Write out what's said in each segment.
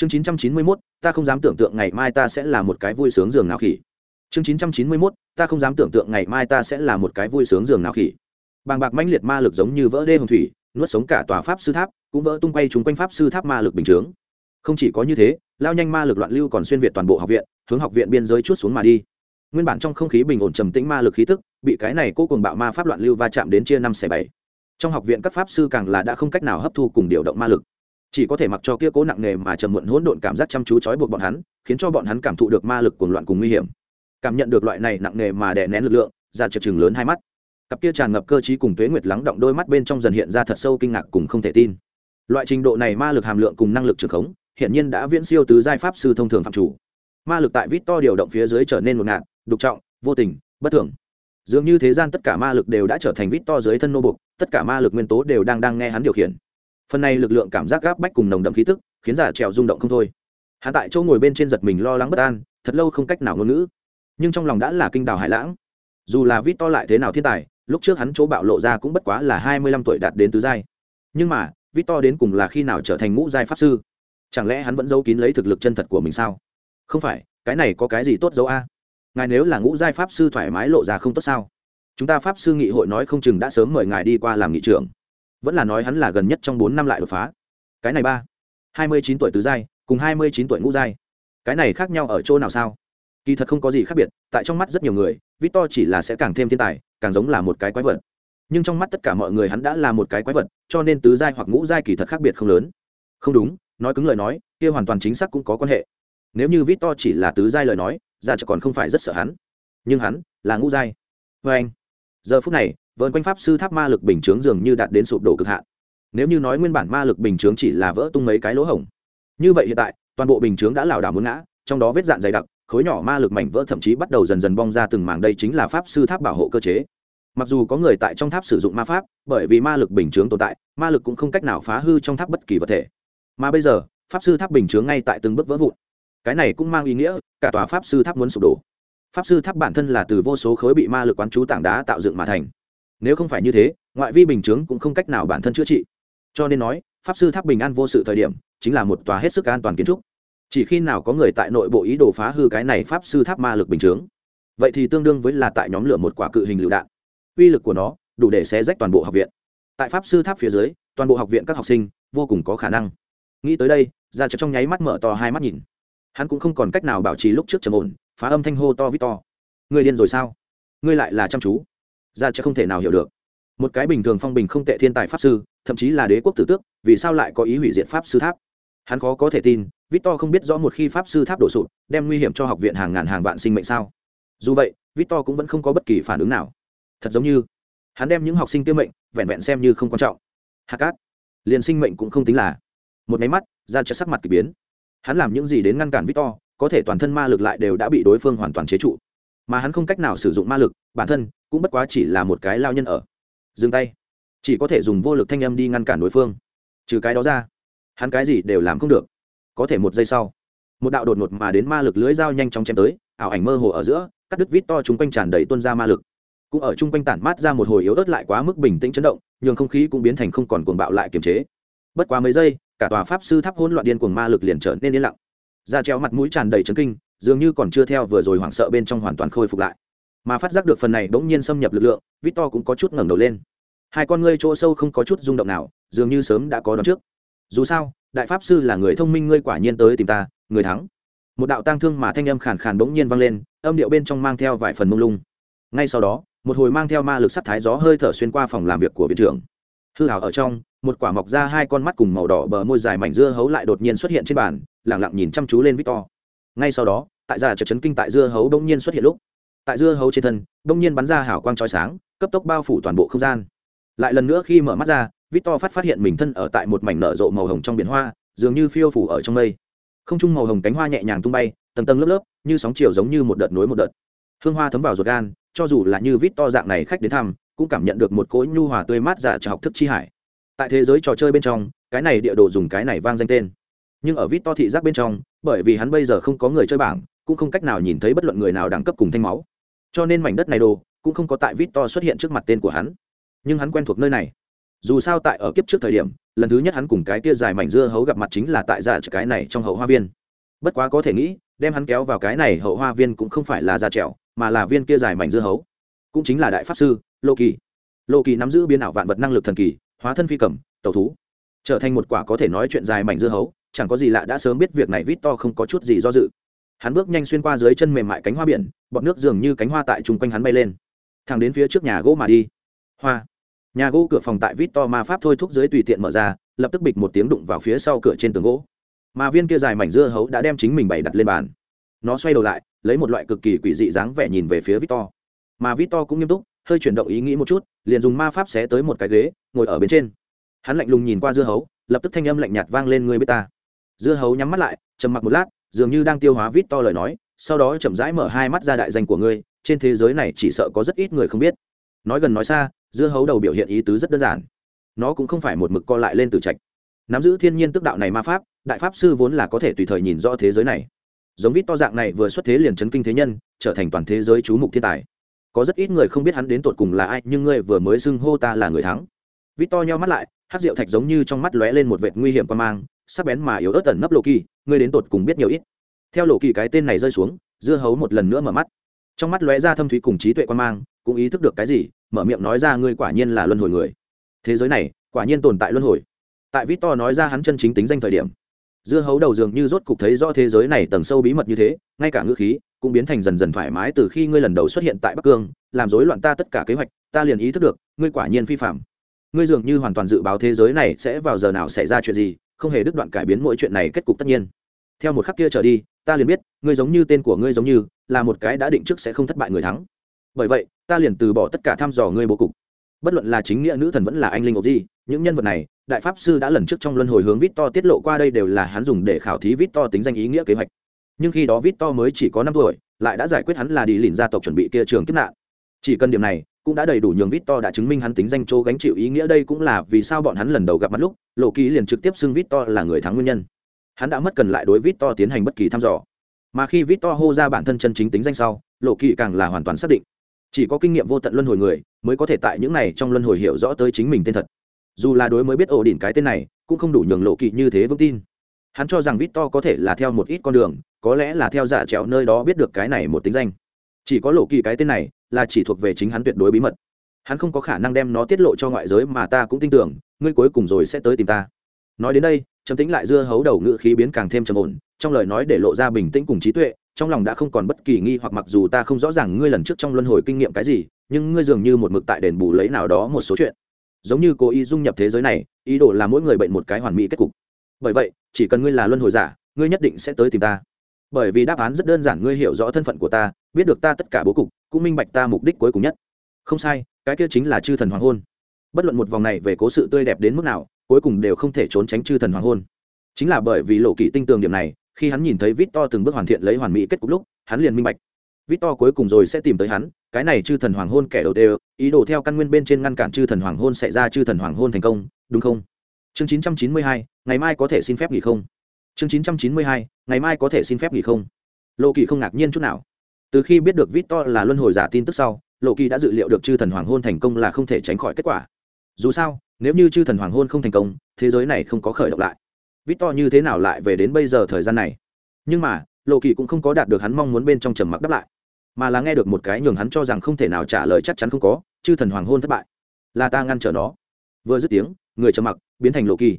chương 991, ta không dám tưởng tượng ngày mai ta sẽ là một cái vui sướng giường nào khỉ. Chương 991, ta không dám tưởng tượng ngày mai ta sẽ là một cái vui sướng giường nào khỉ. Bàng bạc mãnh liệt ma lực giống như vỡ đê hồng thủy nuốt sống cả tòa pháp sư tháp cũng vỡ tung quay chúng quanh pháp sư tháp ma lực bình chướng. Không chỉ có như thế lao nhanh ma lực loạn lưu còn xuyên việt toàn bộ học viện hướng học viện biên giới chút xuống mà đi. Nguyên bản trong không khí bình ổn trầm tĩnh ma lực khí tức bị cái này cô cùng bạo ma pháp loạn lưu va chạm đến chia năm xẻ bảy. Trong học viện các pháp sư càng là đã không cách nào hấp thu cùng điều động ma lực chỉ có thể mặc cho kia cố nặng nề mà trầm muộn hỗn độn cảm giác chăm chú trói buộc bọn hắn, khiến cho bọn hắn cảm thụ được ma lực cuồng loạn cùng nguy hiểm. Cảm nhận được loại này nặng nề mà đè nén lực lượng, ra chập chừng lớn hai mắt. Cặp kia tràn ngập cơ trí cùng tuế nguyệt lắng động đôi mắt bên trong dần hiện ra thật sâu kinh ngạc cùng không thể tin. Loại trình độ này ma lực hàm lượng cùng năng lực trường khống hiện nhiên đã viễn siêu tứ giai pháp sư thông thường phạm chủ. Ma lực tại vít to điều động phía dưới trở nên một ngạn đục trọng, vô tình, bất thường. Dường như thế gian tất cả ma lực đều đã trở thành vít to dưới thân nô bục tất cả ma lực nguyên tố đều đang đang nghe hắn điều khiển phần này lực lượng cảm giác gáp bách cùng nồng đậm khí tức, khiến giả trèo rung động không thôi. Hạ tại chỗ ngồi bên trên giật mình lo lắng bất an, thật lâu không cách nào ngôn ngữ. Nhưng trong lòng đã là kinh đào hải lãng. Dù là vít to lại thế nào thiên tài, lúc trước hắn chỗ bạo lộ ra cũng bất quá là hai mươi lăm tuổi đạt đến tứ giai. Nhưng mà, vít to đến cùng là khi nào trở thành ngũ giai pháp sư? Chẳng lẽ hắn vẫn giấu kín lấy thực lực chân thật của mình sao? Không phải, cái này có cái gì tốt dấu a? Ngài nếu là ngũ giai pháp sư thoải mái lộ ra không tốt sao? Chúng ta pháp sư nghị hội nói không chừng đã sớm mời ngài đi qua làm nghị trưởng vẫn là nói hắn là gần nhất trong bốn năm lại đột phá. Cái này ba, hai mươi chín tuổi tứ giai, cùng hai mươi chín tuổi ngũ giai. Cái này khác nhau ở chỗ nào sao? Kỳ thật không có gì khác biệt, tại trong mắt rất nhiều người, victor chỉ là sẽ càng thêm thiên tài, càng giống là một cái quái vật. Nhưng trong mắt tất cả mọi người hắn đã là một cái quái vật, cho nên tứ giai hoặc ngũ giai kỳ thật khác biệt không lớn. Không đúng, nói cứng lời nói, kia hoàn toàn chính xác cũng có quan hệ. Nếu như victor chỉ là tứ giai lời nói, ra chứ còn không phải rất sợ hắn. Nhưng hắn là ngũ giai. Vê anh. Giờ phút này vợn quanh pháp sư tháp ma lực bình chướng dường như đạt đến sụp đổ cực hạn. Nếu như nói nguyên bản ma lực bình chướng chỉ là vỡ tung mấy cái lỗ hổng, như vậy hiện tại, toàn bộ bình chướng đã lảo đảo muốn ngã, trong đó vết dạn dày đặc, khối nhỏ ma lực mảnh vỡ thậm chí bắt đầu dần dần bong ra từng mảng, đây chính là pháp sư tháp bảo hộ cơ chế. Mặc dù có người tại trong tháp sử dụng ma pháp, bởi vì ma lực bình chướng tồn tại, ma lực cũng không cách nào phá hư trong tháp bất kỳ vật thể. Mà bây giờ, pháp sư tháp bình chướng ngay tại từng bước vỡ vụn. Cái này cũng mang ý nghĩa, cả tòa pháp sư tháp muốn sụp đổ. Pháp sư tháp bản thân là từ vô số khối bị ma lực quán chú tảng đá tạo dựng mà thành nếu không phải như thế, ngoại vi bình chướng cũng không cách nào bản thân chữa trị. Cho nên nói, pháp sư tháp bình an vô sự thời điểm, chính là một tòa hết sức an toàn kiến trúc. Chỉ khi nào có người tại nội bộ ý đồ phá hư cái này pháp sư tháp ma lực bình chướng, vậy thì tương đương với là tại nhóm lửa một quả cự hình lựu đạn. Uy lực của nó, đủ để xé rách toàn bộ học viện. Tại pháp sư tháp phía dưới, toàn bộ học viện các học sinh, vô cùng có khả năng. Nghĩ tới đây ra chợ trong nháy mắt mở to hai mắt nhìn. Hắn cũng không còn cách nào bảo trì lúc trước trầm ổn, phá âm thanh hô to vít to người điên rồi sao? Ngươi lại là chăm chú ra cho không thể nào hiểu được. Một cái bình thường phong bình không tệ thiên tài pháp sư, thậm chí là đế quốc tử tước, vì sao lại có ý hủy diệt pháp sư tháp? Hắn khó có thể tin, victor không biết rõ một khi pháp sư tháp đổ sụp, đem nguy hiểm cho học viện hàng ngàn hàng vạn sinh mệnh sao? Dù vậy, victor cũng vẫn không có bất kỳ phản ứng nào. Thật giống như, hắn đem những học sinh tiêu mệnh, vẹn vẹn xem như không quan trọng. Hạ cát liền sinh mệnh cũng không tính là. Một máy mắt, ra cho sắc mặt k ỳ biến. Hắn làm những gì đến ngăn cản victor, có thể toàn thân ma lực lại đều đã bị đối phương hoàn toàn chế trụ mà hắn không cách nào sử dụng ma lực, bản thân cũng bất quá chỉ là một cái lao nhân ở. Dừng tay. Chỉ có thể dùng vô lực thanh âm đi ngăn cản đối phương. Trừ cái đó ra, hắn cái gì đều làm không được. Có thể một giây sau, một đạo đột ngột mà đến ma lực lưới dao nhanh chóng chém tới, ảo ảnh mơ hồ ở giữa, cắt đứt vít to chung quanh tràn đầy tuân ra ma lực. Cũng ở chung quanh tản mát ra một hồi yếu ớt lại quá mức bình tĩnh chấn động, nhường không khí cũng biến thành không còn cuồng bạo lại kiềm chế. Bất quá mấy giây, cả tòa pháp sư tháp hỗn loạn điên cuồng ma lực liền trở nên yên lặng. Da treo mặt mũi tràn đầy chấn kinh dường như còn chưa theo vừa rồi hoảng sợ bên trong hoàn toàn khôi phục lại. Mà phát giác được phần này bỗng nhiên xâm nhập lực lượng, victor cũng có chút ngẩng đầu lên. Hai con ngươi chỗ sâu không có chút rung động nào, dường như sớm đã có đón trước. Dù sao, đại pháp sư là người thông minh, ngươi quả nhiên tới tìm ta, người thắng. Một đạo tang thương mà thanh âm khàn khàn bỗng nhiên vang lên, âm điệu bên trong mang theo vài phần mông lung. Ngay sau đó, một hồi mang theo ma lực sắc thái gió hơi thở xuyên qua phòng làm việc của viện trưởng. Hư hảo ở trong, một quả mọc ra hai con mắt cùng màu đỏ bờ môi dài mảnh dưa hấu lại đột nhiên xuất hiện trên bàn lẳng lặng nhìn chăm chú lên victor ngay sau đó, tại già chợt chấn kinh tại dưa hấu đông nhiên xuất hiện lúc. Tại dưa hấu trên thân đông nhiên bắn ra hảo quang trói sáng, cấp tốc bao phủ toàn bộ không gian. Lại lần nữa khi mở mắt ra, victor phát phát hiện mình thân ở tại một mảnh nở rộ màu hồng trong biển hoa, dường như phiêu phủ ở trong mây. Không trung màu hồng cánh hoa nhẹ nhàng tung bay, tầng tầng lớp lớp, như sóng chiều giống như một đợt nối một đợt. Hương hoa thấm vào ruột gan, cho dù là như victor dạng này khách đến thăm, cũng cảm nhận được một cỗ nhu hòa tươi mát dạ cho học thức chi hải. Tại thế giới trò chơi bên trong, cái này địa đồ dùng cái này vang danh tên nhưng ở vít to thị giác bên trong, bởi vì hắn bây giờ không có người chơi bảng, cũng không cách nào nhìn thấy bất luận người nào đẳng cấp cùng thanh máu. Cho nên mảnh đất này đồ cũng không có tại vít to xuất hiện trước mặt tên của hắn. Nhưng hắn quen thuộc nơi này. Dù sao tại ở kiếp trước thời điểm, lần thứ nhất hắn cùng cái kia dài mảnh dưa hấu gặp mặt chính là tại dạ cái này trong hậu hoa viên. Bất quá có thể nghĩ, đem hắn kéo vào cái này hậu hoa viên cũng không phải là dạ già trèo mà là viên kia dài mảnh dưa hấu. Cũng chính là đại pháp sư, lô kỳ. Lô kỳ nắm giữ biến ảo vạn vật năng lực thần kỳ, hóa thân phi cầm, tẩu thú. Trở thành một quả có thể nói chuyện dài mảnh dưa hấu chẳng có gì lạ đã sớm biết việc này vít to không có chút gì do dự. Hắn bước nhanh xuyên qua dưới chân mềm mại cánh hoa biển, bọt nước dường như cánh hoa tại chung quanh hắn bay lên. Thẳng đến phía trước nhà gỗ mà đi. Hoa. Nhà gỗ cửa phòng tại vít to ma pháp thôi thúc dưới tùy tiện mở ra, lập tức bịch một tiếng đụng vào phía sau cửa trên tường gỗ. Mà viên kia dài mảnh dưa hấu đã đem chính mình bày đặt lên bàn. Nó xoay đầu lại, lấy một loại cực kỳ quỷ dị dáng vẻ nhìn về phía victor mà victor cũng nghiêm túc, hơi chuyển động ý nghĩ một chút, liền dùng ma pháp xé tới một cái ghế, ngồi ở bên trên. Hắn lạnh lùng nhìn qua dưa hấu, lập tức thanh âm lạnh nhạt vang lên người biết ta? Dưa hấu nhắm mắt lại, trầm mặc một lát, dường như đang tiêu hóa vít to lời nói, sau đó chậm rãi mở hai mắt ra đại danh của ngươi, trên thế giới này chỉ sợ có rất ít người không biết. Nói gần nói xa, dưa hấu đầu biểu hiện ý tứ rất đơn giản. Nó cũng không phải một mực co lại lên từ trạch. Nắm giữ thiên nhiên tức đạo này ma pháp, đại pháp sư vốn là có thể tùy thời nhìn rõ thế giới này. Giống vít to dạng này vừa xuất thế liền chấn kinh thế nhân, trở thành toàn thế giới chú mục thiên tài. Có rất ít người không biết hắn đến tột cùng là ai, nhưng ngươi vừa mới xưng hô ta là người thắng. Vít to nhau mắt lại hát rượu thạch giống như trong mắt lóe lên một vệt nguy hiểm quan mang sắc bén mà yếu ớt tẩn nấp lộ kỳ, ngươi đến tột cùng biết nhiều ít. Theo lộ kỳ cái tên này rơi xuống, dưa hấu một lần nữa mở mắt. Trong mắt lóe ra thâm thúy cùng trí tuệ quan mang, cũng ý thức được cái gì, mở miệng nói ra ngươi quả nhiên là luân hồi người. Thế giới này, quả nhiên tồn tại luân hồi. Tại vít to nói ra hắn chân chính tính danh thời điểm, dưa hấu đầu dường như rốt cục thấy rõ thế giới này tầng sâu bí mật như thế, ngay cả ngữ khí cũng biến thành dần dần thoải mái từ khi ngươi lần đầu xuất hiện tại bắc cương, làm rối loạn ta tất cả kế hoạch, ta liền ý thức được, ngươi quả nhiên phi phạm. Ngươi dường như hoàn toàn dự báo thế giới này sẽ vào giờ nào xảy ra chuyện gì không hề đứt đoạn cải biến mỗi chuyện này kết cục tất nhiên. Theo một khắc kia trở đi, ta liền biết, ngươi giống như tên của ngươi giống như, là một cái đã định trước sẽ không thất bại người thắng. Bởi vậy, ta liền từ bỏ tất cả thăm dò ngươi bố cục. Bất luận là chính nghĩa nữ thần vẫn là anh linh ộc gì những nhân vật này, đại pháp sư đã lần trước trong luân hồi hướng vít to tiết lộ qua đây đều là hắn dùng để khảo thí vít to tính danh ý nghĩa kế hoạch. Nhưng khi đó vít to mới chỉ có năm tuổi, lại đã giải quyết hắn là đi lìn gia tộc chuẩn bị kia trường kiếp nạn. Chỉ cần điểm này cũng đã đầy đủ nhường Victor đã chứng minh hắn tính danh chỗ gánh chịu ý nghĩa đây cũng là vì sao bọn hắn lần đầu gặp mặt lúc, lộ Kỳ liền trực tiếp xưng Victor là người thắng nguyên nhân. Hắn đã mất cần lại đối Victor tiến hành bất kỳ thăm dò. Mà khi Victor hô ra bản thân chân chính tính danh sau, lộ kỳ càng là hoàn toàn xác định. Chỉ có kinh nghiệm vô tận luân hồi người, mới có thể tại những này trong luân hồi hiểu rõ tới chính mình tên thật. Dù là đối mới biết ổ đỉnh cái tên này, cũng không đủ nhường lộ kỵ như thế vững tin. Hắn cho rằng Victor có thể là theo một ít con đường, có lẽ là theo giả trèo nơi đó biết được cái này một tính danh chỉ có lộ kỳ cái tên này là chỉ thuộc về chính hắn tuyệt đối bí mật. Hắn không có khả năng đem nó tiết lộ cho ngoại giới mà ta cũng tin tưởng, ngươi cuối cùng rồi sẽ tới tìm ta. Nói đến đây, trầm tính lại dưa hấu đầu ngự khí biến càng thêm trầm ổn, trong lời nói để lộ ra bình tĩnh cùng trí tuệ, trong lòng đã không còn bất kỳ nghi hoặc mặc dù ta không rõ ràng ngươi lần trước trong luân hồi kinh nghiệm cái gì, nhưng ngươi dường như một mực tại đền bù lấy nào đó một số chuyện. Giống như cố ý dung nhập thế giới này, ý đồ là mỗi người bệnh một cái hoàn mỹ kết cục. Bởi vậy, chỉ cần ngươi là luân hồi giả, ngươi nhất định sẽ tới tìm ta bởi vì đáp án rất đơn giản ngươi hiểu rõ thân phận của ta biết được ta tất cả bố cục cũng minh bạch ta mục đích cuối cùng nhất. Không sai cái kia chính là chư thần hoàng hôn. Bất luận một vòng này về cố sự tươi đẹp đến mức nào cuối cùng đều không thể trốn tránh chư thần hoàng hôn. Chính là bởi vì lộ kỷ tinh tường điểm này khi hắn nhìn thấy vít to từng bước hoàn thiện lấy hoàn mỹ kết cục lúc hắn liền minh bạch. Vít to cuối cùng rồi sẽ tìm tới hắn cái này chư thần hoàng hôn kẻ đầu tiên ý đồ theo căn nguyên bên trên ngăn cản chư thần hoàng hôn xảy ra chư thần hoàng hôn thành công đúng không? Chương 992, ngày mai có thể xin phép nghỉ không? Chương 992, ngày mai có thể xin phép nghỉ không? Lộ kỳ không ngạc nhiên chút nào. Từ khi biết được vít to là luân hồi giả tin tức sau lộ kỳ đã dự liệu được chư thần hoàng hôn thành công là không thể tránh khỏi kết quả. Dù sao nếu như chư thần hoàng hôn không thành công thế giới này không có khởi động lại. Vít to như thế nào lại về đến bây giờ thời gian này? Nhưng mà lộ kỳ cũng không có đạt được hắn mong muốn bên trong trầm mặc đáp lại mà là nghe được một cái nhường hắn cho rằng không thể nào trả lời chắc chắn không có chư thần hoàng hôn thất bại. Là ta ngăn trở nó. Vừa dứt tiếng người trầm mặc biến thành lộ kỳ.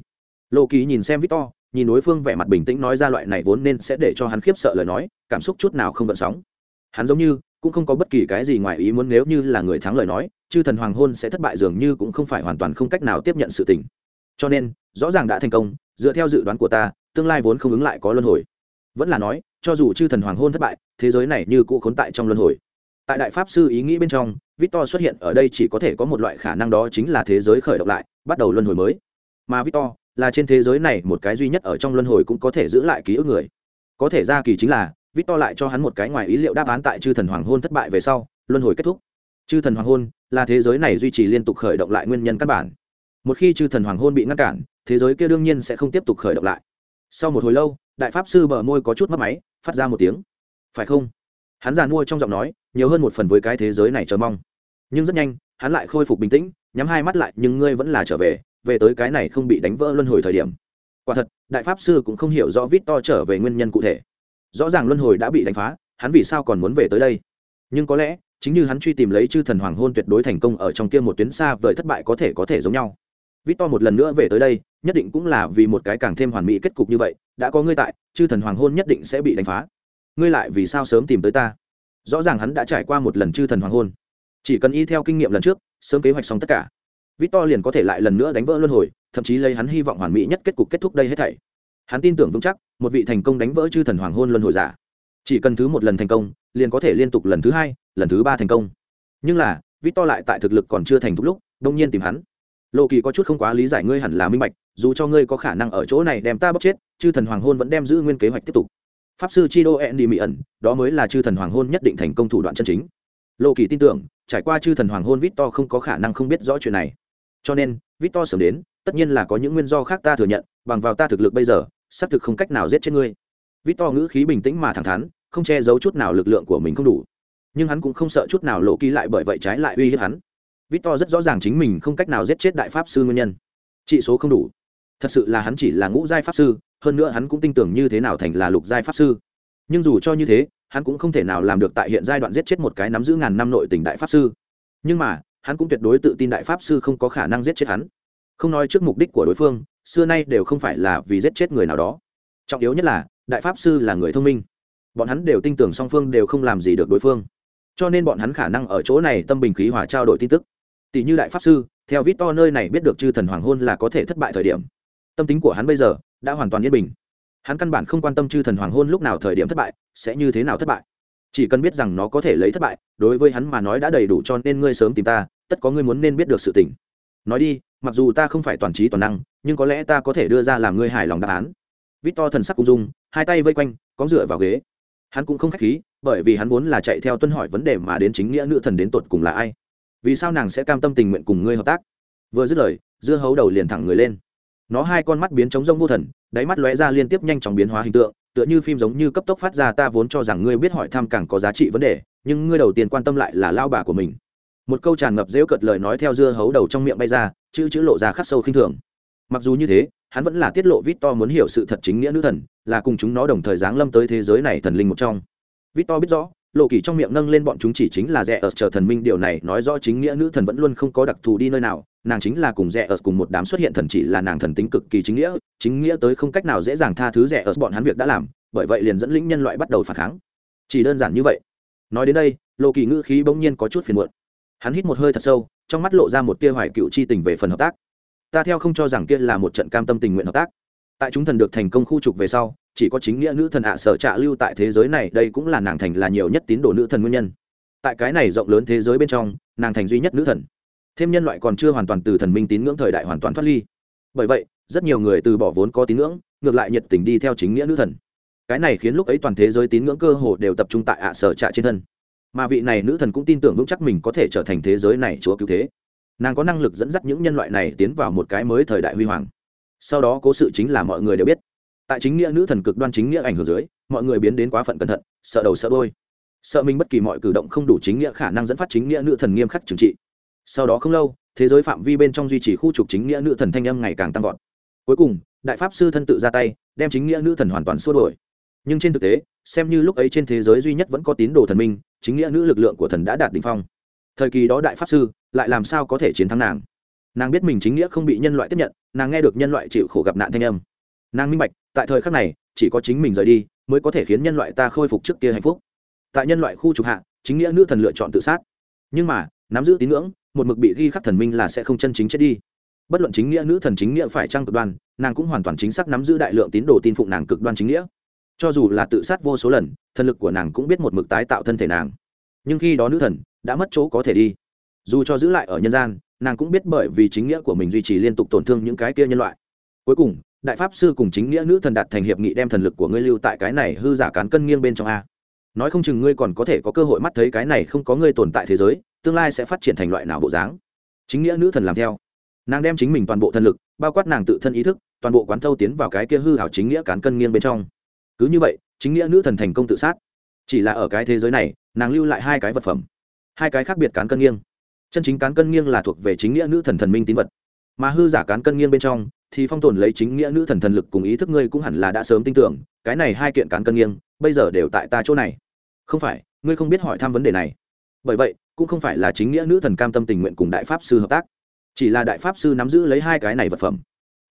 Lộ kỳ nhìn xem victor nhìn đối phương vẻ mặt bình tĩnh nói ra loại này vốn nên sẽ để cho hắn khiếp sợ lời nói, cảm xúc chút nào không gợn sóng. Hắn giống như cũng không có bất kỳ cái gì ngoài ý muốn nếu như là người thắng lời nói, chư thần hoàng hôn sẽ thất bại dường như cũng không phải hoàn toàn không cách nào tiếp nhận sự tình. Cho nên, rõ ràng đã thành công, dựa theo dự đoán của ta, tương lai vốn không ứng lại có luân hồi. Vẫn là nói, cho dù chư thần hoàng hôn thất bại, thế giới này như cũ khốn tại trong luân hồi. Tại đại pháp sư ý nghĩ bên trong, victor xuất hiện ở đây chỉ có thể có một loại khả năng đó chính là thế giới khởi động lại, bắt đầu luân hồi mới. Mà victor là trên thế giới này một cái duy nhất ở trong luân hồi cũng có thể giữ lại ký ức người. Có thể ra kỳ chính là, victor lại cho hắn một cái ngoài ý liệu đáp án tại chư thần hoàng hôn thất bại về sau, luân hồi kết thúc. Chư thần hoàng hôn là thế giới này duy trì liên tục khởi động lại nguyên nhân căn bản. Một khi chư thần hoàng hôn bị ngăn cản, thế giới kia đương nhiên sẽ không tiếp tục khởi động lại. Sau một hồi lâu, đại pháp sư bờ môi có chút mất máy, phát ra một tiếng. Phải không? Hắn giàn mua trong giọng nói, nhiều hơn một phần với cái thế giới này chờ mong. Nhưng rất nhanh, hắn lại khôi phục bình tĩnh, nhắm hai mắt lại, nhưng ngươi vẫn là trở về về tới cái này không bị đánh vỡ luân hồi thời điểm. Quả thật, đại pháp sư cũng không hiểu rõ vít to trở về nguyên nhân cụ thể. Rõ ràng luân hồi đã bị đánh phá, hắn vì sao còn muốn về tới đây? Nhưng có lẽ, chính như hắn truy tìm lấy chư thần hoàng hôn tuyệt đối thành công ở trong kia một tuyến xa vời thất bại có thể có thể giống nhau. Vít to một lần nữa về tới đây, nhất định cũng là vì một cái càng thêm hoàn mỹ kết cục như vậy, đã có ngươi tại, chư thần hoàng hôn nhất định sẽ bị đánh phá. Ngươi lại vì sao sớm tìm tới ta? Rõ ràng hắn đã trải qua một lần chư thần hoàng hôn. Chỉ cần y theo kinh nghiệm lần trước, sớm kế hoạch xong tất cả victor liền có thể lại lần nữa đánh vỡ luân hồi, thậm chí lấy hắn hy vọng hoàn mỹ nhất kết cục kết thúc đây hết thảy. Hắn tin tưởng vững chắc, một vị thành công đánh vỡ chư thần hoàng hôn luân hồi giả. Chỉ cần thứ một lần thành công, liền có thể liên tục lần thứ hai, lần thứ ba thành công. Nhưng là, victor lại tại thực lực còn chưa thành thục lúc, đông nhiên tìm hắn. Lộ kỳ có chút không quá lý giải ngươi hẳn là minh bạch, dù cho ngươi có khả năng ở chỗ này đem ta bóc chết, chư thần hoàng hôn vẫn đem giữ nguyên kế hoạch tiếp tục. Pháp sư Chido đô ẹn ẩn, đó mới là chư thần hoàng hôn nhất định thành công thủ đoạn chân chính. Lộ kỳ tin tưởng, trải qua chư thần hoàng hôn Victor không có khả năng không biết rõ chuyện này cho nên vít to sớm đến, tất nhiên là có những nguyên do khác ta thừa nhận, bằng vào ta thực lực bây giờ, xác thực không cách nào giết chết ngươi. Vít to ngữ khí bình tĩnh mà thẳng thắn, không che giấu chút nào lực lượng của mình không đủ. Nhưng hắn cũng không sợ chút nào lộ ký lại bởi vậy trái lại uy hiếp hắn. Vít to rất rõ ràng chính mình không cách nào giết chết đại pháp sư nguyên nhân. Trị số không đủ. Thật sự là hắn chỉ là ngũ giai pháp sư, hơn nữa hắn cũng tin tưởng như thế nào thành là lục giai pháp sư. Nhưng dù cho như thế, hắn cũng không thể nào làm được tại hiện giai đoạn giết chết một cái nắm giữ ngàn năm nội tình đại pháp sư. Nhưng mà hắn cũng tuyệt đối tự tin đại pháp sư không có khả năng giết chết hắn. Không nói trước mục đích của đối phương, xưa nay đều không phải là vì giết chết người nào đó. Trọng yếu nhất là, đại pháp sư là người thông minh. Bọn hắn đều tin tưởng song phương đều không làm gì được đối phương. Cho nên bọn hắn khả năng ở chỗ này tâm bình khí hòa trao đổi tin tức. Tỷ như đại pháp sư, theo vít to nơi này biết được chư thần hoàng hôn là có thể thất bại thời điểm. Tâm tính của hắn bây giờ đã hoàn toàn yên bình. Hắn căn bản không quan tâm chư thần hoàng hôn lúc nào thời điểm thất bại, sẽ như thế nào thất bại. Chỉ cần biết rằng nó có thể lấy thất bại, đối với hắn mà nói đã đầy đủ cho nên ngươi sớm tìm ta tất có ngươi muốn nên biết được sự tình. Nói đi, mặc dù ta không phải toàn trí toàn năng, nhưng có lẽ ta có thể đưa ra làm ngươi hài lòng đáp án. Vít to thần sắc cung dung hai tay vây quanh, có dựa vào ghế. Hắn cũng không k h á c h khí, bởi vì hắn vốn là chạy theo tuân hỏi vấn đề mà đến chính nghĩa nữ thần đến tột cùng là ai. Vì sao nàng sẽ cam tâm tình nguyện cùng ngươi hợp tác? Vừa dứt lời, dưa hấu đầu liền thẳng người lên. Nó hai con mắt biến trống rông vô thần, đáy mắt lóe ra liên tiếp nhanh chóng biến hóa hình tượng, tựa như phim giống như cấp tốc phát ra ta vốn cho rằng ngươi biết hỏi thăm càng có giá trị vấn đề, nhưng ngươi đầu tiên quan tâm lại là lao bà của mình một câu tràn ngập dễu cợt lời nói theo dưa hấu đầu trong miệng bay ra, chữ chữ lộ ra khắc sâu khinh thường. Mặc dù như thế, hắn vẫn là tiết lộ vít to muốn hiểu sự thật chính nghĩa nữ thần, là cùng chúng nó đồng thời giáng lâm tới thế giới này thần linh một trong. Vít to biết rõ, lộ kỳ trong miệng nâng lên bọn chúng chỉ chính là rẻ ở chờ thần minh, điều này nói rõ chính nghĩa nữ thần vẫn luôn không có đặc thù đi nơi nào, nàng chính là cùng rẻ ở cùng một đám xuất hiện thần chỉ là nàng thần tính cực kỳ chính nghĩa chính nghĩa tới không cách nào dễ dàng tha thứ rẻ ở bọn hắn việc đã làm, bởi vậy liền dẫn lĩnh nhân loại bắt đầu phản kháng. Chỉ đơn giản như vậy. Nói đến đây, lộ kỳ ngữ khí bỗng nhiên có chút phiền muộn hắn hít một hơi thật sâu, trong mắt lộ ra một tia hoài cựu chi tình về phần hợp tác. Ta theo không cho rằng kia là một trận cam tâm tình nguyện hợp tác. Tại chúng thần được thành công khu trục về sau, chỉ có chính nghĩa nữ thần ạ sở trạ lưu tại thế giới này, đây cũng là nàng thành là nhiều nhất tín đồ nữ thần nguyên nhân. Tại cái này rộng lớn thế giới bên trong, nàng thành duy nhất nữ thần. Thêm nhân loại còn chưa hoàn toàn từ thần minh tín ngưỡng thời đại hoàn toàn thoát ly. Bởi vậy, rất nhiều người từ bỏ vốn có tín ngưỡng, ngược lại nhiệt tình đi theo chính nghĩa nữ thần. Cái này khiến lúc ấy toàn thế giới tín ngưỡng cơ hồ đều tập trung tại ạ sở trạ trên thân mà vị này nữ thần cũng tin tưởng vững chắc mình có thể trở thành thế giới này chúa cứu thế. Nàng có năng lực dẫn dắt những nhân loại này tiến vào một cái mới thời đại huy hoàng. Sau đó cố sự chính là mọi người đều biết. Tại chính nghĩa nữ thần cực đoan chính nghĩa ảnh hưởng dưới, mọi người biến đến quá phận cẩn thận, sợ đầu sợ đôi sợ mình bất kỳ mọi cử động không đủ chính nghĩa khả năng dẫn phát chính nghĩa nữ thần nghiêm khắc trừng trị. Sau đó không lâu, thế giới phạm vi bên trong duy trì khu trục chính nghĩa nữ thần thanh âm ngày càng tăng vọt. Cuối cùng, đại pháp sư thân tự ra tay, đem chính nghĩa nữ thần hoàn toàn xua đổi nhưng trên thực tế, xem như lúc ấy trên thế giới duy nhất vẫn có tín đồ thần minh, chính nghĩa nữ lực lượng của thần đã đạt đ ỉ n h phong. Thời kỳ đó đại pháp sư, lại làm sao có thể chiến thắng nàng? Nàng biết mình chính nghĩa không bị nhân loại tiếp nhận, nàng nghe được nhân loại chịu khổ gặp nạn thanh âm. Nàng minh bạch, tại thời khắc này, chỉ có chính mình rời đi, mới có thể khiến nhân loại ta khôi phục trước kia hạnh phúc. Tại nhân loại khu trục hạ, chính nghĩa nữ thần lựa chọn tự sát. Nhưng mà, nắm giữ tín ngưỡng, một mực bị ghi khắc thần minh là sẽ không chân chính chết đi. Bất luận chính nghĩa nữ thần chính nghĩa phải trăng cực đoan, nàng cũng hoàn toàn chính xác nắm giữ đại lượng tín đồ tin phụng nàng cực đoan chính nghĩa cho dù là tự sát vô số lần, thần lực của nàng cũng biết một mực tái tạo thân thể nàng. Nhưng khi đó nữ thần đã mất chỗ có thể đi. Dù cho giữ lại ở nhân gian, nàng cũng biết bởi vì chính nghĩa của mình duy trì liên tục tổn thương những cái kia nhân loại. Cuối cùng, đại pháp sư cùng chính nghĩa nữ thần đạt thành hiệp nghị đem thần lực của ngươi lưu tại cái này hư giả cán cân nghiêng bên trong a. Nói không chừng ngươi còn có thể có cơ hội mắt thấy cái này không có ngươi tồn tại thế giới, tương lai sẽ phát triển thành loại nào bộ dáng. Chính nghĩa nữ thần làm theo. Nàng đem chính mình toàn bộ thần lực, bao quát nàng tự thân ý thức, toàn bộ quán thâu tiến vào cái kia hư hảo chính nghĩa cán cân nghiêng bên trong cứ như vậy, chính nghĩa nữ thần thành công tự sát. Chỉ là ở cái thế giới này, nàng lưu lại hai cái vật phẩm. Hai cái khác biệt cán cân nghiêng. Chân chính cán cân nghiêng là thuộc về chính nghĩa nữ thần thần minh tín vật. Mà hư giả cán cân nghiêng bên trong, thì phong tồn lấy chính nghĩa nữ thần thần lực cùng ý thức ngươi cũng hẳn là đã sớm tin tưởng, cái này hai kiện cán cân nghiêng, bây giờ đều tại ta chỗ này. Không phải, ngươi không biết hỏi thăm vấn đề này. Bởi vậy, cũng không phải là chính nghĩa nữ thần cam tâm tình nguyện cùng đại pháp sư hợp tác. Chỉ là đại pháp sư nắm giữ lấy hai cái này vật phẩm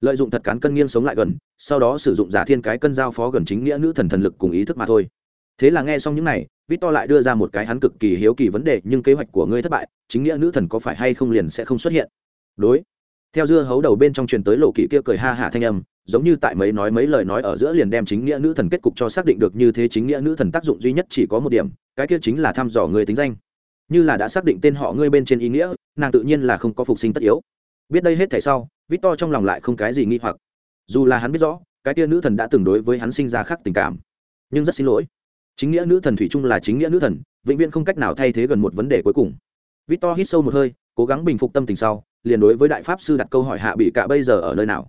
lợi dụng thật cán cân nghiêng sống lại gần, sau đó sử dụng giả thiên cái cân giao phó gần chính nghĩa nữ thần thần lực cùng ý thức mà thôi. Thế là nghe xong những này, victor lại đưa ra một cái hắn cực kỳ hiếu kỳ vấn đề, nhưng kế hoạch của ngươi thất bại, chính nghĩa nữ thần có phải hay không liền sẽ không xuất hiện? Đối. Theo dưa hấu đầu bên trong truyền tới lộ kỵ kia cười ha hả thanh âm, giống như tại mấy nói mấy lời nói ở giữa liền đem chính nghĩa nữ thần kết cục cho xác định được như thế chính nghĩa nữ thần tác dụng duy nhất chỉ có một điểm, cái kia chính là thăm dò người tính danh. Như là đã xác định tên họ ngươi bên trên ý nghĩa, nàng tự nhiên là không có phục sinh tất yếu biết đây hết thảy sau, victor trong lòng lại không cái gì nghi hoặc. Dù là hắn biết rõ, cái tia nữ thần đã từng đối với hắn sinh ra khác tình cảm. Nhưng rất xin lỗi. Chính nghĩa nữ thần thủy chung là chính nghĩa nữ thần, vĩnh viễn không cách nào thay thế gần một vấn đề cuối cùng. Victor hít sâu một hơi, cố gắng bình phục tâm tình sau, liền đối với đại pháp sư đặt câu hỏi hạ bị cả bây giờ ở nơi nào.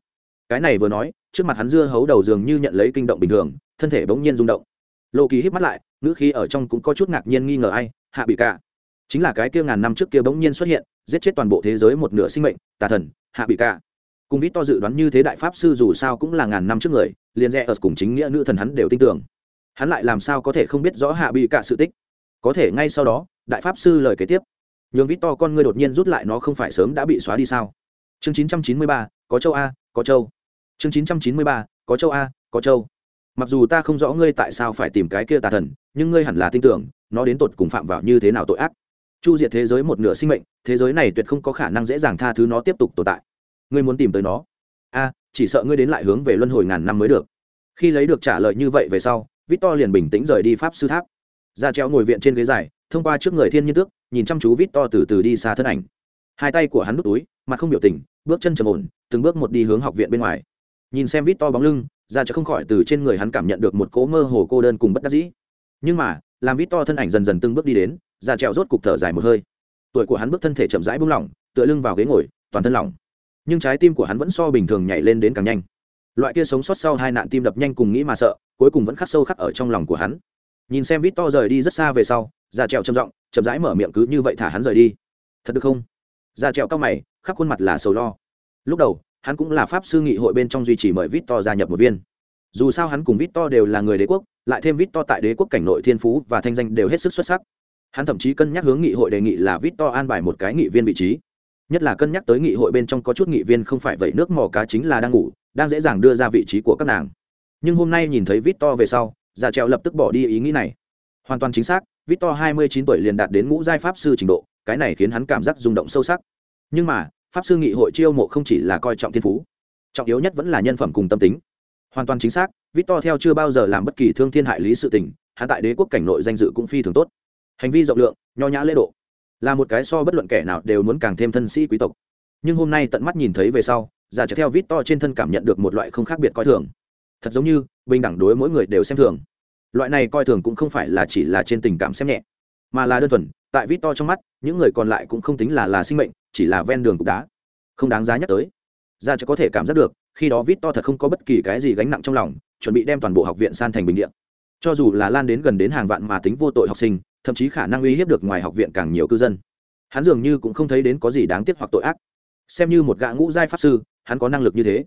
Cái này vừa nói, trước mặt hắn dưa hấu đầu dường như nhận lấy kinh động bình thường, thân thể bỗng nhiên rung động. Lộ kỳ hít mắt lại, ngữ khí ở trong cũng có chút ngạc nhiên nghi ngờ ai, hạ bị cả chính là cái kia ngàn năm trước kia bỗng nhiên xuất hiện giết chết toàn bộ thế giới một nửa sinh mệnh tà thần hạ bị cả cùng vít to dự đoán như thế đại pháp sư dù sao cũng là ngàn năm trước người liền rẽ ở cùng chính nghĩa nữ thần hắn đều tin tưởng. Hắn lại làm sao có thể không biết rõ hạ bị cả sự tích? Có thể ngay sau đó đại pháp sư lời kế tiếp. Nhường vít to con ngươi đột nhiên rút lại nó không phải sớm đã bị xóa đi sao? Chương 993, có châu a có châu. Chương 993, có châu a có châu. Mặc dù ta không rõ ngươi tại sao phải tìm cái kia tà thần nhưng ngươi hẳn là tin tưởng nó đến tột cùng phạm vào như thế nào tội ác chu diệt thế giới một nửa sinh mệnh, thế giới này tuyệt không có khả năng dễ dàng tha thứ nó tiếp tục tồn tại. Ngươi muốn tìm tới nó? A, chỉ sợ ngươi đến lại hướng về luân hồi ngàn năm mới được. Khi lấy được trả lời như vậy về sau, victor liền bình tĩnh rời đi pháp sư tháp. Ra treo ngồi viện trên ghế dài, thông qua trước người thiên nhiên tước, nhìn chăm chú victor từ từ đi xa thân ảnh. Hai tay của hắn nút túi, mặt không biểu tình, bước chân trầm ổn, từng bước một đi hướng học viện bên ngoài. Nhìn xem victor bóng lưng, ra chợ không khỏi từ trên người hắn cảm nhận được một cỗ mơ hồ cô đơn cùng bất đắc dĩ. Nhưng mà, làm victor thân ảnh dần dần từng bước đi đến già trèo rốt cục thở dài một hơi. Tuổi của hắn bước thân thể chậm rãi buông lỏng, tựa lưng vào ghế ngồi, toàn thân lỏng. Nhưng trái tim của hắn vẫn so bình thường nhảy lên đến càng nhanh. Loại kia sống sót sau hai nạn tim đập nhanh cùng nghĩ mà sợ, cuối cùng vẫn khắc sâu khắc ở trong lòng của hắn. Nhìn xem vít to rời đi rất xa về sau, già trèo trầm giọng, chậm rãi mở miệng cứ như vậy thả hắn rời đi. Thật được không? Già trèo cao mày, khắp khuôn mặt là sầu lo. Lúc đầu, hắn cũng là pháp sư nghị hội bên trong duy trì mời vít to gia nhập một viên. Dù sao hắn cùng vít to đều là người đế quốc, lại thêm vít to tại đế quốc cảnh nội thiên phú và thanh danh đều hết sức xuất sắc hắn thậm chí cân nhắc hướng nghị hội đề nghị là vít to an bài một cái nghị viên vị trí. Nhất là cân nhắc tới nghị hội bên trong có chút nghị viên không phải vậy nước mò cá chính là đang ngủ, đang dễ dàng đưa ra vị trí của các nàng. Nhưng hôm nay nhìn thấy vít to về sau già trèo lập tức bỏ đi ý nghĩ này. Hoàn toàn chính xác vít to hai mươi chín tuổi liền đạt đến ngũ giai pháp sư trình độ, cái này khiến hắn cảm giác rung động sâu sắc. Nhưng mà, pháp sư nghị hội chiêu mộ không chỉ là coi trọng thiên phú, trọng yếu nhất vẫn là nhân phẩm cùng tâm tính. Hoàn toàn chính xác vít to theo chưa bao giờ làm bất kỳ thương thiên hại lý sự tình, hắn tại đế quốc cảnh nội danh dự cũng phi thường tốt hành vi rộng lượng, nho nhã lễ độ. Là một cái so bất luận kẻ nào đều muốn càng thêm thân sĩ quý tộc. Nhưng hôm nay tận mắt nhìn thấy về sau, giả trở theo vít to trên thân cảm nhận được một loại không khác biệt coi thường. Thật giống như, bình đẳng đối mỗi người đều xem thường. Loại này coi thường cũng không phải là chỉ là trên tình cảm xem nhẹ, mà là đơn thuần, tại vít to trong mắt, những người còn lại cũng không tính là là sinh mệnh, chỉ là ven đường cục đá. Không đáng giá nhắc tới. Ra cho có thể cảm giác được, khi đó vít to thật không có bất kỳ cái gì gánh nặng trong lòng, chuẩn bị đem toàn bộ học viện san thành bình điện cho dù là lan đến gần đến hàng vạn mà tính vô tội học sinh thậm chí khả năng uy hiếp được ngoài học viện càng nhiều cư dân. Hắn dường như cũng không thấy đến có gì đáng tiếc hoặc tội ác. Xem như một gã ngũ giai pháp sư, hắn có năng lực như thế.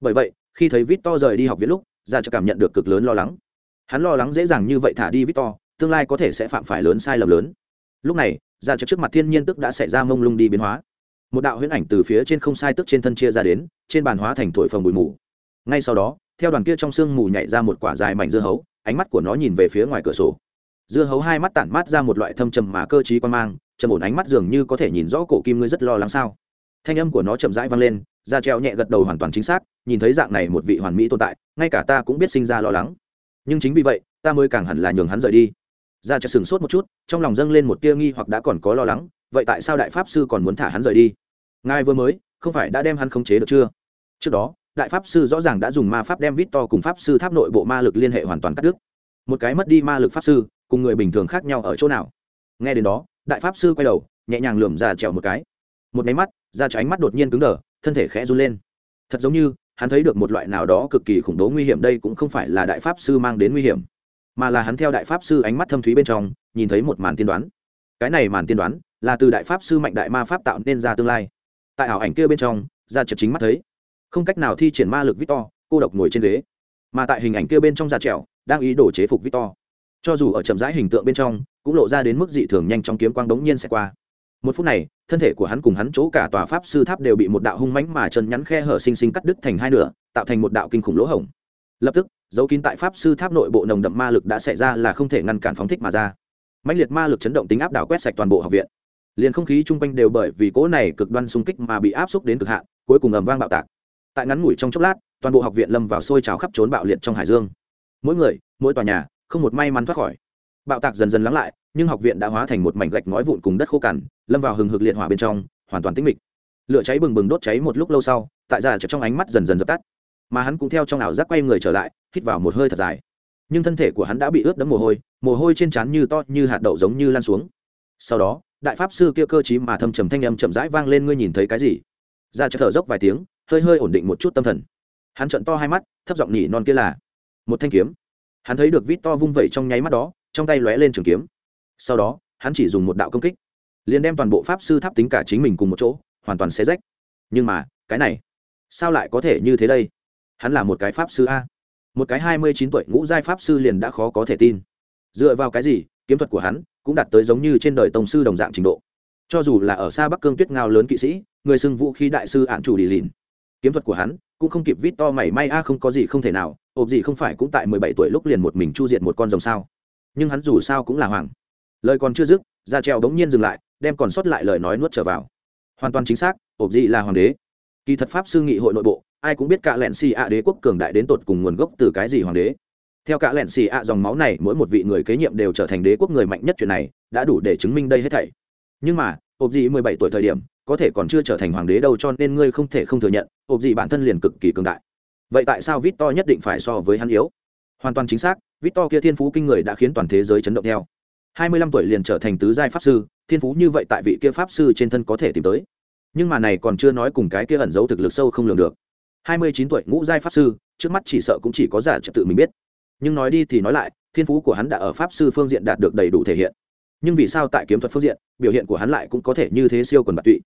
Bởi vậy, khi thấy vít to rời đi học viện lúc, ra cho cảm nhận được cực lớn lo lắng. Hắn lo lắng dễ dàng như vậy thả đi vít to tương lai có thể sẽ phạm phải lớn sai lầm lớn. Lúc này, ra cho trước mặt thiên nhiên tức đã xảy ra mông lung đi biến hóa. Một đạo huyễn ảnh từ phía trên không sai tức trên thân chia ra đến, trên bàn hóa thành thổi phồng bụi mù. Ngay sau đó, theo đoàn kia trong sương mù nhảy ra một quả dài mảnh dưa hấu, ánh mắt của nó nhìn về phía ngoài cửa sổ dưa hấu hai mắt tản mát ra một loại thâm trầm mà cơ t r í quan mang, trầm ổn ánh mắt dường như có thể nhìn rõ cổ kim ngươi rất lo lắng sao. Thanh âm của nó chậm rãi vang lên, da treo nhẹ gật đầu hoàn toàn chính xác, nhìn thấy dạng này một vị hoàn mỹ tồn tại, ngay cả ta cũng biết sinh ra lo lắng. Nhưng chính vì vậy, ta mới càng hẳn là nhường hắn rời đi. Da treo sừng sốt một chút, trong lòng dâng lên một tia nghi hoặc đã còn có lo lắng, vậy tại sao đại pháp sư còn muốn thả hắn rời đi? Ngài vừa mới, không phải đã đem hắn khống chế được chưa? Trước đó, đại pháp sư rõ ràng đã dùng ma pháp đem vít to cùng pháp sư tháp nội bộ ma lực liên hệ hoàn toàn cắt đứt. Một cái mất đi ma lực pháp sư cùng người bình thường khác nhau ở chỗ nào. Nghe đến đó, đại pháp sư quay đầu, nhẹ nhàng lườm ra trèo một cái. Một máy mắt, ra cho ánh mắt đột nhiên cứng đờ, thân thể khẽ run lên. Thật giống như, hắn thấy được một loại nào đó cực kỳ khủng bố nguy hiểm, đây cũng không phải là đại pháp sư mang đến nguy hiểm, mà là hắn theo đại pháp sư ánh mắt thâm thúy bên trong, nhìn thấy một màn tiên đoán. Cái này màn tiên đoán, là từ đại pháp sư mạnh đại ma pháp tạo nên ra tương lai. Tại ảo ảnh kia bên trong, ra chợt chính mắt thấy. Không cách nào thi triển ma lực victor, cô độc ngồi trên ghế. Mà tại hình ảnh kia bên trong da trẻo đang ý đồ chế phục victor cho dù ở chậm rãi hình tượng bên trong, cũng lộ ra đến mức dị thường nhanh trong kiếm quang đống nhiên sẽ qua. Một phút này, thân thể của hắn cùng hắn chỗ cả tòa pháp sư tháp đều bị một đạo hung mãnh mà chân nhắn khe hở xinh xinh cắt đứt thành hai nửa, tạo thành một đạo kinh khủng lỗ hổng. Lập tức, dấu kín tại pháp sư tháp nội bộ nồng đậm ma lực đã xảy ra là không thể ngăn cản phóng thích mà ra. Mãnh liệt ma lực chấn động tính áp đảo quét sạch toàn bộ học viện. Liền không khí chung quanh đều bởi vì cỗ này cực đoan xung kích mà bị áp xúc đến cực hạn, cuối cùng ầm vang bạo tạc. Tại ngắn ngủi trong chốc lát, toàn bộ học viện lâm vào sôi trào khắp trốn bạo liệt trong hải dương. Mỗi người, mỗi tòa nhà không một may mắn thoát khỏi. Bạo tạc dần dần lắng lại, nhưng học viện đã hóa thành một mảnh gạch ngói vụn cùng đất khô cằn, lâm vào hừng hực liệt hỏa bên trong, hoàn toàn tĩnh mịch. Lửa cháy bừng bừng đốt cháy một lúc lâu sau, tại già trong ánh mắt dần dần dập tắt. Mà hắn cũng theo trong ảo giác quay người trở lại, hít vào một hơi thật dài. Nhưng thân thể của hắn đã bị ướt đẫm mồ hôi mồ hôi trên trán như to, như hạt đậu giống như lan xuống. Sau đó, đại pháp sư kia cơ chí mà thâm trầm thanh âm chậm rãi vang lên, ngươi nhìn thấy cái gì? Ra chợ thở dốc vài tiếng, hơi hơi ổn định một chút tâm thần. Hắn trận to hai mắt, thấp giọng nhỉ non kia là, một thanh kiếm hắn thấy được vít to vung vẩy trong nháy mắt đó, trong tay lóe lên trường kiếm. Sau đó, hắn chỉ dùng một đạo công kích, liền đem toàn bộ pháp sư tháp tính cả chính mình cùng một chỗ, hoàn toàn xé rách. Nhưng mà, cái này, sao lại có thể như thế đây? Hắn là một cái pháp sư a. Một cái hai mươi chín tuổi ngũ giai pháp sư liền đã khó có thể tin. Dựa vào cái gì, kiếm thuật của hắn cũng đạt tới giống như trên đời tông sư đồng dạng trình độ. Cho dù là ở xa bắc cương tuyết ngao lớn kỵ sĩ, người xưng vũ khí đại sư ạn chủ đi lìn, kiếm thuật của hắn cũng không kịp vít to mảy may a, không có gì không thể nào ộp gì không phải cũng tại mười bảy tuổi lúc liền một mình chu diệt một con rồng sao? Nhưng hắn dù sao cũng là hoàng. Lời còn chưa dứt ra treo đống nhiên dừng lại, đem còn sót lại lời nói nuốt trở vào. Hoàn toàn chính xác, ộp gì là hoàng đế. Kỳ thật pháp sư nghị hội nội bộ, ai cũng biết cả lẹn xì ạ đế quốc cường đại đến tột cùng nguồn gốc từ cái gì hoàng đế. Theo cả lẹn xì ạ dòng máu này, mỗi một vị người kế nhiệm đều trở thành đế quốc người mạnh nhất chuyện này, đã đủ để chứng minh đây hết thảy. Nhưng mà, ộp gì mười bảy tuổi thời điểm, có thể còn chưa trở thành hoàng đế đâu cho nên ngươi không thể không thừa nhận, ộp gì bản thân liền cực kỳ cường đại vậy tại sao vít to nhất định phải so với hắn yếu? Hoàn toàn chính xác vít to kia thiên phú kinh người đã khiến toàn thế giới chấn động theo. Hai mươi lăm tuổi liền trở thành tứ giai pháp sư, thiên phú như vậy tại vị kia pháp sư trên thân có thể tìm tới. Nhưng mà này còn chưa nói cùng cái kia ẩn giấu thực lực sâu không lường được. Hai mươi chín tuổi ngũ giai pháp sư, trước mắt chỉ sợ cũng chỉ có giả trật tự mình biết. Nhưng nói đi thì nói lại, thiên phú của hắn đã ở pháp sư phương diện đạt được đầy đủ thể hiện. Nhưng vì sao tại kiếm thuật phương diện, biểu hiện của hắn lại cũng có thể như thế siêu quần bạc tụy?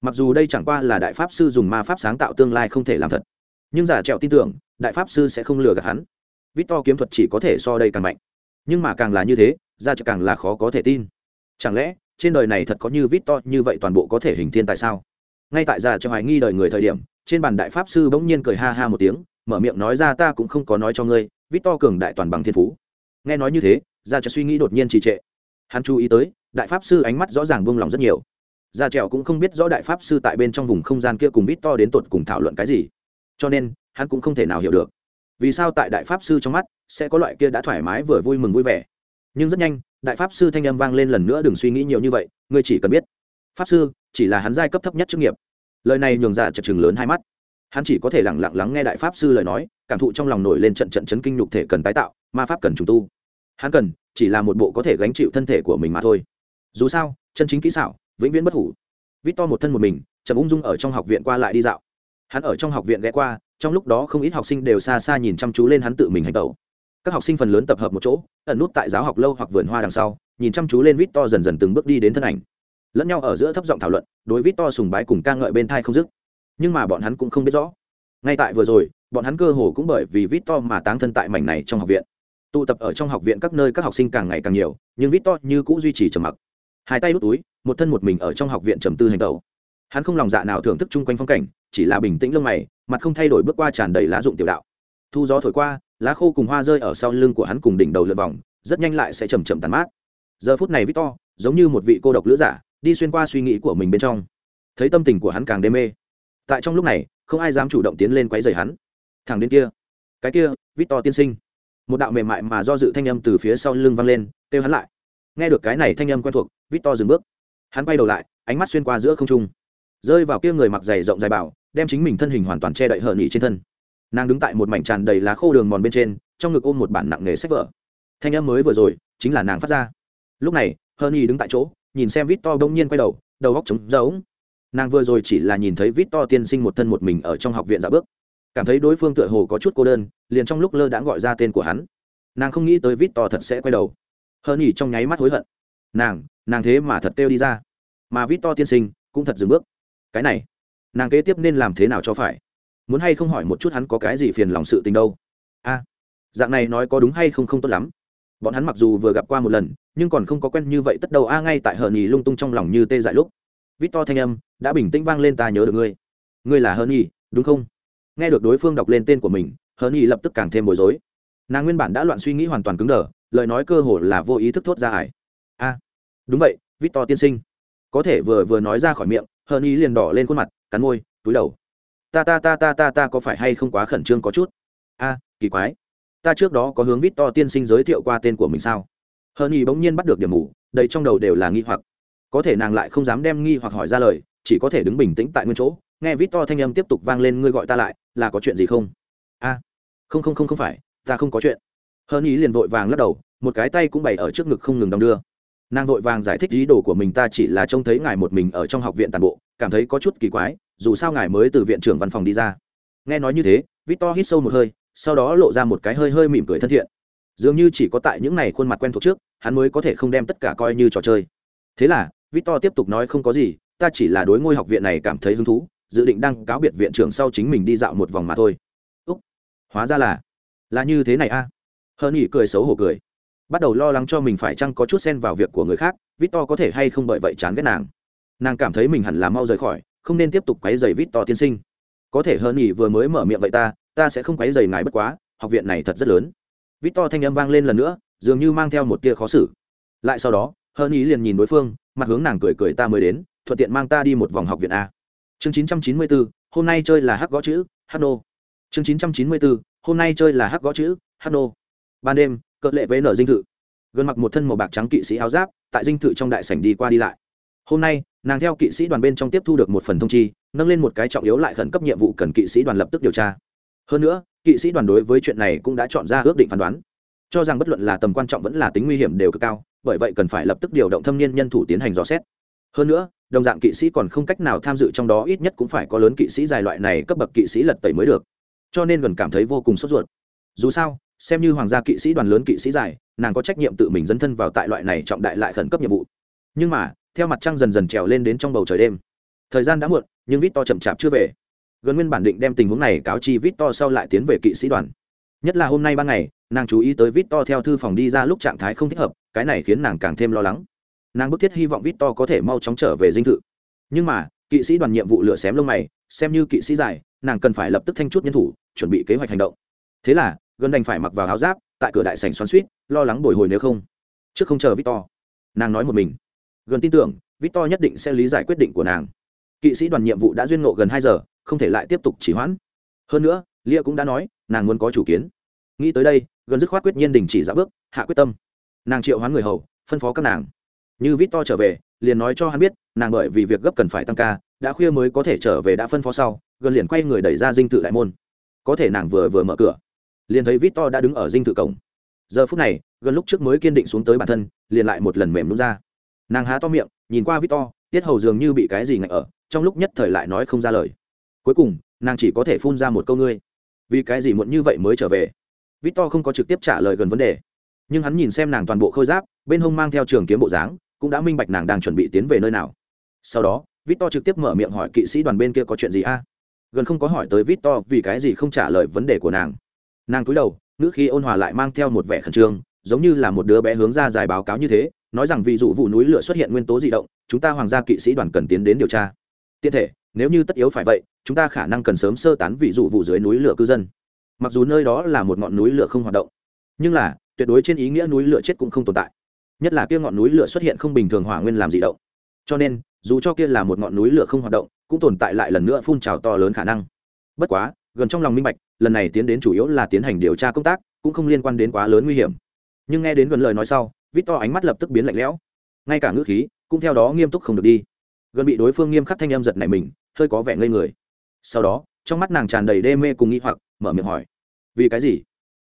Mặc dù đây chẳng qua là đại pháp sư dùng ma pháp sáng tạo tương lai không thể làm thật nhưng giả trẹo tin tưởng, đại pháp sư sẽ không lừa gạt hắn. Vít to kiếm thuật chỉ có thể so đây càng mạnh. Nhưng mà càng là như thế ra cho càng là khó có thể tin. Chẳng lẽ, trên đời này thật có như vít to như vậy toàn bộ có thể hình thiên tại sao? Ngay tại già cho hoài nghi đời người thời điểm, trên bàn đại pháp sư bỗng nhiên cười ha ha một tiếng, mở miệng nói ra ta cũng không có nói cho ngươi vít to cường đại toàn bằng thiên phú. Nghe nói như thế ra cho suy nghĩ đột nhiên trì trệ. Hắn chú ý tới, đại pháp sư ánh mắt rõ ràng buông lòng rất nhiều. Ra trèo cũng không biết rõ đại pháp sư tại bên trong vùng không gian kia cùng vít to đến tột cùng thảo luận cái gì cho nên hắn cũng không thể nào hiểu được vì sao tại đại pháp sư trong mắt sẽ có loại kia đã thoải mái vừa vui mừng vui vẻ nhưng rất nhanh đại pháp sư thanh âm vang lên lần nữa đừng suy nghĩ nhiều như vậy ngươi chỉ cần biết pháp sư chỉ là hắn giai cấp thấp nhất chức nghiệp lời này nhường dạ chật chừng lớn hai mắt hắn chỉ có thể lẳng lặng lắng nghe đại pháp sư lời nói cảm thụ trong lòng nổi lên trận trận chấn kinh nhục thể cần tái tạo ma pháp cần trùng tu hắn cần chỉ là một bộ có thể gánh chịu thân thể của mình mà thôi dù sao chân chính kỹ xảo vĩnh viễn bất hủ vít to một thân một mình chậm ung dung ở trong học viện qua lại đi dạo hắn ở trong học viện ghé qua, trong lúc đó không ít học sinh đều xa xa nhìn chăm chú lên hắn tự mình hành tẩu. Các học sinh phần lớn tập hợp một chỗ, ẩn nút tại giáo học lâu hoặc vườn hoa đằng sau, nhìn chăm chú lên vít to dần dần từng bước đi đến thân ảnh. Lẫn nhau ở giữa thấp giọng thảo luận, đối vít to sùng bái cùng ca ngợi bên thai không dứt. Nhưng mà bọn hắn cũng không biết rõ. Ngay tại vừa rồi, bọn hắn cơ hồ cũng bởi vì vít to mà táng thân tại mảnh này trong học viện. Tụ tập ở trong học viện các nơi các học sinh càng ngày càng nhiều, nhưng vít to như cũng duy trì trầm mặc. Hai tay đút túi, một thân một mình ở trong học viện trầm tư hành tẩu. Hắn không lòng dạ nào thưởng thức chung quanh phong cảnh chỉ là bình tĩnh lông mày, mặt không thay đổi bước qua tràn đầy lá dụng tiểu đạo. Thu gió thổi qua, lá khô cùng hoa rơi ở sau lưng của hắn cùng đỉnh đầu lượt vòng, rất nhanh lại sẽ chầm chậm tàn mát. Giờ phút này victor, giống như một vị cô độc lữ giả, đi xuyên qua suy nghĩ của mình bên trong. Thấy tâm tình của hắn càng đê mê. Tại trong lúc này, không ai dám chủ động tiến lên quấy rầy hắn. Thằng đến kia. Cái kia, victor tiên sinh. Một đạo mềm mại mà do dự thanh âm từ phía sau lưng vang lên, kêu hắn lại. Nghe được cái này thanh âm quen thuộc, victor dừng bước. Hắn quay đầu lại, ánh mắt xuyên qua giữa không trung. Rơi vào kia người mặc giày rộng dài bảo đem chính mình thân hình hoàn toàn che đậy hở nỉ trên thân. Nàng đứng tại một mảnh tràn đầy lá khô đường mòn bên trên, trong ngực ôm một bản nặng nghề sách vở. Thanh em mới vừa rồi, chính là nàng phát ra. Lúc này hờ nỉ đứng tại chỗ, nhìn xem vít to bỗng nhiên quay đầu đầu góc trống rỗng. Nàng vừa rồi chỉ là nhìn thấy vít to tiên sinh một thân một mình ở trong học viện dạ bước. Cảm thấy đối phương tựa hồ có chút cô đơn, liền trong lúc lơ đãng gọi ra tên của hắn. Nàng không nghĩ tới vít to thật sẽ quay đầu. Hờ nỉ trong nháy mắt hối hận. Nàng nàng thế mà thật kêu đi ra. Mà vít to tiên sinh cũng thật dừng bước. Cái này nàng kế tiếp nên làm thế nào cho phải? Muốn hay không hỏi một chút hắn có cái gì phiền lòng sự tình đâu? A, dạng này nói có đúng hay không không tốt lắm. Bọn hắn mặc dù vừa gặp qua một lần, nhưng còn không có quen như vậy tất đầu a, ngay tại hờ nhì lung tung trong lòng như tê dại lúc, vít to thanh âm, đã bình tĩnh vang lên ta nhớ được ngươi. Ngươi là hờ nhì, đúng không? Nghe được đối phương đọc lên tên của mình, hờ nhì lập tức càng thêm bối rối. Nàng nguyên bản đã loạn suy nghĩ hoàn toàn cứng đờ, lời nói cơ hồ là vô ý thức thốt ra ải. A, đúng vậy, vít to tiên sinh. Có thể vừa vừa nói ra khỏi miệng, hờ nhì liền đỏ lên khuôn mặt cắn môi, túi đầu. Ta ta ta ta ta ta có phải hay không quá khẩn trương có chút? A, kỳ quái. Ta trước đó có hướng vít to tiên sinh giới thiệu qua tên của mình sao? Hờ nhì bỗng nhiên bắt được điểm mù, đầy trong đầu đều là nghi hoặc. Có thể nàng lại không dám đem nghi hoặc hỏi ra lời, chỉ có thể đứng bình tĩnh tại nguyên chỗ, nghe vít to thanh âm tiếp tục vang lên, ngươi gọi ta lại, là có chuyện gì không? A, không không không không phải, ta không có chuyện. Hờ nhì liền vội vàng lắc đầu, một cái tay cũng bày ở trước ngực không ngừng đong đưa. Nàng vội vàng giải thích ý đồ của mình, ta chỉ là trông thấy ngài một mình ở trong học viện tàn bộ, cảm thấy có chút kỳ quái dù sao ngài mới từ viện trưởng văn phòng đi ra. Nghe nói như thế, victor hít sâu một hơi, sau đó lộ ra một cái hơi hơi mỉm cười thân thiện. Dường như chỉ có tại những này khuôn mặt quen thuộc trước, hắn mới có thể không đem tất cả coi như trò chơi. Thế là, victor tiếp tục nói không có gì, ta chỉ là đối ngôi học viện này cảm thấy hứng thú, dự định đăng cáo biệt viện trưởng sau chính mình đi dạo một vòng mà thôi. Úc, hóa ra là là như thế này a. À? hơn nghỉ cười xấu hổ cười. Bắt đầu lo lắng cho mình phải chăng có chút xen vào việc của người khác, victor có thể hay không bởi vậy chán ghét nàng. Nàng cảm thấy mình hẳn là mau rời khỏi không nên tiếp tục quấy rầy victor tiên sinh. Có thể hơn nghỉ vừa mới mở miệng vậy ta ta sẽ không quấy rầy ngài bất quá học viện này thật rất lớn. Victor thanh âm vang lên lần nữa dường như mang theo một tia khó xử. Lại sau đó hơn ý liền nhìn đối phương mặt hướng nàng cười cười ta mới đến thuận tiện mang ta đi một vòng học viện a. Chương 994, hôm nay chơi là hắc gõ chữ hano. nô. Chương 994, hôm nay chơi là hắc gõ chữ hano. nô. Ban đêm cợt lệ với nở dinh thự. Gần mặc một thân màu bạc trắng kỵ sĩ áo giáp tại dinh thự trong đại sảnh đi qua đi lại hôm nay, nàng theo kỵ sĩ đoàn bên trong tiếp thu được một phần thông chi, nâng lên một cái trọng yếu lại khẩn cấp nhiệm vụ cần kỵ sĩ đoàn lập tức điều tra. Hơn nữa, kỵ sĩ đoàn đối với chuyện này cũng đã chọn ra ước định phán đoán. Cho rằng bất luận là tầm quan trọng vẫn là tính nguy hiểm đều cực cao, bởi vậy cần phải lập tức điều động thâm niên nhân thủ tiến hành dò xét. Hơn nữa, đồng dạng kỵ sĩ còn không cách nào tham dự trong đó, ít nhất cũng phải có lớn kỵ sĩ dài loại này cấp bậc kỵ sĩ lật tẩy mới được. Cho nên gần cảm thấy vô cùng sốt ruột. Dù sao, xem như hoàng gia kỵ sĩ đoàn lớn kỵ sĩ dài, nàng có trách nhiệm tự mình dấn thân vào tại loại này trọng đại lại khẩn cấp nhiệm vụ. Nhưng mà theo mặt trăng dần dần trèo lên đến trong bầu trời đêm. Thời gian đã muộn nhưng vít to chậm chạp chưa về. Gần nguyên bản định đem tình huống này cáo chi vít to sau lại tiến về kỵ sĩ đoàn. Nhất là hôm nay ban ngày nàng chú ý tới vít to theo thư phòng đi ra lúc trạng thái không thích hợp cái này khiến nàng càng thêm lo lắng. Nàng bức thiết hy vọng vít to có thể mau chóng trở về dinh thự. Nhưng mà kỵ sĩ đoàn nhiệm vụ lựa xém lông mày xem như kỵ sĩ giải, nàng cần phải lập tức thanh chút nhân thủ chuẩn bị kế hoạch hành động. Thế là gần đành phải mặc vào áo giáp tại cửa đại sành xoắn suýt lo lắng bồi hồi nếu không. Trước không chờ victor nàng nói một mình gần tin tưởng, victor nhất định sẽ lý giải quyết định của nàng. Kỵ sĩ đoàn nhiệm vụ đã duyên ngộ gần hai giờ, không thể lại tiếp tục chỉ hoãn. Hơn nữa, lia cũng đã nói, nàng muốn có chủ kiến. Nghĩ tới đây, gần dứt khoát quyết nhiên đình chỉ dạo bước, hạ quyết tâm. Nàng triệu hoán người hầu, phân phó các nàng. Như vít to trở về, liền nói cho hắn biết, nàng bởi vì việc gấp cần phải tăng ca, đã khuya mới có thể trở về đã phân phó sau, gần liền quay người đẩy ra dinh thự đại môn. Có thể nàng vừa vừa mở cửa, liền thấy vít to đã đứng ở dinh thự cổng. Giờ phút này, gần lúc trước mới kiên định xuống tới bản thân, liền lại một lần mềm đúng ra nàng há to miệng, nhìn qua vít to tiết hầu dường như bị cái gì ngạch ở, trong lúc nhất thời lại nói không ra lời. Cuối cùng, nàng chỉ có thể phun ra một câu ngươi. Vì cái gì muộn như vậy mới trở về? Victor không có trực tiếp trả lời gần vấn đề. Nhưng hắn nhìn xem nàng toàn bộ khôi giáp, bên hông mang theo trường kiếm bộ dáng, cũng đã minh bạch nàng đang chuẩn bị tiến về nơi nào. Sau đó, victor trực tiếp mở miệng hỏi kỵ sĩ đoàn bên kia có chuyện gì a? Gần không có hỏi tới victor vì cái gì không trả lời vấn đề của nàng. Nàng cúi đầu, ngữ khi ôn hòa lại mang theo một vẻ khẩn trương, giống như là một đứa bé hướng ra dài báo cáo như thế nói rằng vì dụ vụ núi lửa xuất hiện nguyên tố di động, chúng ta hoàng gia kỵ sĩ đoàn cần tiến đến điều tra. Tiện thể, nếu như tất yếu phải vậy, chúng ta khả năng cần sớm sơ tán vị dụ vụ dưới núi lửa cư dân. Mặc dù nơi đó là một ngọn núi lửa không hoạt động, nhưng là, tuyệt đối trên ý nghĩa núi lửa chết cũng không tồn tại. Nhất là kia ngọn núi lửa xuất hiện không bình thường hỏa nguyên làm dị động. Cho nên, dù cho kia là một ngọn núi lửa không hoạt động, cũng tồn tại lại lần nữa phun trào to lớn khả năng. Bất quá, gần trong lòng minh bạch, lần này tiến đến chủ yếu là tiến hành điều tra công tác, cũng không liên quan đến quá lớn nguy hiểm. Nhưng nghe đến gần lời nói sau vít to ánh mắt lập tức biến lạnh lẽo. Ngay cả ngữ khí cũng theo đó nghiêm túc không được đi. Gần bị đối phương nghiêm khắc thanh em giật này mình, hơi có vẻ ngây người. Sau đó, trong mắt nàng tràn đầy đê mê cùng nghĩ hoặc, mở miệng hỏi, vì cái gì?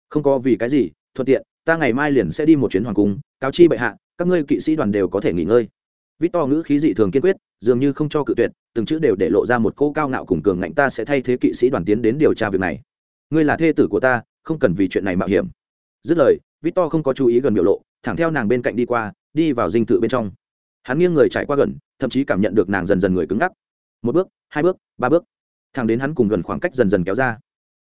Không có vì cái gì, thuận tiện, ta ngày mai liền sẽ đi một chuyến hoàng cung, cáo chi bệ hạ, các ngươi kỵ sĩ đoàn đều có thể nghỉ ngơi. Vít to ngữ khí dị thường kiên quyết, dường như không cho cự tuyệt, từng chữ đều để lộ ra một cô cao ngạo cùng cường ngạnh, ta sẽ thay thế kỵ sĩ đoàn tiến đến điều tra việc này. Ngươi là thê tử của ta, không cần vì chuyện này mạo hiểm. Dứt lời, vít to không có chú ý gần biểu lộ thẳng theo nàng bên cạnh đi qua, đi vào dinh thự bên trong. Hắn nghiêng người trải qua gần, thậm chí cảm nhận được nàng dần dần người cứng ngắc. Một bước, hai bước, ba bước. Thẳng đến hắn cùng gần khoảng cách dần dần kéo ra.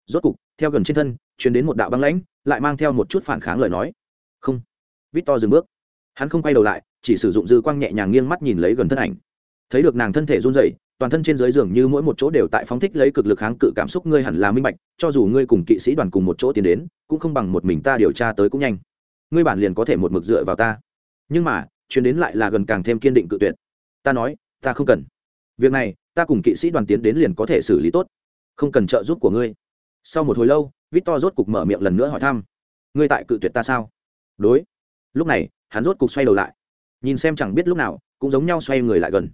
Rốt cục, theo gần trên thân chuyển đến một đạo băng lãnh, lại mang theo một chút phản kháng lời nói. Không. Vít to dừng bước. Hắn không quay đầu lại, chỉ sử dụng dư quang nhẹ nhàng nghiêng mắt nhìn lấy gần thân ảnh. Thấy được nàng thân thể run dậy toàn thân trên dưới giường như mỗi một chỗ đều tại phóng thích lấy cực lực kháng cự cảm xúc, ngươi hẳn là minh bạch, cho dù ngươi cùng kỵ sĩ đoàn cùng một chỗ tiến đến, cũng không bằng một mình ta điều tra tới cũng nhanh ngươi bản liền có thể một mực dựa vào ta. Nhưng mà chuyến đến lại là gần càng thêm kiên định cự tuyệt. Ta nói, ta không cần. Việc này, ta cùng kỵ sĩ đoàn tiến đến liền có thể xử lý tốt. Không cần trợ giúp của ngươi. Sau một hồi lâu, victor rốt cục mở miệng lần nữa hỏi thăm. Ngươi tại cự tuyệt ta sao? Đối. Lúc này, hắn rốt cục xoay đầu lại. Nhìn xem chẳng biết lúc nào, cũng giống nhau xoay người lại gần.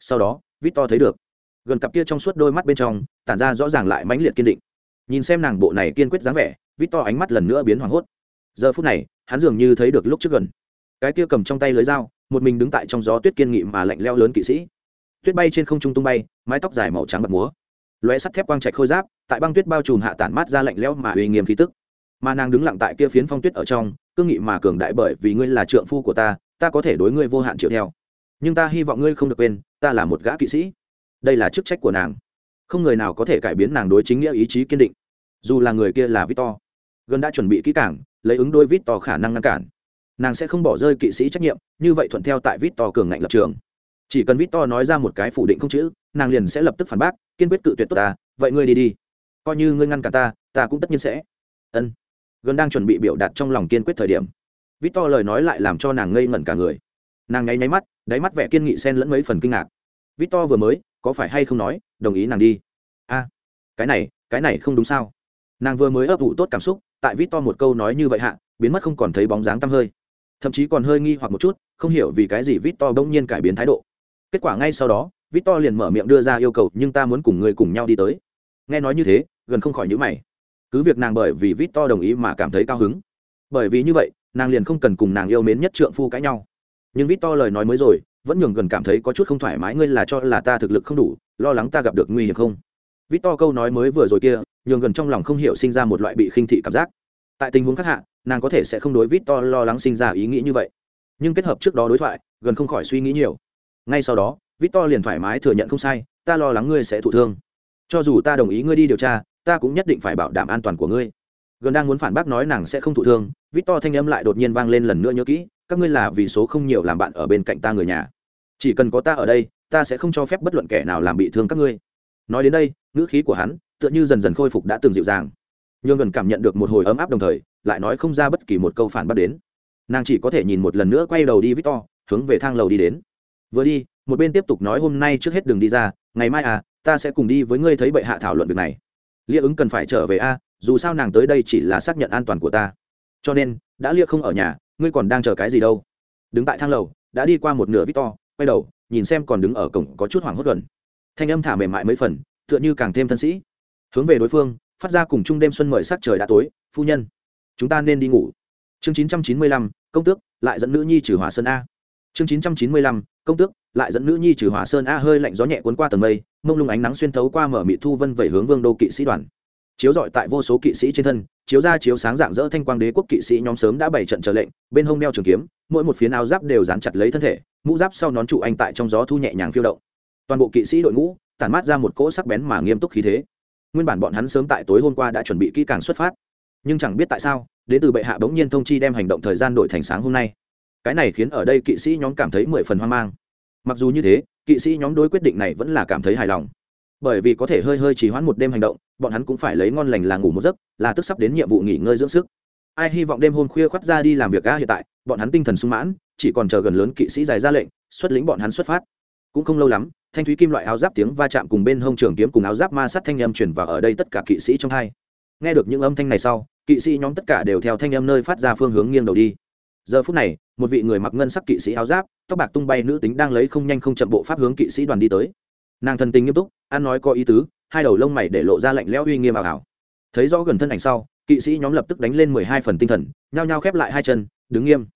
Sau đó, victor thấy được. Gần cặp kia trong suốt đôi mắt bên trong, tản ra rõ ràng lại mãnh liệt kiên định. Nhìn xem nàng bộ này kiên quyết dáng vẻ, victor ánh mắt lần nữa biến hoảng hốt giờ phút này, hắn dường như thấy được lúc trước gần. Cái kia cầm trong tay lưới dao, một mình đứng tại trong gió tuyết kiên nghị mà lạnh leo lớn kỵ sĩ. Tuyết bay trên không trung tung bay, mái tóc dài màu trắng bạc múa. Lóe sắt thép quang trạch khôi giáp, tại băng tuyết bao trùm hạ tản mát ra lạnh lẽo mà uy nghiêm khí tức. Mà nàng đứng lặng tại kia phiến phong tuyết ở trong, cương nghị mà cường đại bởi vì ngươi là trượng phu của ta ta có thể đối ngươi vô hạn chịu theo. Nhưng ta hy vọng ngươi không được quên, ta là một gã kỵ sĩ. Đây là chức trách của nàng. Không người nào có thể cải biến nàng đối chính nghĩa ý chí kiên định. Dù là người kia là victor gần đã chuẩn bị kỹ càng, lấy ứng đôi vít to khả năng ngăn cản. Nàng sẽ không bỏ rơi kỵ sĩ trách nhiệm như vậy thuận theo tại vít to cường ngạnh lập trường. Chỉ cần vít to nói ra một cái phủ định không chữ nàng liền sẽ lập tức phản bác kiên quyết cự tuyệt tốt ta vậy ngươi đi đi. Coi như ngươi ngăn cả ta ta cũng tất nhiên sẽ. Ân. Gần đang chuẩn bị biểu đạt trong lòng kiên quyết thời điểm vít to lời nói lại làm cho nàng ngây ngẩn cả người. Nàng ngáy nháy mắt đáy mắt vẻ kiên nghị xen lẫn mấy phần kinh ngạc. Vít to vừa mới có phải hay không nói đồng ý nàng đi. A cái này cái này không đúng sao. Nàng vừa mới ấp ủ tốt cảm xúc tại vít to một câu nói như vậy hạ, biến mất không còn thấy bóng dáng tăm hơi. Thậm chí còn hơi nghi hoặc một chút, không hiểu vì cái gì vít to bỗng nhiên cải biến thái độ. Kết quả ngay sau đó, vít to liền mở miệng đưa ra yêu cầu, nhưng ta muốn cùng người cùng nhau đi tới. Nghe nói như thế, gần không khỏi nhữ mày. Cứ việc nàng bởi vì vít to đồng ý mà cảm thấy cao hứng. Bởi vì như vậy, nàng liền không cần cùng nàng yêu mến nhất trượng phu cãi nhau. Nhưng vít to lời nói mới rồi, vẫn nhường gần cảm thấy có chút không thoải mái, ngươi là cho là ta thực lực không đủ, lo lắng ta gặp được nguy hiểm không? Victor câu nói mới vừa rồi kia, nhường gần trong lòng không hiểu sinh ra một loại bị khinh thị cảm giác. Tại tình huống khác hạ, nàng có thể sẽ không đối victor lo lắng sinh ra ý nghĩ như vậy. Nhưng kết hợp trước đó đối thoại, gần không khỏi suy nghĩ nhiều. Ngay sau đó victor liền thoải mái thừa nhận không sai, ta lo lắng ngươi sẽ thụ thương. Cho dù ta đồng ý ngươi đi điều tra, ta cũng nhất định phải bảo đảm an toàn của ngươi. Gần đang muốn phản bác nói nàng sẽ không thụ thương victor thanh âm lại đột nhiên vang lên lần nữa nhớ kỹ, các ngươi là vì số không nhiều làm bạn ở bên cạnh ta người nhà. Chỉ cần có ta ở đây, ta sẽ không cho phép bất luận kẻ nào làm bị thương các ngươi nói đến đây, ngữ khí của hắn tựa như dần dần khôi phục đã từng dịu dàng. Nhưng gần cảm nhận được một hồi ấm áp đồng thời, lại nói không ra bất kỳ một câu phản bác đến. Nàng chỉ có thể nhìn một lần nữa quay đầu đi victor, hướng về thang lầu đi đến. Vừa đi, một bên tiếp tục nói hôm nay trước hết đường đi ra, ngày mai à ta sẽ cùng đi với ngươi thấy bệ hạ thảo luận việc này. Lia ứng cần phải trở về a, dù sao nàng tới đây chỉ là xác nhận an toàn của ta. Cho nên, đã lia không ở nhà, ngươi còn đang chờ cái gì đâu? Đứng tại thang lầu, đã đi qua một nửa victor, quay đầu, nhìn xem còn đứng ở cổng có chút hoảng hốt gần thanh âm thả mềm mại mấy phần, tựa như càng thêm thân sĩ. Hướng về đối phương, phát ra cùng chung đêm xuân mời sắc trời đã tối, phu nhân. Chúng ta nên đi ngủ. Chương chín trăm chín mươi lăm, công tước, lại dẫn nữ nhi trừ hỏa sơn a. Chương chín trăm chín mươi lăm, công tước, lại dẫn nữ nhi trừ hỏa sơn a hơi lạnh gió nhẹ cuốn qua tầng mây, mông lung ánh nắng xuyên thấu qua mở mị thu vân vẩy hướng vương đô kỵ sĩ đoàn. Chiếu dọi tại vô số kỵ sĩ trên thân, chiếu ra chiếu sáng dạng dỡ thanh quang đế quốc kỵ sĩ nhóm sớm đã bảy trận trở lệnh, bên hông đeo trường kiếm, mỗi một phiến áo giáp đều dán chặt lấy thân thể, mũ giáp sau nón trụ anh tại trong gió thu nhẹ nhàng phiêu động toàn bộ kỵ sĩ đội ngũ tản mát ra một cỗ sắc bén mà nghiêm túc khí thế. Nguyên bản bọn hắn sớm tại tối hôm qua đã chuẩn bị kỹ càng xuất phát. Nhưng chẳng biết tại sao, đến từ bệ hạ bỗng nhiên thông chi đem hành động thời gian đổi thành sáng hôm nay. Cái này khiến ở đây kỵ sĩ nhóm cảm thấy mười phần hoang mang. Mặc dù như thế, kỵ sĩ nhóm đối quyết định này vẫn là cảm thấy hài lòng. Bởi vì có thể hơi hơi trì hoãn một đêm hành động, bọn hắn cũng phải lấy ngon lành là ngủ một giấc, là tức sắp đến nhiệm vụ nghỉ ngơi dưỡng sức. Ai hy vọng đêm hôm khuya khoắt ra đi làm việc ga hiện tại, bọn hắn tinh thần sung mãn, chỉ còn chờ gần lớn kỵ sĩ dài ra lệnh, xuất lĩnh bọn hắn xuất phát. Cũng không lâu lắm thanh thúy kim loại áo giáp tiếng va chạm cùng bên hông trường kiếm cùng áo giáp ma sát thanh âm chuyển vào ở đây tất cả kỵ sĩ trong hai. Nghe được những âm thanh này sau, kỵ sĩ nhóm tất cả đều theo thanh âm nơi phát ra phương hướng nghiêng đầu đi. Giờ phút này, một vị người mặc ngân sắc kỵ sĩ áo giáp, tóc bạc tung bay nữ tính đang lấy không nhanh không chậm bộ pháp hướng kỵ sĩ đoàn đi tới. Nàng thần tình nghiêm túc, ăn nói có ý tứ, hai đầu lông mày để lộ ra lạnh lẽo uy nghiêm ảo ảo. Thấy rõ gần thân ảnh sau, kỵ sĩ nhóm lập tức đánh lên mười hai phần tinh thần, nhao nhao khép lại hai chân, đứng nghiêm.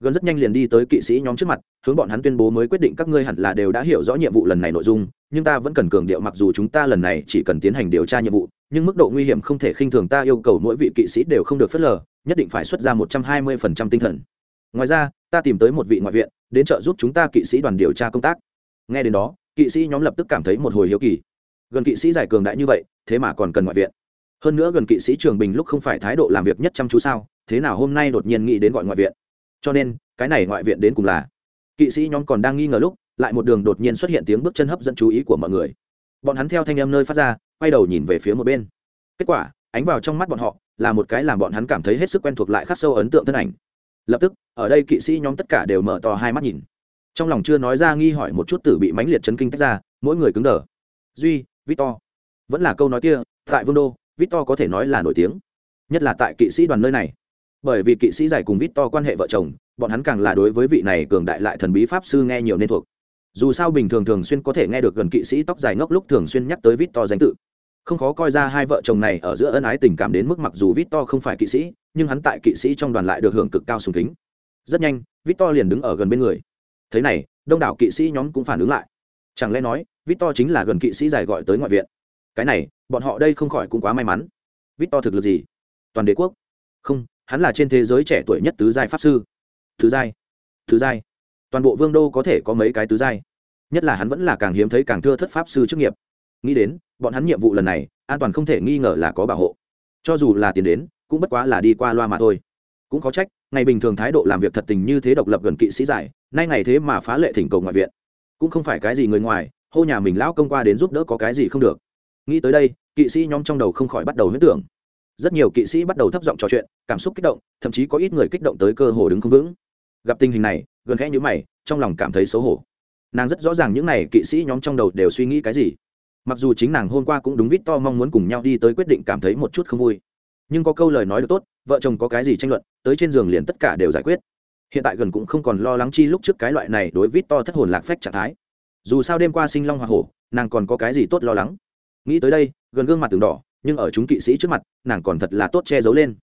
Gần rất nhanh liền đi tới kỵ sĩ nhóm trước mặt hướng bọn hắn tuyên bố mới quyết định các ngươi hẳn là đều đã hiểu rõ nhiệm vụ lần này nội dung, nhưng ta vẫn cần cường điệu mặc dù chúng ta lần này chỉ cần tiến hành điều tra nhiệm vụ, nhưng mức độ nguy hiểm không thể khinh thường ta yêu cầu mỗi vị kỵ sĩ đều không được phớt lờ, nhất định phải xuất ra một trăm hai mươi phần trăm tinh thần. Ngoài ra, ta tìm tới một vị ngoại viện, đến trợ giúp chúng ta kỵ sĩ đoàn điều tra công tác. Nghe đến đó, kỵ sĩ nhóm lập tức cảm thấy một hồi hiếu kỳ. Gần kỵ sĩ giải cường đại như vậy, thế mà còn cần ngoại viện. Hơn nữa gần kỵ sĩ trường bình lúc không phải thái độ làm việc nhất chăm chú sao, thế nào hôm nay đột nhiên nghĩ đến gọi ngoại viện? Cho nên, cái này ngoại viện đến cùng là kỵ sĩ nhóm còn đang nghi ngờ lúc, lại một đường đột nhiên xuất hiện tiếng bước chân hấp dẫn chú ý của mọi người. Bọn hắn theo thanh âm nơi phát ra, quay đầu nhìn về phía một bên. Kết quả, ánh vào trong mắt bọn họ, là một cái làm bọn hắn cảm thấy hết sức quen thuộc lại khắc sâu ấn tượng thân ảnh. Lập tức, ở đây kỵ sĩ nhóm tất cả đều mở to hai mắt nhìn. Trong lòng chưa nói ra nghi hỏi một chút tử bị mãnh liệt chấn kinh tách ra, mỗi người cứng đờ. Duy, victor. Vẫn là câu nói kia, tại vương đô, victor có thể nói là nổi tiếng. Nhất là tại kỵ sĩ đoàn nơi này bởi vì kỵ sĩ giải cùng victor quan hệ vợ chồng, bọn hắn càng là đối với vị này cường đại lại thần bí pháp sư nghe nhiều nên thuộc. Dù sao bình thường thường xuyên có thể nghe được gần kỵ sĩ tóc dài ngốc lúc thường xuyên nhắc tới victor danh tự. Không khó coi ra hai vợ chồng này ở giữa ân ái tình cảm đến mức mặc dù victor không phải kỵ sĩ, nhưng hắn tại kỵ sĩ trong đoàn lại được hưởng cực cao sùng kính. Rất nhanh, victor liền đứng ở gần bên người. Thế này, đông đảo kỵ sĩ nhóm cũng phản ứng lại. Chẳng lẽ nói, victor chính là gần kỵ sĩ giải gọi tới ngoại viện? Cái này, bọn họ đây không khỏi cũng quá may mắn. Victor thực lực gì? Toàn đế quốc. Không hắn là trên thế giới trẻ tuổi nhất tứ giai pháp sư. Tứ giai. Tứ giai. Toàn bộ vương đô có thể có mấy cái tứ giai. Nhất là hắn vẫn là càng hiếm thấy càng thưa thất pháp sư chức nghiệp. Nghĩ đến, bọn hắn nhiệm vụ lần này, an toàn không thể nghi ngờ là có bảo hộ. Cho dù là tiền đến, cũng bất quá là đi qua loa mà thôi. Cũng có trách, ngày bình thường thái độ làm việc thật tình như thế độc lập gần kỵ sĩ giải, nay ngày thế mà phá lệ thỉnh cầu ngoại viện. Cũng không phải cái gì người ngoài, hô nhà mình lão công qua đến giúp đỡ có cái gì không được. Nghĩ tới đây, kỵ sĩ nhóm trong đầu không khỏi bắt đầu huyết tưởng rất nhiều kỵ sĩ bắt đầu thấp giọng trò chuyện, cảm xúc kích động, thậm chí có ít người kích động tới cơ hồ đứng không vững. Gặp tình hình này, gần khẽ nhữ mày, trong lòng cảm thấy xấu hổ. Nàng rất rõ ràng những n à y kỵ sĩ nhóm trong đầu đều suy nghĩ cái gì. Mặc dù chính nàng hôm qua cũng đúng vít to mong muốn cùng nhau đi tới quyết định cảm thấy một chút không vui. Nhưng có câu lời nói được tốt, vợ chồng có cái gì tranh luận, tới trên giường liền tất cả đều giải quyết. Hiện tại gần cũng không còn lo lắng chi lúc trước cái loại này đối vít to thất hồn lạc phách trạng thái. Dù sao đêm qua sinh long hoa hổ, nàng còn có cái gì tốt lo lắng? Nghĩ tới đây, gần gương mặt từng đỏ nhưng ở chúng kỵ sĩ trước mặt, nàng còn thật là tốt che giấu lên.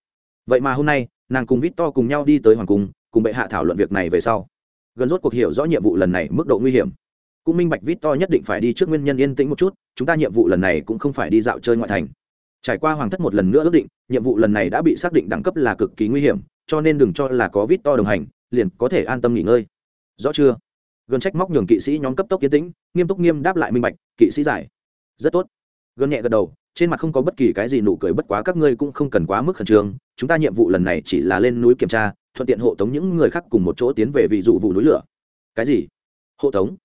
Vậy mà hôm nay, nàng cùng vít to cùng nhau đi tới hoàng cung, cùng bệ hạ thảo luận việc này về sau. Gần rốt cuộc hiểu rõ nhiệm vụ lần này mức độ nguy hiểm. Cũng minh bạch vít to nhất định phải đi trước nguyên nhân yên tĩnh một chút, chúng ta nhiệm vụ lần này cũng không phải đi dạo chơi ngoại thành. Trải qua hoàng thất một lần nữa ước định, nhiệm vụ lần này đã bị xác định đẳng cấp là cực kỳ nguy hiểm, cho nên đừng cho là có vít to đồng hành, liền có thể an tâm nghỉ ngơi. Rõ chưa? Gần trách móc nhường kỵ sĩ nhóm cấp tốc yên tĩnh, nghiêm túc nghiêm đáp lại minh bạch, kỵ sĩ giải. Rất tốt. Gần nhẹ gật đầu trên mặt không có bất kỳ cái gì nụ cười bất quá các ngươi cũng không cần quá mức khẩn trương, chúng ta nhiệm vụ lần này chỉ là lên núi kiểm tra, thuận tiện hộ tống những người khác cùng một chỗ tiến về vị dụ vụ núi lửa. Cái gì? Hộ tống?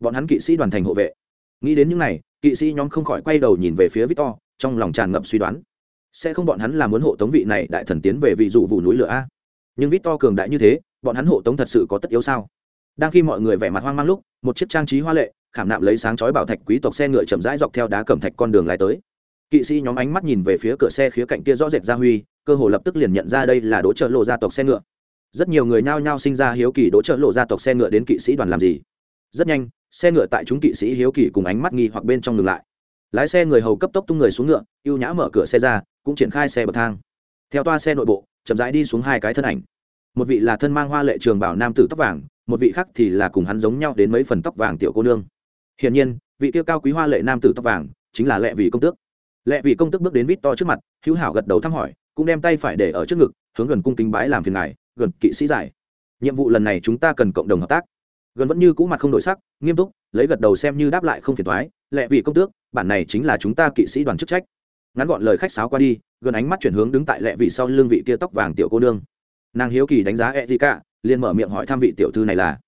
Bọn hắn kỵ sĩ đoàn thành hộ vệ. Nghĩ đến những này, kỵ sĩ nhóm không khỏi quay đầu nhìn về phía victor, trong lòng tràn ngập suy đoán. Sẽ không bọn hắn là muốn hộ tống vị này đại thần tiến về vị dụ vụ núi lửa a? Nhưng victor cường đại như thế, bọn hắn hộ tống thật sự có tất yếu sao? Đang khi mọi người vẻ mặt hoang mang lúc, một chiếc trang trí hoa lệ, khảm nạm lấy sáng chói bảo thạch quý tộc xe ngựa chậm rãi dọc theo đá cẩm thạch con đường lái tới kỵ sĩ nhóm ánh mắt nhìn về phía cửa xe khía cạnh kia rõ rệt gia huy, cơ hồ lập tức liền nhận ra đây là đỗ trợ lộ gia tộc xe ngựa. Rất nhiều người nhao nhao sinh ra hiếu kỳ đỗ trợ lộ gia tộc xe ngựa đến kỵ sĩ đoàn làm gì. Rất nhanh, xe ngựa tại chúng kỵ sĩ hiếu kỳ cùng ánh mắt nghi hoặc bên trong ngừng lại. Lái xe người hầu cấp tốc tung người xuống ngựa, ưu nhã mở cửa xe ra, cũng triển khai xe bậc thang. Theo toa xe nội bộ, chậm rãi đi xuống hai cái thân ảnh. Một vị là thân mang hoa lệ trường bảo nam tử tóc vàng, một vị khác thì là cùng hắn giống nhau đến mấy phần tóc vàng tiểu cô nương. Hiển nhiên, vị tiêu cao quý hoa lệ nam tử tóc vàng chính là lệ vị công tước lệ vị công tước bước đến vít to trước mặt, hữu hảo gật đầu thăm hỏi, cũng đem tay phải để ở trước ngực, hướng gần cung kính bái làm phiền ngài, gần kỵ sĩ giải. Nhiệm vụ lần này chúng ta cần cộng đồng hợp tác. Gần vẫn như cũ mặt không đổi sắc, nghiêm túc, lấy gật đầu xem như đáp lại không phiền thoái lệ vị công tước, bản này chính là chúng ta kỵ sĩ đoàn chức trách. Ngắn gọn lời khách sáo qua đi, gần ánh mắt chuyển hướng đứng tại lệ vị sau lưng vị kia tóc vàng tiểu cô nương. Nàng hiếu kỳ đánh giá e gì cả liền mở miệng hỏi thăm vị tiểu thư này là,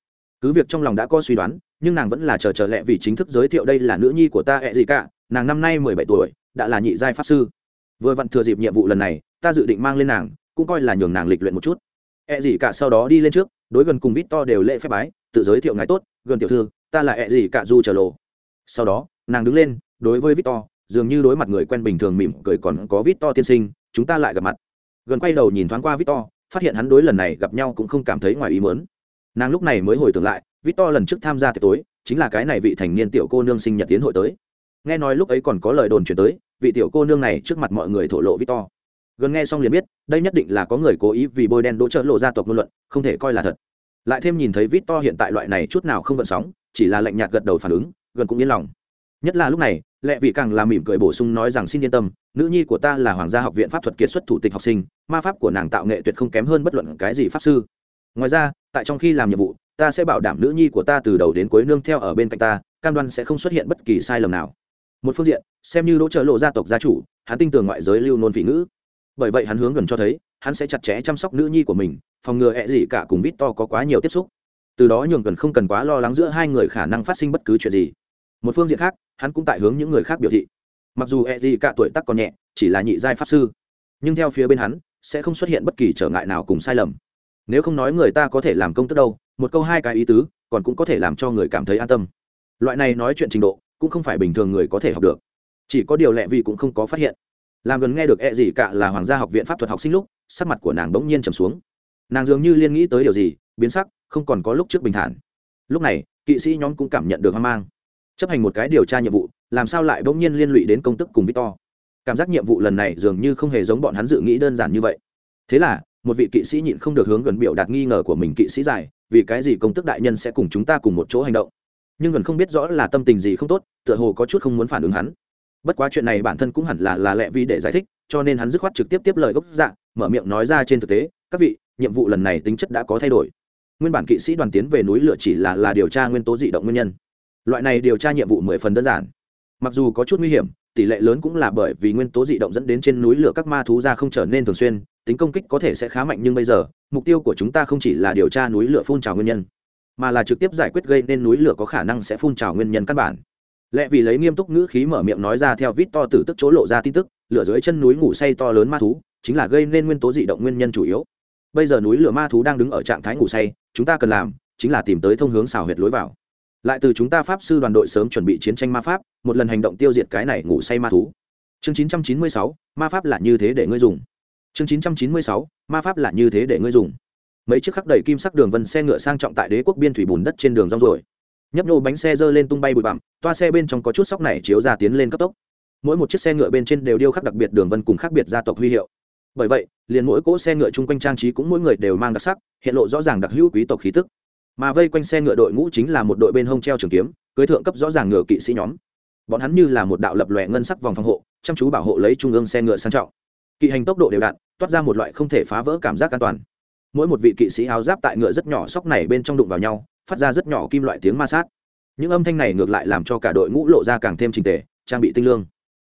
cứ việc trong lòng đã có suy đoán, nhưng nàng vẫn là chờ chờ lệ vị chính thức giới thiệu đây là nữ nhi của ta e gì cả nàng năm nay mười bảy tuổi đã là nhị giai pháp sư. Vừa vặn thừa dịp nhiệm vụ lần này, ta dự định mang lên nàng, cũng coi là nhường nàng lịch luyện một chút. E gì cả sau đó đi lên trước, đối gần cùng vít to đều lễ phép bái, tự giới thiệu ngài tốt, gần tiểu thư, ta là E gì cả du chờ lộ. Sau đó, nàng đứng lên, đối với vít to dường như đối mặt người quen bình thường mỉm cười còn có vít to tiên sinh, chúng ta lại gặp mặt. Gần quay đầu nhìn thoáng qua vít to phát hiện hắn đối lần này gặp nhau cũng không cảm thấy ngoài ý mớn nàng lúc này mới hồi tưởng lại vít to lần trước tham gia tiệc tối, chính là cái này vị thành niên tiểu cô nương sinh nhật tiến hội tới nghe nói lúc ấy còn có lời đồn chuyển tới, vị tiểu cô nương này trước mặt mọi người thổ lộ victor. Gần nghe xong liền biết, đây nhất định là có người cố ý vì bôi đen đỗ trợ lộ gia tộc ngôn luận, không thể coi là thật. Lại thêm nhìn thấy victor hiện tại loại này chút nào không gợn sóng, chỉ là lạnh nhạt gật đầu phản ứng, gần cũng yên lòng. Nhất là lúc này lệ vị càng làm mỉm cười bổ sung nói rằng xin yên tâm, nữ nhi của ta là hoàng gia học viện pháp thuật kiệt xuất thủ tịch học sinh, ma pháp của nàng tạo nghệ tuyệt không kém hơn bất luận cái gì pháp sư. Ngoài ra, tại trong khi làm nhiệm vụ, ta sẽ bảo đảm nữ nhi của ta từ đầu đến cuối nương theo ở bên cạnh ta, cam đoan sẽ không xuất hiện bất kỳ sai lầm nào một phương diện, xem như đỗ trợ lộ gia tộc gia chủ, hắn tin tưởng ngoại giới lưu nôn vị ngữ. Bởi vậy hắn hướng gần cho thấy, hắn sẽ chặt chẽ chăm sóc nữ nhi của mình, phòng ngừa hẹ gì cả cùng vít to có quá nhiều tiếp xúc. Từ đó nhường gần không cần quá lo lắng giữa hai người khả năng phát sinh bất cứ chuyện gì. Một phương diện khác, hắn cũng tại hướng những người khác biểu thị. Mặc dù e gì cả tuổi tác còn nhẹ, chỉ là nhị giai pháp sư, nhưng theo phía bên hắn, sẽ không xuất hiện bất kỳ trở ngại nào cùng sai lầm. Nếu không nói người ta có thể làm công tức đâu, một câu hai cái ý tứ, còn cũng có thể làm cho người cảm thấy an tâm. Loại này nói chuyện trình độ cũng không phải bình thường người có thể học được. Chỉ có điều lẹ vì cũng không có phát hiện. Làm gần nghe được e gì cả là hoàng gia học viện pháp thuật học sinh lúc, sắc mặt của nàng bỗng nhiên trầm xuống. Nàng dường như liên nghĩ tới điều gì, biến sắc, không còn có lúc trước bình thản. Lúc này, kỵ sĩ nhóm cũng cảm nhận được hoang mang. Chấp hành một cái điều tra nhiệm vụ, làm sao lại bỗng nhiên liên lụy đến công tức cùng victor? Cảm giác nhiệm vụ lần này dường như không hề giống bọn hắn dự nghĩ đơn giản như vậy. Thế là, một vị kỵ sĩ nhịn không được hướng gần biểu đạt nghi ngờ của mình kỵ sĩ dài, vì cái gì công tức đại nhân sẽ cùng chúng ta cùng một chỗ hành động? Nhưng gần không biết rõ là tâm tình gì không tốt, tựa hồ có chút không muốn phản ứng hắn. Bất quá chuyện này bản thân cũng hẳn là là lẹ vi để giải thích, cho nên hắn dứt khoát trực tiếp tiếp lời gốc dạ mở miệng nói ra trên thực tế, các vị, nhiệm vụ lần này tính chất đã có thay đổi. Nguyên bản kỵ sĩ đoàn tiến về núi lửa chỉ là là điều tra nguyên tố dị động nguyên nhân. Loại này điều tra nhiệm vụ mười phần đơn giản. Mặc dù có chút nguy hiểm, tỷ lệ lớn cũng là bởi vì nguyên tố dị động dẫn đến trên núi lửa các ma thú ra không trở nên thường xuyên, tính công kích có thể sẽ khá mạnh nhưng bây giờ, mục tiêu của chúng ta không chỉ là điều tra núi lửa phun trào nguyên nhân mà là trực tiếp giải quyết gây nên núi lửa có khả năng sẽ phun trào nguyên nhân căn bản. Lẽ vì lấy nghiêm túc ngữ khí mở miệng nói ra theo vít to tử tức chỗ lộ ra tin tức lửa dưới chân núi ngủ say to lớn ma thú chính là gây nên nguyên tố dị động nguyên nhân chủ yếu. Bây giờ núi lửa ma thú đang đứng ở trạng thái ngủ say chúng ta cần làm chính là tìm tới thông hướng xào huyệt lối vào. Lại từ chúng ta pháp sư đoàn đội sớm chuẩn bị chiến tranh ma pháp một lần hành động tiêu diệt cái này ngủ say ma thú. Chương 996, ma pháp là như thế để ngươi dùng. Chương 996, ma pháp là như thế để ngươi dùng mấy chiếc khắc đầy kim sắc đường vân xe ngựa sang trọng tại đế quốc biên thủy bùn đất trên đường rong rồi nhấp nhô bánh xe dơ lên tung bay bụi bặm, toa xe bên trong có chút sóc này chiếu ra tiến lên cấp tốc. Mỗi một chiếc xe ngựa bên trên đều điêu khắc đặc biệt đường vân cùng khác biệt gia tộc huy hiệu. Bởi vậy, liền mỗi cỗ xe ngựa chung quanh trang trí cũng mỗi người đều mang đặc sắc, hiện lộ rõ ràng đặc hữu quý tộc khí tức. Mà vây quanh xe ngựa đội ngũ chính là một đội bên hông treo trường kiếm, cưới thượng cấp rõ ràng ngựa kỵ sĩ nhóm. Bọn hắn như là một đạo lập lòe ngân sắc vòng phòng hộ, chăm chú bảo hộ lấy trung ương xe ngựa sang trọng. Kỵ hành tốc độ đều đặn, toát ra một loại không thể phá vỡ cảm giác an toàn mỗi một vị kỵ sĩ áo giáp tại ngựa rất nhỏ sóc này bên trong đụng vào nhau, phát ra rất nhỏ kim loại tiếng ma sát. Những âm thanh này ngược lại làm cho cả đội ngũ lộ ra càng thêm trình tề, trang bị tinh lương.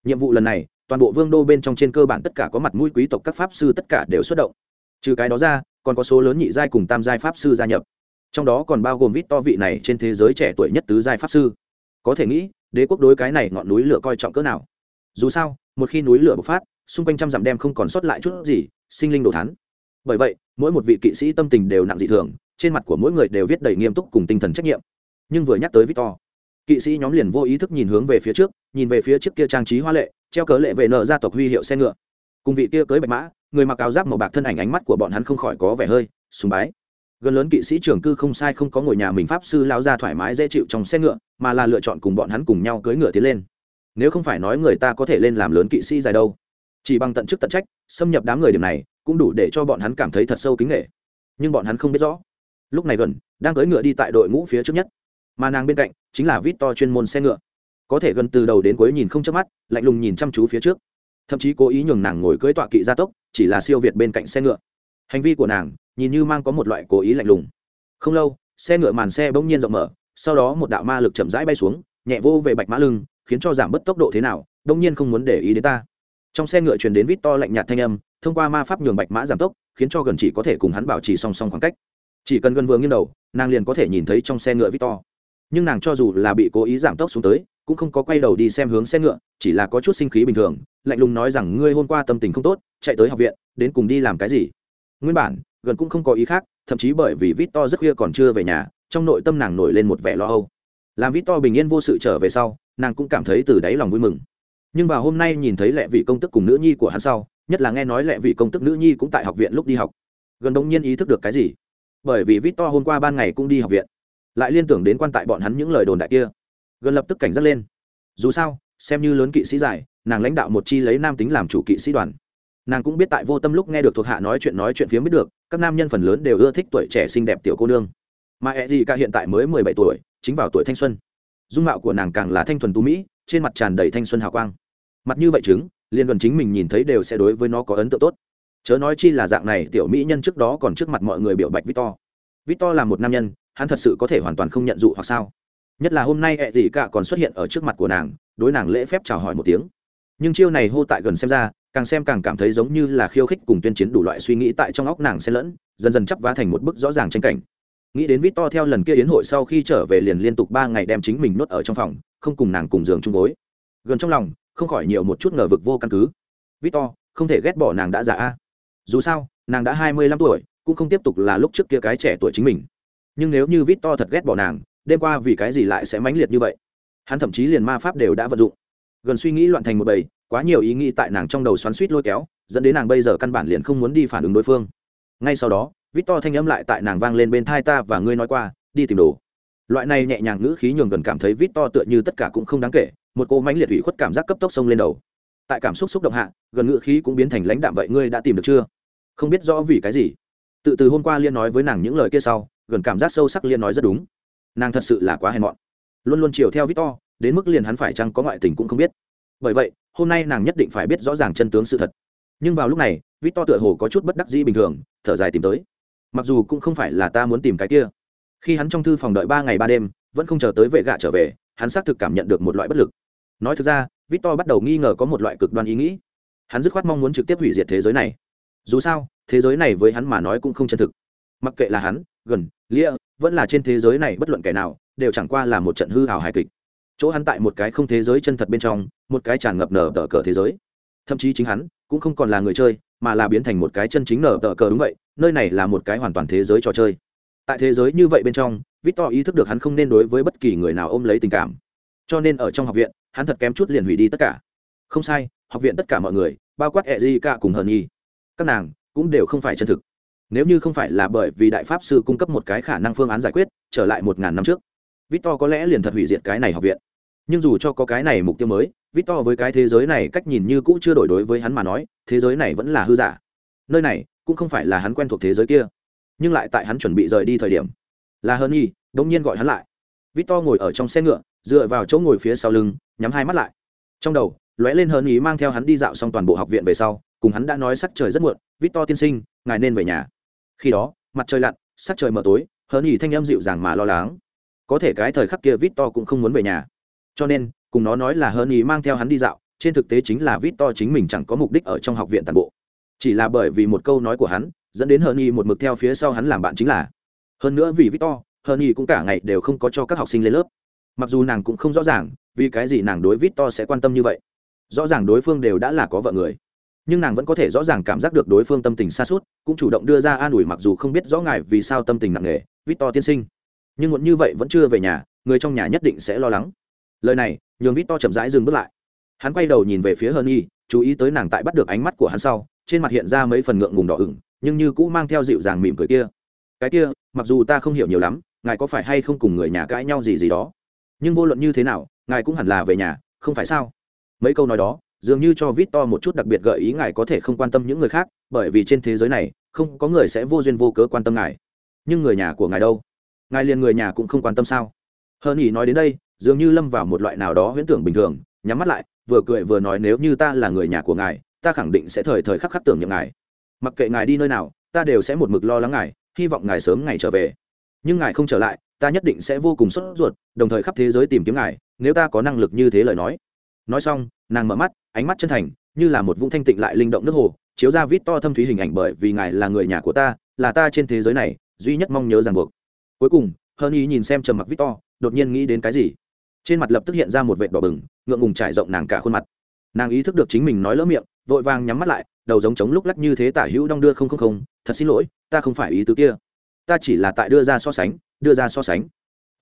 Nhiệm vụ lần này, toàn bộ vương đô bên trong trên cơ bản tất cả có mặt mũi quý tộc các pháp sư tất cả đều xuất động. Trừ cái đó ra, còn có số lớn nhị giai cùng tam giai pháp sư gia nhập. Trong đó còn bao gồm vít to vị này trên thế giới trẻ tuổi nhất tứ giai pháp sư. Có thể nghĩ, đế quốc đối cái này ngọn núi lửa coi trọng cỡ nào. Dù sao, một khi núi lửa bộc phát, xung quanh trăm dặm đem không còn sót lại chút gì, sinh linh đồ thắn bởi vậy, mỗi một vị kỵ sĩ tâm tình đều nặng dị thường, trên mặt của mỗi người đều viết đầy nghiêm túc cùng tinh thần trách nhiệm. Nhưng vừa nhắc tới victor, kỵ sĩ nhóm liền vô ý thức nhìn hướng về phía trước, nhìn về phía trước kia trang trí hoa lệ, treo cớ lệ về nợ gia tộc huy hiệu xe ngựa. Cùng vị kia cưới bạch mã, người mặc áo giáp màu bạc thân ảnh ánh mắt của bọn hắn không khỏi có vẻ hơi sùng bái. Gần lớn kỵ sĩ trưởng cư không sai không có ngồi nhà mình pháp sư lao ra thoải mái dễ chịu trong xe ngựa, mà là lựa chọn cùng bọn hắn cùng nhau cưới ngựa tiến lên. Nếu không phải nói người ta có thể lên làm lớn kỵ sĩ dài đâu chỉ bằng tận chức tận trách, xâm nhập đám người điểm này, cũng đủ để cho bọn hắn cảm thấy thật sâu kính nghệ nhưng bọn hắn không biết rõ. Lúc này gần, đang cưỡi ngựa đi tại đội ngũ phía trước nhất. Mà nàng bên cạnh, chính là vít to chuyên môn xe ngựa. Có thể gần từ đầu đến cuối nhìn không chớp mắt, lạnh lùng nhìn chăm chú phía trước. Thậm chí cố ý nhường nàng ngồi cưỡi tọa kỵ gia tốc, chỉ là siêu việt bên cạnh xe ngựa. Hành vi của nàng, nhìn như mang có một loại cố ý lạnh lùng. Không lâu, xe ngựa màn xe bỗng nhiên rộng mở, sau đó một đạo ma lực chậm rãi bay xuống, nhẹ vô về bạch mã lưng, khiến cho giảm bớt tốc độ thế nào, đông nhiên không muốn để ý đến ta trong xe ngựa truyền đến vít to lạnh nhạt thanh âm, thông qua ma pháp nhường bạch mã giảm tốc, khiến cho gần chỉ có thể cùng hắn bảo trì song song khoảng cách. Chỉ cần gần vừa nghiêng đầu, nàng liền có thể nhìn thấy trong xe ngựa vít to. Nhưng nàng cho dù là bị cố ý giảm tốc xuống tới, cũng không có quay đầu đi xem hướng xe ngựa, chỉ là có chút sinh khí bình thường, lạnh lùng nói rằng, ngươi hôm qua tâm tình không tốt, chạy tới học viện, đến cùng đi làm cái gì? Nguyên bản, gần cũng không có ý khác, thậm chí bởi vì vít to rất khuya còn chưa về nhà, trong nội tâm nàng nổi lên một vẻ lo âu. Làm vít to bình yên vô sự trở về sau, nàng cũng cảm thấy từ đáy lòng vui mừng nhưng vào hôm nay nhìn thấy lệ vị công tức cùng nữ nhi của hắn sau, nhất là nghe nói lệ vị công tức nữ nhi cũng tại học viện lúc đi học. Gần đông nhiên ý thức được cái gì? Bởi vì vít to hôm qua ban ngày cũng đi học viện. Lại liên tưởng đến quan tại bọn hắn những lời đồn đại kia. Gần lập tức cảnh giác lên. Dù sao, xem như lớn kỵ sĩ giải nàng lãnh đạo một chi lấy nam tính làm chủ kỵ sĩ đoàn. Nàng cũng biết tại vô tâm lúc nghe được thuộc hạ nói chuyện nói chuyện phía biết được, các nam nhân phần lớn đều ưa thích tuổi trẻ xinh đẹp tiểu cô nương. Mà e gì cả hiện tại mới mười bảy tuổi, chính vào tuổi thanh xuân. Dung mạo của nàng càng là thanh thuần tú mỹ, trên mặt tràn đầy thanh xuân hào quang mặt như vậy chứng liên gần chính mình nhìn thấy đều sẽ đối với nó có ấn tượng tốt. Chớ nói chi là dạng này, tiểu mỹ nhân trước đó còn trước mặt mọi người biểu bạch victor. Victor là một nam nhân, hắn thật sự có thể hoàn toàn không nhận dụ hoặc sao? Nhất là hôm nay ẹ gì cả còn xuất hiện ở trước mặt của nàng, đối nàng lễ phép chào hỏi một tiếng. Nhưng chiêu này hô tại gần xem ra, càng xem càng cảm thấy giống như là khiêu khích cùng tuyên chiến đủ loại suy nghĩ tại trong óc nàng xen lẫn, dần dần chắp vá thành một bức rõ ràng tranh cảnh. Nghĩ đến vít to theo lần kia yến hội sau khi trở về liền liên tục ba ngày đem chính mình nuốt ở trong phòng, không cùng nàng cùng giường chung gối. Gần trong lòng không khỏi nhiều một chút ngờ vực vô căn cứ. Victor, không thể ghét bỏ nàng đã già a. Dù sao, nàng đã hai mươi lăm tuổi, cũng không tiếp tục là lúc trước kia cái trẻ tuổi chính mình. Nhưng nếu như victor thật ghét bỏ nàng, đêm qua vì cái gì lại sẽ mãnh liệt như vậy? Hắn thậm chí liền ma pháp đều đã vận dụng. Gần suy nghĩ loạn thành một bầy, quá nhiều ý nghĩ tại nàng trong đầu xoắn suýt lôi kéo, dẫn đến nàng bây giờ căn bản liền không muốn đi phản ứng đối phương. Ngay sau đó, victor thanh âm lại tại nàng vang lên bên thai ta và ngươi nói qua, đi tìm đồ. Loại này nhẹ nhàng ngữ khí nhường gần cảm thấy vít to tựa như tất cả cũng không đáng kể một cô mãnh liệt ủy khuất cảm giác cấp tốc sông lên đầu. Tại cảm xúc xúc động hạ, gần ngự khí cũng biến thành lãnh đạm, vậy ngươi đã tìm được chưa? Không biết rõ vì cái gì. Tự từ hôm qua liên nói với nàng những lời kia sau, gần cảm giác sâu sắc liên nói rất đúng. Nàng thật sự là quá hèn mọn. Luôn luôn chiều theo victor đến mức liền hắn phải chăng có ngoại tình cũng không biết. Bởi vậy, hôm nay nàng nhất định phải biết rõ ràng chân tướng sự thật. Nhưng vào lúc này victor tựa hồ có chút bất đắc dĩ bình thường, thở dài tìm tới. Mặc dù cũng không phải là ta muốn tìm cái kia. Khi hắn trong thư phòng đợi ba ngày ba đêm, vẫn không chờ tới vệ gạ trở về, hắn xác thực cảm nhận được một loại bất lực nói thực ra, victor bắt đầu nghi ngờ có một loại cực đoan ý nghĩ. Hắn dứt khoát mong muốn trực tiếp hủy diệt thế giới này. Dù sao, thế giới này với hắn mà nói cũng không chân thực. Mặc kệ là hắn, gần, lia, vẫn là trên thế giới này bất luận kẻ nào, đều chẳng qua là một trận hư hào hài kịch. Chỗ hắn tại một cái không thế giới chân thật bên trong, một cái tràn ngập nở tờ cờ thế giới. Thậm chí chính hắn, cũng không còn là người chơi, mà là biến thành một cái chân chính nở tờ cờ đúng vậy, nơi này là một cái hoàn toàn thế giới trò chơi. Tại thế giới như vậy bên trong, victor ý thức được hắn không nên đối với bất kỳ người nào ôm lấy tình cảm cho nên ở trong học viện, hắn thật kém chút liền hủy đi tất cả. Không sai, học viện tất cả mọi người, bao quát e di cả cùng hờ nhi, các nàng cũng đều không phải chân thực. Nếu như không phải là bởi vì đại pháp sư cung cấp một cái khả năng phương án giải quyết, trở lại một ngàn năm trước, victor có lẽ liền thật hủy diệt cái này học viện. Nhưng dù cho có cái này mục tiêu mới, victor với cái thế giới này cách nhìn như cũ chưa đổi đối với hắn mà nói, thế giới này vẫn là hư giả. Nơi này cũng không phải là hắn quen thuộc thế giới kia, nhưng lại tại hắn chuẩn bị rời đi thời điểm, là hơn y đống nhiên gọi hắn lại. Victor ngồi ở trong xe ngựa dựa vào chỗ ngồi phía sau lưng, nhắm hai mắt lại. Trong đầu, lóe lên hơn ý mang theo hắn đi dạo xong toàn bộ học viện về sau, cùng hắn đã nói sắc trời rất muộn, victor tiên sinh, ngài nên về nhà. Khi đó, mặt trời lặn, sắc trời mờ tối hơn ý thanh âm dịu dàng mà lo lắng. Có thể cái thời khắc kia victor cũng không muốn về nhà. Cho nên, cùng nó nói là hơn ý mang theo hắn đi dạo, trên thực tế chính là victor chính mình chẳng có mục đích ở trong học viện toàn bộ. Chỉ là bởi vì một câu nói của hắn, dẫn đến hơn ý một mực theo phía sau hắn làm bạn chính là. Hơn nữa vì victor hơn ý cũng cả ngày đều không có cho các học sinh lên lớp mặc dù nàng cũng không rõ ràng, vì cái gì nàng đối vít to sẽ quan tâm như vậy. Rõ ràng đối phương đều đã là có vợ người, nhưng nàng vẫn có thể rõ ràng cảm giác được đối phương tâm tình xa suốt, cũng chủ động đưa ra an ủi mặc dù không biết rõ ngài vì sao tâm tình nặng nề, vít to tiên sinh. Nhưng muộn như vậy vẫn chưa về nhà, người trong nhà nhất định sẽ lo lắng. Lời này, nhường to chậm rãi dừng bước lại. Hắn quay đầu nhìn về phía hờ y chú ý tới nàng tại bắt được ánh mắt của hắn sau, trên mặt hiện ra mấy phần ngượng ngùng đỏ ửng, nhưng như cũ mang theo dịu dàng mỉm cười kia. Cái kia, mặc dù ta không hiểu nhiều lắm, ngài có phải hay không cùng người nhà cãi nhau gì gì đó? Nhưng vô luận như thế nào, ngài cũng hẳn là về nhà, không phải sao? Mấy câu nói đó, dường như cho vít to một chút đặc biệt gợi ý ngài có thể không quan tâm những người khác, bởi vì trên thế giới này, không có người sẽ vô duyên vô cớ quan tâm ngài. Nhưng người nhà của ngài đâu? Ngài liền người nhà cũng không quan tâm sao? Hơn ý nói đến đây, dường như lâm vào một loại nào đó huyễn tưởng bình thường, nhắm mắt lại, vừa cười vừa nói nếu như ta là người nhà của ngài, ta khẳng định sẽ thời thời khắc khắc tưởng nhậm ngài. Mặc kệ ngài đi nơi nào, ta đều sẽ một mực lo lắng ngài, hy vọng ngài sớm ngày trở về nhưng ngài không trở lại, ta nhất định sẽ vô cùng sốt ruột, đồng thời khắp thế giới tìm kiếm ngài, nếu ta có năng lực như thế lời nói. Nói xong, nàng mở mắt, ánh mắt chân thành, như là một vũng thanh tịnh lại linh động nước hồ, chiếu ra vít to thâm thúy hình ảnh bởi vì ngài là người nhà của ta, là ta trên thế giới này duy nhất mong nhớ ràng buộc. Cuối cùng hơn ý nhìn xem trầm mặc vít to, đột nhiên nghĩ đến cái gì? Trên mặt lập tức hiện ra một vệt đỏ bừng, ngượng ngùng trải rộng nàng cả khuôn mặt. Nàng ý thức được chính mình nói lỡ miệng, vội vàng nhắm mắt lại, đầu giống trống lúc lắc như thế tả hữu đong đưa không không không, thật xin lỗi, ta không phải ý tứ kia ta chỉ là tại đưa ra so sánh, đưa ra so sánh.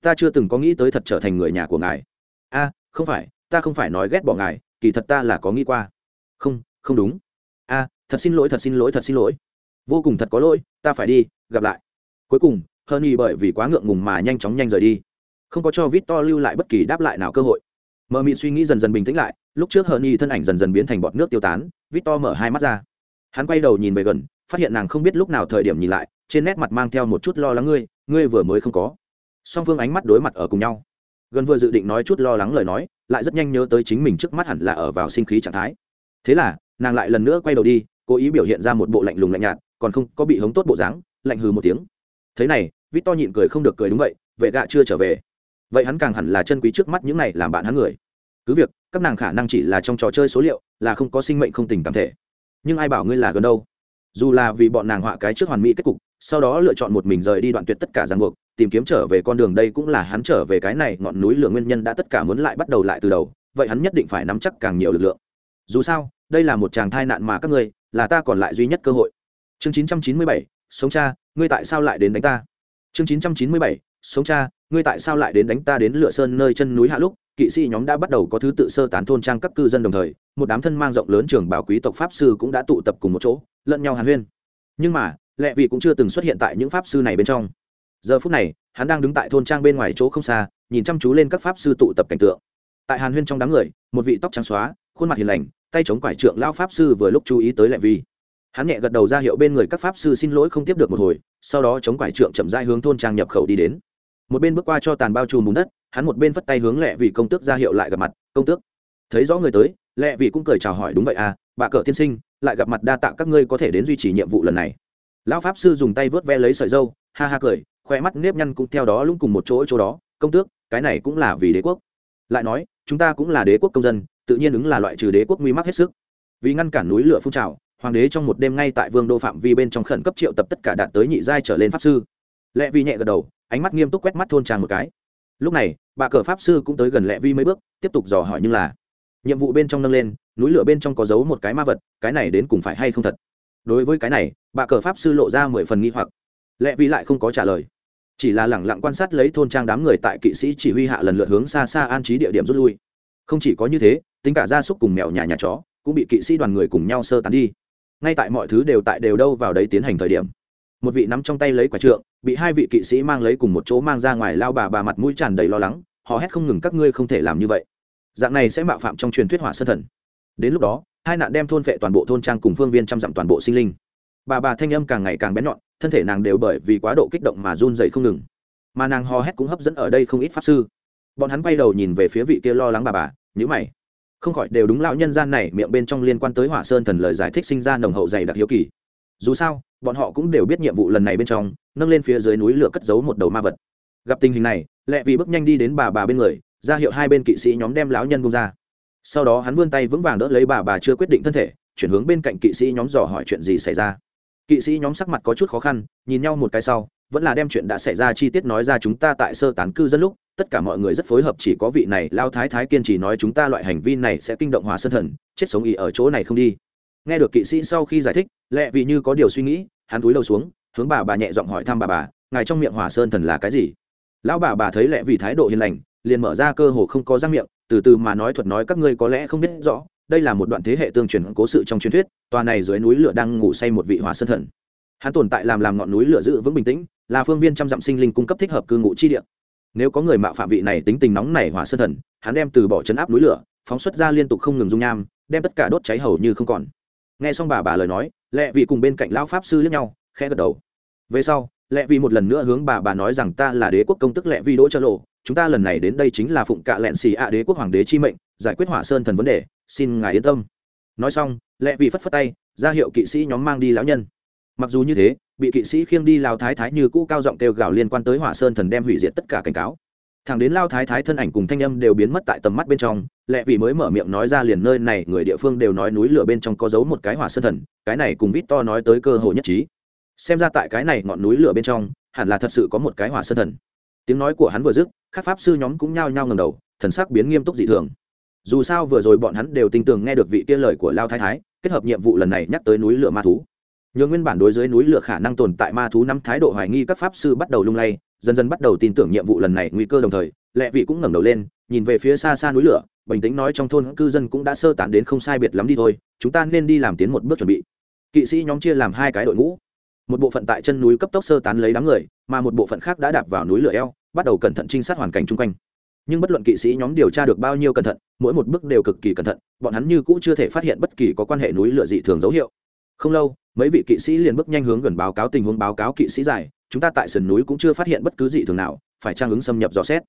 Ta chưa từng có nghĩ tới thật trở thành người nhà của ngài. A, không phải, ta không phải nói ghét bỏ ngài, kỳ thật ta là có nghĩ qua. Không không đúng. A, thật xin lỗi, thật xin lỗi, thật xin lỗi. Vô cùng thật có lỗi, ta phải đi, gặp lại. Cuối cùng hơn y bởi vì quá ngượng ngùng mà nhanh chóng nhanh rời đi. Không có cho vít to lưu lại bất kỳ đáp lại nào cơ hội. Mờ mịt suy nghĩ dần dần bình tĩnh lại, lúc trước hơn y thân ảnh dần dần biến thành bọt nước tiêu tán vít to mở hai mắt ra. Hắn quay đầu nhìn về gần, phát hiện nàng không biết lúc nào thời điểm nhìn lại trên nét mặt mang theo một chút lo lắng ngươi ngươi vừa mới không có. Song phương ánh mắt đối mặt ở cùng nhau. Gần vừa dự định nói chút lo lắng lời nói, lại rất nhanh nhớ tới chính mình trước mắt hẳn là ở vào sinh khí trạng thái. Thế là, nàng lại lần nữa quay đầu đi, cố ý biểu hiện ra một bộ lạnh lùng lạnh nhạt, còn không có bị hống tốt bộ dáng, lạnh hừ một tiếng. Thế này vít to nhịn cười không được cười đúng vậy, vệ gạ chưa trở về. Vậy hắn càng hẳn là chân quý trước mắt những này làm bạn hắn người. Cứ việc, các nàng khả năng chỉ là trong trò chơi số liệu, là không có sinh mệnh không tình cảm thể. Nhưng ai bảo ngươi là gần đâu? Dù là vì bọn nàng họa cái trước hoàn mỹ kết cục sau đó lựa chọn một mình rời đi đoạn tuyệt tất cả ràng buộc tìm kiếm trở về con đường đây cũng là hắn trở về cái này ngọn núi lửa nguyên nhân đã tất cả muốn lại bắt đầu lại từ đầu vậy hắn nhất định phải nắm chắc càng nhiều lực lượng. Dù sao đây là một chàng thai nạn mà các ngươi là ta còn lại duy nhất cơ hội. Chương 997, sống cha ngươi tại sao lại đến đánh ta? Chương 997, sống cha ngươi tại sao lại đến đánh ta đến lửa sơn nơi chân núi hạ lúc? Kỵ sĩ nhóm đã bắt đầu có thứ tự sơ tán thôn trang các cư dân đồng thời một đám thân mang rộng lớn trường bảo quý tộc pháp sư cũng đã tụ tập cùng một chỗ lẫn nhau hàn huyên. Nhưng mà lệ vị cũng chưa từng xuất hiện tại những pháp sư này bên trong. Giờ phút này, hắn đang đứng tại thôn trang bên ngoài chỗ không xa, nhìn chăm chú lên các pháp sư tụ tập cảnh tượng. Tại hàn huyên trong đám người, một vị tóc trắng xóa, khuôn mặt hiền lành, tay chống quải trượng lao pháp sư vừa lúc chú ý tới lệ vi. Hắn nhẹ gật đầu ra hiệu bên người các pháp sư xin lỗi không tiếp được một hồi, sau đó chống quải trượng chậm dai hướng thôn trang nhập khẩu đi đến. Một bên bước qua cho tàn bao trùm bùn đất, hắn một bên vất tay hướng lệ vị công tước ra hiệu lại gặp mặt, công tước. Thấy rõ người tới, lệ vị cũng cười chào hỏi, đúng vậy à bà cờ tiên sinh, lại gặp mặt đa tạ các ngươi có thể đến duy trì nhiệm vụ lần này lão pháp sư dùng tay vớt ve lấy sợi dâu, ha ha cười, khoe mắt nếp nhăn cũng theo đó lũng cùng một chỗ chỗ đó, công tước, cái này cũng là vì đế quốc. Lại nói, chúng ta cũng là đế quốc công dân, tự nhiên ứng là loại trừ đế quốc nguy mắc hết sức. Vì ngăn cản núi lửa phun trào, hoàng đế trong một đêm ngay tại vương đô phạm vi bên trong khẩn cấp triệu tập tất cả đạt tới nhị giai trở lên pháp sư. Lệ vi nhẹ gật đầu, ánh mắt nghiêm túc quét mắt thôn tràng một cái. Lúc này, bà cờ pháp sư cũng tới gần lệ vi mấy bước, tiếp tục dò hỏi như là, nhiệm vụ bên trong nâng lên, núi lửa bên trong có giấu một cái ma vật, cái này đến cùng phải hay không thật? Đối với cái này, bà cờ pháp sư lộ ra mười phần nghi hoặc. Lẽ vi lại không có trả lời. Chỉ là lẳng lặng quan sát lấy thôn trang đám người tại kỵ sĩ chỉ huy hạ lần lượt hướng xa xa an trí địa điểm rút lui. Không chỉ có như thế, tính cả gia súc cùng mèo nhà nhà chó cũng bị kỵ sĩ đoàn người cùng nhau sơ tán đi. Ngay tại mọi thứ đều tại đều đâu vào đấy tiến hành thời điểm, một vị nắm trong tay lấy quả trượng, bị hai vị kỵ sĩ mang lấy cùng một chỗ mang ra ngoài lao bà bà mặt mũi tràn đầy lo lắng họ hét không ngừng, các ngươi không thể làm như vậy. Dạng này sẽ mạo phạm trong truyền thuyết hỏa sơn thần đến lúc đó, hai nạn đem thôn vệ toàn bộ thôn trang cùng phương viên chăm dặm toàn bộ sinh linh. Bà bà thanh âm càng ngày càng bén nhọn, thân thể nàng đều bởi vì quá độ kích động mà run dậy không ngừng. Mà nàng hò hét cũng hấp dẫn ở đây không ít pháp sư. Bọn hắn quay đầu nhìn về phía vị kia lo lắng bà bà nhữ mày. Không khỏi đều đúng lão nhân gian này miệng bên trong liên quan tới hỏa sơn thần lời giải thích sinh ra nồng hậu dày đặc hiếu kỳ. Dù sao, bọn họ cũng đều biết nhiệm vụ lần này bên trong, nâng lên phía dưới núi lửa cất giấu một đầu ma vật. Gặp tình hình này lẹ vì bước nhanh đi đến bà bà bên người, ra hiệu hai bên kỵ sĩ nhóm đem lão nhân bung ra sau đó hắn vươn tay vững vàng đỡ lấy bà bà chưa quyết định thân thể, chuyển hướng bên cạnh kỵ sĩ nhóm dò hỏi chuyện gì xảy ra. Kỵ sĩ nhóm sắc mặt có chút khó khăn, nhìn nhau một cái sau, vẫn là đem chuyện đã xảy ra chi tiết nói ra chúng ta tại sơ tán cư dân lúc, tất cả mọi người rất phối hợp chỉ có vị này lao thái thái kiên trì nói chúng ta loại hành vi này sẽ kinh động hòa sơn thần, chết sống ý ở chỗ này không đi. Nghe được kỵ sĩ sau khi giải thích, lẹ vì như có điều suy nghĩ, hắn túi đầu xuống, hướng bà bà nhẹ giọng hỏi thăm bà bà, ngài trong miệng hòa sơn thần là cái gì? Lão bà bà thấy lẹ vì thái độ hiền lành, liền mở ra cơ hồ không có răng miệng từ từ mà nói thuật nói các ngươi có lẽ không biết rõ, đây là một đoạn thế hệ tương truyền cố sự trong truyền thuyết, tòa này dưới núi lửa đang ngủ say một vị hỏa sơn thần. Hắn tồn tại làm làm ngọn núi lửa giữ vững bình tĩnh, là phương viên trăm dặm sinh linh cung cấp thích hợp cư ngụ chi địa. Nếu có người mạo phạm vị này tính tình nóng này hỏa sơn thần, hắn đem từ bỏ chấn áp núi lửa, phóng xuất ra liên tục không ngừng dung nham, đem tất cả đốt cháy hầu như không còn. Nghe xong bà bà lời nói lẹ vị cùng bên cạnh lão pháp sư lẫn nhau, khẽ gật đầu. Về sau lẹ vị một lần nữa hướng bà bà nói rằng ta là đế quốc công tức lẹ vị đỗ cho lộ chúng ta lần này đến đây chính là phụng cạ lẹn xì ạ đế quốc hoàng đế chi mệnh, giải quyết hỏa sơn thần vấn đề, xin ngài yên tâm. Nói xong, lẹ vị phất phất tay, ra hiệu kỵ sĩ nhóm mang đi lão nhân. Mặc dù như thế, bị kỵ sĩ khiêng đi lao thái thái như cũ cao giọng kêu gào liên quan tới hỏa sơn thần đem hủy diệt tất cả cảnh cáo. Thằng đến lao thái thái thân ảnh cùng thanh âm đều biến mất tại tầm mắt bên trong, lẹ vị mới mở miệng nói ra liền nơi này, người địa phương đều nói núi lửa bên trong có giấu một cái hỏa sơn thần, cái này cùng vít to nói tới cơ hội nhất trí. Xem ra tại cái này ngọn núi lửa bên trong, hẳn là thật sự có một cái hỏa sơn thần tiếng nói của hắn vừa dứt, các pháp sư nhóm cũng nhao nhao ngầm đầu, thần sắc biến nghiêm túc dị thường. Dù sao vừa rồi bọn hắn đều tin tưởng nghe được vị tiên lời của lao thái thái, kết hợp nhiệm vụ lần này nhắc tới núi lửa ma thú. Nhường nguyên bản đối dưới núi lửa khả năng tồn tại ma thú năm thái độ hoài nghi các pháp sư bắt đầu lung lay, dần dần bắt đầu tin tưởng nhiệm vụ lần này nguy cơ đồng thời, lệ vị cũng ngẩng đầu lên, nhìn về phía xa xa núi lửa, bình tĩnh nói trong thôn cư dân cũng đã sơ tán đến không sai biệt lắm đi thôi, chúng ta nên đi làm tiến một bước chuẩn bị. Kỵ sĩ nhóm chia làm hai cái đội ngũ một bộ phận tại chân núi cấp tốc sơ tán lấy đám người, mà một bộ phận khác đã đạp vào núi lửa eo, bắt đầu cẩn thận trinh sát hoàn cảnh chung quanh. Nhưng bất luận kỵ sĩ nhóm điều tra được bao nhiêu cẩn thận, mỗi một bước đều cực kỳ cẩn thận, bọn hắn như cũ chưa thể phát hiện bất kỳ có quan hệ núi lửa dị thường dấu hiệu. Không lâu, mấy vị kỵ sĩ liền bước nhanh hướng gần báo cáo tình huống báo cáo kỵ sĩ giải chúng ta tại sườn núi cũng chưa phát hiện bất cứ gì thường nào, phải trang ứng xâm nhập dò xét.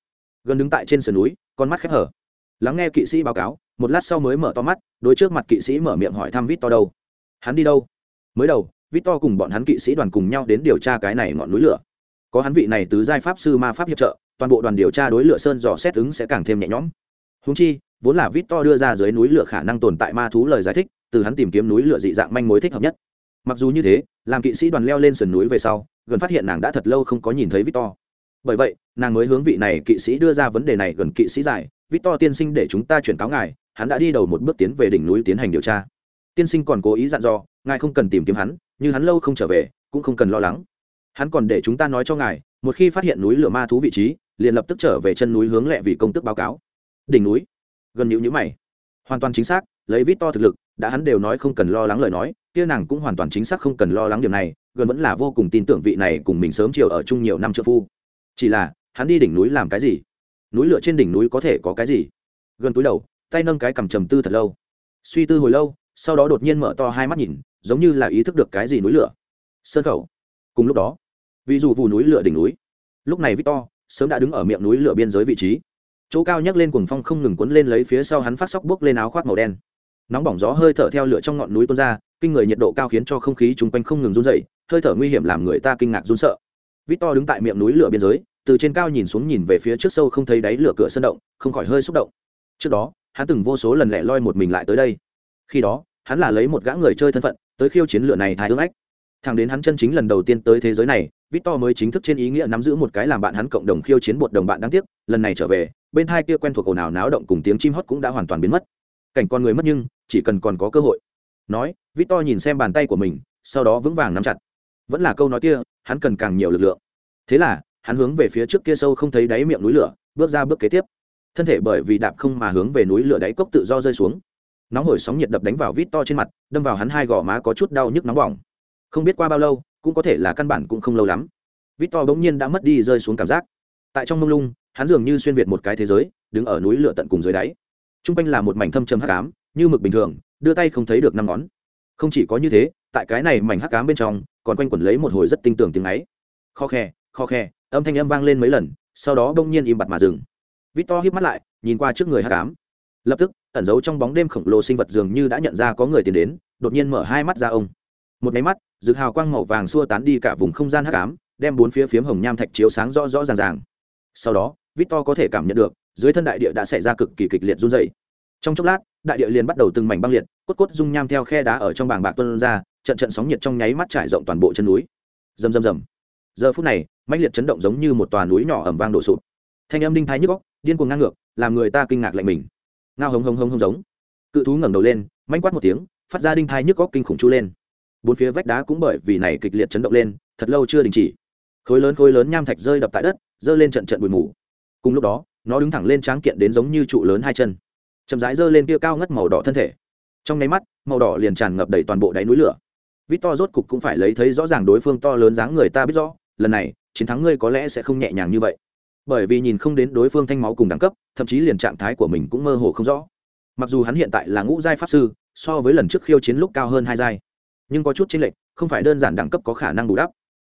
Gần đứng tại trên sườn núi, con mắt khép hở. Lắng nghe kỵ sĩ báo cáo, một lát sau mới mở to mắt, đối trước mặt kỵ sĩ mở miệng hỏi thăm vít to đâu. Hắn đi đâu? Mới đầu Victor cùng bọn hắn kỵ sĩ đoàn cùng nhau đến điều tra cái này ngọn núi lửa. Có hắn vị này tứ giai pháp sư ma pháp hiệp trợ, toàn bộ đoàn điều tra đối lửa sơn dò xét ứng sẽ càng thêm nhẹ nhõm. Huống chi, vốn là Victor đưa ra dưới núi lửa khả năng tồn tại ma thú lời giải thích, từ hắn tìm kiếm núi lửa dị dạng manh mối thích hợp nhất. Mặc dù như thế, làm kỵ sĩ đoàn leo lên sườn núi về sau, gần phát hiện nàng đã thật lâu không có nhìn thấy Victor. bởi vậy, nàng mới hướng vị này kỵ sĩ đưa ra vấn đề này gần kỵ sĩ giải, Victor tiên sinh để chúng ta chuyển cáo ngài, hắn đã đi đầu một bước tiến về đỉnh núi tiến hành điều tra. Tiên sinh còn cố ý dặn dò, ngài không cần tìm kiếm hắn như hắn lâu không trở về, cũng không cần lo lắng. Hắn còn để chúng ta nói cho ngài, một khi phát hiện núi lửa ma thú vị trí, liền lập tức trở về chân núi hướng lẹ vì công tức báo cáo. Đỉnh núi. Gần như nhữ mày. Hoàn toàn chính xác, lấy vít to thực lực, đã hắn đều nói không cần lo lắng lời nói, kia nàng cũng hoàn toàn chính xác không cần lo lắng điểm này, gần vẫn là vô cùng tin tưởng vị này cùng mình sớm chiều ở chung nhiều năm trợ phu. Chỉ là, hắn đi đỉnh núi làm cái gì? Núi lửa trên đỉnh núi có thể có cái gì? Gần túi đầu, tay nâng cái cầm trầm tư thật lâu. Suy tư hồi lâu, sau đó đột nhiên mở to hai mắt nhìn giống như là ý thức được cái gì núi lửa. Sơn khẩu. Cùng lúc đó ví dụ vụ núi lửa đỉnh núi, lúc này victor sớm đã đứng ở miệng núi lửa biên giới vị trí. Chỗ cao nhấc lên cuồng phong không ngừng cuốn lên lấy phía sau hắn phát sóc bước lên áo khoác màu đen. Nóng bỏng gió hơi thở theo lửa trong ngọn núi tuôn ra, kinh người nhiệt độ cao khiến cho không khí chung quanh không ngừng run dậy hơi thở nguy hiểm làm người ta kinh ngạc run sợ. Victor đứng tại miệng núi lửa biên giới, từ trên cao nhìn xuống nhìn về phía trước sâu không thấy đáy lửa cửa sân động, không khỏi hơi xúc động. Trước đó, hắn từng vô số lần lẻ loi một mình lại tới đây. Khi đó, hắn là lấy một gã người chơi thân phận tới khiêu chiến lửa này thái ương ách. Thằng đến hắn chân chính lần đầu tiên tới thế giới này, victor mới chính thức trên ý nghĩa nắm giữ một cái làm bạn hắn cộng đồng khiêu chiến một đồng bạn đáng tiếc, lần này trở về, bên thai kia quen thuộc ồn ào náo động cùng tiếng chim hót cũng đã hoàn toàn biến mất. Cảnh con người mất nhưng, chỉ cần còn có cơ hội. Nói, victor nhìn xem bàn tay của mình, sau đó vững vàng nắm chặt. Vẫn là câu nói kia, hắn cần càng nhiều lực lượng. Thế là, hắn hướng về phía trước kia sâu không thấy đáy miệng núi lửa, bước ra bước kế tiếp. Thân thể bởi vì đạp không mà hướng về núi lửa đáy cốc tự do rơi xuống nóng hổi sóng nhiệt đập đánh vào vít to trên mặt, đâm vào hắn hai gò má có chút đau nhức nóng bỏng. Không biết qua bao lâu, cũng có thể là căn bản cũng không lâu lắm. Vít to bỗng nhiên đã mất đi rơi xuống cảm giác. Tại trong mông lung, hắn dường như xuyên việt một cái thế giới, đứng ở núi lửa tận cùng dưới đáy. T r u n g quanh là một mảnh thâm trầm hắc ám, như mực bình thường, đưa tay không thấy được năm ngón. Không chỉ có như thế, tại cái này mảnh hắc ám bên trong, còn quanh quẩn lấy một hồi rất tinh tưởng tiếng ấy. Kho khe kho khe, âm thanh âm vang lên mấy lần, sau đó đông nhiên im bặt mà dừng. Vít to híp mắt lại, nhìn qua trước người hắc ám. Lập tức ẩn giấu trong bóng đêm khổng lồ sinh vật dường như đã nhận ra có người tiến đến, đột nhiên mở hai mắt ra ông. Một máy mắt, rực hào quang màu vàng xua tán đi cả vùng không gian hắc ám, đem bốn phía phiếm hồng nham thạch chiếu sáng rõ rõ ràng ràng. Sau đó, victor có thể cảm nhận được, dưới thân đại địa đã xảy ra cực kỳ kịch liệt run dày trong chốc lát, đại địa liền bắt đầu từng mảnh băng liệt, cốt cốt dung nham theo khe đá ở trong bảng bạc tuân ra, trận trận sóng nhiệt trong nháy mắt trải rộng toàn bộ chân núi. Rầm rầm rầm. Giờ phút này, mãnh liệt chấn động giống như một tòa núi nhỏ ẩm vang đổ sụp. Thanh âm đinh thái nhức góc điên cuồng ngang ngược, làm người ta kinh ngạc lạnh mình ngao hống hống hống hống giống. Cự thú ngẩng đầu lên, manh quát một tiếng, phát ra đinh thai nhức góc kinh khủng chu lên. Bốn phía vách đá cũng bởi vì này kịch liệt chấn động lên, thật lâu chưa đình chỉ. Khối lớn khối lớn nham thạch rơi đập tại đất giơ lên trận trận bụi mù. Cùng lúc đó, nó đứng thẳng lên tráng kiện đến giống như trụ lớn hai chân. Chậm rãi giơ lên kia cao ngất màu đỏ thân thể. Trong nháy mắt, màu đỏ liền tràn ngập đầy toàn bộ đáy núi lửa. Vít to rốt cục cũng phải lấy thấy rõ ràng đối phương to lớn dáng người ta biết rõ, lần này, chiến thắng ngươi có lẽ sẽ không nhẹ nhàng như vậy bởi vì nhìn không đến đối phương thanh máu cùng đẳng cấp, thậm chí liền trạng thái của mình cũng mơ hồ không rõ. Mặc dù hắn hiện tại là ngũ giai pháp sư, so với lần trước khiêu chiến lúc cao hơn hai giai, nhưng có chút chênh lệch, không phải đơn giản đẳng cấp có khả năng bù đắp.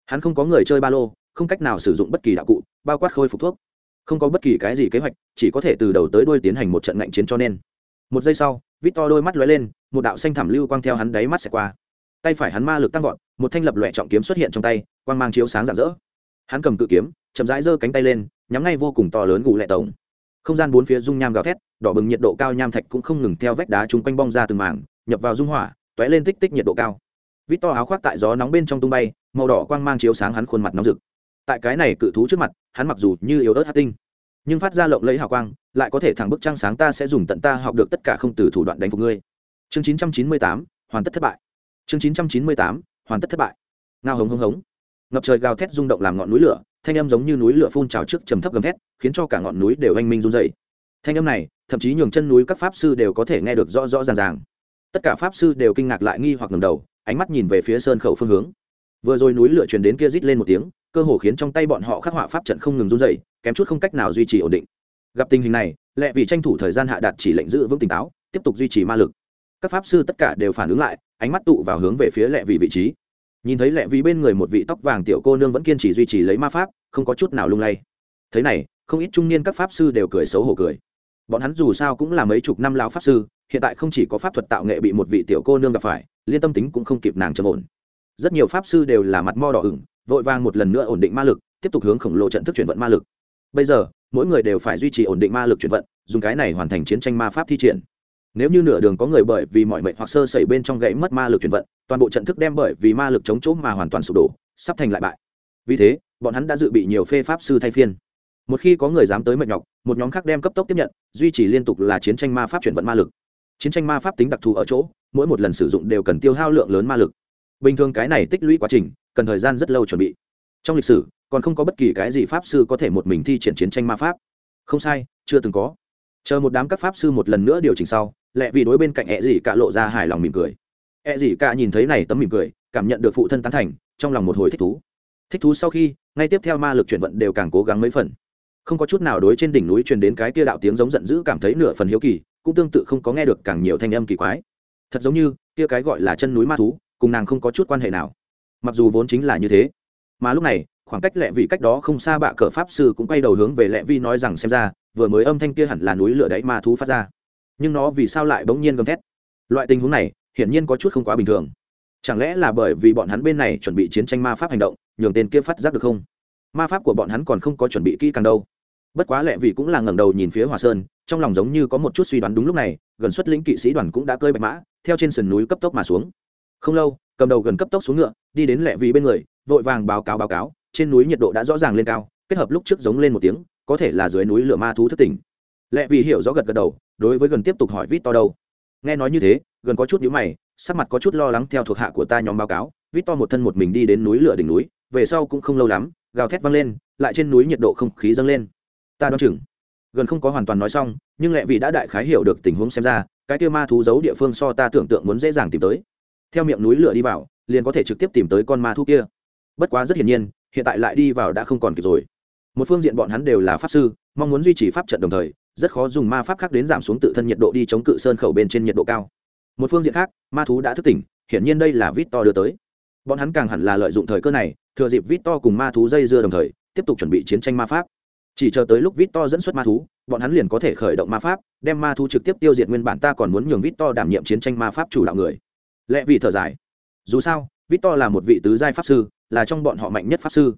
Hắn không có người chơi ba lô, không cách nào sử dụng bất kỳ đạo cụ, bao quát khôi phục thuốc. Không có bất kỳ cái gì kế hoạch, chỉ có thể từ đầu tới đuôi tiến hành một trận ngạnh chiến cho nên. Một giây sau vít to đôi mắt lóe lên, một đạo xanh thảm lưu quang theo hắn đáy mắt xẹt qua. Tay phải hắn ma lực tăng vọt, một thanh lập loẹ trọng kiếm xuất hiện trong tay, quang mang chiếu sáng rạng rỡ hắn cầm cự kiếm chậm rãi giơ cánh tay lên nhắm ngay vô cùng to lớn gù lệ tổng. Không gian bốn phía dung nham gào thét đỏ bừng nhiệt độ cao nham thạch cũng không ngừng theo vách đá chung quanh bong ra từng mảng nhập vào dung hỏa t ó é lên tích tích nhiệt độ cao. Vít to áo khoác tại gió nóng bên trong tung bay màu đỏ quang mang chiếu sáng hắn khuôn mặt nóng rực. Tại cái này cự thú trước mặt hắn mặc dù như yếu ớt hát tinh nhưng phát ra lộng lấy hào quang lại có thể thẳng bức trăng sáng ta sẽ dùng tận ta học được tất cả không từ thủ đoạn đánh phục ngươi. Chương 998, hoàn tất thất bại. Chương 998, hoàn tất thất bại. Ngao hống hống hống ngập trời gào thét rung động làm ngọn núi lửa, thanh âm giống như núi lửa phun trào trước trầm thấp gầm thét, khiến cho cả ngọn núi đều anh minh run dày thanh âm này, thậm chí nhường chân núi các pháp sư đều có thể nghe được rõ rõ ràng ràng. Tất cả pháp sư đều kinh ngạc lại nghi hoặc ngầm đầu, ánh mắt nhìn về phía sơn khẩu phương hướng. Vừa rồi núi lửa truyền đến kia rít lên một tiếng, cơ hồ khiến trong tay bọn họ khắc họa pháp trận không ngừng run dày kém chút không cách nào duy trì ổn định. Gặp tình hình này lẹ vì tranh thủ thời gian hạ đạt chỉ lệnh giữ vững tỉnh táo, tiếp tục duy trì ma lực. Các pháp sư tất cả đều phản ứng lại, ánh mắt tụ vào hướng về phía lẹ vì vị trí nhìn thấy lẹ vì bên người một vị tóc vàng tiểu cô nương vẫn kiên trì duy trì lấy ma pháp, không có chút nào lung lay. Thế này, không ít trung niên các pháp sư đều cười xấu hổ cười. Bọn hắn dù sao cũng là mấy chục năm lao pháp sư, hiện tại không chỉ có pháp thuật tạo nghệ bị một vị tiểu cô nương gặp phải, liên tâm tính cũng không kịp nàng trầm ổn. Rất nhiều pháp sư đều là mặt mo đỏ ửng, vội vàng một lần nữa ổn định ma lực, tiếp tục hướng khổng lồ trận thức chuyển vận ma lực. Bây giờ, mỗi người đều phải duy trì ổn định ma lực chuyển vận, dùng cái này hoàn thành chiến tranh ma pháp thi triển nếu như nửa đường có người bởi vì mọi mệnh hoặc sơ sẩy bên trong gãy mất ma lực chuyển vận, toàn bộ trận thức đem bởi vì ma lực chống chỗ mà hoàn toàn sụp đổ, sắp thành lại bại. Vì thế, bọn hắn đã dự bị nhiều phê pháp sư thay phiên. Một khi có người dám tới mệt nhọc, một nhóm khác đem cấp tốc tiếp nhận, duy trì liên tục là chiến tranh ma pháp chuyển vận ma lực. Chiến tranh ma pháp tính đặc thù ở chỗ, mỗi một lần sử dụng đều cần tiêu hao lượng lớn ma lực. Bình thường cái này tích lũy quá trình, cần thời gian rất lâu chuẩn bị. Trong lịch sử, còn không có bất kỳ cái gì pháp sư có thể một mình thi triển chiến tranh ma pháp. Không sai, chưa từng có. Chờ một đám các pháp sư một lần nữa điều chỉnh sau lẹ vì đối bên cạnh ẹ gì cả lộ ra hài lòng mỉm cười. Ẹ gì cả nhìn thấy này tấm mỉm cười, cảm nhận được phụ thân tán thành, trong lòng một hồi thích thú. Thích thú sau khi, ngay tiếp theo ma lực chuyển vận đều càng cố gắng mấy phần. Không có chút nào đối trên đỉnh núi truyền đến cái kia đạo tiếng giống giận dữ cảm thấy nửa phần hiếu kỳ, cũng tương tự không có nghe được càng nhiều thanh âm kỳ quái. Thật giống như, kia cái gọi là chân núi ma thú, cùng nàng không có chút quan hệ nào. Mặc dù vốn chính là như thế, mà lúc này, khoảng cách lẹ vì cách đó không xa bạ cờ pháp sư cũng quay đầu hướng về lẹ vi nói rằng xem ra, vừa mới âm thanh kia hẳn là núi lửa đáy ma thú phát ra nhưng nó vì sao lại bỗng nhiên gầm thét? Loại tình huống này, hiển nhiên có chút không quá bình thường. Chẳng lẽ là bởi vì bọn hắn bên này chuẩn bị chiến tranh ma pháp hành động, nhường tên kia phát giác được không? Ma pháp của bọn hắn còn không có chuẩn bị kỹ càng đâu. Bất quá lẹ vì cũng là ngẩng đầu nhìn phía hòa sơn, trong lòng giống như có một chút suy đoán đúng lúc này, gần xuất lĩnh kỵ sĩ đoàn cũng đã cơi bạch mã, theo trên sườn núi cấp tốc mà xuống. Không lâu, cầm đầu gần cấp tốc xuống ngựa, đi đến lẹ vì bên người, vội vàng báo cáo báo cáo, trên núi nhiệt độ đã rõ ràng lên cao, kết hợp lúc trước giống lên một tiếng, có thể là dưới núi lửa ma thú thất tỉnh lẽ vì hiểu rõ gật gật đầu, đối với gần tiếp tục hỏi vít to đâu. Nghe nói như thế, gần có chút nhíu mày, sắc mặt có chút lo lắng theo thuộc hạ của ta nhóm báo cáo, vít to một thân một mình đi đến núi lửa đỉnh núi, về sau cũng không lâu lắm, gào thét vang lên, lại trên núi nhiệt độ không khí dâng lên. Ta đoán chừng, gần không có hoàn toàn nói xong, nhưng lẽ vì đã đại khái hiểu được tình huống xem ra, cái tiêu ma thú giấu địa phương so ta tưởng tượng muốn dễ dàng tìm tới. Theo miệng núi lửa đi vào, liền có thể trực tiếp tìm tới con ma thú kia. Bất quá rất hiển nhiên, hiện tại lại đi vào đã không còn kịp rồi. Một phương diện bọn hắn đều là pháp sư, mong muốn duy trì pháp trận đồng thời rất khó dùng ma pháp khác đến giảm xuống tự thân nhiệt độ đi chống cự sơn khẩu bên trên nhiệt độ cao. Một phương diện khác, ma thú đã thức tỉnh, hiển nhiên đây là vít to đưa tới. Bọn hắn càng hẳn là lợi dụng thời cơ này, thừa dịp vít to cùng ma thú dây dưa đồng thời, tiếp tục chuẩn bị chiến tranh ma pháp. Chỉ chờ tới lúc vít to dẫn xuất ma thú, bọn hắn liền có thể khởi động ma pháp, đem ma thú trực tiếp tiêu diệt nguyên bản ta còn muốn nhường vít to đảm nhiệm chiến tranh ma pháp chủ đạo người. Lẽ vì thở dài. Dù sao vít to là một vị tứ giai pháp sư, là trong bọn họ mạnh nhất pháp sư.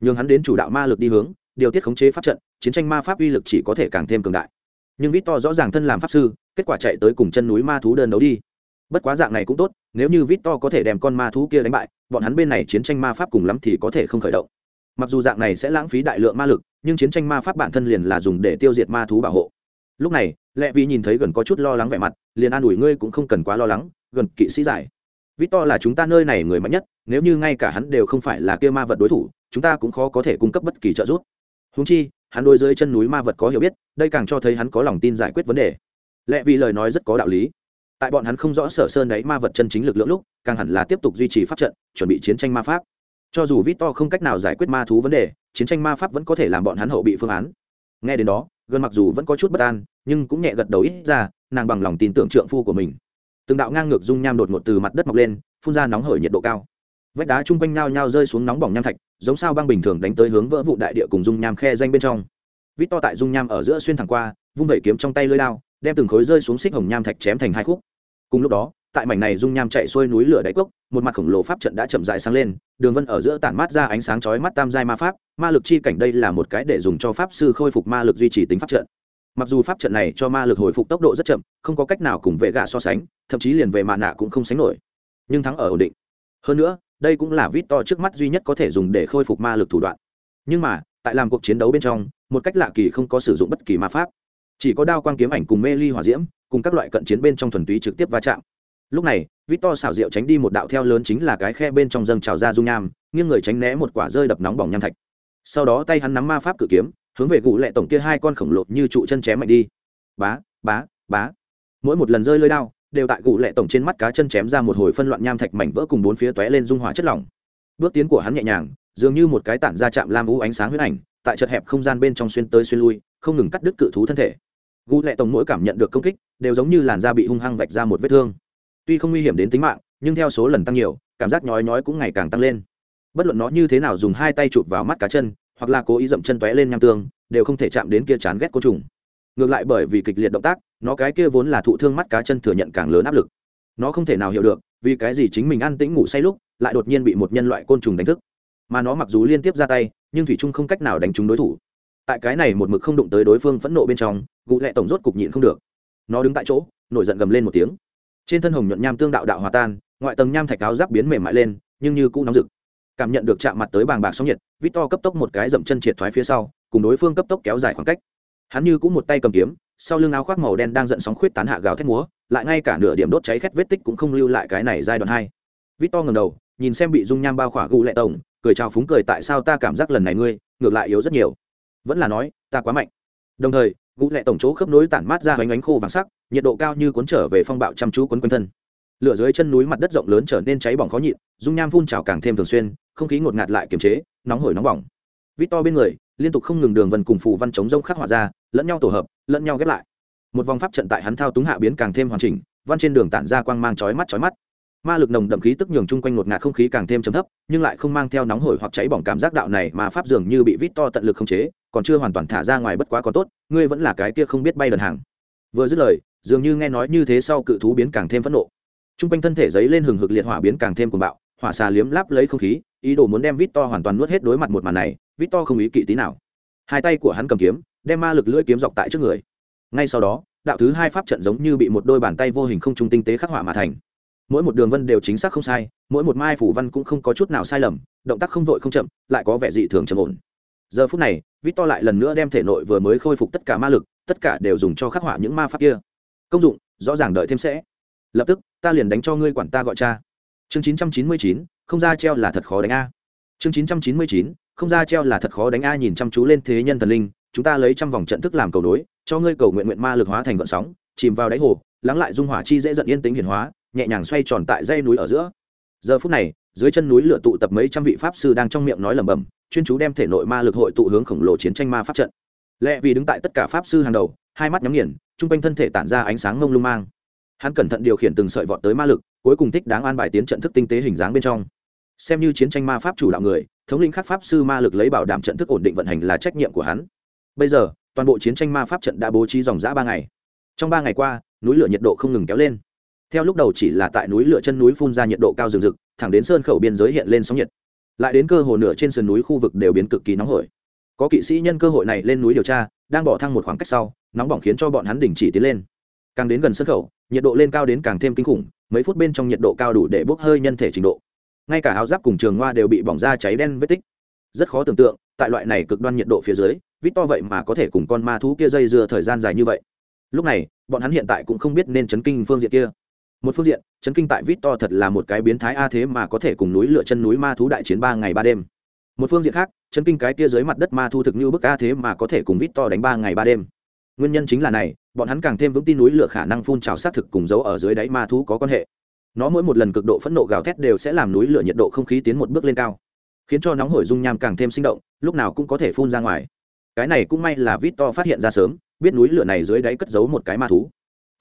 Nhường hắn đến chủ đạo ma lực đi hướng điều tiết khống chế pháp trận, chiến tranh ma pháp uy lực chỉ có thể càng thêm cường đại. Nhưng vít to rõ ràng thân làm pháp sư, kết quả chạy tới cùng chân núi ma thú đơn đấu đi. Bất quá dạng này cũng tốt, nếu như vít to có thể đem con ma thú kia đánh bại, bọn hắn bên này chiến tranh ma pháp cùng lắm thì có thể không khởi động. Mặc dù dạng này sẽ lãng phí đại lượng ma lực, nhưng chiến tranh ma pháp bản thân liền là dùng để tiêu diệt ma thú bảo hộ. Lúc này, Lệ Vi nhìn thấy gần có chút lo lắng vẻ mặt, liền an ủi, ngươi cũng không cần quá lo lắng, gần kỵ sĩ giải. Victor là chúng ta nơi này người mạnh nhất, nếu như ngay cả hắn đều không phải là kia ma vật đối thủ, chúng ta cũng khó có thể cung cấp bất kỳ trợ giúp húng chi, hắn đôi dưới chân núi ma vật có hiểu biết, đây càng cho thấy hắn có lòng tin giải quyết vấn đề. Lẽ vì lời nói rất có đạo lý. Tại bọn hắn không rõ sở sơn đấy ma vật chân chính lực lượng lúc, càng hẳn là tiếp tục duy trì pháp trận, chuẩn bị chiến tranh ma pháp. Cho dù victor không cách nào giải quyết ma thú vấn đề, chiến tranh ma pháp vẫn có thể làm bọn hắn hậu bị phương án. Nghe đến đó gần mặc dù vẫn có chút bất an, nhưng cũng nhẹ gật đầu ít ra, nàng bằng lòng tin tưởng trượng phu của mình. Từng đạo ngang ngược dung nham đột ngột từ mặt đất mọc lên, phun ra nóng hởi nhiệt độ cao vách đá chung quanh nhao nhao rơi xuống nóng bỏng nham thạch, giống sao băng bình thường đánh tới hướng vỡ vụ đại địa cùng dung nham khe danh bên trong. Vít to tại dung nham ở giữa xuyên thẳng qua, vung vẩy kiếm trong tay lưới lao, đem từng khối rơi xuống xích hồng nham thạch chém thành hai khúc. Cùng lúc đó, tại mảnh này dung nham chạy xuôi núi lửa đáy cốc, một mặt khổng lồ pháp trận đã chậm dài sáng lên, đường vân ở giữa tản mát ra ánh sáng chói mắt tam giai ma pháp, ma lực chi cảnh đây là một cái để dùng cho pháp sư khôi phục ma lực duy trì tính pháp trận. Mặc dù pháp trận này cho ma lực hồi phục tốc độ rất chậm, không có cách nào cùng vệ gà so sánh, thậm chí liền về mạ nạ cũng không sánh nổi. Nhưng thắng ở ổn định. Hơn nữa đây cũng là vít to trước mắt duy nhất có thể dùng để khôi phục ma lực thủ đoạn. Nhưng mà, tại làm cuộc chiến đấu bên trong, một cách lạ kỳ không có sử dụng bất kỳ ma pháp. Chỉ có đao quang kiếm ảnh cùng mê ly hỏa diễm, cùng các loại cận chiến bên trong thuần túy trực tiếp va chạm. Lúc này, vít to xảo diệu tránh đi một đạo theo lớn chính là cái khe bên trong dâng trào ra dung nham, nghiêng người tránh né một quả rơi đập nóng bỏng nham thạch. Sau đó tay hắn nắm ma pháp cự kiếm, hướng về gù lệ tổng kia hai con khổng lồ như trụ chân chém mạnh đi. Bá bá bá. Mỗi một lần rơi lơi đao đều tại gù lệ tổng trên mắt cá chân chém ra một hồi phân loạn nham thạch mảnh vỡ cùng bốn phía tóe lên dung hóa chất lỏng. Bước tiến của hắn nhẹ nhàng, dường như một cái tản ra chạm lam vũ ánh sáng huyết ảnh, tại chật hẹp không gian bên trong xuyên tới xuyên lui, không ngừng cắt đứt cự thú thân thể. Gù lệ tổng mỗi cảm nhận được công kích, đều giống như làn da bị hung hăng vạch ra một vết thương. Tuy không nguy hiểm đến tính mạng, nhưng theo số lần tăng nhiều, cảm giác nhói nhói cũng ngày càng tăng lên. Bất luận nó như thế nào dùng hai tay chụp vào mắt cá chân, hoặc là cố ý dậm chân tóe lên nham tương, đều không thể chạm đến kia chán ghét côn trùng. Ngược lại bởi vì kịch liệt động tác nó cái kia vốn là thụ thương mắt cá chân thừa nhận càng lớn áp lực. Nó không thể nào hiểu được, vì cái gì chính mình ăn tĩnh ngủ say lúc, lại đột nhiên bị một nhân loại côn trùng đánh thức. Mà nó mặc dù liên tiếp ra tay, nhưng thủy trung không cách nào đánh trúng đối thủ. Tại cái này một mực không đụng tới đối phương phẫn nộ bên trong gụ lệ tổng rốt cục nhịn không được. Nó đứng tại chỗ, nổi giận gầm lên một tiếng. Trên thân hồng nhuận nham tương đạo đạo hòa tan, ngoại tầng nham thạch áo giáp biến mềm mại lên, nhưng như cũ nóng rực. Cảm nhận được chạm mặt tới bàng bạc sóng nhiệt vít to cấp tốc một cái dậm chân triệt thoái phía sau, cùng đối phương cấp tốc kéo dài khoảng cách. Hắn như cũng một tay cầm kiếm sau lưng áo khoác màu đen đang giận sóng khuyết tán hạ gào thét múa, lại ngay cả nửa điểm đốt cháy khét vết tích cũng không lưu lại cái này giai đoạn hai. Vít to ngầm đầu, nhìn xem bị dung nham bao khỏa gù lệ tổng, cười chào phúng cười tại sao ta cảm giác lần này ngươi, ngược lại yếu rất nhiều. Vẫn là nói, ta quá mạnh. Đồng thời gũ lệ tổng chỗ khớp nối tản mát ra bánh ánh khô vàng sắc, nhiệt độ cao như cuốn trở về phong bạo chăm chú quấn quanh thân. Lửa dưới chân núi mặt đất rộng lớn trở nên cháy bỏng khó nhịn, dung nham phun trào càng thêm thường xuyên, không khí ngột ngạt lại kiềm chế, nóng hổi nóng bỏng. Vít to bên người liên tục không ngừng đường vần cùng phù văn chống rông khắc họa ra, lẫn nhau tổ hợp, lẫn nhau ghép lại. Một vòng pháp trận tại hắn thao túng hạ biến càng thêm hoàn chỉnh, văn trên đường tản ra quang mang chói mắt chói mắt. Ma lực nồng đậm khí tức nhường chung quanh ngột ngạt không khí càng thêm chấm thấp, nhưng lại không mang theo nóng hổi hoặc cháy bỏng cảm giác đạo này mà pháp dường như bị vít to tận lực không chế, còn chưa hoàn toàn thả ra ngoài bất quá có tốt, ngươi vẫn là cái kia không biết bay đần hàng. Vừa dứt lời, dường như nghe nói như thế sau cự thú biến càng thêm phẫn nộ. Chung quanh thân thể giấy lên hừng hực liệt hỏa biến càng thêm cuồng bạo, hỏa xà liếm láp lấy không khí, ý đồ muốn đem vít to hoàn toàn nuốt hết đối mặt một màn này Victor không ý kỵ tí nào. Hai tay của hắn cầm kiếm, đem ma lực lưỡi kiếm dọc tại trước người. Ngay sau đó, đạo thứ hai pháp trận giống như bị một đôi bàn tay vô hình không trung tinh tế khắc họa mà thành. Mỗi một đường vân đều chính xác không sai, mỗi một mai phủ văn cũng không có chút nào sai lầm, động tác không vội không chậm, lại có vẻ dị thường trầm ổn. Giờ phút này, Victor lại lần nữa đem thể nội vừa mới khôi phục tất cả ma lực, tất cả đều dùng cho khắc họa những ma pháp kia. Công dụng, rõ ràng đợi thêm sẽ. Lập tức, ta liền đánh cho ngươi quản ta gọi cha. Chương 999, không ra treo là thật khó đánh a. Chương 999, không ra treo là thật khó đánh a nhìn chăm chú lên thế nhân thần linh, chúng ta lấy trăm vòng trận thức làm cầu đối cho ngươi cầu nguyện nguyện ma lực hóa thành gợn sóng, chìm vào đáy hồ, lắng lại dung hỏa chi dễ dẫn yên tính hiển hóa, nhẹ nhàng xoay tròn tại dây núi ở giữa. Giờ phút này, dưới chân núi lửa tụ tập mấy trăm vị pháp sư đang trong miệng nói lẩm bẩm, chuyên chú đem thể nội ma lực hội tụ hướng khổng lồ chiến tranh ma pháp trận. Lẽ vì đứng tại tất cả pháp sư hàng đầu, hai mắt nhắm nghiền, trung quanh thân thể tản ra ánh sáng ngông lung mang. Hắn cẩn thận điều khiển từng sợi vọt tới ma lực, cuối cùng thích đáng an bài tiến trận thức tinh tế hình dáng bên trong xem như chiến tranh ma pháp chủ đạo người, thống lĩnh khắc pháp sư ma lực lấy bảo đảm trận thức ổn định vận hành là trách nhiệm của hắn. Bây giờ, toàn bộ chiến tranh ma pháp trận đã bố trí dòng giã ba ngày. Trong ba ngày qua, núi lửa nhiệt độ không ngừng kéo lên. Theo lúc đầu chỉ là tại núi lửa chân núi phun ra nhiệt độ cao rừng rực, thẳng đến sơn khẩu biên giới hiện lên sóng nhiệt. Lại đến cơ hồ nửa trên sườn núi khu vực đều biến cực kỳ nóng hổi. Có kỵ sĩ nhân cơ hội này lên núi điều tra, đang bỏ thăng một khoảng cách sau, nóng bỏng khiến cho bọn hắn đình chỉ tiến lên. Càng đến gần sân khẩu, nhiệt độ lên cao đến càng thêm kinh khủng, mấy phút bên trong nhiệt độ cao đủ để bốc hơi nhân thể trình độ ngay cả áo giáp cùng trường hoa đều bị bỏng ra cháy đen vết tích. Rất khó tưởng tượng, tại loại này cực đoan nhiệt độ phía dưới vít to vậy mà có thể cùng con ma thú kia dây dưa thời gian dài như vậy. Lúc này, bọn hắn hiện tại cũng không biết nên chấn kinh phương diện kia. Một phương diện, chấn kinh tại vít to thật là một cái biến thái a thế mà có thể cùng núi lửa chân núi ma thú đại chiến ba ngày ba đêm. Một phương diện khác, chấn kinh cái kia dưới mặt đất ma thu thực như bức a thế mà có thể cùng vít to đánh ba ngày ba đêm. Nguyên nhân chính là này, bọn hắn càng thêm vững tin núi lửa khả năng phun trào sát thực cùng dấu ở dưới đáy ma thú có quan hệ nó mỗi một lần cực độ phẫn nộ gào thét đều sẽ làm núi lửa nhiệt độ không khí tiến một bước lên cao, khiến cho nóng hổi dung nham càng thêm sinh động, lúc nào cũng có thể phun ra ngoài. Cái này cũng may là vít to phát hiện ra sớm, biết núi lửa này dưới đáy cất giấu một cái ma thú.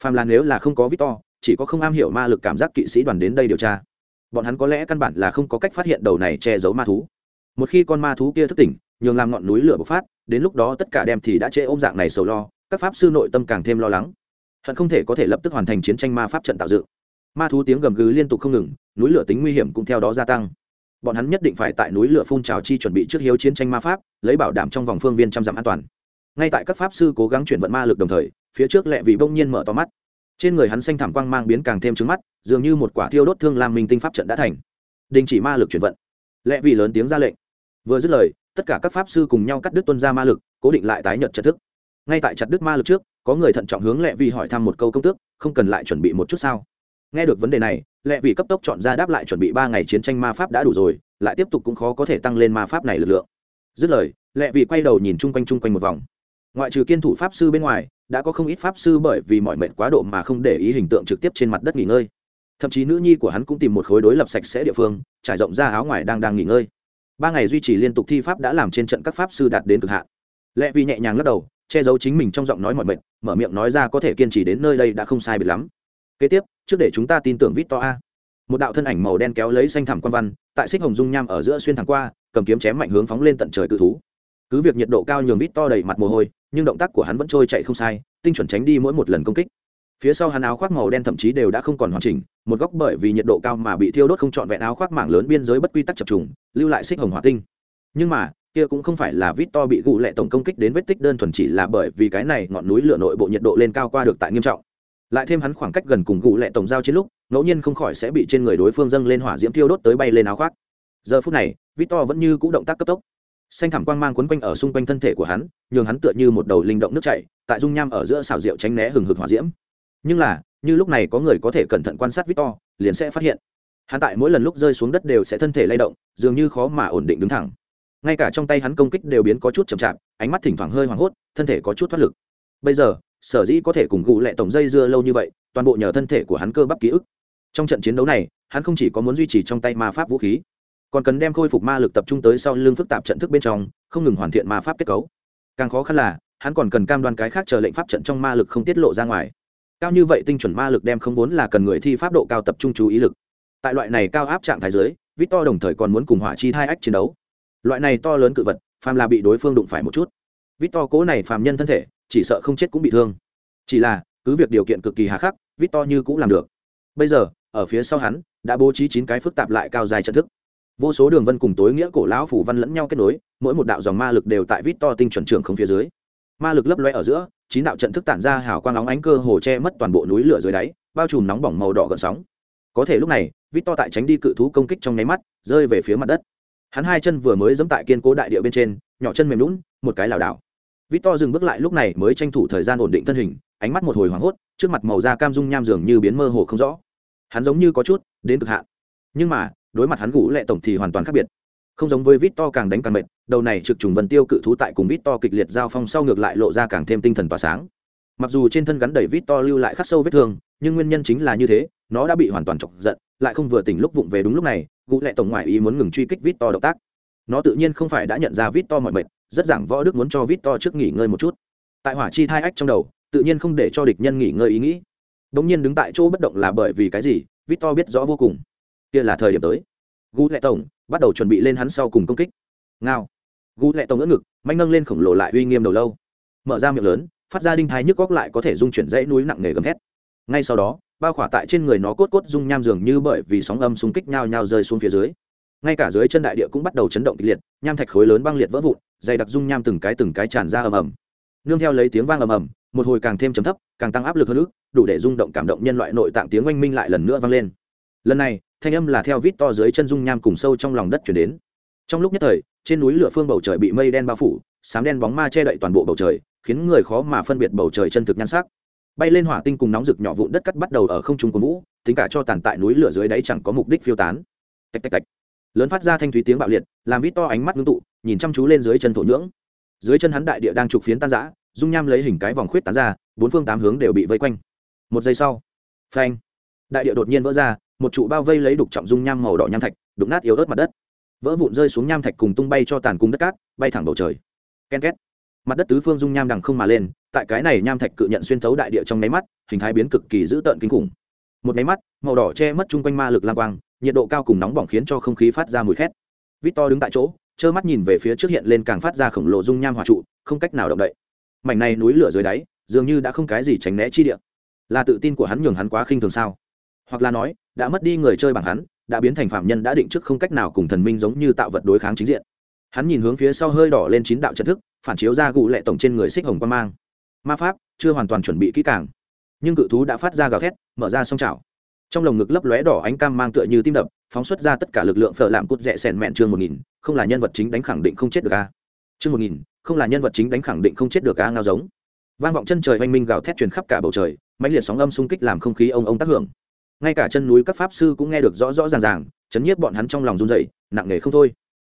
Phàm là nếu là không có vít to chỉ có không am hiểu ma lực cảm giác kỵ sĩ đoàn đến đây điều tra. Bọn hắn có lẽ căn bản là không có cách phát hiện đầu này che giấu ma thú. Một khi con ma thú kia thức tỉnh, nhường làm ngọn núi lửa bộc phát, đến lúc đó tất cả đem thì đã chê ôm dạng này sầu lo, các pháp sư nội tâm càng thêm lo lắng. Hận không thể có thể lập tức hoàn thành chiến tranh ma pháp trận tạo dựng ma thú tiếng gầm gừ liên tục không ngừng, núi lửa tính nguy hiểm cũng theo đó gia tăng. Bọn hắn nhất định phải tại núi lửa phun trào chi chuẩn bị trước hiếu chiến tranh ma pháp, lấy bảo đảm trong vòng phương viên trăm dặm an toàn. Ngay tại các pháp sư cố gắng chuyển vận ma lực đồng thời, phía trước lẹ vị bỗng nhiên mở to mắt. Trên người hắn xanh thảm quang mang biến càng thêm trứng mắt, dường như một quả thiêu đốt thương làm minh tinh pháp trận đã thành. Đình chỉ ma lực chuyển vận. Lẹ vị lớn tiếng ra lệnh. Vừa dứt lời, tất cả các pháp sư cùng nhau cắt đứt tuân ra ma lực, cố định lại tái nhận trật thức. Ngay tại chặt đứt ma lực trước, có người thận trọng hướng lẹ vị hỏi thăm một câu công tước, không cần lại chuẩn bị một chút sao? Nghe được vấn đề này, lệ vị cấp tốc chọn ra đáp lại chuẩn bị ba ngày chiến tranh ma pháp đã đủ rồi, lại tiếp tục cũng khó có thể tăng lên ma pháp này lực lượng. Dứt lời, lệ vị quay đầu nhìn chung quanh chung quanh một vòng. Ngoại trừ kiên thủ pháp sư bên ngoài, đã có không ít pháp sư bởi vì mọi mệnh quá độ mà không để ý hình tượng trực tiếp trên mặt đất nghỉ ngơi. Thậm chí nữ nhi của hắn cũng tìm một khối đối lập sạch sẽ địa phương, trải rộng ra áo ngoài đang đang nghỉ ngơi. Ba ngày duy trì liên tục thi pháp đã làm trên trận các pháp sư đạt đến cực hạn. Lệ vị nhẹ nhàng lắc đầu, che giấu chính mình trong giọng nói mọi mệnh, mở miệng nói ra có thể kiên trì đến nơi đây đã không sai biệt lắm kế tiếp, trước để chúng ta tin tưởng vít to a. Một đạo thân ảnh màu đen kéo lấy xanh thảm quan văn, tại xích hồng dung nham ở giữa xuyên thẳng qua, cầm kiếm chém mạnh hướng phóng lên tận trời cự thú. Cứ việc nhiệt độ cao nhường vít to đầy mặt mồ hôi, nhưng động tác của hắn vẫn trôi chạy không sai, tinh chuẩn tránh đi mỗi một lần công kích. Phía sau hắn áo khoác màu đen thậm chí đều đã không còn hoàn chỉnh, một góc bởi vì nhiệt độ cao mà bị thiêu đốt không trọn vẹn áo khoác mảng lớn biên giới bất quy tắc chập trùng, lưu lại xích hồng hỏa tinh. Nhưng mà, kia cũng không phải là vít to bị gù lệ tổng công kích đến vết tích đơn thuần chỉ là bởi vì cái này ngọn núi lửa nội bộ nhiệt độ lên cao qua được tại nghiêm trọng lại thêm hắn khoảng cách gần cùng gụ lệ tổng giao chiến lúc, ngẫu nhiên không khỏi sẽ bị trên người đối phương dâng lên hỏa diễm tiêu đốt tới bay lên áo khoác. Giờ phút này, victor vẫn như c ũ động tác cấp tốc. Xanh thảm quang mang quấn quanh ở xung quanh thân thể của hắn, nhường hắn tựa như một đầu linh động nước chảy, tại dung nham ở giữa xào rượu tránh né hừng hực hỏa diễm. Nhưng là, như lúc này có người có thể cẩn thận quan sát victor, liền sẽ phát hiện. Hắn tại mỗi lần lúc rơi xuống đất đều sẽ thân thể lay động, dường như khó mà ổn định đứng thẳng. Ngay cả trong tay hắn công kích đều biến có chút chậm chạp, ánh mắt thỉnh thoảng hơi hoảng hốt, thân thể có chút thoát lực. Bây giờ sở dĩ có thể cùng gù lệ tổng dây dưa lâu như vậy toàn bộ nhờ thân thể của hắn cơ bắp ký ức. Trong trận chiến đấu này hắn không chỉ có muốn duy trì trong tay ma pháp vũ khí còn cần đem khôi phục ma lực tập trung tới sau lưng phức tạp trận thức bên trong không ngừng hoàn thiện ma pháp kết cấu. Càng khó khăn là hắn còn cần cam đoan cái khác chờ lệnh pháp trận trong ma lực không tiết lộ ra ngoài. Cao như vậy tinh chuẩn ma lực đem không vốn là cần người thi pháp độ cao tập trung chú ý lực. Tại loại này cao áp trạng thái dưới, victor đồng thời còn muốn cùng hỏa chi hai ách chiến đấu. Loại này to lớn cự vật phàm là bị đối phương đụng phải một chút. Victor cố này phàm nhân thân thể chỉ sợ không chết cũng bị thương. Chỉ là, cứ việc điều kiện cực kỳ hà khắc, victor như cũng làm được. Bây giờ, ở phía sau hắn, đã bố trí chín cái phức tạp lại cao dài trận thức. Vô số đường vân cùng tối nghĩa cổ lão phủ văn lẫn nhau kết nối, mỗi một đạo dòng ma lực đều tại vít to tinh chuẩn trưởng không phía dưới. Ma lực lấp loe ở giữa, chín đạo trận thức tản ra hào quang nóng ánh cơ hồ che mất toàn bộ núi lửa dưới đáy, bao trùm nóng bỏng màu đỏ gợn sóng. Có thể lúc này vít to tại tránh đi cự thú công kích trong nháy mắt, rơi về phía mặt đất. Hắn hai chân vừa mới dẫm tại kiên cố đại địa bên trên, nhỏ chân mềm lún một cái lảo đảo vít to dừng bước lại, lúc này mới tranh thủ thời gian ổn định thân hình, ánh mắt một hồi hoảng hốt, trước mặt màu da cam dung nham dường như biến mơ hồ không rõ. Hắn giống như có chút đến cực hạn. Nhưng mà, đối mặt hắn gũ lệ tổng thì hoàn toàn khác biệt. Không giống với vít to càng đánh càng mệt, đầu này trực trùng vân tiêu cự thú tại cùng vít to kịch liệt giao phong sau ngược lại lộ ra càng thêm tinh thần tỏa sáng. Mặc dù trên thân gắn đầy vít to lưu lại khắc sâu vết thương, nhưng nguyên nhân chính là như thế, nó đã bị hoàn toàn chọc giận, lại không vừa tỉnh lúc vụng về đúng lúc này, gũ lệ tổng ngoại ý muốn ngừng truy kích vít to động tác. Nó tự nhiên không phải đã nhận ra vít to mọi mệt rất giảng võ đức muốn cho vít to trước nghỉ ngơi một chút. Tại hỏa chi thai ách trong đầu, tự nhiên không để cho địch nhân nghỉ ngơi ý nghĩ. Đ ỗ n g nhiên đứng tại chỗ bất động là bởi vì cái gì, vít to biết rõ vô cùng. Kia là thời điểm tới. Gu lệ tổng bắt đầu chuẩn bị lên hắn sau cùng công kích. Ngao. Gu lệ tổng ngỡ ngực, manh nâng lên khổng lồ lại uy nghiêm đầu lâu. Mở ra miệng lớn, phát ra đinh thái nhức góc lại có thể dung chuyển dãy núi nặng nề gầm thét. Ngay sau đó, bao khỏa tại trên người nó cốt cốt dung nham dường như bởi vì sóng âm xung kích nhao nhao rơi xuống phía dưới. Ngay cả dưới chân đại địa cũng bắt đầu chấn động kịch liệt nham thạch khối lớn băng liệt vỡ vụn, dày đặc dung nham từng cái từng cái tràn ra ầm ầm. Nương theo lấy tiếng vang ầm ầm, một hồi càng thêm chấm thấp, càng tăng áp lực hơn nữa, đủ để rung động cảm động nhân loại nội tạng tiếng oanh minh lại lần nữa vang lên. Lần này, thanh âm là theo vít to dưới chân dung nham cùng sâu trong lòng đất chuyển đến. Trong lúc nhất thời, trên núi lửa phương bầu trời bị mây đen bao phủ, sám đen bóng ma che đậy toàn bộ bầu trời, khiến người khó mà phân biệt bầu trời chân thực nhan sắc. Bay lên hỏa tinh cùng nóng rực nhỏ vụn đất cắt bắt đầu ở không trung của vũ, tính cả cho tàn tại núi lửa dưới đáy chẳng có mục đích phiêu tán. Tạch tạch tạch lớn phát ra thanh thúy tiếng bạo liệt, làm vít to ánh mắt ngưng tụ, nhìn chăm chú lên dưới chân thổ nhưỡng. Dưới chân hắn đại địa đang trục phiến tan rã, dung nham lấy hình cái vòng khuyết tán ra, bốn phương tám hướng đều bị vây quanh. Một giây sau, phanh, đại địa đột nhiên vỡ ra, một trụ bao vây lấy đục trọng dung nham màu đỏ nham thạch đục nát yếu ớt mặt đất. Vỡ vụn rơi xuống nham thạch cùng tung bay cho tàn cung đất cát, bay thẳng bầu trời. Ken két. Mặt đất tứ phương dung nham đằng không mà lên, tại cái này nham thạch cự nhận xuyên thấu đại địa trong nháy mắt, hình thái biến cực kỳ dữ tợn kinh khủng. Một nháy mắt, màu đỏ che mất chung quanh ma lực lang quang nhiệt độ cao cùng nóng bỏng khiến cho không khí phát ra mùi khét. Victor đứng tại chỗ, trơ mắt nhìn về phía trước hiện lên càng phát ra khổng lồ dung nham hỏa trụ, không cách nào động đậy. Mảnh này núi lửa dưới đáy, dường như đã không cái gì tránh né chi địa. Là tự tin của hắn nhường hắn quá khinh thường sao? Hoặc là nói, đã mất đi người chơi bằng hắn, đã biến thành phạm nhân đã định trước không cách nào cùng thần minh giống như tạo vật đối kháng chính diện. Hắn nhìn hướng phía sau hơi đỏ lên chín đạo trận thức, phản chiếu ra gụ lệ tổng trên người xích hồng quan mang. Ma pháp, chưa hoàn toàn chuẩn bị kỹ càng. Nhưng cự thú đã phát ra gào thét, mở ra song trào trong lồng ngực lấp lóe đỏ ánh cam mang tựa như tim đập, phóng xuất ra tất cả lực lượng phở làm cút rẽ sèn mẹn chương một nghìn, không là nhân vật chính đánh khẳng định không chết được a. Chương một nghìn, không là nhân vật chính đánh khẳng định không chết được a ngao giống. Vang vọng chân trời oanh minh gào thét truyền khắp cả bầu trời mạnh liệt sóng âm xung kích làm không khí ông ông tác hưởng. Ngay cả chân núi các pháp sư cũng nghe được rõ rõ ràng ràng, chấn nhiếp bọn hắn trong lòng run dậy nặng nề không thôi.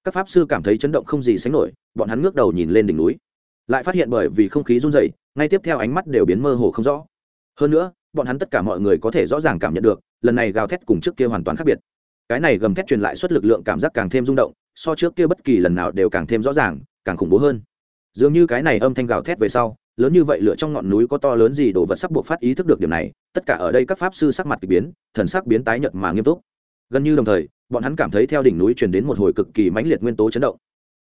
Các pháp sư cảm thấy chấn động không gì sánh nổi, bọn hắn ngước đầu nhìn lên đỉnh núi. Lại phát hiện bởi vì không khí run dậy ngay tiếp theo ánh mắt đều biến mơ hồ không rõ. Hơn nữa bọn hắn tất cả mọi người có thể rõ ràng cảm nhận được, lần này gào thét cùng trước kia hoàn toàn khác biệt. Cái này gầm thét truyền lại suất lực lượng cảm giác càng thêm rung động, so trước kia bất kỳ lần nào đều càng thêm rõ ràng, càng khủng bố hơn. Dường như cái này âm thanh gào thét về sau, lớn như vậy lửa trong ngọn núi có to lớn gì đồ vật sắp buộc phát ý thức được điểm này, tất cả ở đây các pháp sư sắc mặt k ỳ biến, thần sắc biến tái nhợt mà nghiêm túc. Gần như đồng thời, bọn hắn cảm thấy theo đỉnh núi truyền đến một hồi cực kỳ mãnh liệt nguyên tố chấn động.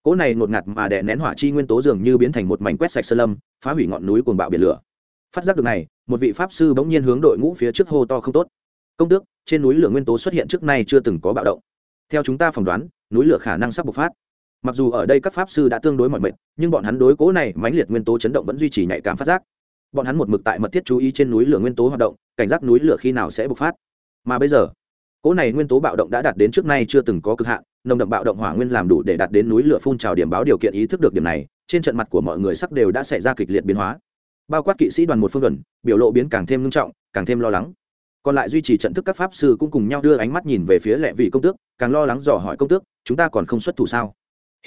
Cỗ này ngột ngạt mà đè nén hỏa chi nguyên tố dường như biến thành một mảnh quét sạch sơn lâm, phá hủy ngọn núi cuồng bạo biển lửa phát giác được này, một vị pháp sư bỗng nhiên hướng đội ngũ phía trước hô to không tốt. Công tước, trên núi lửa nguyên tố xuất hiện trước nay chưa từng có bạo động. Theo chúng ta phỏng đoán, núi lửa khả năng sắp bộc phát. Mặc dù ở đây các pháp sư đã tương đối mọi mệt, nhưng bọn hắn đối cố này mãnh liệt nguyên tố chấn động vẫn duy trì nhạy cảm phát giác. Bọn hắn một mực tại mật thiết chú ý trên núi lửa nguyên tố hoạt động, cảnh giác núi lửa khi nào sẽ bộc phát. Mà bây giờ, cố này nguyên tố bạo động đã đạt đến trước nay chưa từng có cực hạn, nồng đậm bạo động hỏa nguyên làm đủ để đạt đến núi lửa phun trào điểm báo điều kiện ý thức được điểm này, trên trận mặt của mọi người sắc đều đã xảy ra kịch liệt biến hóa bao quát kỵ sĩ đoàn một phương gần, biểu lộ biến càng thêm nghiêm trọng, càng thêm lo lắng. Còn lại duy trì trận thức các pháp sư cũng cùng nhau đưa ánh mắt nhìn về phía lệ vị công tước, càng lo lắng dò hỏi công tước, chúng ta còn không xuất thủ sao?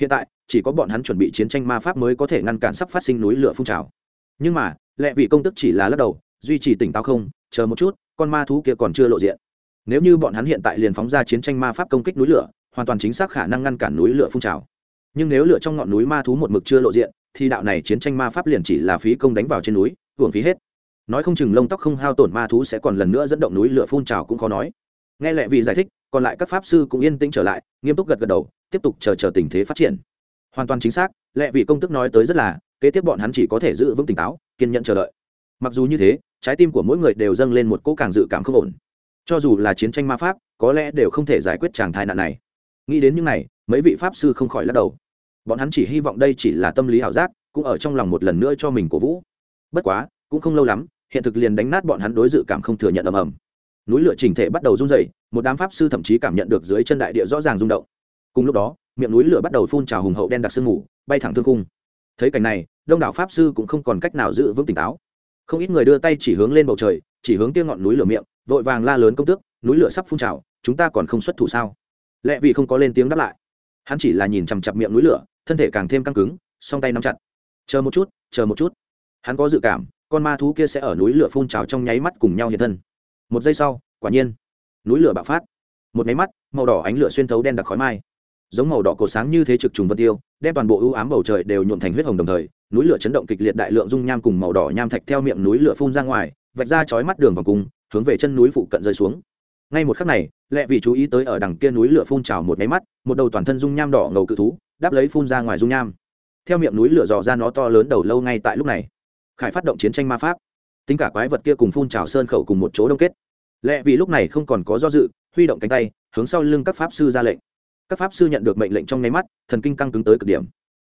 Hiện tại, chỉ có bọn hắn chuẩn bị chiến tranh ma pháp mới có thể ngăn cản sắp phát sinh núi lửa phun trào. Nhưng mà, lệ vị công tức chỉ là lắc đầu, duy trì tỉnh táo không, chờ một chút, con ma thú kia còn chưa lộ diện. Nếu như bọn hắn hiện tại liền phóng ra chiến tranh ma pháp công kích núi lửa, hoàn toàn chính xác khả năng ngăn cản núi lửa phun trào. Nhưng nếu lửa trong ngọn núi ma thú một mực chưa lộ diện thì đạo này chiến tranh ma pháp liền chỉ là phí công đánh vào trên núi, hưởng phí hết. Nói không chừng lông tóc không hao tổn ma thú sẽ còn lần nữa dẫn động núi lửa phun trào cũng khó nói. Nghe lệ vị giải thích, còn lại các pháp sư cũng yên tĩnh trở lại, nghiêm túc gật gật đầu, tiếp tục chờ chờ tình thế phát triển. Hoàn toàn chính xác, lệ vị công tức nói tới rất là, kế tiếp bọn hắn chỉ có thể giữ vững tỉnh táo, kiên nhẫn chờ đợi. Mặc dù như thế, trái tim của mỗi người đều dâng lên một cỗ càng dự cảm không ổn. Cho dù là chiến tranh ma pháp, có lẽ đều không thể giải quyết tràng thai nạn này. Nghĩ đến những này, mấy vị pháp sư không khỏi lắc đầu bọn hắn chỉ hy vọng đây chỉ là tâm lý ảo giác, cũng ở trong lòng một lần nữa cho mình cổ vũ. Bất quá, cũng không lâu lắm, hiện thực liền đánh nát bọn hắn đối dự cảm không thừa nhận ầm ầm. Núi lửa chỉnh thể bắt đầu run dày một đám pháp sư thậm chí cảm nhận được dưới chân đại địa rõ ràng rung động. Cùng lúc đó, miệng núi lửa bắt đầu phun trào hùng hậu đen đặc sương mù, bay thẳng thương cung thấy cảnh này, đông đảo pháp sư cũng không còn cách nào giữ vững tỉnh táo. Không ít người đưa tay chỉ hướng lên bầu trời, chỉ hướng kia ngọn núi lửa miệng, vội vàng la lớn công tước, núi lửa sắp phun trào, chúng ta còn không xuất thủ sao? Lẽ vì không có lên tiếng đáp lại. Hắn chỉ là nhìn chằm chặp miệng núi lửa thân thể càng thêm căng cứng, song tay nắm chặt. Chờ một chút, chờ một chút. Hắn có dự cảm, con ma thú kia sẽ ở núi lửa phun trào trong nháy mắt cùng nhau hiện thân. Một giây sau, quả nhiên, núi lửa bạo phát. Một nháy mắt, màu đỏ ánh lửa xuyên thấu đen đặc khói mai. Giống màu đỏ cổ sáng như thế trực trùng vân tiêu, đem toàn bộ ưu ám bầu trời đều nhuộm thành huyết hồng đồng thời, núi lửa chấn động kịch liệt đại lượng dung nham cùng màu đỏ nham thạch theo miệng núi lửa phun ra ngoài, vạch ra chói mắt đường vòng cung, hướng về chân núi phụ cận rơi xuống. Ngay một khắc này lẹ vì chú ý tới ở đằng kia núi lửa phun trào một nháy mắt, một đầu toàn thân dung nham đỏ ngầu cự thú đáp lấy phun ra ngoài dung nham. Theo miệng núi lửa dò ra nó to lớn đầu lâu ngay tại lúc này. Khải phát động chiến tranh ma pháp. Tính cả quái vật kia cùng phun trào sơn khẩu cùng một chỗ đông kết. Lẽ vì lúc này không còn có do dự, huy động cánh tay, hướng sau lưng các pháp sư ra lệnh. Các pháp sư nhận được mệnh lệnh trong nháy mắt, thần kinh căng cứng tới cực điểm.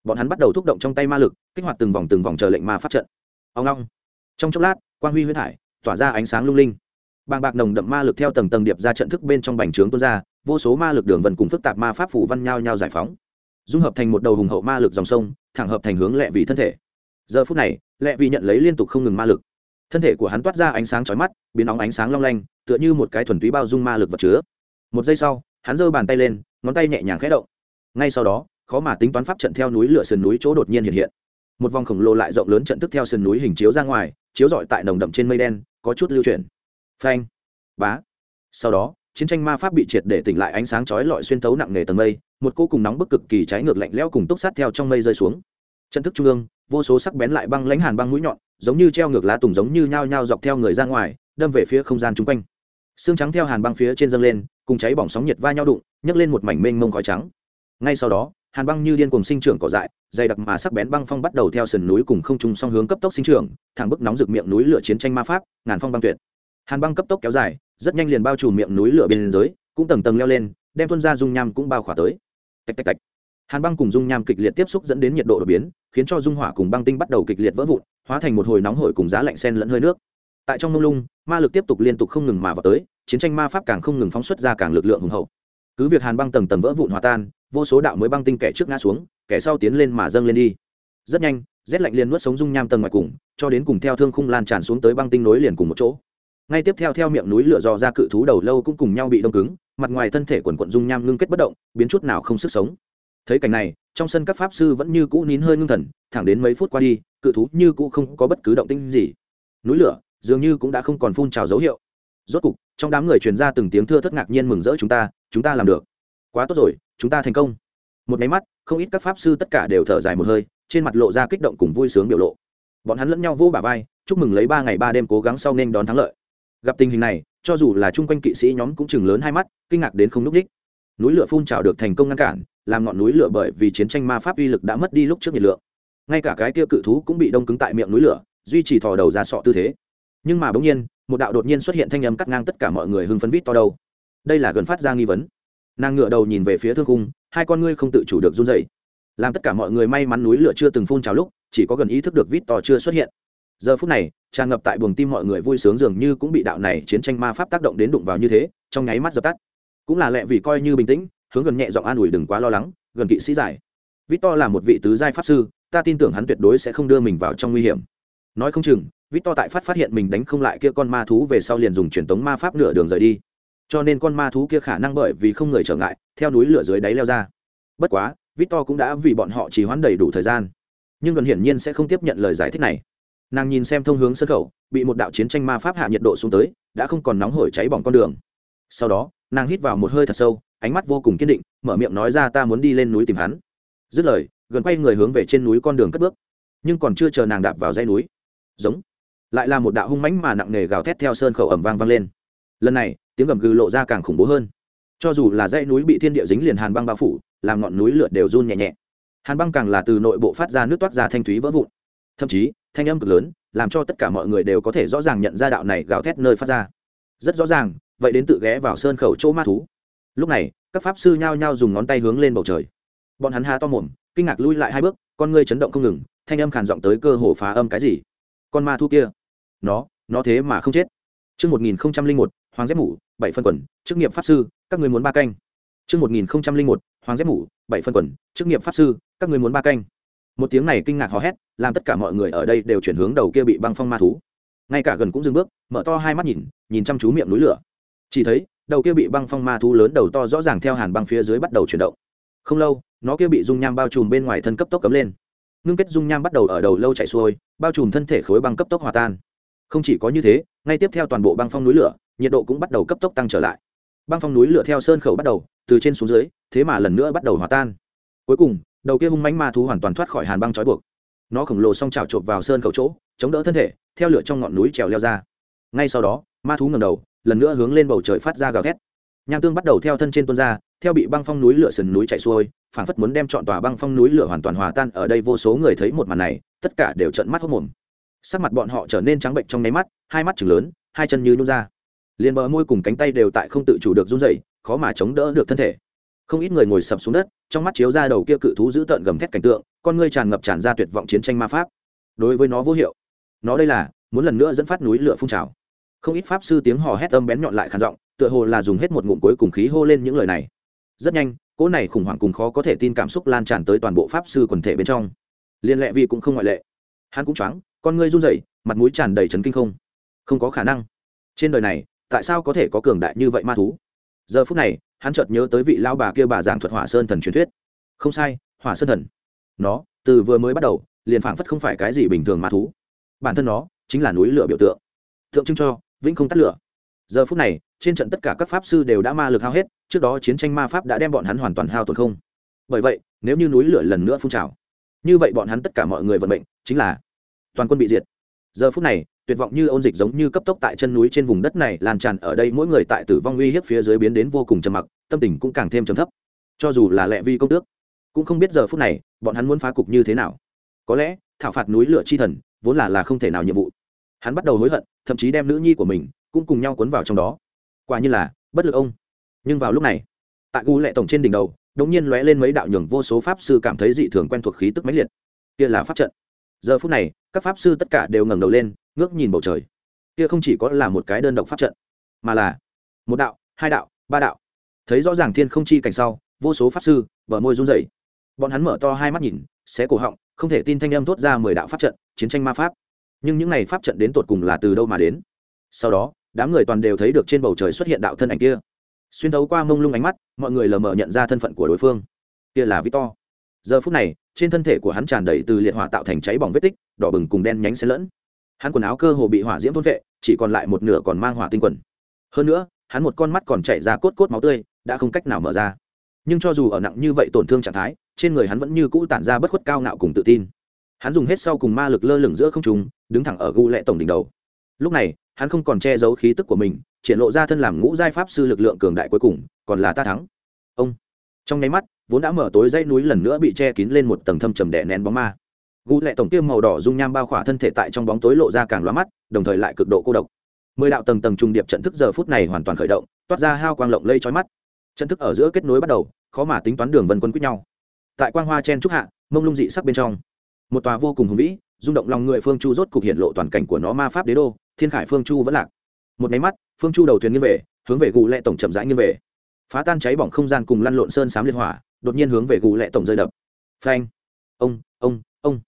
Bọn hắn bắt đầu thúc động trong tay ma lực, kích hoạt từng vòng từng vòng chờ lệnh ma pháp trận. Ông long. Trong chốc lát, quang huy huyết hải, tỏa ra ánh sáng lung linh. Bàng bạc nồng đậm ma lực theo tầng tầng điệp ra trận thức bên trong bành trướng tuôn ra, vô số ma lực đường vần cùng phức tạp ma pháp phủ văn nhau nhau giải phóng dung hợp thành một đầu hùng hậu ma lực dòng sông, thẳng hợp thành hướng lẹ vị thân thể. Giờ phút này, lẹ vị nhận lấy liên tục không ngừng ma lực. Thân thể của hắn toát ra ánh sáng chói mắt, biến óng ánh sáng long lanh, tựa như một cái thuần túy bao dung ma lực vật chứa. Một giây sau, hắn giơ bàn tay lên, ngón tay nhẹ nhàng khẽ động. Ngay sau đó, khó mà tính toán pháp trận theo núi lửa sườn núi chỗ đột nhiên hiện hiện. Một vòng khổng lồ lại rộng lớn trận tức theo sườn núi hình chiếu ra ngoài, chiếu rọi tại nồng đậm trên mây đen, có chút lưu chuyển. Phanh! Bá! Sau đó chiến tranh ma pháp bị triệt để tỉnh lại ánh sáng chói lọi xuyên thấu nặng nề tầng mây, một cô cùng nóng bức cực kỳ trái ngược lạnh lẽo cùng túc sát theo trong mây rơi xuống. Trận thức trung ương, vô số sắc bén lại băng lãnh hàn băng mũi nhọn, giống như treo ngược lá tùng giống như nhao nhao dọc theo người ra ngoài, đâm về phía không gian chung quanh. Xương trắng theo hàn băng phía trên dâng lên, cùng cháy bỏng sóng nhiệt va nhau đụng, nhấc lên một mảnh mênh mông khói trắng. Ngay sau đó, hàn băng như điên cùng sinh trưởng cỏ dại, dày đặc mà sắc bén băng phong bắt đầu theo sườn núi cùng không trung song hướng cấp tốc sinh trưởng, thẳng bức nóng rực miệng núi lửa chiến tranh ma pháp, ngàn phong băng tuyệt. Hàn băng cấp tốc kéo dài rất nhanh liền bao trùm miệng núi lửa bên dưới, cũng tầng tầng leo lên, đem tuân ra dung nham cũng bao khỏa tới. Tạch tạch tạch. Hàn băng cùng dung nham kịch liệt tiếp xúc dẫn đến nhiệt độ đột biến, khiến cho dung hỏa cùng băng tinh bắt đầu kịch liệt vỡ vụn, hóa thành một hồi nóng hổi cùng giá lạnh sen lẫn hơi nước. Tại trong mông lung, ma lực tiếp tục liên tục không ngừng mà vào tới, chiến tranh ma pháp càng không ngừng phóng xuất ra càng lực lượng hùng hậu. Cứ việc hàn băng tầng tầng vỡ vụn hòa tan, vô số đạo mới băng tinh kẻ trước ngã xuống, kẻ sau tiến lên mà dâng lên đi. Rất nhanh, rét lạnh liền nuốt sống dung nham tầng ngoài cùng, cho đến cùng theo thương khung lan tràn xuống tới băng tinh nối liền cùng một chỗ ngay tiếp theo theo miệng núi lửa dò ra cự thú đầu lâu cũng cùng nhau bị đông cứng, mặt ngoài thân thể quần quận dung nham ngưng kết bất động, biến chút nào không sức sống. Thấy cảnh này, trong sân các pháp sư vẫn như cũ nín hơi ngưng thần, thẳng đến mấy phút qua đi, cự thú như cũ không có bất cứ động tinh gì. Núi lửa dường như cũng đã không còn phun trào dấu hiệu. Rốt cục, trong đám người truyền ra từng tiếng thưa thất ngạc nhiên mừng rỡ chúng ta chúng ta làm được. Quá tốt rồi, chúng ta thành công. Một máy mắt, không ít các pháp sư tất cả đều thở dài một hơi, trên mặt lộ ra kích động cùng vui sướng biểu lộ. Bọn hắn lẫn nhau vô bả vai, chúc mừng lấy ba ngày ba đêm cố gắng sau nên đón thắng lợi gặp tình hình này, cho dù là chung quanh kỵ sĩ nhóm cũng chừng lớn hai mắt, kinh ngạc đến không núp đích núi lửa phun trào được thành công ngăn cản, làm ngọn núi lửa bởi vì chiến tranh ma pháp uy lực đã mất đi lúc trước nhiệt lượng. Ngay cả cái kia cự thú cũng bị đông cứng tại miệng núi lửa, duy trì thò đầu ra sọ tư thế. Nhưng mà bỗng nhiên, một đạo đột nhiên xuất hiện thanh âm cắt ngang tất cả mọi người hưng phấn vít to đâu đây là gần phát ra nghi vấn. Nàng ngựa đầu nhìn về phía thương cung hai con ngươi không tự chủ được run dày làm tất cả mọi người may mắn núi lửa chưa từng phun trào lúc, chỉ có gần ý thức được vít to chưa xuất hiện giờ phút này, tràn ngập tại buồng tim mọi người vui sướng dường như cũng bị đạo này chiến tranh ma pháp tác động đến đụng vào như thế, trong nháy mắt dập tắt. Cũng là lẹ vì coi như bình tĩnh, hướng gần nhẹ giọng an ủi đừng quá lo lắng, gần kỵ sĩ giải. Vít to là một vị tứ giai pháp sư, ta tin tưởng hắn tuyệt đối sẽ không đưa mình vào trong nguy hiểm. Nói không chừng vít to tại phát phát hiện mình đánh không lại kia con ma thú về sau liền dùng truyền tống ma pháp nửa đường rời đi. Cho nên con ma thú kia khả năng bởi vì không người trở ngại, theo núi lửa dưới đáy leo ra. Bất quá vít to cũng đã vì bọn họ chỉ hoãn đầy đủ thời gian. Nhưng gần hiển nhiên sẽ không tiếp nhận lời giải thích này nàng nhìn xem thông hướng sân khẩu, bị một đạo chiến tranh ma pháp hạ nhiệt độ xuống tới, đã không còn nóng hổi cháy bỏng con đường. Sau đó, nàng hít vào một hơi thật sâu, ánh mắt vô cùng kiên định, mở miệng nói ra ta muốn đi lên núi tìm hắn. Dứt lời, gần quay người hướng về trên núi con đường cất bước, nhưng còn chưa chờ nàng đạp vào dãy núi. Giống. Lại là một đạo hung mãnh mà nặng nề gào thét theo sơn khẩu ẩm vang vang lên. Lần này, tiếng gầm gừ lộ ra càng khủng bố hơn. Cho dù là dãy núi bị thiên địa dính liền hàn băng bao phủ, làm ngọn núi lượt đều run nhẹ nhẹ. Hàn băng càng là từ nội bộ phát ra nước toát ra thanh thúy vỡ vụn thậm chí thanh âm cực lớn làm cho tất cả mọi người đều có thể rõ ràng nhận ra đạo này gào thét nơi phát ra. Rất rõ ràng vậy đến tự ghé vào sơn khẩu chỗ ma thú. Lúc này các pháp sư nhao nhao dùng ngón tay hướng lên bầu trời. Bọn hắn há to mồm kinh ngạc lui lại hai bước con ngươi chấn động không ngừng thanh âm khàn giọng tới cơ hồ phá âm cái gì? Con ma thu kia nó nó thế mà không chết. Trước 1001, Hoàng Dép Mũ, bảy phân quần, chức nghiệp pháp sư, các người muốn ba canh. Trước 1001, Hoàng Dép Mũ, bảy phân quần, chức nghiệp pháp sư, các người muốn ba canh. Một tiếng này kinh ngạc hò hét, làm tất cả mọi người ở đây đều chuyển hướng đầu kia bị băng phong ma thú. Ngay cả gần cũng dừng bước, mở to hai mắt nhìn, nhìn chăm chú miệng núi lửa. Chỉ thấy, đầu kia bị băng phong ma thú lớn đầu to rõ ràng theo hàn băng phía dưới bắt đầu chuyển động. Không lâu, nó kia bị dung nham bao trùm bên ngoài thân cấp tốc cấm lên ngưng kết dung nham bắt đầu ở đầu lâu chạy xuôi bao trùm thân thể khối băng cấp tốc hòa tan không chỉ có như thế ngay tiếp theo toàn bộ băng phong núi lửa nhiệt độ cũng bắt đầu cấp tốc tăng trở lại băng phong núi lửa theo sơn khẩu bắt đầu từ trên xuống dưới thế mà lần nữa bắt đầu hòa tan cuối cùng đầu kia hung mánh ma thú hoàn toàn thoát khỏi hàn băng trói buộc. Nó khổng lồ s o n g trào chộp vào sơn khẩu chỗ chống đỡ thân thể theo lửa trong ngọn núi trèo leo ra. Ngay sau đó ma thú ngầm đầu lần nữa hướng lên bầu trời phát ra gào thét. Nham tương bắt đầu theo thân trên tuôn ra theo bị băng phong núi lửa sườn núi chạy xuôi phảng phất muốn đem chọn tòa băng phong núi lửa hoàn toàn hòa tan ở đây vô số người thấy một màn này tất cả đều trợn mắt hốc mồm. Sắc mặt bọn họ trở nên trắng bệnh trong nháy mắt hai mắt chừng lớn hai chân như nhún ra. Liền bờ môi cùng cánh tay đều tại không tự chủ được run rẩy, khó mà chống đỡ được thân thể không ít người ngồi sập xuống đất, trong mắt chiếu ra đầu kia cự thú giữ tợn gầm thét cảnh tượng, con ngươi tràn ngập tràn ra tuyệt vọng chiến tranh ma pháp. Đối với nó vô hiệu. Nó đây là, muốn lần nữa dẫn phát núi lửa phun trào. Không ít pháp sư tiếng hò hét âm bén nhọn lại khàn giọng, tựa hồ là dùng hết một ngụm cuối cùng khí hô lên những lời này. Rất nhanh, cỗ này khủng hoảng cùng khó có thể tin cảm xúc lan tràn tới toàn bộ pháp sư quần thể bên trong. Liên lệ vì cũng không ngoại lệ. Hắn cũng choáng, con ngươi run rẩy, mặt mũi tràn đầy trấn kinh không. Không có khả năng. Trên đời này, tại sao có thể có cường đại như vậy ma thú? Giờ phút này hắn chợt nhớ tới vị lao bà kia bà giảng thuật hỏa sơn thần truyền thuyết. Không sai, hỏa sơn thần. Nó, từ vừa mới bắt đầu, liền phảng phất không phải cái gì bình thường mà thú. Bản thân nó, chính là núi lửa biểu tượng. Tượng trưng cho, vĩnh không tắt lửa. Giờ phút này, trên trận tất cả các pháp sư đều đã ma lực hao hết, trước đó chiến tranh ma pháp đã đem bọn hắn hoàn toàn hao tổn không. Bởi vậy, nếu như núi lửa lần nữa phun trào, như vậy bọn hắn tất cả mọi người vận mệnh, chính là toàn quân bị diệt. Giờ phút này tuyệt vọng như ôn dịch giống như cấp tốc tại chân núi trên vùng đất này lan tràn ở đây, mỗi người tại tử vong uy hiếp phía dưới biến đến vô cùng trầm mặc, tâm tình cũng càng thêm trầm thấp. Cho dù là lệ vi công tước, cũng không biết giờ phút này, bọn hắn muốn phá cục như thế nào. Có lẽ, thảo phạt núi lửa chi thần, vốn là là không thể nào nhiệm vụ. Hắn bắt đầu hối hận, thậm chí đem nữ nhi của mình, cũng cùng nhau cuốn vào trong đó. Quả như là, bất lực ông. Nhưng vào lúc này, tại gu lệ tổng trên đỉnh đầu, đột nhiên lóe lên mấy đạo nhường vô số pháp sư cảm thấy dị thường quen thuộc khí tức mãnh liệt. Kia là pháp trận. Giờ phút này, các pháp sư tất cả đều ngẩng đầu lên ngước nhìn bầu trời. Kia không chỉ có là một cái đơn độc pháp trận, mà là một đạo, hai đạo, ba đạo. Thấy rõ ràng thiên không chi cảnh sau, vô số pháp sư bờ môi run rẩy. Bọn hắn mở to hai mắt nhìn, xé cổ họng, không thể tin thanh âm thốt ra mười đạo pháp trận, chiến tranh ma pháp. Nhưng những này pháp trận đến tột cùng là từ đâu mà đến? Sau đó, đám người toàn đều thấy được trên bầu trời xuất hiện đạo thân ảnh kia. Xuyên thấu qua mông lung ánh mắt, mọi người lờ mờ nhận ra thân phận của đối phương. Kia là victor. Giờ phút này, trên thân thể của hắn tràn đầy từ liệt hỏa tạo thành cháy bỏng vết tích, đỏ bừng cùng đen nhánh xen lẫn hắn quần áo cơ hồ bị hỏa diễm thôn vệ, chỉ còn lại một nửa còn mang hỏa tinh quần. Hơn nữa, hắn một con mắt còn chảy ra cốt cốt máu tươi, đã không cách nào mở ra. Nhưng cho dù ở nặng như vậy tổn thương trạng thái, trên người hắn vẫn như cũ tản ra bất khuất cao ngạo cùng tự tin. Hắn dùng hết sau cùng ma lực lơ lửng giữa không trùng đứng thẳng ở gu lệ tổng đỉnh đầu. Lúc này, hắn không còn che giấu khí tức của mình, triển lộ ra thân làm ngũ giai pháp sư lực lượng cường đại cuối cùng, còn là ta thắng. Ông. Trong nháy mắt, vốn đã mở tối dãy núi lần nữa bị che kín lên một tầng thâm trầm đè nén bóng ma. Gù lệ tổng tiêm màu đỏ dung nham bao khỏa thân thể tại trong bóng tối lộ ra càng loa mắt, đồng thời lại cực độ cô độc. Mười đạo tầng tầng trung điệp trận thức giờ phút này hoàn toàn khởi động, toát ra hao quang lộng lây trói mắt. Trận thức ở giữa kết nối bắt đầu, khó mà tính toán đường vân quân quýt nhau. Tại quang hoa chen trúc hạ, mông lung dị sắc bên trong. Một tòa vô cùng hùng vĩ, rung động lòng người phương chu rốt cục hiện lộ toàn cảnh của nó ma pháp đế đô, thiên khải phương chu vẫn lạc. Một máy mắt, phương chu đầu thuyền nghiêng về, hướng về gù lệ tổng chậm rãi nghiêng về. Phá tan cháy bỏng không gian cùng lăn lộn sơn sám liên hỏa, đột nhiên hướng về gù lệ tổng rơi đập. Phanh! Ông ông ông!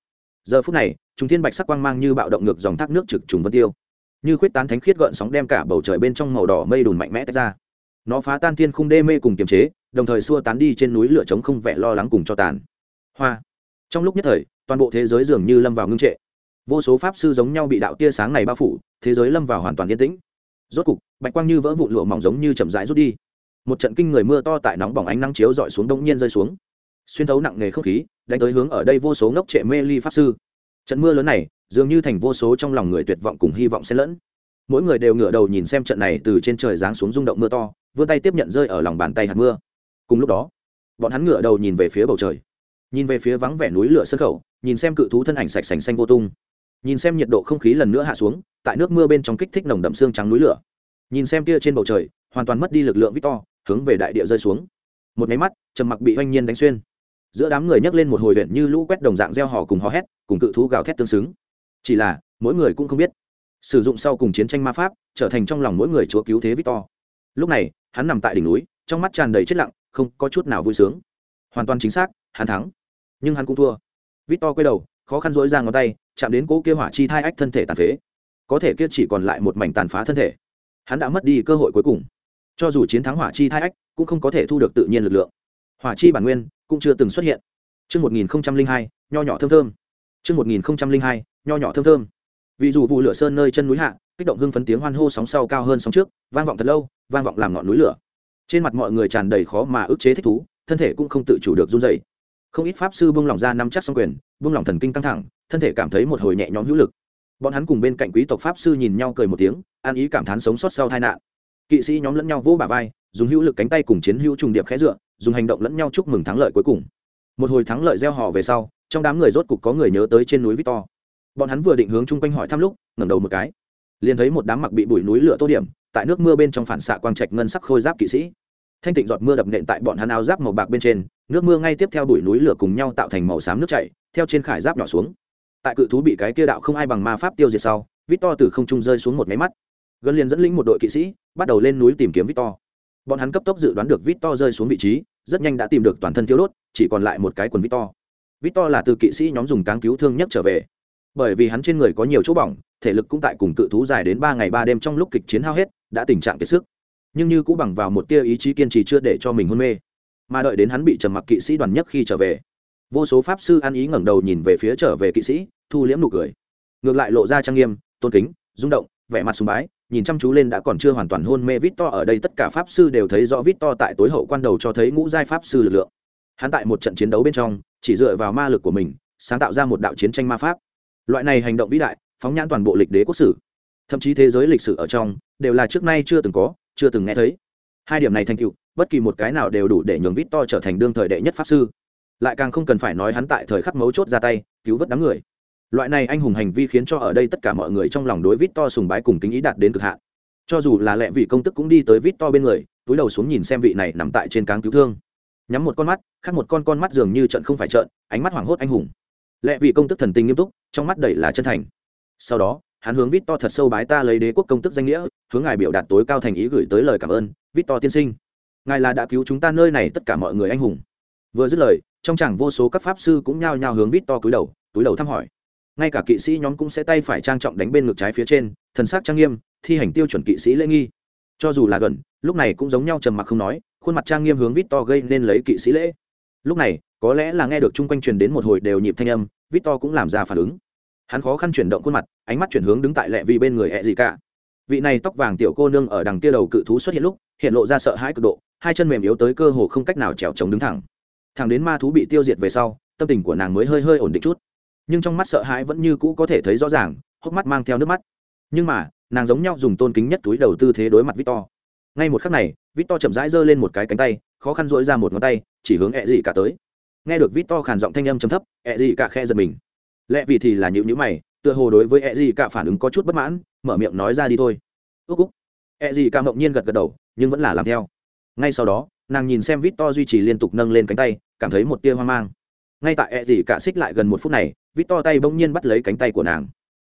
Giờ phút này chúng thiên bạch sắc quang mang như bạo động ngược dòng thác nước trực trùng vân tiêu. Như khuyết tán thánh khiết gợn sóng đem cả bầu trời bên trong màu đỏ mây đùn mạnh mẽ tách ra. Nó phá tan thiên khung đê mê cùng kiềm chế, đồng thời xua tán đi trên núi lửa trống không vẻ lo lắng cùng cho tàn. Hoa. Trong lúc nhất thời, toàn bộ thế giới dường như lâm vào ngưng trệ. Vô số pháp sư giống nhau bị đạo tia sáng này bao phủ, thế giới lâm vào hoàn toàn yên tĩnh. Rốt cục, bạch quang như vỡ vụn lụa mỏng giống như chậm rãi rút đi. Một trận kinh người mưa to tại nóng bỏng ánh nắng chiếu dọi xuống đông nhiên rơi xuống xuyên thấu nặng nề không khí, đánh tới hướng ở đây vô số ngốc trệ mê ly pháp sư. Trận mưa lớn này, dường như thành vô số trong lòng người tuyệt vọng cùng hy vọng xen lẫn. Mỗi người đều ngửa đầu nhìn xem trận này từ trên trời giáng xuống rung động mưa to, vươn tay tiếp nhận rơi ở lòng bàn tay hạt mưa. Cùng lúc đó, bọn hắn ngửa đầu nhìn về phía bầu trời. Nhìn về phía vắng vẻ núi lửa sân khẩu, nhìn xem cự thú thân ảnh sạch sành xanh vô tung. Nhìn xem nhiệt độ không khí lần nữa hạ xuống, tại nước mưa bên trong kích thích nồng đậm xương trắng núi lửa. Nhìn xem kia trên bầu trời, hoàn toàn mất đi lực lượng victor to, hướng về đại địa rơi xuống. Một máy mắt, trầm mặc bị oanh nhiên đánh xuyên giữa đám người nhấc lên một hồi huyện như lũ quét đồng dạng gieo hò cùng hò hét, cùng cự thú gào thét tương xứng. Chỉ là, mỗi người cũng không biết. Sử dụng sau cùng chiến tranh ma pháp, trở thành trong lòng mỗi người chúa cứu thế victor. Lúc này, hắn nằm tại đỉnh núi, trong mắt tràn đầy chết lặng, không có chút nào vui sướng. Hoàn toàn chính xác, hắn thắng. Nhưng hắn cũng thua. Victor quay đầu, khó khăn dỗi ra ngón tay, chạm đến cỗ kia hỏa chi thai ách thân thể tàn phế. Có thể kia chỉ còn lại một mảnh tàn phá thân thể. Hắn đã mất đi cơ hội cuối cùng. Cho dù chiến thắng hỏa chi thai ách, cũng không có thể thu được tự nhiên lực lượng. Hỏa chi bản nguyên cũng chưa từng xuất hiện Trước 1002, nho nhỏ thơm thơm. Trước 1002, nho nhỏ thơm thơm. Vì dù vụ lửa sơn nơi chân núi hạ, kích động hưng phấn tiếng hoan hô sóng sau cao hơn sóng trước, vang vọng thật lâu, vang vọng làm ngọn núi lửa. Trên mặt mọi người tràn đầy khó mà ức chế thích thú, thân thể cũng không tự chủ được run rẩy. Không ít pháp sư buông lòng ra nắm chắc song quyền, buông lòng thần kinh căng thẳng, thân thể cảm thấy một hồi nhẹ nhõm hữu lực. Bọn hắn cùng bên cạnh quý tộc pháp sư nhìn nhau cười một tiếng, an ý cảm thán sống sót sau tai nạn. Kỵ sĩ nhóm lẫn nhau vỗ bả vai, dùng hữu lực cánh tay cùng chiến hữu trùng điệp khẽ dựa, dùng hành động lẫn nhau chúc mừng thắng lợi cuối cùng. Một hồi thắng lợi gieo họ về sau, trong đám người rốt cục có người nhớ tới trên núi victor. Bọn hắn vừa định hướng chung quanh hỏi thăm lúc, ngẩng đầu một cái, liền thấy một đám mặc bị bụi núi lửa tô điểm, tại nước mưa bên trong phản xạ quang trạch ngân sắc khôi giáp kỵ sĩ. Thanh tịnh giọt mưa đập nện tại bọn hắn áo giáp màu bạc bên trên, nước mưa ngay tiếp theo bụi núi lửa cùng nhau tạo thành màu xám nước chảy, theo trên khải giáp nhỏ xuống. Tại cự thú bị cái kia đạo không ai bằng ma pháp tiêu diệt sau, victor từ không trung rơi xuống một máy mắt. Gần liền dẫn lĩnh một đội kỵ sĩ, bắt đầu lên núi tìm kiếm victor bọn hắn cấp tốc dự đoán được victor rơi xuống vị trí, rất nhanh đã tìm được toàn thân thiếu đốt, chỉ còn lại một cái quần victor. Victor là từ kỵ sĩ nhóm dùng cáng cứu thương nhất trở về. Bởi vì hắn trên người có nhiều chỗ bỏng, thể lực cũng tại cùng cự thú dài đến ba ngày ba đêm trong lúc kịch chiến hao hết, đã tình trạng kiệt sức. Nhưng như cũng bằng vào một tia ý chí kiên trì chưa để cho mình hôn mê. Mà đợi đến hắn bị trầm mặc kỵ sĩ đoàn nhất khi trở về, vô số pháp sư ăn ý ngẩng đầu nhìn về phía trở về kỵ sĩ, thu liễm nụ cười. Ngược lại lộ ra trang nghiêm, tôn kính, rung động vẻ mặt sùng bái nhìn chăm chú lên đã còn chưa hoàn toàn hôn mê Victor ở đây tất cả pháp sư đều thấy rõ Victor tại tối hậu quan đầu cho thấy ngũ giai pháp sư lực lượng. Hắn tại một trận chiến đấu bên trong, chỉ dựa vào ma lực của mình, sáng tạo ra một đạo chiến tranh ma pháp. Loại này hành động vĩ đại, phóng nhãn toàn bộ lịch đế quốc sử, thậm chí thế giới lịch sử ở trong, đều là trước nay chưa từng có, chưa từng nghe thấy. Hai điểm này thành tựu, bất kỳ một cái nào đều đủ để nhường Victor trở thành đương thời đệ nhất pháp sư. Lại càng không cần phải nói hắn tại thời khắc mấu chốt ra tay, cứu vớt đám người loại này anh hùng hành vi khiến cho ở đây tất cả mọi người trong lòng đối vít to sùng bái cùng kính ý đạt đến cực hạn. Cho dù là lẹ vị công tức cũng đi tới vít to bên người, túi đầu xuống nhìn xem vị này nằm tại trên cáng cứu thương. Nhắm một con mắt khác một con con mắt dường như trận không phải trận, ánh mắt hoảng hốt anh hùng. Lẹ vị công tức thần tình nghiêm túc, trong mắt đầy là chân thành. Sau đó, hắn hướng vít to thật sâu bái ta lấy đế quốc công tức danh nghĩa, hướng ngài biểu đạt tối cao thành ý gửi tới lời cảm ơn vít to tiên sinh. Ngài là đã cứu chúng ta nơi này tất cả mọi người anh hùng. Vừa dứt lời, trong chẳng vô số các pháp sư cũng nhao nhao hướng vít to cúi đầu, túi đầu thăm hỏi ngay cả kỵ sĩ nhóm cũng sẽ tay phải trang trọng đánh bên ngực trái phía trên, thần sắc trang nghiêm, thi hành tiêu chuẩn kỵ sĩ lễ nghi. Cho dù là gần, lúc này cũng giống nhau trầm mặc không nói, khuôn mặt trang nghiêm hướng vít to gây nên lấy kỵ sĩ lễ. Lúc này, có lẽ là nghe được chung quanh truyền đến một hồi đều nhịp thanh âm vít to cũng làm ra phản ứng. Hắn khó khăn chuyển động khuôn mặt, ánh mắt chuyển hướng đứng tại lẹ vì bên người ẹ gì cả vị này tóc vàng tiểu cô nương ở đằng kia đầu cự thú xuất hiện lúc, hiện lộ ra sợ hãi cực độ, hai chân mềm yếu tới cơ hồ không cách nào trèo trống đứng thẳng. Thẳng đến ma thú bị tiêu diệt về sau, tâm tình của nàng mới hơi hơi ổn định chút nhưng trong mắt sợ hãi vẫn như cũ có thể thấy rõ ràng, hốc mắt mang theo nước mắt. Nhưng mà, nàng giống nhau dùng tôn kính nhất túi đầu tư thế đối mặt victor. Ngay một khắc này, victor chậm rãi giơ lên một cái cánh tay, khó khăn dỗi ra một ngón tay, chỉ hướng e ẹ dị cả tới. Nghe được victor khàn giọng thanh âm chấm thấp e ẹ dị cả khe giật mình. Lẽ vì thì là nhịu nhữ mày, tựa hồ đối với e ẹ dị cả phản ứng có chút bất mãn, mở miệng nói ra đi thôi. Ước úc. Ẹ dị cả mộng nhiên gật gật đầu, nhưng vẫn là làm theo. Ngay sau đó, nàng nhìn xem vít to duy trì liên tục nâng lên cánh tay, cảm thấy một tia hoang mang. Ngay tại ẹ dị cả xích lại gần một phút này vít to tay bỗng nhiên bắt lấy cánh tay của nàng.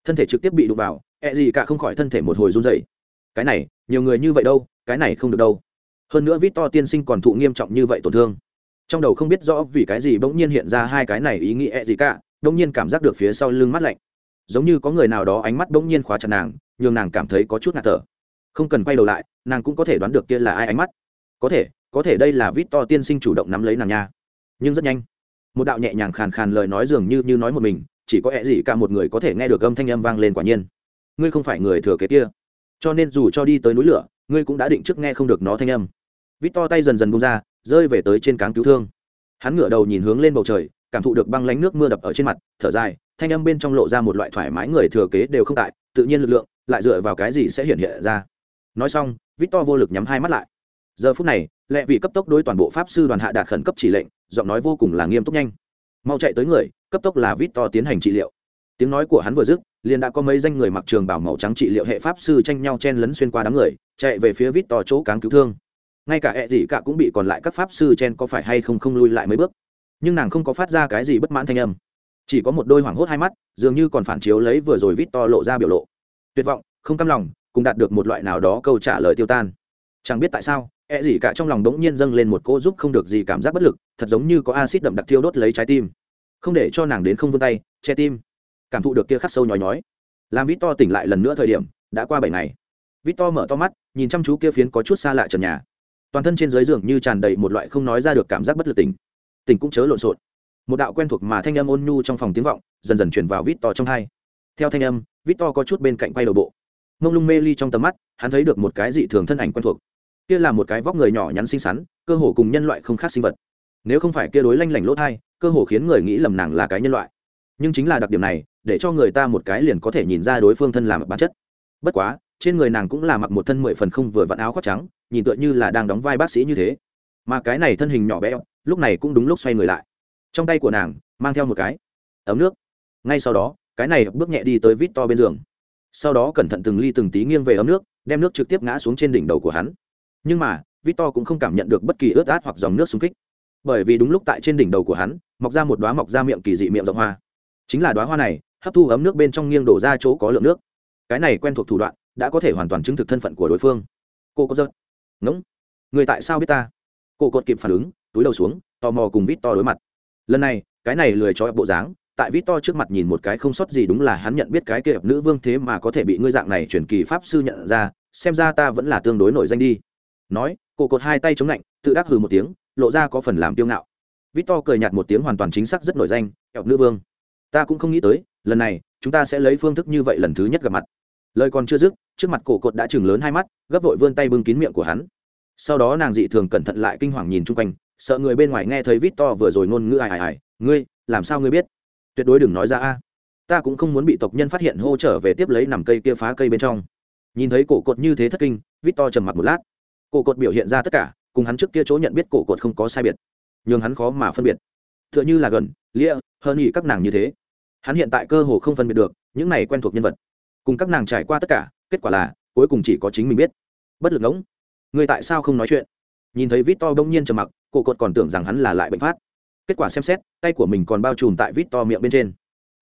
Thân thể trực tiếp bị đụng vào ẹ gì cả không khỏi thân thể một hồi run dậy cái này, nhiều người như vậy đâu, cái này không được đâu. Hơn nữa vít to tiên sinh còn thụ nghiêm trọng như vậy tổn thương. Trong đầu không biết rõ vì cái gì bỗng nhiên hiện ra hai cái này ý nghĩa e gì cả, bỗng nhiên cảm giác được phía sau lưng mắt lạnh. Giống như có người nào đó ánh mắt bỗng nhiên khóa chặt nàng, nhường nàng cảm thấy có chút ngạt thở. Không cần quay đầu lại, nàng cũng có thể đoán được kia là ai ánh mắt. Có thể có thể đây là vít to tiên sinh chủ động nắm lấy nàng nha. Nhưng rất nhanh một đạo nhẹ nhàng khàn khàn lời nói dường như như nói một mình, chỉ có ẹ gì cả một người có thể nghe được âm thanh âm vang lên quả nhiên. Ngươi không phải người thừa kế kia. Cho nên dù cho đi tới núi lửa, ngươi cũng đã định trước nghe không được nó thanh âm. Vít to tay dần dần bung ra, rơi về tới trên cáng cứu thương. Hắn ngửa đầu nhìn hướng lên bầu trời, cảm thụ được băng lánh nước mưa đập ở trên mặt, thở dài, thanh âm bên trong lộ ra một loại thoải mái người thừa kế đều không tại, tự nhiên lực lượng, lại dựa vào cái gì sẽ hiện hiện ra. Nói xong vít to vô lực nhắm hai mắt lại. Giờ phút này, lệ vị cấp tốc đối toàn bộ pháp sư đoàn hạ đạt khẩn cấp chỉ lệnh giọng nói vô cùng là nghiêm túc nhanh. Mau chạy tới người, cấp tốc là vít to tiến hành trị liệu. Tiếng nói của hắn vừa dứt, liền đã có mấy danh người mặc trường bảo màu trắng trị liệu hệ pháp sư tranh nhau chen lấn xuyên qua đám người, chạy về phía vít to chỗ cáng cứu thương. Ngay cả ẹ dị cả cũng bị còn lại các pháp sư chen có phải hay không không lui lại mấy bước. Nhưng nàng không có phát ra cái gì bất mãn thanh âm. Chỉ có một đôi hoảng hốt hai mắt, dường như còn phản chiếu lấy vừa rồi vít to lộ ra biểu lộ. Tuyệt vọng, không cam lòng, cùng đạt được một loại nào đó câu trả lời tiêu tan. Chẳng biết tại sao E gì cả trong lòng đống nhiên dâng lên một cô giúp không được gì cảm giác bất lực, thật giống như có axit đậm đặc thiêu đốt lấy trái tim. Không để cho nàng đến không vươn tay, che tim. Cảm thụ được kia khắc sâu nhói nhói. Làm Victor tỉnh lại lần nữa thời điểm, đã qua bảy ngày. Victor mở to mắt, nhìn chăm chú kia phiến có chút xa lạ trần nhà. Toàn thân trên dưới giường như tràn đầy một loại không nói ra được cảm giác bất lực tỉnh. Tỉnh cũng chớ lộn xộn. Một đạo quen thuộc mà thanh âm ôn nhu trong phòng tiếng vọng, dần dần truyền vào Victor trong tai. theo thanh âm, Victor có chút bên cạnh quay đầu bộ. Ngông lung mê ly trong tầm mắt, hắn thấy được một cái dị thường thân ảnh quen thuộc kia là một cái vóc người nhỏ nhắn xinh xắn, cơ hồ cùng nhân loại không khác sinh vật. Nếu không phải kia đối lanh lảnh lỗ thai, cơ hồ khiến người nghĩ lầm nàng là cái nhân loại. Nhưng chính là đặc điểm này, để cho người ta một cái liền có thể nhìn ra đối phương thân làm bản chất. Bất quá, trên người nàng cũng là mặc một thân mười phần không vừa vặn áo khoác trắng, nhìn tựa như là đang đóng vai bác sĩ như thế. Mà cái này thân hình nhỏ bé, lúc này cũng đúng lúc xoay người lại. Trong tay của nàng, mang theo một cái ấm nước. Ngay sau đó, cái này bước nhẹ đi tới vít to bên giường. Sau đó cẩn thận từng ly từng tí nghiêng về ấm nước, đem nước trực tiếp ngã xuống trên đỉnh đầu của hắn nhưng mà, victor cũng không cảm nhận được bất kỳ ướt át hoặc dòng nước xung kích. Bởi vì đúng lúc tại trên đỉnh đầu của hắn, mọc ra một đoá mọc ra miệng kỳ dị miệng rộng hoa. Chính là đoá hoa này, hấp thu ấm nước bên trong nghiêng đổ ra chỗ có lượng nước. Cái này quen thuộc thủ đoạn, đã có thể hoàn toàn chứng thực thân phận của đối phương. Cô có giật. Ngỗng. Người tại sao biết ta? Cô cột kịp phản ứng, túi đầu xuống, tò mò cùng vít to đối mặt. Lần này, cái này lười cho bộ dáng, tại vít to trước mặt nhìn một cái không sót gì đúng là hắn nhận biết cái kia nữ vương thế mà có thể bị ngươi dạng này chuyển kỳ pháp sư nhận ra, xem ra ta vẫn là tương đối nổi danh đi nói, cổ cột hai tay chống lạnh, tự đắc hừ một tiếng, lộ ra có phần làm tiêu ngạo. Vít to cười nhạt một tiếng hoàn toàn chính xác rất nổi danh, kẹo nữ vương, ta cũng không nghĩ tới, lần này, chúng ta sẽ lấy phương thức như vậy lần thứ nhất gặp mặt. Lời còn chưa dứt, trước mặt cổ cột đã chừng lớn hai mắt, gấp vội vươn tay bưng kín miệng của hắn. Sau đó nàng dị thường cẩn thận lại kinh hoàng nhìn chung quanh, sợ người bên ngoài nghe thấy vít to vừa rồi ngôn ngữ ai ai ai, ngươi, làm sao ngươi biết? Tuyệt đối đừng nói ra a. Ta cũng không muốn bị tộc nhân phát hiện hô trở về tiếp lấy nằm cây kia phá cây bên trong. Nhìn thấy cổ cột như thế thất kinh vít to trầm mặt một lát cổ cột biểu hiện ra tất cả, cùng hắn trước kia chỗ nhận biết cổ cột không có sai biệt. Nhưng hắn khó mà phân biệt. T h ư ợ n h ư là gần, lia, hơn nghỉ các nàng như thế. Hắn hiện tại cơ hồ không phân biệt được, những này quen thuộc nhân vật. Cùng các nàng trải qua tất cả, kết quả là, cuối cùng chỉ có chính mình biết. Bất lực ngỗng. Người tại sao không nói chuyện? Nhìn thấy vít to đông nhiên trầm mặc, cổ cột còn tưởng rằng hắn là lại bệnh phát. Kết quả xem xét, tay của mình còn bao trùm tại vít to miệng bên trên.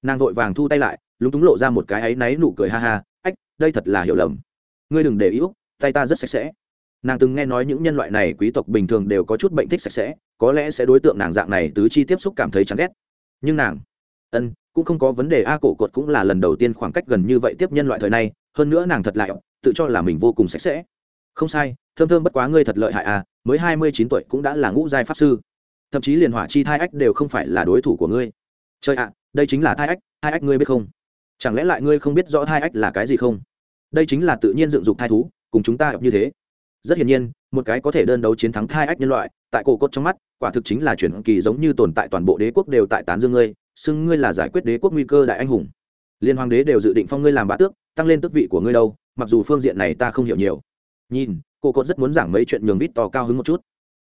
Nàng vội vàng thu tay lại, lúng túng lộ ra một cái áy náy nụ cười ha ha, ách, đây thật là hiểu lầm. Ngươi đừng để ý úc tay ta rất sạch sẽ nàng từng nghe nói những nhân loại này quý tộc bình thường đều có chút bệnh thích sạch sẽ, có lẽ sẽ đối tượng nàng dạng này tứ chi tiếp xúc cảm thấy chán ghét. Nhưng nàng, ân, cũng không có vấn đề, a cổ cột cũng là lần đầu tiên khoảng cách gần như vậy tiếp nhân loại thời này hơn nữa nàng thật lại tự cho là mình vô cùng sạch sẽ. Không sai, thơm thơm bất quá ngươi thật lợi hại à mới hai mươi chín tuổi cũng đã là ngũ giai pháp sư. Thậm chí liền hỏa chi thai ách đều không phải là đối thủ của ngươi. Chơi ạ, đây chính là thai ách thai ách ngươi biết không? Chẳng lẽ lại ngươi không biết rõ thai ách là cái gì không? Đây chính là tự nhiên dựng dục thai thú, cùng chúng ta như thế rất hiển nhiên, một cái có thể đơn đấu chiến thắng thai ách nhân loại, tại cổ cốt trong mắt, quả thực chính là chuyển kỳ giống như tồn tại toàn bộ đế quốc đều tại tán dương ngươi, xưng ngươi là giải quyết đế quốc nguy cơ đại anh hùng. Liên hoàng đế đều dự định phong ngươi làm bá tước, tăng lên tước vị của ngươi đâu, mặc dù phương diện này ta không hiểu nhiều. Nhìn cô cốt rất muốn giảng mấy chuyện nhường vít to cao hứng một chút.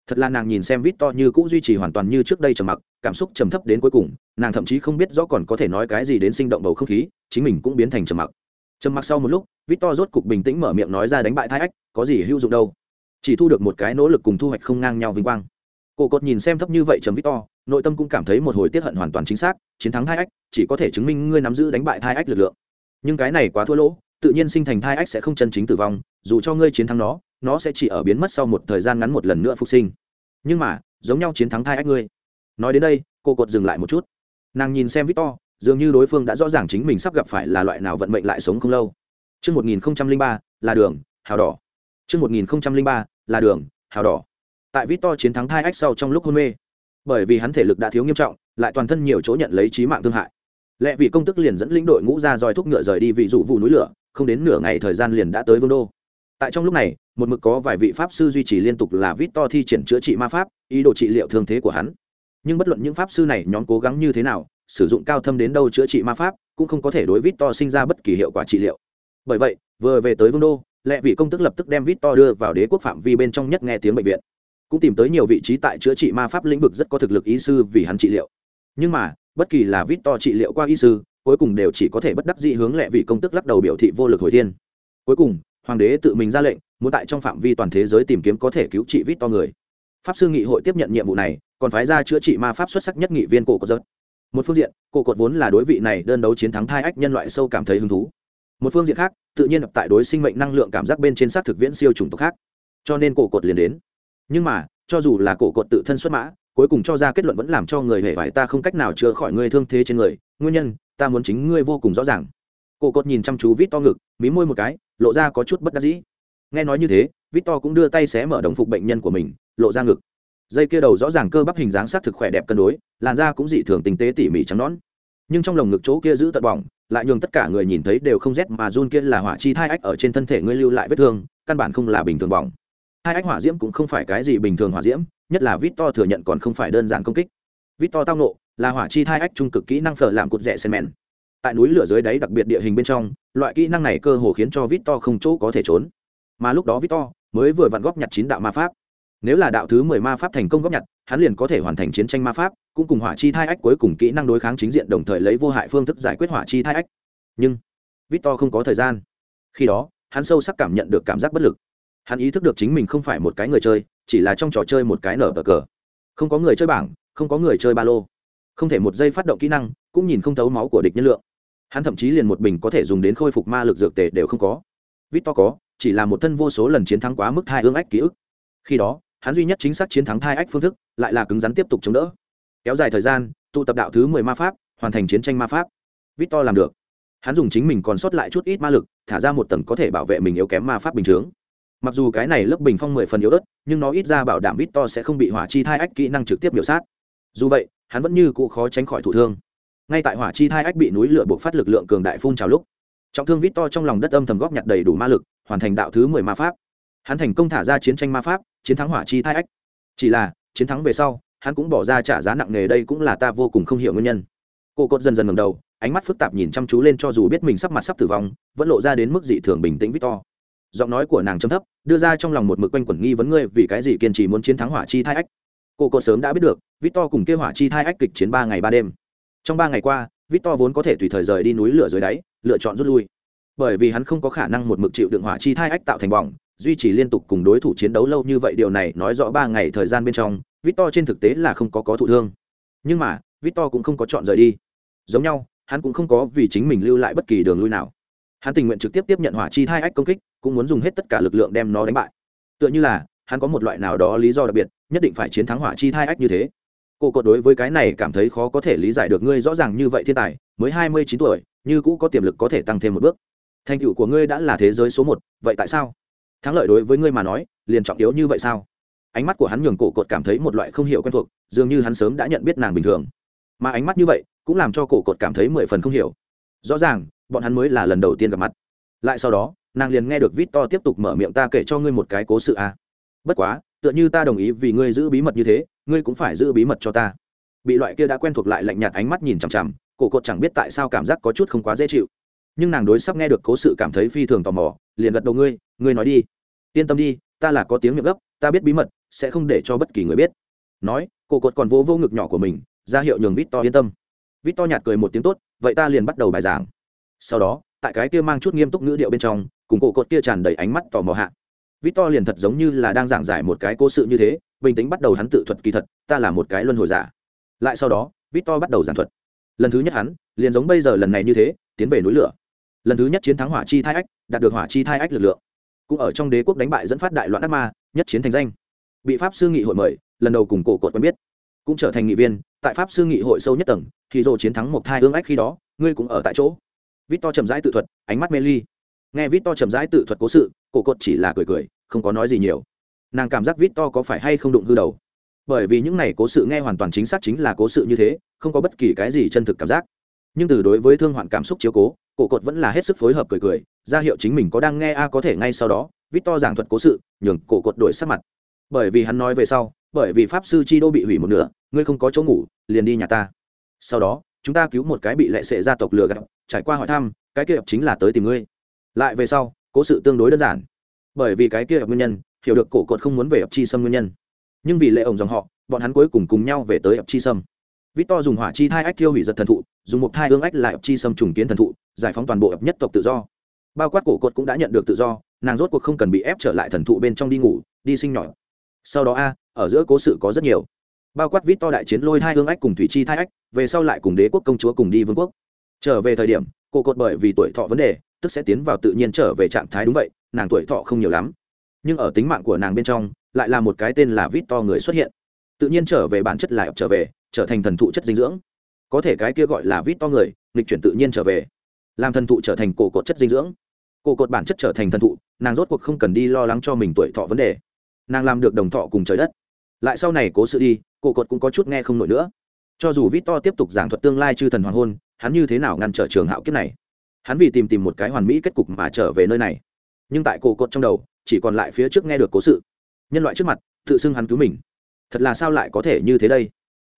Thật là nàng nhìn xem vít to như cũng duy trì hoàn toàn như trước đây trầm mặc, cảm xúc trầm thấp đến cuối cùng, nàng thậm chí không biết rõ còn có thể nói cái gì đến sinh động bầu không khí, chính mình cũng biến thành trầm mặc. Trầm mặc sau một lúc vít to rốt cục bình tĩnh mở miệng nói ra đánh bại thai ách có gì hữu dụng đâu. Chỉ thu được một cái nỗ lực cùng thu hoạch không ngang nhau vinh quang. Cổ cột nhìn xem thấp như vậy chấm victor nội tâm cũng cảm thấy một hồi tiết hận hoàn toàn chính xác chiến thắng hai ách chỉ có thể chứng minh ngươi nắm giữ đánh bại hai ách lực lượng. Nhưng cái này quá thua lỗ tự nhiên sinh thành thai ách sẽ không chân chính tử vong dù cho ngươi chiến thắng nó nó sẽ chỉ ở biến mất sau một thời gian ngắn một lần nữa phục sinh. Nhưng mà giống nhau chiến thắng thai ách ngươi. Nói đến đây cô cột dừng lại một chút. Nàng nhìn xem victor dường như đối phương đã rõ ràng chính mình sắp gặp phải là loại nào vận mệnh lại sống không lâu. Trước 1003, là đường, hào đỏ. Trước 1003, là đường, hào đỏ. Tại Victor chiến thắng thai ách sau trong lúc hôn mê, bởi vì hắn thể lực đã thiếu nghiêm trọng, lại toàn thân nhiều chỗ nhận lấy chí mạng thương hại. Lệ vị công tức liền dẫn lĩnh đội ngũ ra dòi thúc ngựa rời đi vị dụ vụ núi lửa, không đến nửa ngày thời gian liền đã tới vương đô tại trong lúc này một mực có vài vị pháp sư duy trì liên tục là vít to thi triển chữa trị ma pháp ý đồ trị liệu thương thế của hắn nhưng bất luận những pháp sư này nhóm cố gắng như thế nào sử dụng cao thâm đến đâu chữa trị ma pháp cũng không có thể đối vít to sinh ra bất kỳ hiệu quả trị liệu bởi vậy vừa về tới vương đô lệ vị công tức lập tức đem vít to đưa vào đế quốc phạm vi bên trong nhất nghe tiếng bệnh viện. Cũng tìm tới nhiều vị trí tại chữa trị ma pháp lĩnh vực rất có thực lực y sư vì hắn trị liệu. Nhưng mà, bất kỳ là vít to trị liệu qua y sư, cuối cùng đều chỉ có thể bất đắc dĩ hướng lệ vị công tức lắc đầu biểu thị vô lực hồi thiên. Cuối cùng, hoàng đế tự mình ra lệnh, muốn tại trong phạm vi toàn thế giới tìm kiếm có thể cứu trị vít to người. Pháp sư nghị hội tiếp nhận nhiệm vụ này, còn phái ra chữa trị ma pháp xuất sắc nhất nghị viên cổ cột giới. một phương diện, cổ cột vốn là đối vị này đơn đấu chiến thắng thai ách nhân loại sâu cảm thấy hứng thú một phương diện khác, tự nhiên tại đối sinh mệnh năng lượng cảm giác bên trên xác thực viễn siêu chủng tộc khác. Cho nên cổ cột liền đến. Nhưng mà, cho dù là cổ cột tự thân xuất mã, cuối cùng cho ra kết luận vẫn làm cho người hề vải ta không cách nào chữa khỏi người thương thế trên người. Nguyên nhân, ta muốn chính ngươi vô cùng rõ ràng. Cổ cột nhìn chăm chú vít to ngực, mí môi một cái, lộ ra có chút bất đắc dĩ. Nghe nói như thế vít to cũng đưa tay xé mở đồng phục bệnh nhân của mình, lộ ra ngực. Dây kia đầu rõ ràng cơ bắp hình dáng s á t thực khỏe đẹp cân đối, làn da cũng dị thường tinh tế tỉ mỉ trắng nón nhưng trong lồng ngực chỗ kia giữ tận bỏng lại nhường tất cả người nhìn thấy đều không rét mà run kia là hỏa chi thai ách ở trên thân thể ngươi lưu lại vết thương, căn bản không là bình thường bỏng. Hai ách hỏa diễm cũng không phải cái gì bình thường hỏa diễm, nhất là vít to thừa nhận còn không phải đơn giản công kích. Vít to tao nộ là hỏa chi thai ách trung cực kỹ năng phở làm cụt rẻ sen mèn tại núi lửa dưới đáy đặc biệt địa hình bên trong, loại kỹ năng này cơ hồ khiến cho vít to không chỗ có thể trốn. Mà lúc đó vít to mới vừa vặn góp nhặt chín đạo ma pháp nếu là đạo thứ mười ma pháp thành công góp nhặt, hắn liền có thể hoàn thành chiến tranh ma pháp, cũng cùng hỏa chi thai ách cuối cùng kỹ năng đối kháng chính diện đồng thời lấy vô hại phương thức giải quyết hỏa chi thai ách. Nhưng vít to không có thời gian. Khi đó, hắn sâu sắc cảm nhận được cảm giác bất lực. Hắn ý thức được chính mình không phải một cái người chơi, chỉ là trong trò chơi một cái nở bờ cờ. Không có người chơi bảng, không có người chơi ba lô. Không thể một giây phát động kỹ năng, cũng nhìn không thấu máu của địch nhân lượng. Hắn thậm chí liền một bình có thể dùng đến khôi phục ma lực dược tề đều không có. Vít to có, chỉ là một thân vô số lần chiến thắng quá mức hai ương ách ký ức. Khi đó hắn duy nhất chính xác chiến thắng thai ách phương thức, lại là cứng rắn tiếp tục chống đỡ. Kéo dài thời gian, tụ tập đạo thứ mười ma pháp, hoàn thành chiến tranh ma pháp. Vít to làm được. Hắn dùng chính mình còn sót lại chút ít ma lực, thả ra một tầng có thể bảo vệ mình yếu kém ma pháp bình chướng mặc dù cái này lớp bình phong mười phần yếu ớt, nhưng nó ít ra bảo đảm vít to sẽ không bị hỏa chi thai ách kỹ năng trực tiếp biểu sát. Dù vậy, hắn vẫn như cụ khó tránh khỏi thủ thương. Ngay tại hỏa chi thai ách bị núi lửa buộc phát lực lượng cường đại phun trào lúc, trọng thương vít to trong lòng đất âm thầm góp nhặt đầy đủ ma lực, hoàn thành đạo thứ mười ma pháp hắn thành công thả ra chiến tranh ma pháp, chiến thắng hỏa chi thai ách. Chỉ là, chiến thắng về sau, hắn cũng bỏ ra trả giá nặng nề đây cũng là ta vô cùng không hiểu nguyên nhân. Cô cốt dần dần ngầm đầu, ánh mắt phức tạp nhìn chăm chú lên cho dù biết mình sắp mặt sắp tử vong, vẫn lộ ra đến mức dị thường bình tĩnh victor giọng nói của nàng chấm thấp, đưa ra trong lòng một mực quanh quẩn nghi vấn ngươi vì cái gì kiên trì muốn chiến thắng hỏa chi thai ách. Cô cốt sớm đã biết được victor cùng kêu hỏa chi thai ách kịch chiến ba ngày ba đêm. Trong ba ngày qua victor vốn có thể tùy thời rời đi núi lửa dưới đáy, lựa chọn rút lui. Bởi vì hắn không có khả năng một mực chịu đựng hỏa chi thai ách tạo thành bỏng duy trì liên tục cùng đối thủ chiến đấu lâu như vậy, điều này nói rõ ba ngày thời gian bên trong, victor trên thực tế là không có có thụ thương. Nhưng mà, victor cũng không có chọn rời đi. Giống nhau, hắn cũng không có vì chính mình lưu lại bất kỳ đường lui nào. Hắn tình nguyện trực tiếp tiếp nhận hỏa chi thai ách công kích, cũng muốn dùng hết tất cả lực lượng đem nó đánh bại. Tựa như là, hắn có một loại nào đó lý do đặc biệt, nhất định phải chiến thắng hỏa chi thai ách như thế. Cô cột đối với cái này cảm thấy khó có thể lý giải được, ngươi rõ ràng như vậy thiên tài, mới hai mươi chín tuổi, như cũ có tiềm lực có thể tăng thêm một bước. Thành tựu của ngươi đã là thế giới số một, vậy tại sao? Thắng lợi đối với ngươi mà nói, liền trọng yếu như vậy sao? Ánh mắt của hắn nhường cổ cột cảm thấy một loại không hiểu quen thuộc, dường như hắn sớm đã nhận biết nàng bình thường. Mà ánh mắt như vậy, cũng làm cho cổ cột cảm thấy mười phần không hiểu. Rõ ràng, bọn hắn mới là lần đầu tiên gặp mặt. Lại sau đó, nàng liền nghe được vít to tiếp tục mở miệng ta kể cho ngươi một cái cố sự a à. bất quá, tựa như ta đồng ý vì ngươi giữ bí mật như thế, ngươi cũng phải giữ bí mật cho ta. Bị loại kia đã quen thuộc lại lạnh nhạt ánh mắt nhìn chằm chằm, cổ cột chẳng biết tại sao cảm giác có chút không quá dễ chịu. Nhưng nàng đối sắp nghe được cố sự cảm thấy phi thường tò mò, liền gật đầu ngươi ngươi nói đi. Yên tâm đi, ta là có tiếng miệng gấp, ta biết bí mật, sẽ không để cho bất kỳ người biết. Nói, cổ cột còn vỗ vô ngực nhỏ của mình, ra hiệu nhường vít to yên tâm. Vít to nhạt cười một tiếng tốt, vậy ta liền bắt đầu bài giảng. Sau đó, tại cái kia mang chút nghiêm túc ngữ điệu bên trong, cùng cổ cột kia tràn đầy ánh mắt tò mò hạ. Vít to liền thật giống như là đang giảng giải một cái cố sự như thế, bình tĩnh bắt đầu hắn tự thuật kỳ thật, ta là một cái luân hồi giả. Lại sau đó Vít to bắt đầu giảng thuật. Lần thứ nhất hắn, liền giống bây giờ lần này như thế, tiến về núi lửa. Lần thứ nhất chiến thắng hỏa chi thai ách, đạt được hỏa chi thai ách lực lượng cũng ở trong đế quốc đánh bại dẫn phát đại loạn ác ma, nhất chiến thành danh. Bị pháp sư nghị hội mời, lần đầu cùng cổ cột quen biết. Cũng trở thành nghị viên, tại pháp sư nghị hội sâu nhất tầng, thì dồ chiến thắng một thai hương ách khi đó, ngươi cũng ở tại chỗ. Vít to chậm rãi tự thuật, ánh mắt mê ly. Nghe vít to chậm rãi tự thuật cố sự, cổ cột chỉ là cười cười, không có nói gì nhiều. Nàng cảm giác vít to có phải hay không đụng hư đầu. Bởi vì những này cố sự nghe hoàn toàn chính xác chính là cố sự như thế, không có bất kỳ cái gì chân thực cảm giác. Nhưng từ đối với thương hoạn cảm xúc chiếu cố cổ cột vẫn là hết sức phối hợp cười cười, ra hiệu chính mình có đang nghe a có thể ngay sau đó vít to giảng thuật cố sự, nhường cổ cột đổi sắc mặt. Bởi vì hắn nói về sau, bởi vì pháp sư chi đô bị hủy một nửa, ngươi không có chỗ ngủ, liền đi nhà ta. Sau đó, chúng ta cứu một cái bị lệ sệ gia tộc lừa gạt, trải qua hỏi thăm, cái kia chính là tới tìm ngươi. Lại về sau, cố sự tương đối đơn giản. Bởi vì cái kia nguyên nhân, hiểu được cổ cột không muốn về ập chi sâm nguyên nhân. Nhưng vì lệ ổng dòng họ, bọn hắn cuối cùng cùng nhau về tới ập chi sâm victor dùng hỏa chi thai ách thiêu hủy giật thần thụ, dùng một thai hương ách lại ập chi xâm trùng kiến thần thụ, giải phóng toàn bộ ập nhất tộc tự do. Bao quát cổ cột cũng đã nhận được tự do, nàng rốt cuộc không cần bị ép trở lại thần thụ bên trong đi ngủ, đi sinh nhỏ. Sau đó a, ở giữa cố sự có rất nhiều. Bao quát vít to đại chiến lôi hai hương ách cùng thủy chi thai ách, về sau lại cùng đế quốc công chúa cùng đi vương quốc. Trở về thời điểm, cổ cột bởi vì tuổi thọ vấn đề, tức sẽ tiến vào tự nhiên trở về trạng thái đúng vậy, nàng tuổi thọ không nhiều lắm. Nhưng ở tính mạng của nàng bên trong, lại là một cái tên là vít to người xuất hiện. Tự nhiên trở về bản chất lại trở về trở thành thần thụ chất dinh dưỡng. Có thể cái kia gọi là vít to người, nghịch chuyển tự nhiên trở về. Làm thần thụ trở thành cổ cột chất dinh dưỡng. Cổ cột bản chất trở thành thần thụ, nàng rốt cuộc không cần đi lo lắng cho mình tuổi thọ vấn đề. Nàng làm được đồng thọ cùng trời đất. Lại sau này cố sự đi, cổ cột cũng có chút nghe không nổi nữa. Cho dù vít to tiếp tục giảng thuật tương lai chư thần hoàng hôn, hắn như thế nào ngăn trở trường hạo kiếp này? Hắn vì tìm tìm một cái hoàn mỹ kết cục mà trở về nơi này. Nhưng tại cổ cột trong đầu, chỉ còn lại phía trước nghe được cố sự. Nhân loại trước mặt, tự xưng hắn cứu mình. Thật là sao lại có thể như thế đây?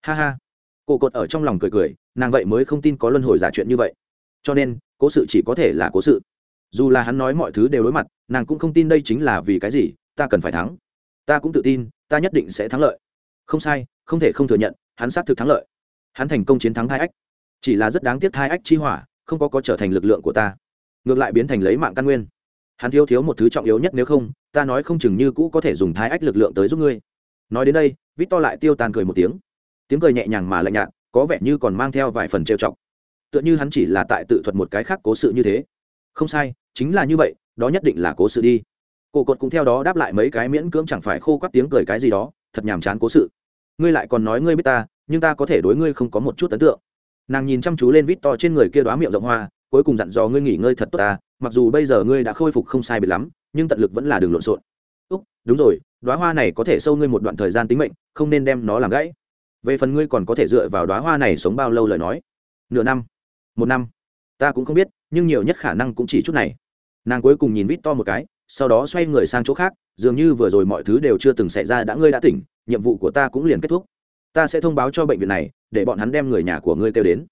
Ha ha. Cổ cột ở trong lòng cười cười, nàng vậy mới không tin có luân hồi giả chuyện như vậy. Cho nên, cố sự chỉ có thể là cố sự. Dù là hắn nói mọi thứ đều đối mặt, nàng cũng không tin đây chính là vì cái gì, ta cần phải thắng. Ta cũng tự tin, ta nhất định sẽ thắng lợi. Không sai, không thể không thừa nhận, hắn xác thực thắng lợi. Hắn thành công chiến thắng hai ách. Chỉ là rất đáng tiếc hai ách chi hỏa, không có có trở thành lực lượng của ta. Ngược lại biến thành lấy mạng căn nguyên. Hắn thiếu thiếu một thứ trọng yếu nhất nếu không, ta nói không chừng như cũ có thể dùng thái ách lực lượng tới giúp ngươi. Nói đến đây vít to lại tiêu tàn cười một tiếng tiếng cười nhẹ nhàng mà lạnh nhạt, có vẻ như còn mang theo vài phần trêu chọc. Tựa như hắn chỉ là tại tự thuật một cái khác cố sự như thế. Không sai, chính là như vậy, đó nhất định là cố sự đi. Cổ cột cũng theo đó đáp lại mấy cái miễn cưỡng chẳng phải khô quắt tiếng cười cái gì đó, thật nhàm chán cố sự. Ngươi lại còn nói ngươi biết ta, nhưng ta có thể đối ngươi không có một chút ấn tượng. Nàng nhìn chăm chú lên vít to trên người kia đoá miệng rộng hoa, cuối cùng dặn dò ngươi nghỉ ngơi thật tốt ta, mặc dù bây giờ ngươi đã khôi phục không sai biệt lắm, nhưng tận lực vẫn là đường lộn xộn. Úc, đúng rồi đoá hoa này có thể sâu ngươi một đoạn thời gian tính mệnh, không nên đem nó làm gãy về phần ngươi còn có thể dựa vào đoá hoa này sống bao lâu lời nói? Nửa năm. Một năm. Ta cũng không biết, nhưng nhiều nhất khả năng cũng chỉ chút này. Nàng cuối cùng nhìn vít to một cái, sau đó xoay người sang chỗ khác, dường như vừa rồi mọi thứ đều chưa từng xảy ra đã ngươi đã tỉnh, nhiệm vụ của ta cũng liền kết thúc. Ta sẽ thông báo cho bệnh viện này, để bọn hắn đem người nhà của ngươi kêu đến.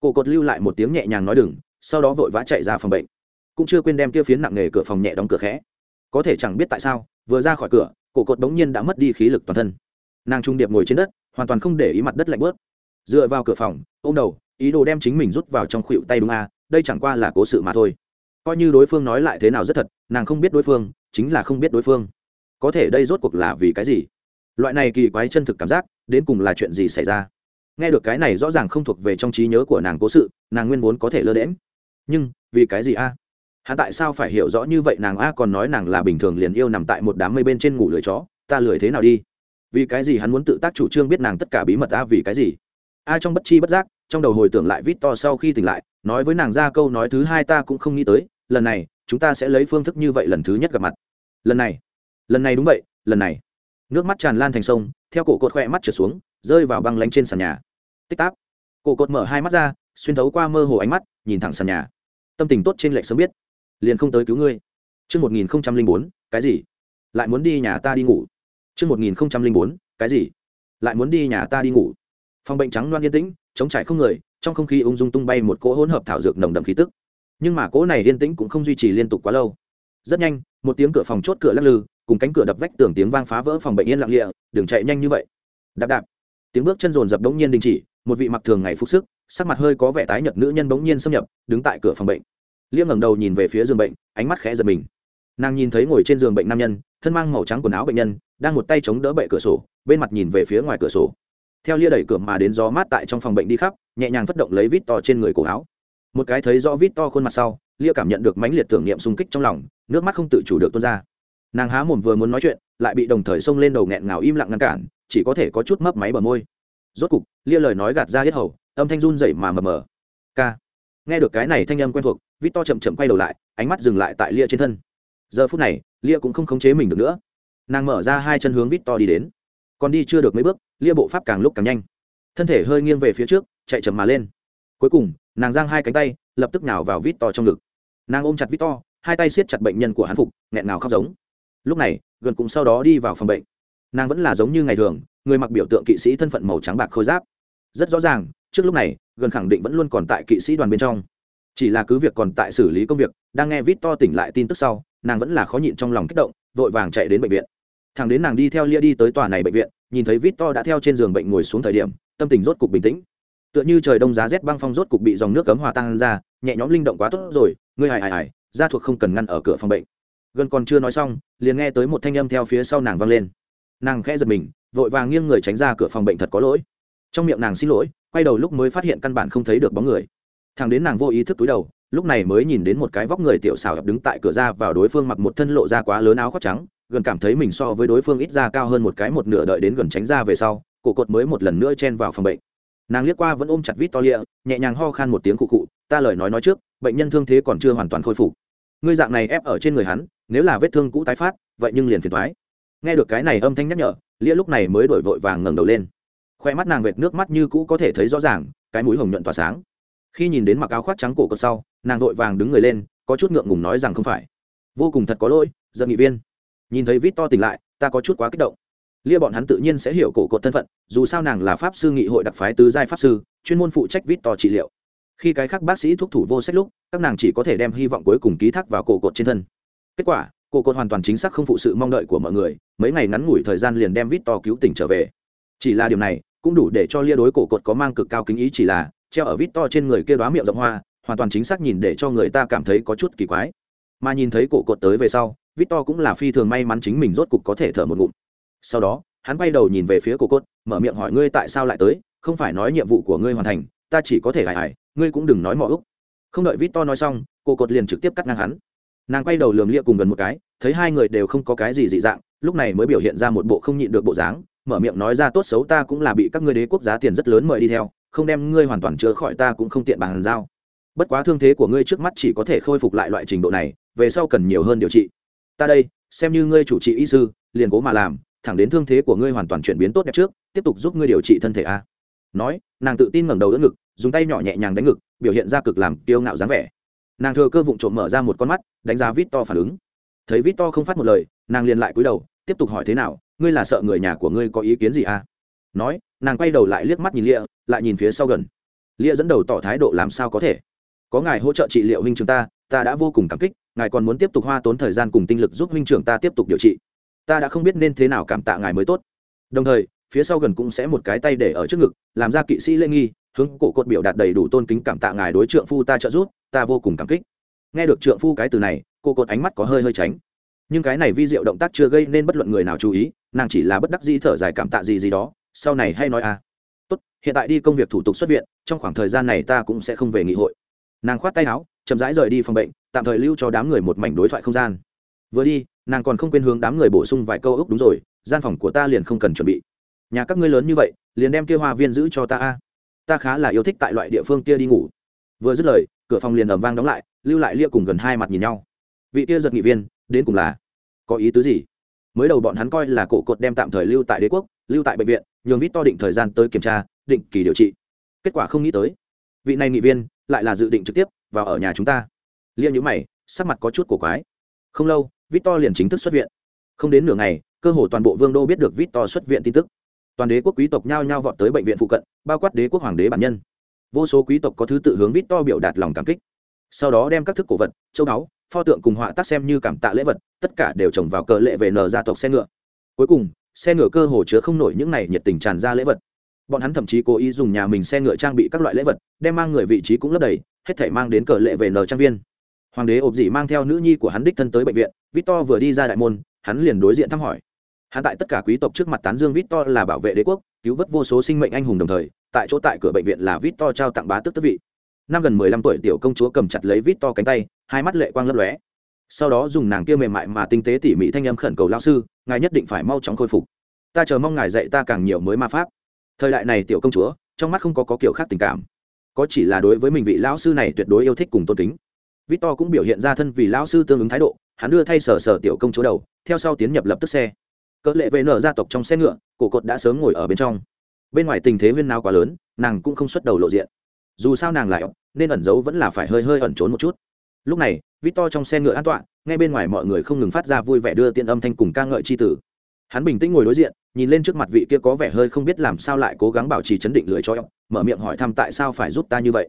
Cổ cột lưu lại một tiếng nhẹ nhàng nói đừng, sau đó vội vã chạy ra phòng bệnh. Cũng chưa quên đem kia phiến nặng nghề cửa phòng nhẹ đóng cửa khẽ. Có thể chẳng biết tại sao, vừa ra khỏi cửa, cổ cột bỗng nhiên đã mất đi khí lực toàn thân. Nàng trung điệp ngồi trên đất hoàn toàn không để ý mặt đất lạnh bớt. Dựa vào cửa phòng ô m đầu ý đồ đem chính mình rút vào trong khuỵu tay đúng a à, đây chẳng qua là cố sự mà thôi. Coi như đối phương nói lại thế nào rất thật nàng không biết đối phương chính là không biết đối phương. Có thể đây rốt cuộc là vì cái gì? Loại này kỳ quái chân thực cảm giác đến cùng là chuyện gì xảy ra? Nghe được cái này rõ ràng không thuộc về trong trí nhớ của nàng cố sự nàng nguyên vốn có thể lơ đễm nhưng vì cái gì a? Hắn tại sao phải hiểu rõ như vậy nàng a còn nói nàng là bình thường liền yêu nằm tại một đám mây bên trên ngủ lười chó ta lười thế nào đi? Vì cái gì hắn muốn tự tác chủ trương biết nàng tất cả bí mật a vì cái gì? A trong bất chi bất giác, trong đầu hồi tưởng lại vít to sau khi tỉnh lại, nói với nàng ra câu nói thứ hai ta cũng không nghĩ tới, lần này, chúng ta sẽ lấy phương thức như vậy lần thứ nhất gặp mặt. Lần này lần này đúng vậy, lần này. Nước mắt tràn lan thành sông, theo cổ cột khoe mắt trượt xuống, rơi vào băng lánh trên sàn nhà. Tích táp cổ cột mở hai mắt ra, xuyên thấu qua mơ hồ ánh mắt, nhìn thẳng sàn nhà. Tâm tình tốt trên lệch sớm biết. Liền không tới cứu ngươi. Chương một nghìn bốn, cái gì? Lại muốn đi nhà ta đi ngủ chương một nghìn bốn, cái gì? Lại muốn đi nhà ta đi ngủ. Phòng bệnh trắng loan yên tĩnh chống trải không người, trong không khí ung dung tung bay một cỗ hỗn hợp thảo dược nồng đậm khí tức. Nhưng mà cỗ này yên tĩnh cũng không duy trì liên tục quá lâu. Rất nhanh, một tiếng cửa phòng chốt cửa lắc lư, cùng cánh cửa đập vách tường tiếng vang phá vỡ phòng bệnh yên lặng lịa đừng chạy nhanh như vậy. Đạp đạp. Tiếng bước chân rồn rập đống nhiên đình chỉ, một vị mặc thường ngày phục sức, sắc mặt hơi có vẻ tái nhợt nữ nhân bỗng nhiên xâm nhập, đứng tại cửa phòng bệnh. Liêm ngẩng đầu nhìn về phía giường bệnh, ánh mắt khẽ giật mình nàng nhìn thấy ngồi trên giường bệnh nam nhân, thân mang màu trắng quần áo bệnh nhân, đang một tay chống đỡ bệ cửa sổ, bên mặt nhìn về phía ngoài cửa sổ. Theo lia đẩy cửa mà đến gió mát tại trong phòng bệnh đi khắp, nhẹ nhàng phất động lấy vít to trên người cổ áo. Một cái thấy rõ vít to khuôn mặt sau, lia cảm nhận được mãnh liệt tưởng niệm xung kích trong lòng, nước mắt không tự chủ được tuôn ra. Nàng há mồm vừa muốn nói chuyện, lại bị đồng thời xông lên đầu nghẹn ngào im lặng ngăn cản, chỉ có thể có chút mấp máy bờ môi. Rốt cục, lia lời nói gạt ra hết hầu, âm thanh run dậy mà mờ mờ. K nghe được cái này thanh âm quen thuộc, vít to chậm chậm quay đầu lại, ánh mắt dừng lại tại lia trên thân giờ phút này, lia cũng không khống chế mình được nữa. Nàng mở ra hai chân hướng vít to đi đến. Còn đi chưa được mấy bước, lia bộ pháp càng lúc càng nhanh. Thân thể hơi nghiêng về phía trước, chạy chậm mà lên. Cuối cùng, nàng giang hai cánh tay, lập tức nào vào vít to trong ngực. Nàng ôm chặt vít to hai tay siết chặt bệnh nhân của hắn phục, nghẹn nào khóc giống. Lúc này, gần cũng sau đó đi vào phòng bệnh. Nàng vẫn là giống như ngày thường, người mặc biểu tượng kỵ sĩ thân phận màu trắng bạc khôi giáp. Rất rõ ràng, trước lúc này, gần khẳng định vẫn luôn còn tại kỵ sĩ đoàn bên trong. Chỉ là cứ việc còn tại xử lý công việc, đang nghe vít to tỉnh lại tin tức sau nàng vẫn là khó nhịn trong lòng kích động, vội vàng chạy đến bệnh viện. Thằng đến nàng đi theo lia đi tới tòa này bệnh viện, nhìn thấy vít to đã theo trên giường bệnh ngồi xuống thời điểm, tâm tình rốt cục bình tĩnh. Tựa như trời đông giá rét băng phong rốt cục bị dòng nước cấm hòa tan ra, nhẹ nhõm linh động quá tốt rồi, ngươi hài hài hài da thuộc không cần ngăn ở cửa phòng bệnh. Gần còn chưa nói xong, liền nghe tới một thanh âm theo phía sau nàng vang lên. Nàng khẽ giật mình, vội vàng nghiêng người tránh ra cửa phòng bệnh thật có lỗi. Trong miệng nàng xin lỗi, quay đầu lúc mới phát hiện căn bản không thấy được bóng người. Thằng đến nàng vô ý thức túi đầu lúc này mới nhìn đến một cái vóc người tiểu xảo đứng tại cửa ra vào đối phương mặc một thân lộ ra quá lớn áo khoác trắng, gần cảm thấy mình so với đối phương ít ra cao hơn một cái một nửa đợi đến gần tránh ra về sau, cổ cột mới một lần nữa chen vào phòng bệnh. Nàng liếc qua vẫn ôm chặt vít to lịa nhẹ nhàng ho khan một tiếng cụ cụ ta lời nói nói trước, bệnh nhân thương thế còn chưa hoàn toàn khôi phục. Ngươi dạng này ép ở trên người hắn, nếu là vết thương cũ tái phát, vậy nhưng liền phiền thoái nghe được cái này âm thanh nhắc nhở, lia lúc này mới đổi vội vàng ngẩng đầu lên. Khoe mắt nàng vệt nước mắt như cũ có thể thấy rõ ràng, cái mũi hồng nhuận tỏa sáng khi nhìn đến mặc áo khoác trắng cổ cờ sau, nàng vội vàng đứng người lên, có chút ngượng ngùng nói rằng không phải. Vô cùng thật có lỗi, giận nghị viên. Nhìn thấy vít to tỉnh lại, ta có chút quá kích động. Lia bọn hắn tự nhiên sẽ hiểu cổ cột thân phận, dù sao nàng là pháp sư nghị hội đặc phái tứ giai pháp sư, chuyên môn phụ trách vít to trị liệu. Khi cái khác bác sĩ thuốc thủ vô sách lúc, các nàng chỉ có thể đem hy vọng cuối cùng ký thác vào cổ cột trên thân. Kết quả, cổ cột hoàn toàn chính xác không phụ sự mong đợi của mọi người, mấy ngày ngắn ngủi thời gian liền đem vít to cứu tỉnh trở về. Chỉ là điều này, cũng đủ để cho lia đối cổ cột có mang cực cao kính ý chỉ là treo ở vít to trên người kia đoá miệng rộng hoa, hoàn toàn chính xác nhìn để cho người ta cảm thấy có chút kỳ quái. Mà nhìn thấy cổ cột tới về sau, vít to cũng là phi thường may mắn chính mình rốt cục có thể thở một ngụm. Sau đó, hắn quay đầu nhìn về phía cổ cột, mở miệng hỏi ngươi tại sao lại tới, không phải nói nhiệm vụ của ngươi hoàn thành, ta chỉ có thể hài hài, ngươi cũng đừng nói mỏ úc không đợi vít to nói xong, cổ cột liền trực tiếp cắt ngang hắn. Nàng quay đầu lườm lia cùng gần một cái, thấy hai người đều không có cái gì dị dạng, lúc này mới biểu hiện ra một bộ không nhịn được bộ dáng, mở miệng nói ra tốt xấu ta cũng là bị các ngươi đế quốc giá tiền rất lớn mời đi theo không đem ngươi hoàn toàn chữa khỏi ta cũng không tiện bàn giao. Bất quá thương thế của ngươi trước mắt chỉ có thể khôi phục lại loại trình độ này, về sau cần nhiều hơn điều trị. Ta đây, xem như ngươi chủ trị y sư, liền cố mà làm, thẳng đến thương thế của ngươi hoàn toàn chuyển biến tốt đẹp trước, tiếp tục giúp ngươi điều trị thân thể a. Nói, nàng tự tin ngẩng đầu đỡ ngực, dùng tay nhỏ nhẹ nhàng đánh ngực, biểu hiện ra cực làm kiêu ngạo dáng vẻ. Nàng thừa cơ vụng trộm mở ra một con mắt, đánh giá vít to phản ứng. Thấy vít to không phát một lời, nàng liền lại cúi đầu, tiếp tục hỏi thế nào, ngươi là sợ người nhà của ngươi có ý kiến gì à? Nói, nàng quay đầu lại liếc mắt nhìn lia lại nhìn phía sau gần. Lia dẫn đầu tỏ thái độ làm sao có thể? Có ngài hỗ trợ trị liệu huynh trưởng ta ta đã vô cùng cảm kích, ngài còn muốn tiếp tục hoa tốn thời gian cùng tinh lực giúp huynh trưởng ta tiếp tục điều trị. Ta đã không biết nên thế nào cảm tạ ngài mới tốt. Đồng thời, phía sau gần cũng sẽ một cái tay để ở trước ngực, làm ra kỵ sĩ lễ nghi, hướng cổ cột biểu đạt đầy đủ tôn kính cảm tạ ngài đối trượng phu ta trợ giúp, ta vô cùng cảm kích. Nghe được trượng phu cái từ này cô cột ánh mắt có hơi hơi tránh. Nhưng cái này vi diệu động tác chưa gây nên bất luận người nào chú ý, nàng chỉ là bất đắc dĩ thở dài cảm tạ gì gì đó, sau này hay nói à tốt, hiện tại đi công việc thủ tục xuất viện, trong khoảng thời gian này ta cũng sẽ không về nghị hội. Nàng khoát tay áo, chậm rãi rời đi phòng bệnh, tạm thời lưu cho đám người một mảnh đối thoại không gian. Vừa đi, nàng còn không quên hướng đám người bổ sung vài câu ước đúng rồi, gian phòng của ta liền không cần chuẩn bị. Nhà các ngươi lớn như vậy, liền đem kia hoa viên giữ cho ta a. Ta khá là yêu thích tại loại địa phương kia đi ngủ. Vừa dứt lời, cửa phòng liền ầm vang đóng lại, lưu lại lia cùng gần hai mặt nhìn nhau. Vị kia giật nghị viên, đến cùng là có ý tứ gì? Mới đầu bọn hắn coi là cổ cột đem tạm thời lưu tại đế quốc, lưu tại bệnh viện nhường vít to định thời gian tới kiểm tra, định kỳ điều trị. Kết quả không nghĩ tới, vị này nghị viên lại là dự định trực tiếp vào ở nhà chúng ta. Lia nhữ mày, sắc mặt có chút cổ quái. Không lâu, vít to liền chính thức xuất viện. Không đến nửa ngày, cơ hồ toàn bộ vương đô biết được vít to xuất viện tin tức. Toàn đế quốc quý tộc nhao nhao vọt tới bệnh viện phụ cận, bao quát đế quốc hoàng đế bản nhân. Vô số quý tộc có thứ tự hướng vít to biểu đạt lòng cảm kích. Sau đó đem các thức cổ vật, châu báu, pho tượng cùng họa tác xem như cảm tạ lễ vật, tất cả đều trồng vào cờ lệ về nở gia tộc xe ngựa. Cuối cùng xe ngựa cơ hồ chứa không nổi những này nhiệt tình tràn ra lễ vật. Bọn hắn thậm chí cố ý dùng nhà mình xe ngựa trang bị các loại lễ vật, đem mang người vị trí cũng lấp đầy, hết thể mang đến cờ lệ về nờ trang viên. Hoàng đế ộp dị mang theo nữ nhi của hắn đích thân tới bệnh viện, victor vừa đi ra đại môn, hắn liền đối diện thăm hỏi. Hắn tại tất cả quý tộc trước mặt tán dương victor là bảo vệ đế quốc, cứu vớt vô số sinh mệnh anh hùng đồng thời, tại chỗ tại cửa bệnh viện là victor trao tặng bá tước tước vị. Năm gần mười lăm tuổi tiểu công chúa cầm chặt lấy victor cánh tay, hai mắt lệ quang lấp lóe. Sau đó dùng nàng kia mềm mại mà tinh tế tỉ mỉ thanh âm khẩn cầu lao sư ngài nhất định phải mau chóng khôi phục. Ta chờ mong ngài dạy ta càng nhiều mới ma pháp. Thời đại này tiểu công chúa trong mắt không có, có kiểu khác tình cảm. Có chỉ là đối với mình vị lão sư này tuyệt đối yêu thích cùng tôn kính. Victor cũng biểu hiện ra thân vì lão sư tương ứng thái độ hắn đưa thay sở sở tiểu công chúa đầu theo sau tiến nhập lập tức xe. Cỡ lệ vệ nở gia tộc trong xe ngựa cổ cột đã sớm ngồi ở bên trong. Bên ngoài tình thế huyên nào quá lớn nàng cũng không xuất đầu lộ diện. Dù sao nàng lại nên ẩn giấu vẫn là phải hơi hơi ẩn trốn một chút lúc này, victor trong xe ngựa an toàn ngay bên ngoài mọi người không ngừng phát ra vui vẻ đưa tiện âm thanh cùng ca ngợi c h i tử. Hắn bình tĩnh ngồi đối diện, nhìn lên trước mặt vị kia có vẻ hơi không biết làm sao lại cố gắng bảo trì chấn định lưỡi cho ông mở miệng hỏi thăm tại sao phải giúp ta như vậy.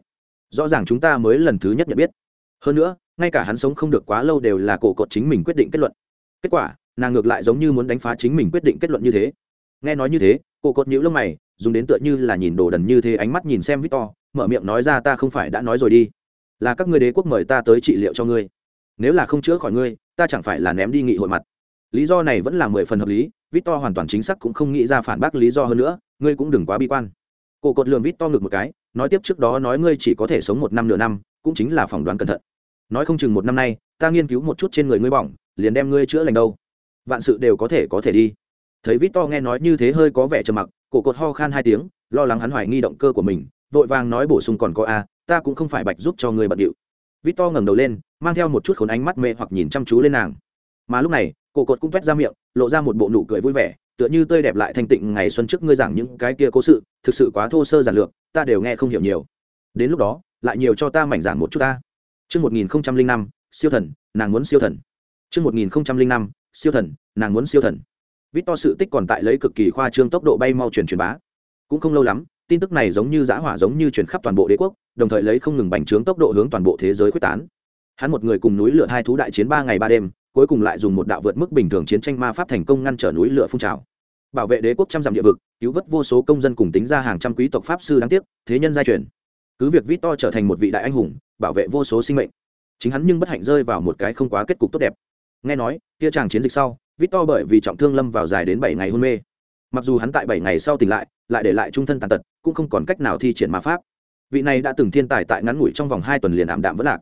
Rõ ràng chúng ta mới lần thứ nhất nhận biết. Hơn nữa, ngay cả hắn sống không được quá lâu đều là cổ cột chính mình quyết định kết luận. Kết quả, nàng ngược lại giống như muốn đánh phá chính mình quyết định kết luận như thế. Nghe nói như thế, cổ cột nhíu lông mày, dùng đến tựa như là nhìn đồ đần như thế ánh mắt nhìn xem victor, mở miệng nói ra ta không phải đã nói rồi đi là các ngươi đế quốc mời ta tới trị liệu cho ngươi. Nếu là không chữa khỏi ngươi, ta chẳng phải là ném đi nghị hội mặt. Lý do này vẫn là mười phần hợp lý, victor hoàn toàn chính xác cũng không nghĩ ra phản bác lý do hơn nữa, ngươi cũng đừng quá bi quan. Cổ cột lường victor ngược một cái, nói tiếp trước đó nói ngươi chỉ có thể sống một năm nửa năm, cũng chính là phỏng đoán cẩn thận. Nói không chừng một năm nay, ta nghiên cứu một chút trên người ngươi bỏng, liền đem ngươi chữa lành đâu. Vạn sự đều có thể có thể đi. Thấy victor nghe nói như thế hơi có vẻ trầm mặc, cổ cột ho khan hai tiếng, lo lắng hắn hoài nghi động cơ của mình, vội vàng nói bổ sung còn có a ta cũng không phải bạch giúp cho ngươi bận điệu victor ngẩng đầu lên mang theo một chút khốn ánh mắt mê hoặc nhìn chăm chú lên nàng mà lúc này cổ cột cũng toét ra miệng lộ ra một bộ nụ cười vui vẻ tựa như tươi đẹp lại thanh tịnh ngày xuân trước ngươi giảng những cái kia cố sự thực sự quá thô sơ giản lược ta đều nghe không hiểu nhiều đến lúc đó lại nhiều cho ta mảnh giảng một chút ta Trước 1005, siêu thần, nàng muốn siêu thần. Trước 1005, siêu thần, nàng muốn siêu thần. Victor sự tích còn tại lấy cực kỳ khoa trương tốc độ bay mau truyền truyền bá. Cũng không lâu lắm, tin tức này giống như giã hỏa giống như truyền khắp toàn bộ đế quốc, đồng thời lấy không ngừng bành trướng tốc độ hướng toàn bộ thế giới quyết tán. Hắn một người cùng núi lửa hai thú đại chiến ba ngày ba đêm, cuối cùng lại dùng một đạo vượt mức bình thường chiến tranh ma pháp thành công ngăn trở núi lửa phun trào. Bảo vệ đế quốc trăm dặm địa vực cứu vớt vô số công dân cùng tính ra hàng trăm quý tộc pháp sư đáng tiếc thế nhân gia truyền. Cứ việc vít to trở thành một vị đại anh hùng bảo vệ vô số sinh mệnh chính hắn nhưng bất hạnh rơi vào một cái không quá kết cục tốt đẹp. Nghe nói kia chàng chiến dịch sau vít to bởi vì trọng thương lâm vào dài đến bảy ngày hôn mê. Mặc dù hắn tại bảy ngày sau tỉnh lại lại để lại trung thân tàn tật, cũng không còn cách nào thi triển ma pháp. Vị này đã từng thiên tài tại ngắn ngủi trong vòng hai tuần liền ảm đạm vất lạc.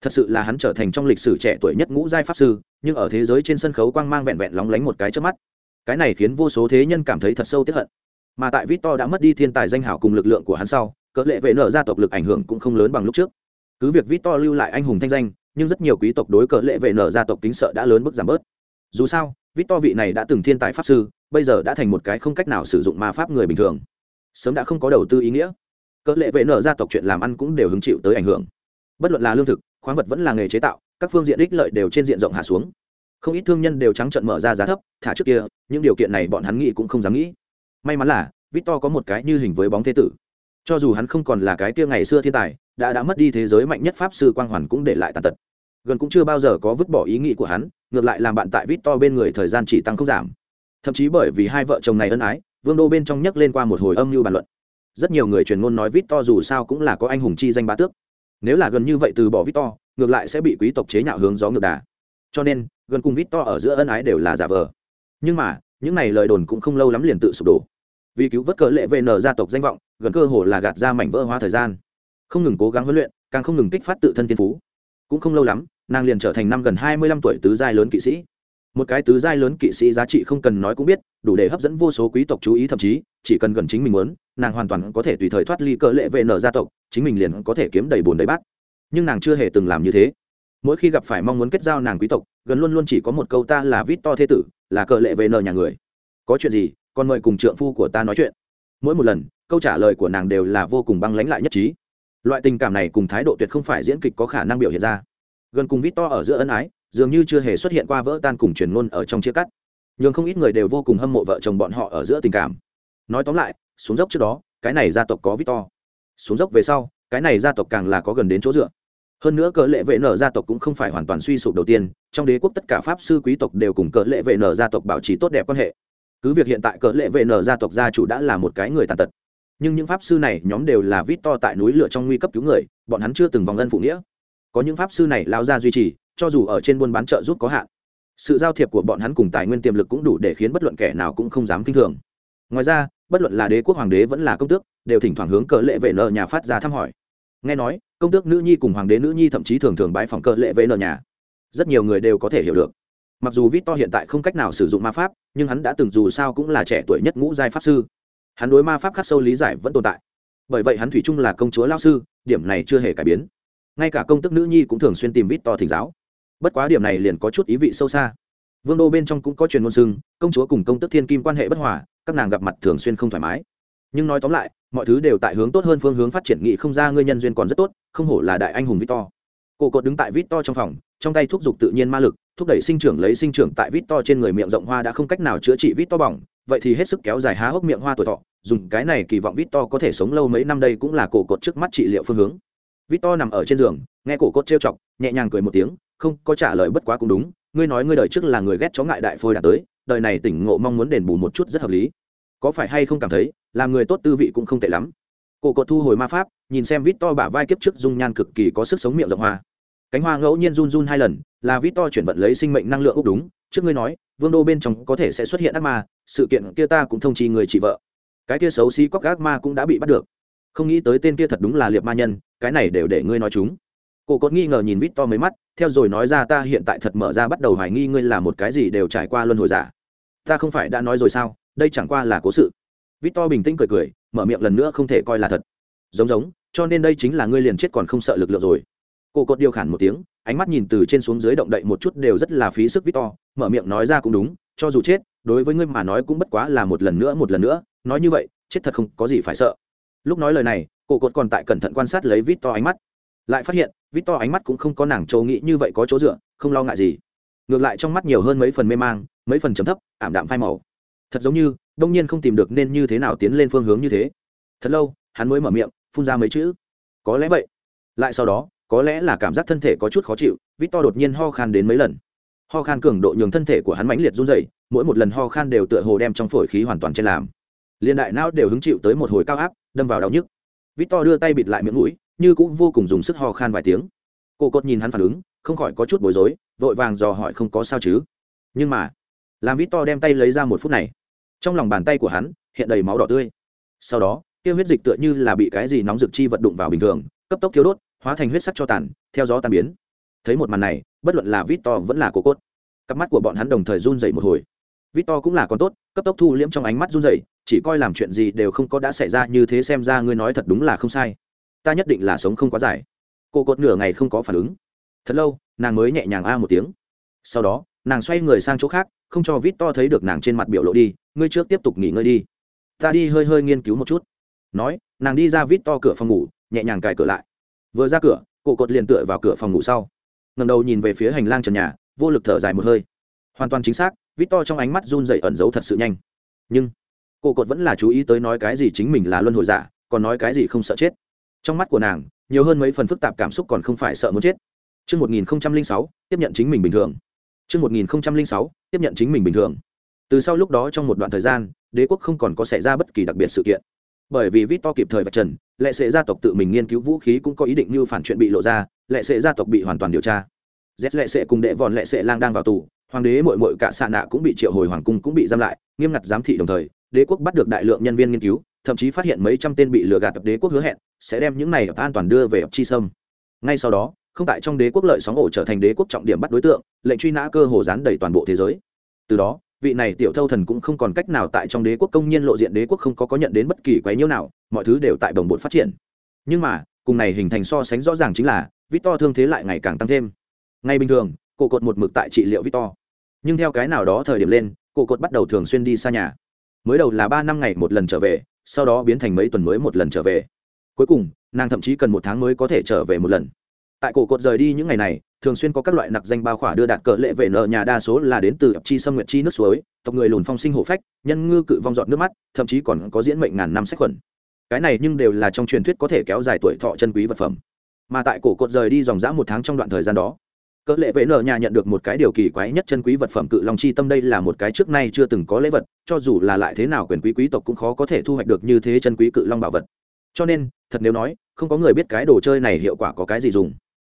Thật sự là hắn trở thành trong lịch sử trẻ tuổi nhất ngũ giai pháp sư, nhưng ở thế giới trên sân khấu quang mang vẹn vẹn lóng lánh một cái trước mắt. Cái này khiến vô số thế nhân cảm thấy thật sâu tiếp hận. Mà tại victor đã mất đi thiên tài danh hảo cùng lực lượng của hắn sau, cỡ lệ vệ nở gia tộc lực ảnh hưởng cũng không lớn bằng lúc trước. Cứ việc victor lưu lại anh hùng thanh danh, nhưng rất nhiều quý tộc đối cỡ lệ vệ nở gia tộc kính sợ đã lớn mức giảm bớt. Dù sao, victor vị này đã từng thiên tài pháp sư bây giờ đã thành một cái không cách nào sử dụng ma pháp người bình thường. Sớm đã không có đầu tư ý nghĩa. Cỡ lệ vệ nở gia tộc chuyện làm ăn cũng đều hứng chịu tới ảnh hưởng. Bất luận là lương thực, khoáng vật vẫn là nghề chế tạo, các phương diện ích lợi đều trên diện rộng hạ xuống. Không ít thương nhân đều trắng trận mở ra giá thấp, thả trước kia, những điều kiện này bọn hắn nghĩ cũng không dám nghĩ. May mắn là, victor có một cái như hình với bóng thế tử. Cho dù hắn không còn là cái kia ngày xưa thiên tài, đã đã mất đi thế giới mạnh nhất pháp sư quang hoàn cũng để lại tàn tật. Gần cũng chưa bao giờ có vứt bỏ ý nghĩ của hắn, ngược lại làm bạn tại victor bên người thời gian chỉ tăng không giảm thậm chí bởi vì hai vợ chồng này ân ái, vương đô bên trong nhấc lên qua một hồi âm mưu bàn luận. Rất nhiều người truyền ngôn nói victor dù sao cũng là có anh hùng chi danh bá tước. Nếu là gần như vậy từ bỏ victor, ngược lại sẽ bị quý tộc chế nhạo hướng gió ngược đà. Cho nên, gần cùng victor ở giữa ân ái đều là giả vờ. Nhưng mà, những này lời đồn cũng không lâu lắm liền tự sụp đổ. Vì cứu vớt cỡ lệ vn gia tộc danh vọng, gần cơ hồ là gạt ra mảnh vỡ hóa thời gian. Không ngừng cố gắng huấn luyện, càng không ngừng kích phát tự thân tiên phú. Cũng không lâu lắm, nàng liền trở thành năm gần hai mươi lăm tuổi tứ giai lớn kỵ sĩ một cái tứ giai lớn kỵ sĩ giá trị không cần nói cũng biết, đủ để hấp dẫn vô số quý tộc chú ý, thậm chí, chỉ cần gần chính mình muốn, nàng hoàn toàn có thể tùy thời thoát ly cỡ lệ vn gia tộc, chính mình liền có thể kiếm đầy bùn đầy bát. Nhưng nàng chưa hề từng làm như thế. Mỗi khi gặp phải mong muốn kết giao nàng quý tộc, gần luôn luôn chỉ có một câu ta là vít to thế tử, là cờ lệ về nờ nhà người. Có chuyện gì còn mời cùng trượng phu của ta nói chuyện. Mỗi một lần, câu trả lời của nàng đều là vô cùng băng lãnh lại nhất trí. Loại tình cảm này cùng thái độ tuyệt không phải diễn kịch có khả năng biểu hiện ra. Gần cùng vít to ở giữa ân ái dường như chưa hề xuất hiện qua vỡ tan cùng truyền ngôn ở trong chia cắt. Nhưng không ít người đều vô cùng hâm mộ vợ chồng bọn họ ở giữa tình cảm. Nói tóm lại, xuống dốc trước đó, cái này gia tộc có vít to xuống dốc về sau, cái này gia tộc càng là có gần đến chỗ dựa. Hơn nữa cỡ lệ vệ nở gia tộc cũng không phải hoàn toàn suy sụp đầu tiên, trong đế quốc tất cả pháp sư quý tộc đều cùng cỡ lệ vệ nở gia tộc bảo trì tốt đẹp quan hệ. Cứ việc hiện tại cỡ lệ vệ nở gia tộc gia chủ đã là một cái người tàn tật, nhưng những pháp sư này nhóm đều là vít to tại núi lửa trong nguy cấp cứu người, bọn hắn chưa từng vòng ân phụ nghĩa. Có những pháp sư này lao ra duy trì cho dù ở trên buôn bán chợ giúp có hạn, sự giao thiệp của bọn hắn cùng tài nguyên tiềm lực cũng đủ để khiến bất luận kẻ nào cũng không dám kinh thường. Ngoài ra, bất luận là đế quốc hoàng đế vẫn là công tước, đều thỉnh thoảng hướng cờ lệ vệ nợ nhà phát ra thăm hỏi. Nghe nói, công tước nữ nhi cùng hoàng đế nữ nhi thậm chí thường thường bãi phòng cờ lệ vệ nợ nhà. Rất nhiều người đều có thể hiểu được. Mặc dù vít to hiện tại không cách nào sử dụng ma pháp, nhưng hắn đã từng dù sao cũng là trẻ tuổi nhất ngũ giai pháp sư. Hắn đối ma pháp khắc sâu lý giải vẫn tồn tại. Bởi vậy hắn thủy chung là công chúa lao sư, điểm này chưa hề cải biến. Ngay cả công tức nữ nhi cũng thường xuyên tìm vít to thỉnh giáo bất quá điểm này liền có chút ý vị sâu xa. Vương đô bên trong cũng có truyền ngôn sưng, công chúa cùng công tức thiên kim quan hệ bất hòa, các nàng gặp mặt thường xuyên không thoải mái. Nhưng nói tóm lại, mọi thứ đều tại hướng tốt hơn phương hướng phát triển nghị không ra ngươi nhân duyên còn rất tốt, không hổ là đại anh hùng victor. Cổ cột đứng tại victor trong phòng, trong tay thúc giục tự nhiên ma lực, thúc đẩy sinh trưởng lấy sinh trưởng tại victor trên người miệng rộng hoa đã không cách nào chữa trị victor bỏng, vậy thì hết sức kéo dài há hốc miệng hoa tuổi thọ, dùng cái này kỳ vọng victor có thể sống lâu mấy năm đây cũng là cổ cột trước mắt trị liệu phương hướng. Victor nằm ở trên giường, nghe cổ cột trêu chọc, nhẹ nhàng cười một tiếng không có trả lời bất quá cũng đúng, ngươi nói ngươi đời trước là người ghét chó ngại đại phôi đã tới, đời này tỉnh ngộ mong muốn đền bù một chút rất hợp lý. Có phải hay không cảm thấy, làm người tốt tư vị cũng không tệ lắm. Cổ cột thu hồi ma pháp, nhìn xem vít to bả vai kiếp trước dung nhan cực kỳ có sức sống miệng rộng hoa. Cánh hoa ngẫu nhiên run run hai lần, là vít to chuyển vận lấy sinh mệnh năng lượng úc đúng, trước ngươi nói, vương đô bên trong có thể sẽ xuất hiện ác ma, sự kiện kia ta cũng thông chi người chị vợ. Cái kia xấu xí cóc gác ma cũng đã bị bắt được. Không nghĩ tới tên kia thật đúng là liệp ma nhân, cái này đều để ngươi nói chúng. Cổ cột nghi ngờ nhìn vít to mấy mắt theo rồi nói ra ta hiện tại thật mở ra bắt đầu hoài nghi ngươi là một cái gì đều trải qua luân hồi giả. Ta không phải đã nói rồi sao? Đây chẳng qua là cố sự. Vít to bình tĩnh cười cười, mở miệng lần nữa không thể coi là thật. Giống giống, cho nên đây chính là ngươi liền chết còn không sợ lực lượng rồi. Cô cột điều khản một tiếng, ánh mắt nhìn từ trên xuống dưới động đậy một chút đều rất là phí sức vít to mở miệng nói ra cũng đúng, cho dù chết, đối với ngươi mà nói cũng bất quá là một lần nữa một lần nữa, nói như vậy, chết thật không có gì phải sợ. Lúc nói lời này, cô cột còn tại cẩn thận quan sát lấy vít to ánh mắt lại phát hiện vít to ánh mắt cũng không có nàng châu nghĩ như vậy có chỗ dựa, không lo ngại gì. Ngược lại trong mắt nhiều hơn mấy phần mê mang, mấy phần chấm thấp, ảm đạm phai màu. Thật giống như, đông nhiên không tìm được nên như thế nào tiến lên phương hướng như thế. Thật lâu, hắn mới mở miệng, phun ra mấy chữ. Có lẽ vậy. Lại sau đó, có lẽ là cảm giác thân thể có chút khó chịu vít to đột nhiên ho khan đến mấy lần. Ho khan cường độ nhường thân thể của hắn mãnh liệt run dày mỗi một lần ho khan đều tựa hồ đem trong phổi khí hoàn toàn trên làm. Liên đại não đều hứng chịu tới một hồi cao áp, đâm vào đau nhức. Vít to đưa tay bịt lại miệng mũi như cũng vô cùng dùng sức ho khan vài tiếng. Cô cốt nhìn hắn phản ứng, không khỏi có chút bối rối, vội vàng dò hỏi không có sao chứ. Nhưng mà, làm vít to đem tay lấy ra một phút này, trong lòng bàn tay của hắn hiện đầy máu đỏ tươi. Sau đó, tiêu huyết dịch tựa như là bị cái gì nóng rực chi vật đụng vào bình thường, cấp tốc thiếu đốt, hóa thành huyết sắc cho tàn, theo gió tan biến. Thấy một màn này, bất luận là vít to vẫn là cô cốt, cặp mắt của bọn hắn đồng thời run dậy một hồi. Vít to cũng là con tốt, cấp tốc thu liễm trong ánh mắt run dậy chỉ coi làm chuyện gì đều không có đã xảy ra như thế xem ra ngươi nói thật đúng là không sai ta nhất định là sống không quá dài. Cô cột nửa ngày không có phản ứng. Thật lâu, nàng mới nhẹ nhàng a một tiếng. Sau đó, nàng xoay người sang chỗ khác, không cho vít to thấy được nàng trên mặt biểu lộ đi, ngươi trước tiếp tục nghỉ ngơi đi. Ta đi hơi hơi nghiên cứu một chút. Nói, nàng đi ra vít to cửa phòng ngủ, nhẹ nhàng cài cửa lại. Vừa ra cửa cổ cột liền tựa vào cửa phòng ngủ sau. Ngầm đầu nhìn về phía hành lang trần nhà, vô lực thở dài một hơi. Hoàn toàn chính xác, vít to trong ánh mắt run dậy ẩn giấu thật sự nhanh. Nhưng cổ cột vẫn là chú ý tới nói cái gì chính mình là luân hồi giả, còn nói cái gì không sợ chết trong mắt của nàng nhiều hơn mấy phần phức tạp cảm xúc còn không phải sợ muốn chết Trước 1006, tiếp nhận chính mình bình thường. Trước 1006, tiếp nhận chính mình bình thường. Từ sau lúc đó trong một đoạn thời gian, đế quốc không còn có xảy ra bất kỳ đặc biệt sự kiện. Bởi vì Victor kịp thời vạch trần, lệ sẽ gia tộc tự mình nghiên cứu vũ khí cũng có ý định như phản chuyện bị lộ ra, lệ sẽ gia tộc bị hoàn toàn điều tra. Z lệ sẽ cùng đệ vòn lệ sẽ lang đang vào tù, hoàng đế muội muội cả xạ nạ cũng bị triệu hồi hoàng cung cũng bị giam lại, nghiêm ngặt giám thị đồng thời, đế quốc bắt được đại lượng nhân viên nghiên cứu, thậm chí phát hiện mấy trăm tên bị lừa gạt đế quốc hứa hẹn sẽ đem những này an toàn đưa về chi sâm. Ngay sau đó, không tại trong đế quốc lợi sóng ổ trở thành đế quốc trọng điểm bắt đối tượng lệnh truy nã cơ hồ dán đầy toàn bộ thế giới. Từ đó vị này tiểu thâu thần cũng không còn cách nào tại trong đế quốc công nhiên lộ diện đế quốc không có có nhận đến bất kỳ quấy nhiễu nào mọi thứ đều tại đồng bộ phát triển. Nhưng mà cùng này hình thành so sánh rõ ràng chính là victor thương thế lại ngày càng tăng thêm. Ngay bình thường cổ cột một mực tại trị liệu victor. Nhưng theo cái nào đó thời điểm lên cổ cột bắt đầu thường xuyên đi xa nhà. Mới đầu là ba năm ngày một lần trở về sau đó biến thành mấy tuần mới một lần trở về. Cuối cùng, nàng thậm chí cần một tháng mới có thể trở về một lần. Tại cổ cột rời đi những ngày này, thường xuyên có các loại nặc danh bao khỏa đưa đạt cờ lệ về nợ nhà đa số là đến từ chi sâm nguyệt chi nước suối, tộc người lùn phong sinh hổ phách, nhân ngư cự vong giọt nước mắt, thậm chí còn có diễn mệnh ngàn năm sách khuẩn. Cái này nhưng đều là trong truyền thuyết có thể kéo dài tuổi thọ chân quý vật phẩm. Mà tại cổ cột rời đi dòng dã một tháng trong đoạn thời gian đó cỡ lệ vệ nở nhà nhận được một cái điều kỳ quái nhất chân quý vật phẩm cự long chi tâm đây là một cái trước nay chưa từng có lễ vật, cho dù là lại thế nào quyền quý quý tộc cũng khó có thể thu hoạch được như thế chân quý cự long bảo vật. Cho nên, thật nếu nói, không có người biết cái đồ chơi này hiệu quả có cái gì dùng.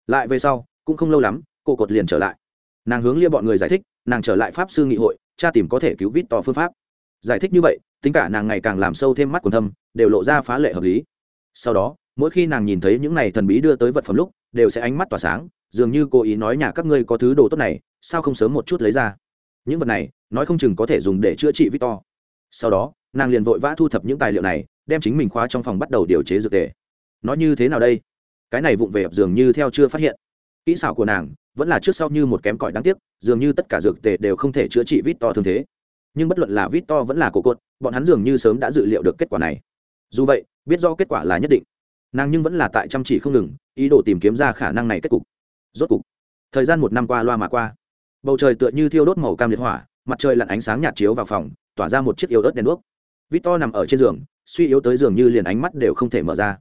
Lại về sau, cũng không lâu lắm, cô cột liền trở lại. Nàng hướng lia bọn người giải thích, nàng trở lại pháp sư nghị hội cha tìm có thể cứu vít to phương pháp. Giải thích như vậy, tính cả nàng ngày càng làm sâu thêm mắt quần thâm, đều lộ ra phá lệ hợp lý. Sau đó, mỗi khi nàng nhìn thấy những này thần bí đưa tới vật phẩm lúc, đều sẽ ánh mắt tỏa sáng dường như cố ý nói nhà các ngươi có thứ đồ tốt này, sao không sớm một chút lấy ra? Những vật này, nói không chừng có thể dùng để chữa trị victor. Sau đó, nàng liền vội vã thu thập những tài liệu này, đem chính mình khóa trong phòng bắt đầu điều chế dược tề. Nó như thế nào đây? Cái này vụng về dường như theo chưa phát hiện. Kỹ xảo của nàng vẫn là trước sau như một kém cỏi đáng tiếc, dường như tất cả dược tề đều không thể chữa trị vít to thương thế. Nhưng bất luận là vít to vẫn là cổ cột, bọn hắn dường như sớm đã dự liệu được kết quả này. Dù vậy, biết do kết quả là nhất định. Nàng nhưng vẫn là tại chăm chỉ không ngừng, ý đồ tìm kiếm ra khả năng này kết cục rốt cục, thời gian một năm qua loa mà qua. Bầu trời tựa như thiêu đốt màu cam liệt hỏa, mặt trời lặn ánh sáng nhạt chiếu vào phòng, tỏa ra một chiếc yếu ớt đèn đuốc. Vít to nằm ở trên giường, suy yếu tới giường như liền ánh mắt đều không thể mở ra.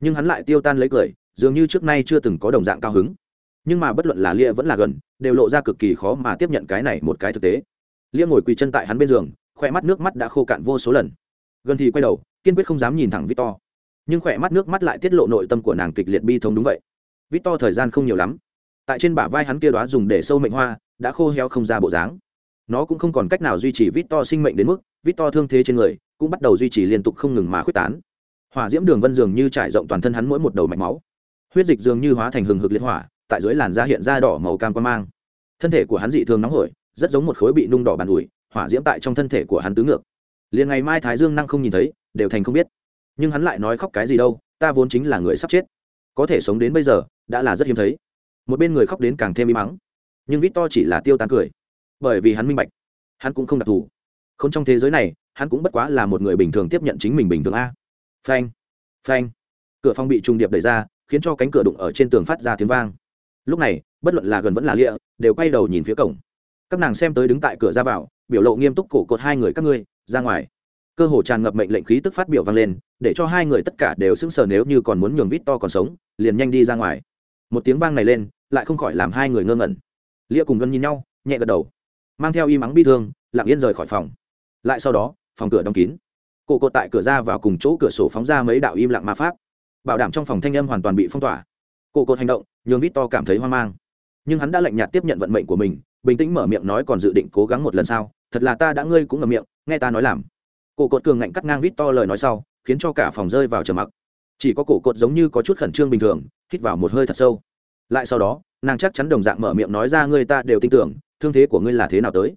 Nhưng hắn lại tiêu tan lấy cười, dường như trước nay chưa từng có đồng dạng cao hứng. Nhưng mà bất luận là lia vẫn là gần, đều lộ ra cực kỳ khó mà tiếp nhận cái này một cái thực tế. Lia ngồi quỳ chân tại hắn bên giường, khỏe mắt nước mắt đã khô cạn vô số lần. Gần thì quay đầu, kiên quyết không dám nhìn thẳng victor. Nhưng khỏe mắt nước mắt lại tiết lộ nội tâm của nàng kịch liệt bi thống đúng vậy. Victor thời gian không nhiều lắm tại trên bả vai hắn kia đoá dùng để sâu mệnh hoa, đã khô heo không ra bộ dáng. Nó cũng không còn cách nào duy trì vít to sinh mệnh đến mức, vít to thương thế trên người cũng bắt đầu duy trì liên tục không ngừng mà khuyết tán. Hỏa diễm đường vân dường như trải rộng toàn thân hắn mỗi một đầu mạch máu. Huyết dịch dường như hóa thành hừng hực liên hỏa, tại dưới làn da hiện ra đỏ màu cam quan mang. Thân thể của hắn dị thường nóng hổi, rất giống một khối bị nung đỏ bàn ủi, hỏa diễm tại trong thân thể của hắn tứ ngược. Liền ngày mai thái dương năng không nhìn thấy, đều thành không biết. Nhưng hắn lại nói khóc cái gì đâu, ta vốn chính là người sắp chết. Có thể sống đến bây giờ, đã là rất hiếm thấy một bên người khóc đến càng thêm im mắng. Nhưng vít to chỉ là tiêu tan cười. Bởi vì hắn minh bạch, hắn cũng không đặc thù. Không trong thế giới này, hắn cũng bất quá là một người bình thường tiếp nhận chính mình bình thường a. Phanh phanh. Cửa phòng bị trùng điệp đẩy ra, khiến cho cánh cửa đụng ở trên tường phát ra tiếng vang. Lúc này, bất luận là gần vẫn là lịa, đều quay đầu nhìn phía cổng. Các nàng xem tới đứng tại cửa ra vào, biểu lộ nghiêm túc cổ cột hai người các ngươi, ra ngoài. Cơ hồ tràn ngập mệnh lệnh khí tức phát biểu vang lên, để cho hai người tất cả đều sững sờ nếu như còn muốn nhường vít to còn sống, liền nhanh đi ra ngoài một tiếng vang này lên, lại không khỏi làm hai người ngơ ngẩn. Lia cùng gân nhìn nhau, nhẹ gật đầu. Mang theo y mắng bi thương, lặng yên rời khỏi phòng. Lại sau đó, phòng cửa đóng kín. Cổ cột tại cửa ra vào cùng chỗ cửa sổ phóng ra mấy đạo im lặng ma pháp. Bảo đảm trong phòng thanh âm hoàn toàn bị phong tỏa. Cổ cột hành động, nhường vít to cảm thấy hoang mang. Nhưng hắn đã lạnh nhạt tiếp nhận vận mệnh của mình, bình tĩnh mở miệng nói còn dự định cố gắng một lần sau, thật là ta đã ngươi cũng ngậm miệng, nghe ta nói làm. Cổ cột cường ngạnh cắt ngang vít to lời nói sau, khiến cho cả phòng rơi vào trầm mặc. Chỉ có cổ cột giống như có chút khẩn trương bình thường hít vào một hơi thật sâu. Lại sau đó, nàng chắc chắn đồng dạng mở miệng nói ra, ngươi ta đều tin tưởng, thương thế của ngươi là thế nào tới?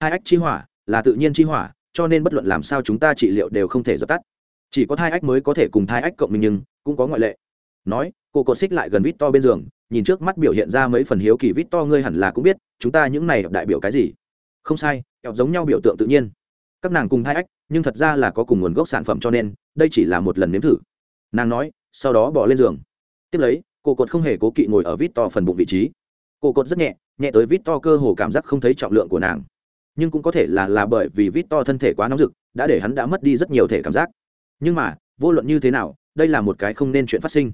Hai ách chi hỏa là tự nhiên chi hỏa, cho nên bất luận làm sao chúng ta trị liệu đều không thể dập tắt. Chỉ có thai ách mới có thể cùng thai ách cộng minh nhưng cũng có ngoại lệ. Nói, cô cột xích lại gần vít to bên giường, nhìn trước mắt biểu hiện ra mấy phần hiếu kỳ vít to ngươi hẳn là cũng biết, chúng ta những này đại biểu cái gì? Không sai, kẹo giống nhau biểu tượng tự nhiên. Các nàng cùng thai ách, nhưng thật ra là có cùng nguồn gốc sản phẩm cho nên, đây chỉ là một lần nếm thử. Nàng nói, sau đó bỏ lên giường tiếp lấy, cô cột không hề cố kỵ ngồi ở vít to phần bụng vị trí. Cô cột rất nhẹ nhẹ tới vít to cơ hồ cảm giác không thấy trọng lượng của nàng. Nhưng cũng có thể là là bởi vì vít to thân thể quá nóng rực, đã để hắn đã mất đi rất nhiều thể cảm giác. Nhưng mà, vô luận như thế nào, đây là một cái không nên chuyện phát sinh.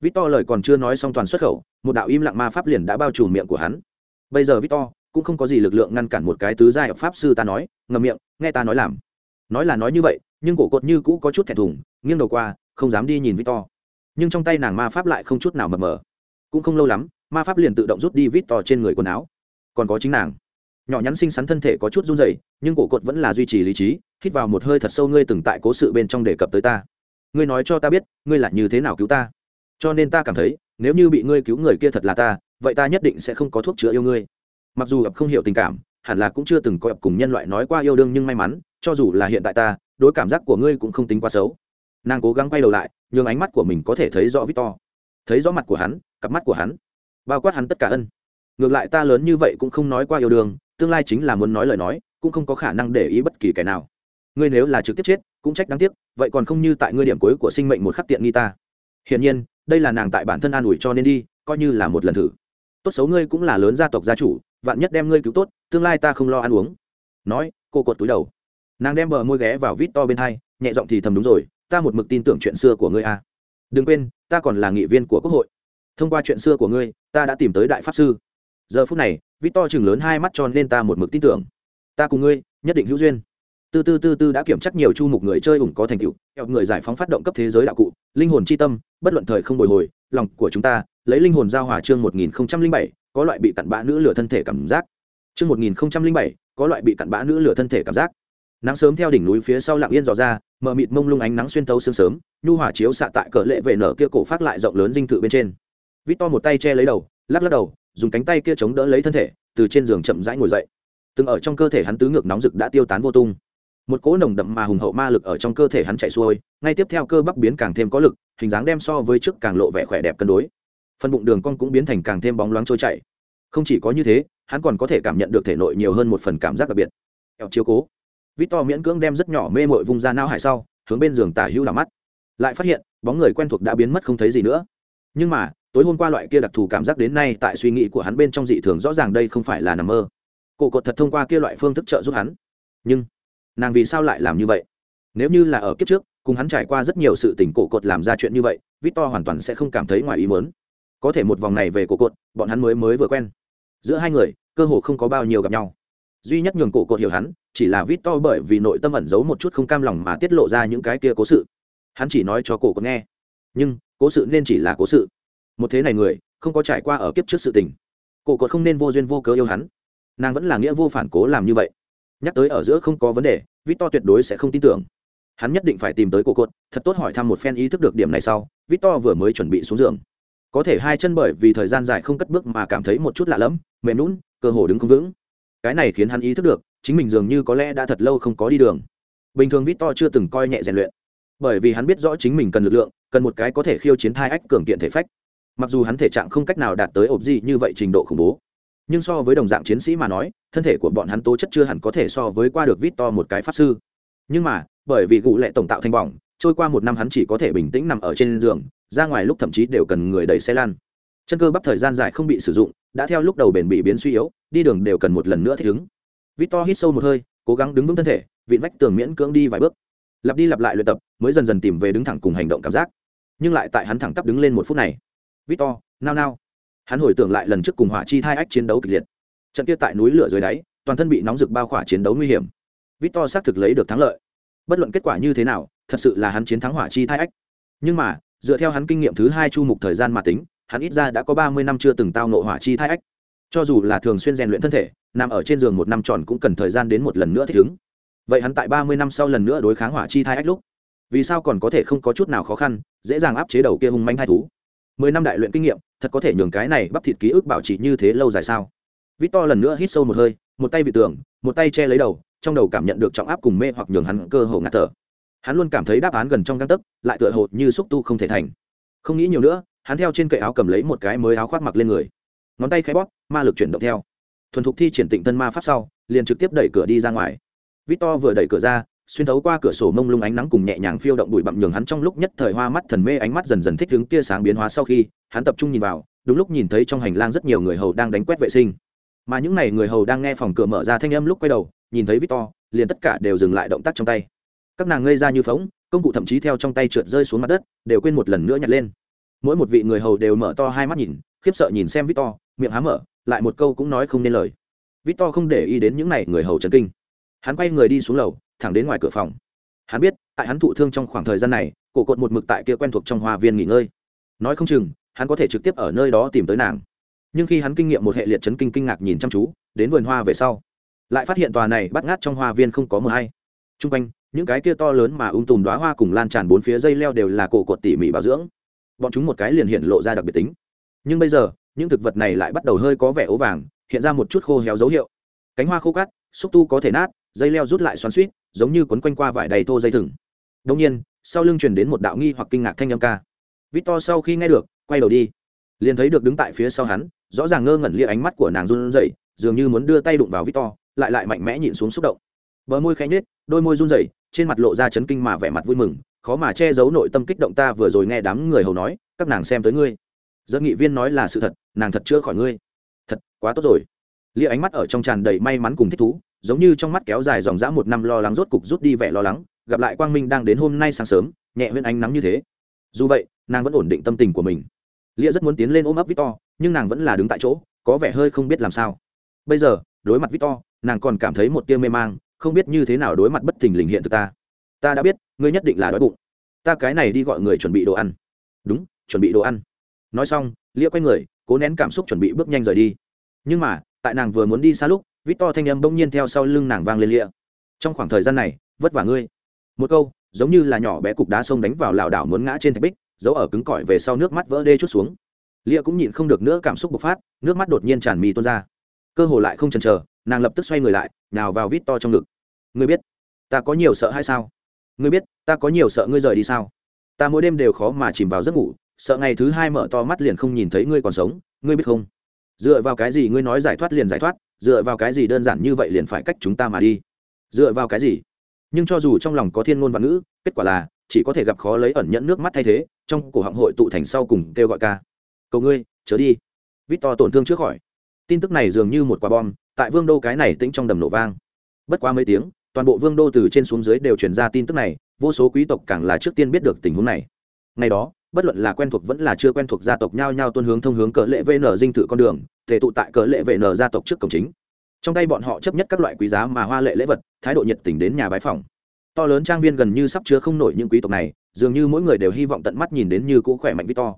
Vít to lời còn chưa nói xong toàn xuất khẩu, một đạo im lặng ma pháp liền đã bao trùm miệng của hắn. Bây giờ vít to cũng không có gì lực lượng ngăn cản một cái tứ giai pháp sư ta nói ngầm miệng, nghe ta nói làm. Nói là nói như vậy, nhưng cổ cột như cũ có chút thẹn thùng, nghiêng đầu qua, không dám đi nhìn vít to nhưng trong tay nàng ma pháp lại không chút nào mập mờ. Cũng không lâu lắm, ma pháp liền tự động rút đi vít to trên người quần áo. Còn có chính nàng. Nhỏ nhắn xinh xắn thân thể có chút run rẩy, nhưng cổ cột vẫn là duy trì lý trí, hít vào một hơi thật sâu ngươi từng tại cố sự bên trong đề cập tới ta. Ngươi nói cho ta biết, ngươi là như thế nào cứu ta? Cho nên ta cảm thấy, nếu như bị ngươi cứu người kia thật là ta, vậy ta nhất định sẽ không có thuốc chữa yêu ngươi. Mặc dù ập không hiểu tình cảm, hẳn là cũng chưa từng có ập cùng nhân loại nói qua yêu đương nhưng may mắn, cho dù là hiện tại ta, đối cảm giác của ngươi cũng không tính quá xấu. Nàng cố gắng quay đầu lại nhường ánh mắt của mình có thể thấy rõ victor. Thấy rõ mặt của hắn, cặp mắt của hắn, bao quát hắn tất cả ân. Ngược lại ta lớn như vậy cũng không nói qua yêu đương, tương lai chính là muốn nói lời nói, cũng không có khả năng để ý bất kỳ kẻ nào. Ngươi nếu là trực tiếp chết, cũng trách đáng tiếc, vậy còn không như tại ngươi điểm cuối của sinh mệnh một khắc tiện nghi ta. Hiển nhiên, đây là nàng tại bản thân an ủi cho nên đi, coi như là một lần thử. Tốt xấu ngươi cũng là lớn gia tộc gia chủ, vạn nhất đem ngươi cứu tốt, tương lai ta không lo ăn uống. Nói, cô cột túi đầu. Nàng đem bờ môi ghé vào vít to bên hai, nhẹ giọng thì thầm đúng rồi ta một mực tin tưởng chuyện xưa của ngươi a à. đừng quên, ta còn là nghị viên của quốc hội. Thông qua chuyện xưa của ngươi, ta đã tìm tới đại pháp sư. Giờ phút này vít to chừng lớn hai mắt tròn nên ta một mực tin tưởng. Ta cùng ngươi, nhất định hữu duyên. Tư tư tư tư đã kiểm chắc nhiều chu mục người chơi ủng có thành tựu người giải phóng phát động cấp thế giới đạo cụ, linh hồn c h i tâm, bất luận thời không bồi hồi, lòng của chúng ta, lấy linh hồn giao hòa chương một nghìn bảy, có loại bị cặn bã nữ lửa thân thể cảm giác. Chương một nghìn bảy, có loại bị cặn bã nữ lửa thân thể cảm giác nắng sớm theo đỉnh núi phía sau lặng yên dò ra, mờ mịt mông lung ánh nắng xuyên tấu sương sớm, nhu hỏa chiếu xạ tại cỡ lệ vệ nở kia cổ phát lại rộng lớn dinh thự bên trên. Vít to một tay che lấy đầu, lắc lắc đầu, dùng cánh tay kia chống đỡ lấy thân thể, từ trên giường chậm rãi ngồi dậy. Từng ở trong cơ thể hắn tứ ngược nóng rực đã tiêu tán vô tung. Một cỗ nồng đậm mà hùng hậu ma lực ở trong cơ thể hắn chạy xuôi, ngay tiếp theo cơ bắp biến càng thêm có lực, hình dáng đem so với trước càng lộ vẻ khỏe đẹp cân đối. Phần bụng đường con cũng biến thành càng thêm bóng loáng trôi chảy. Không chỉ có như thế, hắn còn có thể cảm nhận được thể nội nhiều hơn một phần cảm giác đặc biệt. Eo chiếu cố vít to miễn cưỡng đem rất nhỏ mê mội vùng ra não hải sau, hướng bên giường tả hữu đ mắt. Lại phát hiện, bóng người quen thuộc đã biến mất không thấy gì nữa. Nhưng mà, tối hôm qua loại kia đặc thù cảm giác đến nay tại suy nghĩ của hắn bên trong dị thường rõ ràng đây không phải là nằm mơ. Cổ cột thật thông qua kia loại phương thức trợ giúp hắn. Nhưng, nàng vì sao lại làm như vậy? Nếu như là ở kiếp trước, cùng hắn trải qua rất nhiều sự tình cổ cột làm ra chuyện như vậy, victor hoàn toàn sẽ không cảm thấy ngoài ý mớn có thể một vòng này về cổ cột, bọn hắn mới mới vừa quen. Giữa hai người, cơ hồ không có bao nhiêu gặp nhau duy nhất nhường cổ cột hiểu hắn, chỉ là victor bởi vì nội tâm ẩn giấu một chút không cam lòng mà tiết lộ ra những cái kia cố sự. Hắn chỉ nói cho cổ cột nghe. Nhưng, cố sự nên chỉ là cố sự. Một thế này người, không có trải qua ở kiếp trước sự tình. Cổ cột không nên vô duyên vô cớ yêu hắn. Nàng vẫn là nghĩa vô phản cố làm như vậy. Nhắc tới ở giữa không có vấn đề, victor tuyệt đối sẽ không tin tưởng. Hắn nhất định phải tìm tới cổ cột, thật tốt hỏi thăm một phen ý thức được điểm này sau, victor vừa mới chuẩn bị xuống giường. Có thể hai chân bởi vì thời gian dài không cất bước mà cảm thấy một chút lạ lẫm, mềm lún cơ hồ đứng không vững cái này khiến hắn ý thức được, chính mình dường như có lẽ đã thật lâu không có đi đường. Bình thường victor chưa từng coi nhẹ rèn luyện. Bởi vì hắn biết rõ chính mình cần lực lượng, cần một cái có thể khiêu chiến thai ách cường kiện thể phách. Mặc dù hắn thể trạng không cách nào đạt tới ộp gì như vậy trình độ khủng bố, nhưng so với đồng dạng chiến sĩ mà nói, thân thể của bọn hắn tố chất chưa hẳn có thể so với qua được vít to một cái pháp sư. Nhưng mà, bởi vì gụ lệ tổng tạo thanh bỏng, trôi qua một năm hắn chỉ có thể bình tĩnh nằm ở trên giường, ra ngoài lúc thậm chí đều cần người đẩy xe lan chân cơ bắp thời gian dài không bị sử dụng đã theo lúc đầu bền bị biến suy yếu, đi đường đều cần một lần nữa thích ứng. Victor hít sâu một hơi, cố gắng đứng vững thân thể, vịn vách tường miễn cưỡng đi vài bước. Lặp đi lặp lại luyện tập, mới dần dần tìm về đứng thẳng cùng hành động cảm giác. Nhưng lại tại hắn thẳng tắp đứng lên một phút này. Victor, nao nao. Hắn hồi tưởng lại lần trước cùng hỏa chi thai ách chiến đấu kịch liệt. Trận kia tại núi lửa dưới đáy, toàn thân bị nóng rực bao khỏa chiến đấu nguy hiểm. Victor xác thực lấy được thắng lợi. Bất luận kết quả như thế nào, thật sự là hắn chiến thắng hỏa chi thai ách. Nhưng mà, dựa theo hắn kinh nghiệm thứ hai chu mục thời gian mà tính hắn ít ra đã có ba mươi năm chưa từng tao nộ hỏa chi thai ách. Cho dù là thường xuyên rèn luyện thân thể, nằm ở trên giường một năm tròn cũng cần thời gian đến một lần nữa thích ứng. Vậy hắn tại ba mươi năm sau lần nữa đối kháng hỏa chi thai ách lúc, vì sao còn có thể không có chút nào khó khăn, dễ dàng áp chế đầu kia hung manh hai thú? Mười năm đại luyện kinh nghiệm, thật có thể nhường cái này bắp thịt ký ức bảo trì như thế lâu dài sao? Vít to lần nữa hít sâu một hơi, một tay vị tường, một tay che lấy đầu, trong đầu cảm nhận được trọng áp cùng mê hoặc nhường hắn cơ hồ ngạt thở. Hắn luôn cảm thấy đáp án gần trong găng tấc, lại tựa hồ như xúc tu không thể thành. Không nghĩ nhiều nữa hắn theo trên cậy áo cầm lấy một cái mới áo khoác mặc lên người. Ngón tay khai bóp, ma lực chuyển động theo. Thuần thục thi triển tịnh tân ma pháp sau, liền trực tiếp đẩy cửa đi ra ngoài. Vít to vừa đẩy cửa ra, xuyên thấu qua cửa sổ mông lung ánh nắng cùng nhẹ nhàng phiêu động bụi bặm nhường hắn trong lúc nhất thời hoa mắt thần mê ánh mắt dần dần thích ứng tia sáng biến hóa sau khi, hắn tập trung nhìn vào, đúng lúc nhìn thấy trong hành lang rất nhiều người hầu đang đánh quét vệ sinh. Mà những n à y người hầu đang nghe phòng cửa mở ra thanh âm lúc quay đầu, nhìn thấy victor, liền tất cả đều dừng lại động tác trong tay. Các nàng ngây ra như phóng công cụ thậm chí theo trong tay trượt rơi xuống mặt đất, đều quên một lần nữa nhặt lên mỗi một vị người hầu đều mở to hai mắt nhìn, khiếp sợ nhìn xem victor, miệng há mở, lại một câu cũng nói không nên lời. Victor không để ý đến những n à y người hầu trần kinh. Hắn quay người đi xuống lầu, thẳng đến ngoài cửa phòng. Hắn biết, tại hắn thụ thương trong khoảng thời gian này, cổ cột một mực tại kia quen thuộc trong hoa viên nghỉ ngơi. Nói không chừng, hắn có thể trực tiếp ở nơi đó tìm tới nàng. Nhưng khi hắn kinh nghiệm một hệ liệt chấn kinh kinh ngạc nhìn chăm chú, đến vườn hoa về sau, lại phát hiện tòa này bắt ngát trong hoa viên không có mờ hay. T r u n g quanh, những cái kia to lớn mà ung tùm đoá hoa cùng lan tràn bốn phía dây leo đều là cổ cột tỉ mỉ bảo dưỡng bọn chúng một cái liền hiện lộ ra đặc biệt tính. Nhưng bây giờ, những thực vật này lại bắt đầu hơi có vẻ ố vàng, hiện ra một chút khô héo dấu hiệu. Cánh hoa khô cát, xúc tu có thể nát, dây leo rút lại xoắn suýt giống như quấn quanh qua vải đầy thô dây thừng. Đông nhiên, sau lưng truyền đến một đạo nghi hoặc kinh ngạc thanh âm ca. Vít to sau khi nghe được, quay đầu đi. Liền thấy được đứng tại phía sau hắn, rõ ràng ngơ ngẩn lia ánh mắt của nàng run rẩy, dường như muốn đưa tay đụng vào vít to lại lại mạnh mẽ nhịn xuống xúc động. Bờ môi khẽ nhếch, đôi môi run rẩy, trên mặt lộ ra chấn kinh mà vẻ mặt vui mừng khó mà che giấu nội tâm kích động ta vừa rồi nghe đám người hầu nói, các nàng xem tới ngươi. Dẫn nghị viên nói là sự thật, nàng thật chữa khỏi ngươi. Thật, quá tốt rồi. Lia ánh mắt ở trong tràn đầy may mắn cùng thích thú, giống như trong mắt kéo dài dòng dã một năm lo lắng rốt cục rút đi vẻ lo lắng, gặp lại quang minh đang đến hôm nay sáng sớm, nhẹ huyên ánh nắng như thế. Dù vậy, nàng vẫn ổn định tâm tình của mình. Lia rất muốn tiến lên ôm ấp victor, nhưng nàng vẫn là đứng tại chỗ, có vẻ hơi không biết làm sao. Bây giờ, đối mặt victor, nàng còn cảm thấy một tia mê mang, không biết như thế nào đối mặt bất thình lình hiện thực ta. Ta đã biết ngươi nhất định là đói bụng. Ta cái này đi gọi người chuẩn bị đồ ăn. Đúng, chuẩn bị đồ ăn. Nói xong, lia quay người, cố nén cảm xúc chuẩn bị bước nhanh rời đi. Nhưng mà, tại nàng vừa muốn đi xa lúc vít to thanh âm bỗng nhiên theo sau lưng nàng vang lên lia. Trong khoảng thời gian này, vất vả ngươi. Một câu, giống như là nhỏ bé cục đá sông đánh vào lảo đảo muốn ngã trên thạch bích, giấu ở cứng cỏi về sau nước mắt vỡ đê chút xuống. Lia cũng nhịn không được nữa cảm xúc bộc phát, nước mắt đột nhiên tràn mì tuôn ra. Cơ hồ lại không chần chờ, nàng lập tức xoay người lại nào vào vít to trong ngực. Ngươi biết, ta có nhiều sợ hay sao? Ngươi biết, ta có nhiều sợ ngươi rời đi sao? Ta mỗi đêm đều khó mà chìm vào giấc ngủ, sợ ngày thứ hai mở to mắt liền không nhìn thấy ngươi còn sống, ngươi biết không? Dựa vào cái gì ngươi nói giải thoát liền giải thoát, dựa vào cái gì đơn giản như vậy liền phải cách chúng ta mà đi? Dựa vào cái gì? Nhưng cho dù trong lòng có thiên ngôn văn ngữ, kết quả là, chỉ có thể gặp khó lấy ẩn nhẫn nước mắt thay thế, trong cổ họng hội tụ thành sau cùng kêu gọi ca. Cầu ngươi chớ đi. Vít to tổn thương trước khỏi. Tin tức này dường như một quả bom, tại vương đô cái này tĩnh trong đầm nổ vang. Bất quá mấy tiếng toàn bộ vương đô từ trên xuống dưới đều truyền ra tin tức này, vô số quý tộc càng là trước tiên biết được tình huống này. Ngày đó, bất luận là quen thuộc vẫn là chưa quen thuộc gia tộc nhau nhau tuân hướng thông hướng cỡ lệ vn dinh thự con đường, thể tụ tại cỡ lệ vn gia tộc trước cổng chính. Trong tay bọn họ chấp nhất các loại quý giá mà hoa lệ lễ vật, thái độ nhiệt tình đến nhà bái phòng to lớn trang viên gần như sắp chứa không nổi những quý tộc này, dường như mỗi người đều hy vọng tận mắt nhìn đến như cũ khỏe mạnh victor.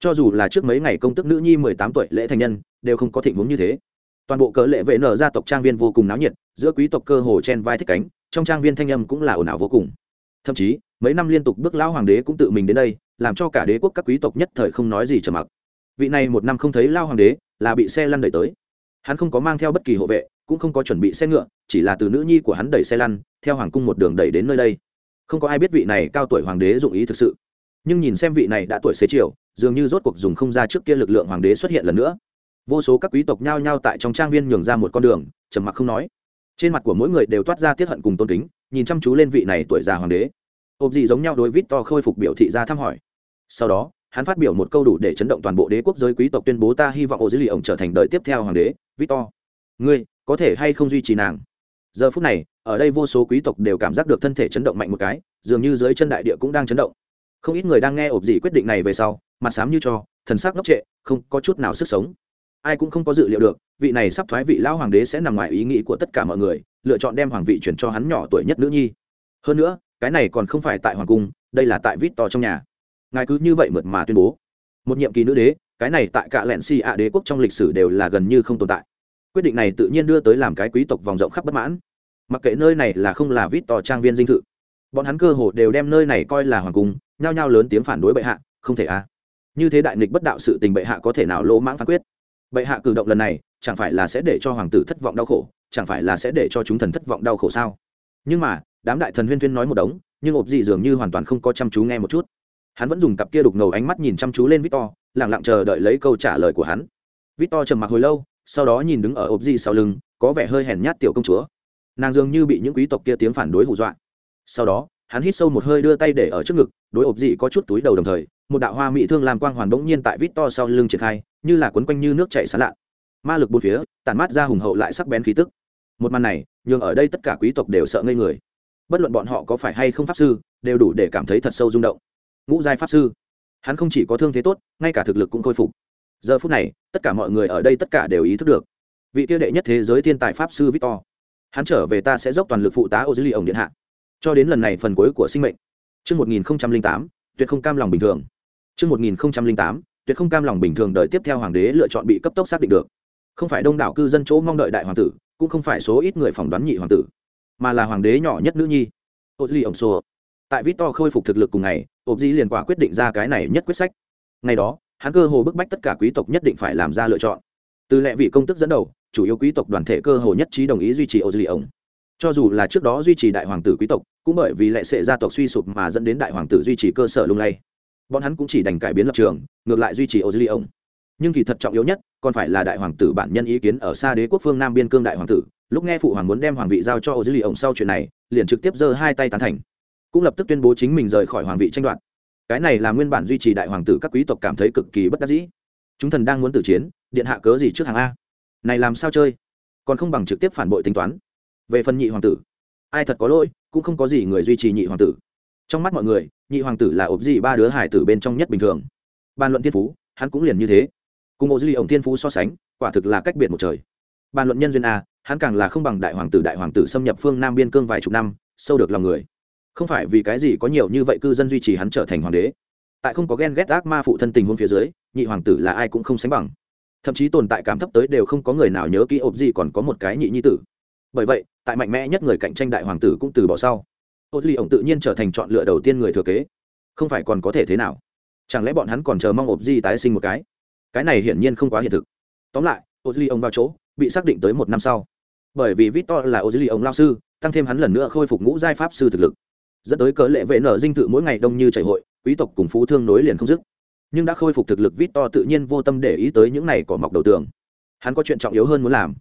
Cho dù là trước mấy ngày công tức nữ nhi mười tám tuổi lễ thành nhân, đều không có thịnh vốn như thế toàn bộ cỡ lệ vệ nở gia tộc trang viên vô cùng náo nhiệt, giữa quý tộc cơ hồ chen vai thích cánh, trong trang viên thanh âm cũng là ồn ào vô cùng. Thậm chí, mấy năm liên tục bước lão hoàng đế cũng tự mình đến đây, làm cho cả đế quốc các quý tộc nhất thời không nói gì trầm mặc. Vị này một năm không thấy lao hoàng đế, là bị xe lăn đẩy tới. Hắn không có mang theo bất kỳ hộ vệ, cũng không có chuẩn bị xe ngựa, chỉ là từ nữ nhi của hắn đẩy xe lăn, theo hoàng cung một đường đẩy đến nơi đây. Không có ai biết vị này cao tuổi hoàng đế dụng ý thực sự. Nhưng nhìn xem vị này đã tuổi xế chiều, dường như rốt cuộc dùng không ra trước kia lực lượng hoàng đế xuất hiện lần nữa vô số các quý tộc nhao nhao tại trong trang viên nhường ra một con đường, trầm mặc không nói. Trên mặt của mỗi người đều toát ra tiết hận cùng tôn kính, nhìn chăm chú lên vị này tuổi già hoàng đế. Ộp gì giống nhau đối vít to khôi phục biểu thị ra thăm hỏi. Sau đó, hắn phát biểu một câu đủ để chấn động toàn bộ đế quốc giới quý tộc tuyên bố ta hy vọng ô dữ lì ổng trở thành đời tiếp theo hoàng đế, victor. Ngươi, có thể hay không duy trì nàng? Giờ phút này, ở đây vô số quý tộc đều cảm giác được thân thể chấn động mạnh một cái, dường như dưới chân đại địa cũng đang chấn động. Không ít người đang nghe ộp dị quyết định này về sau, mặt sám như cho, thần sắc ngốc trệ, không có chút nào sức sống ai cũng không có dự liệu được, vị này sắp thoái vị lão hoàng đế sẽ nằm ngoài ý nghĩ của tất cả mọi người, lựa chọn đem hoàng vị chuyển cho hắn nhỏ tuổi nhất nữ nhi. Hơn nữa, cái này còn không phải tại hoàng cung, đây là tại vít to trong nhà. Ngài cứ như vậy mượt mà tuyên bố. Một nhiệm kỳ nữ đế, cái này tại cả lẹn si ạ đế quốc trong lịch sử đều là gần như không tồn tại. Quyết định này tự nhiên đưa tới làm cái quý tộc vòng rộng khắp bất mãn. Mặc kệ nơi này là không là vít to trang viên dinh thự, bọn hắn cơ hồ đều đem nơi này coi là hoàng cung, nhao nhao lớn tiếng phản đối bệ hạ, không thể a à. như thế đại nghịch bất đạo sự tình bệ hạ có thể nào lỗ mãng phán quyết? Bệ hạ cử động lần này, chẳng phải là sẽ để cho hoàng tử thất vọng đau khổ, chẳng phải là sẽ để cho chúng thần thất vọng đau khổ sao? Nhưng mà, đám đại thần huyên thuyên nói một đống, nhưng ộp dị dường như hoàn toàn không có chăm chú nghe một chút. Hắn vẫn dùng cặp kia đục ngầu ánh mắt nhìn chăm chú lên victor lẳng lặng chờ đợi lấy câu trả lời của hắn. Victor trầm mặc hồi lâu, sau đó nhìn đứng ở ộp dị sau lưng, có vẻ hơi hèn nhát tiểu công chúa. Nàng dường như bị những quý tộc kia tiếng phản đối hù dọa. Sau đó, hắn hít sâu một hơi đưa tay để ở trước ngực, đối ộp dị có chút túi đầu đồng thời, một đạo hoa mỹ thương làm quang hoàn bỗng nhiên tại vít to sau lưng triển khai như là quấn quanh như nước chảy sán lạ. Ma lực bốn phía tàn mát ra hùng hậu lại sắc bén khí tức. Một màn này nhường ở đây tất cả quý tộc đều sợ ngây người. Bất luận bọn họ có phải hay không pháp sư đều đủ để cảm thấy thật sâu rung động. Ngũ giai pháp sư hắn không chỉ có thương thế tốt ngay cả thực lực cũng khôi phục. Giờ phút này tất cả mọi người ở đây tất cả đều ý thức được. Vị tiêu đệ nhất thế giới thiên tài pháp sư victor hắn trở về ta sẽ dốc toàn lực phụ tá ô dữ liệu ổng điện hạ. Cho đến lần này phần cuối của sinh mệnh. Trước 1008, tuyệt không cam lòng bình thường. Trước 1008, tuyệt không cam lòng bình thường đợi tiếp theo hoàng đế lựa chọn bị cấp tốc xác định được. Không phải đông đảo cư dân chỗ mong đợi đại hoàng tử, cũng không phải số ít người phỏng đoán nhị hoàng tử, mà là hoàng đế nhỏ nhất nữ nhi. Ozli ổng xô. Tại Victor khôi phục thực lực cùng ngày, Ozli liền quả quyết định ra cái này nhất quyết sách. Ngày đó, hắn cơ hồ bức bách tất cả quý tộc nhất định phải làm ra lựa chọn. Từ lệ vị công tức dẫn đầu, chủ yếu quý tộc đoàn thể cơ hồ nhất trí đồng ý duy trì Ozli ổng cho dù là trước đó duy trì đại hoàng tử quý tộc cũng bởi vì lệ sệ gia tộc suy sụp mà dẫn đến đại hoàng tử duy trì cơ sở lung lay bọn hắn cũng chỉ đành cải biến lập trường, ngược lại duy trì ô dư ly ông nhưng kỳ thật trọng yếu nhất, còn phải là đại hoàng tử bản nhân ý kiến ở xa đế quốc phương nam biên cương đại hoàng tử. Lúc nghe phụ hoàng muốn đem hoàng vị giao cho ô dư ly ông sau chuyện này, liền trực tiếp giơ hai tay tán thành. Cũng lập tức tuyên bố chính mình rời khỏi hoàng vị tranh đoạt. Cái này là nguyên bản duy trì đại hoàng tử các quý tộc cảm thấy cực kỳ bất đắc dĩ. Chúng thần đang muốn tử chiến, điện hạ cớ gì trước hàng a? Này làm sao chơi? Còn không bằng trực tiếp phản bội tính toán. Về phần nhị hoàng tử, ai thật có lỗi, cũng không có gì người duy trì nhị hoàng tử trong mắt mọi người, nhị hoàng tử là ốp gì ba đứa hải tử bên trong nhất bình thường. Bàn luận thiên phú, hắn cũng liền như thế. Cùng ổ duy ổng thiên phú so sánh, quả thực là cách biệt một trời. Bàn luận nhân duyên a, hắn càng là không bằng đại hoàng tử đại hoàng tử xâm nhập phương nam biên cương vài chục năm, sâu được lòng người. Không phải vì cái gì có nhiều như vậy cư dân duy trì hắn trở thành hoàng đế. Tại không có ghen ghét ác ma phụ thân tình huống phía dưới, nhị hoàng tử là ai cũng không sánh bằng. Thậm chí tồn tại cảm thấp tới đều không có người nào nhớ kỹ ộp gì còn có một cái nhị nhi tử. Bởi vậy, tại mạnh mẽ nhất người cạnh tranh đại hoàng tử cũng từ bỏ sau ô duy ổng tự nhiên trở thành chọn lựa đầu tiên người thừa kế. Không phải còn có thể thế nào? Chẳng lẽ bọn hắn còn chờ mong ộp di tái sinh một cái? Cái này hiển nhiên không quá hiện thực. Tóm lại ô duy ổng vào chỗ, bị xác định tới một năm sau. Bởi vì victor là ô duy ổng lao sư, tăng thêm hắn lần nữa khôi phục ngũ giai pháp sư thực lực. Dẫn tới cớ lệ vệ nở dinh thự mỗi ngày đông như chảy hội, quý tộc cùng phú thương nối liền không dứt. Nhưng đã khôi phục thực lực vít to tự nhiên vô tâm để ý tới những này cỏ mọc đầu tường. Hắn có chuyện trọng yếu hơn muốn làm.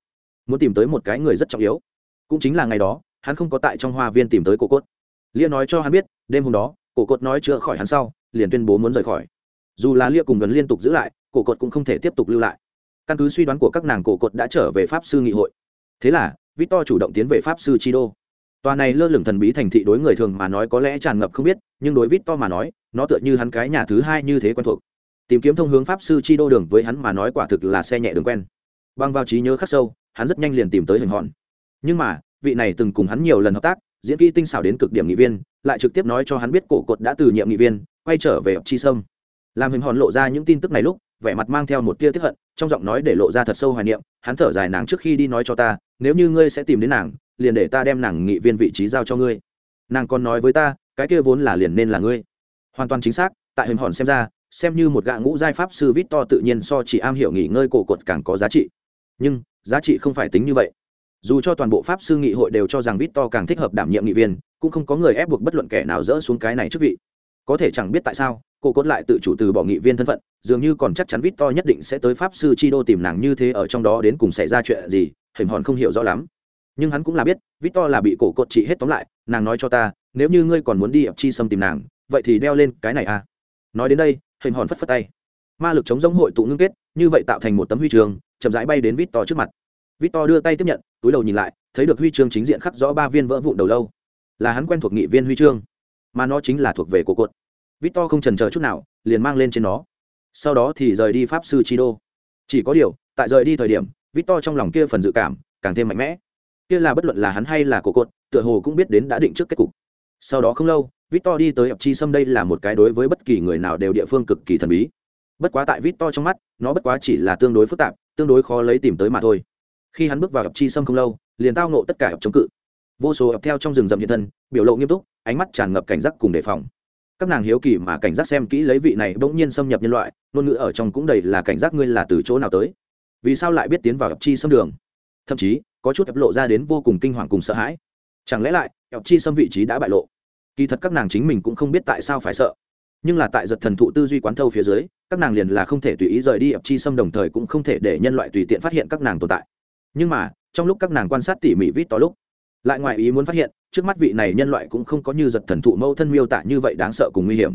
Muốn tìm tới một cái người rất trọng yếu. Cũng chính là ngày đó, hắn không có tại trong hoa viên tìm tới cô cốt lia nói cho hắn biết, đêm hôm đó, cổ cột nói chữa khỏi hắn sau, liền tuyên bố muốn rời khỏi. Dù là lia cùng gần liên tục giữ lại, cổ cột cũng không thể tiếp tục lưu lại. Căn cứ suy đoán của các nàng, cổ cột đã trở về pháp sư nghị hội. Thế là, victor chủ động tiến về pháp sư chi đô. Tòa này lơ lửng thần bí thành thị đối người thường mà nói có lẽ tràn ngập không biết, nhưng đối victor mà nói, nó tựa như hắn cái nhà thứ hai như thế quen thuộc. Tìm kiếm thông hướng pháp sư chi đô đường với hắn mà nói quả thực là xe nhẹ đường quen. Băng vào trí nhớ khắc sâu, hắn rất nhanh liền tìm tới hình hòn. Nhưng mà, vị này từng cùng hắn nhiều lần hợp tác diễn kỹ tinh xảo đến cực điểm nghị viên, lại trực tiếp nói cho hắn biết cổ cột đã từ nhiệm nghị viên, quay trở về chi sâm. Làm hình hòn lộ ra những tin tức này lúc, vẻ mặt mang theo một tia tiếp hận, trong giọng nói để lộ ra thật sâu hoài niệm, hắn thở dài nàng trước khi đi nói cho ta, nếu như ngươi sẽ tìm đến nàng, liền để ta đem nàng nghị viên vị trí giao cho ngươi. Nàng còn nói với ta, cái kia vốn là liền nên là ngươi. Hoàn toàn chính xác, tại hình hòn xem ra, xem như một gã ngũ giai pháp sư vít to tự nhiên so chỉ am hiểu nghỉ ngơi cổ cột càng có giá trị. Nhưng, giá trị không phải tính như vậy dù cho toàn bộ pháp sư nghị hội đều cho rằng vít to càng thích hợp đảm nhiệm nghị viên, cũng không có người ép buộc bất luận kẻ nào dỡ xuống cái này chức vị. Có thể chẳng biết tại sao, cô cốt lại tự chủ từ bỏ nghị viên thân phận, dường như còn chắc chắn vít to nhất định sẽ tới pháp sư chi đô tìm nàng như thế ở trong đó đến cùng xảy ra chuyện gì, hình hòn không hiểu rõ lắm. Nhưng hắn cũng là biết, victor là bị cổ cột trị hết tóm lại, nàng nói cho ta, nếu như ngươi còn muốn đi ập chi xâm tìm nàng, vậy thì đeo lên cái này à? Nói đến đây, hình hòn phất phất tay. Ma lực chống giống hội tụ ngưng kết, như vậy tạo thành một tấm huy chương, chậm rãi bay đến victor trước mặt. Victor đưa tay tiếp nhận túi đầu nhìn lại, thấy được huy chương chính diện khắc rõ ba viên vỡ vụn đầu lâu. Là hắn quen thuộc nghị viên huy chương, mà nó chính là thuộc về cổ cột. Victor không trần chờ chút nào, liền mang lên trên nó. Sau đó thì rời đi pháp sư chi đô. Chỉ có điều, tại rời đi thời điểm, victor trong lòng kia phần dự cảm càng thêm mạnh mẽ. Kia là bất luận là hắn hay là cổ cột, tựa hồ cũng biết đến đã định trước kết cục. Sau đó không lâu, victor đi tới ập chi sâm đây là một cái đối với bất kỳ người nào đều địa phương cực kỳ thần bí. Bất quá tại victor trong mắt, nó bất quá chỉ là tương đối phức tạp, tương đối khó lấy tìm tới mà thôi khi hắn bước vào ập chi sâm không lâu, liền tao nộ tất cả ập chống cự. Vô số ập theo trong rừng rậm hiện thân, biểu lộ nghiêm túc, ánh mắt tràn ngập cảnh giác cùng đề phòng. Các nàng hiếu kỳ mà cảnh giác xem kỹ lấy vị này bỗng nhiên xâm nhập nhân loại, ngôn ngữ ở trong cũng đầy là cảnh giác ngươi là từ chỗ nào tới. Vì sao lại biết tiến vào ập chi xâm đường? Thậm chí, có chút ập lộ ra đến vô cùng kinh hoàng cùng sợ hãi. Chẳng lẽ lại, ập chi xâm vị trí đã bại lộ? Kỳ thật các nàng chính mình cũng không biết tại sao phải sợ. Nhưng là tại giật thần thụ tư duy quán thâu phía dưới, các nàng liền là không thể tùy ý rời đi ập chi xâm đồng thời cũng không thể để nhân loại tùy tiện phát hiện các nàng tồn tại nhưng mà, trong lúc các nàng quan sát tỉ mỉ vít to lúc, lại ngoài ý muốn phát hiện, trước mắt vị này nhân loại cũng không có như giật thần thụ mâu thân miêu tả như vậy đáng sợ cùng nguy hiểm.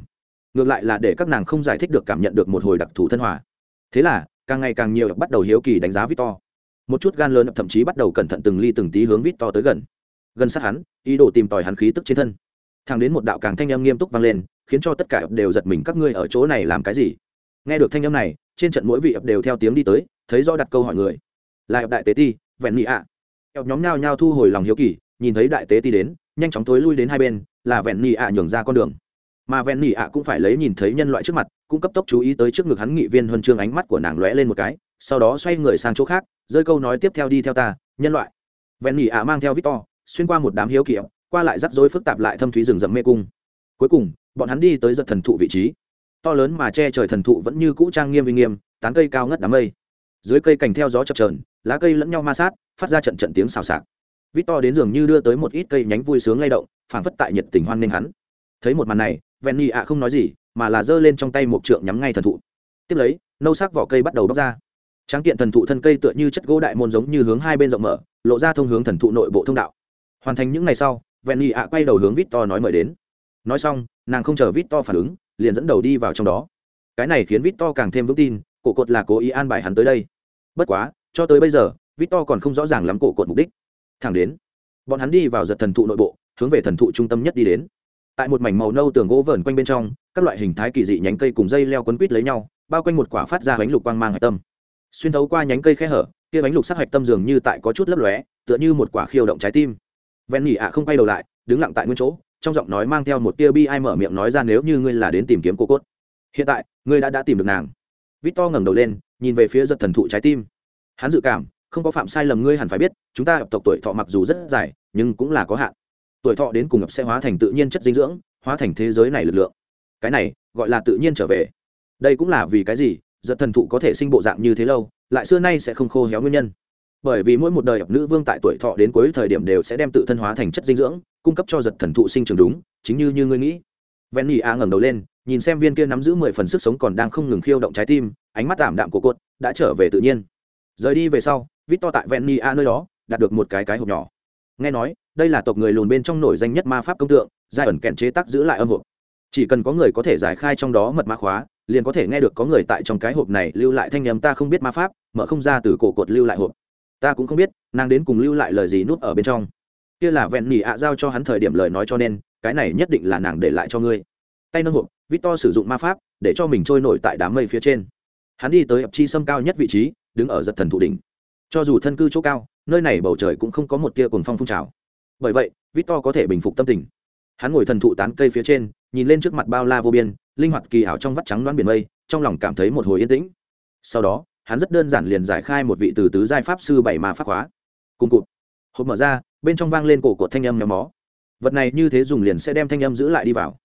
Ngược lại là để các nàng không giải thích được cảm nhận được một hồi đặc thù thân hòa. Thế là, càng ngày càng nhiều bắt đầu hiếu kỳ đánh giá vít to. Một chút gan lớn thậm chí bắt đầu cẩn thận từng ly từng tí hướng vít to tới gần. Gần sát hắn, ý đồ tìm tòi hắn khí tức trên thân. Thang đến một đạo càng thanh âm nghiêm túc vang lên, khiến cho tất cả đều giật mình, các ngươi ở chỗ này làm cái gì? Nghe được thanh âm này, trên trận mỗi vị ập đều theo tiếng đi tới, thấy rõ đặt câu hỏi người là ập đại tế ti, vẹn mỹ ạ. Nhóm nhao nhao thu hồi lòng hiếu kỳ, nhìn thấy đại tế ti đến, nhanh chóng thối lui đến hai bên, là vẹn mỹ ạ nhường ra con đường. Mà vẹn mỹ ạ cũng phải lấy nhìn thấy nhân loại trước mặt, cũng cấp tốc chú ý tới trước ngực hắn nghị viên huân chương ánh mắt của nàng lóe lên một cái, sau đó xoay người sang chỗ khác, rơi câu nói tiếp theo đi theo ta, nhân loại. Vẹn mỹ ạ mang theo victor xuyên qua một đám hiếu kỳ, qua lại rắc rối phức tạp lại thâm thúy rừng rậm mê cung. Cuối cùng, bọn hắn đi tới giật thần thụ vị trí. To lớn mà che trời thần thụ vẫn như cũ trang nghiêm uy nghiêm, tán cây cao ngất đám mây. Dưới cây cành theo gió chập trờn lá cây lẫn nhau ma sát, phát ra trận trận tiếng xào xạc. Vít to đến giường như đưa tới một ít cây nhánh vui sướng lay động, phảng phất tại nhiệt tình hoan nghênh hắn. Thấy một màn này ven ni ạ không nói gì, mà là giơ lên trong tay một trượng nhắm ngay thần thụ. Tiếp lấy, nâu sắc vỏ cây bắt đầu bóc ra. Tráng kiện thần thụ thân cây tựa như chất gỗ đại môn giống như hướng hai bên rộng mở, lộ ra thông hướng thần thụ nội bộ thông đạo. Hoàn thành những ngày sau ven nhị ạ quay đầu hướng vít to nói mời đến. Nói xong, nàng không chờ vít to phản ứng, liền dẫn đầu đi vào trong đó. Cái này khiến vít to càng thêm vững tin, cổ cột là cố ý an bài hắn tới đây. Bất quá cho tới bây giờ, victor còn không rõ ràng lắm cổ cột mục đích. Thẳng đến, bọn hắn đi vào giật thần thụ nội bộ, hướng về thần thụ trung tâm nhất đi đến. Tại một mảnh màu nâu tường gỗ vờn quanh bên trong, các loại hình thái kỳ dị nhánh cây cùng dây leo quấn quít lấy nhau, bao quanh một quả phát ra bánh lục quang mang hạch tâm. Xuyên thấu qua nhánh cây khe hở, kia bánh lục sắc hạch tâm dường như tại có chút lấp lóe, tựa như một quả khiêu động trái tim. Ven nhỉ ạ không quay đầu lại, đứng lặng tại nguyên chỗ, trong giọng nói mang theo một tia bi ai mở miệng nói ra nếu như ngươi là đến tìm kiếm cô cốt. Hiện tại, ngươi đã đã tìm được nàng. Vít to ngẩng đầu lên, nhìn về phía giật thần thụ trái tim hắn dự cảm, không có phạm sai lầm ngươi hẳn phải biết, chúng ta tộc tuổi thọ mặc dù rất dài, nhưng cũng là có hạn. Tuổi thọ đến cùng ập sẽ hóa thành tự nhiên chất dinh dưỡng, hóa thành thế giới này lực lượng. Cái này, gọi là tự nhiên trở về. Đây cũng là vì cái gì, giật thần thụ có thể sinh bộ dạng như thế lâu, lại xưa nay sẽ không khô héo nguyên nhân. Bởi vì mỗi một đời nữ vương tại tuổi thọ đến cuối thời điểm đều sẽ đem tự thân hóa thành chất dinh dưỡng, cung cấp cho giật thần thụ sinh trường đúng, chính như như ngươi nghĩ. Ven nhì a ngẩng đầu lên, nhìn xem viên kia nắm giữ mười phần sức sống còn đang không ngừng khiêu động trái tim, ánh mắt tảm đạm của cốt đã trở về tự nhiên rời đi về sau vít to tại ven a nơi đó, đạt được một cái cái hộp nhỏ. Nghe nói, đây là tộc người lùn bên trong nổi danh nhất ma pháp công tượng, giai ẩn kèn chế tác giữ lại âm hộp. Chỉ cần có người có thể giải khai trong đó mật mã khóa, liền có thể nghe được có người tại trong cái hộp này lưu lại thanh nhầm ta không biết ma pháp, mở không ra từ cổ cột lưu lại hộp. Ta cũng không biết, nàng đến cùng lưu lại lời gì nuốt ở bên trong. Kia là vẹn nỉ ạ giao cho hắn thời điểm lời nói cho nên, cái này nhất định là nàng để lại cho ngươi. Tay nâng hộp, victor sử dụng ma pháp, để cho mình trôi nổi tại đám mây phía trên. Hắn đi tới ập chi sâm cao nhất vị trí đứng ở giật thần thụ đỉnh. Cho dù thân cư chỗ cao, nơi này bầu trời cũng không có một tia cồn phong phun trào. Bởi vậy, victor có thể bình phục tâm tình. Hắn ngồi thần thụ tán cây phía trên, nhìn lên trước mặt bao la vô biên, linh hoạt kỳ ảo trong vắt trắng loan biển mây, trong lòng cảm thấy một hồi yên tĩnh. Sau đó, hắn rất đơn giản liền giải khai một vị từ tứ giai pháp sư bảy ma pháp hóa. Cùng cụt. Hộp mở ra, bên trong vang lên cổ cột thanh âm nhóm mó. Vật này như thế dùng liền sẽ đem thanh âm giữ lại đi vào.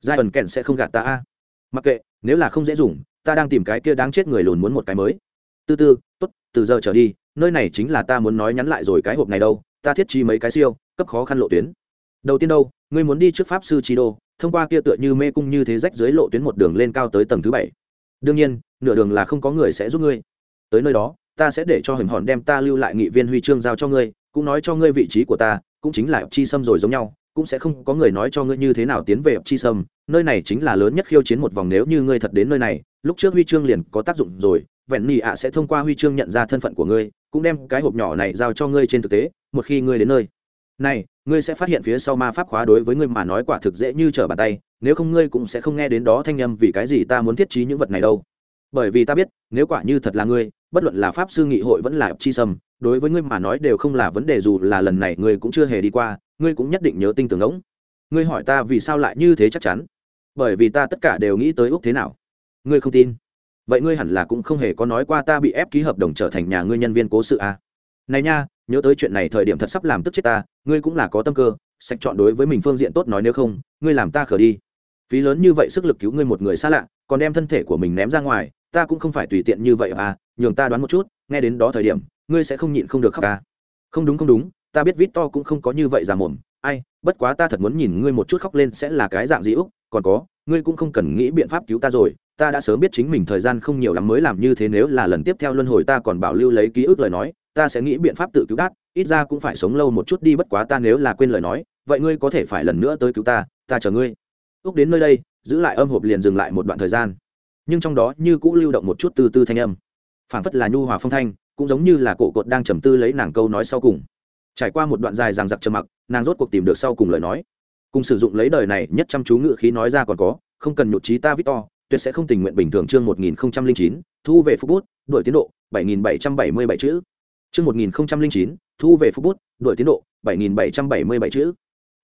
Giai ẩn kèn sẽ không gạt ta a. Mặc kệ, nếu là không dễ dùng, ta đang tìm cái kia đáng chết người lùn muốn một cái mới tư tư t ố t từ giờ trở đi, nơi này chính là ta muốn nói nhắn lại rồi cái hộp này đâu, ta thiết chi mấy cái siêu, cấp khó khăn lộ tuyến. Đầu tiên đâu, ngươi muốn đi trước pháp sư chi đô, thông qua kia tựa như mê cung như thế rách dưới lộ tuyến một đường lên cao tới tầng thứ bảy. Đương nhiên, nửa đường là không có người sẽ giúp ngươi. Tới nơi đó, ta sẽ để cho hình hòn đem ta lưu lại nghị viên huy chương giao cho ngươi, cũng nói cho ngươi vị trí của ta, cũng chính là chi sâm rồi giống nhau, cũng sẽ không có người nói cho ngươi như thế nào tiến về chi sâm. Nơi này chính là lớn nhất khiêu chiến một vòng nếu như ngươi thật đến nơi này, lúc trước huy chương liền có tác dụng rồi vẹn nỉ ạ sẽ thông qua huy chương nhận ra thân phận của ngươi, cũng đem cái hộp nhỏ này giao cho ngươi trên thực tế, một khi ngươi đến nơi. Này, ngươi sẽ phát hiện phía sau ma pháp khóa đối với ngươi mà nói quả thực dễ như trở bàn tay, nếu không ngươi cũng sẽ không nghe đến đó thanh âm vì cái gì ta muốn thiết trí những vật này đâu. Bởi vì ta biết, nếu quả như thật là ngươi, bất luận là pháp sư nghị hội vẫn là chi sâm, đối với ngươi mà nói đều không là vấn đề dù là lần này ngươi cũng chưa hề đi qua, ngươi cũng nhất định nhớ tinh tường ngỗng. Ngươi hỏi ta vì sao lại như thế chắc chắn? Bởi vì ta tất cả đều nghĩ tới úc thế nào. Ngươi không tin vậy ngươi hẳn là cũng không hề có nói qua ta bị ép ký hợp đồng trở thành nhà ngươi nhân viên cố sự à. này nha, nhớ tới chuyện này thời điểm thật sắp làm tức chết ta, ngươi cũng là có tâm cơ, sạch chọn đối với mình phương diện tốt nói nếu không, ngươi làm ta khở đi phí lớn như vậy sức lực cứu ngươi một người xa lạ, còn đem thân thể của mình ném ra ngoài, ta cũng không phải tùy tiện như vậy à nhường ta đoán một chút, nghe đến đó thời điểm, ngươi sẽ không nhịn không được khóc ca à. không đúng không đúng, ta biết vít to cũng không có như vậy ra mồm, ai, bất quá ta thật muốn nhìn ngươi một chút khóc lên sẽ là cái dạng gì úc còn có, ngươi cũng không cần nghĩ biện pháp cứu ta rồi ta đã sớm biết chính mình thời gian không nhiều lắm mới làm như thế, nếu là lần tiếp theo luân hồi ta còn bảo lưu lấy ký ức lời nói, ta sẽ nghĩ biện pháp tự cứu đát, ít ra cũng phải sống lâu một chút đi, bất quá ta nếu là quên lời nói, vậy ngươi có thể phải lần nữa tới cứu ta ta chờ ngươi. Ước đến nơi đây, giữ lại âm hộp liền dừng lại một đoạn thời gian. Nhưng trong đó như cũ lưu động một chút từ từ thanh âm. Phảng phất là nhu hòa phong thanh, cũng giống như là cổ cột đang trầm tư lấy nàng câu nói sau cùng. Trải qua một đoạn dài ràng giặc trầm mặc, nàng rốt cuộc tìm được sau cùng lời nói. Cùng sử dụng lấy đời này nhất chăm chú ngự khí nói ra còn có, không cần nhụt trí ta victor tuyệt sẽ không tình nguyện bình thường chương một nghìn chín, thu về phục bút đổi tiến độ, bảy nghìn bảy trăm bảy mươi bảy chữ. Chương một nghìn chín, thu về phục bút đổi tiến độ, bảy nghìn bảy trăm bảy mươi bảy chữ.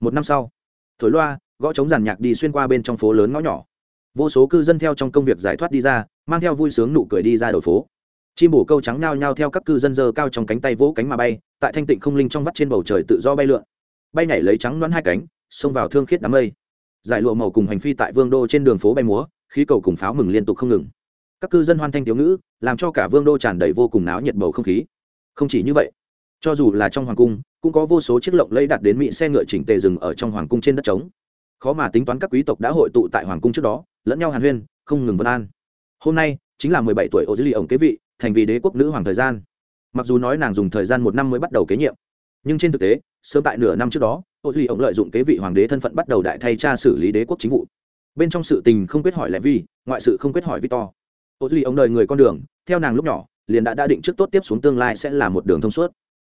Một năm sau, thổi loa, gõ chống giàn nhạc đi xuyên qua bên trong phố lớn ngõ nhỏ. Vô số cư dân theo trong công việc giải thoát đi ra, mang theo vui sướng nụ cười đi ra đầu phố. Chim bổ câu trắng nhao nhao theo các cư dân dơ cao trong cánh tay vỗ cánh mà bay, tại thanh tịnh không linh trong vắt trên bầu trời tự do bay lượn. Bay nhảy lấy trắng đoán hai cánh, xông vào thương khiết đám mây. Giải lụa màu cùng hành phi tại vương đô trên đường phố bay múa khí cầu cùng pháo mừng liên tục không ngừng. Các cư dân hoan thanh thiếu ngữ, làm cho cả vương đô tràn đầy vô cùng náo nhiệt bầu không khí. Không chỉ như vậy, cho dù là trong hoàng cung, cũng có vô số chiếc lộng lây đặt đến mỹ xe ngựa chỉnh tề rừng ở trong hoàng cung trên đất trống. Khó mà tính toán các quý tộc đã hội tụ tại hoàng cung trước đó, lẫn nhau hàn huyên, không ngừng vân an. Hôm nay, chính là mười bảy tuổi ô dư Ly ổng kế vị, thành vì đế quốc nữ hoàng thời gian. Mặc dù nói nàng dùng thời gian một năm mới bắt đầu kế nhiệm, nhưng trên thực tế, sớm tại nửa năm trước đó, ô dư Ly ổng lợi dụng kế vị hoàng đế thân phận bắt đầu đại thay cha xử lý đế quốc chính vụ bên trong sự tình không quyết hỏi lẽ vi, ngoại sự không quyết hỏi victor ô duy ông đời người con đường, theo nàng lúc nhỏ, liền đã đã định trước tốt tiếp xuống tương lai sẽ là một đường thông suốt.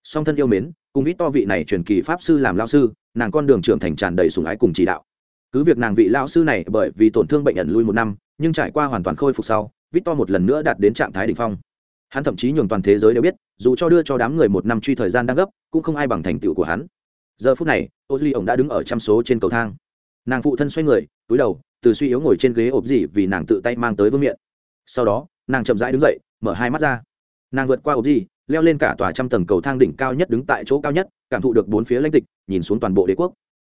Song thân yêu mến, cùng victor vị này truyền kỳ pháp sư làm lao sư, nàng con đường trưởng thành tràn đầy sùng ái cùng chỉ đạo. Cứ việc nàng vị lao sư này bởi vì tổn thương bệnh ẩn lui một năm, nhưng trải qua hoàn toàn khôi phục sau victor một lần nữa đạt đến trạng thái đ ỉ n h phong. Hắn thậm chí nhường toàn thế giới đều biết, dù cho đưa cho đám người một năm truy thời gian đang gấp, cũng không ai bằng thành tựu của hắn. Giờ phút này, ô duy ổng đã đứng ở trăm số trên cầu thang. Nàng phụ thân xoay người, túi đầu từ suy yếu ngồi trên ghế ộp dị vì nàng tự tay mang tới vương miện. Sau đó, nàng chậm rãi đứng dậy, mở hai mắt ra. Nàng vượt qua ộp dị leo lên cả tòa trăm tầng cầu thang đỉnh cao nhất đứng tại chỗ cao nhất, cảm thụ được bốn phía lãnh tịch, nhìn xuống toàn bộ đế quốc.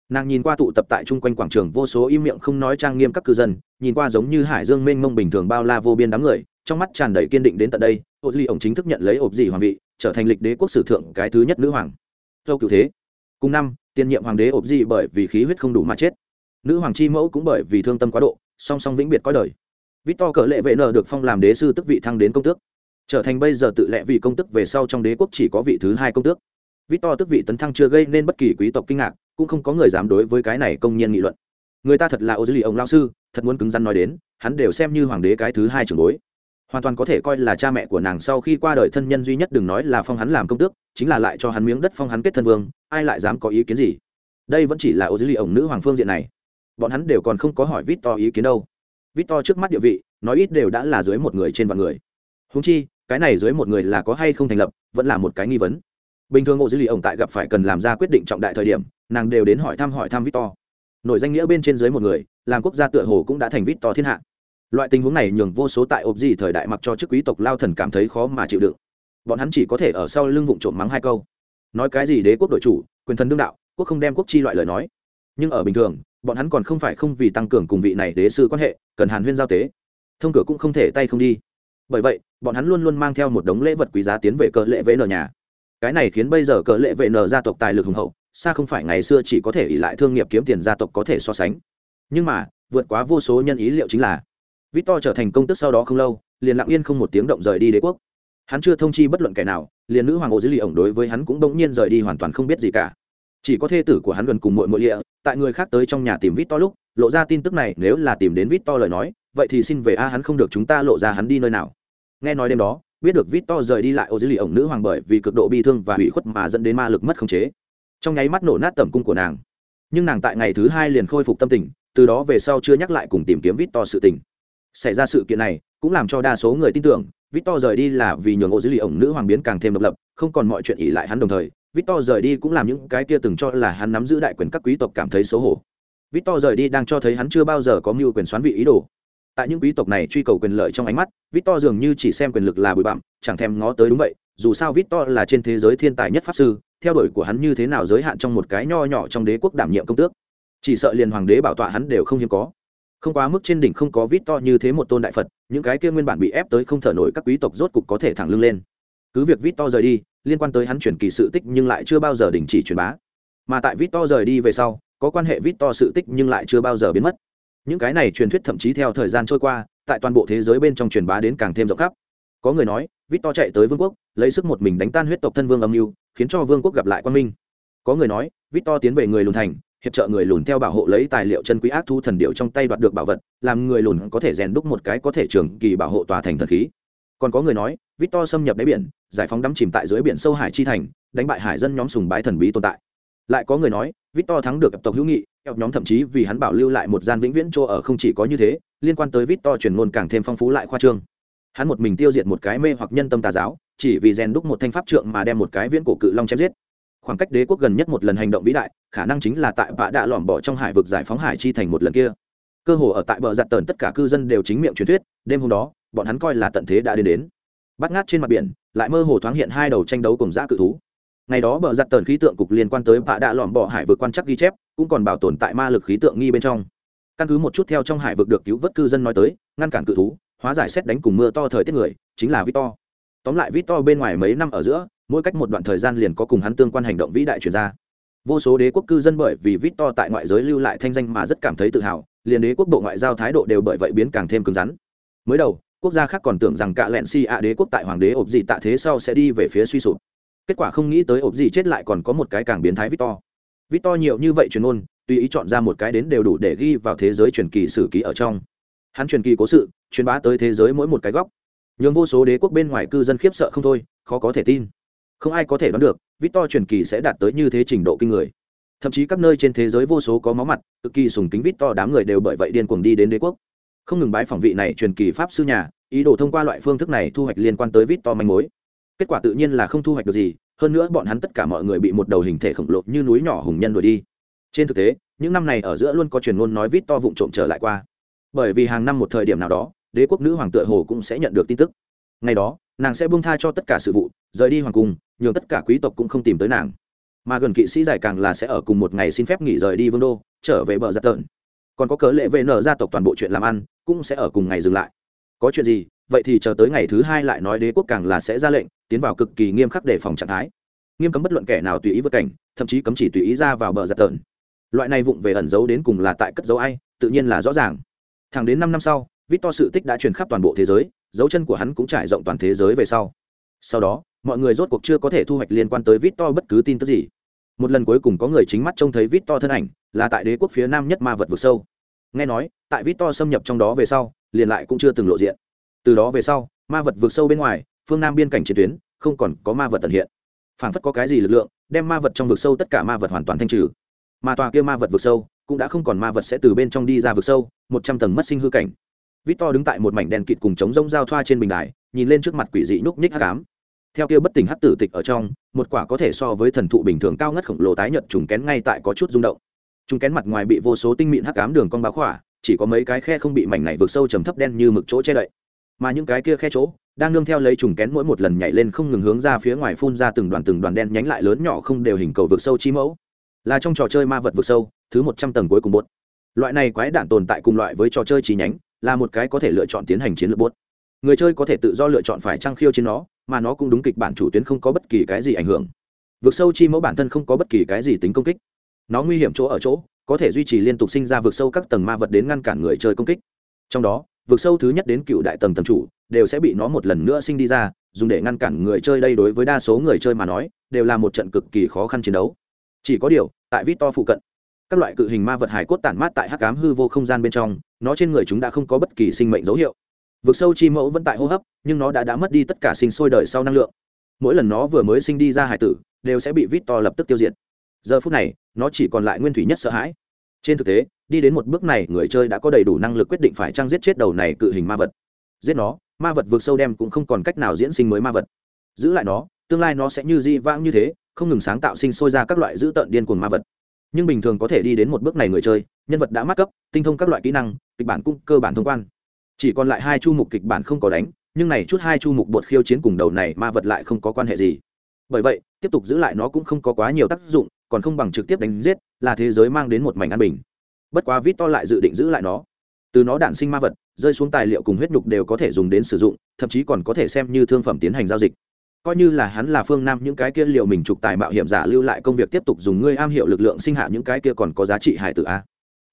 Nàng nhìn qua tụ tập tại chung quanh quảng trường vô số im miệng không nói trang nghiêm các cư dân, nhìn qua giống như hải dương mênh mông bình thường bao la vô biên đám người, trong mắt tràn đầy kiên định đến tận đây ô duy ổng chính thức nhận lấy ộp dị hoàng vị, trở thành lịch đế quốc sử thượng cái thứ nhất nữ hoàng. Dâu cựu thế. Cùng năm tiền nhiệm hoàng đế ộp dị bởi vì khí huyết không đủ mà chết nữ hoàng chi mẫu cũng bởi vì thương tâm quá độ, song song vĩnh biệt có đời. Victor cỡ lệ vệ nờ được phong làm đế sư tức vị thăng đến công tước. Trở thành bây giờ tự lệ vị công tức về sau trong đế quốc chỉ có vị thứ hai công tước. Victor tức vị tấn thăng chưa gây nên bất kỳ quý tộc kinh ngạc, cũng không có người dám đối với cái này công nhiên nghị luận. Người ta thật là ô dư lì ông lao sư, thật muốn cứng rắn nói đến, hắn đều xem như hoàng đế cái thứ hai trưởng bối. Hoàn toàn có thể coi là cha mẹ của nàng sau khi qua đời thân nhân duy nhất đừng nói là phong hắn làm công tước, chính là lại cho hắn miếng đất phong hắn kết thân vương, ai lại dám có ý kiến gì? Đây vẫn chỉ là ô dư lì ông nữ hoàng phương diện này bọn hắn đều còn không có hỏi vít to ý kiến đâu. Vít to trước mắt địa vị, nói ít đều đã là dưới một người trên vạn người. Húng chi, cái này dưới một người là có hay không thành lập, vẫn là một cái nghi vấn. Bình thường ngộ dữ lì ổng tại gặp phải cần làm ra quyết định trọng đại thời điểm, nàng đều đến hỏi thăm hỏi thăm victor. Nội danh nghĩa bên trên dưới một người, làm quốc gia tựa hồ cũng đã thành victor thiên hạ. Loại tình huống này nhường vô số tại ộp gì thời đại mặc cho chức quý tộc lao thần cảm thấy khó mà chịu đựng. Bọn hắn chỉ có thể ở sau lưng vụng trộm mắng hai câu. Nói cái gì đế quốc đội chủ, quyền thần đương đạo, quốc không đem quốc chi loại lời nói. Nhưng ở bình thường bọn hắn còn không phải không vì tăng cường cùng vị này đế sư quan hệ, cần hàn huyên giao tế. Thông cửa cũng không thể tay không đi. Bởi vậy, bọn hắn luôn luôn mang theo một đống lễ vật quý giá tiến về cờ lệ vệ nở nhà. Cái này khiến bây giờ cờ lệ vệ nở gia tộc tài lực hùng hậu, xa không phải ngày xưa chỉ có thể ỉ lại thương nghiệp kiếm tiền gia tộc có thể so sánh. Nhưng mà, vượt quá vô số nhân ý liệu chính là, victor trở thành công tức sau đó không lâu, liền lặng yên không một tiếng động rời đi đế quốc. Hắn chưa thông chi bất luận kẻ nào, liền nữ hoàng ô dữ lì ổng đối với hắn cũng bỗng nhiên rời đi hoàn toàn không biết gì cả chỉ có thê tử của hắn gần cùng mội mội lịa tại người khác tới trong nhà tìm vít to lúc lộ ra tin tức này nếu là tìm đến vít to lời nói vậy thì xin về a hắn không được chúng ta lộ ra hắn đi nơi nào. Nghe nói đêm đó biết được vít to rời đi lại ô dưới lì ổng nữ hoàng bởi vì cực độ bi thương và hủy khuất mà dẫn đến ma lực mất khống chế. Trong nháy mắt nổ nát tầm cung của nàng. Nhưng nàng tại ngày thứ hai liền khôi phục tâm tình từ đó về sau chưa nhắc lại cùng tìm kiếm vít to sự tình. Xảy ra sự kiện này cũng làm cho đa số người tin tưởng vít to rời đi là vì nhường ô dưới lì ổng nữ hoàng biến càng thêm độc lập, không còn mọi chuyện ỉ lại hắn đồng thời, Victor rời đi cũng làm những cái kia từng cho là hắn nắm giữ đại quyền các quý tộc cảm thấy xấu hổ. Victor rời đi đang cho thấy hắn chưa bao giờ có mưu quyền xoán vị ý đồ. Tại những quý tộc này truy cầu quyền lợi trong ánh mắt, Victor dường như chỉ xem quyền lực là bụi bặm, chẳng thèm ngó tới đúng vậy, dù sao Victor là trên thế giới thiên tài nhất pháp sư, theo đuổi của hắn như thế nào giới hạn trong một cái nho nhỏ trong đế quốc đảm nhiệm công tước. Chỉ sợ liền hoàng đế bảo tọa hắn đều không hiếm có không quá mức trên đỉnh không có Victor như thế một tôn đại phật những cái kia nguyên bản bị ép tới không thở nổi các quý tộc rốt cục có thể thẳng lưng lên cứ việc Victor rời đi liên quan tới hắn chuyển kỳ sự tích nhưng lại chưa bao giờ đình chỉ truyền bá. Mà tại vít to rời đi về sau, có quan hệ vít to sự tích nhưng lại chưa bao giờ biến mất. Những cái này truyền thuyết thậm chí theo thời gian trôi qua, tại toàn bộ thế giới bên trong truyền bá đến càng thêm rộng khắp. Có người nói vít to chạy tới vương quốc, lấy sức một mình đánh tan huyết tộc thân vương âm mưu, khiến cho vương quốc gặp lại quan minh. Có người nói vít to tiến về người lùn thành, hiệp trợ người lùn theo bảo hộ lấy tài liệu chân quý ác thu thần điệu trong tay đoạt được bảo vật, làm người lùn có thể rèn đúc một cái có thể trường kỳ bảo hộ tòa thành thần khí. Còn có người nói victor xâm nhập đáy biển, giải phóng đắm chìm tại dưới biển sâu hải chi thành, đánh bại hải dân nhóm sùng bái thần bí tồn tại. Lại có người nói, victor thắng được tộc hữu nghị eo nhóm thậm chí vì hắn bảo lưu lại một gian vĩnh viễn chỗ ở không chỉ có như thế, liên quan tới victor truyền ngôn càng thêm phong phú lại khoa trương. Hắn một mình tiêu diệt một cái mê hoặc nhân tâm tà giáo, chỉ vì rèn đúc một thanh pháp trượng mà đem một cái viễn cổ cự long chém giết. Khoảng cách đế quốc gần nhất một lần hành động vĩ đại, khả năng chính là tại Vạ đạ lỏm bỏ trong hải vực giải phóng hải chi thành một lần kia. Cơ hồ ở tại bờ giặt tần tất cả cư dân đều chính miệng truyền thuyết, đêm hôm đó, bọn hắn coi là tận thế đã đến đến bắt ngát trên mặt biển, lại mơ hồ thoáng hiện hai đầu tranh đấu cùng giã cự thú. Ngày đó bờ giặt tờn khí tượng cục liên quan tới vạ đạ lỏm bỏ hải vực quan chắc ghi chép, cũng còn bảo tồn tại ma lực khí tượng nghi bên trong. Căn cứ một chút theo trong hải vực được cứu vớt cư dân nói tới, ngăn cản cự thú, hóa giải xét đánh cùng mưa to thời tiết người, chính là victor. Tóm lại victor bên ngoài mấy năm ở giữa, mỗi cách một đoạn thời gian liền có cùng hắn tương quan hành động vĩ đại chuyển ra. Vô số đế quốc cư dân bởi vì victor tại ngoại giới lưu lại thanh danh mà rất cảm thấy tự hào, liền đế quốc bộ ngoại giao thái độ đều bởi vậy biến càng thêm cứng rắn. Mới đầu quốc gia khác còn tưởng rằng cả lẹn si ạ đế quốc tại hoàng đế ộp dị tạ thế sau sẽ đi về phía suy sụp. Kết quả không nghĩ tới ộp dị chết lại còn có một cái càng biến thái victor. Victor nhiều như vậy truyền ôn tùy ý chọn ra một cái đến đều đủ để ghi vào thế giới truyền kỳ sử ký ở trong. Hắn truyền kỳ cố sự, truyền bá tới thế giới mỗi một cái góc. Nhường vô số đế quốc bên ngoài cư dân khiếp sợ không thôi, khó có thể tin. Không ai có thể đoán được, victor truyền kỳ sẽ đạt tới như thế trình độ kinh người. Thậm chí các nơi trên thế giới vô số có máu mặt, cực kỳ sùng kính victor đám người đều bởi vậy điên cuồng đi đến đế quốc không ngừng bái phỏng vị này truyền kỳ pháp sư nhà, ý đồ thông qua loại phương thức này thu hoạch liên quan tới vít to manh mối. Kết quả tự nhiên là không thu hoạch được gì, hơn nữa bọn hắn tất cả mọi người bị một đầu hình thể khổng lồ như núi nhỏ hùng nhân đuổi đi. Trên thực tế, những năm này ở giữa luôn có truyền ngôn nói vít to vụng trộm trở lại qua. Bởi vì hàng năm một thời điểm nào đó, đế quốc nữ hoàng tựa hồ cũng sẽ nhận được tin tức. Ngày đó, nàng sẽ buông tha cho tất cả sự vụ, rời đi hoàng cung, nhường tất cả quý tộc cũng không tìm tới nàng. Mà gần kỵ sĩ giải càng là sẽ ở cùng một ngày xin phép nghỉ rời đi vương đô, trở về bờ giặt tợn còn có cớ lệ vệ nở gia tộc toàn bộ chuyện làm ăn, cũng sẽ ở cùng ngày dừng lại. Có chuyện gì, vậy thì chờ tới ngày thứ hai lại nói đế quốc càng là sẽ ra lệnh, tiến vào cực kỳ nghiêm khắc để phòng trạng thái. Nghiêm cấm bất luận kẻ nào tùy ý vượt cảnh, thậm chí cấm chỉ tùy ý ra vào bờ giặt tợn loại này vụng về ẩn giấu đến cùng là tại cất dấu ai, tự nhiên là rõ ràng. Thẳng đến năm năm sau vít to sự tích đã truyền khắp toàn bộ thế giới, dấu chân của hắn cũng trải rộng toàn thế giới về sau. Sau đó, mọi người rốt cuộc chưa có thể thu hoạch liên quan tới vít to bất cứ tin tức gì. Một lần cuối cùng có người chính mắt trông thấy vít to thân ảnh là tại đế quốc phía nam nhất ma vật vực sâu. Nghe nói, tại vít to xâm nhập trong đó về sau, liền lại cũng chưa từng lộ diện. Từ đó về sau, ma vật vực sâu bên ngoài, phương nam biên cảnh chiến tuyến, không còn có ma vật tận hiện. Phản phất có cái gì lực lượng, đem ma vật trong vực sâu tất cả ma vật hoàn toàn thanh trừ. Mà tòa kia ma vật vực sâu, cũng đã không còn ma vật sẽ từ bên trong đi ra vực sâu, một trăm tầng mất sinh hư cảnh. Vít to đứng tại một mảnh đèn kịt cùng chống rông giao thoa trên bình đài, nhìn lên trước mặt quỷ dị nhúc nhích hắc ám. Theo kia bất tỉnh hát tử tịch ở trong, một quả có thể so với thần thụ bình thường cao ngất khổng lồ tái nhợt trùng kén ngay tại có chút rung động trùng kén mặt ngoài bị vô số tinh mịn hắc ám đường cong báo khỏa, chỉ có mấy cái khe không bị mảnh này vượt sâu trầm thấp đen như mực chỗ che đậy. Mà những cái kia khe chỗ, đang nương theo lấy trùng kén mỗi một lần nhảy lên không ngừng hướng ra phía ngoài phun ra từng đoàn từng đoàn đen nhánh lại lớn nhỏ không đều hình cầu vượt sâu chi mẫu. Là trong trò chơi ma vật vượt sâu, thứ một trăm tầng cuối cùng bốt. Loại này quái đạn tồn tại cùng loại với trò chơi chi nhánh, là một cái có thể lựa chọn tiến hành chiến lược bốt. Người chơi có thể tự do lựa chọn phải trang khiêu trên nó, mà nó cũng đúng kịch bản chủ tuyến không có bất kỳ cái gì ảnh hưởng. Vượt sâu chi mẫu bản thân không có bất kỳ cái gì tính công kích nó nguy hiểm chỗ ở chỗ, có thể duy trì liên tục sinh ra vượt sâu các tầng ma vật đến ngăn cản người chơi công kích. Trong đó vượt sâu thứ nhất đến cựu đại tầng tầng chủ đều sẽ bị nó một lần nữa sinh đi ra, dùng để ngăn cản người chơi đây đối với đa số người chơi mà nói, đều là một trận cực kỳ khó khăn chiến đấu. Chỉ có điều, tại vít to phụ cận, các loại cự hình ma vật hải cốt tản mát tại hắc cám hư vô không gian bên trong, nó trên người chúng đã không có bất kỳ sinh mệnh dấu hiệu. Vực sâu chi mẫu vẫn tại hô hấp, nhưng nó đã đã mất đi tất cả sinh sôi đời sau năng lượng. Mỗi lần nó vừa mới sinh đi ra hải tử, đều sẽ bị vít to lập tức tiêu diệt giờ phút này, nó chỉ còn lại nguyên thủy nhất sợ hãi. Trên thực tế, đi đến một bước này, người chơi đã có đầy đủ năng lực quyết định phải trang giết chết đầu này cự hình ma vật. Giết nó, ma vật vượt sâu đem cũng không còn cách nào diễn sinh mới ma vật. Giữ lại nó, tương lai nó sẽ như di vãng như thế, không ngừng sáng tạo sinh sôi ra các loại dữ tợn điên cuồng ma vật. Nhưng bình thường có thể đi đến một bước này người chơi, nhân vật đã mắc cấp, tinh thông các loại kỹ năng, kịch bản cũng cơ bản thông quan. Chỉ còn lại hai chu mục kịch bản không có đánh, nhưng này chút hai chu mục bột khiêu chiến cùng đầu này ma vật lại không có quan hệ gì. Bởi vậy, tiếp tục giữ lại nó cũng không có quá nhiều tác dụng còn không bằng trực tiếp đánh giết, là thế giới mang đến một mảnh an bình. Bất quá vít to lại dự định giữ lại nó. Từ nó đản sinh ma vật, rơi xuống tài liệu cùng huyết nhục đều có thể dùng đến sử dụng, thậm chí còn có thể xem như thương phẩm tiến hành giao dịch. Coi như là hắn là phương nam những cái kia liệu mình trục tài mạo hiểm giả lưu lại công việc tiếp tục dùng ngươi am hiệu lực lượng sinh hạ những cái kia còn có giá trị hài tử a.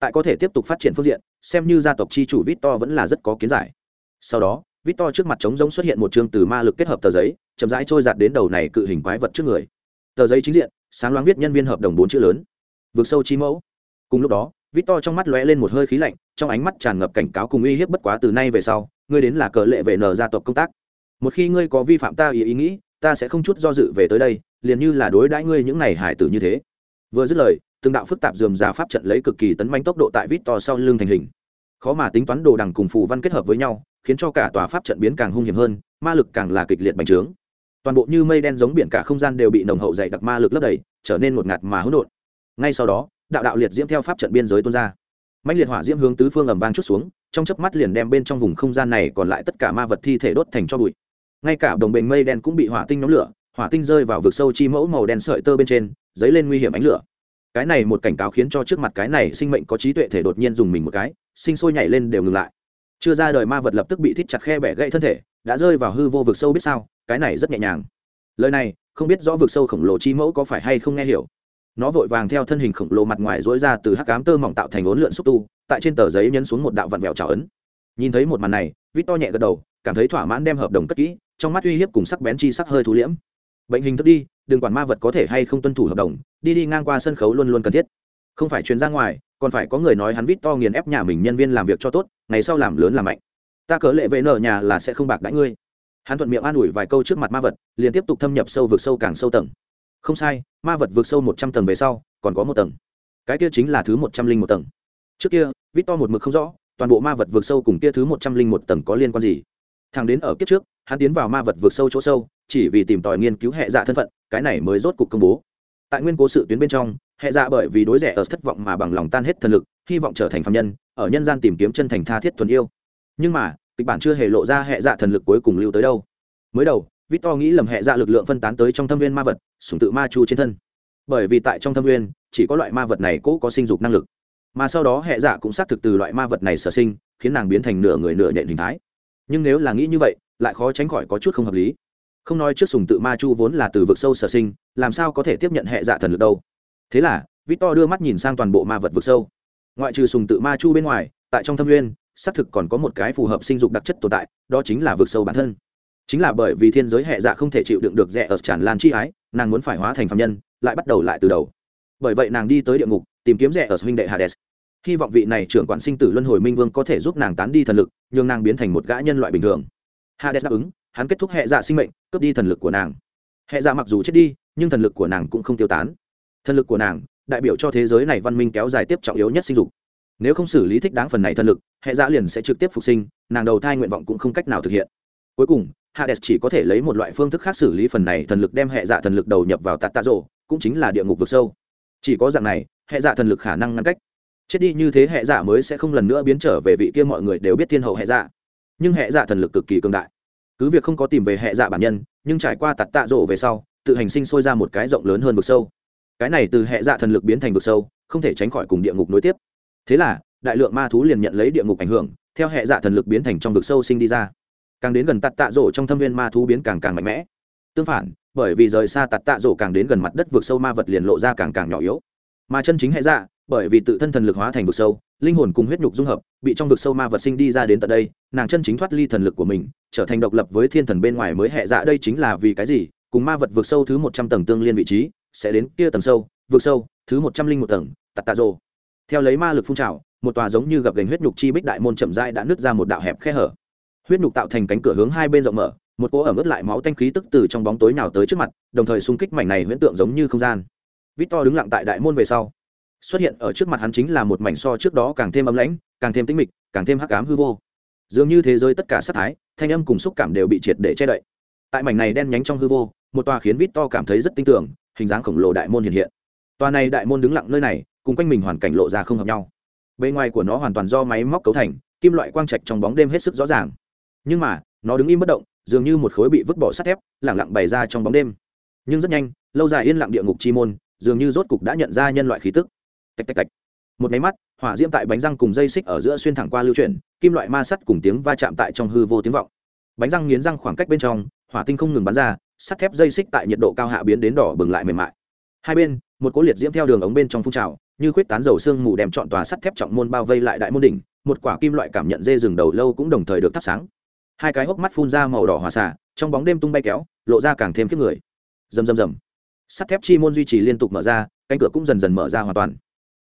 Tại có thể tiếp tục phát triển phương diện, xem như gia tộc chi chủ victor vẫn là rất có kiến giải. Sau đó victor trước mặt trống giống xuất hiện một chương từ ma lực kết hợp tờ giấy, chậm rãi trôi giạt đến đầu này cự hình quái vật trước người. Tờ giấy chính diện sáng loáng viết nhân viên hợp đồng bốn chữ lớn. Vượt sâu chi mẫu. Cùng lúc đó, victor trong mắt lóe lên một hơi khí lạnh, trong ánh mắt tràn ngập cảnh cáo cùng uy hiếp bất quá từ nay về sau, ngươi đến là cờ lệ về nở gia tộc công tác. Một khi ngươi có vi phạm ta ý ý nghĩ, ta sẽ không chút do dự về tới đây, liền như là đối đãi ngươi những này hải tử như thế. Vừa dứt lời, từng đạo phức tạp dườm già pháp trận lấy cực kỳ tấn manh tốc độ tại vít to sau lưng thành hình. Khó mà tính toán đồ đằng cùng phù văn kết hợp với nhau, khiến cho cả tòa pháp trận biến càng hung hiểm hơn, ma lực càng là kịch liệt bành trướng toàn bộ như mây đen giống biển cả không gian đều bị nồng hậu dày đặc ma lực lấp đầy, trở nên một ngạt mà hỗn độn. Ngay sau đó, đạo đạo liệt diễm theo pháp trận biên giới tuôn ra. Mạnh liệt hỏa diễm hướng tứ phương ầm vang chút xuống, trong chớp mắt liền đem bên trong vùng không gian này còn lại tất cả ma vật thi thể đốt thành cho bụi. Ngay cả đồng bình mây đen cũng bị hỏa tinh nhóm lửa, hỏa tinh rơi vào vực sâu chi mẫu màu đen sợi tơ bên trên, dấy lên nguy hiểm ánh lửa. Cái này một cảnh cáo khiến cho trước mặt cái này sinh mệnh có trí tuệ thể đột nhiên dùng mình một cái, sinh sôi nhảy lên đều ngừng lại. Chưa ra đời ma vật lập tức bị thít chặt khe bẻ gãy thân thể, đã rơi vào hư vô vực sâu biết sao cái này rất nhẹ nhàng. Lời này, không biết rõ vực sâu khổng lồ chi mẫu có phải hay không nghe hiểu. Nó vội vàng theo thân hình khổng lồ mặt ngoài dối ra từ hắc cám tơ mỏng tạo thành ốn lượn xúc tu, tại trên tờ giấy nhấn xuống một đạo vặn vẹo trào ấn. Nhìn thấy một màn này vít to nhẹ gật đầu, cảm thấy thỏa mãn đem hợp đồng cất kỹ, trong mắt uy hiếp cùng sắc bén chi sắc hơi thú liễm. Bệnh hình thức đi, đừng quản ma vật có thể hay không tuân thủ hợp đồng, đi đi ngang qua sân khấu luôn luôn cần thiết. Không phải chuyến ra ngoài, còn phải có người nói hắn vít to nghiền ép nhà mình nhân viên làm việc cho tốt, ngày sau làm lớn làm mạnh. Ta cớ lệ vệ nợ nhà là sẽ không bạc đãi ngươi hắn thuận miệng an ủi vài câu trước mặt ma vật, liền tiếp tục thâm nhập sâu vượt sâu càng sâu tầng. Không sai, ma vật vượt sâu một trăm tầng về sau, còn có một tầng. Cái kia chính là thứ một trăm linh một tầng. Trước kia, vít to một mực không rõ, toàn bộ ma vật vượt sâu cùng kia thứ một trăm linh một tầng có liên quan gì. Thằng đến ở kiếp trước, hắn tiến vào ma vật vượt sâu chỗ sâu, chỉ vì tìm tòi nghiên cứu hệ dạ thân phận, cái này mới rốt cục công bố. Tại nguyên cố sự tuyến bên trong, hệ dạ bởi vì đối rẻ ở thất vọng mà bằng lòng tan hết thần lực, hy vọng trở thành phạm nhân, ở nhân gian tìm kiếm chân thành tha thiết thuần yêu. Nhưng mà kịch bản chưa hề lộ ra hệ dạ thần lực cuối cùng lưu tới đâu. Mới đầu, victor nghĩ lầm hệ dạ lực lượng phân tán tới trong thâm viên ma vật sùng tự ma chu trên thân. Bởi vì tại trong thâm viên, chỉ có loại ma vật này cố có sinh dục năng lực. Mà sau đó hệ dạ cũng xác thực từ loại ma vật này sở sinh, khiến nàng biến thành nửa người nửa nhện hình thái. Nhưng nếu là nghĩ như vậy, lại khó tránh khỏi có chút không hợp lý. Không nói trước sùng tự ma chu vốn là từ vực sâu sở sinh, làm sao có thể tiếp nhận hệ dạ thần lực đâu. Thế là, victor đưa mắt nhìn sang toàn bộ ma vật vực sâu. Ngoại trừ sùng tự ma chu bên ngoài, tại trong thâm nguyên xác thực còn có một cái phù hợp sinh dục đặc chất tồn tại, đó chính là vực sâu bản thân. Chính là bởi vì thiên giới hệ dạ không thể chịu đựng được rẻ ở tràn lan chi ái, nàng muốn phải hóa thành phạm nhân, lại bắt đầu lại từ đầu. Bởi vậy nàng đi tới địa ngục, tìm kiếm rẻ ở huynh đệ hades. Hy vọng vị này trưởng quản sinh tử luân hồi minh vương có thể giúp nàng tán đi thần lực, nhường nàng biến thành một gã nhân loại bình thường. Hades đáp ứng, hắn kết thúc hệ dạ sinh mệnh, cướp đi thần lực của nàng. Hệ dạ mặc dù chết đi, nhưng thần lực của nàng cũng không tiêu tán. Thần lực của nàng, đại biểu cho thế giới này văn minh kéo dài tiếp trọng yếu nhất sinh dục nếu không xử lý thích đáng phần này thần lực, hệ dạ liền sẽ trực tiếp phục sinh, nàng đầu thai nguyện vọng cũng không cách nào thực hiện. Cuối cùng, hades chỉ có thể lấy một loại phương thức khác xử lý phần này thần lực đem hệ dạ thần lực đầu nhập vào tạt tạ rộ cũng chính là địa ngục vực sâu. Chỉ có dạng này, hệ dạ thần lực khả năng ngăn cách. Chết đi như thế hệ dạ mới sẽ không lần nữa biến trở về vị kia mọi người đều biết thiên hậu hệ dạ. Nhưng hệ dạ thần lực cực kỳ cường đại. Cứ việc không có tìm về hệ dạ bản nhân, nhưng trải qua tạt tạ rộ về sau, tự hành sinh sôi ra một cái rộng lớn hơn vực sâu. Cái này từ hệ dạ thần lực biến thành vực sâu, không thể tránh khỏi cùng địa ngục nối tiếp thế là, đại lượng ma thú liền nhận lấy địa ngục ảnh hưởng, theo hệ dạ thần lực biến thành trong vực sâu sinh đi ra. Càng đến gần tạt tạ rổ trong thâm viên ma thú biến càng càng mạnh mẽ. Tương phản, bởi vì rời xa tạt tạ rổ càng đến gần mặt đất vực sâu ma vật liền lộ ra càng càng nhỏ yếu. Mà chân chính hệ dạ bởi vì tự thân thần lực hóa thành vực sâu, linh hồn cùng huyết nhục dung hợp, bị trong vực sâu ma vật sinh đi ra đến tận đây, nàng chân chính thoát ly thần lực của mình, trở thành độc lập với thiên thần bên ngoài mới hệ dạ. Đây chính là vì cái gì? Cùng ma vật vực sâu thứ một trăm tầng tương liên vị trí, sẽ đến kia tầng sâu, vực sâu, thứ một trăm linh một tầng, tạt tạ rổ theo lấy ma lực phun trào, một tòa giống như gặp gành huyết nhục chi bích đại môn chậm rãi đã nứt ra một đạo hẹp khe hở. Huyết nhục tạo thành cánh cửa hướng hai bên rộng mở, một cỗ ẩm ướt lại máu tanh khí tức từ trong bóng tối nào tới trước mặt, đồng thời xung kích mảnh này huyễn tượng giống như không gian. Victor đứng lặng tại đại môn về sau. Xuất hiện ở trước mặt hắn chính là một mảnh so trước đó càng thêm ấm lãnh, càng thêm tĩnh mịch, càng thêm hắc ám hư vô. Dường như thế giới tất cả sát thái, thanh âm cùng xúc cảm đều bị triệt để che đậy. Tại mảnh này đen nhánh trong hư vô, một tòa khiến victor cảm thấy rất tinh tưởng, hình dáng khổng lồ đại môn hiện hiện. Tòa này đại môn đứng lặng nơi này cùng quanh mình hoàn cảnh lộ ra không hợp nhau. Bề ngoài của nó hoàn toàn do máy móc cấu thành, kim loại quang trạch trong bóng đêm hết sức rõ ràng. Nhưng mà, nó đứng im bất động, dường như một khối bị vứt bỏ sắt thép lẳng lặng bày ra trong bóng đêm. Nhưng rất nhanh, lâu dài yên lặng địa ngục chi môn, dường như rốt cục đã nhận ra nhân loại khí tức. Tạch tạch tạch. Một máy mắt, hỏa diễm tại bánh răng cùng dây xích ở giữa xuyên thẳng qua lưu chuyển, kim loại ma sắt cùng tiếng va chạm tại trong hư vô tiếng vọng. Bánh răng nghiến răng khoảng cách bên trong, hỏa tinh không ngừng bắn ra, sắt thép dây xích tại nhiệt độ cao hạ biến đến đỏ bừng lại mềm mại. Hai bên, một cố liệt diễm theo đường ống bên trong phun trào như khuyết tán dầu xương mù đem chọn tòa sắt thép trọng môn bao vây lại đại môn đỉnh, một quả kim loại cảm nhận dê rừng đầu lâu cũng đồng thời được thắp sáng. Hai cái hốc mắt phun ra màu đỏ hòa xả trong bóng đêm tung bay kéo, lộ ra càng thêm kiếp người. Rầm rầm rầm. Sắt thép chi môn duy trì liên tục mở ra, cánh cửa cũng dần dần mở ra hoàn toàn.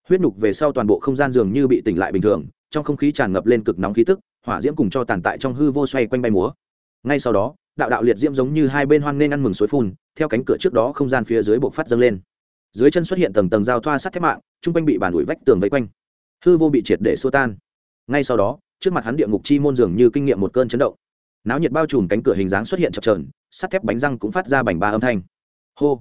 Huyết nhục về sau toàn bộ không gian dường như bị tỉnh lại bình thường, trong không khí tràn ngập lên cực nóng khí tức, hỏa diễm cùng cho tàn tại trong hư vô xoay quanh bay múa. Ngay sau đó, đạo đạo liệt diễm giống như hai bên hoang nên ăn mừng suối phun, theo cánh cửa trước đó không gian phía dưới bộ phát dâng lên dưới chân xuất hiện tầng tầng giao thoa sắt thép mạng, chung quanh bị bàn ủi vách tường vây quanh. Hư vô bị triệt để xua tan. Ngay sau đó, trước mặt hắn địa ngục chi môn dường như kinh nghiệm một cơn chấn động. Náo nhiệt bao trùm cánh cửa hình dáng xuất hiện chập trờn sắt thép bánh răng cũng phát ra bành ba âm thanh. Hô!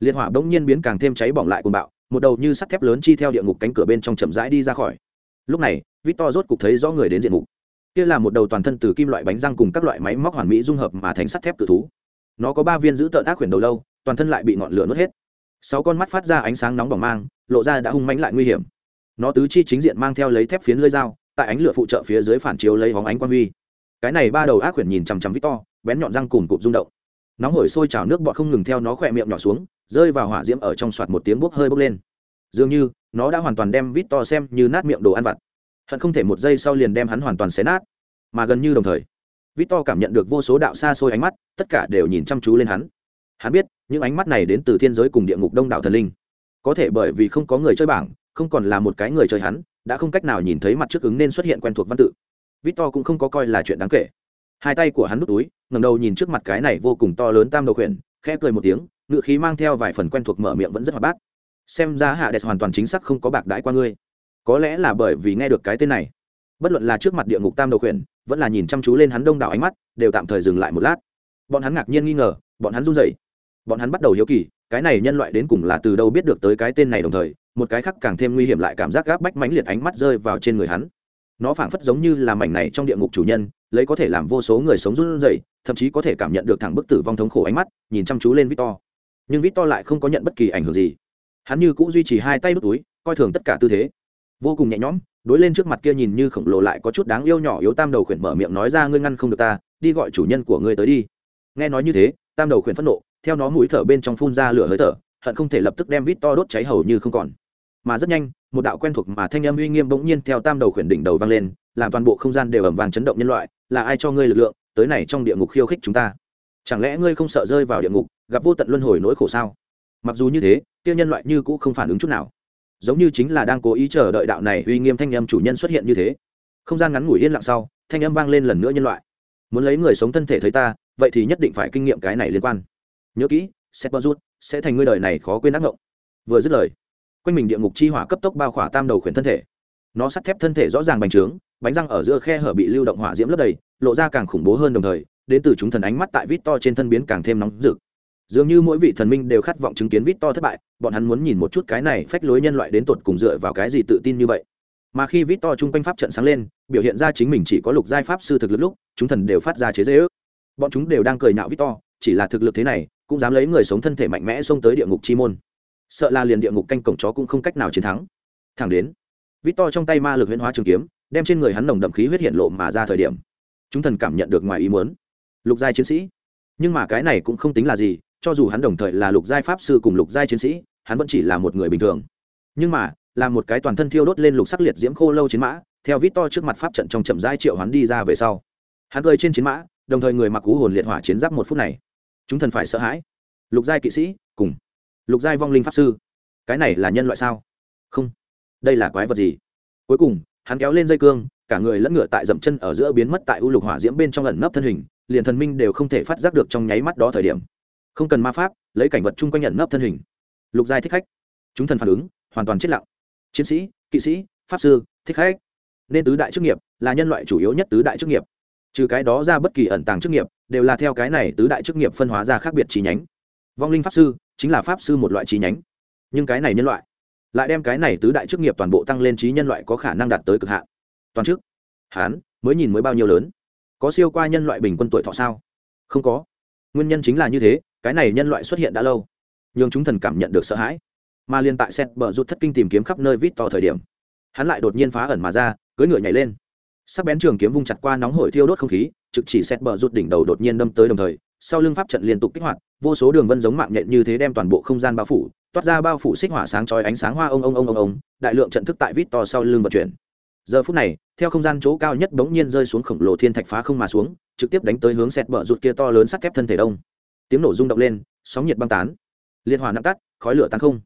Liệt hỏa bỗng nhiên biến càng thêm cháy bỏng lại cùng bạo, một đầu như sắt thép lớn chi theo địa ngục cánh cửa bên trong chậm rãi đi ra khỏi. Lúc này, victor rốt cục thấy rõ người đến diện mục. Kia là một đầu toàn thân từ kim loại bánh răng cùng các loại máy móc hoàn mỹ dung hợp mà thành sắt thép cự thú. Nó có ba viên giữ tợn ác quyển đầu lâu, toàn thân lại bị ngọn lửa nuốt hết sáu con mắt phát ra ánh sáng nóng bỏng mang, lộ ra đã hung mánh lại nguy hiểm. Nó tứ chi chính diện mang theo lấy thép phiến lơi dao, tại ánh lửa phụ trợ phía dưới phản chiếu lấy hóng ánh quang huy. Cái này ba đầu ác quyển nhìn chằm chằm victor, bén nhọn răng cùn cụp rung động. Nóng hổi sôi trào nước bọt không ngừng theo nó khỏe miệng nhỏ xuống, rơi vào hỏa diễm ở trong soạt một tiếng bốc hơi bốc lên. Dường như, nó đã hoàn toàn đem victor xem như nát miệng đồ ăn vặt. Hận không thể một giây sau liền đem hắn hoàn toàn xé nát. Mà gần như đồng thời, victor cảm nhận được vô số đạo xa xôi ánh mắt, tất cả đều nhìn chăm chú lên hắn hắn biết, những ánh mắt này đến từ thiên giới cùng địa ngục đông đảo thần linh. Có thể bởi vì không có người chơi bảng, không còn là một cái người chơi hắn, đã không cách nào nhìn thấy mặt trước ứng nên xuất hiện quen thuộc văn tự. Victor cũng không có coi là chuyện đáng kể. Hai tay của hắn nút túi ngầm đầu nhìn trước mặt cái này vô cùng to lớn tam đầu khuyển, khẽ cười một tiếng, ngựa khí mang theo vài phần quen thuộc mở miệng vẫn rất hoạt bát. Xem ra hạ đẹp hoàn toàn chính xác không có bạc đãi qua ngươi. Có lẽ là bởi vì nghe được cái tên này. Bất luận là trước mặt địa ngục tam đầu khuyển, vẫn là nhìn chăm chú lên hắn đông đảo ánh mắt, đều tạm thời dừng lại một lát. Bọn hắn ngạc nhiên nghi ngờ, bọn hắn run rẩy bọn hắn bắt đầu hiếu kỳ, cái này nhân loại đến cùng là từ đâu biết được tới cái tên này đồng thời, một cái khác càng thêm nguy hiểm lại cảm giác gáp bách mãnh liệt ánh mắt rơi vào trên người hắn. Nó phảng phất giống như là mảnh này trong địa ngục chủ nhân, lấy có thể làm vô số người sống run rẩy, thậm chí có thể cảm nhận được thẳng bức tử vong thống khổ ánh mắt, nhìn chăm chú lên victor. Nhưng victor lại không có nhận bất kỳ ảnh hưởng gì. Hắn như cũng duy trì hai tay đút túi, coi thường tất cả tư thế. Vô cùng nhẹ nhõm, đối lên trước mặt kia nhìn như khổng lồ lại có chút đáng yêu nhỏ yếu tam đầu khuyển mở miệng nói ra, ngươi ngăn không được ta, đi gọi chủ nhân của ngươi tới đi. Nghe nói như thế, tam đầu khuyển phẫn nộ theo nó mũi thở bên trong phun ra lửa hơi thở, hận không thể lập tức đem vít to đốt cháy hầu như không còn. Mà rất nhanh, một đạo quen thuộc mà thanh âm uy nghiêm bỗng nhiên theo tam đầu khuyển đỉnh đầu vang lên, làm toàn bộ không gian đều ẩm vàng chấn động nhân loại, là ai cho ngươi lực lượng, tới này trong địa ngục khiêu khích chúng ta? Chẳng lẽ ngươi không sợ rơi vào địa ngục, gặp vô tận luân hồi nỗi khổ sao? Mặc dù như thế tiêu nhân loại như cũ không phản ứng chút nào. Giống như chính là đang cố ý chờ đợi đạo này uy nghiêm thanh âm chủ nhân xuất hiện như thế. Không gian ngắn ngủi yên lặng sau, thanh âm vang lên lần nữa nhân loại. Muốn lấy người sống thân thể thấy ta, vậy thì nhất định phải kinh nghiệm cái này liên quan nhớ kỹ, sẽ bơ rút, sẽ thành ngươi đời này khó quên ác ngộng. Vừa dứt lời, quanh mình địa ngục chi hỏa cấp tốc bao khỏa tam đầu khuyển thân thể. Nó sắt thép thân thể rõ ràng bành trướng, bánh răng ở giữa khe hở bị lưu động hỏa diễm lấp đầy, lộ ra càng khủng bố hơn đồng thời, đến từ chúng thần ánh mắt tại vít to trên thân biến càng thêm nóng rực. Dường như mỗi vị thần minh đều khát vọng chứng kiến vít to thất bại, bọn hắn muốn nhìn một chút cái này phách lối nhân loại đến tột cùng dựa vào cái gì tự tin như vậy. Mà khi vít to chung quanh pháp trận sáng lên, biểu hiện ra chính mình chỉ có lục giai pháp sư thực lực lúc, chúng thần đều phát ra chế dễ ước bọn chúng đều đang cười nhạo vít to, chỉ là thực lực thế này cũng dám lấy người sống thân thể mạnh mẽ xông tới địa ngục chi môn. Sợ là liền địa ngục canh cổng chó cũng không cách nào chiến thắng. Thẳng đến vít to trong tay ma lực huyễn hóa trường kiếm, đem trên người hắn nồng đậm khí huyết hiện lộ mà ra thời điểm, chúng thần cảm nhận được ngoài ý muốn. Lục giai chiến sĩ. Nhưng mà cái này cũng không tính là gì, cho dù hắn đồng thời là lục giai pháp sư cùng lục giai chiến sĩ, hắn vẫn chỉ là một người bình thường. Nhưng mà, là một cái toàn thân thiêu đốt lên lục sắc liệt diễm khô lâu chiến mã, theo vít to trước mặt pháp trận trong chậm giai triệu hắn đi ra về sau. Hắn rơi trên chiến mã, đồng thời người mặc cú hồn liệt hỏa chiến giáp một phút này chúng thần phải sợ hãi. Lục giai kỵ sĩ, cùng. Lục giai vong linh pháp sư. Cái này là nhân loại sao? Không. Đây là quái vật gì? Cuối cùng, hắn kéo lên dây cương, cả người lẫn ngựa tại dậm chân ở giữa biến mất tại u lục hỏa diễm bên trong ẩn nấp thân hình, liền thần minh đều không thể phát giác được trong nháy mắt đó thời điểm. Không cần ma pháp, lấy cảnh vật chung quanh nhận nấp thân hình. Lục giai thích khách. Chúng thần phản ứng, hoàn toàn chết lặng. Chiến sĩ, kỵ sĩ, pháp sư, thích khách. Nên tứ đại chức nghiệp là nhân loại chủ yếu nhất tứ đại chức nghiệp. Trừ cái đó ra bất kỳ ẩn tàng chức nghiệp đều là theo cái này tứ đại chức nghiệp phân hóa ra khác biệt chi nhánh. Vong linh pháp sư chính là pháp sư một loại chi nhánh. Nhưng cái này nhân loại lại đem cái này tứ đại chức nghiệp toàn bộ tăng lên trí nhân loại có khả năng đạt tới cực hạn. Toàn chức, hán, mới nhìn mới bao nhiêu lớn? Có siêu qua nhân loại bình quân tuổi thọ sao? Không có. Nguyên nhân chính là như thế, cái này nhân loại xuất hiện đã lâu. Nhưng chúng thần cảm nhận được sợ hãi. Mà liên tại xét bờ rút thất kinh tìm kiếm khắp nơi vít to thời điểm, hắn lại đột nhiên phá ẩn mà ra, cưỡi ngựa nhảy lên. Sắc bén trường kiếm vung chặt qua nóng hổi thiêu đốt không khí trực chỉ xét bờ rút đỉnh đầu đột nhiên đâm tới đồng thời, sau lưng pháp trận liên tục kích hoạt, vô số đường vân giống mạng nhện như thế đem toàn bộ không gian bao phủ, toát ra bao phủ xích hỏa sáng chói ánh sáng hoa ông ông ông ông ông, đại lượng trận thức tại vít to sau lưng vận chuyển. Giờ phút này, theo không gian chỗ cao nhất bỗng nhiên rơi xuống khổng lồ thiên thạch phá không mà xuống, trực tiếp đánh tới hướng xét bờ rụt kia to lớn sắt thép thân thể đông. Tiếng nổ rung động lên, sóng nhiệt băng tán. Liên hòa nặng tắt, khói lửa tăng không.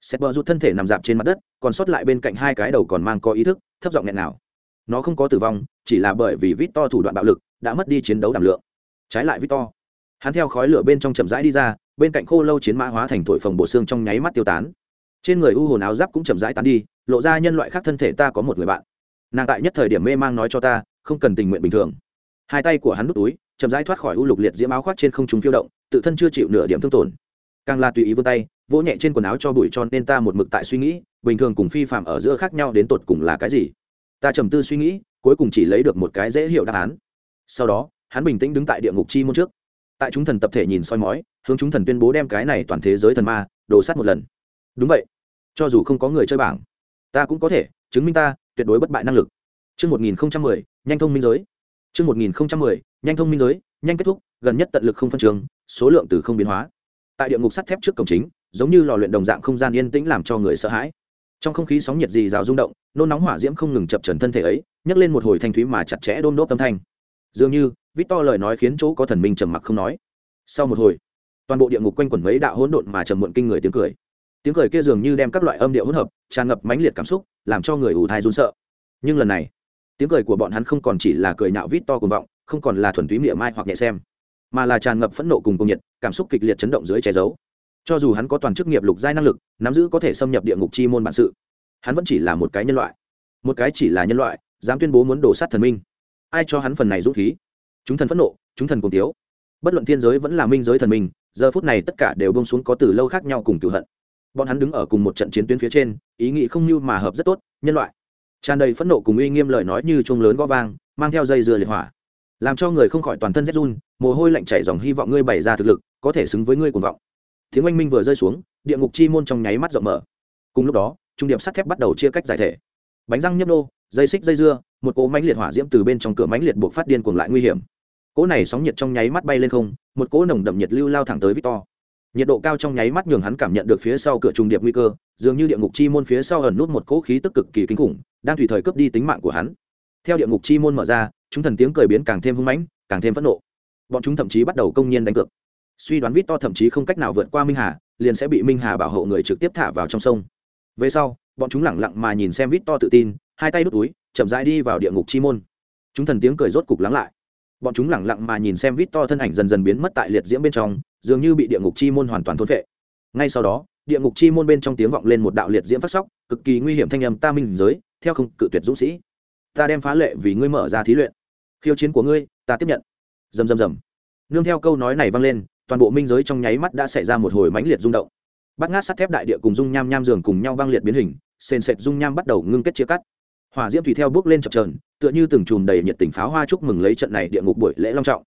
Xét bờ rụt thân thể nằm dạp trên mặt đất, còn sót lại bên cạnh hai cái đầu còn mang có ý thức, thấp giọng nghẹn nào nó không có tử vong, chỉ là bởi vì vít to thủ đoạn bạo lực đã mất đi chiến đấu đảm lượng. Trái lại victor, hắn theo khói lửa bên trong chậm rãi đi ra, bên cạnh khô lâu chiến mã hóa thành thổi phồng bộ xương trong nháy mắt tiêu tán. Trên người u hồn áo giáp cũng chậm rãi tán đi, lộ ra nhân loại khác thân thể ta có một người bạn. Nàng tại nhất thời điểm mê mang nói cho ta, không cần tình nguyện bình thường. Hai tay của hắn nút túi, chậm rãi thoát khỏi u lục liệt diễm áo khoác trên không trung phiêu động, tự thân chưa chịu nửa điểm thương tổn. Càng là tùy ý vươn tay, vỗ nhẹ trên quần áo cho bụi cho nên ta một mực tại suy nghĩ, bình thường cùng phi phạm ở giữa khác nhau đến tột cùng là cái gì. Ta trầm tư suy nghĩ, cuối cùng chỉ lấy được một cái dễ hiểu đáp án sau đó hắn bình tĩnh đứng tại địa ngục chi môn trước tại chúng thần tập thể nhìn soi mói hướng chúng thần tuyên bố đem cái này toàn thế giới thần ma đổ sát một lần đúng vậy cho dù không có người chơi bảng ta cũng có thể chứng minh ta tuyệt đối bất bại năng lực Trước 1010, nhanh thông minh giới. Trước 1010, nhanh thông minh giới, nhanh kết thúc, gần nhất tận lực không phân trường, số lượng từ không biến hóa. Tại địa ngục sắt thép trước cổng chính, giống như lò luyện đồng dạng không gian yên tĩnh làm cho người sợ hãi. Trong không khí sóng nhiệt gì rào rung động, nôn nóng hỏa diễm không ngừng chập chờn thân thể ấy, nhấc lên một hồi thanh thúy mà chặt chẽ đôn đốp âm thanh. Dường như, Victor lời nói khiến chỗ có thần minh trầm mặc không nói. Sau một hồi, toàn bộ địa ngục quanh quẩn mấy đạo hỗn độn mà trầm muộn kinh người tiếng cười. Tiếng cười kia dường như đem các loại âm điệu hỗn hợp, tràn ngập mãnh liệt cảm xúc, làm cho người ủ thai run sợ. Nhưng lần này, tiếng cười của bọn hắn không còn chỉ là cười nhạo vít to cùng vọng không còn là thuần túy miệng mai hoặc nhẹ xem mà là tràn ngập phẫn nộ cùng công nhiệt cảm xúc kịch liệt chấn động dưới che giấu cho dù hắn có toàn chức nghiệp lục giai năng lực nắm giữ có thể xâm nhập địa ngục chi môn bản sự hắn vẫn chỉ là một cái nhân loại một cái chỉ là nhân loại dám tuyên bố muốn đổ sát thần minh ai cho hắn phần này dũng khí? Chúng thần phẫn nộ, chúng thần cùng tiếu. Bất luận thiên giới vẫn là minh giới thần minh giờ phút này tất cả đều bông xuống có từ lâu khác nhau cùng cựu hận. Bọn hắn đứng ở cùng một trận chiến tuyến phía trên, ý nghĩ không như mà hợp rất tốt, nhân loại. Tràn đầy phẫn nộ cùng uy nghiêm lời nói như chuông lớn gõ vang, mang theo dây dưa liệt hỏa. Làm cho người không khỏi toàn thân rét run, mồ hôi lạnh chảy dòng hy vọng ngươi bày ra thực lực, có thể xứng với ngươi cuồng vọng. Tiếng oanh minh vừa rơi xuống, địa ngục chi môn trong nháy mắt rộng mở. Cùng lúc đó, trung điểm sắt thép bắt đầu chia cách giải thể. Bánh răng nhấp nô, dây xích dây dưa một cỗ mánh liệt hỏa diễm từ bên trong cửa mánh liệt buộc phát điên cuồng lại nguy hiểm. Cỗ này sóng nhiệt trong nháy mắt bay lên không, một cỗ nồng đậm nhiệt lưu lao thẳng tới victor. Nhiệt độ cao trong nháy mắt nhường hắn cảm nhận được phía sau cửa trùng điệp nguy cơ, dường như địa ngục chi môn phía sau ẩn nút một cỗ khí tức cực kỳ kinh khủng, đang tùy thời cướp đi tính mạng của hắn. Theo địa ngục chi môn mở ra, chúng thần tiếng cười biến càng thêm hung mãnh, càng thêm phẫn nộ. Bọn chúng thậm chí bắt đầu công nhiên đánh cược. Suy đoán vít to thậm chí không cách nào vượt qua minh hà, liền sẽ bị minh hà bảo hộ người trực tiếp thả vào trong sông. Về sau, bọn chúng lẳng lặng mà nhìn xem vít to tự tin, hai tay đút túi chậm rãi đi vào địa ngục chi môn. Chúng thần tiếng cười rốt cục lắng lại. Bọn chúng lẳng lặng mà nhìn xem vít to thân ảnh dần dần biến mất tại liệt diễm bên trong, dường như bị địa ngục chi môn hoàn toàn thôn vệ ngay sau đó, địa ngục chi môn bên trong tiếng vọng lên một đạo liệt diễm phát sóc, cực kỳ nguy hiểm thanh âm, ta minh giới, theo không, cự tuyệt dũng sĩ. Ta đem phá lệ vì ngươi mở ra thí luyện. Khiêu chiến của ngươi, ta tiếp nhận. Dầm dầm dầm nương theo câu nói này vang lên, toàn bộ minh giới trong nháy mắt đã xảy ra một hồi mãnh liệt rung động. Bắt ngát sắt thép đại địa cùng dung nham nham giường cùng nhau băng liệt biến hình, sền sệt dung nham bắt đầu ngưng kết chia cắt hòa diễm tùy theo bước lên chập trờn tựa như từng chùm đầy nhiệt tình pháo hoa chúc mừng lấy trận này địa ngục buổi lễ long trọng.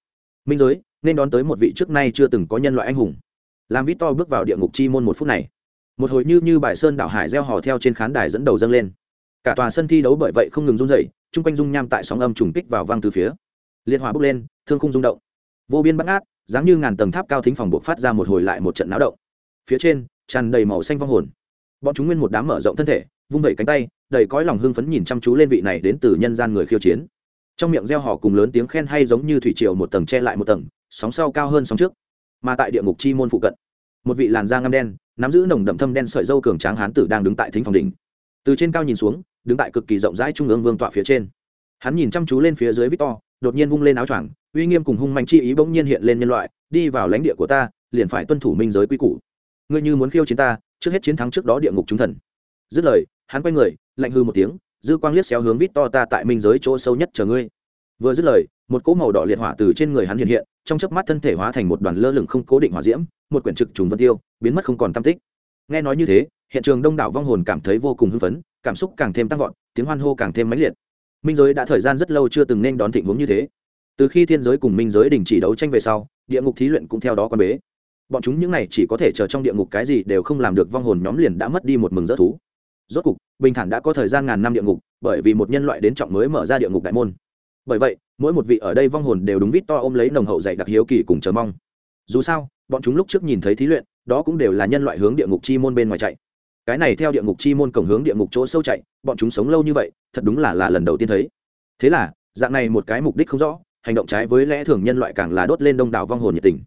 Minh giới, nên đón tới một vị trước nay chưa từng có nhân loại anh hùng. Làm vít to bước vào địa ngục chi môn một phút này. Một hồi như như bài sơn đảo hải gieo hò theo trên khán đài dẫn đầu dâng lên. Cả tòa sân thi đấu bởi vậy không ngừng run dậy chung quanh dung nham tại sóng âm trùng kích vào văng từ phía. Liên hòa bước lên, thương khung rung động. Vô biên bắt ngát dáng như ngàn tầng tháp cao thính phòng buộc phát ra một hồi lại một trận náo động. Phía trên, tràn đầy màu xanh vong hồn. Bọn chúng nguyên một đám mở rộng thân thể, vung vẩy cánh tay đầy cõi lòng hưng phấn nhìn chăm chú lên vị này đến từ nhân gian người khiêu chiến. Trong miệng reo hò cùng lớn tiếng khen hay giống như thủy triều một tầng che lại một tầng, sóng sau cao hơn sóng trước. Mà tại địa ngục chi môn phụ cận, một vị làn da ngăm đen, nắm giữ nồng đậm thâm đen sợi dâu cường tráng hán tử đang đứng tại thính phòng đỉnh. Từ trên cao nhìn xuống, đứng tại cực kỳ rộng rãi trung ương vương tọa phía trên. Hắn nhìn chăm chú lên phía dưới victor, đột nhiên vung lên áo choàng, uy nghiêm cùng hung mạnh chi ý bỗng nhiên hiện lên nhân loại, đi vào lãnh địa của ta, liền phải tuân thủ minh giới quy củ. Ngươi như muốn khiêu chiến ta, trước hết chiến thắng trước đó địa ngục chúng thần. Dứt lời hắn quay người, lạnh hư một tiếng, dư quang liếc xéo hướng vít to ta tại minh giới chỗ sâu nhất chờ ngươi. Vừa dứt lời, một cỗ màu đỏ liệt hỏa từ trên người hắn hiện hiện, trong chớp mắt thân thể hóa thành một đoàn lơ lửng không cố định hỏa diễm, một quyển trực trùng vân tiêu, biến mất không còn tam tích. Nghe nói như thế, hiện trường đông đảo vong hồn cảm thấy vô cùng hưng phấn, cảm xúc càng thêm tăng vọt, tiếng hoan hô càng thêm mãnh liệt. Minh giới đã thời gian rất lâu chưa từng nên đón thịnh huống như thế. Từ khi thiên giới cùng minh giới đình chỉ đấu tranh về sau, địa ngục thí luyện cũng theo đó quan bế. Bọn chúng những này chỉ có thể chờ trong địa ngục cái gì đều không làm được vong hồn nhóm liền đã mất đi một mừng rỡ thú rốt cục, bình thản đã có thời gian ngàn năm địa ngục, bởi vì một nhân loại đến trọng mới mở ra địa ngục đại môn. Bởi vậy, mỗi một vị ở đây vong hồn đều đúng vít to ôm lấy nồng hậu dạy đặc hiếu kỳ cùng chờ mong. Dù sao, bọn chúng lúc trước nhìn thấy thí luyện, đó cũng đều là nhân loại hướng địa ngục chi môn bên ngoài chạy. Cái này theo địa ngục chi môn cổng hướng địa ngục chỗ sâu chạy, bọn chúng sống lâu như vậy, thật đúng là là lần đầu tiên thấy. Thế là, dạng này một cái mục đích không rõ, hành động trái với lẽ thường nhân loại càng là đốt lên đông đảo vong hồn nhiệt tình.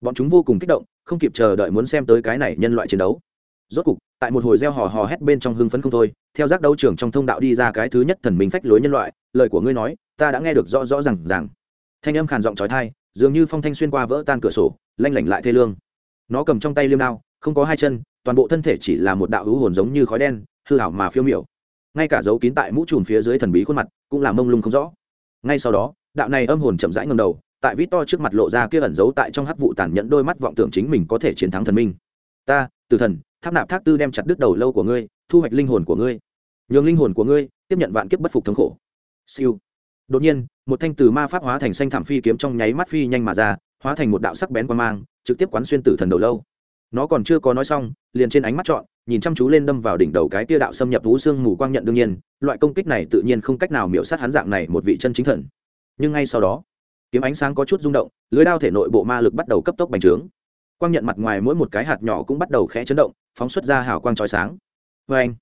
Bọn chúng vô cùng kích động, không kịp chờ đợi muốn xem tới cái này nhân loại chiến đấu rốt cục, tại một hồi reo hò hò hét bên trong hưng phấn không thôi, theo giác đấu trưởng trong thông đạo đi ra cái thứ nhất thần minh phách lối nhân loại, lời của ngươi nói, ta đã nghe được rõ rõ rằng rằng thanh âm khàn giọng trói thai dường như phong thanh xuyên qua vỡ tan cửa sổ, lanh lảnh lại thê lương. Nó cầm trong tay liêm đao, không có hai chân, toàn bộ thân thể chỉ là một đạo hữu hồn giống như khói đen, hư hảo mà phiêu miểu. Ngay cả dấu kín tại mũ trùm phía dưới thần bí khuôn mặt, cũng là mông lung không rõ. Ngay sau đó, đạo này âm hồn chậm rãi ngầm đầu, tại vít to trước mặt lộ ra kia ẩn giấu tại trong hắc vụ tàn nhẫn đôi mắt vọng tưởng chính mình có thể chiến thắng thần minh. Ta từ thần tháp nạp thác tư đem chặt đứt đầu lâu của ngươi, thu hoạch linh hồn của ngươi, nhường linh hồn của ngươi tiếp nhận vạn kiếp bất phục thống khổ. Siêu. Đột nhiên, một thanh từ ma pháp hóa thành xanh thảm phi kiếm trong nháy mắt phi nhanh mà ra, hóa thành một đạo sắc bén quan mang, trực tiếp quán xuyên tử thần đầu lâu. Nó còn chưa có nói xong, liền trên ánh mắt trọn, nhìn chăm chú lên đâm vào đỉnh đầu cái tia đạo xâm nhập vũ xương mù quang nhận đương nhiên, loại công kích này tự nhiên không cách nào miễu sát hắn dạng này một vị chân chính thần. Nhưng ngay sau đó, kiếm ánh sáng có chút rung động, lưới đao thể nội bộ ma lực bắt đầu cấp tốc bành trướng quang nhận mặt ngoài mỗi một cái hạt nhỏ cũng bắt đầu khẽ chấn động, phóng xuất ra hào quang trói sáng. Vê anh,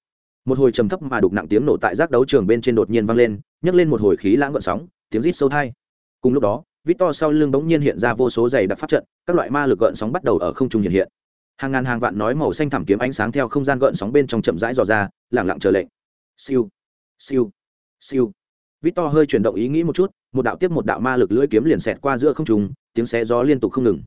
một hồi trầm thấp mà đục nặng tiếng nổ tại giác đấu trường bên trên đột nhiên vang lên, nhấc lên một hồi khí lãng gợn sóng, tiếng rít sâu thai. Cùng lúc đó vít to sau lưng bỗng nhiên hiện ra vô số giày đặc pháp trận, các loại ma lực gợn sóng bắt đầu ở không trung hiện hiện. Hàng ngàn hàng vạn nói màu xanh thảm kiếm ánh sáng theo không gian gợn sóng bên trong chậm rãi dò ra lẳng lặng chờ lệnh. Siêu siêu siêu. Vít to hơi chuyển động ý nghĩ một chút, một đạo tiếp một đạo ma lực lưỡi kiếm liền xẹt qua giữa không trung, tiếng xé gió liên tục không ngừng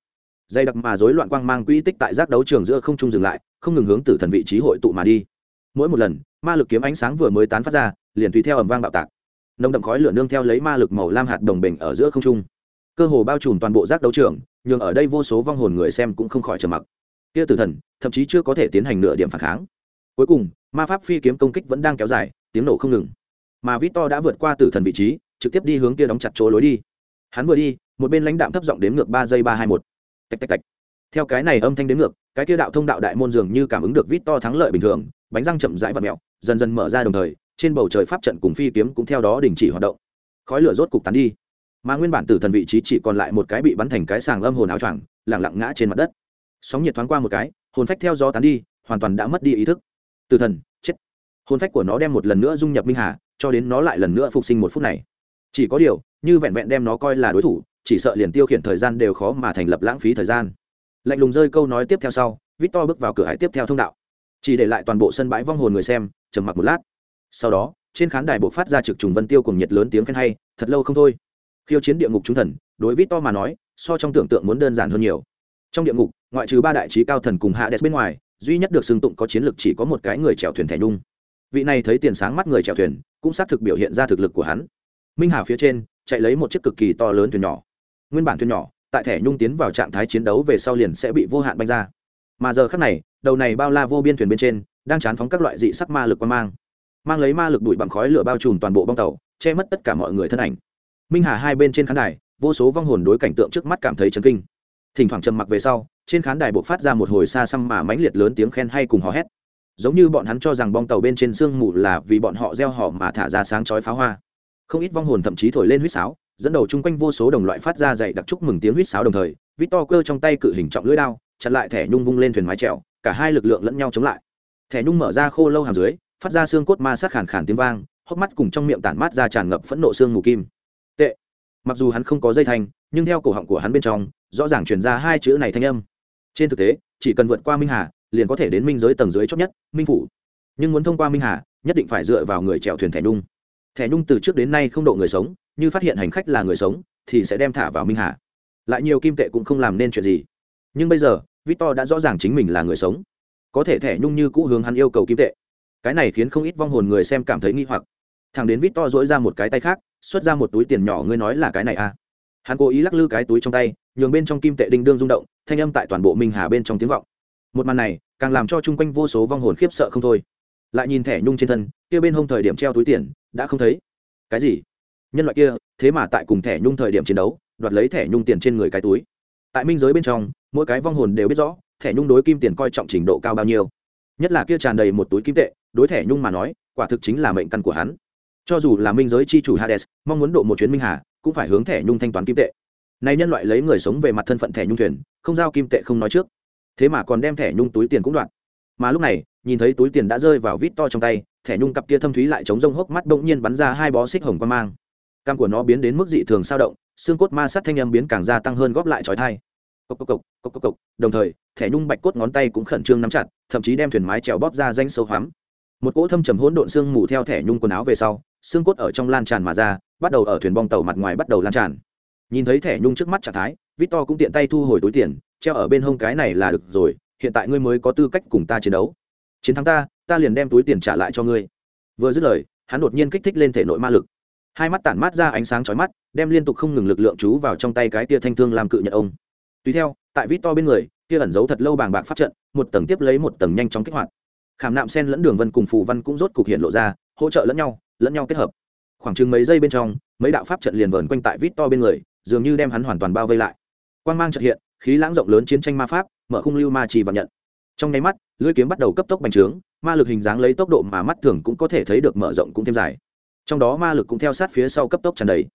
dây đặc mà rối loạn quang mang quỹ tích tại giác đấu trường giữa không trung dừng lại, không ngừng hướng từ thần vị trí hội tụ mà đi. Mỗi một lần, ma lực kiếm ánh sáng vừa mới tán phát ra, liền tùy theo ẩm vang bạo tạc. Nồng đậm khói lửa nương theo lấy ma lực màu lam hạt đồng bình ở giữa không trung. Cơ hồ bao trùm toàn bộ giác đấu trường, nhưng ở đây vô số vong hồn người xem cũng không khỏi trầm mặc. Kia tử thần, thậm chí chưa có thể tiến hành nửa điểm phản kháng. Cuối cùng, ma pháp phi kiếm công kích vẫn đang kéo dài, tiếng nổ không ngừng. Mà vít to đã vượt qua tử thần vị trí, trực tiếp đi hướng kia đóng chặt chỗ lối đi. Hắn vừa đi, một bên lãnh đạm thấp giọng đếm ngược ba giây ba hai một tạch tạch tạch. Theo cái này âm thanh đến ngược, cái kia đạo thông đạo đại môn dường như cảm ứng được vít to thắng lợi bình thường, bánh răng chậm rãi và mẹo, dần dần mở ra đồng thời, trên bầu trời pháp trận cùng phi kiếm cũng theo đó đình chỉ hoạt động. Khói lửa rốt cục tán đi. Mà nguyên bản tử thần vị trí chỉ còn lại một cái bị bắn thành cái sàng âm hồn áo choàng lẳng lặng ngã trên mặt đất. Sóng nhiệt thoáng qua một cái, hồn phách theo gió tán đi, hoàn toàn đã mất đi ý thức. Tử thần, chết. Hồn phách của nó đem một lần nữa dung nhập minh hà, cho đến nó lại lần nữa phục sinh một phút này. Chỉ có điều, như vẹn vẹn đem nó coi là đối thủ chỉ sợ liền tiêu khiển thời gian đều khó mà thành lập lãng phí thời gian. Lạnh lùng rơi câu nói tiếp theo sau, victor bước vào cửa hải tiếp theo thông đạo. Chỉ để lại toàn bộ sân bãi vong hồn người xem, trầm mặc một lát. Sau đó, trên khán đài buộc phát ra trực trùng vân tiêu cùng nhiệt lớn tiếng khen hay, thật lâu không thôi. Khiêu chiến địa ngục chúng thần, đối với to mà nói, so trong tưởng tượng muốn đơn giản hơn nhiều. Trong địa ngục, ngoại trừ ba đại trí cao thần cùng hạ đẹp bên ngoài, duy nhất được xưng tụng có chiến lược chỉ có một cái người chèo thuyền thẻ nhung. Vị này thấy tiền sáng mắt người chèo thuyền, cũng xác thực biểu hiện ra thực lực của hắn. Minh hà phía trên, chạy lấy một chiếc cực kỳ to lớn thuyền nhỏ nguyên bản thuyền nhỏ, tại thẻ nhung tiến vào trạng thái chiến đấu về sau liền sẽ bị vô hạn banh ra. Mà giờ khác này, đầu này bao la vô biên thuyền bên trên, đang chán phóng các loại dị sắc ma lực quan mang. Mang lấy ma lực đuổi bằng khói lửa bao trùm toàn bộ bong tàu, che mất tất cả mọi người thân ảnh. Minh hà hai bên trên khán đài, vô số vong hồn đối cảnh tượng trước mắt cảm thấy chấn kinh. Thỉnh thoảng trầm mặc về sau, trên khán đài buộc phát ra một hồi xa xăm mà mãnh liệt lớn tiếng khen hay cùng hò hét. Giống như bọn hắn cho rằng bong tàu bên trên sương mù là vì bọn họ gieo họ mà thả ra sáng chói pháo hoa. Không ít vong hồn thậm chí thổi lên huýt sáo dẫn đầu chung quanh vô số đồng loại phát ra dày đặc chúc mừng tiếng huýt sáo đồng thời, victor cơ trong tay cự hình trọng lưỡi đao, chặn lại thẻ nhung vung lên thuyền mái trèo cả hai lực lượng lẫn nhau chống lại. Thẻ nhung mở ra khô lâu hàm dưới, phát ra xương cốt ma sát khàn khàn tiếng vang, hốc mắt cùng trong miệng tản mát ra tràn ngập phẫn nộ xương mù kim. Tệ. Mặc dù hắn không có dây thanh, nhưng theo cổ họng của hắn bên trong, rõ ràng truyền ra hai chữ này thanh âm. Trên thực tế, chỉ cần vượt qua minh hà, liền có thể đến minh giới tầng dưới chót nhất, minh phủ. Nhưng muốn thông qua minh hà, nhất định phải dựa vào người chèo thuyền thẻ nhung. Thẻ nhung từ trước đến nay không độ người sống như phát hiện hành khách là người sống, thì sẽ đem thả vào minh hà. Lại nhiều kim tệ cũng không làm nên chuyện gì. Nhưng bây giờ, victor đã rõ ràng chính mình là người sống. Có thể thẻ nhung như cũ hướng hắn yêu cầu kim tệ. Cái này khiến không ít vong hồn người xem cảm thấy nghi hoặc. Thằng đến victor dỗi ra một cái tay khác, xuất ra một túi tiền nhỏ, ngươi nói là cái này à? Hắn cố ý lắc lư cái túi trong tay, nhường bên trong kim tệ đinh đương rung động, thanh âm tại toàn bộ minh hà bên trong tiếng vọng. Một màn này, càng làm cho chung quanh vô số vong hồn khiếp sợ không thôi. Lại nhìn thẻ nhung trên thân, kia bên hông thời điểm treo túi tiền, đã không thấy. Cái gì? Nhân loại kia, thế mà tại cùng thẻ nhung thời điểm chiến đấu, đoạt lấy thẻ nhung tiền trên người cái túi. Tại minh giới bên trong, mỗi cái vong hồn đều biết rõ, thẻ nhung đối kim tiền coi trọng trình độ cao bao nhiêu. Nhất là kia tràn đầy một túi kim tệ, đối thẻ nhung mà nói, quả thực chính là mệnh căn của hắn. Cho dù là minh giới c h i chủ hades, mong muốn độ một chuyến minh hà, cũng phải hướng thẻ nhung thanh toán kim tệ. Này nhân loại lấy người sống về mặt thân phận thẻ nhung thuyền, không giao kim tệ không nói trước. Thế mà còn đem thẻ nhung túi tiền cũng đoạn mà lúc này, nhìn thấy túi tiền đã rơi vào vít to trong tay, thẻ nhung cặp kia thâm thúy lại chống rông hốc mắt bỗng nhiên bắn ra hai bó xích hồng quan mang cam của nó biến đến mức dị thường sao động, xương cốt ma sát thanh âm biến càng gia tăng hơn góp lại trói thai. Cốc cốc cốc cốc cốc cốc đồng thời, thẻ nhung bạch cốt ngón tay cũng khẩn trương nắm chặt, thậm chí đem thuyền mái trèo bóp ra danh sâu hoắm. Một cỗ thâm trầm hỗn độn xương mù theo thẻ nhung quần áo về sau, xương cốt ở trong lan tràn mà ra, bắt đầu ở thuyền bong tàu mặt ngoài bắt đầu lan tràn. Nhìn thấy thẻ nhung trước mắt trạng thái, victor cũng tiện tay thu hồi túi tiền, treo ở bên hông cái này là được rồi, hiện tại ngươi mới có tư cách cùng ta chiến đấu. Chiến thắng ta ta liền đem túi tiền trả lại cho ngươi. Vừa dứt lời, hắn đột nhiên kích thích lên thể nội ma lực hai mắt tản mát ra ánh sáng chói mắt, đem liên tục không ngừng lực lượng chú vào trong tay cái tia thanh thương làm cự nhận ông. Tùy theo, tại vít to bên người, kia ẩn giấu thật lâu bàng bạc pháp trận, một tầng tiếp lấy một tầng nhanh chóng kích hoạt. Khảm nạm sen lẫn đường vân cùng phù văn cũng rốt cục hiện lộ ra, hỗ trợ lẫn nhau lẫn nhau kết hợp. Khoảng chừng mấy giây bên trong, mấy đạo pháp trận liền vờn quanh tại vít to bên người, dường như đem hắn hoàn toàn bao vây lại. Quan g mang trợ hiện, khí lãng rộng lớn chiến tranh ma pháp, mở khung lưu ma trì và nhận. Trong nháy mắt, lưỡi kiếm bắt đầu cấp tốc bành trướng, ma lực hình dáng lấy tốc độ mà mắt thường cũng có thể thấy được mở rộng cũng thêm dài trong đó ma lực cũng theo sát phía sau cấp tốc tràn đầy.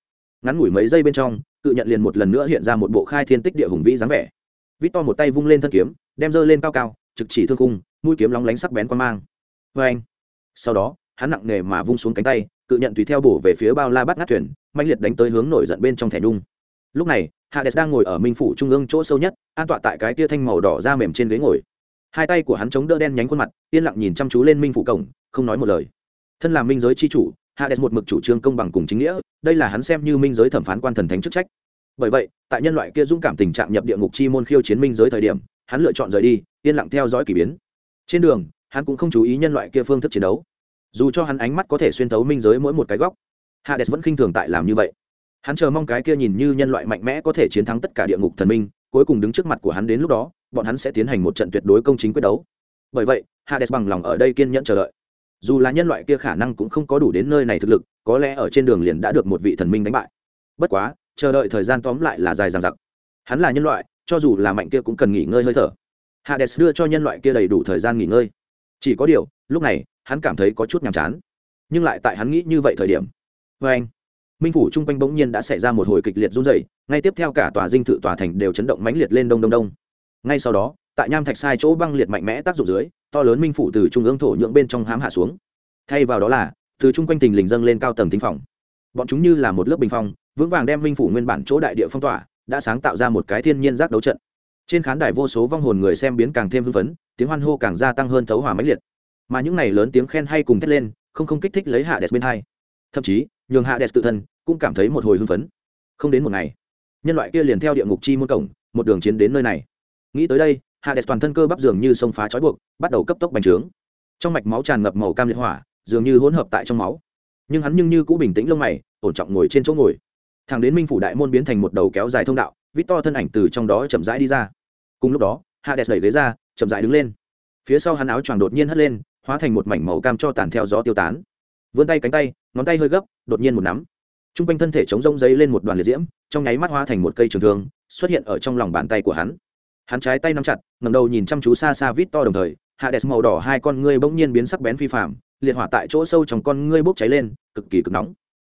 Ngắn ngủi mấy giây bên trong, cự nhận liền một lần nữa hiện ra một bộ khai thiên tích địa hùng vĩ dáng vẻ. Vít to một tay vung lên thân kiếm, đem dơ lên cao cao, trực chỉ thương cung mũi kiếm lóng lánh sắc bén quan mang. Vê anh. Sau đó, hắn nặng nề mà vung xuống cánh tay, cự nhận tùy theo bổ về phía bao la bắt ngắt thuyền mạnh liệt đánh tới hướng nổi giận bên trong thẻ nhung. Lúc này, hades đang ngồi ở minh phủ trung ương chỗ sâu nhất, an tọa tại cái tia thanh màu đỏ da mềm trên ghế ngồi. Hai tay của hắn chống đỡ đen nhánh khuôn mặt, yên lặng nhìn chăm chú lên minh phủ cổng, không nói một lời. Thân là minh giới c h i chủ hades một mực chủ trương công bằng cùng chính nghĩa, đây là hắn xem như minh giới thẩm phán quan thần thánh chức trách. Bởi vậy, tại nhân loại kia dũng cảm tình trạng nhập địa ngục chi môn khiêu chiến minh giới thời điểm, hắn lựa chọn rời đi, yên lặng theo dõi k ỳ biến. Trên đường, hắn cũng không chú ý nhân loại kia phương thức chiến đấu. Dù cho hắn ánh mắt có thể xuyên thấu minh giới mỗi một cái góc hades vẫn khinh thường tại làm như vậy. Hắn chờ mong cái kia nhìn như nhân loại mạnh mẽ có thể chiến thắng tất cả địa ngục thần minh, cuối cùng đứng trước mặt của hắn đến lúc đó, bọn hắn sẽ tiến hành một trận tuyệt đối công chính quyết đấu. Bởi vậy hades bằng lòng ở đây kiên nhẫn chờ đợi dù là nhân loại kia khả năng cũng không có đủ đến nơi này thực lực, có lẽ ở trên đường liền đã được một vị thần minh đánh bại. Bất quá, chờ đợi thời gian tóm lại là dài dằng dặc. Hắn là nhân loại, cho dù là mạnh kia cũng cần nghỉ ngơi hơi thở. Hades đưa cho nhân loại kia đầy đủ thời gian nghỉ ngơi. Chỉ có điều, lúc này, hắn cảm thấy có chút nhàm chán. Nhưng lại tại hắn nghĩ như vậy thời điểm. Vê anh, minh phủ chung quanh bỗng nhiên đã xảy ra một hồi kịch liệt run dày ngay tiếp theo cả tòa dinh thự tòa thành đều chấn động mãnh liệt lên đông đông đông. Ngay sau đó tại nham thạch sai chỗ băng liệt mạnh mẽ tác dụng dưới, to lớn minh phủ từ trung ương thổ nhượng bên trong hám hạ xuống. Thay vào đó là, từ chung quanh tình lình dâng lên cao tầng thính phòng. Bọn chúng như là một lớp bình phong, vững vàng đem minh phủ nguyên bản chỗ đại địa phong tỏa, đã sáng tạo ra một cái thiên nhiên giác đấu trận. Trên khán đài vô số vong hồn người xem biến càng thêm hưng phấn, tiếng hoan hô càng gia tăng hơn thấu hòa mãnh liệt. Mà những này lớn tiếng khen hay cùng thét lên, không không kích thích lấy hạ đẹp bên hai. Thậm chí, nhường hạ đẹp tự thân cũng cảm thấy một hồi hưng phấn. Không đến một ngày, nhân loại kia liền theo địa ngục chi môn cổng, một đường chiến đến nơi này. Nghĩ tới đây Hades toàn thân cơ bắp dường như sông phá trói buộc, bắt đầu cấp tốc bành trướng. Trong mạch máu tràn ngập màu cam liệt hỏa, dường như hỗn hợp tại trong máu. Nhưng hắn nhưng như cũ bình tĩnh lông mày, ổn trọng ngồi trên chỗ ngồi. Thằng đến minh phủ đại môn biến thành một đầu kéo dài thông đạo vít to thân ảnh từ trong đó chậm rãi đi ra. Cùng lúc đó, hades đẩy ghế ra, chậm rãi đứng lên. Phía sau hắn áo choàng đột nhiên hất lên, hóa thành một mảnh màu cam cho tàn theo gió tiêu tán. Vươn tay cánh tay, ngón tay hơi gấp, đột nhiên một nắm. T r u n g quanh thân thể chống rông giấy lên một đoàn liệt diễm, trong nháy mắt hóa thành một cây trường thương, xuất hiện ở trong lòng bàn tay của hắn hắn trái tay nắm chặt ngầm đầu nhìn chăm chú xa xa vít to đồng thời hạ đẹp màu đỏ hai con ngươi bỗng nhiên biến sắc bén phi phạm liệt hỏa tại chỗ sâu trong con ngươi bốc cháy lên, cực kỳ cực nóng.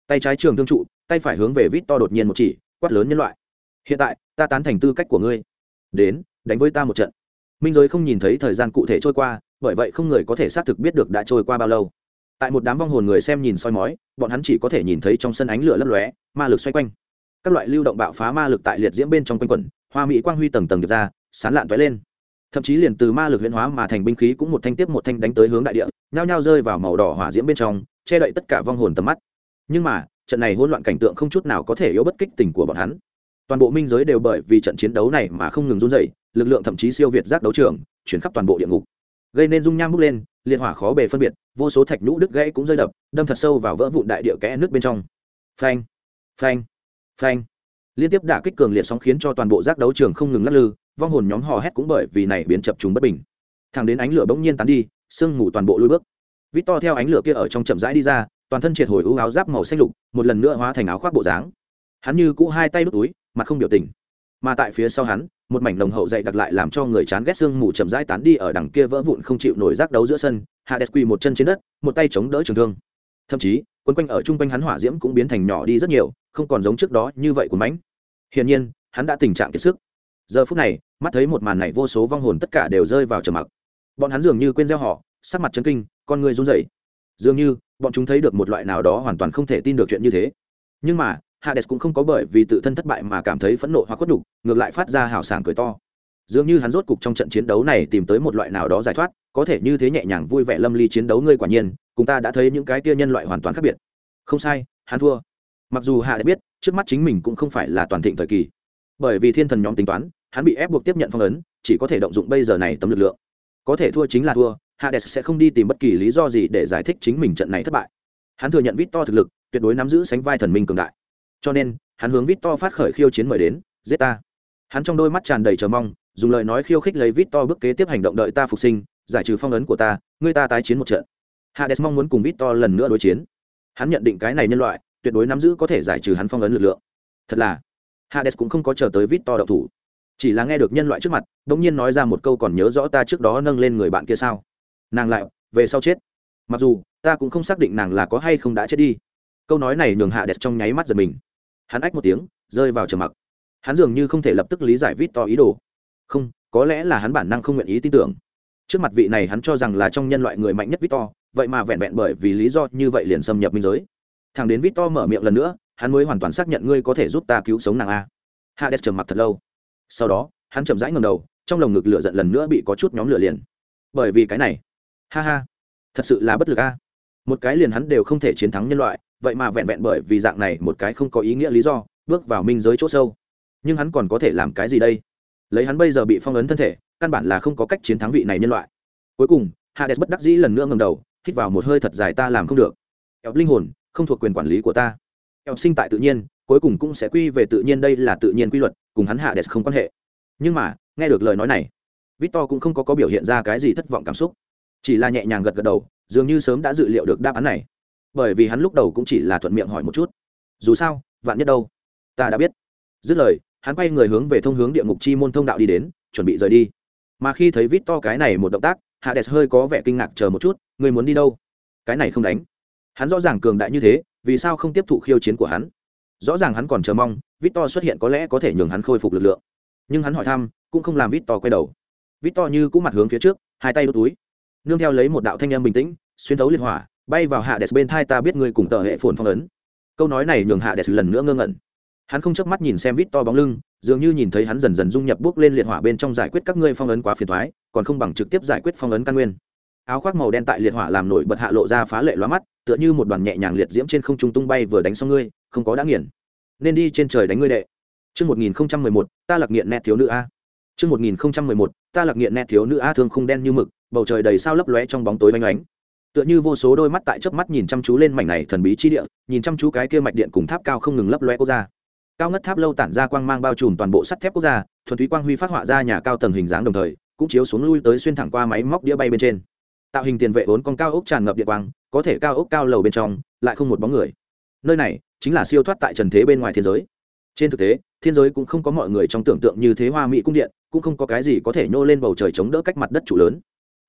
Tay trái trường thương trụ, tay phải hướng về vít to đột nhiên một chỉ, quát lớn nhân loại. Hiện tại, ta tán thành tư cách của ngươi. Đến, đánh với ta một trận. Minh giới không nhìn thấy thời gian cụ thể trôi qua, bởi vậy không người có thể xác thực biết được đã trôi qua bao lâu. Tại một đám vong hồn người xem nhìn soi mói, bọn hắn chỉ có thể nhìn thấy trong sân ánh lửa lấp lóe, ma lực xoay quanh. Các loại lưu động bạo phá ma lực tại liệt diễm bên trong quanh quẩn, hoa mỹ quang huy tầng tầng được ra sán lạn toái lên. Thậm chí liền từ ma lực huyễn hóa mà thành binh khí cũng một thanh tiếp một thanh đánh tới hướng đại địa, nhao nhao rơi vào màu đỏ hỏa diễm bên trong, che đậy tất cả vong hồn tầm mắt. Nhưng mà, trận này hỗn loạn cảnh tượng không chút nào có thể yếu bất kích tình của bọn hắn. Toàn bộ minh giới đều bởi vì trận chiến đấu này mà không ngừng run dày lực lượng thậm chí siêu việt giác đấu trường, chuyển khắp toàn bộ địa ngục. Gây nên dung nham bốc lên, liệt hỏa khó bề phân biệt, vô số thạch nhũ đứt gãy cũng rơi đập, đâm thật sâu vào vỡ vụn đại địa kẽ nước bên trong. Phanh phanh phanh liên tiếp đả kích cường liệt sóng khiến cho toàn bộ giác đấu trường không ngừng lắc lư, vong hồn nhóm hò hét cũng bởi vì này biến chập chúng bất bình. Thẳng đến ánh lửa bỗng nhiên tán đi, sương mù toàn bộ lui bước. Vít to theo ánh lửa kia ở trong chậm rãi đi ra, toàn thân triệt hồi ưu áo giáp màu xanh lục, một lần nữa hóa thành áo khoác bộ dáng. Hắn như cũ hai tay đút túi, mặt không biểu tình. Mà tại phía sau hắn, một mảnh đồng hậu dậy đặt lại làm cho người chán ghét xương mù chậm rãi tán đi ở đằng kia vỡ vụn không chịu nổi giác đấu giữa sân, hades quỳ một chân trên đất, một tay chống đỡ trường thương. Thậm chí quấn quanh ở chung quanh hắn hỏa diễm cũng biến thành nhỏ đi rất nhiều không còn giống trước đó như vậy của mãnh. Hiển nhiên hắn đã tình trạng kiệt sức. Giờ phút này mắt thấy một màn này vô số vong hồn tất cả đều rơi vào trầm mặc. Bọn hắn dường như quên gieo họ sắc mặt chấn kinh con người run rẩy. Dường như bọn chúng thấy được một loại nào đó hoàn toàn không thể tin được chuyện như thế. Nhưng mà hades cũng không có bởi vì tự thân thất bại mà cảm thấy phẫn nộ hoặc khuất đủ, ngược lại phát ra hào sảng cười to. Dường như hắn rốt cục trong trận chiến đấu này tìm tới một loại nào đó giải thoát có thể như thế nhẹ nhàng vui vẻ lâm ly chiến đấu ngươi quả nhiên cùng ta đã thấy những cái tia nhân loại hoàn toàn khác biệt. Không sai, hắn thua. Mặc dù hạ đã biết, trước mắt chính mình cũng không phải là toàn thịnh thời kỳ. Bởi vì thiên thần nhóm tính toán, hắn bị ép buộc tiếp nhận phong ấn, chỉ có thể động dụng bây giờ này tấm lực lượng. Có thể thua chính là thua hades sẽ không đi tìm bất kỳ lý do gì để giải thích chính mình trận này thất bại. Hắn thừa nhận vít to thực lực, tuyệt đối nắm giữ sánh vai thần minh cường đại. Cho nên, hắn hướng vít to phát khởi khiêu chiến mời đến, giết ta. Hắn trong đôi mắt tràn đầy chờ mong, dùng lời nói khiêu khích lấy vít to bước kế tiếp hành động đợi ta phục sinh, giải trừ phong ấn của ta ngươi ta tái chiến một trận hades mong muốn cùng vít to lần nữa đối chiến. Hắn nhận định cái này nhân loại, tuyệt đối nắm giữ có thể giải trừ hắn phong ấn lực lượng. Thật là, hades cũng không có chờ tới vít to đậu thủ. Chỉ là nghe được nhân loại trước mặt đ ỗ n g nhiên nói ra một câu còn nhớ rõ ta trước đó nâng lên người bạn kia sao? Nàng lại, về sau chết. Mặc dù, ta cũng không xác định nàng là có hay không đã chết đi. Câu nói này nhường hạ đẹp trong nháy mắt giật mình. Hắn ách một tiếng, rơi vào trầm mặc. Hắn dường như không thể lập tức lý giải vít to ý đồ. Không, có lẽ là hắn bản năng không nguyện ý tin tưởng. Trước mặt vị này hắn cho rằng là trong nhân loại người mạnh nhất victor vậy mà vẹn vẹn bởi vì lý do như vậy liền xâm nhập minh giới. Thằng đến victor mở miệng lần nữa, hắn mới hoàn toàn xác nhận ngươi có thể giúp ta cứu sống nàng a. Hades trầm mặc thật lâu. Sau đó, hắn chậm rãi ngầm đầu, trong lồng ngực lửa giận lần nữa bị có chút nhóm lửa liền. Bởi vì cái này, ha ha, thật sự là bất lực a. Một cái liền hắn đều không thể chiến thắng nhân loại, vậy mà vẹn vẹn bởi vì dạng này một cái không có ý nghĩa lý do, bước vào minh giới chỗ sâu. Nhưng hắn còn có thể làm cái gì đây? Lấy hắn bây giờ bị phong ấn thân thể, căn bản là không có cách chiến thắng vị này nhân loại. Cuối cùng, hades bất đắc dĩ lần nữa ngầm đầu hít vào một hơi thật dài ta làm không được. Eo linh hồn không thuộc quyền quản lý của ta. Eo sinh tại tự nhiên cuối cùng cũng sẽ quy về tự nhiên đây là tự nhiên quy luật cùng hắn hạ đẹp không quan hệ. Nhưng mà nghe được lời nói này victor cũng không có, có biểu hiện ra cái gì thất vọng cảm xúc. Chỉ là nhẹ nhàng gật gật đầu dường như sớm đã dự liệu được đáp án này. Bởi vì hắn lúc đầu cũng chỉ là thuận miệng hỏi một chút. Dù sao vạn nhất đâu? Ta đã biết. Dứt lời hắn quay người hướng về thông hướng địa ngục chi môn thông đạo đi đến chuẩn bị rời đi. Mà khi thấy vít to cái này một động tác hades hơi có vẻ kinh ngạc chờ một chút, Ngươi muốn đi đâu? Cái này không đánh. Hắn rõ ràng cường đại như thế, vì sao không tiếp thụ khiêu chiến của hắn? Rõ ràng hắn còn chờ mong, victor xuất hiện có lẽ có thể nhường hắn khôi phục lực lượng. Nhưng hắn hỏi thăm, cũng không làm victor quay đầu. Victor như cũng mặt hướng phía trước, hai tay đốt túi. Nương theo lấy một đạo thanh âm bình tĩnh, xuyên thấu liên hỏa, bay vào hạ đès bên thai ta biết ngươi cùng tờ hệ phồn phong ấn. Câu nói này nhường hạ đès lần nữa ngơ ngẩn hắn không chớp mắt nhìn xem vít to bóng lưng dường như nhìn thấy hắn dần dần dung nhập bước lên liệt hỏa bên trong giải quyết các ngươi phong ấn quá phiền thoái còn không bằng trực tiếp giải quyết phong ấn căn nguyên áo khoác màu đen tại liệt hỏa làm nổi bật hạ lộ ra phá lệ loa mắt tựa như một đoàn nhẹ nhàng liệt diễm trên không trung tung bay vừa đánh xong ngươi không có đã nghiền nên đi trên trời đánh ngươi đệ Trước 1011, ta lạc nghiện nét thiếu nữ A. Trước 1011, ta lạc nghiện nét thiếu nữ A thương khung đen như mực, bầu trời đầy sao lấp lóe trong bóng tối vánh ánh. Tựa như vô số đôi mắt tại chớp mắt nhìn chăm chú lên mảnh này thần bí chi địa, nhìn chăm chú cái kia mạch điện cùng tháp cao không ngừng lấp lóe quốc gia. Cao ngất tháp lâu tản ra quang mang bao trùm toàn bộ sắt thép quốc gia, thuần túy quang huy phát họa ra nhà cao tầng hình dáng đồng thời, cũng chiếu xuống lui tới xuyên thẳng qua máy móc đĩa bay bên trên. Tạo hình tiền vệ vốn con cao ốc tràn ngập địa quang, có thể cao ốc cao lầu bên trong, lại không một bóng người. Nơi này chính là siêu thoát tại trần thế bên ngoài thiên giới trên thực tế thiên giới cũng không có mọi người trong tưởng tượng như thế hoa mỹ cung điện cũng không có cái gì có thể nhô lên bầu trời chống đỡ cách mặt đất trụ lớn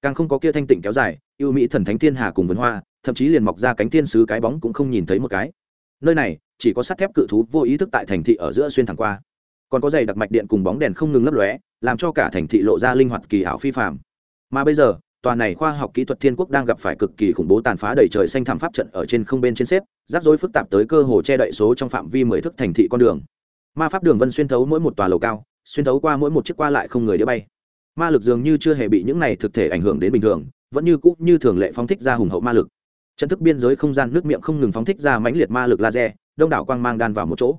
càng không có kia thanh tịnh kéo dài yêu mỹ thần thánh thiên hà cùng vườn hoa thậm chí liền mọc ra cánh thiên sứ cái bóng cũng không nhìn thấy một cái nơi này chỉ có sắt thép cự thú vô ý thức tại thành thị ở giữa xuyên thẳng qua. Còn có giày đặc mạch điện cùng bóng đèn không ngừng lấp lóe, làm cho cả thành thị lộ ra linh hoạt kỳ ảo phi phạm mà bây giờ, tòa này khoa học kỹ thuật thiên quốc đang gặp phải cực kỳ khủng bố tàn phá đầy trời xanh thảm pháp trận ở trên không bên trên xếp, rắc rối phức tạp tới cơ hồ che đậy số trong phạm vi mười thức thành thị con đường. Ma pháp đường vân xuyên thấu mỗi một tòa lầu cao, xuyên thấu qua mỗi một chiếc qua lại không người đĩa bay. Ma lực dường như chưa hề bị những này thực thể ảnh hưởng đến bình thường, vẫn như cũ như thường lệ phóng thích ra hùng hậu ma lực. Trận thức biên giới không gian nước miệng không ngừng phóng thích ra mãnh liệt ma lực laser đông đảo quang mang đan vào một chỗ.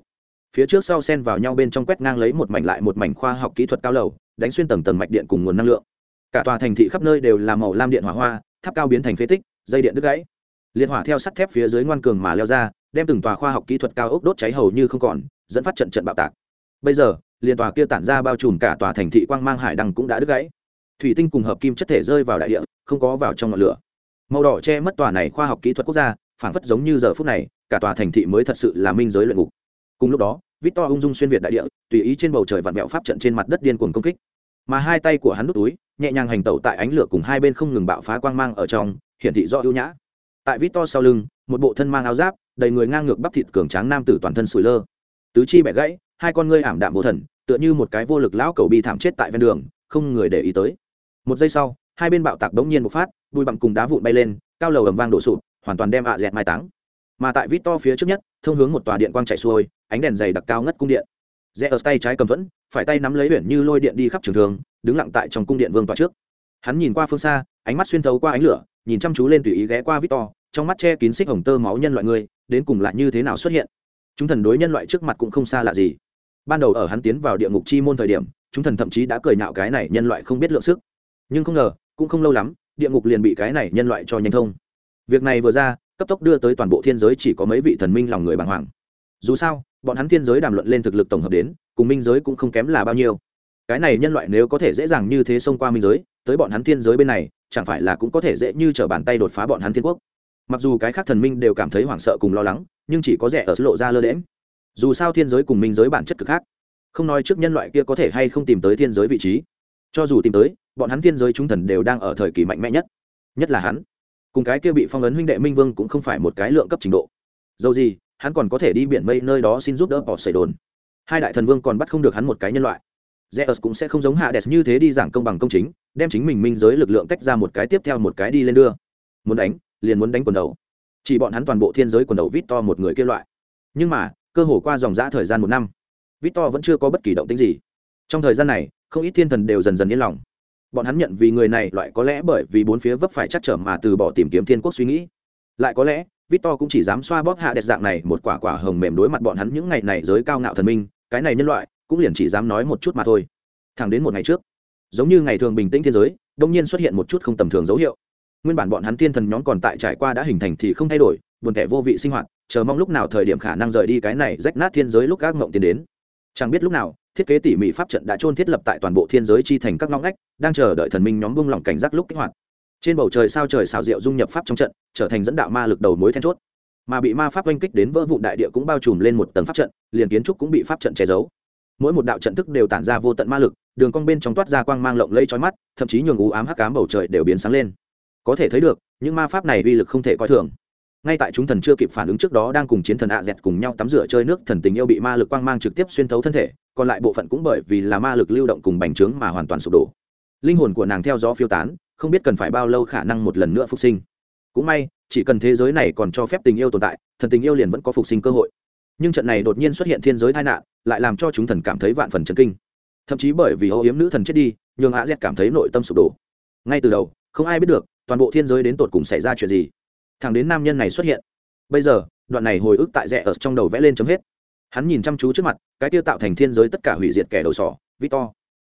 Phía trước sau sen vào nhau bên trong quét ngang lấy một mảnh lại một mảnh khoa học kỹ thuật cao lầu, đánh xuyên tầng tầng mạch điện cùng nguồn năng lượng. Cả tòa thành thị khắp nơi đều là màu lam điện hỏa hoa, tháp cao biến thành phế tích, dây điện đứt gãy. Liên hỏa theo sắt thép phía dưới ngoan cường mà leo ra, đem từng tòa khoa học kỹ thuật cao ốc đốt cháy hầu như không còn, dẫn phát trận trận bạo tạc. Bây giờ, liên tòa kia tản ra bao trùm cả tòa thành thị quang mang hải đăng cũng đã đứt gãy. Thủy tinh cùng hợp kim chất thể rơi vào đại địa, không có vào trong ngọn lửa. Màu đỏ che mất tòa này khoa học kỹ thuật quốc gia, phảng phất giống như giờ phút này cả tòa thành thị mới thật sự là minh giới luyện ngục. Cùng lúc đó, victor ung dung xuyên việt đại địa, tùy ý trên bầu trời vặn vẹo pháp trận trên mặt đất điên cuồng công kích. Mà hai tay của hắn nút túi, nhẹ nhàng hành tẩu tại ánh lửa cùng hai bên không ngừng bạo phá quang mang ở trong, hiển thị do ưu nhã. Tại victor sau lưng, một bộ thân mang áo giáp, đầy người ngang ngược bắp thịt cường tráng nam tử toàn thân sủi lơ. Tứ chi bẻ gãy, hai con ngươi ảm đạm vô thần, tựa như một cái vô lực lão cầu bi thảm chết tại ven đường, không người để ý tới. Một giây sau, hai bên bạo tạc đống nhiên một phát, bụi bặm cùng đá vụn bay lên, cao lầu ầm vang đổ sụp, hoàn toàn đem ạ dẹt mai táng mà tại vít to phía trước nhất, thông hướng một tòa điện quang chạy xuôi, ánh đèn dày đặc cao ngất cung điện. Rẽ ở tay trái cầm vẫn phải tay nắm lấy biển như lôi điện đi khắp trường thường đứng lặng tại trong cung điện vương tòa trước. Hắn nhìn qua phương xa, ánh mắt xuyên thấu qua ánh lửa, nhìn chăm chú lên tùy ý ghé qua vít to, trong mắt che kín xích hồng tơ máu nhân loại người, đến cùng lại như thế nào xuất hiện? Chúng thần đối nhân loại trước mặt cũng không xa lạ gì. Ban đầu ở hắn tiến vào địa ngục chi môn thời điểm, chúng thần thậm chí đã cười nhạo cái này nhân loại không biết lượng sức. Nhưng không ngờ, cũng không lâu lắm, địa ngục liền bị cái này nhân loại cho nhanh thông. Việc này vừa ra cấp tốc đưa tới toàn bộ thiên giới chỉ có mấy vị thần minh lòng người bàng hoàng. Dù sao, bọn hắn thiên giới đàm luận lên thực lực tổng hợp đến, cùng minh giới cũng không kém là bao nhiêu. Cái này nhân loại nếu có thể dễ dàng như thế xông qua minh giới, tới bọn hắn thiên giới bên này, chẳng phải là cũng có thể dễ như t r ở bàn tay đột phá bọn hắn thiên quốc. Mặc dù cái khác thần minh đều cảm thấy hoảng sợ cùng lo lắng, nhưng chỉ có rẻ ở lộ ra lơ đễm dù sao thiên giới cùng minh giới bản chất cực khác. Không nói trước nhân loại kia có thể hay không tìm tới thiên giới vị trí. Cho dù tìm tới, bọn hắn thiên giới chúng thần đều đang ở thời kỳ mạnh mẽ nhất. Nhất là hắn cùng cái kia bị phong ấn huynh đệ minh vương cũng không phải một cái lượng cấp trình độ dầu gì hắn còn có thể đi biển mây nơi đó xin giúp đỡ bỏ xảy đồn hai đại thần vương còn bắt không được hắn một cái nhân loại Zeus cũng sẽ không giống Hades như thế đi giảng công bằng công chính, đem chính mình minh giới lực lượng tách ra một cái tiếp theo một cái đi lên đưa. Muốn đánh, liền muốn đánh quần đầu. Chỉ bọn hắn toàn bộ thiên giới quần đầu Victor một người kia loại. Nhưng mà, cơ hồ qua dòng dã thời gian một năm, Victor vẫn chưa có bất kỳ động tĩnh gì. Trong thời gian này, không ít thiên thần đều dần dần yên lòng. Bọn hắn nhận vì người này loại có lẽ bởi vì bốn phía vấp phải chắc trở mà từ bỏ tìm kiếm thiên quốc suy nghĩ. Lại có lẽ, Victor cũng chỉ dám xoa bóp hạ đẹp dạng này một quả quả hồng mềm đối mặt bọn hắn những ngày này giới cao ngạo thần minh, cái này nhân loại cũng liền chỉ dám nói một chút mà thôi. Thẳng đến một ngày trước, giống như ngày thường bình tĩnh thiên giới, đông nhiên xuất hiện một chút không tầm thường dấu hiệu. Nguyên bản bọn hắn thiên thần nhóm còn tại trải qua đã hình thành thì không thay đổi, buồn tẻ vô vị sinh hoạt, chờ mong lúc nào thời điểm khả năng rời đi cái này rách nát thiên giới lúc gác ngộng tiến đến. Chẳng biết lúc nào, thiết kế tỉ mỉ pháp trận đã chôn thiết lập tại toàn bộ thiên giới chi thành các ngõ ngách, đang chờ đợi thần minh nhóm buông lỏng cảnh giác lúc kích hoạt. Trên bầu trời sao trời xào rượu dung nhập pháp trong trận trở thành dẫn đạo ma lực đầu mối then chốt. Mà bị ma pháp oanh kích đến vỡ vụ đại địa cũng bao trùm lên một tầng pháp trận liền kiến trúc cũng bị pháp trận che giấu. Mỗi một đạo trận thức đều tản ra vô tận ma lực đường cong bên trong toát ra quang mang lộng lẫy trói mắt thậm chí nhường u ám hắc cám bầu trời đều biến sáng lên. Có thể thấy được những ma pháp này uy lực không thể coi thường ngay tại chúng thần chưa kịp phản ứng trước đó đang cùng chiến thần ạ dẹt cùng nhau tắm rửa chơi nước, thần tình yêu bị ma lực quang mang trực tiếp xuyên thấu thân thể, còn lại bộ phận cũng bởi vì là ma lực lưu động cùng bành trướng mà hoàn toàn sụp đổ. Linh hồn của nàng theo gió phiêu tán, không biết cần phải bao lâu khả năng một lần nữa phục sinh. Cũng may, chỉ cần thế giới này còn cho phép tình yêu tồn tại, thần tình yêu liền vẫn có phục sinh cơ hội. Nhưng trận này đột nhiên xuất hiện thiên giới tai nạn, lại làm cho chúng thần cảm thấy vạn phần chấn kinh. Thậm chí bởi vì âu yếm nữ thần chết đi, nhường ạ dẹt cảm thấy nội tâm sụp đổ. Ngay từ đầu, không ai biết được, toàn bộ thiên giới đến tột cùng xảy ra chuyện gì thằng đến nam nhân này xuất hiện. Bây giờ, đoạn này hồi ức tại rẽ ở trong đầu vẽ lên chấm hết. Hắn nhìn chăm chú trước mặt, cái tiêu tạo thành thiên giới tất cả hủy diệt kẻ đầu sỏ, victor.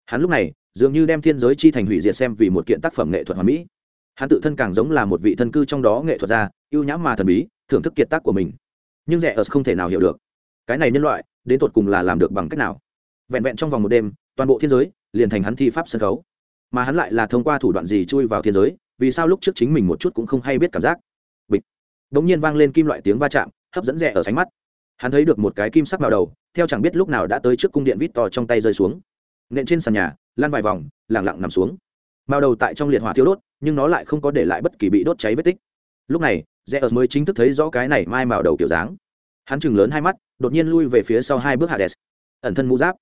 Hắn lúc này, dường như đem thiên giới chi thành hủy diệt xem vì một kiện tác phẩm nghệ thuật hoàn mỹ. Hắn tự thân càng giống là một vị thân cư trong đó nghệ thuật gia, ưu nhãm mà thần bí, thưởng thức kiệt tác của mình. Nhưng rẽ ở không thể nào hiểu được. Cái này nhân loại, đến tột cùng là làm được bằng cách nào? Vẹn vẹn trong vòng một đêm, toàn bộ thiên giới liền thành hắn thi pháp sân khấu. Mà hắn lại là thông qua thủ đoạn gì chui vào thiên giới, vì sao lúc trước chính mình một chút cũng không hay biết cảm giác? Bỗng nhiên vang lên kim loại tiếng va chạm, hấp dẫn rẻ ở sánh mắt. Hắn thấy được một cái kim sắc vào đầu, theo chẳng biết lúc nào đã tới trước cung điện vít to trong tay rơi xuống. Nện trên sàn nhà lan vài vòng, lẳng lặng nằm xuống. Mao đầu tại trong liệt hỏa thiếu đốt, nhưng nó lại không có để lại bất kỳ bị đốt cháy vết tích. Lúc này rẽ ở mới chính thức thấy rõ cái này mai màu đầu kiểu dáng. Hắn chừng lớn hai mắt, đột nhiên lui về phía sau hai bước hạ đès ẩn thân mũ giáp.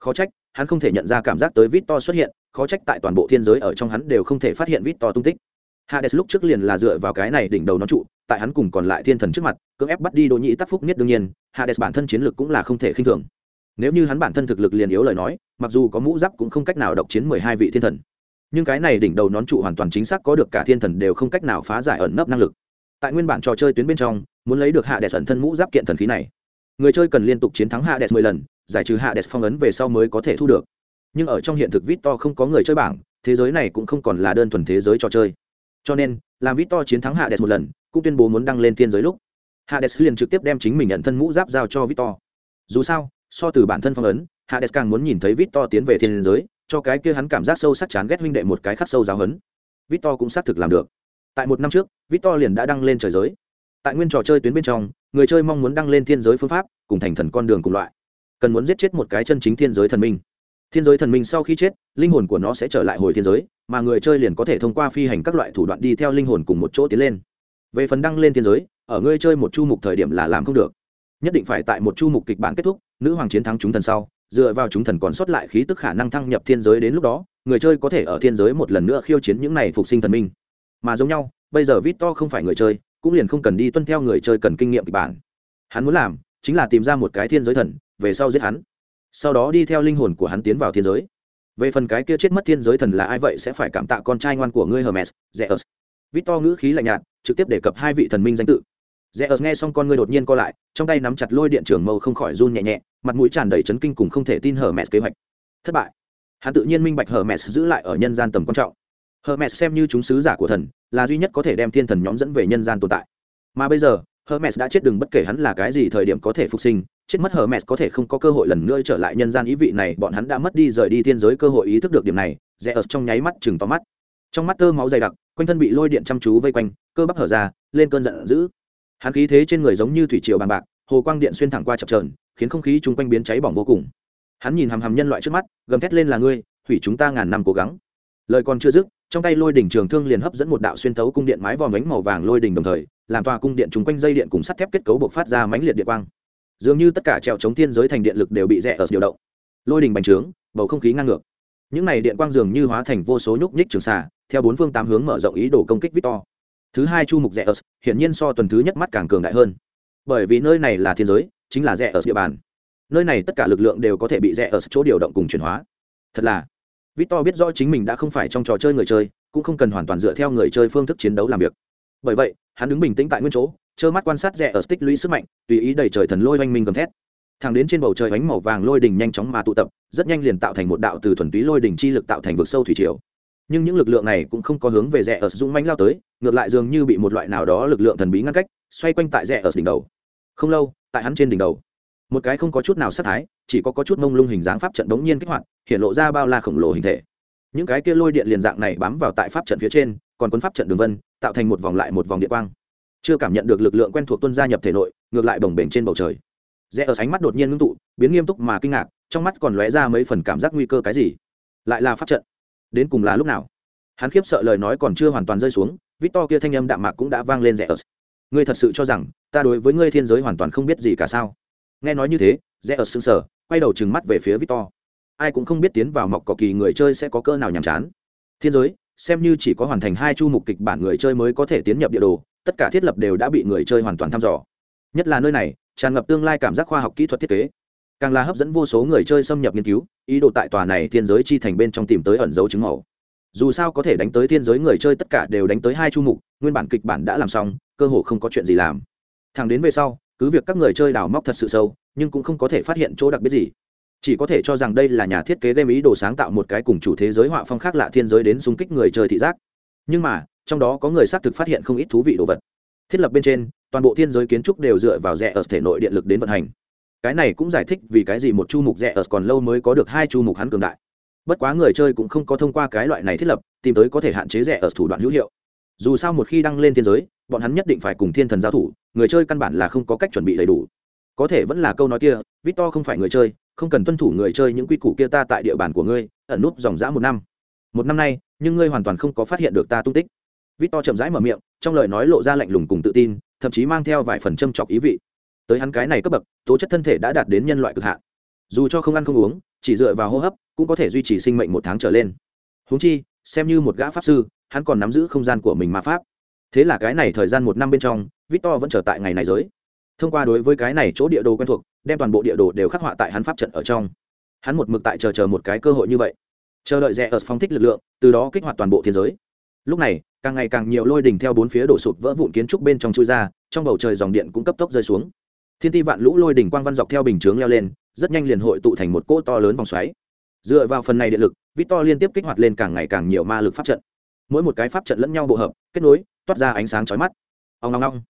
Khó trách, hắn không thể nhận ra cảm giác tới vít to xuất hiện, khó trách tại toàn bộ thiên giới ở trong hắn đều không thể phát hiện vít to tung tích. Hades lúc trước liền là dựa vào cái này đỉnh đầu nó trụ tại hắn cùng còn lại thiên thần trước mặt, cưỡng ép bắt đi đỗ nhĩ tắc phúc nhất đương nhiên, hades bản thân chiến lực cũng là không thể khinh thường. Nếu như hắn bản thân thực lực liền yếu lời nói, mặc dù có mũ giáp cũng không cách nào độc chiến mười hai vị thiên thần. Nhưng cái này đỉnh đầu nón trụ hoàn toàn chính xác có được cả thiên thần đều không cách nào phá giải ẩn nấp năng lực. Tại nguyên bản trò chơi tuyến bên trong, muốn lấy được hạ đẹp ẩn thân mũ giáp kiện thần khí này, người chơi cần liên tục chiến thắng hạ đẹp mười lần, giải trừ hạ đẹp phong ấn về sau mới có thể thu được. Nhưng ở trong hiện thực vít to không có người chơi bảng, thế giới này cũng không còn là đơn thuần thế giới trò chơi. Cho nên làm vít to chiến thắng hạ một lần, cũng tuyên bố muốn đăng lên thiên giới lúc. Hạ liền trực tiếp đem chính mình nhận thân mũ giáp giao cho vít to dù sao, so từ bản thân phong ấn hạ càng muốn nhìn thấy vít to tiến về thiên giới, cho cái kia hắn cảm giác sâu sắc chán ghét huynh đệ một cái khắc sâu giáo hấn. Vít to cũng xác thực làm được. Tại một năm trước vít to liền đã đăng lên trời giới. Tại nguyên trò chơi tuyến bên trong, người chơi mong muốn đăng lên thiên giới phương pháp, cùng thành thần con đường cùng loại. Cần muốn giết chết một cái chân chính thiên giới thần minh. Thiên giới thần minh sau khi chết, linh hồn của nó sẽ trở lại hồi thiên giới mà người chơi liền có thể thông qua phi hành các loại thủ đoạn đi theo linh hồn cùng một chỗ tiến lên. Về phần đăng lên thiên giới, ở ngươi chơi một chu mục thời điểm là làm không được. Nhất định phải tại một chu mục kịch bản kết thúc, nữ hoàng chiến thắng chúng thần sau, dựa vào chúng thần còn sót lại khí tức khả năng thăng nhập thiên giới đến lúc đó, người chơi có thể ở thiên giới một lần nữa khiêu chiến những này phục sinh thần minh. Mà giống nhau, bây giờ vít to không phải người chơi, cũng liền không cần đi tuân theo người chơi cần kinh nghiệm kịch bản. Hắn muốn làm, chính là tìm ra một cái thiên giới thần, về sau giết hắn. Sau đó đi theo linh hồn của hắn tiến vào thiên giới về phần cái kia chết mất thiên giới thần là ai vậy sẽ phải cảm tạ con trai ngoan của ngươi hermes, zeus. Victor ngữ khí lạnh nhạt, trực tiếp đề cập hai vị thần minh danh tự. Zeus nghe xong con ngươi đột nhiên co lại, trong tay nắm chặt lôi điện trưởng mâu không khỏi run nhẹ nhẹ, mặt mũi tràn đầy chấn kinh cùng không thể tin hermes kế hoạch. Thất bại. Hắn tự nhiên minh bạch hermes giữ lại ở nhân gian tầm quan trọng. Hermes xem như chúng sứ giả của thần, là duy nhất có thể đem thiên thần nhóm dẫn về nhân gian tồn tại. Mà bây giờ, hermes đã chết đừng bất kể hắn là cái gì thời điểm có thể phục sinh chết mất Hermes có thể không có cơ hội lần nữa trở lại nhân gian ý vị này, bọn hắn đã mất đi rời đi thiên giới cơ hội ý thức được điểm này, Zeus trong nháy mắt chừng to mắt. Trong mắt tơ máu dày đặc, quanh thân bị lôi điện chăm chú vây quanh, cơ bắp hở ra, lên cơn giận dữ. Hắn khí thế trên người giống như thủy triều bằng bạc, hồ quang điện xuyên thẳng qua chập chờn, khiến không khí chung quanh biến cháy bỏng vô cùng. Hắn nhìn hằm hằm nhân loại trước mắt, gầm thét lên là ngươi, hủy chúng ta ngàn năm cố gắng. Lời còn chưa dứt, trong tay lôi đỉnh trường thương liền hấp dẫn một đạo xuyên thấu cung điện mái vòm ánh màu vàng lôi đỉnh đồng thời, làm tòa cung điện chúng quanh dây điện cùng sắt thép kết cấu bộc phát ra mãnh liệt điện quang dường như tất cả trèo chống thiên giới thành điện lực đều bị rẽ ở điều động. Lôi đình bành trướng, bầu không khí ngang ngược. Những này điện quang dường như hóa thành vô số nhúc nhích trường xà, theo bốn phương tám hướng mở rộng ý đồ công kích victor. Thứ hai chu mục rẽ ở, hiển nhiên so tuần thứ nhất mắt càng cường đại hơn. Bởi vì nơi này là thiên giới, chính là rẽ ở địa bàn. Nơi này tất cả lực lượng đều có thể bị rẽ ở chỗ điều động cùng chuyển hóa. Thật là, victor biết rõ chính mình đã không phải trong trò chơi người chơi, cũng không cần hoàn toàn dựa theo người chơi phương thức chiến đấu làm việc. Bởi vậy, hắn đứng bình tĩnh tại nguyên chỗ trơ mắt quan sát rẽ ở tích lũy sức mạnh tùy ý đầy trời thần lôi oanh minh gầm thét. Thẳng đến trên bầu trời ánh màu vàng lôi đỉnh nhanh chóng mà tụ tập rất nhanh liền tạo thành một đạo từ thuần túy lôi đỉnh chi lực tạo thành vực sâu thủy triều. Nhưng những lực lượng này cũng không có hướng về rẽ ở dũng mãnh lao tới ngược lại dường như bị một loại nào đó lực lượng thần bí ngăn cách xoay quanh tại rẽ ở đỉnh đầu. Không lâu tại hắn trên đỉnh đầu một cái không có chút nào sát thái chỉ có, có chút mông lung hình dáng pháp trận đống nhiên kích hoạt hiện lộ ra bao la khổng lồ hình thể. Những cái kia lôi điện liền dạng này bám vào tại pháp trận phía trên còn cuốn pháp trận đường vân tạo thành một vòng lại một vòng điện quang chưa cảm nhận được lực lượng quen thuộc tuân gia nhập thể nội, ngược lại bồng bềnh trên bầu trời. Rẽ ở ánh mắt đột nhiên ngưng tụ, biến nghiêm túc mà kinh ngạc, trong mắt còn lóe ra mấy phần cảm giác nguy cơ cái gì? Lại là pháp trận. Đến cùng là lúc nào? Hắn khiếp sợ lời nói còn chưa hoàn toàn rơi xuống vít to kia thanh âm đạm mạc cũng đã vang lên rẽ ở ngươi thật sự cho rằng, ta đối với ngươi thiên giới hoàn toàn không biết gì cả sao? Nghe nói như thế, rẽ ở sững sờ, quay đầu trừng mắt về phía vít to ai cũng không biết tiến vào mọc cỏ kỳ người chơi sẽ có cơ nào nhàm chán. Thiên giới, xem như chỉ có hoàn thành hai chu mục kịch bản người chơi mới có thể tiến nhập địa đồ tất cả thiết lập đều đã bị người chơi hoàn toàn thăm dò. Nhất là nơi này, tràn ngập tương lai cảm giác khoa học kỹ thuật thiết kế. Càng là hấp dẫn vô số người chơi xâm nhập nghiên cứu, ý đồ tại tòa này thiên giới chi thành bên trong tìm tới ẩn dấu chứng mẫu. Dù sao có thể đánh tới thiên giới người chơi tất cả đều đánh tới hai chu mục, nguyên bản kịch bản đã làm xong, cơ hồ không có chuyện gì làm. Thằng đến về sau, cứ việc các người chơi đào móc thật sự sâu, nhưng cũng không có thể phát hiện chỗ đặc biệt gì. Chỉ có thể cho rằng đây là nhà thiết kế đem ý đồ sáng tạo một cái cùng chủ thế giới họa phong khác lạ thiên giới đến xung kích người chơi thị giác. Nhưng mà trong đó có người xác thực phát hiện không ít thú vị đồ vật. Thiết lập bên trên, toàn bộ thiên giới kiến trúc đều dựa vào rẽ ở thể nội điện lực đến vận hành. Cái này cũng giải thích vì cái gì một chu mục rẽ ở còn lâu mới có được hai chu mục hắn cường đại. Bất quá người chơi cũng không có thông qua cái loại này thiết lập, tìm tới có thể hạn chế rẽ ở thủ đoạn hữu hiệu. Dù sao một khi đăng lên thiên giới, bọn hắn nhất định phải cùng thiên thần giao thủ, người chơi căn bản là không có cách chuẩn bị đầy đủ. Có thể vẫn là câu nói kia, victor không phải người chơi, không cần tuân thủ người chơi những quy củ kia ta tại địa bàn của ngươi, ẩn núp dòng dã một năm. Một năm nay, nhưng ngươi hoàn toàn không có phát hiện được ta tung tích victor chậm rãi mở miệng, trong lời nói lộ ra lạnh lùng cùng tự tin, thậm chí mang theo vài phần châm chọc ý vị. Tới hắn cái này cấp bậc, tố chất thân thể đã đạt đến nhân loại cực hạn. Dù cho không ăn không uống, chỉ dựa vào hô hấp, cũng có thể duy trì sinh mệnh một tháng trở lên. Húng chi, xem như một gã pháp sư, hắn còn nắm giữ không gian của mình mà pháp. Thế là cái này thời gian một năm bên trong, victor vẫn trở tại ngày này giới. Thông qua đối với cái này chỗ địa đồ quen thuộc, đem toàn bộ địa đồ đều khắc họa tại hắn pháp trận ở trong. Hắn một mực tại chờ chờ một cái cơ hội như vậy. Chờ đợi rẽ ở phong thích lực lượng, từ đó kích hoạt toàn bộ thiên giới lúc này, càng ngày càng nhiều lôi đỉnh theo bốn phía đổ sụp vỡ vụn kiến trúc bên trong chui ra, trong bầu trời dòng điện cũng cấp tốc rơi xuống. Thiên ti vạn lũ lôi đỉnh quang văn dọc theo bình chướng leo lên, rất nhanh liền hội tụ thành một cỗ to lớn vòng xoáy. Dựa vào phần này điện lực, victor liên tiếp kích hoạt lên càng ngày càng nhiều ma lực pháp trận. Mỗi một cái pháp trận lẫn nhau bộ hợp, kết nối, toát ra ánh sáng chói mắt. Ông ngong ngong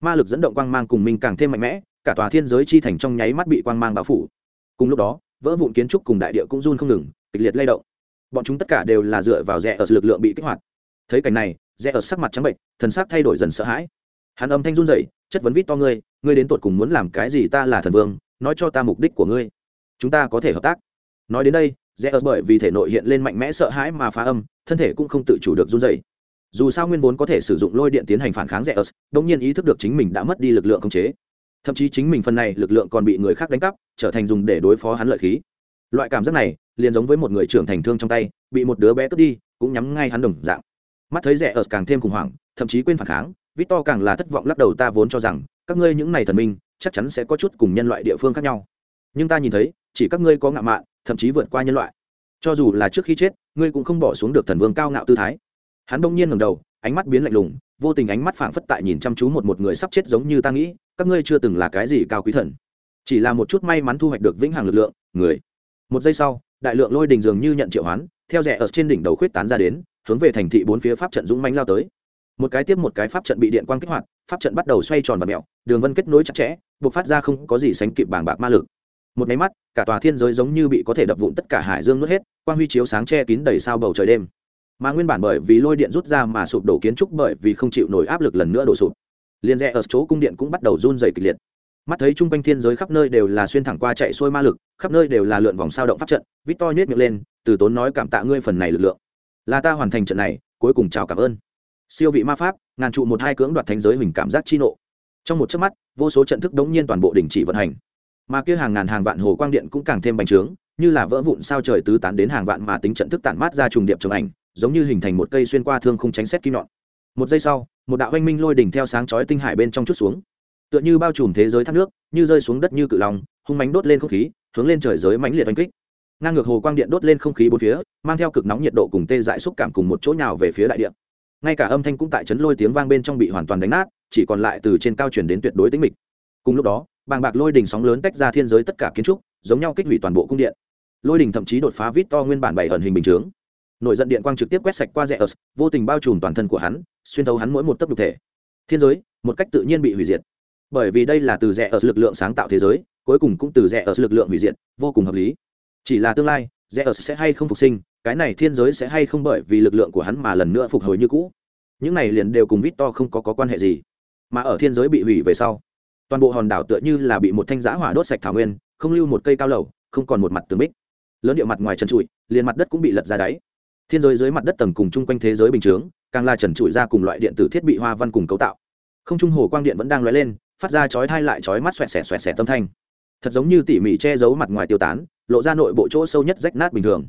ma lực dẫn động quang mang cùng mình càng thêm mạnh mẽ, cả tòa thiên giới chi thành trong nháy mắt bị quang mang bao phủ. Cùng lúc đó, vỡ vụn kiến trúc cùng đại địa cũng run không ngừng, kịch liệt lay động. Bọn chúng tất cả đều là dựa vào rẽ ở lực lượng bị kích hoạt thấy cảnh này, rẽ ở sắc mặt trắng bệnh, thần sắc thay đổi dần sợ hãi. Hắn âm thanh run rẩy, chất vấn vít to ngươi ngươi đến tột cùng muốn làm cái gì ta là thần vương, nói cho ta mục đích của ngươi. Chúng ta có thể hợp tác. Nói đến đây, rẽ ở bởi vì thể nội hiện lên mạnh mẽ sợ hãi mà phá âm, thân thể cũng không tự chủ được run rẩy. Dù sao nguyên vốn có thể sử dụng lôi điện tiến hành phản kháng rẽ ớt đông nhiên ý thức được chính mình đã mất đi lực lượng khống chế. Thậm chí chính mình phần này lực lượng còn bị người khác đánh cắp, trở thành dùng để đối phó hắn lợi khí. Loại cảm giác này, liền giống với một người trưởng thành thương trong tay, bị một đứa bé cướp đi, cũng nhắm ngay hắn đồng dạng mắt thấy rẻ ở càng thêm khủng hoảng, thậm chí quên phản kháng, victor càng là thất vọng lắc đầu ta vốn cho rằng, các ngươi những này thần minh, chắc chắn sẽ có chút cùng nhân loại địa phương khác nhau. Nhưng ta nhìn thấy, chỉ các ngươi có ngạo mạn, thậm chí vượt qua nhân loại. Cho dù là trước khi chết, ngươi cũng không bỏ xuống được thần vương cao ngạo tư thái. Hắn đông nhiên ngầm đầu, ánh mắt biến lạnh lùng, vô tình ánh mắt phảng phất tại nhìn chăm chú một một người sắp chết giống như ta nghĩ, các ngươi chưa từng là cái gì cao quý thần. Chỉ là một chút may mắn thu hoạch được vĩnh hằng lực lượng, người. Một giây sau, đại lượng lôi đình dường như nhận triệu hoán, theo rẽ ở trên đỉnh đầu khuyết tán ra đến hướng về thành thị bốn phía pháp trận dũng mãnh lao tới. Một cái tiếp một cái pháp trận bị điện quang kích hoạt, pháp trận bắt đầu xoay tròn và mẹo đường vân kết nối chặt chẽ, buộc phát ra không có gì sánh kịp bảng bạc ma lực. Một máy mắt, cả tòa thiên giới giống như bị có thể đập vụn tất cả hải dương nuốt hết, quang huy chiếu sáng che kín đầy sao bầu trời đêm. Mà nguyên bản bởi vì lôi điện rút ra mà sụp đổ kiến trúc bởi vì không chịu nổi áp lực lần nữa đổ sụp. Liên rẽ ở chỗ cung điện cũng bắt đầu run dày kịch liệt. Mắt thấy chung quanh thiên giới khắp nơi đều là xuyên thẳng qua chạy xuôi ma lực, khắp nơi đều là lượn vòng sao động pháp trận, victor nhét miệng lên, từ tốn nói cảm tạ ngươi phần này lực lượng là ta hoàn thành trận này, cuối cùng chào cảm ơn. Siêu vị ma pháp, ngàn trụ một hai cưỡng đoạt thánh giới mình cảm giác chi nộ. Trong một chớp mắt, vô số trận thức đống nhiên toàn bộ đình chỉ vận hành. Mà kia hàng ngàn hàng vạn hồ quang điện cũng càng thêm bành trướng, như là vỡ vụn sao trời tứ tán đến hàng vạn mà tính trận thức tản mát ra trùng điệp trồng ảnh, giống như hình thành một cây xuyên qua thương không tránh xét kim nhọn. Một giây sau, một đạo oanh minh lôi đỉnh theo sáng chói tinh hải bên trong chút xuống. Tựa như bao trùm thế giới thác nước, như rơi xuống đất như cự lòng hung mánh đốt lên không khí, hướng lên trời giới mãnh liệt oanh kích ngang ngược hồ quang điện đốt lên không khí bốn phía, mang theo cực nóng nhiệt độ cùng tê dại xúc cảm cùng một chỗ nào về phía đại điện. Ngay cả âm thanh cũng tại chấn lôi tiếng vang bên trong bị hoàn toàn đánh nát, chỉ còn lại từ trên cao chuyển đến tuyệt đối tĩnh mịch. Cùng lúc đó, bàng bạc lôi đỉnh sóng lớn tách ra thiên giới tất cả kiến trúc, giống nhau kích hủy toàn bộ cung điện. Lôi đỉnh thậm chí đột phá vít to nguyên bản bảy ẩn hình bình chướng. Nội giận điện quang trực tiếp quét sạch qua rẽ ớt, vô tình bao trùm toàn thân của hắn, xuyên thấu hắn mỗi một tấc đục thể. Thiên giới, một cách tự nhiên bị hủy diệt. Bởi vì đây là từ rẽ ớt lực lượng sáng tạo thế giới, cuối cùng cũng từ rẽ ớt lực lượng hủy diệt, vô cùng hợp lý chỉ là tương lai rẽ ở sẽ hay không phục sinh cái này thiên giới sẽ hay không bởi vì lực lượng của hắn mà lần nữa phục hồi như cũ. Những này liền đều cùng vít to không có, có quan hệ gì. Mà ở thiên giới bị hủy về sau toàn bộ hòn đảo tựa như là bị một thanh giã hỏa đốt sạch thảo nguyên không lưu một cây cao lầu không còn một mặt tường bích. Lớn địa mặt ngoài trần trụi liền mặt đất cũng bị lật ra đáy. Thiên giới dưới mặt đất tầng cùng chung quanh thế giới bình chướng càng là trần trụi ra cùng loại điện tử thiết bị hoa văn cùng cấu tạo. Không trung hồ quang điện vẫn đang lóe lên phát ra chói thai lại chói mắt xoẹt xẹt xoẹt xẹt tâm thanh. Thật giống như tỉ mỉ che giấu mặt ngoài tiêu tán lộ ra nội bộ chỗ sâu nhất rách nát bình thường.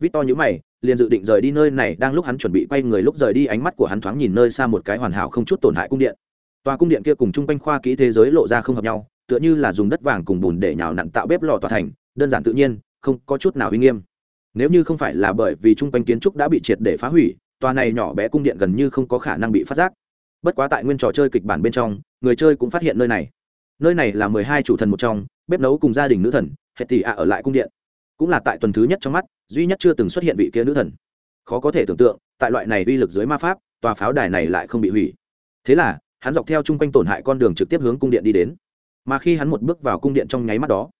Vít to nhữ mày, liền dự định rời đi nơi này đang lúc hắn chuẩn bị quay người lúc rời đi ánh mắt của hắn thoáng nhìn nơi xa một cái hoàn hảo không chút tổn hại cung điện. Tòa cung điện kia cùng chung quanh khoa kỹ thế giới lộ ra không hợp nhau, tựa như là dùng đất vàng cùng bùn để nhào nặn tạo bếp lò tòa thành, đơn giản tự nhiên, không có chút nào uy nghiêm. Nếu như không phải là bởi vì chung quanh kiến trúc đã bị triệt để phá hủy, tòa này nhỏ bé cung điện gần như không có khả năng bị phát giác. Bất quá tại nguyên trò chơi kịch bản bên trong, người chơi cũng phát hiện nơi này. Nơi này là mười hai chủ thần một trong, bếp nấu cùng gia đình nữ thần hệ tỷ ạ ở lại cung điện. Cũng là tại tuần thứ nhất trong mắt, duy nhất chưa từng xuất hiện vị kia nữ thần. Khó có thể tưởng tượng, tại loại này uy lực dưới ma pháp, tòa pháo đài này lại không bị hủy. Thế là, hắn dọc theo chung quanh tổn hại con đường trực tiếp hướng cung điện đi đến. Mà khi hắn một bước vào cung điện trong nháy mắt đó,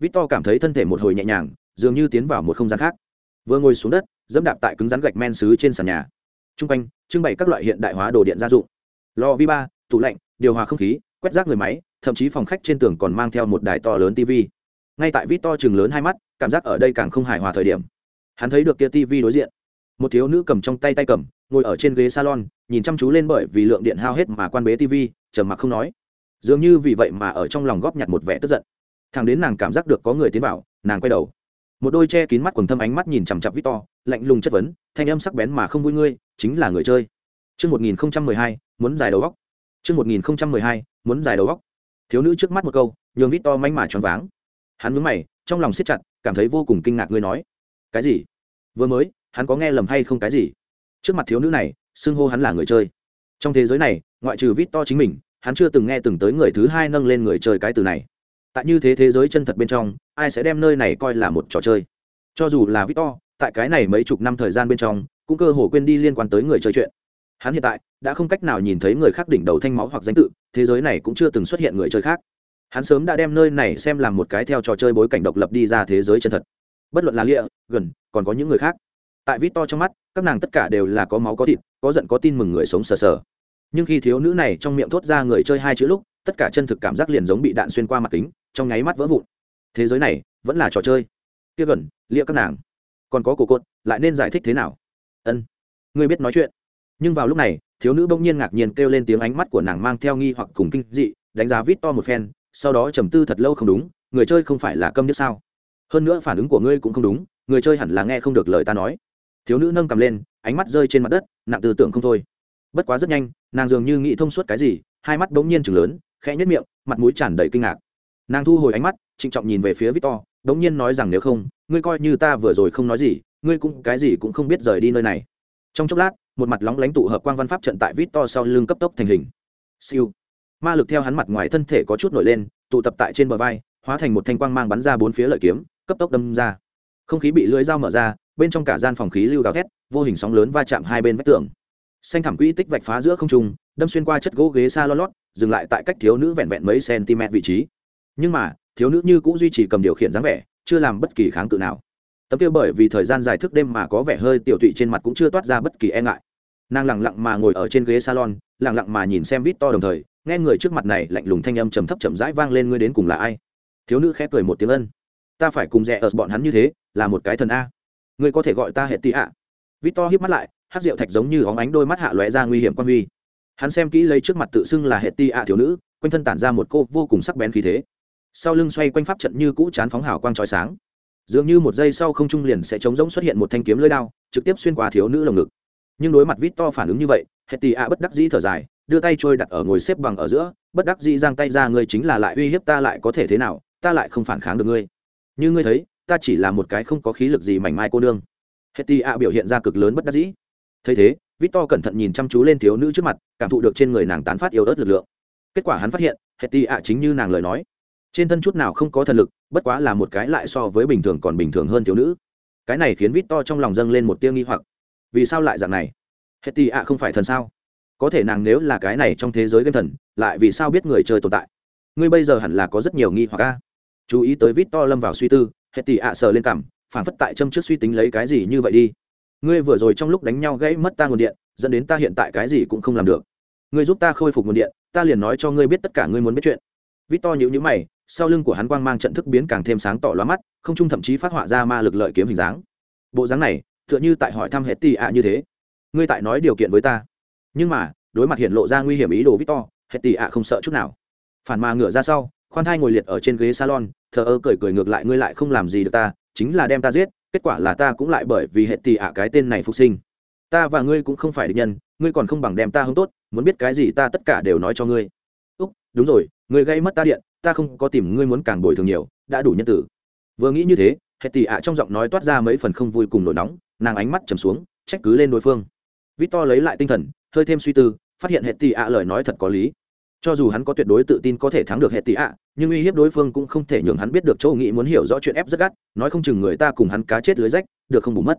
victor cảm thấy thân thể một hồi nhẹ nhàng, dường như tiến vào một không gian khác. Vừa ngồi xuống đất, dẫm đạp tại cứng rắn gạch men xứ trên sàn nhà. Chung quanh, trưng bày các loại hiện đại hóa đồ điện gia dụng. Lò vi ba, tủ lạnh, điều hòa không khí, quét rác người máy, thậm chí phòng khách trên tường còn mang theo một đài to lớn tv ngay tại vít to chừng lớn hai mắt cảm giác ở đây càng không hài hòa thời điểm hắn thấy được kia tv đối diện một thiếu nữ cầm trong tay tay cầm ngồi ở trên ghế salon nhìn chăm chú lên bởi vì lượng điện hao hết mà quan bế tv trầm mặc không nói dường như vì vậy mà ở trong lòng góp nhặt một vẻ tức giận thằng đến nàng cảm giác được có người tiến vào nàng quay đầu một đôi che kín mắt quần thâm ánh mắt nhìn chằm chặp victor lạnh lùng chất vấn thanh âm sắc bén mà không vui ngươi chính là người chơi Trước 1012, muốn giải đầu góc. Trước 1012, muốn giải đầu góc. Thiếu nữ trước mắt một câu, nhường Victor manh mà choáng váng. Hắn mướn mày, trong lòng siết chặt, cảm thấy vô cùng kinh ngạc ngươi nói. Cái gì? Vừa mới, hắn có nghe lầm hay không cái gì? Trước mặt thiếu nữ này, xưng hô hắn là người chơi. Trong thế giới này, ngoại trừ Vít To chính mình, hắn chưa từng nghe từng tới người thứ hai nâng lên người chơi cái từ này. Tại như thế thế giới chân thật bên trong, ai sẽ đem nơi này coi là một trò chơi? Cho dù là Vít To, tại cái này mấy chục năm thời gian bên trong, cũng cơ hồ quên đi liên quan tới người chơi chuyện hắn hiện tại đã không cách nào nhìn thấy người khác đỉnh đầu thanh máu hoặc danh tự thế giới này cũng chưa từng xuất hiện người chơi khác hắn sớm đã đem nơi này xem làm một cái theo trò chơi bối cảnh độc lập đi ra thế giới chân thật. Bất luận là lịa, gần, còn có những người khác. Tại vít to trong mắt, các nàng tất cả đều là có máu có thịt, có giận có tin mừng người sống sờ sờ. Nhưng khi thiếu nữ này trong miệng thốt ra người chơi hai chữ lúc, tất cả chân thực cảm giác liền giống bị đạn xuyên qua mặt kính, trong nháy mắt vỡ vụn. Thế giới này vẫn là trò chơi. Kia gần lia các nàng. Còn có cổ cột, lại nên giải thích thế nào? Ân, ngươi biết nói chuyện. Nhưng vào lúc này, thiếu nữ bỗng nhiên ngạc nhiên kêu lên tiếng ánh mắt của nàng mang theo nghi hoặc cùng kinh dị, đánh giá vít to một phen sau đó trầm tư thật lâu không đúng, người chơi không phải là câm điếc sao? Hơn nữa phản ứng của ngươi cũng không đúng, người chơi hẳn là nghe không được lời ta nói. Thiếu nữ nâng cầm lên, ánh mắt rơi trên mặt đất, nặng tư tưởng không thôi. Bất quá rất nhanh, nàng dường như nghĩ thông suốt cái gì, hai mắt bỗng nhiên chừng lớn, khẽ nhất miệng, mặt mũi tràn đầy kinh ngạc. Nàng thu hồi ánh mắt, trịnh trọng nhìn về phía victor, bỗng nhiên nói rằng nếu không, ngươi coi như ta vừa rồi không nói gì, ngươi cũng cái gì cũng không biết rời đi nơi này. Trong chốc lát, một mặt lóng lánh tụ hợp quang văn pháp trận tại victor sau lưng cấp tốc thành hình. Siêu ma lực theo hắn mặt ngoài thân thể có chút nổi lên, tụ tập tại trên bờ vai, hóa thành một thanh quang mang bắn ra bốn phía lợi kiếm, cấp tốc đâm ra. Không khí bị lưới dao mở ra, bên trong cả gian phòng khí lưu gào thét, vô hình sóng lớn va chạm hai bên vách tường. Xanh thảm quỹ tích vạch phá giữa không trung, đâm xuyên qua chất gỗ ghế xa lo lót, dừng lại tại cách thiếu nữ vẹn vẹn mấy cm vị trí. Nhưng mà, thiếu nữ như cũng duy trì cầm điều khiển dáng vẻ, chưa làm bất kỳ kháng cự nào. Tấm kia bởi vì thời gian dài thức đêm mà có vẻ hơi tiểu tụy trên mặt cũng chưa toát ra bất kỳ e ngại. Nàng lẳng lặng mà ngồi ở trên ghế salon lẳng lặng mà nhìn xem vít to đồng thời nghe người trước mặt này lạnh lùng thanh âm trầm thấp chậm rãi vang lên, ngươi đến cùng là ai? Thiếu nữ khẽ cười một tiếng ân. Ta phải cùng rẽ ở bọn hắn như thế, là một cái thần a. Ngươi có thể gọi ta hệ tị ạ. Vít to híp mắt lại, hát rượu thạch giống như óng ánh đôi mắt hạ lóe ra nguy hiểm quan huy. Hắn xem kỹ lấy trước mặt tự xưng là hệ tị ạ thiếu nữ, quanh thân tản ra một cô vô cùng sắc bén khí thế. Sau lưng xoay quanh pháp trận như cũ chán phóng hào quang trói sáng. Dường như một giây sau không trung liền sẽ chống rỗng xuất hiện một thanh kiếm lưỡi đao, trực tiếp xuyên qua thiếu nữ lồng ngực. Nhưng đối mặt vít to phản ứng như vậy hệ tì ạ bất đắc dĩ thở dài, đưa tay trôi đặt ở ngồi xếp bằng ở giữa, bất đắc dĩ giang tay ra, ngươi chính là lại uy hiếp ta lại có thể thế nào, ta lại không phản kháng được ngươi. Như ngươi thấy, ta chỉ là một cái không có khí lực gì mảnh mai cô nương. Hệ tì ạ biểu hiện ra cực lớn bất đắc dĩ. Thấy thế vít to cẩn thận nhìn chăm chú lên thiếu nữ trước mặt, cảm thụ được trên người nàng tán phát yếu ớt lực lượng. Kết quả hắn phát hiện hệ tì ạ chính như nàng lời nói. Trên thân chút nào không có thần lực, bất quá là một cái lại so với bình thường còn bình thường hơn thiếu nữ. Cái này khiến vít to trong lòng dâng lên một tia nghi hoặc. Vì sao lại dạng này? Hết tì ạ không phải thần sao? Có thể nàng nếu là cái này trong thế giới game thần, lại vì sao biết người chơi tồn tại? Ngươi bây giờ hẳn là có rất nhiều nghi hoặc a. Chú ý tới vít to lâm vào suy tư, hết tì ạ sờ lên cảm phản phất tại châm trước suy tính lấy cái gì như vậy đi. Ngươi vừa rồi trong lúc đánh nhau gãy mất ta nguồn điện, dẫn đến ta hiện tại cái gì cũng không làm được. Ngươi giúp ta khôi phục nguồn điện, ta liền nói cho ngươi biết tất cả ngươi muốn biết chuyện. Vít to nhữ nhữ mày, sau lưng của hắn quang mang trận thức biến càng thêm sáng tỏ lóa mắt, không trung thậm chí phát họa ra ma lực lợi kiếm hình dáng. Bộ dáng này, tựa như tại hỏi thăm hệ tì ạ như thế ngươi tại nói điều kiện với ta. Nhưng mà, đối mặt hiện lộ ra nguy hiểm ý đồ vít to hệ tỷ ạ à không sợ chút nào. Phản mà ngửa ra sau, khoan thai ngồi liệt ở trên ghế salon, thờ ơ cười cười ngược lại ngươi lại không làm gì được ta, chính là đem ta giết, kết quả là ta cũng lại bởi vì hệ tỷ ạ à cái tên này phục sinh. Ta và ngươi cũng không phải định nhân, ngươi còn không bằng đem ta hứng tốt, muốn biết cái gì ta tất cả đều nói cho ngươi. Úc, đúng rồi, ngươi gây mất ta điện, ta không có tìm ngươi muốn càng bồi thường nhiều, đã đủ nhân tử. Vừa nghĩ như thế hệ tỷ ạ à trong giọng nói toát ra mấy phần không vui cùng nổi nóng, nàng ánh mắt trầm xuống, trách cứ lên đối phương vít to lấy lại tinh thần, hơi thêm suy tư, phát hiện hệ tì ạ lời nói thật có lý. Cho dù hắn có tuyệt đối tự tin có thể thắng được hệ tì ạ, nhưng uy hiếp đối phương cũng không thể nhường hắn biết được châu nghĩ muốn hiểu rõ chuyện ép rất gắt, nói không chừng người ta cùng hắn cá chết lưới rách, được không bù mất.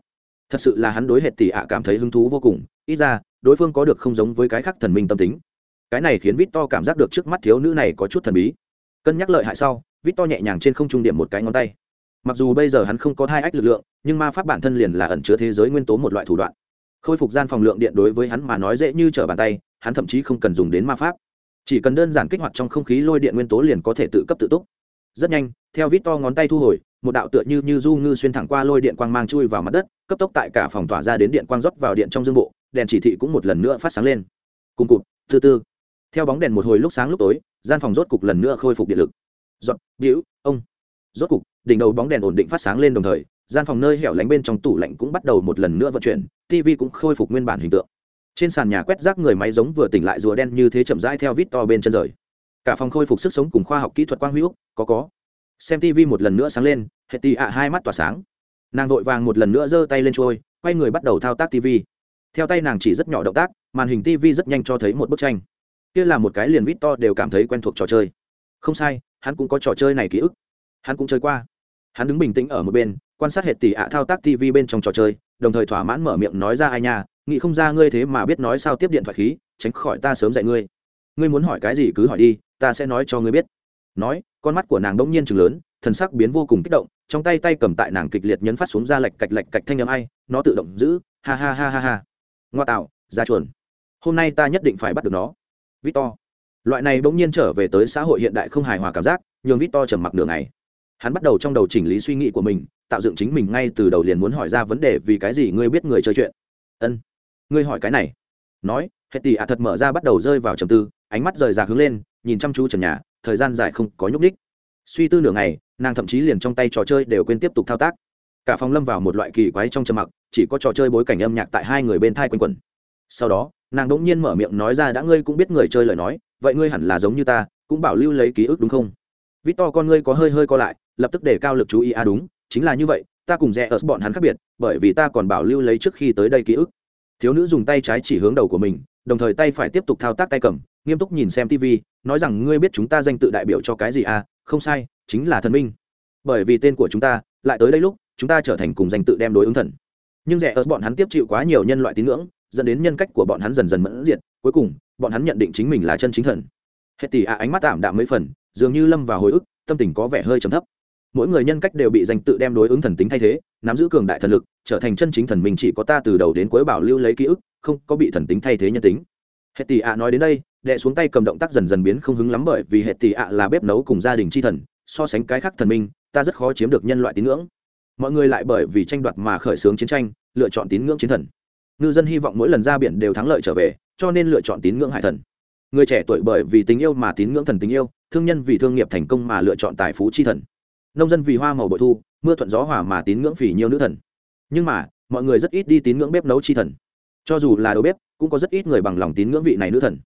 Thật sự là hắn đối hệ tì ạ cảm thấy hứng thú vô cùng, ít ra, đối phương có được không giống với cái khác thần minh tâm tính. Cái này khiến vít to cảm giác được trước mắt thiếu nữ này có chút thần bí. Cân nhắc lợi hại sau vít to nhẹ nhàng trên không trung điểm một cái ngón tay. Mặc dù bây giờ hắn không có hai ách lực lượng, nhưng ma pháp bản thân liền là ẩn chứa thế giới nguyên tố một loại thủ đoạn khôi phục gian phòng lượng điện đối với hắn mà nói dễ như trở bàn tay, hắn thậm chí không cần dùng đến ma pháp. Chỉ cần đơn giản kích hoạt trong không khí lôi điện nguyên tố liền có thể tự cấp tự túc. Rất nhanh, theo vít to ngón tay thu hồi, một đạo tựa như như du ngư xuyên thẳng qua lôi điện quang mang chui vào mặt đất, cấp tốc tại cả phòng tỏa ra đến điện quang rót vào điện trong dương bộ, đèn chỉ thị cũng một lần nữa phát sáng lên. Cùng cụt thứ tư theo bóng đèn một hồi lúc sáng lúc tối, gian phòng rốt cục lần nữa khôi phục điện lực. Giọt víu ông. Rốt cục, đỉnh đầu bóng đèn ổn định phát sáng lên đồng thời gian phòng nơi hẻo lánh bên trong tủ lạnh cũng bắt đầu một lần nữa vận chuyển tv cũng khôi phục nguyên bản hình tượng. Trên sàn nhà quét rác người máy giống vừa tỉnh lại rùa đen như thế chậm rãi theo vít to bên chân rời. Cả phòng khôi phục sức sống cùng khoa học kỹ thuật quang hữu có có. Xem tv một lần nữa sáng lên hệ tì ạ, hai mắt tỏa sáng. Nàng vội vàng một lần nữa giơ tay lên trôi, quay người bắt đầu thao tác tv theo tay nàng chỉ rất nhỏ động tác, màn hình tv rất nhanh cho thấy một bức tranh. Kia là một cái liền vít to đều cảm thấy quen thuộc trò chơi. Không sai, hắn cũng có trò chơi này ký ức. Hắn cũng chơi qua. Hắn đứng bình tĩnh ở một bên quan sát hệ tỷ ạ thao tác tv bên trong trò chơi, đồng thời thỏa mãn mở miệng nói ra ai nha, nghĩ không ra ngươi thế mà biết nói sao tiếp điện thoại khí, tránh khỏi ta sớm dạy ngươi. Ngươi muốn hỏi cái gì cứ hỏi đi, ta sẽ nói cho ngươi biết. Nói, con mắt của nàng đông nhiên chừng lớn, thần sắc biến vô cùng kích động, trong tay tay cầm tại nàng kịch liệt nhấn phát xuống ra lệch cạch lệch cạch thanh âm ai, nó tự động giữ, ha ha ha ha ha. Ngoa tạo, ra chuồn. Hôm nay ta nhất định phải bắt được nó. Victor. Loại này bỗng nhiên trở về tới xã hội hiện đại không hài hòa cảm giác, nhường victor trầm mặc đường này hắn bắt đầu trong đầu chỉnh lý suy nghĩ của mình tạo dựng chính mình ngay từ đầu liền muốn hỏi ra vấn đề vì cái gì ngươi biết người chơi chuyện. Ân, ngươi hỏi cái này. Nói hệ tỷ ạ thật mở ra bắt đầu rơi vào trầm tư, ánh mắt rời rạc hướng lên, nhìn chăm chú trần nhà, thời gian dài không có nhúc ních suy tư nửa ngày, nàng thậm chí liền trong tay trò chơi đều quên tiếp tục thao tác. Cả phòng lâm vào một loại kỳ quái trong trầm mặc, chỉ có trò chơi bối cảnh âm nhạc tại hai người bên thai quanh quẩn. Sau đó, nàng đ ỗ n g nhiên mở miệng nói ra đã ngươi cũng biết người chơi lời nói, vậy ngươi hẳn là giống như ta, cũng bảo lưu lấy ký ức đúng không? Vít to con ngươi có hơi hơi co lại, lập tức để cao lực chú ý à đúng chính là như vậy, ta cùng rẽ ở bọn hắn khác biệt, bởi vì ta còn bảo lưu lấy trước khi tới đây ký ức. Thiếu nữ dùng tay trái chỉ hướng đầu của mình, đồng thời tay phải tiếp tục thao tác tay cầm, nghiêm túc nhìn xem tv nói rằng, ngươi biết chúng ta danh tự đại biểu cho cái gì à? Không sai, chính là thần minh. Bởi vì tên của chúng ta, lại tới đây lúc, chúng ta trở thành cùng danh tự đem đối ứng thần. Nhưng rẻ ở bọn hắn tiếp chịu quá nhiều nhân loại tín ngưỡng, dẫn đến nhân cách của bọn hắn dần dần mẫn diệt, cuối cùng, bọn hắn nhận định chính mình là chân chính thần. Hệ tỷ ạ, ánh mắt tạm đạm mấy phần, dường như lâm vào hồi ức, tâm tình có vẻ hơi trầm thấp mỗi người nhân cách đều bị danh tự đem đối ứng thần tính thay thế, nắm giữ cường đại thần lực, trở thành chân chính thần mình chỉ có ta từ đầu đến cuối bảo lưu lấy ký ức, không có bị thần tính thay thế nhân tính. Hệ tỷ ạ nói đến đây đệ xuống tay cầm động tác dần dần biến không hứng lắm bởi vì hệ tỷ ạ là bếp nấu cùng gia đình c h i thần, so sánh cái khác thần minh, ta rất khó chiếm được nhân loại tín ngưỡng. Mọi người lại bởi vì tranh đoạt mà khởi xướng chiến tranh, lựa chọn tín ngưỡng chiến thần. Ngư dân hy vọng mỗi lần ra biển đều thắng lợi trở về, cho nên lựa chọn tín ngưỡng hải thần. Người trẻ tuổi bởi vì tình yêu mà tín ngưỡng thần tình yêu, thương nhân vì thương nghiệp thành công mà lựa chọn tài phú chi thần nông dân vì hoa màu bội thu, mưa thuận gió hỏa mà tín ngưỡng phỉ nhiều nữ thần. Nhưng mà, mọi người rất ít đi tín ngưỡng bếp nấu chi thần. Cho dù là đầu bếp, cũng có rất ít người bằng lòng tín ngưỡng vị này nữ thần.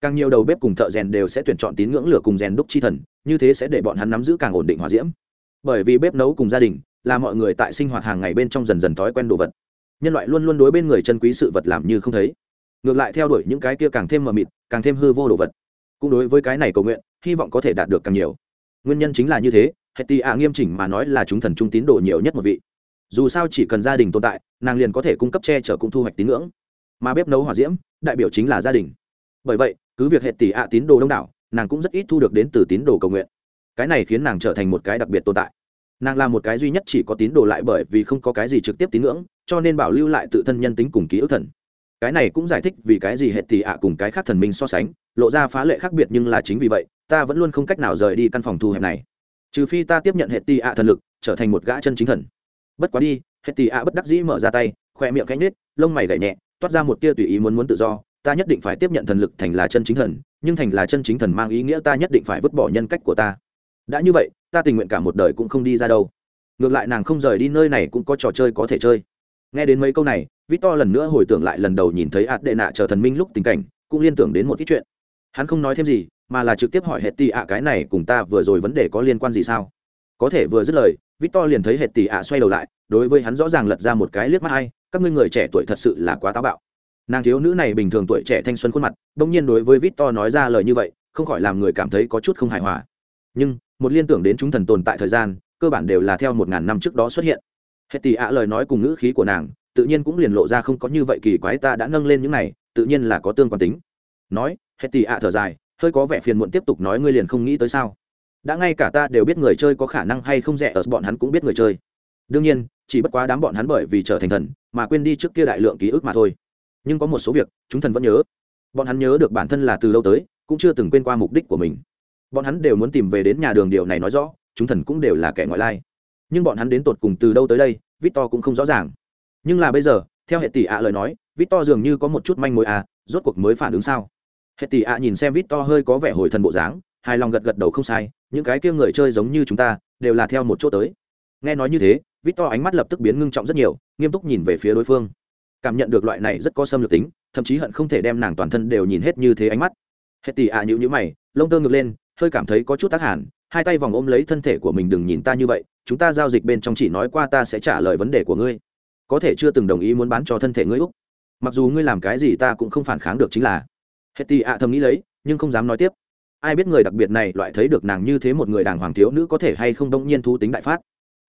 Càng nhiều đầu bếp cùng thợ rèn đều sẽ tuyển chọn tín ngưỡng lửa cùng rèn đúc chi thần, như thế sẽ để bọn hắn nắm giữ càng ổn định hòa diễm. Bởi vì bếp nấu cùng gia đình là mọi người tại sinh hoạt hàng ngày bên trong dần dần thói quen đồ vật. Nhân loại luôn luôn đối bên người chân quý sự vật làm như không thấy. Ngược lại theo đuổi những cái kia càng thêm mờ mịt, càng thêm hư vô đồ vật. Cũng đối với cái này cầu nguyện, hy vọng có thể đạt được càng nhiều. Nguyên nhân chính là như thế hệ tì ạ nghiêm chỉnh mà nói là chúng thần trung tín đồ nhiều nhất một vị. Dù sao chỉ cần gia đình tồn tại, nàng liền có thể cung cấp che chở cũng thu hoạch tín ngưỡng. Mà bếp nấu hỏa diễm, đại biểu chính là gia đình. Bởi vậy, cứ việc hệ tỷ ạ tín đồ đông đảo, nàng cũng rất ít thu được đến từ tín đồ cầu nguyện. Cái này khiến nàng trở thành một cái đặc biệt tồn tại. Nàng là một cái duy nhất chỉ có tín đồ lại bởi vì không có cái gì trực tiếp tín ngưỡng, cho nên bảo lưu lại tự thân nhân tính cùng ký ức thần. Cái này cũng giải thích vì cái gì hệ tỷ ạ cùng cái khác thần minh so sánh, lộ ra phá lệ khác biệt nhưng là chính vì vậy, ta vẫn luôn không cách nào rời đi căn phòng thu hẹp này trừ phi ta tiếp nhận hệ tì ạ thần lực, trở thành một gã chân chính thần. Bất quá đi hệ tì ạ bất đắc dĩ mở ra tay khoe miệng cánh nết lông mày gậy nhẹ, toát ra một tia tùy ý muốn muốn tự do. Ta nhất định phải tiếp nhận thần lực thành là chân chính thần, nhưng thành là chân chính thần mang ý nghĩa ta nhất định phải vứt bỏ nhân cách của ta. Đã như vậy, ta tình nguyện cả một đời cũng không đi ra đâu. Ngược lại nàng không rời đi nơi này cũng có trò chơi có thể chơi. Nghe đến mấy câu này, victor lần nữa hồi tưởng lại lần đầu nhìn thấy ạt đệ nạ chờ thần minh lúc tình cảnh, cũng liên tưởng đến một ít chuyện. Hắn không nói thêm gì mà là trực tiếp hỏi hệ tỷ ạ cái này cùng ta vừa rồi vấn đề có liên quan gì sao? Có thể vừa dứt lời, victor liền thấy hệ tỷ ạ xoay đầu lại, đối với hắn rõ ràng lật ra một cái liếc mắt hay, các ngươi người trẻ tuổi thật sự là quá táo bạo. Nàng thiếu nữ này bình thường tuổi trẻ thanh xuân khuôn mặt bỗng nhiên đối với victor nói ra lời như vậy, không khỏi làm người cảm thấy có chút không hài hòa. Nhưng, một liên tưởng đến chúng thần tồn tại thời gian, cơ bản đều là theo một ngàn năm trước đó xuất hiện. Hệ tỷ ạ lời nói cùng ngữ khí của nàng, tự nhiên cũng liền lộ ra không có như vậy kỳ quái, ta đã nâng lên những này, tự nhiên là có tương quan tính. Nói hệ tỷ ạ thở dài hơi có vẻ phiền muộn tiếp tục nói ngươi liền không nghĩ tới sao? Đã ngay cả ta đều biết người chơi có khả năng hay không rẻ ở bọn hắn cũng biết người chơi. Đương nhiên, chỉ bất quá đám bọn hắn bởi vì trở thành thần, mà quên đi trước kia đại lượng ký ức mà thôi. Nhưng có một số việc, chúng thần vẫn nhớ. Bọn hắn nhớ được bản thân là từ lâu tới, cũng chưa từng quên qua mục đích của mình. Bọn hắn đều muốn tìm về đến nhà đường điều này nói rõ, chúng thần cũng đều là kẻ ngoại lai. Nhưng bọn hắn đến tột cùng từ đâu tới đây, victor cũng không rõ ràng. Nhưng là bây giờ, theo hệ tỷ ạ lời nói, victor dường như có một chút manh mối à rốt cuộc mới phản ứng sao? Hệ tỷ ạ nhìn xem victor hơi có vẻ hồi thần bộ dáng, hài lòng gật gật đầu không sai, những cái kia người chơi giống như chúng ta, đều là theo một chỗ tới. Nghe nói như thế victor ánh mắt lập tức biến ngưng trọng rất nhiều, nghiêm túc nhìn về phía đối phương. Cảm nhận được loại này rất có xâm lược tính, thậm chí hận không thể đem nàng toàn thân đều nhìn hết như thế ánh mắt. Hệ tỷ ạ nhữ nhữ mày, lông tơ ngược lên, hơi cảm thấy có chút tác hẳn hai tay vòng ôm lấy thân thể của mình đừng nhìn ta như vậy, chúng ta giao dịch bên trong chỉ nói qua ta sẽ trả lời vấn đề của ngươi. Có thể chưa từng đồng ý muốn bán cho thân thể ngươi úc. Mặc dù ngươi làm cái gì ta cũng không phản kháng được chính là hết tì ạ thầm nghĩ lấy, nhưng không dám nói tiếp. Ai biết người đặc biệt này loại thấy được nàng như thế một người đàng hoàng thiếu nữ có thể hay không đông nhiên thú tính đại phát.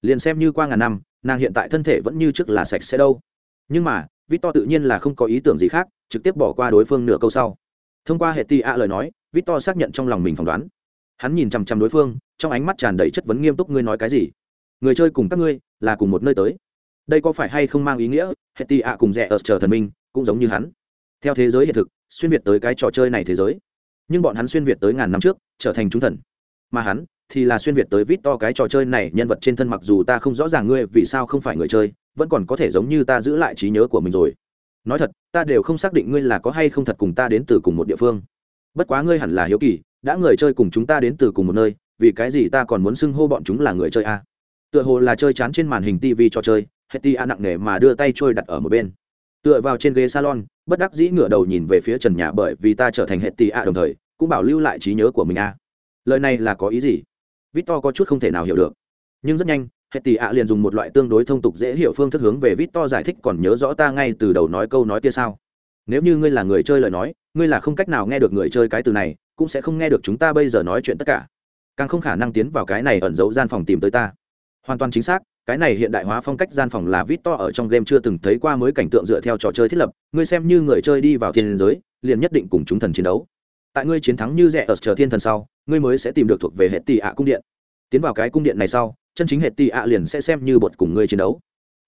Liền xem như qua ngàn năm, nàng hiện tại thân thể vẫn như trước là sạch sẽ đâu. Nhưng mà, victor tự nhiên là không có ý tưởng gì khác, trực tiếp bỏ qua đối phương nửa câu sau. Thông qua hệ tì ạ lời nói, victor xác nhận trong lòng mình phỏng đoán. Hắn nhìn chằm chằm đối phương, trong ánh mắt tràn đầy chất vấn nghiêm túc ngươi nói cái gì? Người chơi cùng các ngươi, là cùng một nơi tới. Đây có phải hay không mang ý nghĩa hệ tì ạ cùng rẻ ở chờ thần minh, cũng giống như hắn. Theo thế giới hiện thực xuyên việt tới cái trò chơi này thế giới. Nhưng bọn hắn xuyên việt tới ngàn năm trước, trở thành chúng thần. Mà hắn thì là xuyên việt tới vít to cái trò chơi này, nhân vật trên thân mặc dù ta không rõ ràng ngươi vì sao không phải người chơi, vẫn còn có thể giống như ta giữ lại trí nhớ của mình rồi. Nói thật, ta đều không xác định ngươi là có hay không thật cùng ta đến từ cùng một địa phương. Bất quá ngươi hẳn là hiếu kỳ, đã người chơi cùng chúng ta đến từ cùng một nơi, vì cái gì ta còn muốn xưng hô bọn chúng là người chơi a? Tựa hồ là chơi chán trên màn hình tv cho chơi hết ti a nặng nề mà đưa tay trôi đặt ở một bên tựa vào trên ghế salon, bất đắc dĩ ngửa đầu nhìn về phía trần nhà bởi vì ta trở thành hệ tị a đồng thời, cũng bảo lưu lại trí nhớ của mình a. Lời này là có ý gì? Victor có chút không thể nào hiểu được. Nhưng rất nhanh, hệ tị ạ liền dùng một loại tương đối thông tục dễ hiểu phương thức hướng về victor giải thích còn nhớ rõ ta ngay từ đầu nói câu nói kia sao? Nếu như ngươi là người chơi lời nói, ngươi là không cách nào nghe được người chơi cái từ này, cũng sẽ không nghe được chúng ta bây giờ nói chuyện tất cả. Càng không khả năng tiến vào cái này ẩn giấu gian phòng tìm tới ta hoàn toàn chính xác, cái này hiện đại hóa phong cách gian phòng là vít to ở trong game chưa từng thấy qua mới cảnh tượng dựa theo trò chơi thiết lập, ngươi xem như người chơi đi vào thiên giới, liền nhất định cùng chúng thần chiến đấu. Tại ngươi chiến thắng như rẻ ở chờ thiên thần sau, ngươi mới sẽ tìm được thuộc về hệ tỷ ạ cung điện. Tiến vào cái cung điện này sau, chân chính hệ tỷ ạ liền sẽ xem như bột cùng ngươi chiến đấu.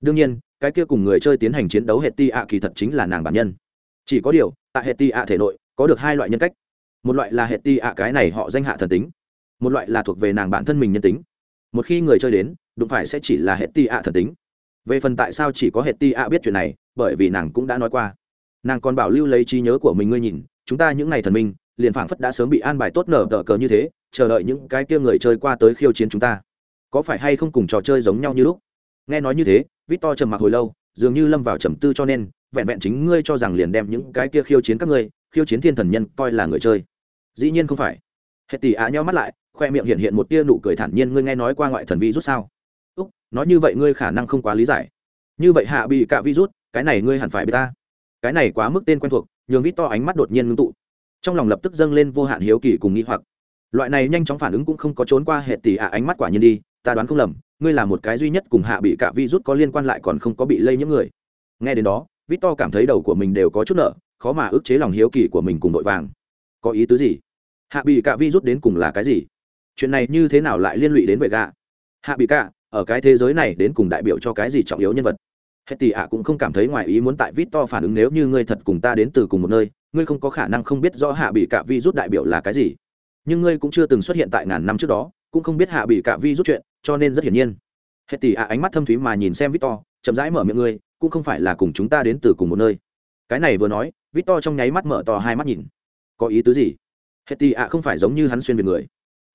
Đương nhiên, cái kia cùng người chơi tiến hành chiến đấu hệ tỷ ạ kỳ thật chính là nàng bản nhân. Chỉ có điều, tại hệ tỷ ạ thể nội, có được hai loại nhân cách. Một loại là hệ ti ạ cái này họ danh hạ thần tính, một loại là thuộc về nàng bản thân mình nhân tính một khi người chơi đến, đụng phải sẽ chỉ là hệ ti ạ thần tính. Về phần tại sao chỉ có hệ ti ạ biết chuyện này, bởi vì nàng cũng đã nói qua. Nàng còn bảo lưu lấy trí nhớ của mình ngươi nhìn, chúng ta những ngày thần minh, liền phảng phất đã sớm bị an bài tốt nở tờ cờ như thế, chờ đợi những cái kia người chơi qua tới khiêu chiến chúng ta. Có phải hay không cùng trò chơi giống nhau như lúc? Nghe nói như thế, victor trầm mặc hồi lâu, dường như lâm vào trầm tư cho nên, vẹn vẹn chính ngươi cho rằng liền đem những cái kia khiêu chiến các ngươi, khiêu chiến thiên thần nhân coi là người chơi. Dĩ nhiên không phải. Hệ tỷ ạ nhau mắt lại khoe miệng hiện hiện một tia nụ cười thản nhiên, ngươi nghe nói qua ngoại thần vi rút sao? Úc, nói như vậy ngươi khả năng không quá lý giải. Như vậy hạ bị cả virus, cái này ngươi hẳn phải biết ta. Cái này quá mức tên quen thuộc, nhường vít to ánh mắt đột nhiên ngưng tụ. Trong lòng lập tức dâng lên vô hạn hiếu kỳ cùng nghĩ hoặc. Loại này nhanh chóng phản ứng cũng không có trốn qua hệ tỷ ạ, ánh mắt quả nhiên đi, ta đoán không lầm, ngươi là một cái duy nhất cùng hạ bị cả virus có liên quan lại còn không có bị lây những người. Nghe đến đó vít to cảm thấy đầu của mình đều có chút nợ, khó mà ức chế lòng hiếu kỳ của mình cùng vội vàng. Có ý tứ gì? Hạ bị cả vi rút đến cùng là cái gì? Chuyện này như thế nào lại liên lụy đến vệ gạ hạ bị cả, ở cái thế giới này đến cùng đại biểu cho cái gì trọng yếu nhân vật? Hết tỷ ạ cũng không cảm thấy ngoài ý muốn tại vít to phản ứng nếu như ngươi thật cùng ta đến từ cùng một nơi, ngươi không có khả năng không biết rõ hạ bị cả vi rút đại biểu là cái gì. Nhưng ngươi cũng chưa từng xuất hiện tại ngàn năm trước đó, cũng không biết hạ bị cả vi rút chuyện, cho nên rất hiển nhiên. Hết tỷ ạ ánh mắt thâm thúy mà nhìn xem victor, chậm rãi mở miệng ngươi, cũng không phải là cùng chúng ta đến từ cùng một nơi. Cái này vừa nói, victor trong nháy mắt mở to hai mắt nhìn. Có ý tứ gì? Hết tỷ ạ không phải giống như hắn xuyên về người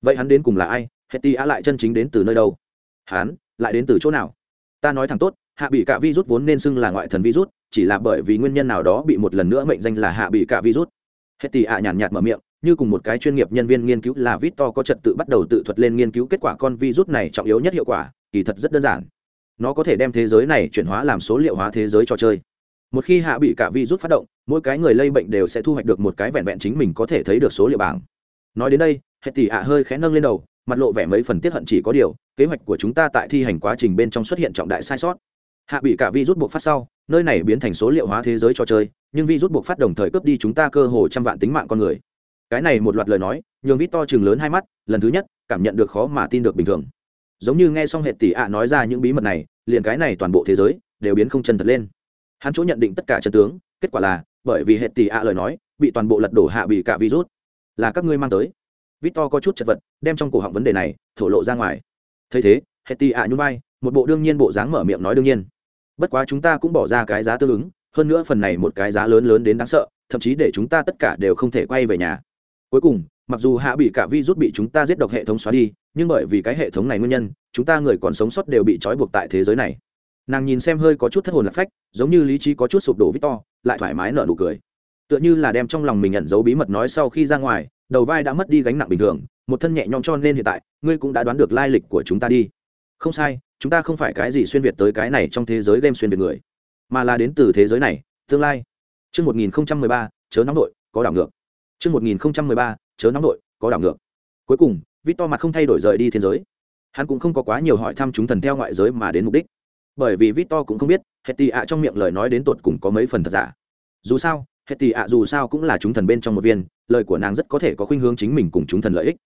vậy hắn đến cùng là ai Hetty tỷ lại chân chính đến từ nơi đâu hắn lại đến từ chỗ nào ta nói thẳng tốt hạ bị cả virus vốn nên xưng là ngoại thần virus chỉ là bởi vì nguyên nhân nào đó bị một lần nữa mệnh danh là hạ bị cả virus Hetty tỷ nhàn nhạt mở miệng như cùng một cái chuyên nghiệp nhân viên nghiên cứu là Victor có trật tự bắt đầu tự thuật lên nghiên cứu kết quả con virus này trọng yếu nhất hiệu quả, kỳ thật rất đơn giản. Nó có thể đem thế giới này chuyển hóa làm số liệu hóa thế giới trò chơi. Một khi hạ bị cả virus phát động, mỗi cái người lây bệnh đều sẽ thu hoạch được một cái vẹn vẹn chính mình có thể thấy được số liệu bảng. Nói đến đây, Hệ tỷ ạ hơi khẽ nâng lên đầu, mặt lộ vẻ mấy phần tiết hận chỉ có điều, kế hoạch của chúng ta tại thi hành quá trình bên trong xuất hiện trọng đại sai sót. Hạ bị cả Vi rút buộc phát sau, nơi này biến thành số liệu hóa thế giới trò chơi, nhưng Vi rút buộc phát đồng thời cướp đi chúng ta cơ hồ trăm vạn tính mạng con người. Cái này một loạt lời nói nhường vít to chừng lớn hai mắt lần thứ nhất cảm nhận được khó mà tin được bình thường. Giống như nghe xong hệ tỷ ạ nói ra những bí mật này liền cái này toàn bộ thế giới đều biến không chân thật lên. Hắn chỗ nhận định tất cả chân tướng kết quả là bởi vì hệ tỷ ạ lời nói bị toàn bộ lật đổ hạ bị cả virus. Là các ngươi mang tới. Victor có chút chật vật, đem trong cổ họng vấn đề này thổ lộ ra ngoài. Thấy thế, Hetty tỷ ạ nhún vai, một bộ đương nhiên bộ dáng mở miệng nói đương nhiên. Bất quá chúng ta cũng bỏ ra cái giá tương ứng, hơn nữa phần này một cái giá lớn lớn đến đáng sợ, thậm chí để chúng ta tất cả đều không thể quay về nhà. Cuối cùng, mặc dù hạ bị cả vi rút bị chúng ta giết độc hệ thống xóa đi, nhưng bởi vì cái hệ thống này nguyên nhân, chúng ta người còn sống sót đều bị trói buộc tại thế giới này. Nàng nhìn xem hơi có chút thất hồn lạc phách, giống như lý trí có chút sụp đổ victor, lại thoải mái nở nụ cười. Tựa như là đem trong lòng mình nhận dấu bí mật nói sau khi ra ngoài đầu vai đã mất đi gánh nặng bình thường một thân nhẹ nhõm cho nên hiện tại ngươi cũng đã đoán được lai lịch của chúng ta đi không sai chúng ta không phải cái gì xuyên việt tới cái này trong thế giới game xuyên việt người mà là đến từ thế giới này tương lai Trước 1013, chớ nóng nội, có đảo ngược. Trước 1013, chớ nóng nội, có đảo ngược. Cuối cùng, Victor mặt không thay đổi rời đi thiên giới. Hắn cũng không có quá nhiều hỏi thăm chúng thần theo ngoại giới mà đến mục đích. Bởi vì Victor cũng không biết, Hetty ạ trong miệng lời nói đến tột cùng có mấy phần thật giả. Dù sao, Hetty ạ dù sao cũng là chúng thần bên trong một viên, lời của nàng rất có thể có khuynh hướng chính mình cùng chúng thần lợi ích.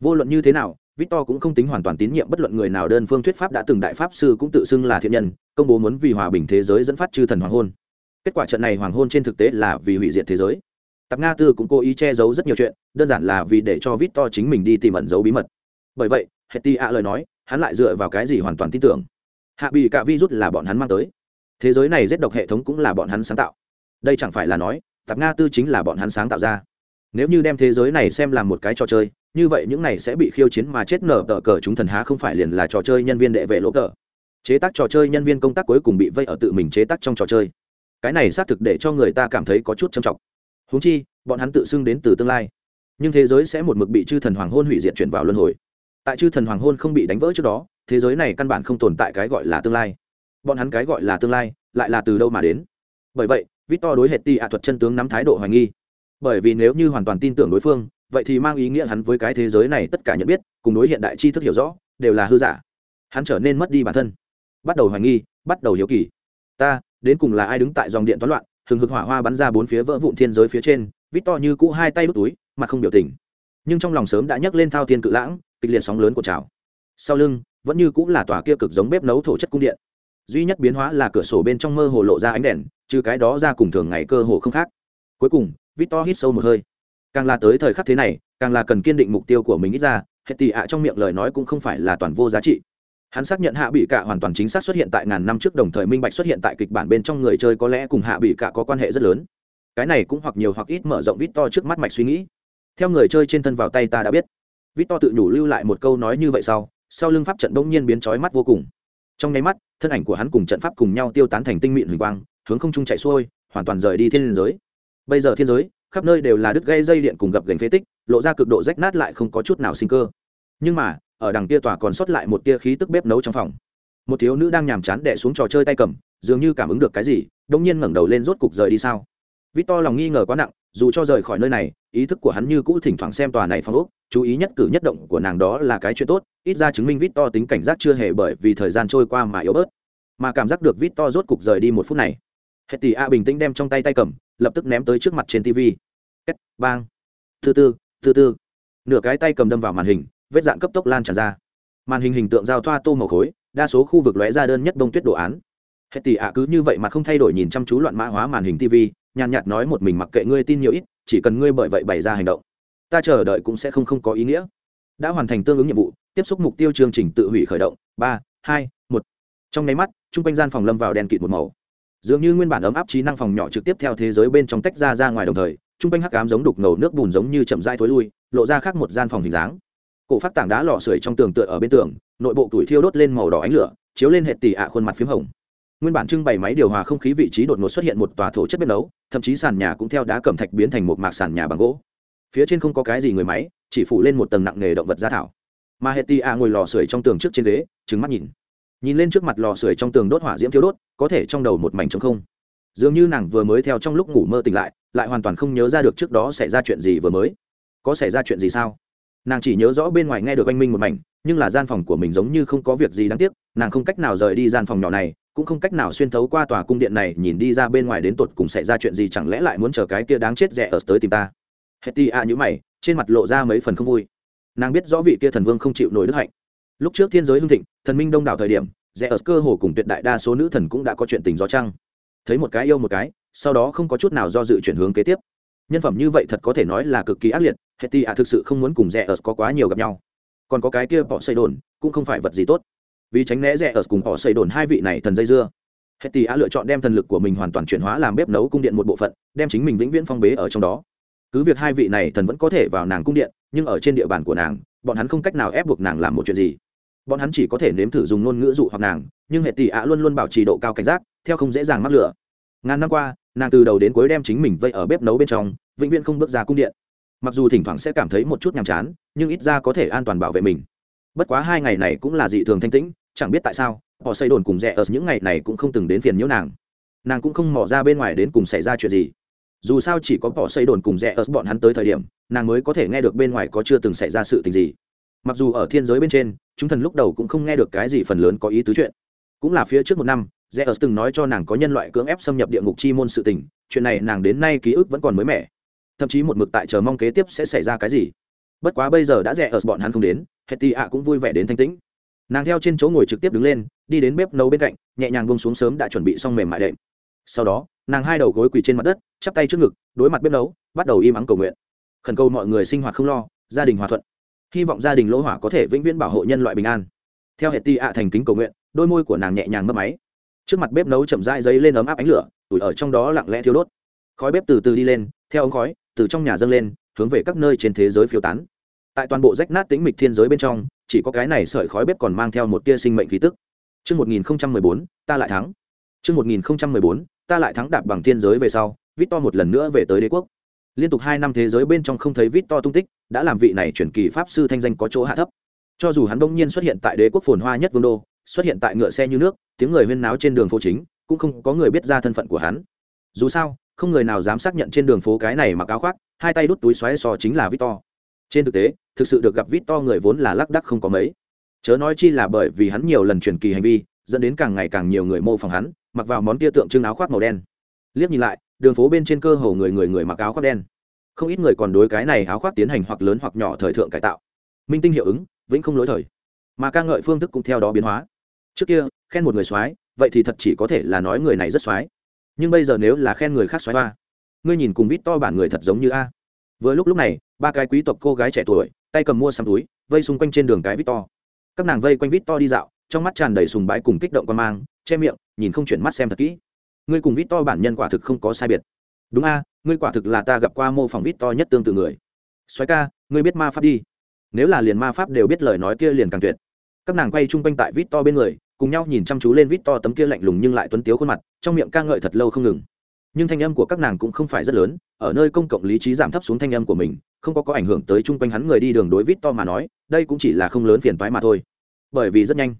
Vô luận như thế nào, Victor cũng không tính hoàn toàn tín nhiệm bất luận người nào đơn phương thuyết pháp đã từng đại pháp sư cũng tự xưng là thiện nhân, công bố muốn vì hòa bình thế giới dẫn phát chư thần hoàng hôn. Kết quả trận này hoàng hôn trên thực tế là vì hủy diệt thế giới. Tạp nga tư cũng cố ý che giấu rất nhiều chuyện đơn giản là vì để cho victor chính mình đi tìm ẩn giấu bí mật. Bởi vậy hệ ti ạ lời nói hắn lại dựa vào cái gì hoàn toàn tin tưởng? Hạ bị cả virus là bọn hắn mang tới. Thế giới này giết độc hệ thống cũng là bọn hắn sáng tạo. Đây chẳng phải là nói tạp nga tư chính là bọn hắn sáng tạo ra. Nếu như đem thế giới này xem là một cái trò chơi, như vậy những này sẽ bị khiêu chiến mà chết nở tờ cờ chúng thần há không phải liền là trò chơi nhân viên đệ vệ lỗ tờ. Chế tác trò chơi nhân viên công tác cuối cùng bị vây ở tự mình chế tác trong trò chơi. Cái này xác thực để cho người ta cảm thấy có chút trầm trọng. Húng chi, bọn hắn tự xưng đến từ tương lai. Nhưng thế giới sẽ một mực bị chư thần hoàng hôn hủy diệt chuyển vào luân hồi. Tại chư thần hoàng hôn không bị đánh vỡ trước đó, thế giới này căn bản không tồn tại cái gọi là tương lai. Bọn hắn cái gọi là tương lai, lại là từ đâu mà đến? Bởi vậy victor đối hệ ti ạ thuật chân tướng nắm thái độ hoài nghi. Bởi vì nếu như hoàn toàn tin tưởng đối phương, vậy thì mang ý nghĩa hắn với cái thế giới này tất cả nhận biết, cùng đối hiện đại tri thức hiểu rõ, đều là hư giả. Hắn trở nên mất đi bản thân. Bắt đầu hoài nghi, bắt đầu hiếu kỳ. Ta, đến cùng là ai đứng tại dòng điện toán loạn, hừng hực hỏa hoa bắn ra bốn phía vỡ vụn thiên giới phía trên, Victor như cũ hai tay đút túi, mặt không biểu tình. Nhưng trong lòng sớm đã nhấc lên thao thiên cự lãng, kịch liệt sóng lớn của trào. Sau lưng, vẫn như cũng là tòa kia cực giống bếp nấu thổ chất cung điện duy nhất biến hóa là cửa sổ bên trong mơ hồ lộ ra ánh đèn trừ cái đó ra cùng thường ngày cơ hồ không khác. Cuối cùng, victor hít sâu một hơi. Càng là tới thời khắc thế này, càng là cần kiên định mục tiêu của mình ít ra hệ tị ạ trong miệng lời nói cũng không phải là toàn vô giá trị. Hắn xác nhận hạ bị cả hoàn toàn chính xác xuất hiện tại ngàn năm trước đồng thời minh bạch xuất hiện tại kịch bản bên trong người chơi có lẽ cùng hạ bị cả có quan hệ rất lớn. Cái này cũng hoặc nhiều hoặc ít mở rộng vít to trước mắt mạch suy nghĩ. Theo người chơi trên thân vào tay ta đã biết. Vít to tự nhủ lưu lại một câu nói như vậy sau sau lưng pháp trận đông nhiên biến trói mắt vô cùng trong nháy mắt, thân ảnh của hắn cùng trận pháp cùng nhau tiêu tán thành tinh mịn huỳnh quang, hướng không trung chạy xuôi, hoàn toàn rời đi thiên giới. Bây giờ thiên giới, khắp nơi đều là đứt gây dây điện cùng gập gành phế tích, lộ ra cực độ rách nát lại không có chút nào sinh cơ. Nhưng mà, ở đằng kia tòa còn sót lại một tia khí tức bếp nấu trong phòng. Một thiếu nữ đang nhàm chán đẻ xuống trò chơi tay cầm, dường như cảm ứng được cái gì đông nhiên ngẩng đầu lên rốt cục rời đi sao? Vít to lòng nghi ngờ quá nặng, dù cho rời khỏi nơi này ý thức của hắn như cũ thỉnh thoảng xem tòa này phong ốc, chú ý nhất cử nhất động của nàng đó là cái chuyện tốt, ít ra chứng minh vít to tính cảnh giác chưa hề bởi vì thời gian trôi qua mà yếu bớt, mà cảm giác được vít to rốt cục rời đi một phút này. Hệ tỷ a bình tĩnh đem trong tay tay cầm, lập tức ném tới trước mặt trên tv két, bang thứ tư thứ tư nửa cái tay cầm đâm vào màn hình, vết dạn cấp tốc lan tràn ra. Màn hình hình tượng giao thoa tô màu khối, đa số khu vực lóe ra đơn nhất bông tuyết đồ án. Hệ tỷ ạ cứ như vậy mà không thay đổi nhìn chăm chú loạn mã hóa màn hình tv nhàn nhạt nói một mình mặc kệ ngươi tin nhiều ít chỉ cần ngươi bởi vậy bày ra hành động, ta chờ đợi cũng sẽ không không có ý nghĩa. Đã hoàn thành tương ứng nhiệm vụ, tiếp xúc mục tiêu chương trình tự hủy khởi động, ba, hai, một. Trong nháy mắt, chung quanh gian phòng lâm vào đèn kịt một màu. Dường như nguyên bản ấm áp trí năng phòng nhỏ trực tiếp theo thế giới bên trong tách ra ra ngoài đồng thời, chung quanh hắc ám giống đục ngầu nước bùn giống như chậm dai thối lui, lộ ra khác một gian phòng hình dáng. Cổ phát tảng đá lò sưởi trong tường tựa ở bên tường, nội bộ tuổi thiêu đốt lên màu đỏ ánh lửa, chiếu lên hệ tỷ ạ khuôn mặt p h í m hồng nguyên bản trưng bày máy điều hòa không khí vị trí đột ngột xuất hiện một tòa thổ chất bếp nấu, thậm chí sàn nhà cũng theo đá cẩm thạch biến thành một mạc sàn nhà bằng gỗ. Phía trên không có cái gì người máy, chỉ phủ lên một tầng nặng nghề động vật gia thảo. Mà hệ tỷ ạ ngồi lò sưởi trong tường trước trên ghế trứng mắt nhìn. Nhìn lên trước mặt lò sưởi trong tường đốt hỏa diễm thiếu đốt, có thể trong đầu một mảnh trống không. Dường như nàng vừa mới theo trong lúc ngủ mơ tỉnh lại lại hoàn toàn không nhớ ra được trước đó xảy ra chuyện gì vừa mới. Có xảy ra chuyện gì sao? Nàng chỉ nhớ rõ bên ngoài nghe được anh minh một mảnh, nhưng là gian phòng của mình giống như không có việc gì đáng tiếc, nàng không cách nào rời đi gian phòng nhỏ này cũng không cách nào xuyên thấu qua tòa cung điện này, nhìn đi ra bên ngoài đến tột cùng xảy ra chuyện gì, chẳng lẽ lại muốn chờ cái kia đáng chết rẻ ở tới tìm ta? Hetty a nhữ mày, trên mặt lộ ra mấy phần không vui. Nàng biết rõ vị kia thần vương không chịu nổi đức hạnh. Lúc trước thiên giới hưng thịnh, thần minh đông đảo thời điểm, rẻ ở cơ hồ cùng tuyệt đại đa số nữ thần cũng đã có chuyện tình gió trăng. Thấy một cái yêu một cái, sau đó không có chút nào do dự chuyển hướng kế tiếp. Nhân phẩm như vậy thật có thể nói là cực kỳ ác liệt hetty a thực sự không muốn cùng rẻ ở có quá nhiều gặp nhau. Còn có cái kia bỏ xây đồn, cũng không phải vật gì tốt vì tránh né rẻ ở cùng họ xây đồn hai vị này thần dây dưa. Hết tỷ ạ lựa chọn đem thần lực của mình hoàn toàn chuyển hóa làm bếp nấu cung điện một bộ phận, đem chính mình vĩnh viễn phong bế ở trong đó. Cứ việc hai vị này thần vẫn có thể vào nàng cung điện, nhưng ở trên địa bàn của nàng, bọn hắn không cách nào ép buộc nàng làm một chuyện gì. Bọn hắn chỉ có thể nếm thử dùng ngôn ngữ dụ hoặc nàng, nhưng hệ tỷ ạ luôn luôn bảo trì độ cao cảnh giác, theo không dễ dàng mắc lửa. Ngàn năm qua, nàng từ đầu đến cuối đem chính mình vây ở bếp nấu bên trong, vĩnh viễn không bước ra cung điện. Mặc dù thỉnh thoảng sẽ cảm thấy một chút nhàm chán, nhưng ít ra có thể an toàn bảo vệ mình bất quá hai ngày này cũng là dị thường thanh tĩnh, chẳng biết tại sao, họ xây đồn cùng rẽ ở những ngày này cũng không từng đến phiền nhiễu nàng. Nàng cũng không mò ra bên ngoài đến cùng xảy ra chuyện gì. Dù sao chỉ có họ xây đồn cùng rẽ ở bọn hắn tới thời điểm, nàng mới có thể nghe được bên ngoài có chưa từng xảy ra sự tình gì. Mặc dù ở thiên giới bên trên, chúng thần lúc đầu cũng không nghe được cái gì phần lớn có ý tứ chuyện. Cũng là phía trước một năm rẽ ở từng nói cho nàng có nhân loại cưỡng ép xâm nhập địa ngục chi môn sự tình, chuyện này nàng đến nay ký ức vẫn còn mới mẻ. Thậm chí một mực tại chờ mong kế tiếp sẽ xảy ra cái gì. Bất quá bây giờ đã rẽ ở bọn hắn không đến hệ tì ạ cũng vui vẻ đến thanh tĩnh. Nàng theo trên chỗ ngồi trực tiếp đứng lên, đi đến bếp nấu bên cạnh, nhẹ nhàng bông xuống sớm đã chuẩn bị xong mềm mại đệm. Sau đó, nàng hai đầu gối quỳ trên mặt đất, chắp tay trước ngực, đối mặt bếp nấu, bắt đầu im ắng cầu nguyện. Khẩn cầu mọi người sinh hoạt không lo, gia đình hòa thuận. Hy vọng gia đình lỗ hỏa có thể vĩnh viễn bảo hộ nhân loại bình an. Theo hệ tì ạ thành kính cầu nguyện, đôi môi của nàng nhẹ nhàng mất máy. Trước mặt bếp nấu chậm rãi giấy lên ấm áp ánh lửa, tủi ở trong đó lặng lẽ thiêu đốt. Khói bếp từ từ đi lên, theo ống khói, từ trong nhà dâng lên, hướng về các nơi trên thế giới phiêu tán tại toàn bộ rách nát tính mịch thiên giới bên trong chỉ có cái này sợi khói bếp còn mang theo một tia sinh mệnh khí tức Trước 1014, ta lại thắng. Trước 1014, ta lại thắng đạp bằng thiên giới về sau, Victor một lần nữa về tới đế quốc. Liên tục hai năm thế giới bên trong không thấy Victor tung tích, đã làm vị này chuyển kỳ pháp sư thanh danh có chỗ hạ thấp. Cho dù hắn bỗng nhiên xuất hiện tại đế quốc phồn hoa nhất vương đô, xuất hiện tại ngựa xe như nước, tiếng người huyên náo trên đường phố chính, cũng không có người biết ra thân phận của hắn. Dù sao, không người nào dám xác nhận trên đường phố cái này mặc áo khoác hai tay đút túi xoáy sò chính là victor trên thực tế, thực sự được gặp victor người vốn là lác đắc không có mấy. Chớ nói chi là bởi vì hắn nhiều lần truyền kỳ hành vi, dẫn đến càng ngày càng nhiều người mô phỏng hắn, mặc vào món kia tượng trưng áo khoác màu đen. Liếc nhìn lại, đường phố bên trên cơ hồ người người người mặc áo khoác đen. Không ít người còn đối cái này áo khoác tiến hành hoặc lớn hoặc nhỏ thời thượng cải tạo. Minh tinh hiệu ứng, vĩnh không lỗi thời. Mà ca ngợi phương thức cũng theo đó biến hóa. Trước kia, khen một người soái, vậy thì thật chỉ có thể là nói người này rất soái. Nhưng bây giờ nếu là khen người khác xoáy hoa, ngươi nhìn cùng vít to bản người thật giống như a. Vừa lúc lúc này ba cái quý tộc cô gái trẻ tuổi, tay cầm mua xăm túi, vây xung quanh trên đường cái vít to các nàng vây quanh vít to đi dạo, trong mắt tràn đầy sùng bái cùng kích động quan mang, che miệng, nhìn không chuyển mắt xem thật kỹ. Ngươi cùng vít to bản nhân quả thực không có sai biệt. Đúng a, ngươi quả thực là ta gặp qua mô phỏng vít to nhất tương tự người. Xoáy ca, ngươi biết ma pháp đi. Nếu là liền ma pháp đều biết lời nói kia liền càng tuyệt. Các nàng quay chung quanh tại vít to bên người, cùng nhau nhìn chăm chú lên vít to tấm kia lạnh lùng nhưng lại tuấn tiếu khuôn mặt, trong miệng ca ngợi thật lâu không ngừng nhưng thanh âm của các nàng cũng không phải rất lớn, ở nơi công cộng lý trí giảm thấp xuống thanh âm của mình, không có có ảnh hưởng tới chung quanh hắn người đi đường đối vít to mà nói, đây cũng chỉ là không lớn phiền toái mà thôi. Bởi vì rất nhanh,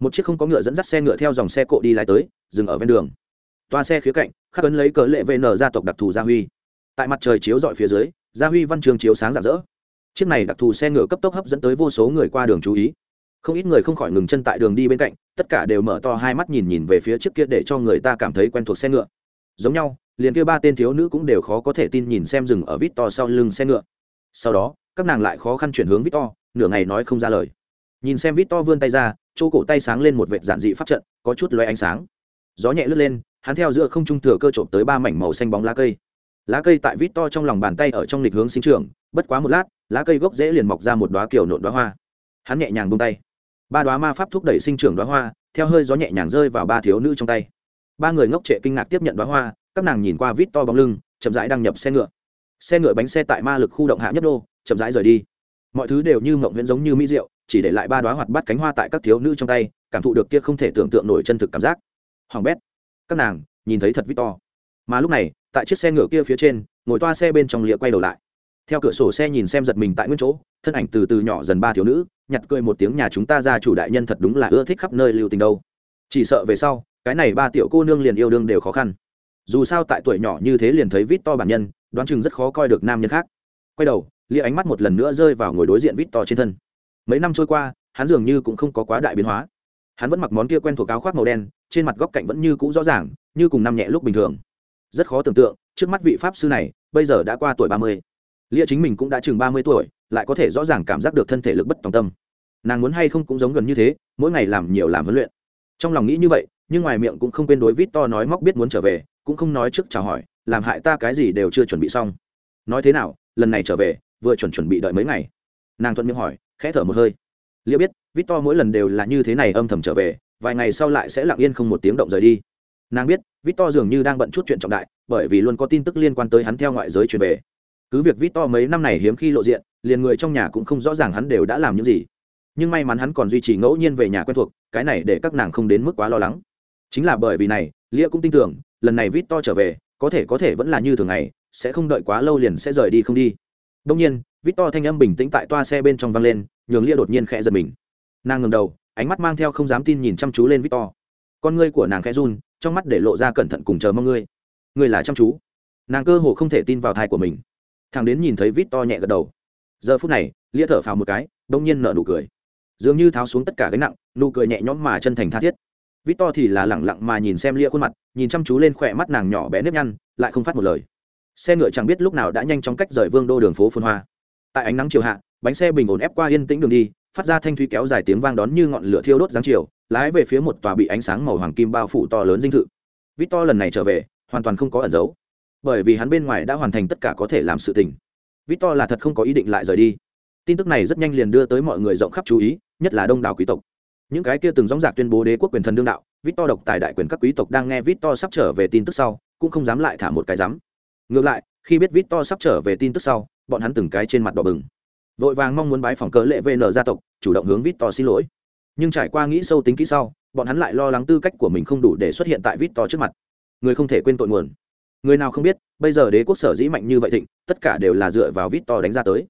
một chiếc không có ngựa dẫn dắt xe ngựa theo dòng xe cộ đi lái tới, dừng ở ven đường. Toa xe khía cạnh, khắc ấn lấy cớ lệ vn gia tộc đặc thù gia huy. Tại mặt trời chiếu dọi phía dưới, gia huy văn trường chiếu sáng rạng rỡ. Chiếc này đặc thù xe ngựa cấp tốc hấp dẫn tới vô số người qua đường chú ý. Không ít người không khỏi ngừng chân tại đường đi bên cạnh, tất cả đều mở to hai mắt nhìn nhìn về phía trước kia để cho người ta cảm thấy quen thuộc xe ngựa giống nhau, liền kia ba tên thiếu nữ cũng đều khó có thể tin nhìn xem rừng ở vít to sau lưng xe ngựa. Sau đó, các nàng lại khó khăn chuyển hướng vít to nửa ngày nói không ra lời. Nhìn xem vít to vươn tay ra, chỗ cổ tay sáng lên một vệt giản dị pháp trận, có chút loay ánh sáng. Gió nhẹ lướt lên, hắn theo giữa không trung thừa cơ trộm tới ba mảnh màu xanh bóng lá cây. Lá cây tại vít to trong lòng bàn tay ở trong lịch hướng sinh trường bất quá một lát, lá cây gốc dễ liền mọc ra một đoá kiểu nộn đoá hoa. Hắn nhẹ nhàng bông tay. Ba đoá ma pháp thúc đẩy sinh trưởng đoá hoa, theo hơi gió nhẹ nhàng rơi vào ba thiếu nữ trong tay ba người ngốc trệ kinh ngạc tiếp nhận đoá hoa, các nàng nhìn qua vít to bóng lưng, chậm rãi đăng nhập xe ngựa. Xe ngựa bánh xe tại ma lực khu động hạ nhất đô, chậm rãi rời đi. Mọi thứ đều như mộng viễn giống như mỹ rượu chỉ để lại ba đoá hoạt bắt cánh hoa tại các thiếu nữ trong tay, cảm thụ được kia không thể tưởng tượng nổi chân thực cảm giác. Hoàng bét. Các nàng nhìn thấy thật vít to. Mà lúc này, tại chiếc xe ngựa kia phía trên, ngồi toa xe bên trong lịa quay đầu lại. Theo cửa sổ xe nhìn xem giật mình tại nguyên chỗ, thân ảnh từ từ nhỏ dần ba thiếu nữ, nhặt cười một tiếng nhà chúng ta ra chủ đại nhân thật đúng là ưa thích khắp nơi lưu tình đâu. Chỉ sợ về sau cái này ba tiểu cô nương liền yêu đương đều khó khăn. Dù sao tại tuổi nhỏ như thế liền thấy vít to bản nhân, đoán chừng rất khó coi được nam nhân khác. Quay đầu lia ánh mắt một lần nữa rơi vào ngồi đối diện vít to trên thân. Mấy năm trôi qua, hắn dường như cũng không có quá đại biến hóa. Hắn vẫn mặc món kia quen thuộc áo khoác màu đen, trên mặt góc cạnh vẫn như cũ rõ ràng, như cùng năm nhẹ lúc bình thường. Rất khó tưởng tượng, trước mắt vị pháp sư này, bây giờ đã qua tuổi ba mươi. Lia chính mình cũng đã chừng ba mươi tuổi, lại có thể rõ ràng cảm giác được thân thể lực bất tòng tâm. Nàng muốn hay không cũng giống gần như thế, mỗi ngày làm nhiều làm huấn luyện. Trong lòng nghĩ như vậy nhưng ngoài miệng cũng không quên đối vít to nói móc biết muốn trở về, cũng không nói trước chào hỏi, làm hại ta cái gì đều chưa chuẩn bị xong. Nói thế nào, lần này trở về, vừa chuẩn chuẩn bị đợi mấy ngày. Nàng thuận miệng hỏi, khẽ thở một hơi. Liệu biết, vít to mỗi lần đều là như thế này âm thầm trở về, vài ngày sau lại sẽ lặng yên không một tiếng động rời đi. Nàng biết, vít to dường như đang bận chút chuyện trọng đại, bởi vì luôn có tin tức liên quan tới hắn theo ngoại giới truyền về. Cứ việc vít to mấy năm này hiếm khi lộ diện, liền người trong nhà cũng không rõ ràng hắn đều đã làm những gì. Nhưng may mắn hắn còn duy trì ngẫu nhiên về nhà quen thuộc, cái này để các nàng không đến mức quá lo lắng chính là bởi vì này, lia cũng tin tưởng, lần này vít to trở về, có thể có thể vẫn là như thường ngày, sẽ không đợi quá lâu liền sẽ rời đi không đi. Đông nhiên vít to thanh âm bình tĩnh tại toa xe bên trong vang lên, nhường lia đột nhiên khẽ giật mình. Nàng ngầm đầu, ánh mắt mang theo không dám tin nhìn chăm chú lên vít to con ngươi của nàng khẽ run, trong mắt để lộ ra cẩn thận cùng chờ mong ngươi. Ngươi là chăm chú. Nàng cơ hồ không thể tin vào thai của mình. Thằng đến nhìn thấy vít to nhẹ gật đầu. Giờ phút này, lia thở phào một cái đông nhiên nở nụ cười. Dường như tháo xuống tất cả gánh nặng, nụ cười nhẹ nhõm mà chân thành tha thiết vít to thì là lẳng lặng mà nhìn xem lia khuôn mặt, nhìn chăm chú lên khỏe mắt nàng nhỏ bé nếp nhăn, lại không phát một lời. Xe ngựa chẳng biết lúc nào đã nhanh chóng cách rời vương đô đường phố phun hoa. Tại ánh nắng chiều hạ, bánh xe bình ổn ép qua yên tĩnh đường đi, phát ra thanh thúy kéo dài tiếng vang đón như ngọn lửa thiêu đốt giáng chiều, lái về phía một tòa bị ánh sáng màu hoàng kim bao phủ to lớn dinh thự. Vít to lần này trở về, hoàn toàn không có ẩn giấu. Bởi vì hắn bên ngoài đã hoàn thành tất cả có thể làm sự tình. Victor là thật không có ý định lại rời đi. Tin tức này rất nhanh liền đưa tới mọi người rộng khắp chú ý, nhất là đông đảo quý tộc những cái kia từng dóng dạc tuyên bố đế quốc quyền thần đương đạo, victor độc tài đại quyền các quý tộc đang nghe victor sắp trở về tin tức sau, cũng không dám lại thả một cái dám. Ngược lại, khi biết victor sắp trở về tin tức sau, bọn hắn từng cái trên mặt đỏ bừng. Vội vàng mong muốn bái phòng cớ lệ vn gia tộc, chủ động hướng victor xin lỗi. Nhưng trải qua nghĩ sâu tính kỹ sau, bọn hắn lại lo lắng tư cách của mình không đủ để xuất hiện tại victor trước mặt. Người không thể quên tội nguồn. Người nào không biết, bây giờ đế quốc sở dĩ mạnh như vậy thịnh, tất cả đều là dựa vào vít to đánh ra tới.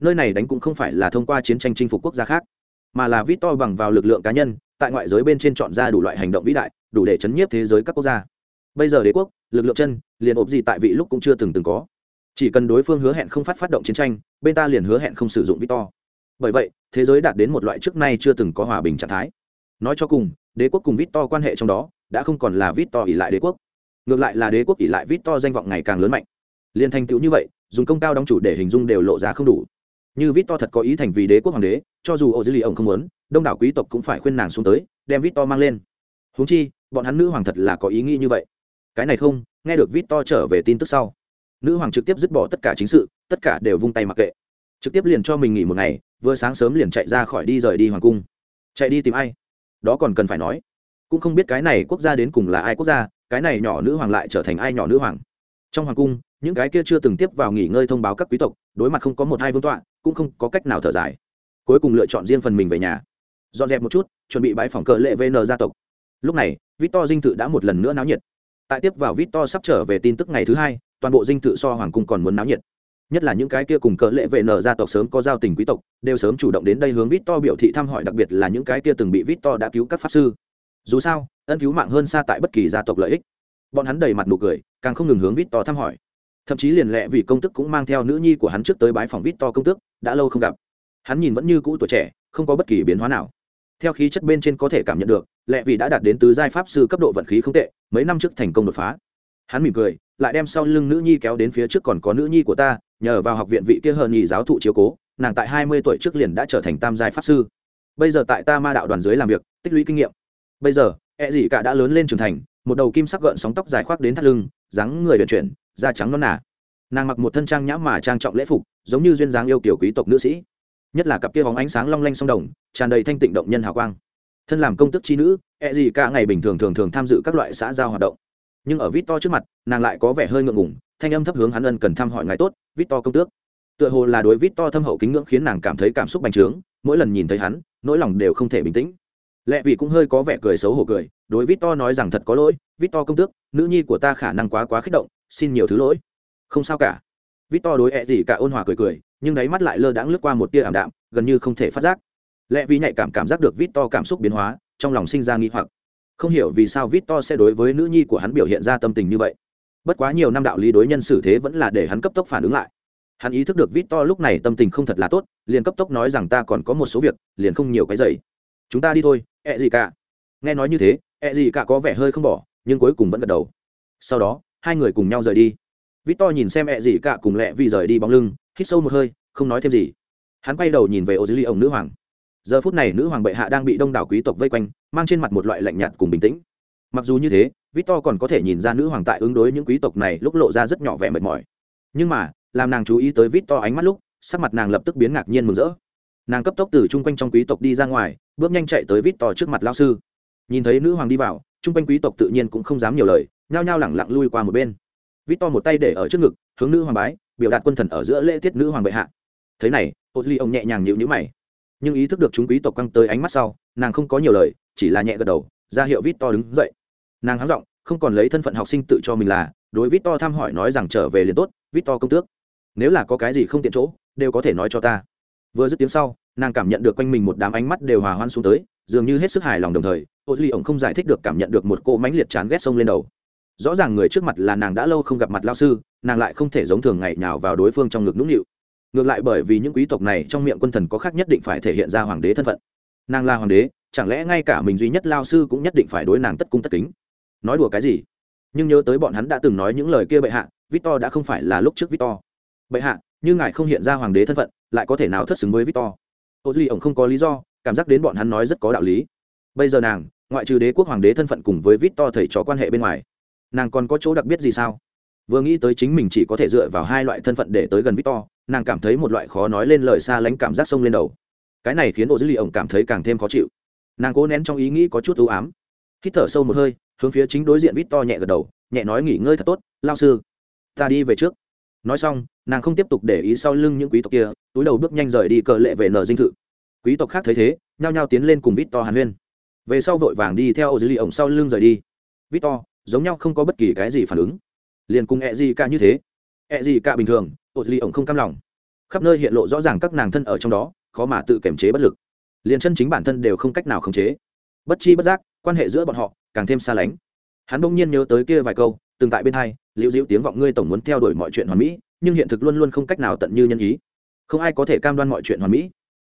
Nơi này đánh cũng không phải là thông qua chiến tranh chinh phục quốc gia khác mà là vít to bằng vào lực lượng cá nhân, tại ngoại giới bên trên chọn ra đủ loại hành động vĩ đại, đủ để chấn nhiếp thế giới các quốc gia. Bây giờ đế quốc, lực lượng chân, liền ốp gì tại vị lúc cũng chưa từng từng có. Chỉ cần đối phương hứa hẹn không phát phát động chiến tranh, bên ta liền hứa hẹn không sử dụng vít to. Bởi vậy, thế giới đạt đến một loại trước nay chưa từng có hòa bình trạng thái. Nói cho cùng, đế quốc cùng vít to quan hệ trong đó, đã không còn là vít to ỉ lại đế quốc. Ngược lại là đế quốc ỉ lại vít to danh vọng ngày càng lớn mạnh. Liên thành tựu như vậy, dùng công cao đóng chủ để hình dung đều lộ ra không đủ như vít to thật có ý thành vì đế quốc hoàng đế, cho dù ô dư lì ông không muốn, đông đảo quý tộc cũng phải khuyên nàng xuống tới, đem vít to mang lên. Húng chi, bọn hắn nữ hoàng thật là có ý nghĩ như vậy. Cái này không, nghe được vít to trở về tin tức sau, nữ hoàng trực tiếp dứt bỏ tất cả chính sự, tất cả đều vung tay mặc kệ. Trực tiếp liền cho mình nghỉ một ngày, vừa sáng sớm liền chạy ra khỏi đi rời đi hoàng cung. Chạy đi tìm ai? Đó còn cần phải nói. Cũng không biết cái này quốc gia đến cùng là ai quốc gia, cái này nhỏ nữ hoàng lại trở thành ai nhỏ nữ hoàng. Trong hoàng cung, những cái kia chưa từng tiếp vào nghỉ ngơi thông báo các quý tộc, đối mặt không có một hai vương tọa cũng không có cách nào thở dài. Cuối cùng lựa chọn riêng phần mình về nhà. Dọn dẹp một chút, chuẩn bị bãi phòng cờ lệ vn gia tộc. Lúc này, victor dinh thự đã một lần nữa náo nhiệt. Tại tiếp vào victor sắp trở về tin tức ngày thứ hai, toàn bộ dinh thự so hoàng cung còn muốn náo nhiệt. Nhất là những cái kia cùng cờ lệ vệ nở gia tộc sớm có giao tình quý tộc, đều sớm chủ động đến đây hướng vít to biểu thị thăm hỏi, đặc biệt là những cái kia từng bị vít to đã cứu các pháp sư. Dù sao, ân cứu mạng hơn xa tại bất kỳ gia tộc lợi ích. Bọn hắn đầy mặt nụ cười, càng không ngừng hướng vít to thăm hỏi. Thậm chí liền lẹ vì công tức cũng mang theo nữ nhi của hắn trước tới bái phòng vít to công tước đã lâu không gặp. Hắn nhìn vẫn như cũ tuổi trẻ không có bất kỳ biến hóa nào. Theo khí chất bên trên có thể cảm nhận được lẹ vì đã đạt đến tứ giai pháp sư cấp độ vận khí không tệ mấy năm trước thành công đột phá. Hắn mỉm cười lại đem sau lưng nữ nhi kéo đến phía trước còn có nữ nhi của ta nhờ vào học viện vị kia hờ nhì giáo thụ chiếu cố nàng tại hai mươi tuổi trước liền đã trở thành tam giai pháp sư. Bây giờ tại ta ma đạo đoàn dưới làm việc tích lũy kinh nghiệm. Bây giờ e gì cả đã lớn lên trưởng thành một đầu kim sắc gợn sóng tóc dài khoác đến thắt lưng dáng người vận chuyển da trắng non nà, nàng mặc một thân trang nhã mà trang trọng lễ phục giống như duyên dáng yêu kiểu quý tộc nữ sĩ. Nhất là cặp kia bóng ánh sáng long lanh sông đồng, tràn đầy thanh tịnh động nhân hào quang. Thân làm công tức chi nữ e gì cả ngày bình thường thường thường tham dự các loại xã giao hoạt động. Nhưng ở vít to trước mặt, nàng lại có vẻ hơi ngượng ngùng, thanh âm thấp hướng hắn ân cần thăm hỏi ngài tốt vít to công tước. Tựa hồ là đối vít to thâm hậu kính ngưỡng khiến nàng cảm thấy cảm xúc bành trướng, mỗi lần nhìn thấy hắn, nỗi lòng đều không thể bình tĩnh. Lẽ vì cũng hơi có vẻ cười xấu hổ cười, đối vít to nói rằng thật có lỗi vít to công tước, nữ nhi của ta khả năng quá quá kích động, xin nhiều thứ lỗi. Không sao cả vít to đối ẹ gì cả ôn hòa cười cười, nhưng đáy mắt lại lơ đãng lướt qua một tia ảm đạm, gần như không thể phát giác. Lẽ vì nhạy cảm cảm giác được vít to cảm xúc biến hóa, trong lòng sinh ra nghi hoặc. Không hiểu vì sao vít to sẽ đối với nữ nhi của hắn biểu hiện ra tâm tình như vậy. Bất quá nhiều năm đạo lý đối nhân xử thế vẫn là để hắn cấp tốc phản ứng lại. Hắn ý thức được vít to lúc này tâm tình không thật là tốt, liền cấp tốc nói rằng ta còn có một số việc, liền không nhiều cái dày chúng ta đi thôi, ẹ gì cả. Nghe nói như thế, ẹ gì cả có vẻ hơi không bỏ, nhưng cuối cùng vẫn gật đầu. Sau đó, hai người cùng nhau rời đi vít to nhìn xem ẹ gì cả cùng lẹ vì rời đi bóng lưng, hít sâu một hơi, không nói thêm gì. Hắn quay đầu nhìn về ô dưới ly ông nữ hoàng. Giờ phút này nữ hoàng bệ hạ đang bị đông đảo quý tộc vây quanh, mang trên mặt một loại lạnh nhạt cùng bình tĩnh. Mặc dù như thế, victor còn có thể nhìn ra nữ hoàng tại ứng đối những quý tộc này lúc lộ ra rất nhỏ vẻ mệt mỏi. Nhưng mà, làm nàng chú ý tới victor ánh mắt lúc, sắc mặt nàng lập tức biến ngạc nhiên mừng rỡ. Nàng cấp tốc từ chung quanh trong quý tộc đi ra ngoài, bước nhanh chạy tới victor trước mặt lao sư. Nhìn thấy nữ hoàng đi vào, chung quanh quý tộc tự nhiên cũng không dám nhiều lời, nhao nhao lẳng lặng lui qua một bên victor một tay để ở trước ngực, hướng nữ hoàng bái, biểu đạt quân thần ở giữa lễ tiết nữ hoàng bệ hạ. Thế này ô duy ông nhẹ nhàng nhịu nhữ mày. Nhưng ý thức được chúng quý tộc căng tới ánh mắt sau, nàng không có nhiều lời, chỉ là nhẹ gật đầu, ra hiệu vít to đứng dậy. Nàng hắng giọng, không còn lấy thân phận học sinh tự cho mình là, đối vít to thăm hỏi nói rằng trở về liền tốt, vít to công tước. Nếu là có cái gì không tiện chỗ, đều có thể nói cho ta. Vừa dứt tiếng sau, nàng cảm nhận được quanh mình một đám ánh mắt đều hòa hoan xuống tới, dường như hết sức hài lòng đồng thời ô duy ổng không giải thích được cảm nhận được một cô mãnh liệt chán ghét sông lên đầu rõ ràng người trước mặt là nàng đã lâu không gặp mặt lao sư, nàng lại không thể giống thường ngày nào vào đối phương trong ngực nũng nịu. Ngược lại bởi vì những quý tộc này trong miệng quân thần có khác nhất định phải thể hiện ra hoàng đế thân phận. Nàng là hoàng đế, chẳng lẽ ngay cả mình duy nhất lao sư cũng nhất định phải đối nàng tất cung tất kính? Nói đùa cái gì? Nhưng nhớ tới bọn hắn đã từng nói những lời kia bệ hạ, victor đã không phải là lúc trước victor. Bệ hạ, như ngài không hiện ra hoàng đế thân phận, lại có thể nào thất xứng với victor? Ô duy ổng không có lý do, cảm giác đến bọn hắn nói rất có đạo lý. Bây giờ nàng, ngoại trừ đế quốc hoàng đế thân phận cùng với victor thầy trò quan hệ bên ngoài nàng còn có chỗ đặc biệt gì sao? Vừa nghĩ tới chính mình chỉ có thể dựa vào hai loại thân phận để tới gần victor, nàng cảm thấy một loại khó nói lên lời xa lánh cảm giác sông lên đầu. Cái này khiến ô dữ lì ổng cảm thấy càng thêm khó chịu. Nàng cố nén trong ý nghĩ có chút ưu ám. Hít thở sâu một hơi, hướng phía chính đối diện victor nhẹ gật đầu, nhẹ nói nghỉ ngơi thật tốt, lao sư. Ta đi về trước. Nói xong, nàng không tiếp tục để ý sau lưng những quý tộc kia, túi đầu bước nhanh rời đi cờ lệ về nờ dinh thự. Quý tộc khác thấy thế, nhao nhao tiến lên cùng victor hàn huyên. Về sau vội vàng đi theo ô dữ lì ổng sau lưng rời đi. Victor giống nhau không có bất kỳ cái gì phản ứng. Liền cùng ẹ gì cả như thế. Ẹ gì cả bình thường ô ly ổng không cam lòng. Khắp nơi hiện lộ rõ ràng các nàng thân ở trong đó, khó mà tự kiềm chế bất lực. Liền chân chính bản thân đều không cách nào khống chế. Bất chi bất giác, quan hệ giữa bọn họ càng thêm xa lánh. Hắn bỗng nhiên nhớ tới kia vài câu, từng tại bên hai, liễu diễu tiếng vọng ngươi tổng muốn theo đuổi mọi chuyện hoàn mỹ, nhưng hiện thực luôn luôn không cách nào tận như nhân ý. Không ai có thể cam đoan mọi chuyện hoàn mỹ.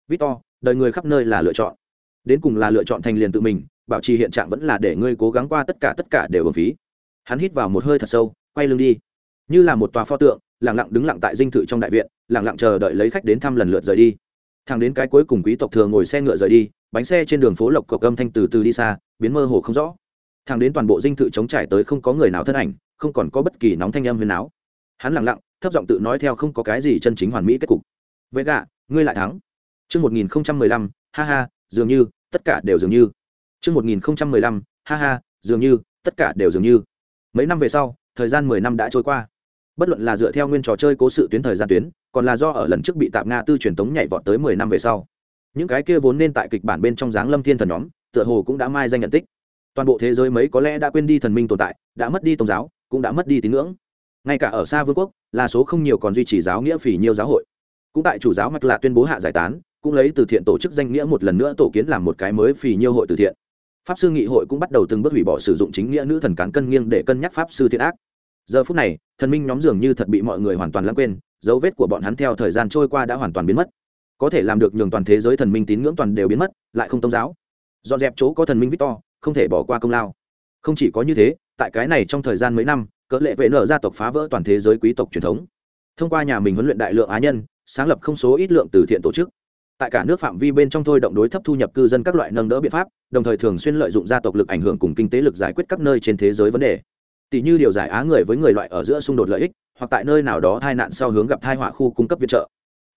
Victor, đời người khắp nơi là lựa chọn. Đến cùng là lựa chọn thành liền tự mình bảo trì hiện trạng vẫn là để ngươi cố gắng qua tất cả tất cả đều ở phí. Hắn hít vào một hơi thật sâu quay lưng đi. Như là một tòa pho tượng lẳng lặng đứng lặng tại dinh thự trong đại viện lẳng lặng chờ đợi lấy khách đến thăm lần lượt rời đi. Thằng đến cái cuối cùng quý tộc thường ngồi xe ngựa rời đi bánh xe trên đường phố lộc cộc âm thanh từ từ đi xa biến mơ hồ không rõ. Thằng đến toàn bộ dinh thự chống trải tới không có người nào thân ảnh không còn có bất kỳ nóng thanh âm huyền áo. Hắn lẳng lặng thấp giọng tự nói theo không có cái gì chân chính hoàn mỹ kết cục. Vậy gạ ngươi lại thắng. Trước 1015, ha ha, dường như, tất cả đều dường như. Trước 1015, ha ha, dường như, tất cả đều dường như. Mấy năm về sau, thời gian mười năm đã trôi qua. Bất luận là dựa theo nguyên trò chơi cố sự tuyến thời gian tuyến còn là do ở lần trước bị tạm nga tư truyền tống nhảy vọt tới mười năm về sau. Những cái kia vốn nên tại kịch bản bên trong dáng lâm thiên thần nhóm tựa hồ cũng đã mai danh nhận tích. Toàn bộ thế giới mấy có lẽ đã quên đi thần minh tồn tại đã mất đi tôn giáo cũng đã mất đi tín ngưỡng. Ngay cả ở xa vương quốc là số không nhiều còn duy trì giáo nghĩa phỉ nhiều giáo hội. Cũng tại chủ giáo mặt lạ tuyên bố hạ giải tán cũng lấy từ thiện tổ chức danh nghĩa một lần nữa tổ kiến làm một cái mới phỉ nhiều hội từ thiện pháp sư nghị hội cũng bắt đầu từng bước hủy bỏ sử dụng chính nghĩa nữ thần cán cân nghiêng để cân nhắc pháp sư thiện ác. Giờ phút này, thần minh nhóm dường như thật bị mọi người hoàn toàn lãng quên, dấu vết của bọn hắn theo thời gian trôi qua đã hoàn toàn biến mất. Có thể làm được nhường toàn thế giới thần minh tín ngưỡng toàn đều biến mất, lại không tôn giáo. Dọn dẹp chỗ có thần minh victor, không thể bỏ qua công lao. Không chỉ có như thế, tại cái này trong thời gian mấy năm, cỡ lệ vệ nở gia tộc phá vỡ toàn thế giới quý tộc truyền thống. Thông qua nhà mình huấn luyện đại lượng á nhân, sáng lập không số ít lượng từ thiện tổ chức tại cả nước phạm vi bên trong thôi động đối thấp thu nhập cư dân các loại nâng đỡ biện pháp, đồng thời thường xuyên lợi dụng gia tộc lực ảnh hưởng cùng kinh tế lực giải quyết các nơi trên thế giới vấn đề. Tỷ như điều giải á người với người loại ở giữa xung đột lợi ích, hoặc tại nơi nào đó tai nạn sau hướng gặp thai họa khu cung cấp viện trợ.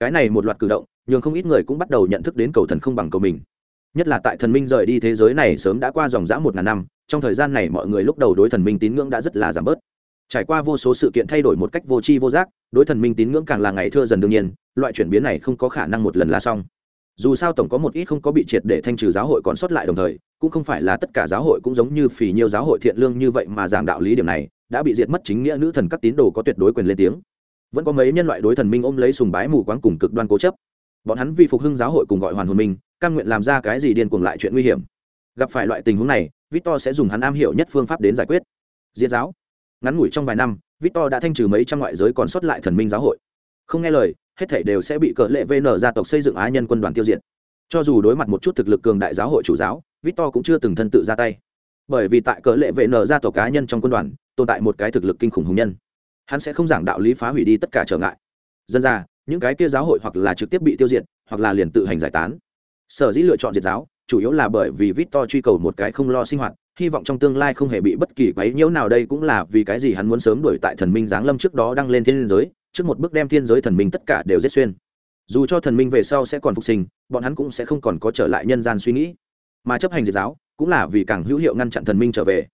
Cái này một loạt cử động nhưng không ít người cũng bắt đầu nhận thức đến cầu thần không bằng cầu mình. Nhất là tại thần minh rời đi thế giới này sớm đã qua dòng dã một ngàn năm, trong thời gian này mọi người lúc đầu đối thần minh tín ngưỡng đã rất là giảm bớt. Trải qua vô số sự kiện thay đổi một cách vô tri vô giác, đối thần minh tín ngưỡng càng là ngày thưa dần đương nhiên loại chuyển biến này không có khả năng một lần là xong. Dù sao tổng có một ít không có bị triệt để thanh trừ giáo hội còn sót lại đồng thời, cũng không phải là tất cả giáo hội cũng giống như phì nhiều giáo hội thiện lương như vậy mà giảng đạo lý điểm này, đã bị diệt mất chính nghĩa nữ thần các tín đồ có tuyệt đối quyền lên tiếng. Vẫn có mấy nhân loại đối thần minh ôm lấy sùng bái mù quáng cùng cực đoan cố chấp. Bọn hắn vì phục hưng giáo hội cùng gọi hoàn hồn minh căn nguyện làm ra cái gì điên cuồng lại chuyện nguy hiểm. Gặp phải loại tình huống này, victor sẽ dùng hắn am hiểu nhất phương pháp đến giải quyết. Diệt giáo. Ngắn ngủi trong vài năm, victor đã thanh trừ mấy trăm ngoại giới còn sót lại thần minh giáo hội. Không nghe lời hết thảy đều sẽ bị cỡ lệ vn gia tộc xây dựng á nhân quân đoàn tiêu diệt. Cho dù đối mặt một chút thực lực cường đại giáo hội chủ giáo, victor cũng chưa từng thân tự ra tay. Bởi vì tại cỡ lệ vn gia tộc cá nhân trong quân đoàn, tồn tại một cái thực lực kinh khủng hùng nhân. Hắn sẽ không giảng đạo lý phá hủy đi tất cả trở ngại. Dân ra, những cái kia giáo hội hoặc là trực tiếp bị tiêu diệt, hoặc là liền tự hành giải tán. Sở dĩ lựa chọn diệt giáo, chủ yếu là bởi vì victor truy cầu một cái không lo sinh hoạt, hy vọng trong tương lai không hề bị bất kỳ quấy nhiễu nào đây cũng là vì cái gì hắn muốn sớm đuổi tại thần minh giáng lâm trước đó đăng lên thiên giới trước một bước đem thiên giới thần minh tất cả đều giết xuyên. Dù cho thần minh về sau sẽ còn phục sinh, bọn hắn cũng sẽ không còn có trở lại nhân gian suy nghĩ. Mà chấp hành diệt giáo, cũng là vì càng hữu hiệu ngăn chặn thần minh trở về.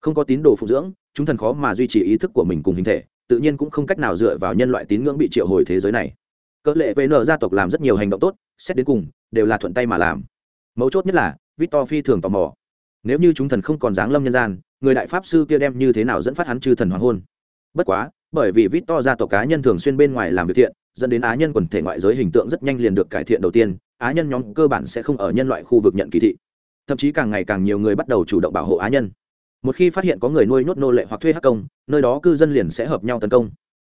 Không có tín đồ phụ dưỡng, chúng thần khó mà duy trì ý thức của mình cùng hình thể, tự nhiên cũng không cách nào dựa vào nhân loại tín ngưỡng bị triệu hồi thế giới này. Cỡ lệ vn gia tộc làm rất nhiều hành động tốt, xét đến cùng, đều là thuận tay mà làm. Mấu chốt nhất là, victor phi thường tò mò. Nếu như chúng thần không còn dáng lâm nhân gian, người đại pháp sư kia đem như thế nào dẫn phát hắn chư thần hoàng hôn? Bất quá bởi vì victor gia tộc cá nhân thường xuyên bên ngoài làm việc thiện, dẫn đến á nhân quần thể ngoại giới hình tượng rất nhanh liền được cải thiện đầu tiên, á nhân nhóm cơ bản sẽ không ở nhân loại khu vực nhận kỳ thị. Thậm chí càng ngày càng nhiều người bắt đầu chủ động bảo hộ á nhân. Một khi phát hiện có người nuôi nhốt nô lệ hoặc thuê hắc công, nơi đó cư dân liền sẽ hợp nhau tấn công.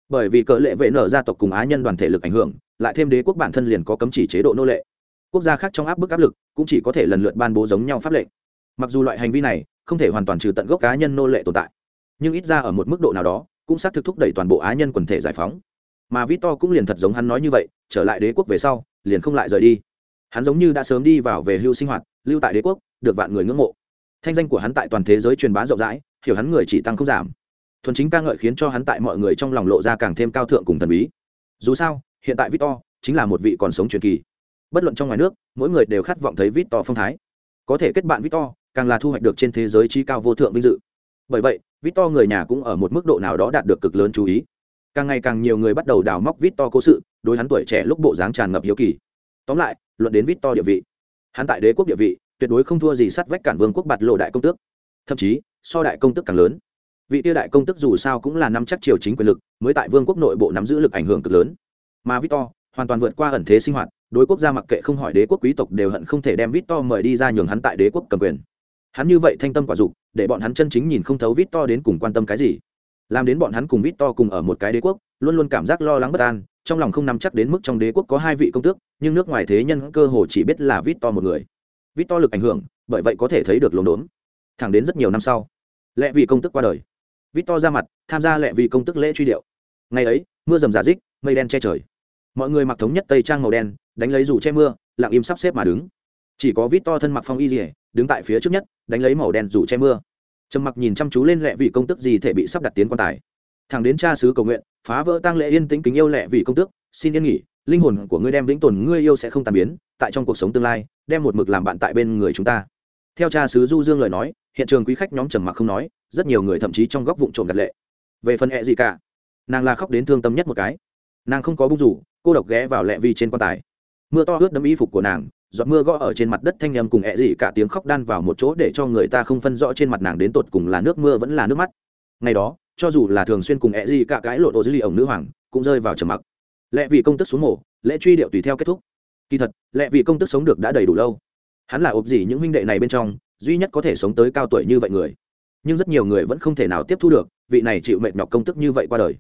Bởi vì cỡ lệ vệ nở gia tộc cùng á nhân đoàn thể lực ảnh hưởng, lại thêm đế quốc bản thân liền có cấm chỉ chế độ nô lệ. Quốc gia khác trong áp bức áp lực, cũng chỉ có thể lần lượt ban bố giống nhau pháp lệnh. Mặc dù loại hành vi này không thể hoàn toàn trừ tận gốc cá nhân nô lệ tồn tại, nhưng ít ra ở một mức độ nào đó cũng xác thực thúc đẩy toàn bộ á nhân quần thể giải phóng. Mà victor cũng liền thật giống hắn nói như vậy, trở lại đế quốc về sau, liền không lại rời đi. Hắn giống như đã sớm đi vào về hưu sinh hoạt, lưu tại đế quốc, được vạn người ngưỡng mộ. Thanh danh của hắn tại toàn thế giới truyền bá rộng rãi, hiểu hắn người chỉ tăng không giảm. Thuần chính ca ngợi khiến cho hắn tại mọi người trong lòng lộ ra càng thêm cao thượng cùng thần bí. Dù sao, hiện tại victor chính là một vị còn sống truyền kỳ. Bất luận trong ngoài nước, mỗi người đều khát vọng thấy victor phong thái. Có thể kết bạn victor, càng là thu hoạch được trên thế giới trí cao vô thượng vinh dự bởi vậy, victor người nhà cũng ở một mức độ nào đó đạt được cực lớn chú ý. Càng ngày càng nhiều người bắt đầu đào móc victor cố sự, đối hắn tuổi trẻ lúc bộ dáng tràn ngập hiếu kỳ. Tóm lại, luận đến victor địa vị, hắn tại đế quốc địa vị, tuyệt đối không thua gì sắt vách cản vương quốc bạt lộ đại công tước. Thậm chí, so đại công tước càng lớn. Vị tiêu đại công tước dù sao cũng là năm chắc triều chính quyền lực, mới tại vương quốc nội bộ nắm giữ lực ảnh hưởng cực lớn. Mà victor, hoàn toàn vượt qua ẩn thế sinh hoạt, đối quốc gia mặc kệ không hỏi đế quốc quý tộc đều hận không thể đem victor mời đi ra nhường hắn tại đế quốc cầm quyền. Hắn như vậy thanh tâm quả dục để bọn hắn chân chính nhìn không thấu victor đến cùng quan tâm cái gì. Làm đến bọn hắn cùng victor cùng ở một cái đế quốc luôn luôn cảm giác lo lắng bất an trong lòng không nắm chắc đến mức trong đế quốc có hai vị công tước nhưng nước ngoài thế nhân cơ hồ chỉ biết là victor một người. Victor lực ảnh hưởng bởi vậy có thể thấy được lồn đốn. Thẳng đến rất nhiều năm sau lệ vì công tức qua đời. Victor ra mặt tham gia lệ vì công tức lễ truy điệu. Ngày ấy mưa rầm giả dích mây đen che trời. Mọi người mặc thống nhất tây trang màu đen đánh lấy dù che mưa lặng im sắp xếp mà đứng. Chỉ có vít to thân mặc phong y rỉa, đứng tại phía trước nhất đánh lấy màu đen dù che mưa. Trầm mặc nhìn chăm chú lên lẹ vị công tức gì thể bị sắp đặt tiến quan tài. Thằng đến cha sứ cầu nguyện, phá vỡ tăng lễ yên tĩnh kính yêu lẹ vị công tước, xin yên nghỉ, linh hồn của ngươi đem vĩnh tồn ngươi yêu sẽ không tàn biến, tại trong cuộc sống tương lai, đem một mực làm bạn tại bên người chúng ta. Theo cha sứ du dương lời nói, hiện trường quý khách nhóm trầm mặc không nói, rất nhiều người thậm chí trong góc vụn trộm đặt lệ. Về phần hẹ gì cả, nàng là khóc đến thương tâm nhất một cái. Nàng không có bung rủ, cô độc ghé vào lẹ vi trên quan tài. Mưa to ướt đẫm y phục của nàng giọt mưa gõ ở trên mặt đất thanh nhầm cùng ẹ dị cả tiếng khóc đan vào một chỗ để cho người ta không phân rõ trên mặt nàng đến tột cùng là nước mưa vẫn là nước mắt. Ngày đó, cho dù là thường xuyên cùng ẹ dị cả cái lộ ô dư ly ổng nữ hoàng, cũng rơi vào trầm mặc. Lẽ vì công tức xuống mổ lễ truy điệu tùy theo kết thúc. Kỳ thật, lẽ vì công tức sống được đã đầy đủ lâu. Hắn là ộp gì những huynh đệ này bên trong, duy nhất có thể sống tới cao tuổi như vậy người. Nhưng rất nhiều người vẫn không thể nào tiếp thu được, vị này chịu mệt nhọc công tức như vậy qua đời.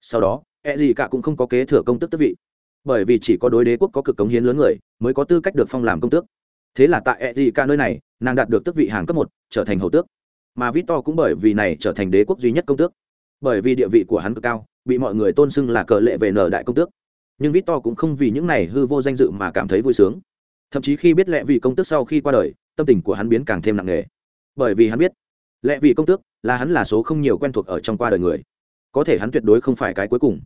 Sau đó e gì cả cũng không có kế thừa công tức tức vị bởi vì chỉ có đối đế quốc có cực cống hiến lớn người mới có tư cách được phong làm công tước. Thế là tại e gì cả nơi này, nàng đạt được tước vị hàng cấp một, trở thành hầu tước. Mà victor cũng bởi vì này trở thành đế quốc duy nhất công tước. Bởi vì địa vị của hắn cực cao, bị mọi người tôn xưng là cờ lệ về nở đại công tước. Nhưng vít to cũng không vì những này hư vô danh dự mà cảm thấy vui sướng. Thậm chí khi biết lệ vị công tước sau khi qua đời, tâm tình của hắn biến càng thêm nặng nề. Bởi vì hắn biết, lệ vị công tước là hắn là số không nhiều quen thuộc ở trong qua đời người. Có thể hắn tuyệt đối không phải cái cuối cùng.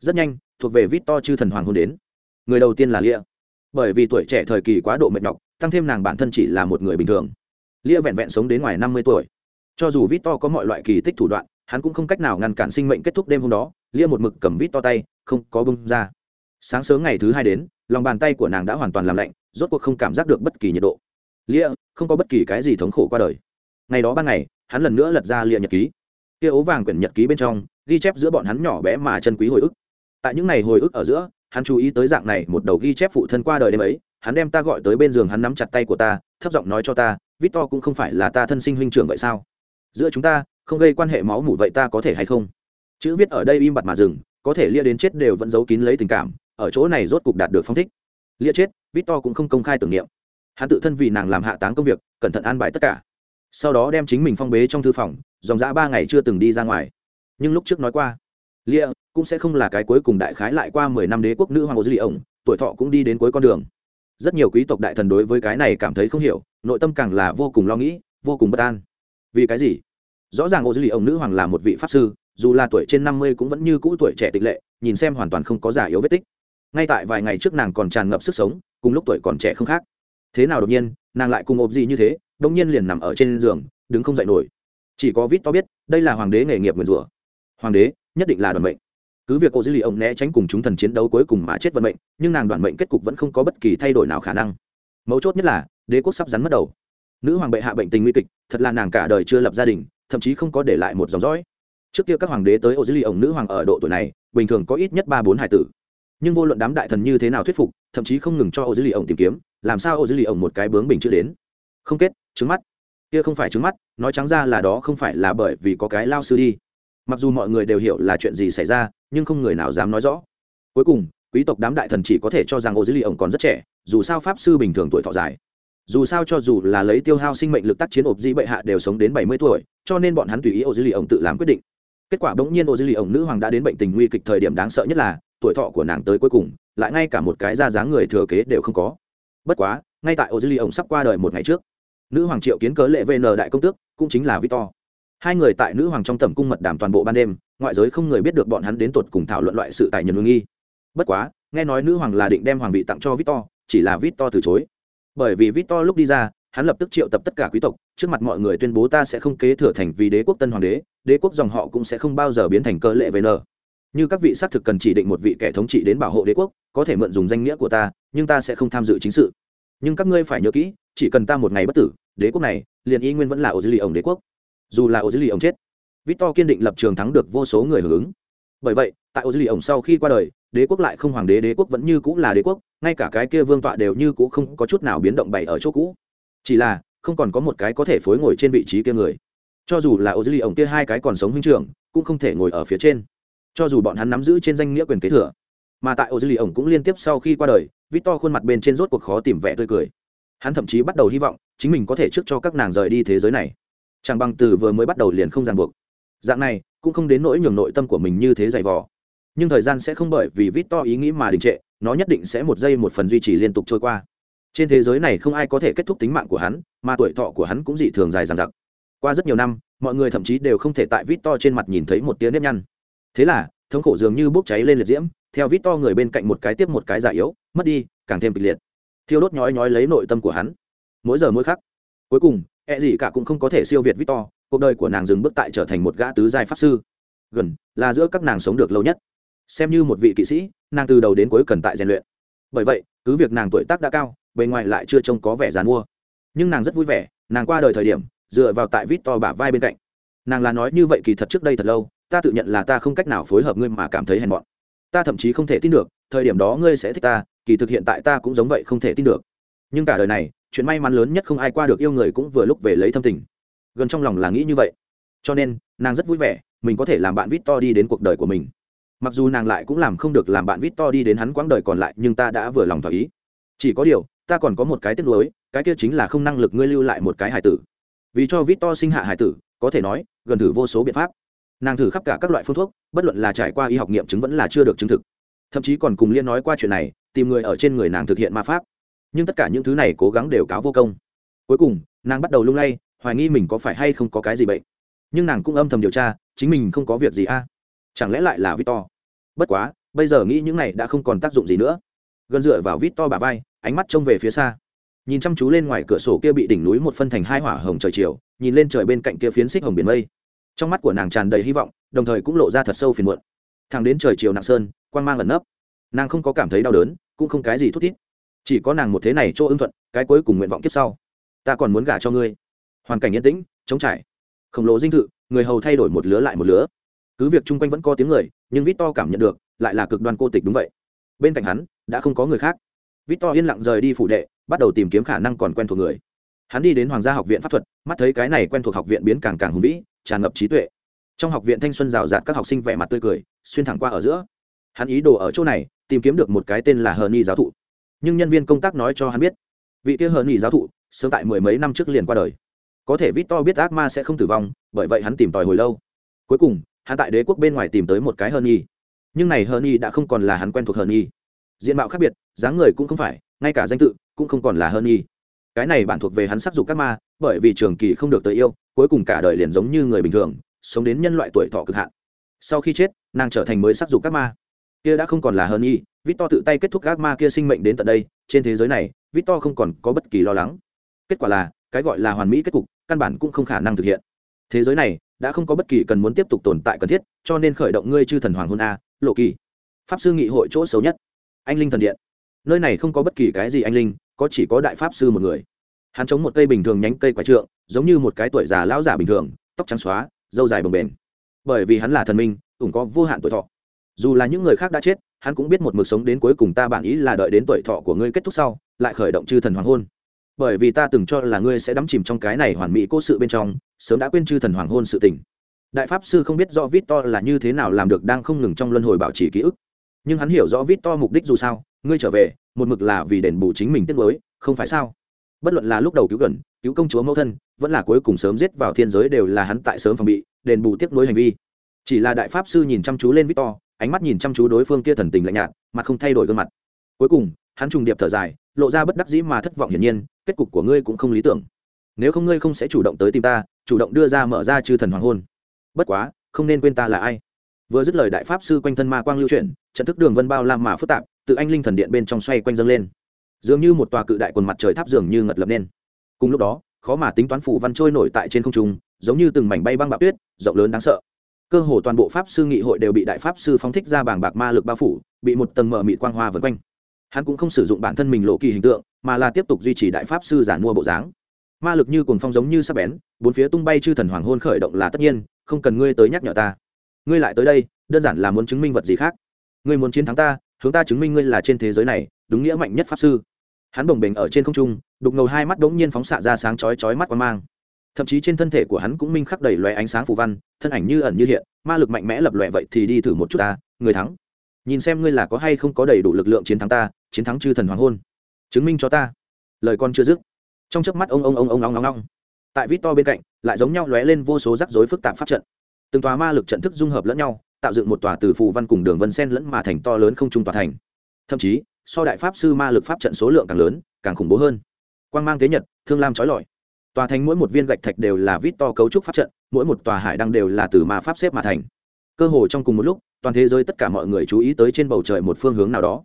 Rất nhanh thuộc về vít to chư thần hoàng hôn đến. Người đầu tiên là lia bởi vì tuổi trẻ thời kỳ quá độ mệt nhọc, tăng thêm nàng bản thân chỉ là một người bình thường. Lia vẹn vẹn sống đến ngoài năm mươi tuổi. Cho dù vít to có mọi loại kỳ tích thủ đoạn, hắn cũng không cách nào ngăn cản sinh mệnh kết thúc đêm hôm đó. Lia một mực cầm vít to tay, không có bông ra. Sáng sớm ngày thứ hai đến, lòng bàn tay của nàng đã hoàn toàn làm lạnh, rốt cuộc không cảm giác được bất kỳ nhiệt độ. Lia không có bất kỳ cái gì thống khổ qua đời. Ngày đó ban ngày, hắn lần nữa lật ra lia nhật ký. Kia ố vàng quyển nhật ký bên trong, ghi chép giữa bọn hắn nhỏ bé mà chân quý hồi ức tại những ngày hồi ức ở giữa, hắn chú ý tới dạng này một đầu ghi chép phụ thân qua đời đêm ấy, hắn đem ta gọi tới bên giường hắn nắm chặt tay của ta, thấp giọng nói cho ta, victor cũng không phải là ta thân sinh huynh trưởng vậy sao? Giữa chúng ta, không gây quan hệ máu mủ vậy ta có thể hay không? Chữ viết ở đây im bặt mà dừng, có thể lia đến chết đều vẫn giấu kín lấy tình cảm, ở chỗ này rốt cục đạt được phong thích. Lia chết, victor cũng không công khai tưởng niệm. Hắn tự thân vì nàng làm hạ táng công việc, cẩn thận an bài tất cả. Sau đó đem chính mình phong bế trong thư phòng, dòng dã ba ngày chưa từng đi ra ngoài. Nhưng lúc trước nói qua, lia cũng sẽ không là cái cuối cùng đại khái lại qua mười năm đế quốc nữ hoàng ô dư lì ổng tuổi thọ cũng đi đến cuối con đường. Rất nhiều quý tộc đại thần đối với cái này cảm thấy không hiểu, nội tâm càng là vô cùng lo nghĩ, vô cùng bất an. Vì cái gì? Rõ ràng ô dư lì ổng nữ hoàng là một vị pháp sư, dù là tuổi trên năm mươi cũng vẫn như cũ tuổi trẻ tịch lệ, nhìn xem hoàn toàn không có giả yếu vết tích. Ngay tại vài ngày trước nàng còn tràn ngập sức sống, cùng lúc tuổi còn trẻ không khác. Thế nào đột nhiên, nàng lại cùng ộp gì như thế, đông nhiên liền nằm ở trên giường, đứng không dậy nổi. Chỉ có vít to biết, đây là hoàng đế nghề nghiệp nguyền rủa. Hoàng đế nhất định là đoàn mệnh cứ việc cô dư lì ông né tránh cùng chúng thần chiến đấu cuối cùng mà chết vận mệnh, nhưng nàng đoạn mệnh kết cục vẫn không có bất kỳ thay đổi nào khả năng. Mấu chốt nhất là, đế quốc sắp rắn mất đầu. Nữ hoàng bệ hạ bệnh tình nguy kịch, thật là nàng cả đời chưa lập gia đình, thậm chí không có để lại một dòng dõi. Trước kia các hoàng đế tới ô dư lì ông nữ hoàng ở độ tuổi này, bình thường có ít nhất ba bốn hải tử. Nhưng vô luận đám đại thần như thế nào thuyết phục, thậm chí không ngừng cho ô dư lì ông tìm kiếm, làm sao ô dư lì ông một cái bướng bình chưa đến. Không kết, trứng mắt. Kia không phải trứng mắt, nói trắng ra là đó không phải là bởi vì có cái lao sư đi mặc dù mọi người đều hiểu là chuyện gì xảy ra, nhưng không người nào dám nói rõ. Cuối cùng, quý tộc đám đại thần chỉ có thể cho rằng ô dư lì ổng còn rất trẻ, dù sao pháp sư bình thường tuổi thọ dài. Dù sao cho dù là lấy tiêu hao sinh mệnh lực tác chiến ộp di bệ hạ đều sống đến bảy mươi tuổi, cho nên bọn hắn tùy ý ô dư lì ổng tự làm quyết định. Kết quả bỗng nhiên ô dư lì ổng nữ hoàng đã đến bệnh tình nguy kịch thời điểm đáng sợ nhất là, tuổi thọ của nàng tới cuối cùng, lại ngay cả một cái ra dáng người thừa kế đều không có. Bất quá, ngay tại ô dư lì ổng sắp qua đời một ngày trước, nữ hoàng triệu kiến cớ lệ vn đại công tước, cũng chính là victor hai người tại nữ hoàng trong tẩm cung mật đàm toàn bộ ban đêm, ngoại giới không người biết được bọn hắn đến tột cùng thảo luận loại sự tài nhân lương nghi. Bất quá, nghe nói nữ hoàng là định đem hoàng vị tặng cho victor, chỉ là victor từ chối. Bởi vì victor lúc đi ra, hắn lập tức triệu tập tất cả quý tộc, trước mặt mọi người tuyên bố ta sẽ không kế thừa thành vì đế quốc tân hoàng đế đế quốc dòng họ cũng sẽ không bao giờ biến thành cơ lệ về nờ như các vị xác thực cần chỉ định một vị kẻ thống trị đến bảo hộ đế quốc, có thể mượn dùng danh nghĩa của ta, nhưng ta sẽ không tham dự chính sự. Nhưng các ngươi phải nhớ kỹ, chỉ cần ta một ngày bất tử, đế quốc này, liền y nguyên vẫn là ô dư lì ổng đế quốc dù là ô Dữ lì ổng chết, victor kiên định lập trường thắng được vô số người hưởng ứng. Bởi vậy, tại ô Dữ lì ổng sau khi qua đời, đế quốc lại không hoàng đế đế quốc vẫn như cũ là đế quốc, ngay cả cái kia vương tọa đều như cũ không có chút nào biến động bày ở chỗ cũ. Chỉ là, không còn có một cái có thể phối ngồi trên vị trí kia người. Cho dù là ô Dữ lì ổng kia hai cái còn sống huynh trưởng, cũng không thể ngồi ở phía trên. Cho dù bọn hắn nắm giữ trên danh nghĩa quyền kế thừa, mà tại ô Dữ lì ổng cũng liên tiếp sau khi qua đời, victor khuôn mặt bên trên rốt cuộc khó tìm vẻ tươi cười. Hắn thậm chí bắt đầu hy vọng chính mình có thể trước cho các nàng rời đi thế giới này chẳng bằng từ vừa mới bắt đầu liền không ràng buộc. Dạng này, cũng không đến nỗi nhường nội tâm của mình như thế dày vò. Nhưng thời gian sẽ không bởi vì vít to ý nghĩ mà đình trệ, nó nhất định sẽ một giây một phần duy trì liên tục trôi qua. Trên thế giới này không ai có thể kết thúc tính mạng của hắn, mà tuổi thọ của hắn cũng dị thường dài dằng dặc. Qua rất nhiều năm, mọi người thậm chí đều không thể tại vít to trên mặt nhìn thấy một tia nếp nhăn. Thế là, thống khổ dường như bốc cháy lên liệt diễm, theo vít to người bên cạnh một cái tiếp một cái già yếu, mất đi, càng thêm kịch liệt. Thiêu đốt nhói nhói lấy nội tâm của hắn. Mỗi giờ mỗi khắc, cuối cùng e gì cả cũng không có thể siêu việt victor, cuộc đời của nàng dừng bước tại trở thành một gã tứ giai pháp sư. Gần, là giữa các nàng sống được lâu nhất. Xem như một vị kỵ sĩ, nàng từ đầu đến cuối cần tại rèn luyện. Bởi vậy, cứ việc nàng tuổi tác đã cao, bề ngoài lại chưa trông có vẻ dàn mua nhưng nàng rất vui vẻ, nàng qua đời thời điểm, dựa vào tại vít to bả vai bên cạnh. Nàng là nói như vậy kỳ thật trước đây thật lâu, ta tự nhận là ta không cách nào phối hợp ngươi mà cảm thấy hèn mọn. Ta thậm chí không thể tin được, thời điểm đó ngươi sẽ thích ta, kỳ thực hiện tại ta cũng giống vậy không thể tin được. Nhưng cả đời này chuyện may mắn lớn nhất không ai qua được yêu người cũng vừa lúc về lấy thâm tình. Gần trong lòng là nghĩ như vậy. Cho nên, nàng rất vui vẻ, mình có thể làm bạn vít to đi đến cuộc đời của mình. Mặc dù nàng lại cũng làm không được làm bạn vít to đi đến hắn quãng đời còn lại, nhưng ta đã vừa lòng thỏa ý. Chỉ có điều, ta còn có một cái tiếc nuối, cái kia chính là không năng lực ngươi lưu lại một cái hải tử. Vì cho vít to sinh hạ hải tử, có thể nói, gần thử vô số biện pháp. Nàng thử khắp cả các loại phương thuốc, bất luận là trải qua y học nghiệm chứng vẫn là chưa được chứng thực. Thậm chí còn cùng liên nói qua chuyện này, tìm người ở trên người nàng thực hiện ma pháp nhưng tất cả những thứ này cố gắng đều cáo vô công. Cuối cùng, nàng bắt đầu lung lay, hoài nghi mình có phải hay không có cái gì bệnh. Nhưng nàng cũng âm thầm điều tra, chính mình không có việc gì a. Chẳng lẽ lại là victor bất quá, bây giờ nghĩ những này đã không còn tác dụng gì nữa. Gần dựa vào victor bà vai, ánh mắt trông về phía xa. Nhìn chăm chú lên ngoài cửa sổ kia bị đỉnh núi một phân thành hai hỏa hồng trời chiều, nhìn lên trời bên cạnh kia phiến xích hồng biển mây. Trong mắt của nàng tràn đầy hy vọng, đồng thời cũng lộ ra thật sâu phiền muộn. Thẳng đến trời chiều nặng sơn quan mang ẩn nấp. Nàng không có cảm thấy đau đớn, cũng không cái gì thút thít chỉ có nàng một thế này chỗ ưng thuận, cái cuối cùng nguyện vọng kiếp sau. Ta còn muốn gả cho ngươi. Hoàn cảnh yên tĩnh chống trải. Khổng lồ dinh thự, người hầu thay đổi một lứa lại một lứa. Cứ việc chung quanh vẫn có tiếng người, nhưng vít to cảm nhận được, lại là cực đoan cô tịch đúng vậy. Bên cạnh hắn, đã không có người khác. Vít to yên lặng rời đi phủ đệ, bắt đầu tìm kiếm khả năng còn quen thuộc người. Hắn đi đến hoàng gia học viện pháp thuật, mắt thấy cái này quen thuộc học viện biến càng càng hùng vĩ, tràn ngập trí tuệ. Trong học viện thanh xuân rào rạt các học sinh vẻ mặt tươi cười, xuyên thẳng qua ở giữa. Hắn ý đồ ở chỗ này, tìm kiếm được một cái tên là hờ ni giáo thụ nhưng nhân viên công tác nói cho hắn biết, vị kia hờ nghỉ giáo thụ sớm tại mười mấy năm trước liền qua đời có thể vít to biết ác ma sẽ không tử vong, bởi vậy hắn tìm tòi hồi lâu cuối cùng, hắn tại đế quốc bên ngoài tìm tới một cái hờ nghỉ. nhưng này hờ nghỉ đã không còn là hắn quen thuộc hờ nghỉ. diện mạo khác biệt, dáng người cũng không phải, ngay cả danh tự cũng không còn là hờ nghỉ. cái này bản thuộc về hắn sắc dục các ma, bởi vì trường kỳ không được tới yêu, cuối cùng cả đời liền giống như người bình thường, sống đến nhân loại tuổi thọ cực hạn sau khi chết, nàng trở thành mới sắc dục các ma kia đã không còn là hơn y vít to tự tay kết thúc gác ma kia sinh mệnh đến tận đây, trên thế giới này vít to không còn có bất kỳ lo lắng. Kết quả là, cái gọi là hoàn mỹ kết cục, căn bản cũng không khả năng thực hiện. Thế giới này, đã không có bất kỳ cần muốn tiếp tục tồn tại cần thiết, cho nên khởi động ngươi chư thần hoàng hôn a, lộ kỳ. Pháp sư nghị hội chỗ xấu nhất. Anh linh thần điện. Nơi này không có bất kỳ cái gì anh linh, có chỉ có đại pháp sư một người. Hắn chống một cây bình thường nhánh cây quả trượng, giống như một cái tuổi già lão giả bình thường, tóc trắng xóa dâu dài bồng bềnh. Bởi vì hắn là thần minh, cũng có vô hạn tuổi thọ dù là những người khác đã chết, hắn cũng biết một mực sống đến cuối cùng ta bản ý là đợi đến tuổi thọ của ngươi kết thúc sau, lại khởi động chư thần hoàng hôn. Bởi vì ta từng cho là ngươi sẽ đắm chìm trong cái này hoàn mỹ cố sự bên trong, sớm đã quên chư thần hoàng hôn sự tình. Đại pháp sư không biết rõ vít to là như thế nào làm được đang không ngừng trong luân hồi bảo trì ký ức. Nhưng hắn hiểu rõ vít to mục đích dù sao, ngươi trở về, một mực là vì đền bù chính mình tiết mới không phải sao? Bất luận là lúc đầu cứu gần, cứu công chúa mẫu thân, vẫn là cuối cùng sớm giết vào thiên giới đều là hắn tại sớm phòng bị, đền bù tiếc nuối hành vi. Chỉ là đại pháp sư nhìn chăm chú lên victor ánh mắt nhìn chăm chú đối phương kia thần tình lạnh nhạt mặt không thay đổi gương mặt. Cuối cùng, hắn trùng điệp thở dài, lộ ra bất đắc dĩ mà thất vọng hiển nhiên, kết cục của ngươi cũng không lý tưởng. Nếu không ngươi không sẽ chủ động tới tìm ta, chủ động đưa ra mở ra chư thần hoàng hôn. Bất quá, không nên quên ta là ai. Vừa dứt lời đại pháp sư quanh thân ma quang lưu chuyển, trận thức đường vân bao lam mà phức tạp, tự anh linh thần điện bên trong xoay quanh dâng lên. Dường như một tòa cự đại quần mặt trời tháp dường như ngật lập nên. Cùng lúc đó, khó mà tính toán phủ văn trôi nổi tại trên không trung, giống như từng mảnh bay băng bạo tuyết, rộng lớn đáng sợ cơ hồ toàn bộ pháp sư nghị hội đều bị đại pháp sư phóng thích ra bảng bạc ma lực bao phủ, bị một tầng mở mị quang hoa vần quanh. Hắn cũng không sử dụng bản thân mình lộ kỳ hình tượng, mà là tiếp tục duy trì đại pháp sư giản mua bộ dáng. Ma lực như cuồng phong giống như sắp bén, bốn phía tung bay chư thần hoàng hôn khởi động là tất nhiên, không cần ngươi tới nhắc nhở ta. Ngươi lại tới đây, đơn giản là muốn chứng minh vật gì khác? Ngươi muốn chiến thắng ta, hướng ta chứng minh ngươi là trên thế giới này, đúng nghĩa mạnh nhất pháp sư. Hắn bồng bềnh ở trên không trung, đục ngầu hai mắt đ ố n g nhiên phóng xạ ra sáng chói chói mắt quan mang thậm chí trên thân thể của hắn cũng minh khắc đầy loé ánh sáng phù văn, thân ảnh như ẩn như hiện, ma lực mạnh mẽ lập lòe vậy thì đi thử một chút ta, người thắng. Nhìn xem ngươi là có hay không có đầy đủ lực lượng chiến thắng ta, chiến thắng chư thần hoàng hôn. Chứng minh cho ta. Lời con chưa dứt. Trong chớp mắt ông ông ông ông ông ông ông tại vít to bên cạnh, lại giống nhau lóe lên vô số rắc rối phức tạp pháp trận. Từng tòa ma lực trận thức dung hợp lẫn nhau, tạo dựng một tòa từ phù văn cùng đường vân sen lẫn mà thành to lớn không trung tòa thành. Thậm chí, so đại pháp sư ma lực pháp trận số lượng càng lớn, càng khủng bố hơn. Quang mang thế nhật, thương lam trói lọi tòa thành mỗi một viên gạch thạch đều là vít to cấu trúc pháp trận mỗi một tòa hải đăng đều là từ ma pháp xếp mà thành. Cơ hồ trong cùng một lúc toàn thế giới tất cả mọi người chú ý tới trên bầu trời một phương hướng nào đó.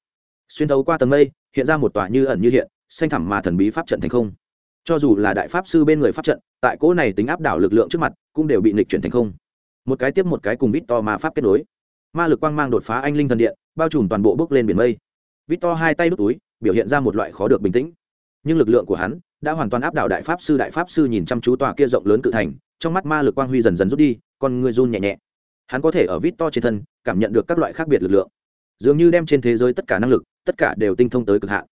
Xuyên thấu qua tầng mây hiện ra một tòa như ẩn như hiện xanh thẳm mà thần bí pháp trận thành không. Cho dù là đại pháp sư bên người pháp trận tại cỗ này tính áp đảo lực lượng trước mặt cũng đều bị nịch chuyển thành không. Một cái tiếp một cái cùng vít to ma pháp kết nối. Ma lực quang mang đột phá anh linh thần điện bao trùm toàn bộ bước lên biển mây. Vít to hai tay đút túi, biểu hiện ra một loại khó được bình tĩnh. Nhưng lực lượng của hắn đã hoàn toàn áp đảo đại pháp sư đại pháp sư nhìn chăm chú tòa kia rộng lớn cự thành, trong mắt ma lực quang huy dần dần rút đi, con người run nhẹ nhẹ. Hắn có thể ở vít to trên thân cảm nhận được các loại khác biệt lực lượng, dường như đem trên thế giới tất cả năng lực, tất cả đều tinh thông tới cực hạn.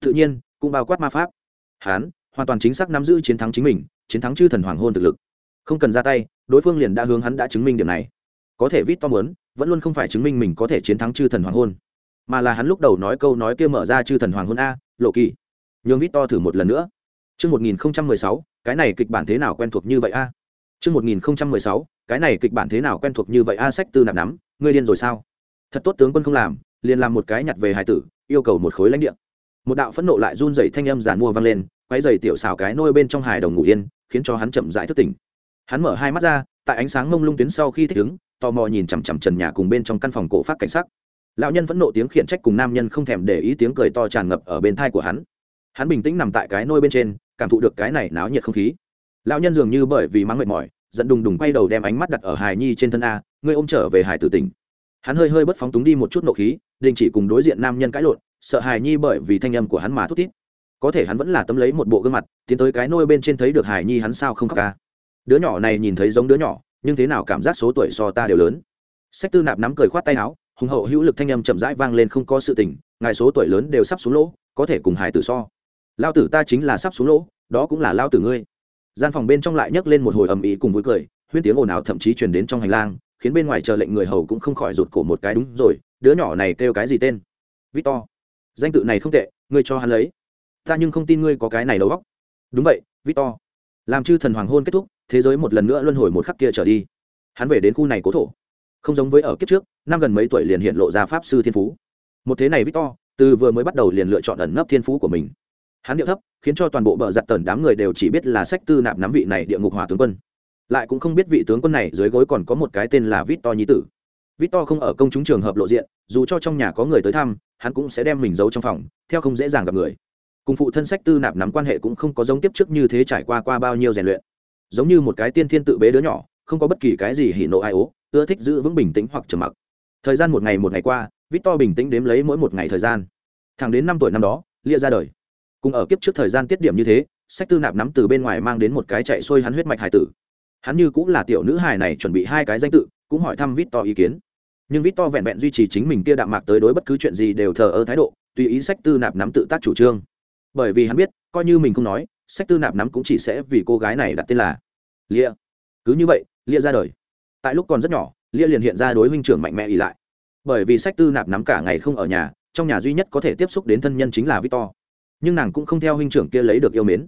Tự nhiên, cũng bao quát ma pháp. Hắn hoàn toàn chính xác nắm giữ chiến thắng chính mình, chiến thắng chư thần hoàng hôn thực lực. Không cần ra tay, đối phương liền đã hướng hắn đã chứng minh điểm này. Có thể vít to muốn, vẫn luôn không phải chứng minh mình có thể chiến thắng chư thần hoàng hôn mà là hắn lúc đầu nói câu nói kia mở ra chư thần hoàng hôn a lộ kỳ nhường vít to thử một lần nữa Trước 1016, cái này kịch bản thế nào quen thuộc như vậy a? Trước 1016, cái này kịch bản thế nào quen thuộc như vậy a? Sách tư nạp nắm, ngươi điên rồi sao? Thật tốt tướng quân không làm, liền làm một cái nhặt về hải tử yêu cầu một khối lãnh địa. Một đạo phẫn nộ lại run rẩy thanh âm giàn mua vang lên quấy rầy tiểu xảo cái nôi bên trong hài đồng ngủ yên khiến cho hắn chậm rãi thức tỉnh. Hắn mở hai mắt ra tại ánh sáng mông lung tuyến sau khi thích ứng tò mò nhìn chằm chằm trần nhà cùng bên trong căn phòng cổ phát cảnh sắc. Lão nhân vẫn nộ tiếng khiển trách cùng nam nhân không thèm để ý tiếng cười to tràn ngập ở bên tai của hắn. Hắn bình tĩnh nằm tại cái nôi bên trên cảm thụ được cái này náo nhiệt không khí. Lão nhân dường như bởi vì mắng mệt mỏi dẫn đùng đùng quay đầu đem ánh mắt đặt ở hài nhi trên thân a, ngươi ôm trở về hải tử tỉnh. Hắn hơi hơi bất phóng túng đi một chút nộ khí, đình chỉ cùng đối diện nam nhân cãi lộn, sợ hài nhi bởi vì thanh âm của hắn mà thút thít. Có thể hắn vẫn là tấm lấy một bộ gương mặt, tiến tới cái nôi bên trên thấy được hài nhi hắn sao không khóc ca. Đứa nhỏ này nhìn thấy giống đứa nhỏ, nhưng thế nào cảm giác số tuổi so ta đều lớn. Sách tư nạp nắm cười khoát tay áo, hùng hậu hữu lực thanh âm chậm rãi vang lên không có sự tình ngài số tuổi lớn đều sắp xuống lỗ, có thể cùng hải tử so lao tử ta chính là sắp xuống lỗ, đó cũng là lao tử ngươi. Gian phòng bên trong lại nhấc lên một hồi ầm ĩ cùng vui cười, huyên tiếng ồn ào thậm chí truyền đến trong hành lang, khiến bên ngoài chờ lệnh người hầu cũng không khỏi rụt cổ một cái đúng rồi, đứa nhỏ này kêu cái gì tên? Victor. Danh tự này không tệ, ngươi cho hắn lấy. Ta nhưng không tin ngươi có cái này đầu góc đúng vậy, victor. Làm chư thần hoàng hôn kết thúc, thế giới một lần nữa luân hồi một khắc kia trở đi. Hắn về đến khu này cố thổ. Không giống với ở kiếp trước, năm gần mấy tuổi liền hiện lộ ra pháp sư thiên phú. Một thế này victor, từ vừa mới bắt đầu liền lựa chọn ẩn nấp thiên phú của mình hắn điệu thấp, khiến cho toàn bộ bờ giặt tần đám người đều chỉ biết là sách tư nạp nắm vị này địa ngục hòa tướng quân. Lại cũng không biết vị tướng quân này dưới gối còn có một cái tên là vít to nhí tử. Vít to không ở công chúng trường hợp lộ diện, dù cho trong nhà có người tới thăm, hắn cũng sẽ đem mình giấu trong phòng, theo không dễ dàng gặp người. Cùng phụ thân sách tư nạp nắm quan hệ cũng không có giống tiếp trước như thế trải qua qua bao nhiêu rèn luyện. Giống như một cái tiên thiên tự bế đứa nhỏ, không có bất kỳ cái gì hỉ nộ ai ố, ưa thích giữ vững bình tĩnh hoặc trầm mặc. Thời gian một ngày một ngày qua vít to bình tĩnh đếm lấy mỗi một ngày thời gian. Thẳng đến năm tuổi năm đó, lia ra đời cùng ở kiếp trước thời gian tiết điểm như thế, sách tư nạp nắm từ bên ngoài mang đến một cái chạy xuôi hắn huyết mạch hải tử. Hắn như cũng là tiểu nữ hài này chuẩn bị hai cái danh tự, cũng hỏi thăm victor ý kiến. Nhưng victor vẹn vẹn duy trì chính mình kia đạm mạc tới đối bất cứ chuyện gì đều thờ ơ thái độ, tùy ý sách tư nạp nắm tự tác chủ trương. Bởi vì hắn biết, coi như mình không nói, sách tư nạp nắm cũng chỉ sẽ vì cô gái này đặt tên là lia. Cứ như vậy, lia ra đời. Tại lúc còn rất nhỏ, lia liền hiện ra đối huynh trưởng mạnh mẽ ỉ lại. Bởi vì sách tư nạp nắm cả ngày không ở nhà, trong nhà duy nhất có thể tiếp xúc đến thân nhân chính là victor nhưng nàng cũng không theo huynh trưởng kia lấy được yêu mến.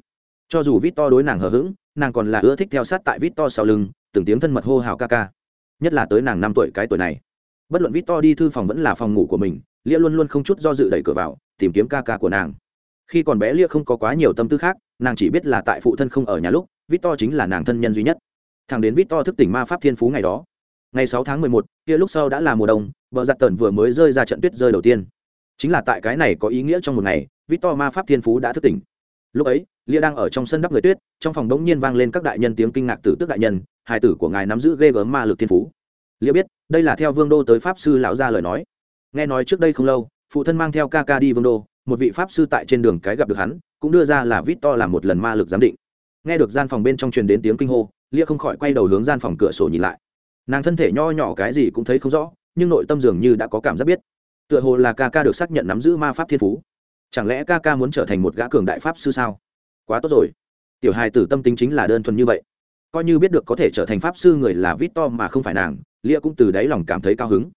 Cho dù victor đối nàng hờ hững, nàng còn là ưa thích theo sát tại victor sau lưng, từng tiếng thân mật hô hào ca ca. Nhất là tới nàng năm tuổi cái tuổi này. Bất luận victor đi thư phòng vẫn là phòng ngủ của mình, lia luôn luôn không chút do dự đẩy cửa vào, tìm kiếm ca ca của nàng. Khi còn bé lia không có quá nhiều tâm tư khác, nàng chỉ biết là tại phụ thân không ở nhà lúc victor chính là nàng thân nhân duy nhất. Thằng đến victor thức tỉnh ma pháp thiên phú ngày đó. Ngày sáu tháng mười một, kia lúc sau đã là mùa đông vợ giặt tần vừa mới rơi ra trận tuyết rơi đầu tiên. Chính là tại cái này có ý nghĩa trong một ngày victor ma pháp thiên phú đã thức tỉnh. Lúc ấy, lia đang ở trong sân đắp người tuyết, trong phòng đống nhiên vang lên các đại nhân tiếng kinh ngạc tử tức đại nhân hài tử của ngài nắm giữ ghê gớm ma lực thiên phú. Lia biết, đây là theo vương đô tới pháp sư lão gia lời nói. Nghe nói trước đây không lâu, phụ thân mang theo Kaka đi vương đô, một vị pháp sư tại trên đường cái gặp được hắn, cũng đưa ra là Victor làm một lần ma lực giám định. Nghe được gian phòng bên trong truyền đến tiếng kinh hô, lia không khỏi quay đầu hướng gian phòng cửa sổ nhìn lại. Nàng thân thể nho nhỏ cái gì cũng thấy không rõ, nhưng nội tâm dường như đã có cảm giác biết. Tựa hồ là Kaka được xác nhận nắm giữ ma pháp thiên phú chẳng lẽ ca ca muốn trở thành một gã cường đại pháp sư sao? Quá tốt rồi. Tiểu hài tử tâm tính chính là đơn thuần như vậy. Coi như biết được có thể trở thành pháp sư người là vít to mà không phải nàng, lia cũng từ đáy lòng cảm thấy cao hứng.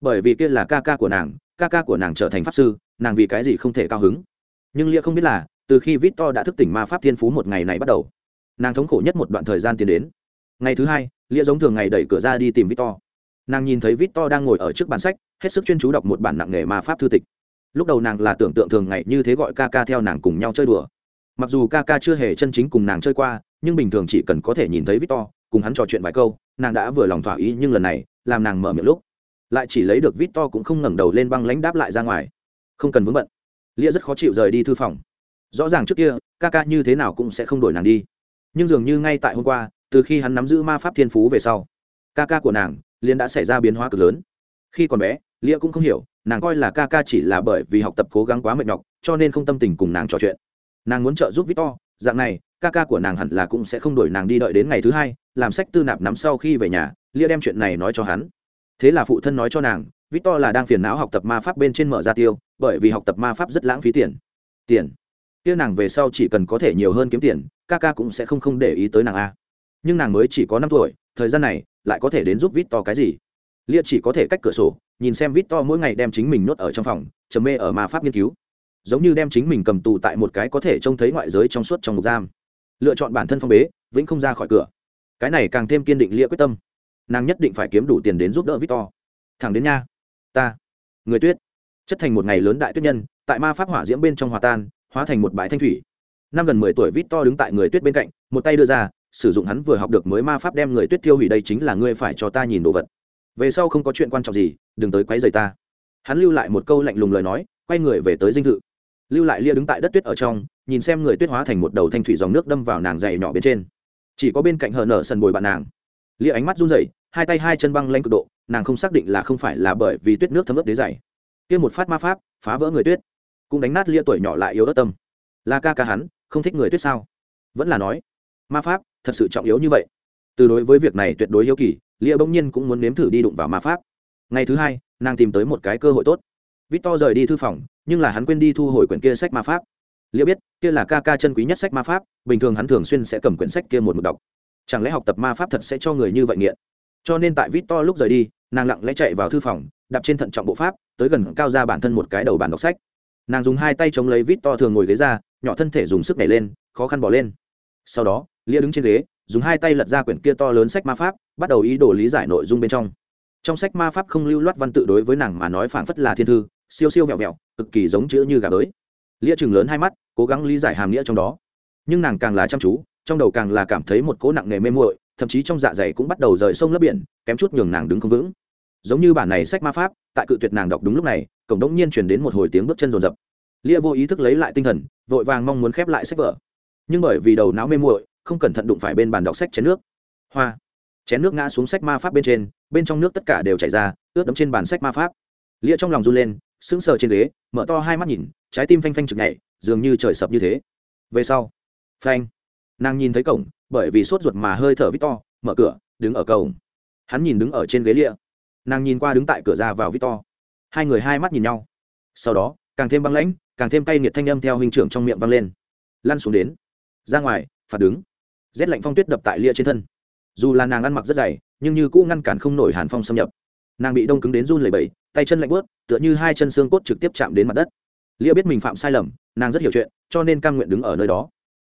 Bởi vì kia là ca ca của nàng, ca ca của nàng trở thành pháp sư, nàng vì cái gì không thể cao hứng? Nhưng lia không biết là, từ khi vít to đã thức tỉnh ma pháp thiên phú một ngày này bắt đầu, nàng thống khổ nhất một đoạn thời gian tiến đến. Ngày thứ hai, lia giống thường ngày đẩy cửa ra đi tìm vít to nàng nhìn thấy vít to đang ngồi ở trước bản sách, hết sức chuyên chú đọc một bản nặng nghề ma pháp thư tịch lúc đầu nàng là tưởng tượng thường ngày như thế gọi ca ca theo nàng cùng nhau chơi đùa. Mặc dù ca ca chưa hề chân chính cùng nàng chơi qua, nhưng bình thường chỉ cần có thể nhìn thấy victor, cùng hắn trò chuyện vài câu, nàng đã vừa lòng thỏa ý, nhưng lần này, làm nàng mở miệng lúc, lại chỉ lấy được victor cũng không ngẩng đầu lên băng lãnh đáp lại ra ngoài. Không cần vướng bận. Lia rất khó chịu rời đi thư phòng. Rõ ràng trước kia, ca ca như thế nào cũng sẽ không đổi nàng đi. Nhưng dường như ngay tại hôm qua, từ khi hắn nắm giữ ma pháp thiên phú về sau, ca ca của nàng liên đã xảy ra biến hóa cực lớn. Khi còn bé, lia cũng không hiểu nàng coi là ca ca chỉ là bởi vì học tập cố gắng quá mệt nhọc, cho nên không tâm tình cùng nàng trò chuyện. Nàng muốn trợ giúp victor, dạng này, ca ca của nàng hẳn là cũng sẽ không đổi nàng đi đợi đến ngày thứ hai, làm sách tư nạp nắm sau khi về nhà, lia đem chuyện này nói cho hắn. Thế là phụ thân nói cho nàng, victor là đang phiền não học tập ma pháp bên trên mở ra tiêu, bởi vì học tập ma pháp rất lãng phí tiền. Tiền. Kia nàng về sau chỉ cần có thể nhiều hơn kiếm tiền, ca ca cũng sẽ không không để ý tới nàng a. Nhưng nàng mới chỉ có năm tuổi, thời gian này, lại có thể đến giúp victor cái gì? Lia chỉ có thể cách cửa sổ nhìn xem victor mỗi ngày đem chính mình nuốt ở trong phòng, trầm mê ở ma pháp nghiên cứu. Giống như đem chính mình cầm tù tại một cái có thể trông thấy ngoại giới trong suốt trong ngục giam. Lựa chọn bản thân phong bế, vĩnh không ra khỏi cửa. Cái này càng thêm kiên định lia quyết tâm. Nàng nhất định phải kiếm đủ tiền đến giúp đỡ victor. Thẳng đến nha. Ta. Người tuyết. Chất thành một ngày lớn đại tuyết nhân, tại ma pháp hỏa diễm bên trong hòa tan, hóa thành một bãi thanh thủy. Năm gần mười tuổi vít to đứng tại người tuyết bên cạnh, một tay đưa ra, sử dụng hắn vừa học được mới ma pháp đem người tuyết tiêu hủy đây chính là ngươi phải cho ta nhìn đồ vật về sau không có chuyện quan trọng gì, đừng tới quấy rầy ta. Hắn lưu lại một câu lạnh lùng lời nói, quay người về tới dinh thự. Lưu lại lia đứng tại đất tuyết ở trong, nhìn xem người tuyết hóa thành một đầu thanh thủy dòng nước đâm vào nàng dày nhỏ bên trên. Chỉ có bên cạnh hờ nở sần bồi bạn nàng. Lia ánh mắt run rẩy, hai tay hai chân băng lanh cực độ, nàng không xác định là không phải là bởi vì tuyết nước thấm ướt đế dày kia một phát ma pháp, phá vỡ người tuyết. Cũng đánh nát lia tuổi nhỏ lại yếu ớt tâm. Là ca ca hắn, không thích người tuyết sao? Vẫn là nói, ma pháp thật sự trọng yếu như vậy. Từ đối với việc này tuyệt đối hiếu kỳ lia bỗng nhiên cũng muốn nếm thử đi đụng vào ma pháp. Ngày thứ hai, nàng tìm tới một cái cơ hội tốt. Victor rời đi thư phòng, nhưng là hắn quên đi thu hồi quyển kia sách ma pháp. Lia biết, kia là ca ca chân quý nhất sách ma pháp, bình thường hắn thường xuyên sẽ cầm quyển sách kia một mực đọc. Chẳng lẽ học tập ma pháp thật sẽ cho người như vậy nghiện? Cho nên tại victor lúc rời đi, nàng lặng lẽ chạy vào thư phòng, đạp trên thận trọng bộ pháp, tới gần cao ra bản thân một cái đầu bàn đọc sách. Nàng dùng hai tay chống lấy victor thường ngồi ghế ra, nhỏ thân thể dùng sức nhảy lên, khó khăn bỏ lên. Sau đó, lia đứng trên ghế dùng hai tay lật ra quyển kia to lớn sách ma pháp, bắt đầu ý đồ lý giải nội dung bên trong. Trong sách ma pháp không lưu loát văn tự đối với nàng mà nói phảng phất là thiên thư, siêu siêu vẹo vẹo, cực kỳ giống chữ như gà bới. Lia chừng lớn hai mắt, cố gắng lý giải hàm nghĩa trong đó. Nhưng nàng càng là chăm chú, trong đầu càng là cảm thấy một cỗ nặng nề mê muội, thậm chí trong dạ dày cũng bắt đầu rời sông lấp biển, kém chút nhường nàng đứng không vững. Giống như bản này sách ma pháp, tại cự tuyệt nàng đọc đúng lúc này, cổng đống nhiên chuyển đến một hồi tiếng bước chân rồn rập. Lia vô ý thức lấy lại tinh thần, vội vàng mong muốn khép lại sách vở. Nhưng bởi vì đầu não mê muội không cẩn thận đụng phải bên bàn đọc sách chén nước. Hoa. Chén nước ngã xuống sách ma pháp bên trên, bên trong nước tất cả đều chảy ra, ướt đẫm trên bàn sách ma pháp. Lia trong lòng run lên, sững sờ trên ghế, mở to hai mắt nhìn, trái tim phanh phanh chực nhảy, dường như trời sập như thế. Về sau, phanh. Nàng nhìn thấy cổng, bởi vì sốt ruột mà hơi thở victor, mở cửa, đứng ở cổng. Hắn nhìn đứng ở trên ghế lia nàng nhìn qua đứng tại cửa ra vào victor. Hai người hai mắt nhìn nhau. Sau đó, càng thêm băng lãnh, càng thêm cay nghiệt thanh âm theo hình trưởng trong miệng vang lên. Lăn xuống đến, ra ngoài, phạt đứng rét lạnh phong tuyết đập tại lia trên thân. Dù là nàng ăn mặc rất dày, nhưng như cũ ngăn cản không nổi hàn phong xâm nhập. Nàng bị đông cứng đến run lẩy bẩy, tay chân lạnh bớt tựa như hai chân xương cốt trực tiếp chạm đến mặt đất. Lia biết mình phạm sai lầm, nàng rất hiểu chuyện, cho nên cam nguyện đứng ở nơi đó.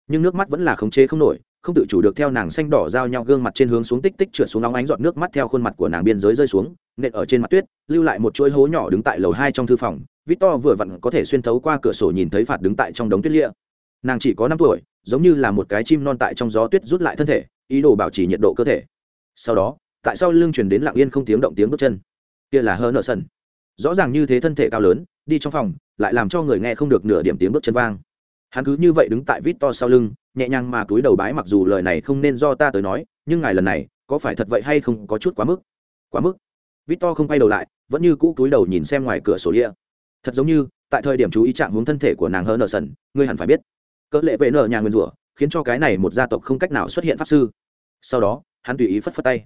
Nhưng nước mắt vẫn là khống chế không nổi, không tự chủ được theo nàng xanh đỏ giao nhau gương mặt trên hướng xuống tích tích trượt xuống nóng ánh giọt nước mắt theo khuôn mặt của nàng biên giới rơi xuống, nện ở trên mặt tuyết, lưu lại một chuỗi hố nhỏ đứng tại lầu hai trong thư phòng. Victor vừa vặn có thể xuyên thấu qua cửa sổ nhìn thấy phạt đứng tại trong đống tuyết lia. Nàng chỉ có năm tuổi giống như là một cái chim non tại trong gió tuyết rút lại thân thể, ý đồ bảo trì nhiệt độ cơ thể. Sau đó, tại sao lưng truyền đến lặng yên không tiếng động tiếng bước chân. Kia là hơ nợ sân rõ ràng như thế thân thể cao lớn, đi trong phòng, lại làm cho người nghe không được nửa điểm tiếng bước chân vang. Hắn cứ như vậy đứng tại vít to sau lưng, nhẹ nhàng mà cúi đầu bái mặc dù lời này không nên do ta tới nói, nhưng ngài lần này, có phải thật vậy hay không có chút quá mức? Quá mức. Vít to không quay đầu lại, vẫn như cũ cúi đầu nhìn xem ngoài cửa sổ lia. Thật giống như, tại thời điểm chú ý trạng hướng thân thể của nàng Hơ nợ sần, ngươi hẳn phải biết cỡ lệ vệ nợ nhà nguyên rủa, khiến cho cái này một gia tộc không cách nào xuất hiện pháp sư. Sau đó, hắn tùy ý phất phất tay.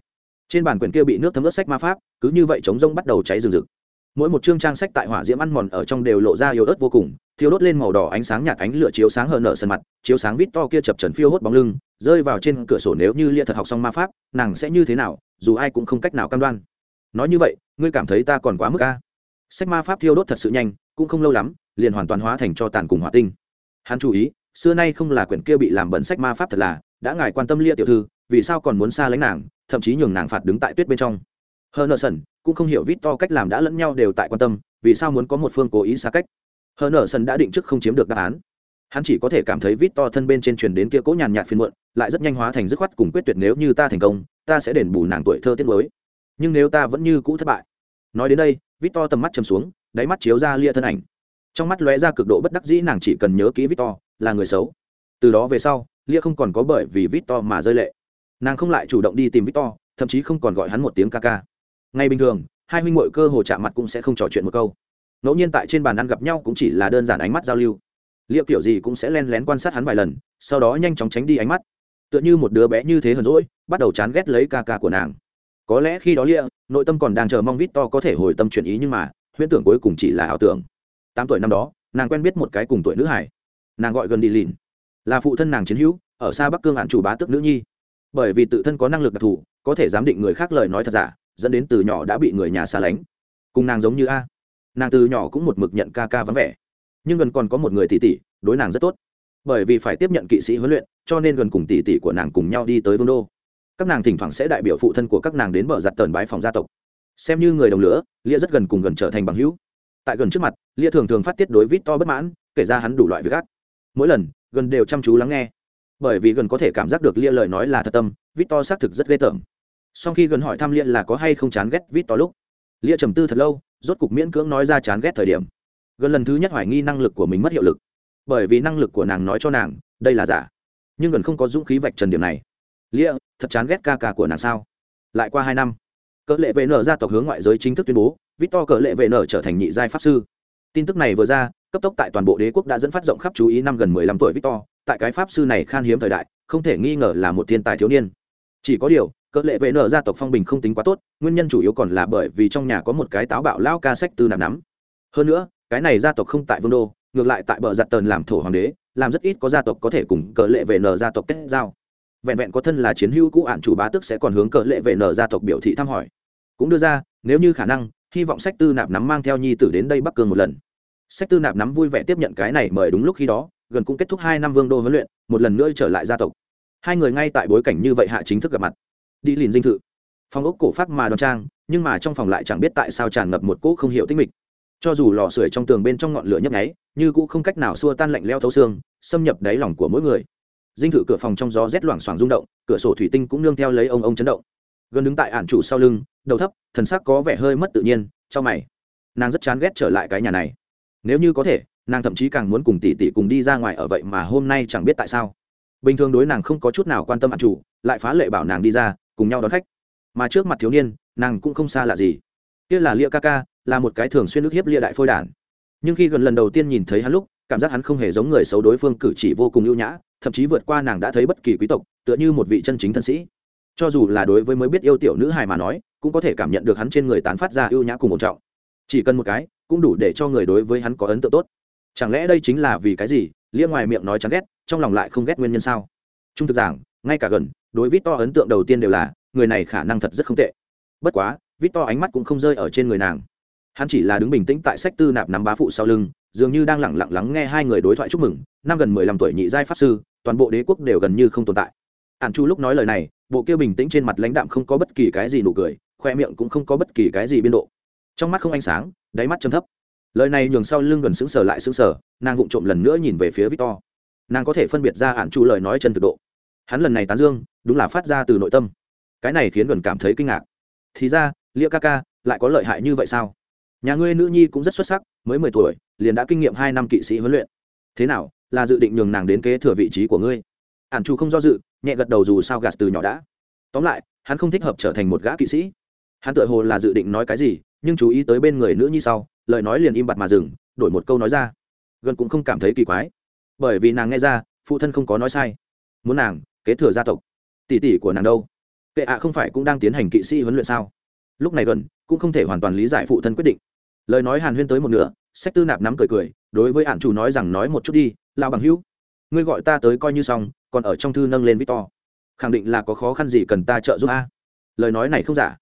Trên bản quyển kia bị nước thấm ướt sách ma pháp, cứ như vậy chống rông bắt đầu cháy rừng rực. Mỗi một chương trang sách tại hỏa diễm ăn mòn ở trong đều lộ ra yếu ớt vô cùng thiếu đốt lên màu đỏ ánh sáng nhạt ánh lửa chiếu sáng hờn nở sân mặt, chiếu sáng vít to kia chập trần phiêu hốt bóng lưng, rơi vào trên cửa sổ nếu như lia thật học xong ma pháp, nàng sẽ như thế nào, dù ai cũng không cách nào cam đoan. Nói như vậy, ngươi cảm thấy ta còn quá mức ca sách ma pháp thiêu đốt thật sự nhanh, cũng không lâu lắm, liền hoàn toàn hóa thành cho tàn cùng hỏa tinh. Hắn chú ý xưa nay không là quyển kia bị làm bẩn sách ma pháp thật là, đã ngài quan tâm lia tiểu thư, vì sao còn muốn xa lánh nàng, thậm chí nhường nàng phạt đứng tại tuyết bên trong. Hờ nợ sần cũng không hiểu vít to cách làm đã lẫn nhau đều tại quan tâm, vì sao muốn có một phương cố ý xa cách. Hờ nợ sần đã định trước không chiếm được đáp án. Hắn chỉ có thể cảm thấy vít to thân bên trên truyền đến kia cố nhàn nhạt phiên muộn, lại rất nhanh hóa thành dứt khoát cùng quyết tuyệt nếu như ta thành công, ta sẽ đền bù nàng tuổi thơ tiết mới. Nhưng nếu ta vẫn như cũ thất bại. Nói đến đây vít to tầm mắt chầm xuống, đáy mắt chiếu ra lia thân ảnh. Trong mắt lóe ra cực độ bất đắc dĩ, nàng chỉ cần nhớ kỹ vít to là người xấu. Từ đó về sau, lia không còn có bởi vì victor mà rơi lệ. Nàng không lại chủ động đi tìm victor, thậm chí không còn gọi hắn một tiếng ca ca. Ngay bình thường, hai huynh mội cơ hồ chạm mặt cũng sẽ không trò chuyện một câu. Ngẫu nhiên tại trên bàn ăn gặp nhau cũng chỉ là đơn giản ánh mắt giao lưu. Liệu kiểu gì cũng sẽ len lén quan sát hắn vài lần, sau đó nhanh chóng tránh đi ánh mắt. Tựa như một đứa bé như thế hờn rỗi bắt đầu chán ghét lấy ca ca của nàng. Có lẽ khi đó lia, nội tâm còn đang chờ mong vít to có thể hồi tâm chuyển ý nhưng mà, huyễn tưởng cuối cùng chỉ là ảo tưởng. Tám tuổi năm đó, nàng quen biết một cái cùng tuổi nữ hải nàng gọi gần đi lìn. Là phụ thân nàng chiến hữu, ở xa bắc cương hạn chủ bá tước nữ nhi. Bởi vì tự thân có năng lực đặc thù, có thể giám định người khác lời nói thật giả, dẫn đến từ nhỏ đã bị người nhà xa lánh. Cùng nàng giống như a. Nàng từ nhỏ cũng một mực nhận ca ca vắng vẻ. Nhưng gần còn có một người tỷ tỷ, đối nàng rất tốt. Bởi vì phải tiếp nhận kỵ sĩ huấn luyện, cho nên gần cùng tỷ tỷ của nàng cùng nhau đi tới vương đô. Các nàng thỉnh thoảng sẽ đại biểu phụ thân của các nàng đến mở giặt tờn bái phòng gia tộc. Xem như người đồng lửa, lia rất gần cùng gần trở thành bằng hữu. Tại gần trước mặt, lia thường thường phát tiết đối vít to bất mãn, kể ra hắn đủ loại việc gác mỗi lần, gần đều chăm chú lắng nghe. Bởi vì gần có thể cảm giác được lia lời nói là thật tâm vít to xác thực rất ghê tởm. Sau khi gần hỏi thăm lia là có hay không chán ghét vít to lúc, lia trầm tư thật lâu, rốt cục miễn cưỡng nói ra chán ghét thời điểm. Gần lần thứ nhất hoài nghi năng lực của mình mất hiệu lực. Bởi vì năng lực của nàng nói cho nàng, đây là giả. Nhưng gần không có dũng khí vạch trần điểm này. Lia, thật chán ghét ca ca của nàng sao? Lại qua hai năm, cỡ lệ vệ nở gia tộc hướng ngoại giới chính thức tuyên bố, victor cỡ lệ vệ nở trở thành nhị giai pháp sư tin tức này vừa ra, cấp tốc tại toàn bộ đế quốc đã dẫn phát rộng khắp chú ý năm gần mười lăm tuổi victor, tại cái pháp sư này khan hiếm thời đại, không thể nghi ngờ là một thiên tài thiếu niên. Chỉ có điều, cỡ lệ vệ nở gia tộc phong bình không tính quá tốt, nguyên nhân chủ yếu còn là bởi vì trong nhà có một cái táo bạo lao ca sách tư nạp nắm. Hơn nữa, cái này gia tộc không tại vương đô, ngược lại tại bờ giặt tần làm thổ hoàng đế, làm rất ít có gia tộc có thể cùng cỡ lệ vệ nở gia tộc kết giao. Vẹn vẹn có thân là chiến hữu cũ ạn chủ bá tức sẽ còn hướng cỡ lệ vệ nở gia tộc biểu thị thăm hỏi. Cũng đưa ra, nếu như khả năng hy vọng sách tư nạp nắm mang theo nhi tử đến đây bắc cương một lần. Sách tư nạp nắm vui vẻ tiếp nhận cái này mời đúng lúc khi đó, gần cũng kết thúc hai năm vương đô huấn luyện, một lần nữa trở lại gia tộc. Hai người ngay tại bối cảnh như vậy hạ chính thức gặp mặt. Đi liền dinh thự. Phòng ốc cổ phát mà đoan trang, nhưng mà trong phòng lại chẳng biết tại sao tràn ngập một cỗ không hiểu tích mịch. Cho dù lò sưởi trong tường bên trong ngọn lửa nhấp nháy, như cũ không cách nào xua tan lạnh leo thấu xương, xâm nhập đáy lòng của mỗi người. Dinh thự cửa phòng trong gió rét loảng xoảng rung động, cửa sổ thủy tinh cũng nương theo lấy ông ông chấn động gần đứng tại ản chủ sau lưng, đầu thấp, thần sắc có vẻ hơi mất tự nhiên trong mày. Nàng rất chán ghét trở lại cái nhà này. Nếu như có thể, nàng thậm chí càng muốn cùng tỷ tỷ cùng đi ra ngoài ở vậy mà hôm nay chẳng biết tại sao. Bình thường đối nàng không có chút nào quan tâm ạn chủ, lại phá lệ bảo nàng đi ra, cùng nhau đón khách. Mà trước mặt thiếu niên, nàng cũng không xa lạ gì. Kia là lia ca ca, là một cái thường xuyên ức hiếp lia đại phôi đản. Nhưng khi gần lần đầu tiên nhìn thấy hắn lúc, cảm giác hắn không hề giống người xấu đối phương cử chỉ vô cùng ưu nhã, thậm chí vượt qua nàng đã thấy bất kỳ quý tộc, tựa như một vị chân chính thân sĩ cho dù là đối với mới biết yêu tiểu nữ hài mà nói, cũng có thể cảm nhận được hắn trên người tán phát ra ưu nhã cùng một trọng. Chỉ cần một cái, cũng đủ để cho người đối với hắn có ấn tượng tốt. Chẳng lẽ đây chính là vì cái gì? Lia ngoài miệng nói chán ghét, trong lòng lại không ghét nguyên nhân sao? Trung thực giảng, ngay cả gần, đối vít to ấn tượng đầu tiên đều là, người này khả năng thật rất không tệ. Bất quá, vít to ánh mắt cũng không rơi ở trên người nàng. Hắn chỉ là đứng bình tĩnh tại sách tư nạp nắm bá phụ sau lưng, dường như đang lẳng lặng lắng nghe hai người đối thoại chúc mừng. Năm gần mười lăm tuổi nhị giai pháp sư, toàn bộ đế quốc đều gần như không tồn tại. Ạn chu lúc nói lời này bộ kia bình tĩnh trên mặt lãnh đạm không có bất kỳ cái gì nụ cười, khoe miệng cũng không có bất kỳ cái gì biên độ. Trong mắt không ánh sáng, đáy mắt châm thấp. Lời này nhường sau lưng gần sững sờ lại sững sờ, nàng vụng trộm lần nữa nhìn về phía victor. Nàng có thể phân biệt ra hạn chu lời nói chân thực độ. Hắn lần này tán dương, đúng là phát ra từ nội tâm. Cái này khiến gần cảm thấy kinh ngạc. Thì ra, lia ca ca, lại có lợi hại như vậy sao? Nhà ngươi nữ nhi cũng rất xuất sắc, mới mười tuổi, liền đã kinh nghiệm hai năm kỵ sĩ huấn luyện. Thế nào, là dự định nhường nàng đến kế thừa vị trí của ngươi? Ản chủ không do dự, nhẹ gật đầu dù sao gạt từ nhỏ đã. Tóm lại, hắn không thích hợp trở thành một gã kỵ sĩ. Hắn tự hồ là dự định nói cái gì, nhưng chú ý tới bên người nữ nhi sau, lời nói liền im bặt mà dừng, đổi một câu nói ra. Gần cũng không cảm thấy kỳ quái. Bởi vì nàng nghe ra, phụ thân không có nói sai. Muốn nàng, kế thừa gia tộc. Tỷ tỷ của nàng đâu? Kệ ạ không phải cũng đang tiến hành kỵ sĩ huấn luyện sao? Lúc này gần, cũng không thể hoàn toàn lý giải phụ thân quyết định. Lời nói hàn huyên tới một nửa sách tư nạp nắm cười cười, đối với ạn chủ nói rằng nói một chút đi lao bằng hữu, ngươi gọi ta tới coi như xong còn ở trong thư nâng lên victor. Khẳng định là có khó khăn gì cần ta trợ giúp a? Lời nói này không giả.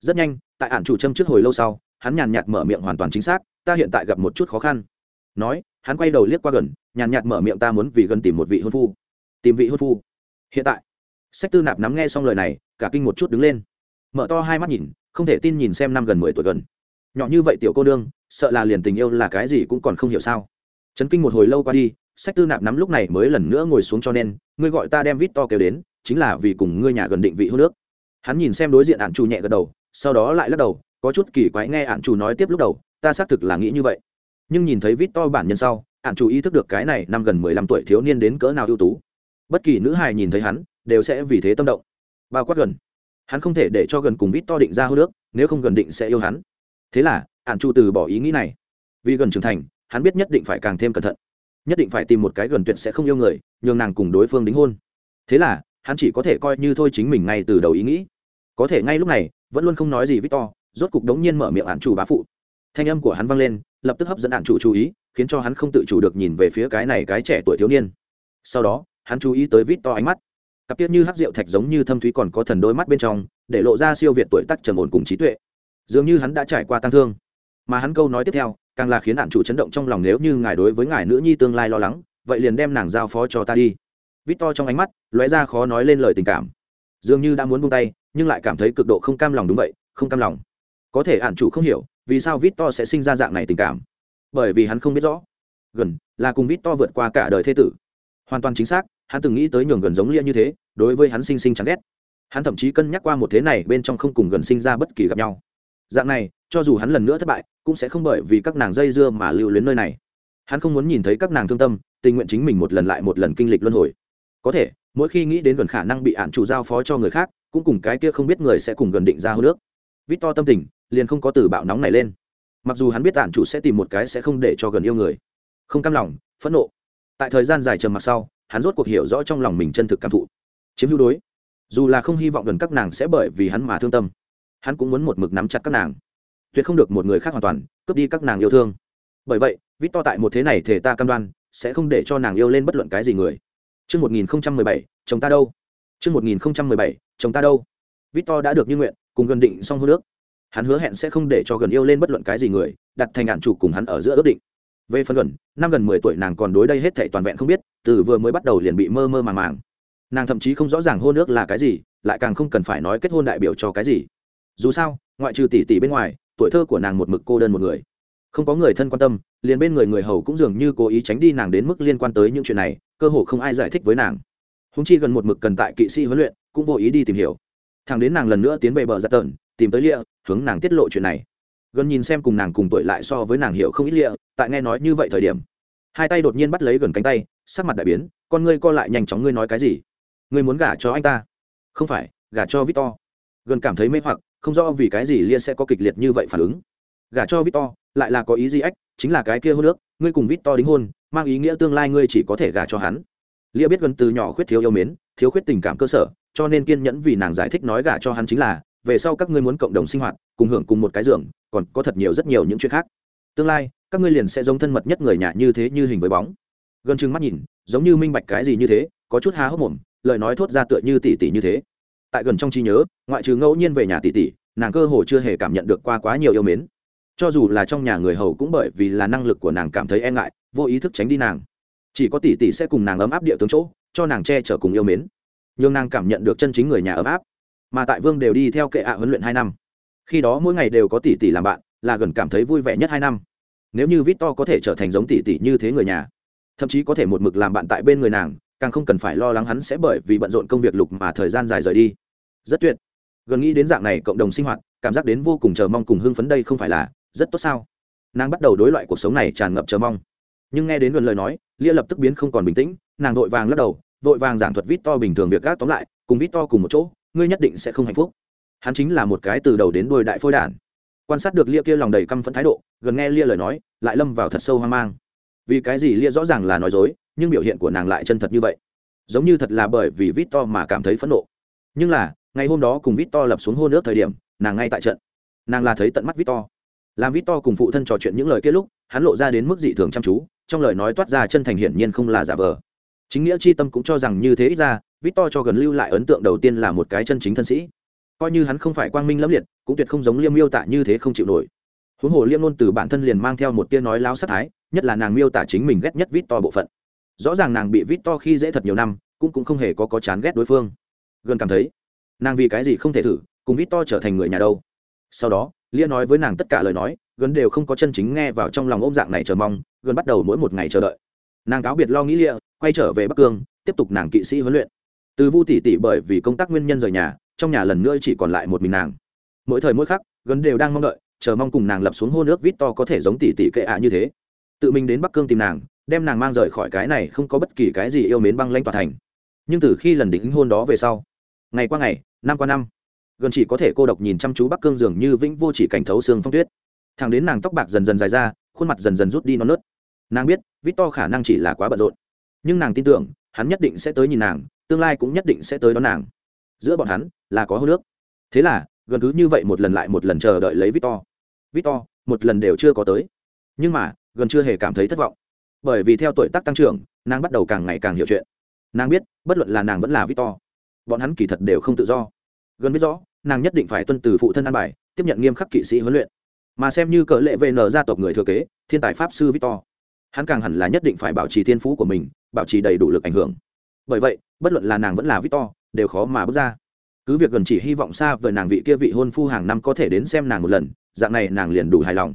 Rất nhanh, tại ản chủ châm trước hồi lâu sau, hắn nhàn nhạt mở miệng hoàn toàn chính xác, ta hiện tại gặp một chút khó khăn. Nói, hắn quay đầu liếc qua gần, nhàn nhạt mở miệng ta muốn vì gần tìm một vị hôn phu. Tìm vị hôn phu. Hiện tại, sách tư nạp nắm nghe xong lời này, cả kinh một chút đứng lên. Mở to hai mắt nhìn, không thể tin nhìn xem năm gần mười tuổi gần. Nhỏ như vậy tiểu cô nương, sợ là liền tình yêu là cái gì cũng còn không hiểu sao. Chấn kinh một hồi lâu qua đi sách tư nạp nắm lúc này mới lần nữa ngồi xuống cho nên, ngươi gọi ta đem vít to kêu đến, chính là vì cùng ngươi nhà gần định vị hô nước hắn nhìn xem đối diện ạn chủ nhẹ gật đầu, sau đó lại lắc đầu, có chút kỳ quái nghe ạn chủ nói tiếp lúc đầu, ta xác thực là nghĩ như vậy. Nhưng nhìn thấy vít to bản nhân sau ạn chủ ý thức được cái này năm gần mười lăm tuổi thiếu niên đến cỡ nào ưu tú. Bất kỳ nữ hài nhìn thấy hắn, đều sẽ vì thế tâm động. Bao quát gần. Hắn không thể để cho gần cùng vít to định ra hô nước nếu không gần định sẽ yêu hắn. Thế là ạn chủ từ bỏ ý nghĩ này. Vì gần trưởng thành, hắn biết nhất định phải càng thêm cẩn thận nhất định phải tìm một cái gần tuyệt sẽ không yêu người, nhường nàng cùng đối phương đính hôn. Thế là, hắn chỉ có thể coi như thôi chính mình ngay từ đầu ý nghĩ. Có thể ngay lúc này, vẫn luôn không nói gì victor, rốt cục đống nhiên mở miệng ạn chủ bá phụ. Thanh âm của hắn vang lên, lập tức hấp dẫn ạn chủ chú ý, khiến cho hắn không tự chủ được nhìn về phía cái này cái trẻ tuổi thiếu niên. Sau đó, hắn chú ý tới victor ánh mắt. Cặp tiết như hắc rượu thạch giống như thâm thúy còn có thần đôi mắt bên trong, để lộ ra siêu việt tuổi tác trầm ổn cùng trí tuệ. Dường như hắn đã trải qua tăng thương. Mà hắn câu nói tiếp theo càng là khiến nạn chủ chấn động trong lòng nếu như ngài đối với ngài nữ nhi tương lai lo lắng, vậy liền đem nàng giao phó cho ta đi. Vít to trong ánh mắt lóe ra khó nói lên lời tình cảm. Dường như đã muốn buông tay, nhưng lại cảm thấy cực độ không cam lòng đúng vậy, không cam lòng. Có thể ạn chủ không hiểu, vì sao vít to sẽ sinh ra dạng này tình cảm. Bởi vì hắn không biết rõ. Gần, là cùng vít to vượt qua cả đời thế tử. Hoàn toàn chính xác, hắn từng nghĩ tới nhường gần giống lia như thế, đối với hắn sinh sinh chán ghét. Hắn thậm chí cân nhắc qua một thế này bên trong không cùng gần sinh ra bất kỳ gặp nhau. Dạng này cho dù hắn lần nữa thất bại, cũng sẽ không bởi vì các nàng dây dưa mà lưu luyến nơi này. Hắn không muốn nhìn thấy các nàng thương tâm, tình nguyện chính mình một lần lại một lần kinh lịch luân hồi. Có thể, mỗi khi nghĩ đến gần khả năng bị ạn chủ giao phó cho người khác, cũng cùng cái kia không biết người sẽ cùng gần định ra hô nước vít to tâm tình, liền không có từ bạo nóng này lên. Mặc dù hắn biết ạn chủ sẽ tìm một cái sẽ không để cho gần yêu người. Không cam lòng, phẫn nộ. Tại thời gian dài trầm mặc sau, hắn rốt cuộc hiểu rõ trong lòng mình chân thực cảm thụ. Chiếm hữu đối. Dù là không hy vọng gần các nàng sẽ bởi vì hắn mà thương tâm, hắn cũng muốn một mực nắm chặt các nàng tuyệt không được một người khác hoàn toàn cướp đi các nàng yêu thương bởi vậy vít to tại một thế này thể ta cam đoan sẽ không để cho nàng yêu lên bất luận cái gì người Trước 1017, chồng ta đâu? Trước 1017, chồng ta đâu? Victor đã được như nguyện, cùng gần định xong hôn nước. Hắn hứa hẹn sẽ không để cho gần yêu lên bất luận cái gì người, đặt thành ạn chủ cùng hắn ở giữa ước định. Về phần gần, năm gần mười tuổi nàng còn đối đây hết thảy toàn vẹn không biết, từ vừa mới bắt đầu liền bị mơ mơ màng màng. Nàng thậm chí không rõ ràng hôn nước là cái gì, lại càng không cần phải nói kết hôn đại biểu cho cái gì. Dù sao, ngoại trừ tỷ tỷ bên ngoài, tuổi thơ của nàng một mực cô đơn một người. Không có người thân quan tâm, liền bên người người hầu cũng dường như cố ý tránh đi nàng đến mức liên quan tới những chuyện này, cơ hồ không ai giải thích với nàng. Húng chi gần một mực cần tại kỵ sĩ huấn luyện, cũng vô ý đi tìm hiểu. Thằng đến nàng lần nữa tiến về bờ giặt tợn tìm tới lịa, hướng nàng tiết lộ chuyện này. Gần nhìn xem cùng nàng cùng tuổi lại so với nàng hiểu không ít lịa, tại nghe nói như vậy thời điểm, hai tay đột nhiên bắt lấy gần cánh tay, sắc mặt đại biến, con ngươi co lại nhanh chóng, ngươi nói cái gì? Ngươi muốn gả cho anh ta? Không phải, gả cho victor. Gần cảm thấy mê hoặc không rõ vì cái gì lia sẽ có kịch liệt như vậy phản ứng. Gả cho victor, lại là có ý gì ách? Chính là cái kia hôn nước ngươi cùng victor đính hôn, mang ý nghĩa tương lai ngươi chỉ có thể gả cho hắn. Lia biết gần từ nhỏ khuyết thiếu yêu mến, thiếu khuyết tình cảm cơ sở, cho nên kiên nhẫn vì nàng giải thích nói gả cho hắn chính là, về sau các ngươi muốn cộng đồng sinh hoạt, cùng hưởng cùng một cái giường, còn có thật nhiều rất nhiều những chuyện khác. Tương lai, các ngươi liền sẽ giống thân mật nhất người nhà như thế như hình với bóng. Gần chừng mắt nhìn, giống như minh bạch cái gì như thế, có chút há hốc mồm, lời nói thốt ra tựa như tỉ tỉ như thế tại gần trong trí nhớ, ngoại trừ ngẫu nhiên về nhà tỷ tỷ nàng cơ hồ chưa hề cảm nhận được qua quá nhiều yêu mến. Cho dù là trong nhà người hầu cũng bởi vì là năng lực của nàng cảm thấy e ngại, vô ý thức tránh đi nàng. Chỉ có tỷ tỷ sẽ cùng nàng ấm áp địa tướng chỗ, cho nàng che chở cùng yêu mến. Nhưng nàng cảm nhận được chân chính người nhà ấm áp, mà tại vương đều đi theo kệ ạ huấn luyện hai năm. Khi đó mỗi ngày đều có tỷ tỷ làm bạn, là gần cảm thấy vui vẻ nhất hai năm. Nếu như vít to có thể trở thành giống tỷ tỷ như thế người nhà, thậm chí có thể một mực làm bạn tại bên người nàng càng không cần phải lo lắng hắn sẽ bởi vì bận rộn công việc lục mà thời gian dài rời đi. Rất tuyệt. Gần nghĩ đến dạng này cộng đồng sinh hoạt, cảm giác đến vô cùng chờ mong cùng hưng phấn đây không phải là rất tốt sao? Nàng bắt đầu đối loại cuộc sống này tràn ngập chờ mong. Nhưng nghe đến gần lời nói, lia lập tức biến không còn bình tĩnh, nàng vội vàng lắc đầu, vội vàng giảng thuật vít to bình thường việc gác tóm lại, cùng vít to cùng một chỗ, ngươi nhất định sẽ không hạnh phúc. Hắn chính là một cái từ đầu đến đôi đại phôi đản. Quan sát được lia kia lòng đầy căm phẫn thái độ, gần nghe lia lời nói, lại lâm vào thật sâu hoang mang. Vì cái gì lia rõ ràng là nói dối nhưng biểu hiện của nàng lại chân thật như vậy. Giống như thật là bởi vì vít to mà cảm thấy phẫn nộ. Nhưng là, ngày hôm đó cùng vít to lập xuống hôn ước thời điểm, nàng ngay tại trận. Nàng là thấy tận mắt vít to làm vít to cùng phụ thân trò chuyện những lời kết lúc, hắn lộ ra đến mức dị thường chăm chú, trong lời nói toát ra chân thành hiển nhiên không là giả vờ. Chính nghĩa c h i tâm cũng cho rằng như thế ít ra vít to cho gần lưu lại ấn tượng đầu tiên là một cái chân chính thân sĩ. Coi như hắn không phải quang minh lẫm liệt, cũng tuyệt không giống liêm miêu tả như thế không chịu nổi. Huống hồ liêm ngôn từ bản thân liền mang theo một tia nói láo sát thái, nhất là nàng miêu tả chính mình ghét nhất vít to bộ phận rõ ràng nàng bị vít to khi dễ thật nhiều năm, cũng cũng không hề có có chán ghét đối phương. Gần cảm thấy, nàng vì cái gì không thể thử, cùng vít to trở thành người nhà đâu. Sau đó, lia nói với nàng tất cả lời nói, gần đều không có chân chính nghe vào trong lòng ôm dạng này chờ mong, gần bắt đầu mỗi một ngày chờ đợi. Nàng cáo biệt lo nghĩ lia, quay trở về bắc cương, tiếp tục nàng kỵ sĩ huấn luyện. Từ vu tỷ tỷ bởi vì công tác nguyên nhân rời nhà, trong nhà lần nữa chỉ còn lại một mình nàng. Mỗi thời mỗi khắc, gần đều đang mong đợi, chờ mong cùng nàng lập xuống hô nước vít to có thể giống tỷ tỷ kệ ạ như thế. Tự mình đến bắc cương tìm nàng đem nàng mang rời khỏi cái này không có bất kỳ cái gì yêu mến băng lanh tòa thành. Nhưng từ khi lần đính hôn đó về sau, ngày qua ngày, năm qua năm, gần chỉ có thể cô độc nhìn chăm chú bắc cương dường như vĩnh vô chỉ cảnh thấu xương phong tuyết. Thằng đến nàng tóc bạc dần dần dài ra, khuôn mặt dần dần rút đi non nớt. Nàng biết, vít to khả năng chỉ là quá bận rộn. Nhưng nàng tin tưởng, hắn nhất định sẽ tới nhìn nàng, tương lai cũng nhất định sẽ tới đón nàng. Giữa bọn hắn, là có hô nước thế là, gần cứ như vậy một lần lại một lần chờ đợi lấy victor victor một lần đều chưa có tới. Nhưng mà, gần chưa hề cảm thấy thất vọng bởi vì theo tuổi tác tăng trưởng, nàng bắt đầu càng ngày càng hiểu chuyện. Nàng biết, bất luận là nàng vẫn là victor, bọn hắn kỳ thật đều không tự do. Gần biết rõ, nàng nhất định phải tuân từ phụ thân an bài, tiếp nhận nghiêm khắc kỵ sĩ huấn luyện. Mà xem như cỡ lệ vn gia tộc người thừa kế, thiên tài pháp sư victor, hắn càng hẳn là nhất định phải bảo trì thiên phú của mình, bảo trì đầy đủ lực ảnh hưởng. Bởi vậy, bất luận là nàng vẫn là victor, đều khó mà bước ra. Cứ việc gần chỉ hy vọng xa về nàng vị kia vị hôn phu hàng năm có thể đến xem nàng một lần, dạng này nàng liền đủ hài lòng.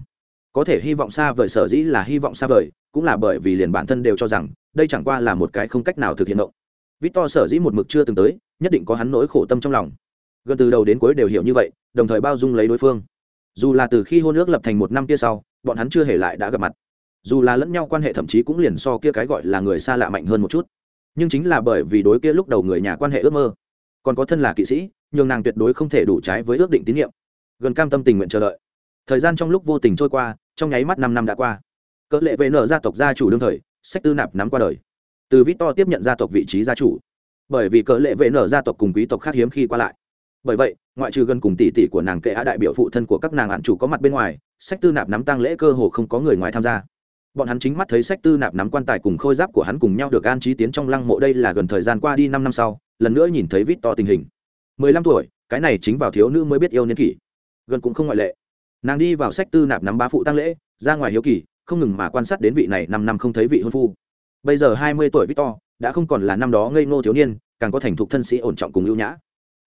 Có thể hy vọng xa vời, sở dĩ là hy vọng xa vời cũng là bởi vì liền bản thân đều cho rằng, đây chẳng qua là một cái không cách nào thực hiện động victor sở dĩ một mực chưa từng tới, nhất định có hắn nỗi khổ tâm trong lòng. Gần từ đầu đến cuối đều hiểu như vậy, đồng thời bao dung lấy đối phương. Dù là từ khi hôn ước lập thành một năm kia sau, bọn hắn chưa hề lại đã gặp mặt. Dù là lẫn nhau quan hệ thậm chí cũng liền so kia cái gọi là người xa lạ mạnh hơn một chút. Nhưng chính là bởi vì đối kia lúc đầu người nhà quan hệ ước mơ. Còn có thân là kỵ sĩ, nhường nàng tuyệt đối không thể đủ trái với ước định tín nhiệm. Gần cam tâm tình nguyện chờ đợi. Thời gian trong lúc vô tình trôi qua, trong nháy mắt năm năm đã qua cỡ lệ vệ nở gia tộc gia chủ đương thời, sách tư nạp nắm qua đời. Từ vít to tiếp nhận gia tộc vị trí gia chủ. Bởi vì cỡ lệ vệ nở gia tộc cùng quý tộc khác hiếm khi qua lại. Bởi vậy, ngoại trừ gần cùng tỷ tỷ của nàng kệ á đại biểu phụ thân của các nàng hạn chủ có mặt bên ngoài, sách tư nạp nắm tăng lễ cơ hồ không có người ngoài tham gia. Bọn hắn chính mắt thấy sách tư nạp nắm quan tài cùng khôi giáp của hắn cùng nhau được an trí tiến trong lăng mộ đây là gần thời gian qua đi năm năm sau, lần nữa nhìn thấy vít to tình hình. Mười lăm tuổi, cái này chính vào thiếu nữ mới biết yêu niên kỷ. Gần cũng không ngoại lệ. Nàng đi vào sách tư nạp nắm bá phụ tăng lễ, ra ngoài hiếu kỳ không ngừng mà quan sát đến vị này năm năm không thấy vị hôn phu. Bây giờ hai mươi tuổi victor, đã không còn là năm đó ngây ngô thiếu niên, càng có thành thục thân sĩ ổn trọng cùng ưu nhã.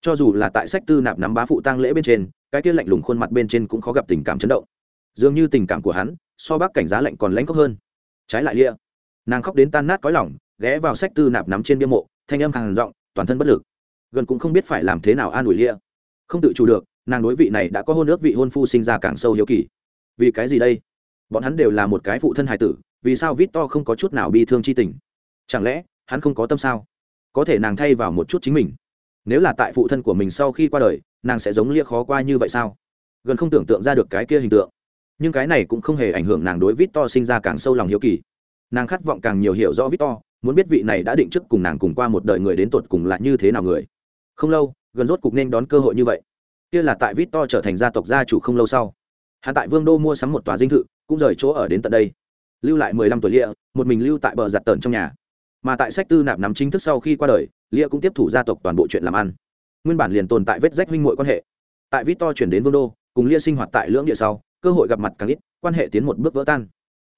Cho dù là tại sách tư nạp nắm bá phụ tang lễ bên trên, cái kia lạnh lùng khuôn mặt bên trên cũng khó gặp tình cảm chấn động. Dường như tình cảm của hắn, so bác cảnh giá lạnh còn lãnh khốc hơn. Trái lại lia nàng khóc đến tan nát cõi lỏng ghé vào sách tư nạp nắm trên bia mộ, thanh âm hàng giọng, toàn thân bất lực. Gần cũng không biết phải làm thế nào an ủi lia không tự chủ được, nàng đối vị này đã có hôn ước vị hôn phu sinh ra càng sâu hiếu kỳ. Vì cái gì đây? Bọn hắn đều là một cái phụ thân hài tử, vì sao vít to không có chút nào bi thương c h i tình? Chẳng lẽ, hắn không có tâm sao? Có thể nàng thay vào một chút chính mình. Nếu là tại phụ thân của mình sau khi qua đời, nàng sẽ giống lia khó qua như vậy sao? Gần không tưởng tượng ra được cái kia hình tượng. Nhưng cái này cũng không hề ảnh hưởng nàng đối vít to sinh ra càng sâu lòng hiếu kỳ. Nàng khát vọng càng nhiều hiểu rõ vít to muốn biết vị này đã định trước cùng nàng cùng qua một đời người đến tột cùng là như thế nào người. Không lâu, gần rốt cục nên đón cơ hội như vậy. Kia là tại vít to trở thành gia tộc gia chủ không lâu sau. Hạ tại vương đô mua sắm một tòa dinh thự cũng rời chỗ ở đến tận đây. Lưu lại mười lăm tuổi lia một mình lưu tại bờ giặt tần trong nhà. Mà tại sách tư nạp nắm chính thức sau khi qua đời lia cũng tiếp thủ gia tộc toàn bộ chuyện làm ăn. Nguyên bản liền tồn tại vết rách huynh mội quan hệ. Tại vít to chuyển đến vương đô, cùng lia sinh hoạt tại lưỡng địa sau, cơ hội gặp mặt càng ít, quan hệ tiến một bước vỡ tan.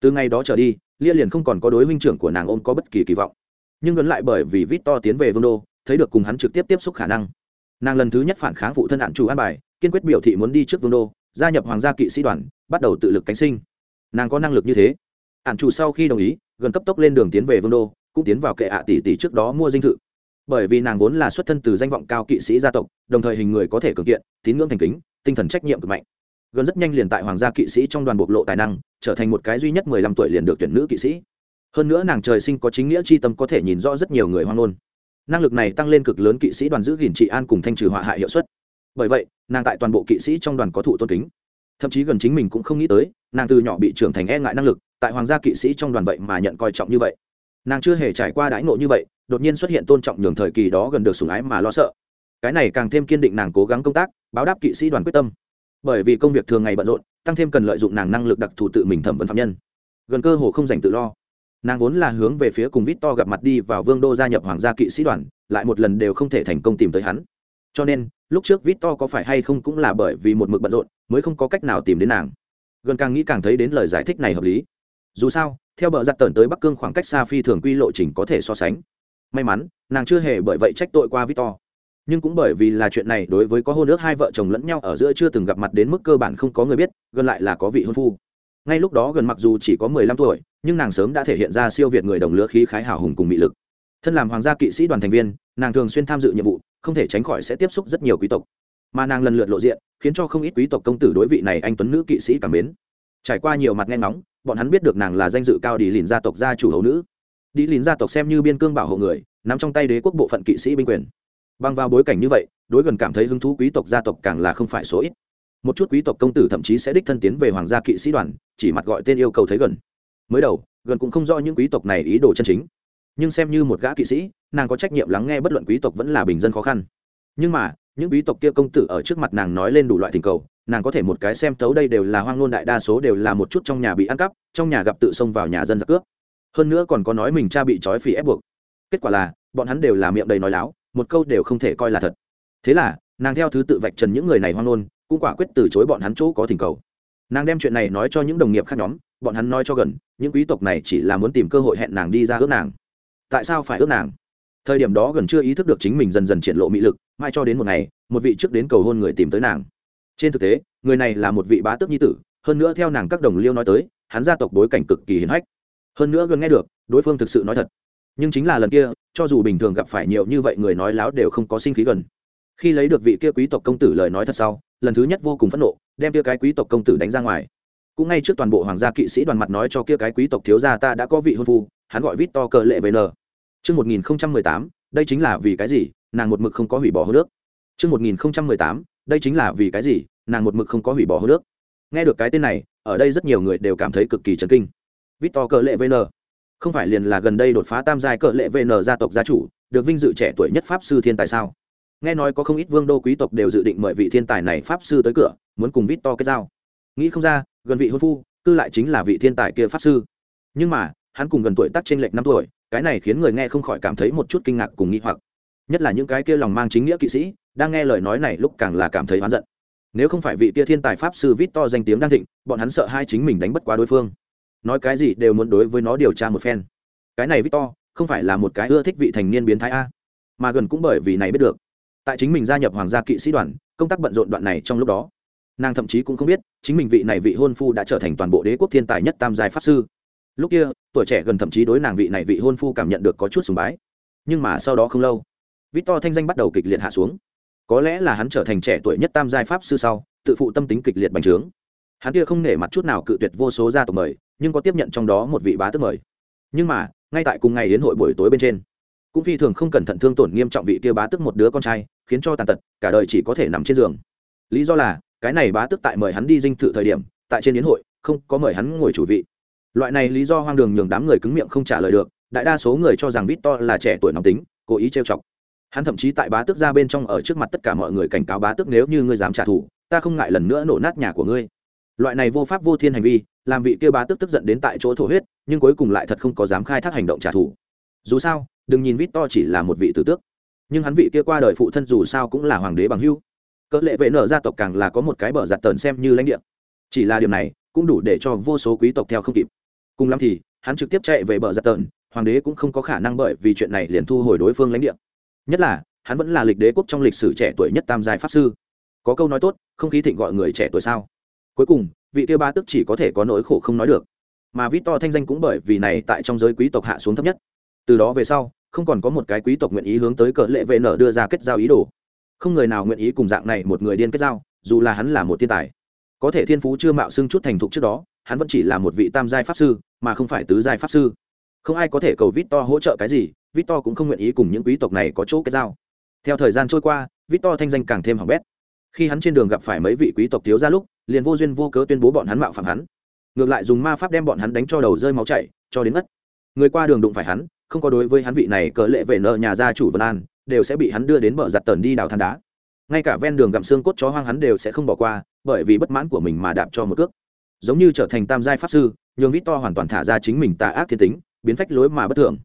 Từ ngày đó trở đi lia liền không còn có đối huynh trưởng của nàng ôm có bất kỳ kỳ vọng. Nhưng gần lại bởi vì vít to tiến về vương đô, thấy được cùng hắn trực tiếp tiếp xúc khả năng. Nàng lần thứ nhất phản kháng phụ thân hạn chủ an bài, kiên quyết biểu thị muốn đi trước vương đô, gia nhập hoàng gia kỵ sĩ đoàn, bắt đầu tự lực cánh sinh nàng có năng lực như thế. Ản chủ sau khi đồng ý, gần cấp tốc lên đường tiến về vương đô, cũng tiến vào kệ ạ tỷ tỷ trước đó mua dinh thự. Bởi vì nàng vốn là xuất thân từ danh vọng cao kỵ sĩ gia tộc, đồng thời hình người có thể cường kiện, tín ngưỡng thành kính, tinh thần trách nhiệm cực mạnh. Gần rất nhanh liền tại hoàng gia kỵ sĩ trong đoàn bộc lộ tài năng, trở thành một cái duy nhất mười lăm tuổi liền được tuyển nữ kỵ sĩ. Hơn nữa nàng trời sinh có chính nghĩa c h i tâm có thể nhìn rõ rất nhiều người hoang ngôn. Năng lực này tăng lên cực lớn kỵ sĩ đoàn giữ gìn trị an cùng thanh trừ họa hại hiệu suất. Bởi vậy, nàng tại toàn bộ kỵ sĩ trong đoàn có thụ tôn kính thậm chí gần chính mình cũng không nghĩ tới, nàng từ nhỏ bị trưởng thành e ngại năng lực, tại hoàng gia kỵ sĩ trong đoàn vậy mà nhận coi trọng như vậy. Nàng chưa hề trải qua đãi ngộ như vậy, đột nhiên xuất hiện tôn trọng nhường thời kỳ đó gần được sủng ái mà lo sợ. Cái này càng thêm kiên định nàng cố gắng công tác, báo đáp kỵ sĩ đoàn quyết tâm. Bởi vì công việc thường ngày bận rộn, tăng thêm cần lợi dụng nàng năng lực đặc thù tự mình thẩm vấn phạm nhân. Gần cơ hồ không dành tự lo. Nàng vốn là hướng về phía cùng vít to gặp mặt đi vào vương đô gia nhập hoàng gia kỵ sĩ đoàn, lại một lần đều không thể thành công tìm tới hắn. Cho nên lúc trước Victor có phải hay không cũng là bởi vì một mực bận rộn mới không có cách nào tìm đến nàng. Gần càng nghĩ càng thấy đến lời giải thích này hợp lý. Dù sao, theo bờ giặt tẩn tới bắc cương khoảng cách xa phi thường quy lộ trình có thể so sánh. May mắn, nàng chưa hề bởi vậy trách tội qua victor nhưng cũng bởi vì là chuyện này đối với có hôn ước hai vợ chồng lẫn nhau ở giữa chưa từng gặp mặt đến mức cơ bản không có người biết, gần lại là có vị hôn phu. Ngay lúc đó gần mặc dù chỉ có mười lăm tuổi, nhưng nàng sớm đã thể hiện ra siêu việt người đồng lứa khí khái hào hùng cùng mị lực. Thân làm hoàng gia kỵ sĩ đoàn thành viên, nàng thường xuyên tham dự nhiệm vụ không thể tránh khỏi sẽ tiếp xúc rất nhiều quý tộc. Mà nàng lần lượt lộ diện, khiến cho không ít quý tộc công tử đối vị này anh tuấn nữ kỵ sĩ cảm mến. Trải qua nhiều mặt nghe ngóng, bọn hắn biết được nàng là danh dự cao đi lìn gia tộc gia chủ hầu nữ. Đi lìn gia tộc xem như biên cương bảo hộ người nằm trong tay đế quốc bộ phận kỵ sĩ binh quyền. Bằng vào bối cảnh như vậy, đối gần cảm thấy hứng thú quý tộc gia tộc càng là không phải số ít. Một chút quý tộc công tử thậm chí sẽ đích thân tiến về hoàng gia kỵ sĩ đoàn, chỉ mặt gọi tên yêu cầu thấy gần. Mới đầu, gần cũng không rõ những quý tộc này ý đồ chân chính. Nhưng xem như một gã kỵ sĩ nàng có trách nhiệm lắng nghe bất luận quý tộc vẫn là bình dân khó khăn. Nhưng mà, những quý tộc kia công tử ở trước mặt nàng nói lên đủ loại tình cầu, nàng có thể một cái xem tấu đây đều là hoang ngôn đại đa số đều là một chút trong nhà bị ăn cắp, trong nhà gặp tự xông vào nhà dân giặc cướp. Hơn nữa còn có nói mình cha bị trói phỉ ép buộc. Kết quả là, bọn hắn đều là miệng đầy nói láo, một câu đều không thể coi là thật. Thế là, nàng theo thứ tự vạch trần những người này hoang ngôn, cũng quả quyết từ chối bọn hắn chỗ có tình cầu. Nàng đem chuyện này nói cho những đồng nghiệp khác nhóm, bọn hắn nói cho gần, những quý tộc này chỉ là muốn tìm cơ hội hẹn nàng đi ra ước nàng. Tại sao phải ước nàng? Thời điểm đó gần chưa ý thức được chính mình dần dần triển lộ mỹ lực mai cho đến một ngày, một vị trước đến cầu hôn người tìm tới nàng. Trên thực tế, người này là một vị bá tước nhi tử, hơn nữa theo nàng các đồng liêu nói tới, hắn gia tộc bối cảnh cực kỳ hiền hách. Hơn nữa gần nghe được, đối phương thực sự nói thật. Nhưng chính là lần kia, cho dù bình thường gặp phải nhiều như vậy người nói láo đều không có sinh khí gần. Khi lấy được vị kia quý tộc công tử lời nói thật sau, lần thứ nhất vô cùng phẫn nộ, đem kia cái quý tộc công tử đánh ra ngoài. Cũng ngay trước toàn bộ hoàng gia kỵ sĩ đoàn mặt nói cho kia cái quý tộc thiếu gia ta đã có vị hôn phu, hắn gọi vít to cờ lệ về n Chương 1018, đây chính là vì cái gì, nàng một mực không có hủy bỏ hôn nước. Chương 1018, đây chính là vì cái gì, nàng một mực không có hủy bỏ hôn nước. Nghe được cái tên này, ở đây rất nhiều người đều cảm thấy cực kỳ chấn kinh. Victor cờ lệ VN, không phải liền là gần đây đột phá tam giai cờ lệ VN gia tộc gia chủ, được vinh dự trẻ tuổi nhất pháp sư thiên tài sao? Nghe nói có không ít vương đô quý tộc đều dự định mời vị thiên tài này pháp sư tới cửa, muốn cùng Victor kết giao. Nghĩ không ra, gần vị hôn phu, cư lại chính là vị thiên tài kia pháp sư. Nhưng mà, hắn cùng gần tuổi tác trên lệch năm tuổi, cái này khiến người nghe không khỏi cảm thấy một chút kinh ngạc cùng nghi hoặc. Nhất là những cái kia lòng mang chính nghĩa kỵ sĩ, đang nghe lời nói này lúc càng là cảm thấy oán giận. Nếu không phải vị kia thiên tài pháp sư vít to danh tiếng đang thịnh, bọn hắn sợ hai chính mình đánh bất quá đối phương. Nói cái gì đều muốn đối với nó điều tra một phen. Cái này vít to, không phải là một cái ưa thích vị thành niên biến thái a. Mà gần cũng bởi vì này biết được. Tại chính mình gia nhập hoàng gia kỵ sĩ đoàn, công tác bận rộn đoạn này trong lúc đó, nàng thậm chí cũng không biết, chính mình vị này vị hôn phu đã trở thành toàn bộ đế quốc thiên tài nhất tam giai pháp sư lúc kia, tuổi trẻ gần thậm chí đối nàng vị này vị hôn phu cảm nhận được có chút sùng bái. Nhưng mà sau đó không lâu, victor thanh danh bắt đầu kịch liệt hạ xuống. Có lẽ là hắn trở thành trẻ tuổi nhất tam giai pháp sư sau, tự phụ tâm tính kịch liệt bành trướng. Hắn kia không nể mặt chút nào cự tuyệt vô số gia tộc mời, nhưng có tiếp nhận trong đó một vị bá tước mời. Nhưng mà, ngay tại cùng ngày đến hội buổi tối bên trên, cũng phi thường không cẩn thận thương tổn nghiêm trọng vị kia bá tước một đứa con trai, khiến cho tàn tật, cả đời chỉ có thể nằm trên giường. Lý do là, cái này bá tước tại mời hắn đi dinh thự thời điểm, tại trên yến hội, không có mời hắn ngồi chủ vị loại này lý do hoang đường nhường đám người cứng miệng không trả lời được, đại đa số người cho rằng victor là trẻ tuổi nóng tính, cố ý trêu chọc. Hắn thậm chí tại bá tước ra bên trong ở trước mặt tất cả mọi người cảnh cáo bá tước nếu như ngươi dám trả thù, ta không ngại lần nữa nổ nát nhà của ngươi. Loại này vô pháp vô thiên hành vi, làm vị kia bá tước tức giận đến tại chỗ thổ huyết, nhưng cuối cùng lại thật không có dám khai thác hành động trả thù. Dù sao, đừng nhìn victor chỉ là một vị tử tước, nhưng hắn vị kia qua đời phụ thân dù sao cũng là hoàng đế bằng hưu cỡ lệ vệ nở gia tộc càng là có một cái bờ giặt tờn xem như lãnh địa. Chỉ là điểm này, cũng đủ để cho vô số quý tộc theo không kịp cùng lắm thì, hắn trực tiếp chạy về bờ giặt tờn, hoàng đế cũng không có khả năng bởi vì chuyện này liền thu hồi đối phương lãnh địa. Nhất là, hắn vẫn là lịch đế quốc trong lịch sử trẻ tuổi nhất tam giai pháp sư. Có câu nói tốt, không khí thịnh gọi người trẻ tuổi sao? Cuối cùng, vị tiêu ba tức chỉ có thể có nỗi khổ không nói được. Mà vít to thanh danh cũng bởi vì này tại trong giới quý tộc hạ xuống thấp nhất. Từ đó về sau, không còn có một cái quý tộc nguyện ý hướng tới cỡ lệ vệ nở đưa ra kết giao ý đồ. Không người nào nguyện ý cùng dạng này một người điên kết giao, dù là hắn là một thiên tài có thể thiên phú chưa mạo xưng chút thành thục trước đó, hắn vẫn chỉ là một vị tam giai pháp sư, mà không phải tứ giai pháp sư. Không ai có thể cầu vít to hỗ trợ cái gì vít to cũng không nguyện ý cùng những quý tộc này có chỗ kết giao. Theo thời gian trôi qua vít to thanh danh càng thêm hỏng bét. Khi hắn trên đường gặp phải mấy vị quý tộc thiếu ra lúc, liền vô duyên vô cớ tuyên bố bọn hắn mạo phạm hắn. Ngược lại dùng ma pháp đem bọn hắn đánh cho đầu rơi máu chảy, cho đến ngất. Người qua đường đụng phải hắn, không có đối với hắn vị này cờ lệ về nợ nhà gia chủ vân an, đều sẽ bị hắn đưa đến bờ giặt tần đi đào than đá ngay cả ven đường gặm xương cốt chó hoang hắn đều sẽ không bỏ qua, bởi vì bất mãn của mình mà đạp cho một cước. Giống như trở thành tam giai pháp sư, nhường vít to hoàn toàn thả ra chính mình tà ác thiên tính, biến phách lối mà bất thường.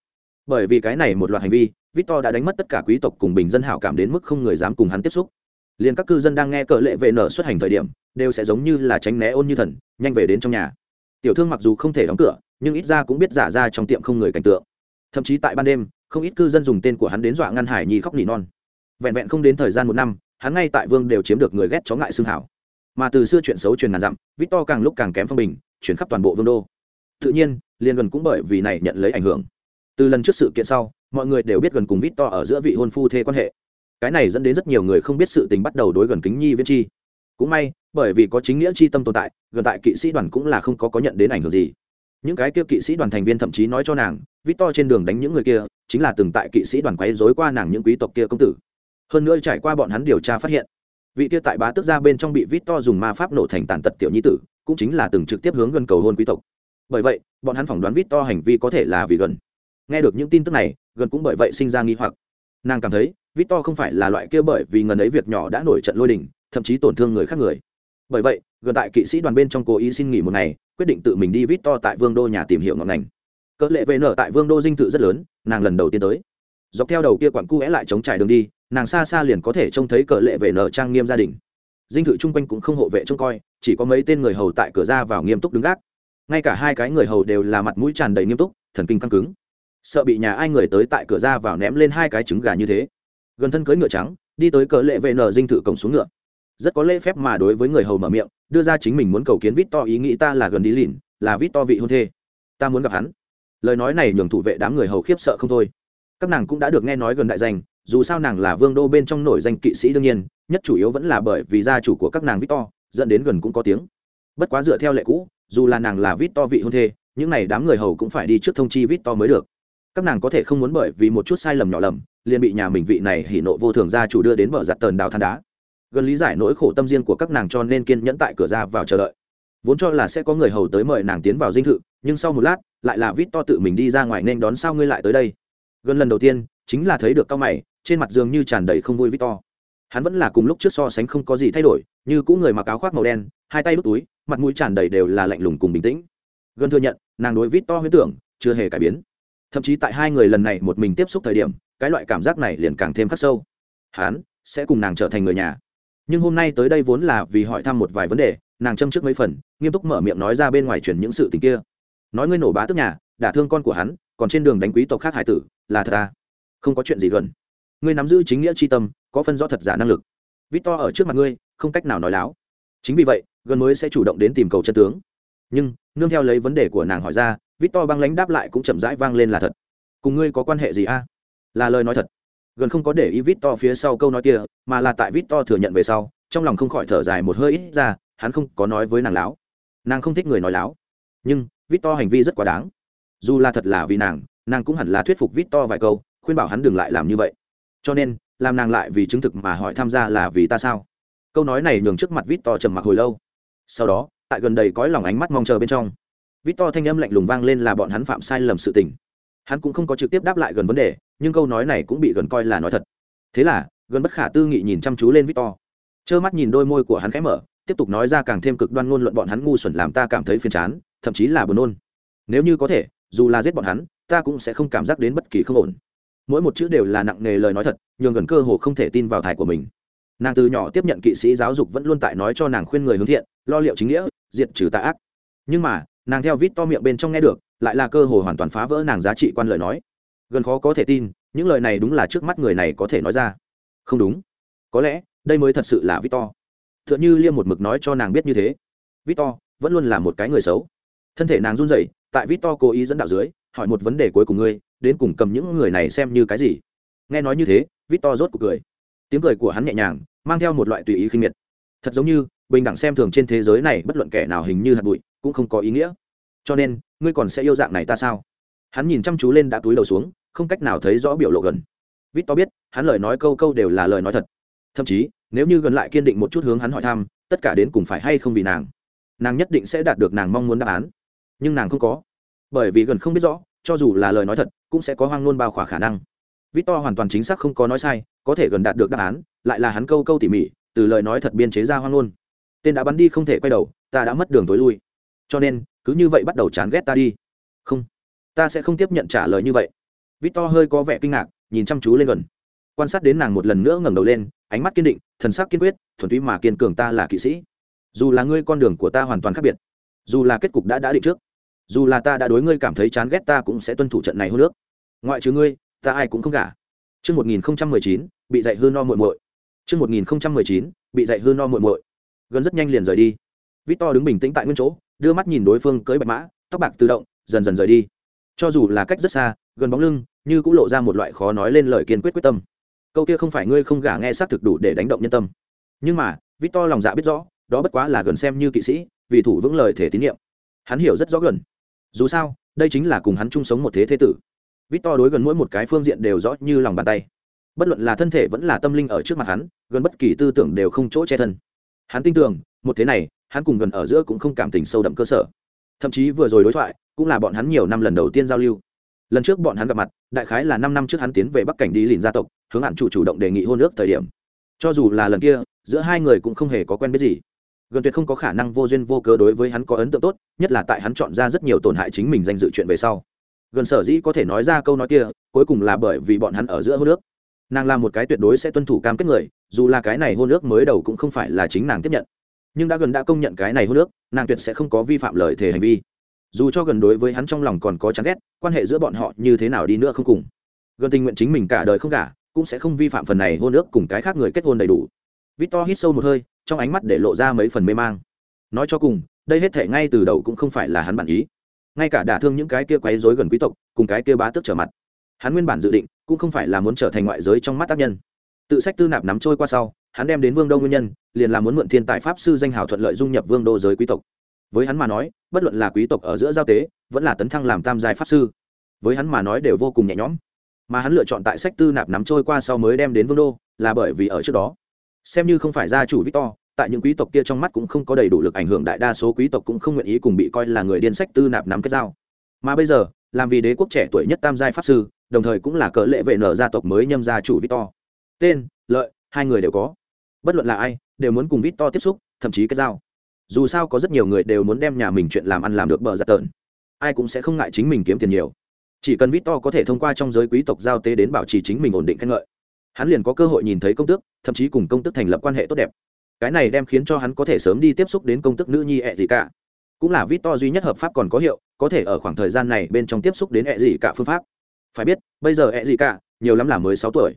Bởi vì cái này một loạt hành vi vít to đã đánh mất tất cả quý tộc cùng bình dân hảo cảm đến mức không người dám cùng hắn tiếp xúc. Liền các cư dân đang nghe cờ lệ vệ nở xuất hành thời điểm, đều sẽ giống như là tránh né ôn như thần, nhanh về đến trong nhà. Tiểu thương mặc dù không thể đóng cửa, nhưng ít ra cũng biết giả ra trong tiệm không người cảnh tượng. Thậm chí tại ban đêm, không ít cư dân dùng tên của hắn đến dọa ngăn hải nhi khóc nỉ non. Vẹn vẹn không đến thời gian một năm hắn ngay tại vương đều chiếm được người ghét chó ngại xương hảo. Mà từ xưa chuyện xấu truyền ngàn dặm, victor càng lúc càng kém phong bình, chuyển khắp toàn bộ vương đô. Tự nhiên liên gần cũng bởi vì này nhận lấy ảnh hưởng. Từ lần trước sự kiện sau, mọi người đều biết gần cùng victor ở giữa vị hôn phu thê quan hệ. Cái này dẫn đến rất nhiều người không biết sự tình bắt đầu đối gần kính nhi viễn chi. Cũng may, bởi vì có chính nghĩa chi tâm tồn tại, gần tại kỵ sĩ đoàn cũng là không có có nhận đến ảnh hưởng gì. Những cái kia kỵ sĩ đoàn thành viên thậm chí nói cho nàng, victor trên đường đánh những người kia, chính là từng tại kỵ sĩ đoàn quấy rối qua nàng những quý tộc kia công tử hơn nữa trải qua bọn hắn điều tra phát hiện, vị kia tại bá tước ra bên trong bị vít to dùng ma pháp nổ thành tàn tật tiểu nhi tử, cũng chính là từng trực tiếp hướng gần cầu hôn quý tộc. Bởi vậy, bọn hắn phỏng đoán vít to hành vi có thể là vì gần. Nghe được những tin tức này, gần cũng bởi vậy sinh ra nghi hoặc. Nàng cảm thấy vít to không phải là loại kia bởi vì ngần ấy việc nhỏ đã nổi trận lôi đình, thậm chí tổn thương người khác người. Bởi vậy, gần tại kỵ sĩ đoàn bên trong cố ý xin nghỉ một ngày, quyết định tự mình đi vít to tại vương đô nhà tìm hiểu ngọn ngành. Cỡ lệ về nở tại vương đô dinh thự rất lớn, nàng lần đầu tiên tới. Dọc theo đầu kia quặn cu é lại chống trải đường đi nàng xa xa liền có thể trông thấy cờ lệ về nở trang nghiêm gia đình. Dinh thự chung quanh cũng không hộ vệ trông coi, chỉ có mấy tên người hầu tại cửa ra vào nghiêm túc đứng gác. Ngay cả hai cái người hầu đều là mặt mũi tràn đầy nghiêm túc, thần kinh căng cứng. Sợ bị nhà ai người tới tại cửa ra vào ném lên hai cái trứng gà như thế. Gần thân cưới ngựa trắng, đi tới cờ lệ vệ nở dinh thự cổng xuống ngựa. Rất có lễ phép mà đối với người hầu mở miệng, đưa ra chính mình muốn cầu kiến vít to ý nghĩ ta là gần đi lìn, là vít to vị hôn thê. Ta muốn gặp hắn. Lời nói này nhường thủ vệ đám người hầu khiếp sợ không thôi. Các nàng cũng đã được nghe nói gần đại danh dù sao nàng là vương đô bên trong nổi danh kỵ sĩ đương nhiên, nhất chủ yếu vẫn là bởi vì gia chủ của các nàng victor, dẫn đến gần cũng có tiếng. Bất quá dựa theo lệ cũ, dù là nàng là victor vị hôn thê, những n à y đám người hầu cũng phải đi trước thông chi victor mới được. Các nàng có thể không muốn bởi vì một chút sai lầm nhỏ lầm, liền bị nhà mình vị này hỉ nộ vô thường gia chủ đưa đến bờ giặt tờn đào than đá. Gần lý giải nỗi khổ tâm riêng của các nàng cho nên kiên nhẫn tại cửa ra vào chờ đợi. Vốn cho là sẽ có người hầu tới mời nàng tiến vào dinh thự, nhưng sau một lát, lại là vít to tự mình đi ra ngoài nên đón sao ngươi lại tới đây. Gần lần đầu tiên, chính là thấy được cao mày trên mặt dường như tràn đầy không vui victor. Hắn vẫn là cùng lúc trước so sánh không có gì thay đổi, như cũ người mặc áo khoác màu đen, hai tay đút túi, mặt mũi tràn đầy đều là lạnh lùng cùng bình tĩnh. Gần thừa nhận, nàng đối Victor huyễn huyết tưởng, chưa hề cải biến. Thậm chí tại hai người lần này một mình tiếp xúc thời điểm, cái loại cảm giác này liền càng thêm khắc sâu. Hắn sẽ cùng nàng trở thành người nhà. Nhưng hôm nay tới đây vốn là vì hỏi thăm một vài vấn đề, nàng châm trước mấy phần, nghiêm túc mở miệng nói ra bên ngoài chuyển những sự tình kia. Nói ngươi nổ bá tức nhà, đả thương con của hắn, còn trên đường đánh quý tộc khác hải tử, là thật à? Không có chuyện gì gần ngươi nắm giữ chính nghĩa tri tâm, có phân rõ thật giả năng lực. Vít to ở trước mặt ngươi, không cách nào nói láo. Chính vì vậy, gần mới sẽ chủ động đến tìm cầu chân tướng. Nhưng, nương theo lấy vấn đề của nàng hỏi ra vít to băng lãnh đáp lại cũng chậm rãi vang lên là thật. Cùng ngươi có quan hệ gì a? Là lời nói thật. Gần không có để ý vít to phía sau câu nói kia, mà là tại vít to thừa nhận về sau, trong lòng không khỏi thở dài một hơi ít ra, hắn không có nói với nàng láo. Nàng không thích người nói láo. Nhưng vít to hành vi rất quá đáng. Dù là thật là vì nàng nàng cũng hẳn là thuyết phục vít to vài câu, khuyên bảo hắn đừng lại làm như vậy cho nên, làm nàng lại vì chứng thực mà hỏi tham gia là vì ta sao? Câu nói này nhường trước mặt vít to trầm mặc hồi lâu. Sau đó, tại gần đầy cõi lòng ánh mắt mong chờ bên trong vít to thanh âm lạnh lùng vang lên là bọn hắn phạm sai lầm sự tình. Hắn cũng không có trực tiếp đáp lại gần vấn đề, nhưng câu nói này cũng bị gần coi là nói thật. Thế là, gần bất khả tư nghị nhìn chăm chú lên vít to trơ mắt nhìn đôi môi của hắn khẽ mở, tiếp tục nói ra càng thêm cực đoan ngôn luận bọn hắn ngu xuẩn làm ta cảm thấy phiền chán, thậm chí là buồn nôn. Nếu như có thể, dù là giết bọn hắn, ta cũng sẽ không cảm giác đến bất kỳ không ổn mỗi một chữ đều là nặng nề lời nói thật, nhường gần cơ hồ không thể tin vào thai của mình. Nàng từ nhỏ tiếp nhận kỵ sĩ giáo dục vẫn luôn tại nói cho nàng khuyên người hướng thiện, lo liệu chính nghĩa, diệt trừ tà ác. Nhưng mà, nàng theo vít to miệng bên trong nghe được, lại là cơ hồ hoàn toàn phá vỡ nàng giá trị quan lời nói. Gần khó có thể tin, những lời này đúng là trước mắt người này có thể nói ra. Không đúng. Có lẽ, đây mới thật sự là vít to. T h ư ợ n h ư liêm một mực nói cho nàng biết như thế. Vít to, vẫn luôn là một cái người xấu. Thân thể nàng run rẩy, tại vít to cố ý dẫn đạo dưới, hỏi một vấn đề cuối cùng ngươi đến cùng cầm những người này xem như cái gì. Nghe nói như thế vít to rốt cuộc cười. Tiếng cười của hắn nhẹ nhàng, mang theo một loại tùy ý khinh miệt. Thật giống như, bình đẳng xem thường trên thế giới này bất luận kẻ nào hình như hạt bụi, cũng không có ý nghĩa. Cho nên, ngươi còn sẽ yêu dạng này ta sao? Hắn nhìn chăm chú lên đã túi đầu xuống, không cách nào thấy rõ biểu lộ gần. Vít to biết, hắn lời nói câu câu đều là lời nói thật. Thậm chí, nếu như gần lại kiên định một chút hướng hắn hỏi thăm, tất cả đến cùng phải hay không vì nàng. Nàng nhất định sẽ đạt được nàng mong muốn đáp án. Nhưng nàng không có. Bởi vì gần không biết rõ cho dù là lời nói thật, cũng sẽ có hoang ngôn bao khỏa khả năng. Victor hoàn toàn chính xác không có nói sai, có thể gần đạt được đáp án, lại là hắn câu câu tỉ mỉ, từ lời nói thật biên chế ra hoang ngôn. Tên đã bắn đi không thể quay đầu, ta đã mất đường tối lui. Cho nên, cứ như vậy bắt đầu chán ghét ta đi. Không, ta sẽ không tiếp nhận trả lời như vậy. Victor hơi có vẻ kinh ngạc, nhìn chăm chú lên gần. Quan sát đến nàng một lần nữa ngẩng đầu lên, ánh mắt kiên định, thần sắc kiên quyết, thuần túy mà kiên cường ta là kỵ sĩ. Dù là ngươi con đường của ta hoàn toàn khác biệt, dù là kết cục đã đã định trước dù là ta đã đối ngươi cảm thấy chán ghét ta cũng sẽ tuân thủ trận này hô nước ngoại trừ ngươi ta ai cũng không gả Trước 1019, bị dạy hư no muội muội. Trước 1019, bị dạy hư no muội muội. Gần rất nhanh liền rời đi. Victor đứng bình tĩnh tại nguyên chỗ, đưa mắt nhìn đối phương cưỡi bạch mã, tóc bạc tự động, dần dần rời đi. Cho dù là cách rất xa, gần bóng lưng, như cũng lộ ra một loại khó nói lên lời kiên quyết quyết tâm. Câu kia không phải ngươi không gả nghe xác thực đủ để đánh động nhân tâm. Nhưng mà, Victor lòng dạ biết rõ, đó bất quá là gần xem như kỵ sĩ, vì thủ vững lời thể tín nhiệm. Hắn hiểu rất rõ gần. Dù sao, đây chính là cùng hắn chung sống một thế thế tử. Victor đối gần mỗi một cái phương diện đều rõ như lòng bàn tay. Bất luận là thân thể vẫn là tâm linh ở trước mặt hắn, gần bất kỳ tư tưởng đều không chỗ che thân. Hắn tin tưởng, một thế này, hắn cùng gần ở giữa cũng không cảm tình sâu đậm cơ sở thậm chí vừa rồi đối thoại cũng là bọn hắn nhiều năm lần đầu tiên giao lưu lần trước bọn hắn gặp mặt đại khái là năm năm trước hắn tiến về bắc cảnh đi lìn gia tộc hướng hạn chủ chủ động đề nghị hôn ước thời điểm cho dù là lần kia giữa hai người cũng không hề có quen biết gì gần tuyệt không có khả năng vô duyên vô cớ đối với hắn có ấn tượng tốt, nhất là tại hắn chọn ra rất nhiều tổn hại chính mình danh dự chuyện về sau. Gần sở dĩ có thể nói ra câu nói kia, cuối cùng là bởi vì bọn hắn ở giữa hôn ước. Nàng là một cái tuyệt đối sẽ tuân thủ cam kết người, dù là cái này hôn ước mới đầu cũng không phải là chính nàng tiếp nhận. Nhưng đã gần đã công nhận cái này hôn nước nàng tuyệt sẽ không có vi phạm lời thề hành vi. Dù cho gần đối với hắn trong lòng còn có chán ghét, quan hệ giữa bọn họ như thế nào đi nữa không cùng. Gần tình nguyện chính mình cả đời không cả cũng sẽ không vi phạm phần này hôn ước cùng cái khác người kết hôn đầy đủ. Victor hít sâu một hơi trong ánh mắt để lộ ra mấy phần mê mang. Nói cho cùng, đây hết thể ngay từ đầu cũng không phải là hắn bản ý. Ngay cả đả thương những cái kia quấy rối gần quý tộc, cùng cái kia bá tước trở mặt. Hắn nguyên bản dự định, cũng không phải là muốn trở thành ngoại giới trong mắt tác nhân. Tự sách tư nạp nắm trôi qua sau, hắn đem đến vương đô nguyên nhân, liền là muốn mượn thiên tài pháp sư danh hào thuận lợi dung nhập vương đô giới quý tộc. Với hắn mà nói, bất luận là quý tộc ở giữa giao tế, vẫn là tấn thăng làm tam giai pháp sư, với hắn mà nói đều vô cùng nhẹ nhõm. Mà hắn lựa chọn tại sách tư nạp nắm trôi qua sau mới đem đến vương đô, là bởi vì ở trước đó. Xem như không phải gia chủ victor tại những quý tộc kia trong mắt cũng không có đầy đủ lực ảnh hưởng, đại đa số quý tộc cũng không nguyện ý cùng bị coi là người điên sách tư nạp nắm kết giao. Mà bây giờ, làm vì đế quốc trẻ tuổi nhất tam giai pháp sư, đồng thời cũng là cỡ lệ vệ nở gia tộc mới nhâm gia chủ victor. Tên, lợi, hai người đều có. Bất luận là ai, đều muốn cùng victor tiếp xúc, thậm chí kết giao. Dù sao có rất nhiều người đều muốn đem nhà mình chuyện làm ăn làm được bờ giặt tợn. Ai cũng sẽ không ngại chính mình kiếm tiền nhiều. Chỉ cần victor có thể thông qua trong giới quý tộc giao tế đến bảo trì chính mình ổn định khen ngợi, hắn liền có cơ hội nhìn thấy công tước, thậm chí cùng công tước thành lập quan hệ tốt đẹp cái này đem khiến cho hắn có thể sớm đi tiếp xúc đến công tức nữ nhi ẹ gì cả. Cũng là vít to duy nhất hợp pháp còn có hiệu, có thể ở khoảng thời gian này bên trong tiếp xúc đến ẹ gì cả phương pháp. Phải biết, bây giờ ẹ gì cả, nhiều lắm là mới sáu tuổi.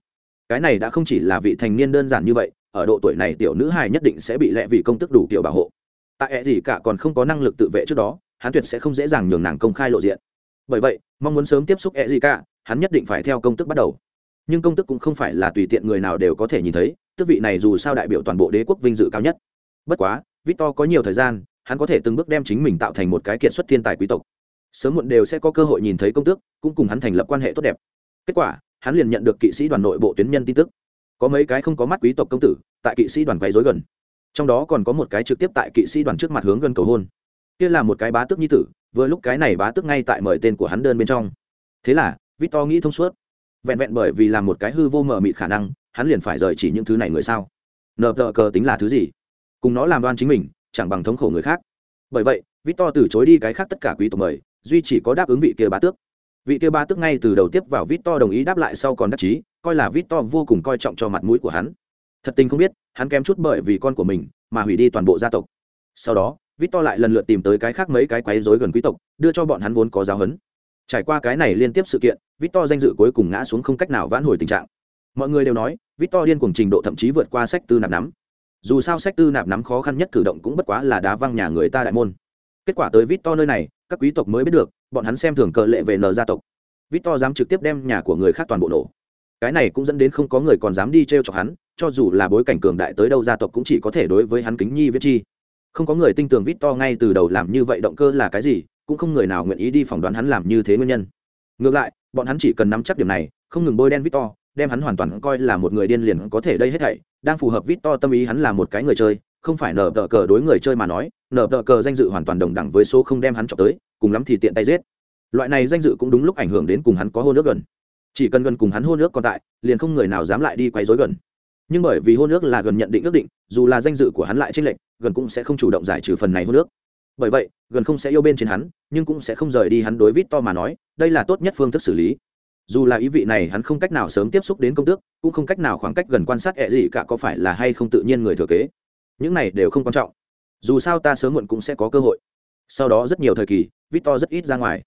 Cái này đã không chỉ là vị thành niên đơn giản như vậy, ở độ tuổi này tiểu nữ hài nhất định sẽ bị lẹ vì công tức đủ tiểu bảo hộ. Tại ẹ gì cả còn không có năng lực tự vệ trước đó, hắn tuyệt sẽ không dễ dàng nhường nàng công khai lộ diện. Bởi vậy, mong muốn sớm tiếp xúc ẹ gì cả, hắn nhất định phải theo công tức bắt đầu. Nhưng công tức cũng không phải là tùy tiện người nào đều có thể nhìn thấy tước vị này dù sao đại biểu toàn bộ đế quốc vinh dự cao nhất. Bất quá, victor có nhiều thời gian, hắn có thể từng bước đem chính mình tạo thành một cái kiệt xuất thiên tài quý tộc. Sớm muộn đều sẽ có cơ hội nhìn thấy công tước, cũng cùng hắn thành lập quan hệ tốt đẹp. Kết quả, hắn liền nhận được kỵ sĩ đoàn nội bộ tuyến nhân tin tức. Có mấy cái không có mắt quý tộc công tử, tại kỵ sĩ đoàn quấy rối gần. Trong đó còn có một cái trực tiếp tại kỵ sĩ đoàn trước mặt hướng gần cầu hôn. Kia là một cái bá tước nhi tử, vừa lúc cái này bá tước ngay tại mời tên của hắn đơn bên trong. Thế là, victor nghĩ thông suốt. Vẹn vẹn bởi vì làm một cái hư vô mờ mịt khả năng hắn liền phải rời chỉ những thứ này người sao? Nợ tờ cờ tính là thứ gì? Cùng nó làm đoan chính mình, chẳng bằng thống khổ người khác. Bởi vậy, victor từ chối đi cái khác tất cả quý tộc mời, duy chỉ có đáp ứng vị kia bá tước. Vị kia bá tước ngay từ đầu tiếp vào victor đồng ý đáp lại sau còn đắc chí, coi là victor vô cùng coi trọng cho mặt mũi của hắn. Thật tình không biết, hắn kém chút bởi vì con của mình mà hủy đi toàn bộ gia tộc. Sau đó, victor lại lần lượt tìm tới cái khác mấy cái quấy rối gần quý tộc, đưa cho bọn hắn vốn có giáo huấn. Trải qua cái này liên tiếp sự kiện, victor danh dự cuối cùng ngã xuống không cách nào vãn hồi tình trạng mọi người đều nói, victor điên cùng trình độ thậm chí vượt qua sách tư nạp nắm. Dù sao sách tư nạp nắm khó khăn nhất cử động cũng bất quá là đá văng nhà người ta đại môn. Kết quả tới victor nơi này, các quý tộc mới biết được, bọn hắn xem thường cờ lệ về nờ gia tộc. Victor dám trực tiếp đem nhà của người khác toàn bộ nổ. Cái này cũng dẫn đến không có người còn dám đi t r e o chọc hắn, cho dù là bối cảnh cường đại tới đâu gia tộc cũng chỉ có thể đối với hắn kính nhi viết chi. Không có người tin tưởng victor ngay từ đầu làm như vậy động cơ là cái gì, cũng không người nào nguyện ý đi phỏng đoán hắn làm như thế nguyên nhân. Ngược lại, bọn hắn chỉ cần nắm chắc điểm này, không ngừng bôi đen victor đem hắn hoàn toàn coi là một người điên liền có thể đây hết thảy, đang phù hợp vít to tâm ý hắn là một cái người chơi, không phải nở tờ cờ đối người chơi mà nói, nở tờ cờ danh dự hoàn toàn đồng đẳng với số không đem hắn chọc tới, cùng lắm thì tiện tay giết. Loại này danh dự cũng đúng lúc ảnh hưởng đến cùng hắn có hôn nước gần. Chỉ cần gần cùng hắn hôn nước còn tại, liền không người nào dám lại đi quấy rối gần. Nhưng bởi vì hôn nước là gần nhận định ước định, dù là danh dự của hắn lại tranh lệch, gần cũng sẽ không chủ động giải trừ phần này hôn nước. bởi vậy, gần không sẽ yêu bên trên hắn, nhưng cũng sẽ không rời đi hắn đối vít to mà nói, đây là tốt nhất phương thức xử lý dù là ý vị này hắn không cách nào sớm tiếp xúc đến công tước, cũng không cách nào khoảng cách gần quan sát e ẹ gì cả có phải là hay không tự nhiên người thừa kế. Những này đều không quan trọng. Dù sao ta sớm muộn cũng sẽ có cơ hội. Sau đó rất nhiều thời kỳ, victor rất ít ra ngoài.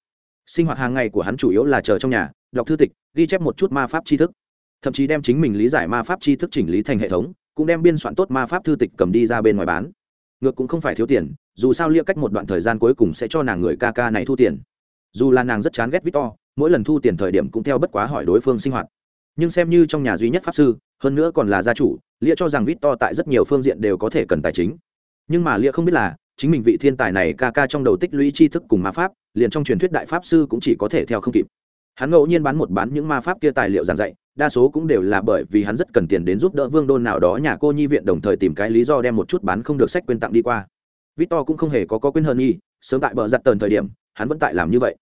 Sinh hoạt hàng ngày của hắn chủ yếu là chờ trong nhà, đọc thư tịch, ghi chép một chút ma pháp tri thức. Thậm chí đem chính mình lý giải ma pháp tri thức chỉnh lý thành hệ thống, cũng đem biên soạn tốt ma pháp thư tịch cầm đi ra bên ngoài bán. Ngược cũng không phải thiếu tiền, dù sao lia cách một đoạn thời gian cuối cùng sẽ cho nàng người ca ca này thu tiền. Dù là nàng rất chán ghét victor mỗi lần thu tiền thời điểm cũng theo bất quá hỏi đối phương sinh hoạt. Nhưng xem như trong nhà duy nhất pháp sư, hơn nữa còn là gia chủ, lia cho rằng victor tại rất nhiều phương diện đều có thể cần tài chính. Nhưng mà lia không biết là, chính mình vị thiên tài này ca ca trong đầu tích lũy tri thức cùng ma pháp, liền trong truyền thuyết đại pháp sư cũng chỉ có thể theo không kịp. Hắn ngẫu nhiên bán một bán những ma pháp kia tài liệu giảng dạy, đa số cũng đều là bởi vì hắn rất cần tiền đến giúp đỡ vương đôn nào đó nhà cô nhi viện đồng thời tìm cái lý do đem một chút bán không được sách quên tặng đi qua. Victor cũng không hề có có quên hơn nghi sớm tại bờ giặt tờn thời điểm, hắn vẫn tại làm như vậy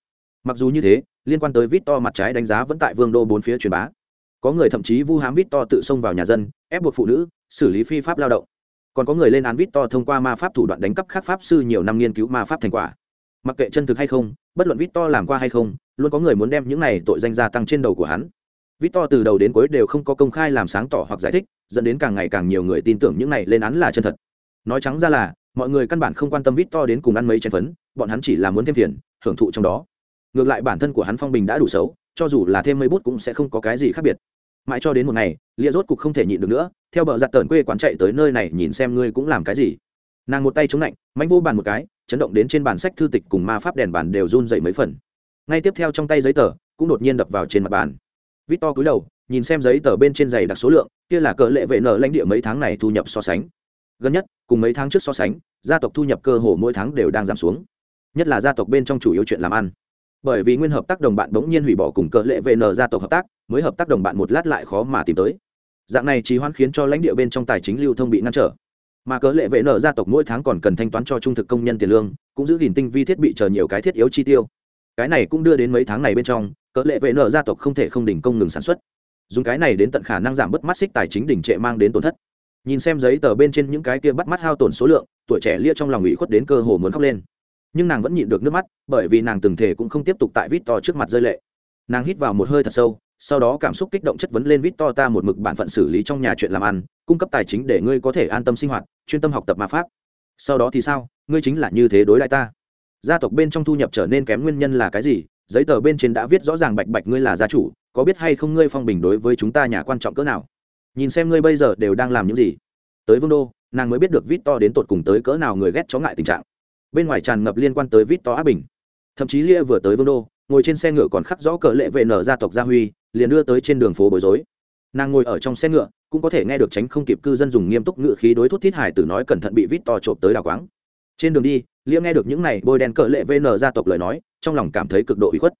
mặc dù như thế liên quan tới victor mặt trái đánh giá vẫn tại vương đô bốn phía truyền bá. Có người thậm chí vu hám victor tự xông vào nhà dân ép buộc phụ nữ xử lý phi pháp lao động. Còn có người lên án victor thông qua ma pháp thủ đoạn đánh cắp khác pháp sư nhiều năm nghiên cứu ma pháp thành quả. Mặc kệ chân thực hay không bất luận victor làm qua hay không luôn có người muốn đem những này tội danh gia tăng trên đầu của hắn. Victor từ đầu đến cuối đều không có công khai làm sáng tỏ hoặc giải thích dẫn đến càng ngày càng nhiều người tin tưởng những này lên án là chân thật. Nói trắng ra là mọi người căn bản không quan tâm victor đến cùng ăn mấy chén phấn bọn hắn chỉ là muốn thêm tiền, hưởng thụ trong đó ngược lại bản thân của hắn phong bình đã đủ xấu, cho dù là thêm mấy bút cũng sẽ không có cái gì khác biệt. Mãi cho đến một ngày, lia rốt cục không thể nhịn được nữa, theo bờ giặt tờn quê quán chạy tới nơi này nhìn xem ngươi cũng làm cái gì. Nàng một tay chống lạnh mạnh vô bàn một cái, chấn động đến trên bàn sách thư tịch cùng ma pháp đèn bàn đều run dậy mấy phần. Ngay tiếp theo trong tay giấy tờ, cũng đột nhiên đập vào trên mặt bàn. Vít to cúi đầu, nhìn xem giấy tờ bên trên giày đặc số lượng, kia là cờ lệ vệ nợ lãnh địa mấy tháng này thu nhập so sánh. Gần nhất, cùng mấy tháng trước so sánh, gia tộc thu nhập cơ hồ mỗi tháng đều đang giảm xuống. Nhất là gia tộc bên trong chủ yếu chuyện làm ăn bởi vì nguyên hợp tác đồng bạn bỗng nhiên hủy bỏ cùng cờ lệ vn nợ gia tộc hợp tác, mới hợp tác đồng bạn một lát lại khó mà tìm tới. Dạng này trì hoãn khiến cho lãnh địa bên trong tài chính lưu thông bị ngăn trở. Mà cớ lệ vệ nợ gia tộc mỗi tháng còn cần thanh toán cho trung thực công nhân tiền lương, cũng giữ gìn tinh vi thiết bị chờ nhiều cái thiết yếu chi tiêu. Cái này cũng đưa đến mấy tháng này bên trong cớ lệ vệ nợ gia tộc không thể không đình công ngừng sản xuất. Dùng cái này đến tận khả năng giảm bớt mắt xích tài chính đỉnh trệ mang đến tổn thất. Nhìn xem giấy tờ bên trên những cái kia bắt mắt hao tổn số lượng, tuổi trẻ lia trong lòng ủy khuất đến cơ hồ muốn khóc lên nhưng nàng vẫn nhịn được nước mắt, bởi vì nàng từng thể cũng không tiếp tục tại vít to trước mặt rơi lệ. Nàng hít vào một hơi thật sâu, sau đó cảm xúc kích động chất vấn lên vít to ta một mực bản phận xử lý trong nhà chuyện làm ăn, cung cấp tài chính để ngươi có thể an tâm sinh hoạt, chuyên tâm học tập ma pháp. Sau đó thì sao? Ngươi chính là như thế đối lại ta. Gia tộc bên trong thu nhập trở nên kém nguyên nhân là cái gì? Giấy tờ bên trên đã viết rõ ràng bạch bạch ngươi là gia chủ, có biết hay không ngươi phong bình đối với chúng ta nhà quan trọng cỡ nào? Nhìn xem ngươi bây giờ đều đang làm những gì. Tới vương đô, nàng mới biết được vít to đến tột cùng tới cỡ nào người ghét chó ngại tình trạng bên ngoài tràn ngập liên quan tới vít to áp bình. Thậm chí lia vừa tới vương đô, ngồi trên xe ngựa còn khắc rõ cờ lệ vệ nở gia tộc gia huy, liền đưa tới trên đường phố bối rối. Nàng ngồi ở trong xe ngựa, cũng có thể nghe được tránh không kịp cư dân dùng nghiêm túc ngựa khí đối thút thiết hải tử nói cẩn thận bị vít to trộm tới đào quáng. Trên đường đi, lia nghe được những này bôi đen cờ lệ vn gia tộc lời nói, trong lòng cảm thấy cực độ bị khuất.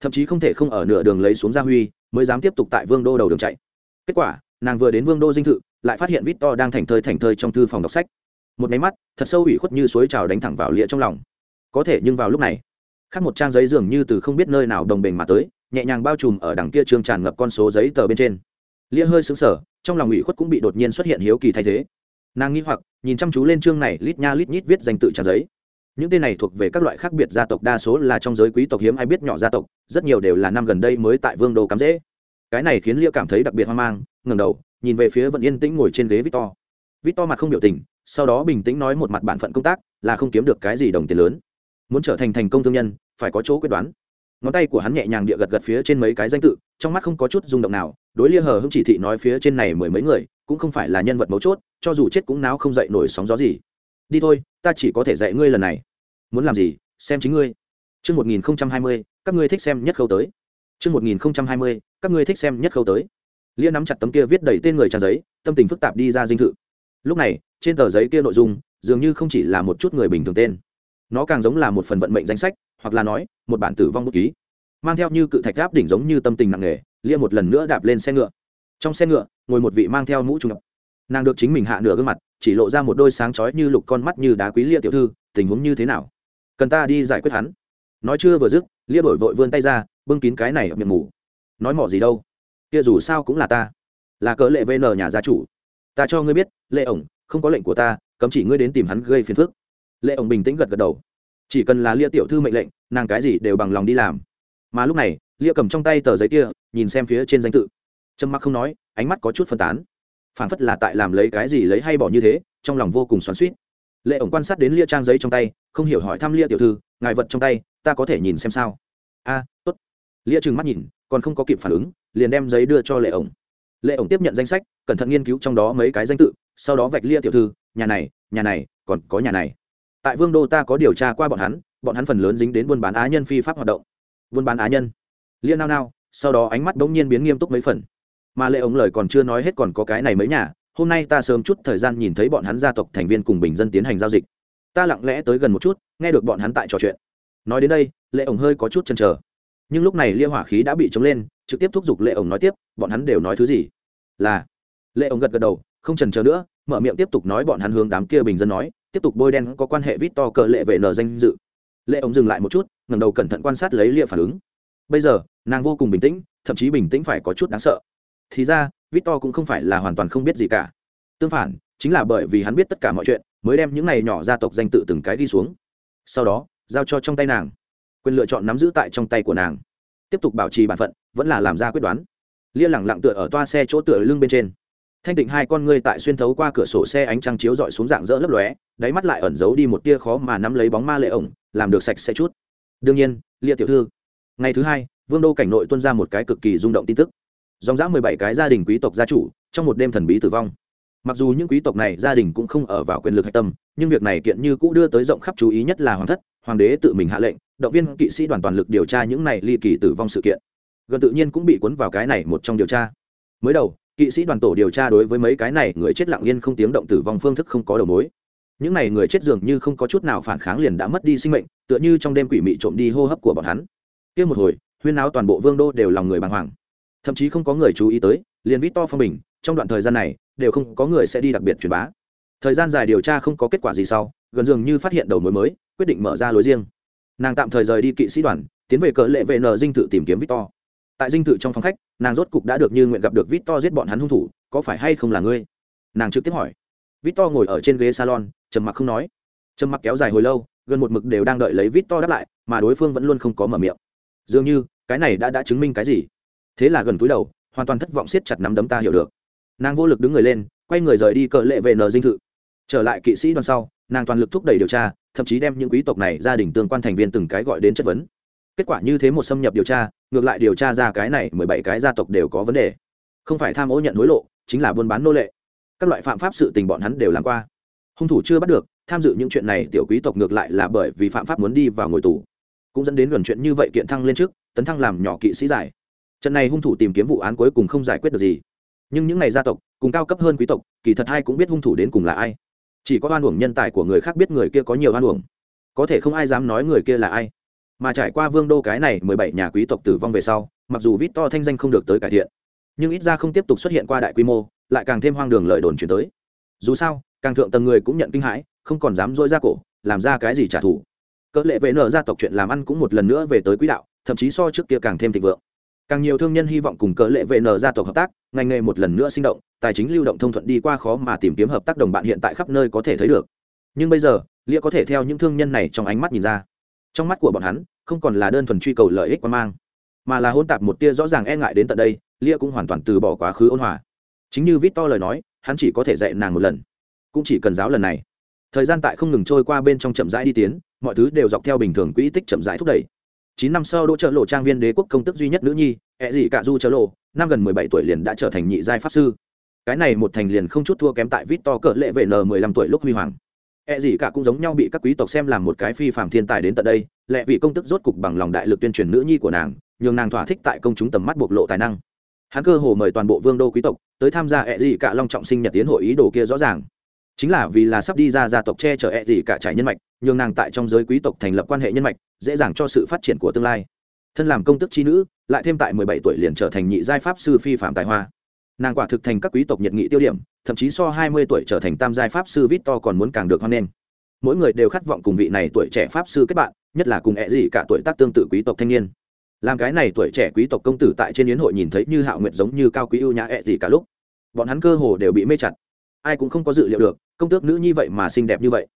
Thậm chí không thể không ở nửa đường lấy xuống gia huy, mới dám tiếp tục tại vương đô đầu đường chạy. Kết quả, nàng vừa đến vương đô dinh thự, lại phát hiện vít to đang thành thơi thành thơi trong thư phòng đọc sách một máy mắt, thật sâu ủy khuất như suối trào đánh thẳng vào lịa trong lòng. Có thể nhưng vào lúc này, khác một trang giấy dường như từ không biết nơi nào đồng bình mà tới, nhẹ nhàng bao trùm ở đằng kia trương tràn ngập con số giấy tờ bên trên. Lia hơi xứng sở trong lòng ủy khuất cũng bị đột nhiên xuất hiện hiếu kỳ thay thế. Nàng nghĩ hoặc, nhìn chăm chú lên chương này, lít nha lít nhít viết danh tự trang giấy. Những tên này thuộc về các loại khác biệt gia tộc, đa số là trong giới quý tộc hiếm ai biết nhỏ gia tộc, rất nhiều đều là năm gần đây mới tại vương đô cắm dễ cái này khiến lia cảm thấy đặc biệt hoang mang, ngẩng đầu, nhìn về phía vẫn yên tĩnh ngồi trên ghế victor. Victor mặt không biểu tình sau đó bình tĩnh nói một mặt bản phận công tác là không kiếm được cái gì đồng tiền lớn muốn trở thành thành công thương nhân phải có chỗ quyết đoán ngón tay của hắn nhẹ nhàng địa gật gật phía trên mấy cái danh tự trong mắt không có chút rung động nào đối lia hờ hưng chỉ thị nói phía trên này mười mấy người cũng không phải là nhân vật mấu chốt cho dù chết cũng náo không dậy nổi sóng gió gì đi thôi ta chỉ có thể dạy ngươi lần này muốn làm gì xem chính ngươi Trước 1020, các ngươi thích xem nhất khâu tới. Trước 1020, các ngươi thích xem nhất khâu tới. Lia nắm chặt tấm kia viết đầy tên người trang giấy, tâm tình phức tạp đi ra dinh thự. Lúc này, trên tờ giấy kia nội dung, dường như không chỉ là một chút người bình thường tên. Nó càng giống là một phần vận mệnh danh sách, hoặc là nói, một bản tử vong bút ký. Mang theo như cự thạch áp đỉnh giống như tâm tình nặng nề, Lia một lần nữa đạp lên xe ngựa. Trong xe ngựa, ngồi một vị mang theo mũ trùng nàng được chính mình hạ nửa gương mặt chỉ lộ ra một đôi sáng chói như lục con mắt như đá quý lia tiểu thư tình huống như thế nào? Cần ta đi giải quyết hắn. Nói chưa vừa dứt lia đổi vội vươn tay ra bưng kín cái này ở miệng mù. Nói mỏ gì đâu? Kia dù sao cũng là ta. Là cỡ lệ vn nhà gia chủ ta cho ngươi biết, lệ ổng, không có lệnh của ta, cấm chỉ ngươi đến tìm hắn gây phiền phức. Lệ ổng bình tĩnh gật gật đầu. Chỉ cần là lia tiểu thư mệnh lệnh, nàng cái gì đều bằng lòng đi làm. Mà lúc này, lia cầm trong tay tờ giấy kia, nhìn xem phía trên danh tự. Trâm mặc không nói, ánh mắt có chút phân tán. Phản phất là tại làm lấy cái gì lấy hay bỏ như thế, trong lòng vô cùng xoắn suýt lệ ổng quan sát đến lia trang giấy trong tay, không hiểu hỏi thăm lia tiểu thư, ngài vật trong tay, ta có thể nhìn xem sao? A, tốt. Lia trừng mắt nhìn, còn không có kịp phản ứng, liền đem giấy đưa cho lệ ổng lệ ổng tiếp nhận danh sách, cẩn thận nghiên cứu trong đó mấy cái danh tự, sau đó vạch lia tiểu thư, nhà này nhà này, còn có nhà này. Tại vương đô ta có điều tra qua bọn hắn bọn hắn phần lớn dính đến buôn bán á nhân phi pháp hoạt động. Buôn bán á nhân. Lia nao nao, sau đó ánh mắt bỗng nhiên biến nghiêm túc mấy phần. Mà lệ ống lời còn chưa nói hết còn có cái này mấy nhà, hôm nay ta sớm chút thời gian nhìn thấy bọn hắn gia tộc thành viên cùng bình dân tiến hành giao dịch. Ta lặng lẽ tới gần một chút, nghe được bọn hắn tại trò chuyện. Nói đến đây, lệ ổng hơi có chút chần trở nhưng lúc này lia hỏa khí đã bị chống lên trực tiếp thúc giục lệ ổng nói tiếp, bọn hắn đều nói thứ gì? Là, lệ ổng gật gật đầu, không trần chờ nữa, mở miệng tiếp tục nói bọn hắn hướng đám kia bình dân nói, tiếp tục bôi đen có quan hệ vít to cờ lệ về nờ danh dự. Lệ ổng dừng lại một chút, ngẩng đầu cẩn thận quan sát lấy lia phản ứng. Bây giờ, nàng vô cùng bình tĩnh, thậm chí bình tĩnh phải có chút đáng sợ. Thì ra, victor cũng không phải là hoàn toàn không biết gì cả. Tương phản, chính là bởi vì hắn biết tất cả mọi chuyện, mới đem những này nhỏ gia tộc danh tự từng cái đi xuống. Sau đó, giao cho trong tay nàng. Quyền lựa chọn nắm giữ tại trong tay của nàng tiếp tục bảo trì bản phận, vẫn là làm ra quyết đoán. Lia lẳng lặng tựa ở toa xe chỗ tựa lưng bên trên. Thanh tịnh hai con ngươi tại xuyên thấu qua cửa sổ xe ánh trăng chiếu dọi xuống dạng dỡ lấp lóe, đáy mắt lại ẩn giấu đi một tia khó mà nắm lấy bóng ma lệ ổng, làm được sạch sẽ chút. Đương nhiên, lia tiểu thư, ngày thứ hai, vương đô cảnh nội tuân ra một cái cực kỳ rung động tin tức. Dòng dã mười bảy cái gia đình quý tộc gia chủ, trong một đêm thần bí tử vong. Mặc dù những quý tộc này gia đình cũng không ở vào quyền lực hạch tâm, nhưng việc này kiện như cũ đưa tới rộng khắp chú ý nhất là hoàng thất hoàng đế tự mình hạ lệnh, động viên kỵ sĩ đoàn toàn lực điều tra những này ly kỳ tử vong sự kiện. Gần tự nhiên cũng bị cuốn vào cái này một trong điều tra. Mới đầu, kỵ sĩ đoàn tổ điều tra đối với mấy cái này người chết lặng yên không tiếng động tử vong phương thức không có đầu mối. Những này người chết dường như không có chút nào phản kháng liền đã mất đi sinh mệnh, tựa như trong đêm quỷ mị trộm đi hô hấp của bọn hắn. Kia một hồi, huyên áo toàn bộ vương đô đều lòng người bàng hoàng. Thậm chí không có người chú ý tới, liền vít to phong bình, trong đoạn thời gian này, đều không có người sẽ đi đặc biệt truyền bá. Thời gian dài điều tra không có kết quả gì sau gần dường như phát hiện đầu mối mới, quyết định mở ra lối riêng. Nàng tạm thời rời đi kỵ sĩ đoàn, tiến về cỡ lệ vệ nờ dinh thự tìm kiếm victor. Tại dinh thự trong phòng khách, nàng rốt cục đã được như nguyện gặp được victor giết bọn hắn hung thủ, có phải hay không là ngươi? Nàng trực tiếp hỏi. Victor ngồi ở trên ghế salon, trầm mặc không nói. Trầm mặc kéo dài hồi lâu, gần một mực đều đang đợi lấy victor đáp lại, mà đối phương vẫn luôn không có mở miệng. Dường như, cái này đã đã chứng minh cái gì? Thế là gần túi đầu, hoàn toàn thất vọng siết chặt nắm đấm ta hiểu được. Nàng vô lực đứng người lên, quay người rời đi cỡ lệ về nờ dinh thự. Trở lại kỵ sĩ đoàn sau nàng toàn lực thúc đẩy điều tra, thậm chí đem những quý tộc này gia đình tương quan thành viên từng cái gọi đến chất vấn. Kết quả như thế một xâm nhập điều tra, ngược lại điều tra ra cái này mười bảy cái gia tộc đều có vấn đề. Không phải tham ô nhận hối lộ, chính là buôn bán nô lệ. Các loại phạm pháp sự tình bọn hắn đều làm qua. Hung thủ chưa bắt được, tham dự những chuyện này tiểu quý tộc ngược lại là bởi vì phạm pháp muốn đi vào ngồi tù. Cũng dẫn đến gần chuyện như vậy kiện thăng lên trước, tấn thăng làm nhỏ kỵ sĩ giải. Trận này hung thủ tìm kiếm vụ án cuối cùng không giải quyết được gì. Nhưng những ngày gia tộc, cùng cao cấp hơn quý tộc, kỳ thật hai cũng biết hung thủ đến cùng là ai chỉ có oan uổng nhân tài của người khác biết người kia có nhiều oan uổng. Có thể không ai dám nói người kia là ai. Mà trải qua vương đô cái này mười bảy nhà quý tộc tử vong về sau, mặc dù vít to thanh danh không được tới cải thiện, nhưng ít ra không tiếp tục xuất hiện qua đại quy mô, lại càng thêm hoang đường lời đồn chuyển tới. Dù sao, càng thượng tầng người cũng nhận kinh hãi, không còn dám dỗi ra cổ, làm ra cái gì trả thù. Cỡ lệ vệ nở gia tộc chuyện làm ăn cũng một lần nữa về tới quỹ đạo, thậm chí so trước kia càng thêm thịnh vượng. Càng nhiều thương nhân hy vọng cùng cỡ lệ vệ nở gia tộc hợp tác ngành nghề một lần nữa sinh động, tài chính lưu động thông thuận đi qua khó mà tìm kiếm hợp tác đồng bạn hiện tại khắp nơi có thể thấy được. Nhưng bây giờ, lia có thể theo những thương nhân này trong ánh mắt nhìn ra. Trong mắt của bọn hắn, không còn là đơn thuần truy cầu lợi ích quan mang, mà là hôn tạp một tia rõ ràng e ngại đến tận đây, lia cũng hoàn toàn từ bỏ quá khứ ôn hòa. Chính như vít to lời nói, hắn chỉ có thể dạy nàng một lần, cũng chỉ cần giáo lần này. Thời gian tại không ngừng trôi qua bên trong chậm rãi đi tiến, mọi thứ đều dọc theo bình thường quỹ tích chậm rãi thúc đẩy chín năm sau đỗ trợ lộ trang viên đế quốc công tức duy nhất nữ nhi, ẹ gì cả du trợ lộ, năm gần mười bảy tuổi liền đã trở thành nhị giai pháp sư. Cái này một thành liền không chút thua kém tại vít to cỡ lệ vệ n mười lăm tuổi lúc huy hoàng. E gì cả cũng giống nhau bị các quý tộc xem làm một cái phi phàm thiên tài đến tận đây, lệ vị công tức rốt cục bằng lòng đại lực tuyên truyền nữ nhi của nàng, nhường nàng thỏa thích tại công chúng tầm mắt bộc lộ tài năng. Hắn cơ hồ mời toàn bộ vương đô quý tộc tới tham gia e gì cả long trọng sinh nhật tiến hội ý đồ kia rõ ràng chính là vì là sắp đi ra gia tộc che chở e gì cả trải nhân mạch, nhường nàng tại trong giới quý tộc thành lập quan hệ nhân mạch, dễ dàng cho sự phát triển của tương lai. Thân làm công tức chi nữ, lại thêm tại mười bảy tuổi liền trở thành nhị giai pháp sư phi phạm tài hoa. Nàng quả thực thành các quý tộc nhiệt nghị tiêu điểm, thậm chí so hai mươi tuổi trở thành tam giai pháp sư vít to còn muốn càng được hoan nghênh. Mỗi người đều khát vọng cùng vị này tuổi trẻ pháp sư kết bạn, nhất là cùng ẹ gì cả tuổi tác tương tự quý tộc thanh niên. Làm cái này tuổi trẻ quý tộc công tử tại trên yến hội nhìn thấy như hạo nguyệt giống như cao quý ưu nhã ẹ gì cả lúc, bọn hắn cơ hồ đều bị mê chặt. Ai cũng không có dự liệu được công tước nữ như vậy mà xinh đẹp như vậy.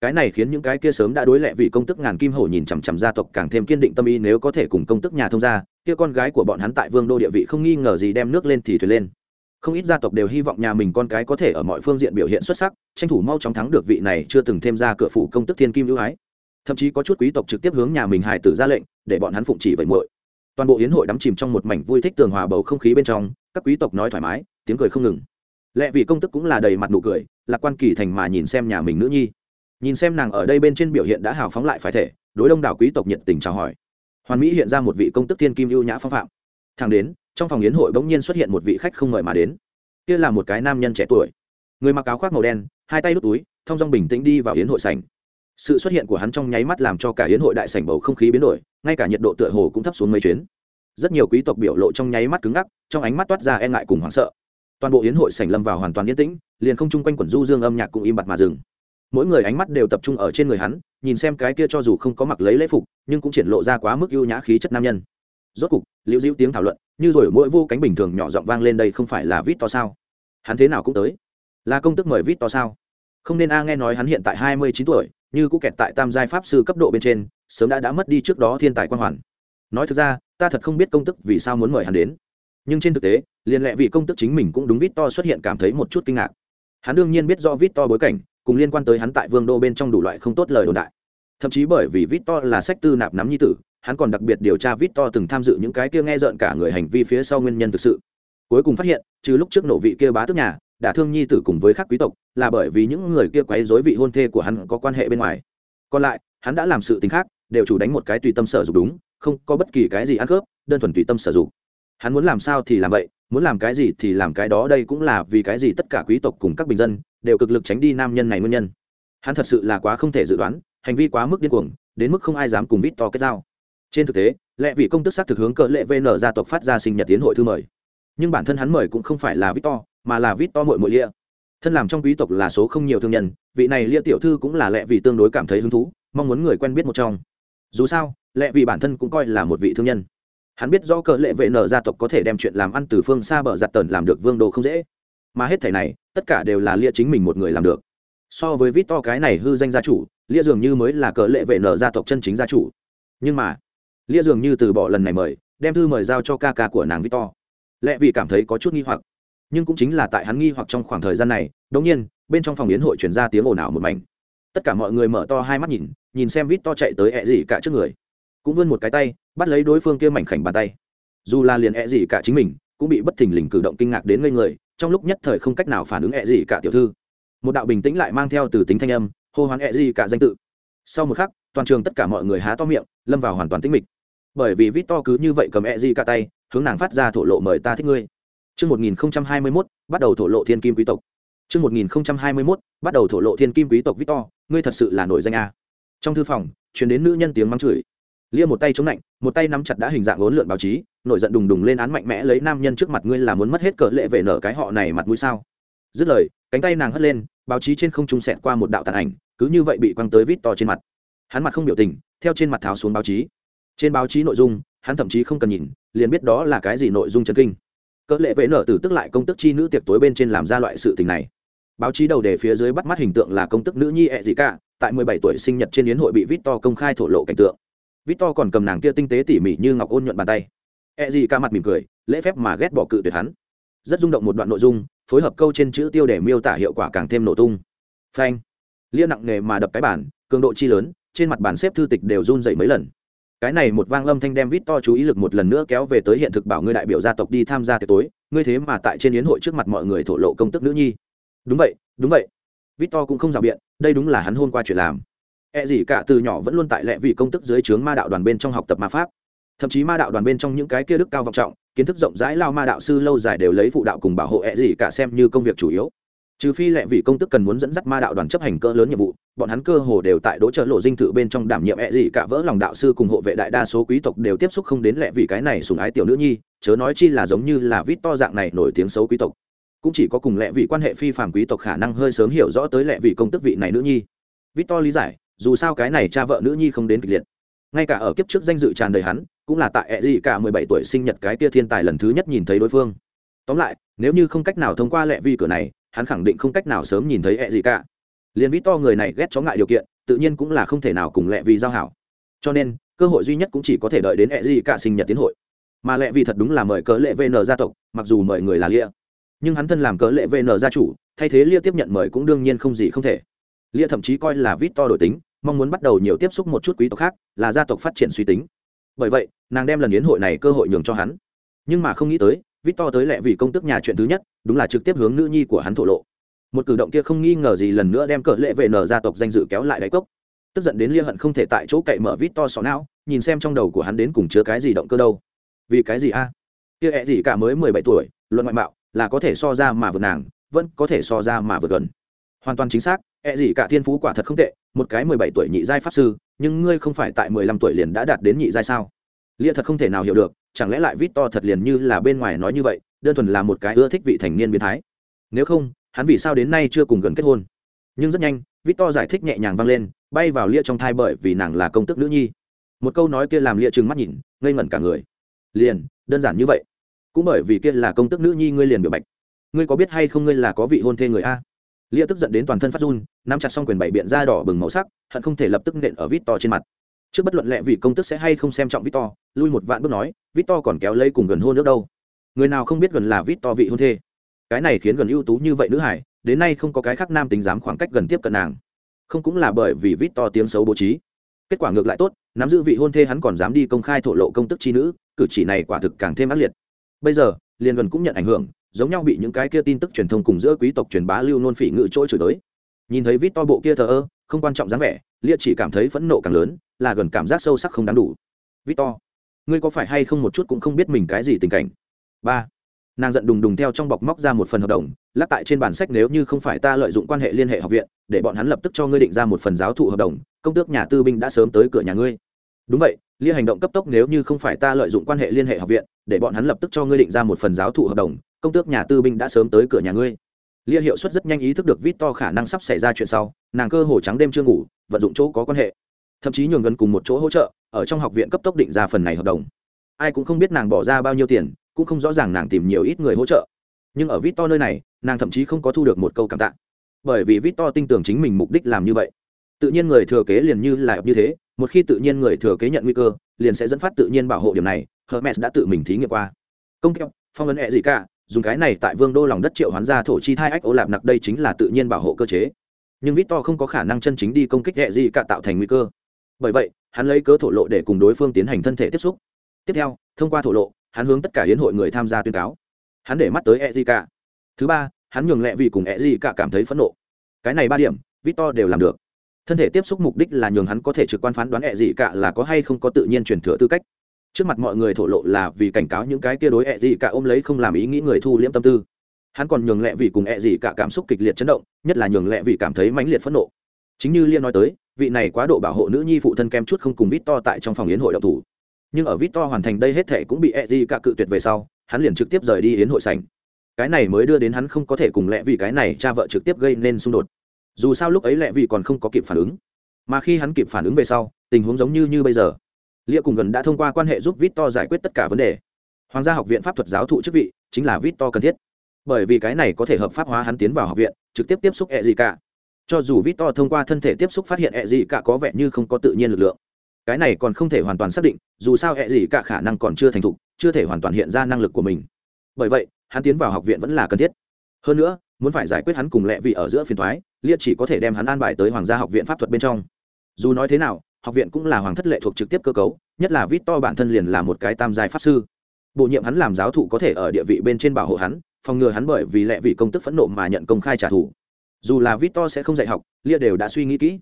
Cái này khiến những cái kia sớm đã đối lệ vì công tức ngàn kim hổ nhìn chằm chằm gia tộc càng thêm kiên định tâm ý nếu có thể cùng công tức nhà thông gia, kia con gái của bọn hắn tại vương đô địa vị không nghi ngờ gì đem nước lên thì thuyền lên. Không ít gia tộc đều hy vọng nhà mình con cái có thể ở mọi phương diện biểu hiện xuất sắc, tranh thủ mau chóng thắng được vị này chưa từng thêm ra cửa phủ công tức thiên kim ưu ái. Thậm chí có chút quý tộc trực tiếp hướng nhà mình hài tử ra lệnh, để bọn hắn phụng chỉ vậy muội. Toàn bộ hiến hội đắm chìm trong một mảnh vui thích tường hòa bầu không khí bên trong, các quý tộc nói thoải mái, tiếng cười không ngừng lẽ vì công tức cũng là đầy mặt nụ cười, lạc quan kỳ thành mà nhìn xem nhà mình nữ nhi. Nhìn xem nàng ở đây bên trên biểu hiện đã hào phóng lại phải thể, đối đông đảo quý tộc nhiệt tình chào hỏi. Hoàn mỹ hiện ra một vị công tức thiên kim ưu nhã phong phạm. Thang đến, trong phòng yến hội bỗng nhiên xuất hiện một vị khách không mời mà đến. Kia là một cái nam nhân trẻ tuổi. Người mặc áo khoác màu đen, hai tay đút túi, thong dong bình tĩnh đi vào yến hội sảnh. Sự xuất hiện của hắn trong nháy mắt làm cho cả yến hội đại sảnh bầu không khí biến đổi, ngay cả nhiệt độ tựa hồ cũng thấp xuống mấy chuyến. Rất nhiều quý tộc biểu lộ trong nháy mắt cứng ngắc, trong ánh mắt toát ra e ngại cùng hoảng sợ toàn bộ yến hội sảnh lâm vào hoàn toàn yên tĩnh, liền không chung quanh quẩn du dương âm nhạc cũng im bặt mà dừng. Mỗi người ánh mắt đều tập trung ở trên người hắn, nhìn xem cái kia cho dù không có mặc lấy lễ phục, nhưng cũng triển lộ ra quá mức ưu nhã khí chất nam nhân. Rốt cục, liễu dĩu tiếng thảo luận, như rồi mỗi vô cánh bình thường nhỏ giọng vang lên đây không phải là vít to sao? Hắn thế nào cũng tới. Là công tức mời vít to sao? Không nên a nghe nói hắn hiện tại hai mươi chín tuổi, như cũng kẹt tại tam giai pháp sư cấp độ bên trên, sớm đã đã mất đi trước đó thiên tài quan hoàn. Nói thực ra, ta thật không biết công tức vì sao muốn mời hắn đến nhưng trên thực tế, liền lệ vì công tức chính mình cũng đúng vít to xuất hiện cảm thấy một chút kinh ngạc. Hắn đương nhiên biết do vít to bối cảnh, cùng liên quan tới hắn tại vương đô bên trong đủ loại không tốt lời đồn đại. Thậm chí bởi vì vít to là sách tư nạp nắm nhi tử, hắn còn đặc biệt điều tra vít to từng tham dự những cái kia nghe rợn cả người hành vi phía sau nguyên nhân thực sự. Cuối cùng phát hiện, trừ lúc trước nổ vị kia bá tước nhà đã thương nhi tử cùng với các quý tộc, là bởi vì những người kia quấy rối vị hôn thê của hắn có quan hệ bên ngoài. Còn lại, hắn đã làm sự tình khác, đều chủ đánh một cái tùy tâm sở dục đúng, không có bất kỳ cái gì ăn khớp, đơn thuần tùy tâm sở dục hắn muốn làm sao thì làm vậy, muốn làm cái gì thì làm cái đó, đây cũng là vì cái gì tất cả quý tộc cùng các bình dân đều cực lực tránh đi nam nhân này nguyên nhân. Hắn thật sự là quá không thể dự đoán, hành vi quá mức điên cuồng, đến mức không ai dám cùng vít to kết giao. Trên thực tế lệ vị công tức xác thực hướng cỡ lệ vn gia tộc phát ra sinh nhật tiến hội thư mời. Nhưng bản thân hắn mời cũng không phải là vít to mà là vít to mội mội lia. Thân làm trong quý tộc là số không nhiều thương nhân, vị này lia tiểu thư cũng là lệ vị tương đối cảm thấy hứng thú, mong muốn người quen biết một trong. Dù sao lệ vị bản thân cũng coi là một vị thương nhân hắn biết do cờ lệ vệ nở gia tộc có thể đem chuyện làm ăn từ phương xa bờ giặt tần làm được vương đồ không dễ. Mà hết thẻ này, tất cả đều là lia chính mình một người làm được. So với vít to cái này hư danh gia chủ, lia dường như mới là cờ lệ vệ nở gia tộc chân chính gia chủ. Nhưng mà, lia dường như từ bỏ lần này mời, đem thư mời giao cho ca ca của nàng vít to lẽ vì cảm thấy có chút nghi hoặc, nhưng cũng chính là tại hắn nghi hoặc trong khoảng thời gian này đống nhiên, bên trong phòng yến hội chuyển ra tiếng ồn ào một mảnh. Tất cả mọi người mở to hai mắt nhìn nhìn xem vít to chạy tới ẹ gì cả trước người cũng vươn một cái tay bắt lấy đối phương kia mảnh khảnh bàn tay dù là liền ẹ gì cả chính mình cũng bị bất thình lình cử động kinh ngạc đến ngây người trong lúc nhất thời không cách nào phản ứng ẹ gì cả tiểu thư một đạo bình tĩnh lại mang theo từ tính thanh âm hô hoán ẹ gì cả danh tự sau một khắc toàn trường tất cả mọi người há to miệng lâm vào hoàn toàn tĩnh mịch bởi vì vít to cứ như vậy cầm ẹ gì cả tay hướng nàng phát ra thổ lộ mời ta thích ngươi Trước 1021, bắt đầu thổ lộ thiên kim quý tộc. Trước 1021, bắt đầu thổ lộ thiên kim quý tộc Victor, ngươi thật sự là nổi danh a. Trong thư phòng, truyền đến nữ nhân tiếng mắng chửi. Lia một tay chống lạnh, một tay nắm chặt đã hình dạng ốn lượn báo chí, nổi giận đùng đùng lên án mạnh mẽ lấy nam nhân trước mặt ngươi là muốn mất hết cỡ lệ vệ nở cái họ này mặt mũi sao? Dứt lời, cánh tay nàng hất lên, báo chí trên không trung xẹt qua một đạo tàn ảnh, cứ như vậy bị quăng tới vít to trên mặt. Hắn mặt không biểu tình, theo trên mặt tháo xuống báo chí. Trên báo chí nội dung, hắn thậm chí không cần nhìn, liền biết đó là cái gì nội dung chân kinh cỡ lệ vệ nở tử tức lại công tức chi nữ tiệc tối bên trên làm ra loại sự tình này báo chí đầu đề phía dưới bắt mắt hình tượng là công tức nữ nhi ẹ gì cả tại mười bảy tuổi sinh nhật trên yến hội bị vít to công khai thổ lộ cảnh tượng victor còn cầm nàng kia tinh tế tỉ mỉ như ngọc ôn nhuận bàn tay. Ẹ gì cả mặt mỉm cười, lễ phép mà ghét bỏ cự tuyệt hắn. Rất rung động một đoạn nội dung, phối hợp câu trên chữ tiêu để miêu tả hiệu quả càng thêm nổ tung. Phanh. Lia nặng nề mà đập cái bản cường độ chi lớn, trên mặt bản xếp thư tịch đều run dậy mấy lần. Cái này một vang âm thanh đem vít to chú ý lực một lần nữa kéo về tới hiện thực bảo ngươi đại biểu gia tộc đi tham gia tiệc tối, ngươi thế mà tại trên yến hội trước mặt mọi người thổ lộ công tức nữ nhi. Đúng vậy đúng vậy. Vít to cũng không rào biện, đây đúng là hắn hôn qua chuyện làm. E gì cả từ nhỏ vẫn luôn tại lệ vị công tức dưới trướng ma đạo đoàn bên trong học tập ma pháp. Thậm chí ma đạo đoàn bên trong những cái kia đức cao vọng trọng, kiến thức rộng rãi lao ma đạo sư lâu dài đều lấy phụ đạo cùng bảo hộ E gì cả xem như công việc chủ yếu. Trừ phi lệ vị công tức cần muốn dẫn dắt ma đạo đoàn chấp hành cỡ lớn nhiệm vụ, bọn hắn cơ hồ đều tại đỗ trợ lộ dinh thự bên trong đảm nhiệm e gì cả vỡ lòng đạo sư cùng hộ vệ đại đa số quý tộc đều tiếp xúc không đến lệ vị cái này sùng ái tiểu nữ nhi, chớ nói chi là giống như là vít to dạng này nổi tiếng xấu quý tộc. Cũng chỉ có cùng lệ vị quan hệ phi phàm quý tộc khả năng hơi sớm hiểu rõ tới lệ vị công tức vị này nữ nhi. Vít to lý giải dù sao cái này cha vợ nữ nhi không đến kịch liệt. Ngay cả ở kiếp trước danh dự tràn đầy hắn, cũng là tại ẹ gì cả mười bảy tuổi sinh nhật cái tia thiên tài lần thứ nhất nhìn thấy đối phương. Tóm lại, nếu như không cách nào thông qua lệ vi cửa này, hắn khẳng định không cách nào sớm nhìn thấy ẹ gì cả. Liền vít to người này ghét chó ngại điều kiện, tự nhiên cũng là không thể nào cùng lệ vi giao hảo. Cho nên, cơ hội duy nhất cũng chỉ có thể đợi đến ẹ gì cả sinh nhật tiến hội. Mà lệ vi thật đúng là mời cớ lệ vn gia tộc, mặc dù mời người là lia. Nhưng hắn thân làm cớ lệ vn gia chủ, thay thế lia tiếp nhận mời cũng đương nhiên không gì không thể. Lia thậm chí coi là vít to đổi tính mong muốn bắt đầu nhiều tiếp xúc một chút quý tộc khác, là gia tộc phát triển suy tính. Bởi vậy, nàng đem lần yến hội này cơ hội nhường cho hắn. Nhưng mà không nghĩ tới vít to tới lệ vì công tức nhà chuyện thứ nhất, đúng là trực tiếp hướng nữ nhi của hắn thổ lộ. Một cử động kia không nghi ngờ gì lần nữa đem cỡ lệ về nở gia tộc danh dự kéo lại đáy cốc. Tức giận đến lia hận không thể tại chỗ cậy mở vít to não, nhìn xem trong đầu của hắn đến cùng chứa cái gì động cơ đâu. Vì cái gì a? Kia ẹ gì cả mới mười bảy tuổi, luận ngoại mạo, là có thể so ra mà vượt nàng, vẫn có thể so ra mà vượt gần hoàn toàn chính xác E gì cả thiên phú quả thật không tệ, một cái mười bảy tuổi nhị giai pháp sư, nhưng ngươi không phải tại mười lăm tuổi liền đã đạt đến nhị giai sao? Lia thật không thể nào hiểu được, chẳng lẽ lại vít to thật liền như là bên ngoài nói như vậy, đơn thuần là một cái ưa thích vị thành niên biến thái? Nếu không, hắn vì sao đến nay chưa cùng gần kết hôn? Nhưng rất nhanh Vít To giải thích nhẹ nhàng vang lên, bay vào lia trong thai bởi vì nàng là công tức nữ nhi. Một câu nói kia làm lia trừng mắt nhìn, ngây ngẩn cả người. Liền, đơn giản như vậy. Cũng bởi vì kia là công tức nữ nhi ngươi liền biểu bạch. Ngươi có biết hay không ngươi là có vị hôn thê người a? Lia tức giận đến toàn thân phát run, nắm chặt xong quyền bảy biện da đỏ bừng màu sắc, hận không thể lập tức nện ở vít to trên mặt. Trước bất luận lẹ vì công tức sẽ hay không xem trọng vít to lui một vạn bước nói vít to còn kéo lây cùng gần hôn nước đâu. Người nào không biết gần là vít to vị hôn thê. Cái này khiến gần ưu tú như vậy nữ hải, đến nay không có cái khác nam tính dám khoảng cách gần tiếp cận nàng. Không cũng là bởi vì vít to tiếng xấu bố trí. Kết quả ngược lại tốt, nắm giữ vị hôn thê hắn còn dám đi công khai thổ lộ công tức chi nữ, cử chỉ này quả thực càng thêm ác liệt. Bây giờ, liền gần cũng nhận ảnh hưởng giống nhau bị những cái kia tin tức truyền thông cùng giữa quý tộc truyền bá lưu nôn phỉ ngự trôi chửi tới. Nhìn thấy vít to bộ kia thờ ơ, không quan trọng dáng vẻ, lia chỉ cảm thấy phẫn nộ càng lớn, là gần cảm giác sâu sắc không đáng đủ. Vít to, ngươi có phải hay không một chút cũng không biết mình cái gì tình cảnh? Ba, nàng giận đùng đùng theo trong bọc móc ra một phần hợp đồng lắc tại trên bản sách nếu như không phải ta lợi dụng quan hệ liên hệ học viện, để bọn hắn lập tức cho ngươi định ra một phần giáo thụ hợp đồng, công tước nhà tư binh đã sớm tới cửa nhà ngươi. Đúng vậy, lia hành động cấp tốc nếu như không phải ta lợi dụng quan hệ liên hệ học viện, để bọn hắn lập tức cho ngươi định ra một phần giáo thụ hợp đồng công tước nhà tư binh đã sớm tới cửa nhà ngươi. Lia hiệu suất rất nhanh ý thức được vít to khả năng sắp xảy ra chuyện sau, nàng cơ hồ trắng đêm chưa ngủ, vận dụng chỗ có quan hệ. Thậm chí nhường gần cùng một chỗ hỗ trợ, ở trong học viện cấp tốc định ra phần này hợp đồng. Ai cũng không biết nàng bỏ ra bao nhiêu tiền, cũng không rõ ràng nàng tìm nhiều ít người hỗ trợ. Nhưng ở vít to nơi này, nàng thậm chí không có thu được một câu cảm tạ. Bởi vì vít to tin tưởng chính mình mục đích làm như vậy. Tự nhiên người thừa kế liền như là như thế, một khi tự nhiên người thừa kế nhận nguy cơ, liền sẽ dẫn phát tự nhiên bảo hộ điểm này, hermes đã tự mình thí nghiệm qua. Công kẹo, phong ấn ẹ gì cả dùng cái này tại vương đô lòng đất triệu hoán ra thổ chi thai ách ô lạp nặc đây chính là tự nhiên bảo hộ cơ chế. Nhưng vít to không có khả năng chân chính đi công kích hệ gì cả tạo thành nguy cơ. Bởi vậy, hắn lấy cớ thổ lộ để cùng đối phương tiến hành thân thể tiếp xúc. Tiếp theo, thông qua thổ lộ, hắn hướng tất cả hiến hội người tham gia tuyên cáo. Hắn để mắt tới hệ gì cả. Thứ ba, hắn nhường lẹ vì cùng hệ gì cả cảm thấy phẫn nộ. Cái này ba điểm, victor đều làm được. Thân thể tiếp xúc mục đích là nhường hắn có thể trực quan phán đoán hệ gì cả là có hay không có tự nhiên truyền thừa tư cách trước mặt mọi người thổ lộ là vì cảnh cáo những cái kia đối ẹ gì cả ôm lấy không làm ý nghĩ người thu liễm tâm tư. Hắn còn nhường lẹ vì cùng ẹ gì cả cảm xúc kịch liệt chấn động, nhất là nhường lẹ vì cảm thấy mãnh liệt phẫn nộ. Chính như liên nói tới, vị này quá độ bảo hộ nữ nhi phụ thân kem chút không cùng vít to tại trong phòng yến hội đậu thủ. Nhưng ở vít to hoàn thành đây hết thể cũng bị ẹ gì cả cự tuyệt về sau, hắn liền trực tiếp rời đi yến hội sảnh. Cái này mới đưa đến hắn không có thể cùng lẹ vì cái này cha vợ trực tiếp gây nên xung đột. Dù sao lúc ấy lẹ vì còn không có kịp phản ứng. Mà khi hắn kịp phản ứng về sau, tình huống giống như như bây giờ lia cùng gần đã thông qua quan hệ giúp vít to giải quyết tất cả vấn đề. Hoàng gia học viện pháp thuật giáo thụ chức vị chính là vít to cần thiết. Bởi vì cái này có thể hợp pháp hóa hắn tiến vào học viện, trực tiếp tiếp xúc e ẹ gì cả. Cho dù vít to thông qua thân thể tiếp xúc phát hiện e ẹ gì cả có vẻ như không có tự nhiên lực lượng. Cái này còn không thể hoàn toàn xác định, dù sao e ẹ gì cả khả năng còn chưa thành thục, chưa thể hoàn toàn hiện ra năng lực của mình. Bởi vậy, hắn tiến vào học viện vẫn là cần thiết. Hơn nữa, muốn phải giải quyết hắn cùng lẹ vị ở giữa phiền thoái liệt chỉ có thể đem hắn an bài tới hoàng gia học viện pháp thuật bên trong. Dù nói thế nào học viện cũng là hoàng thất lệ thuộc trực tiếp cơ cấu, nhất là vít to bản thân liền là một cái tam giai pháp sư. Bổ nhiệm hắn làm giáo thụ có thể ở địa vị bên trên bảo hộ hắn, phòng ngừa hắn bởi vì lẹ vị công tức phẫn nộ mà nhận công khai trả thù. Dù là vít to sẽ không dạy học, lia đều đã suy nghĩ kỹ.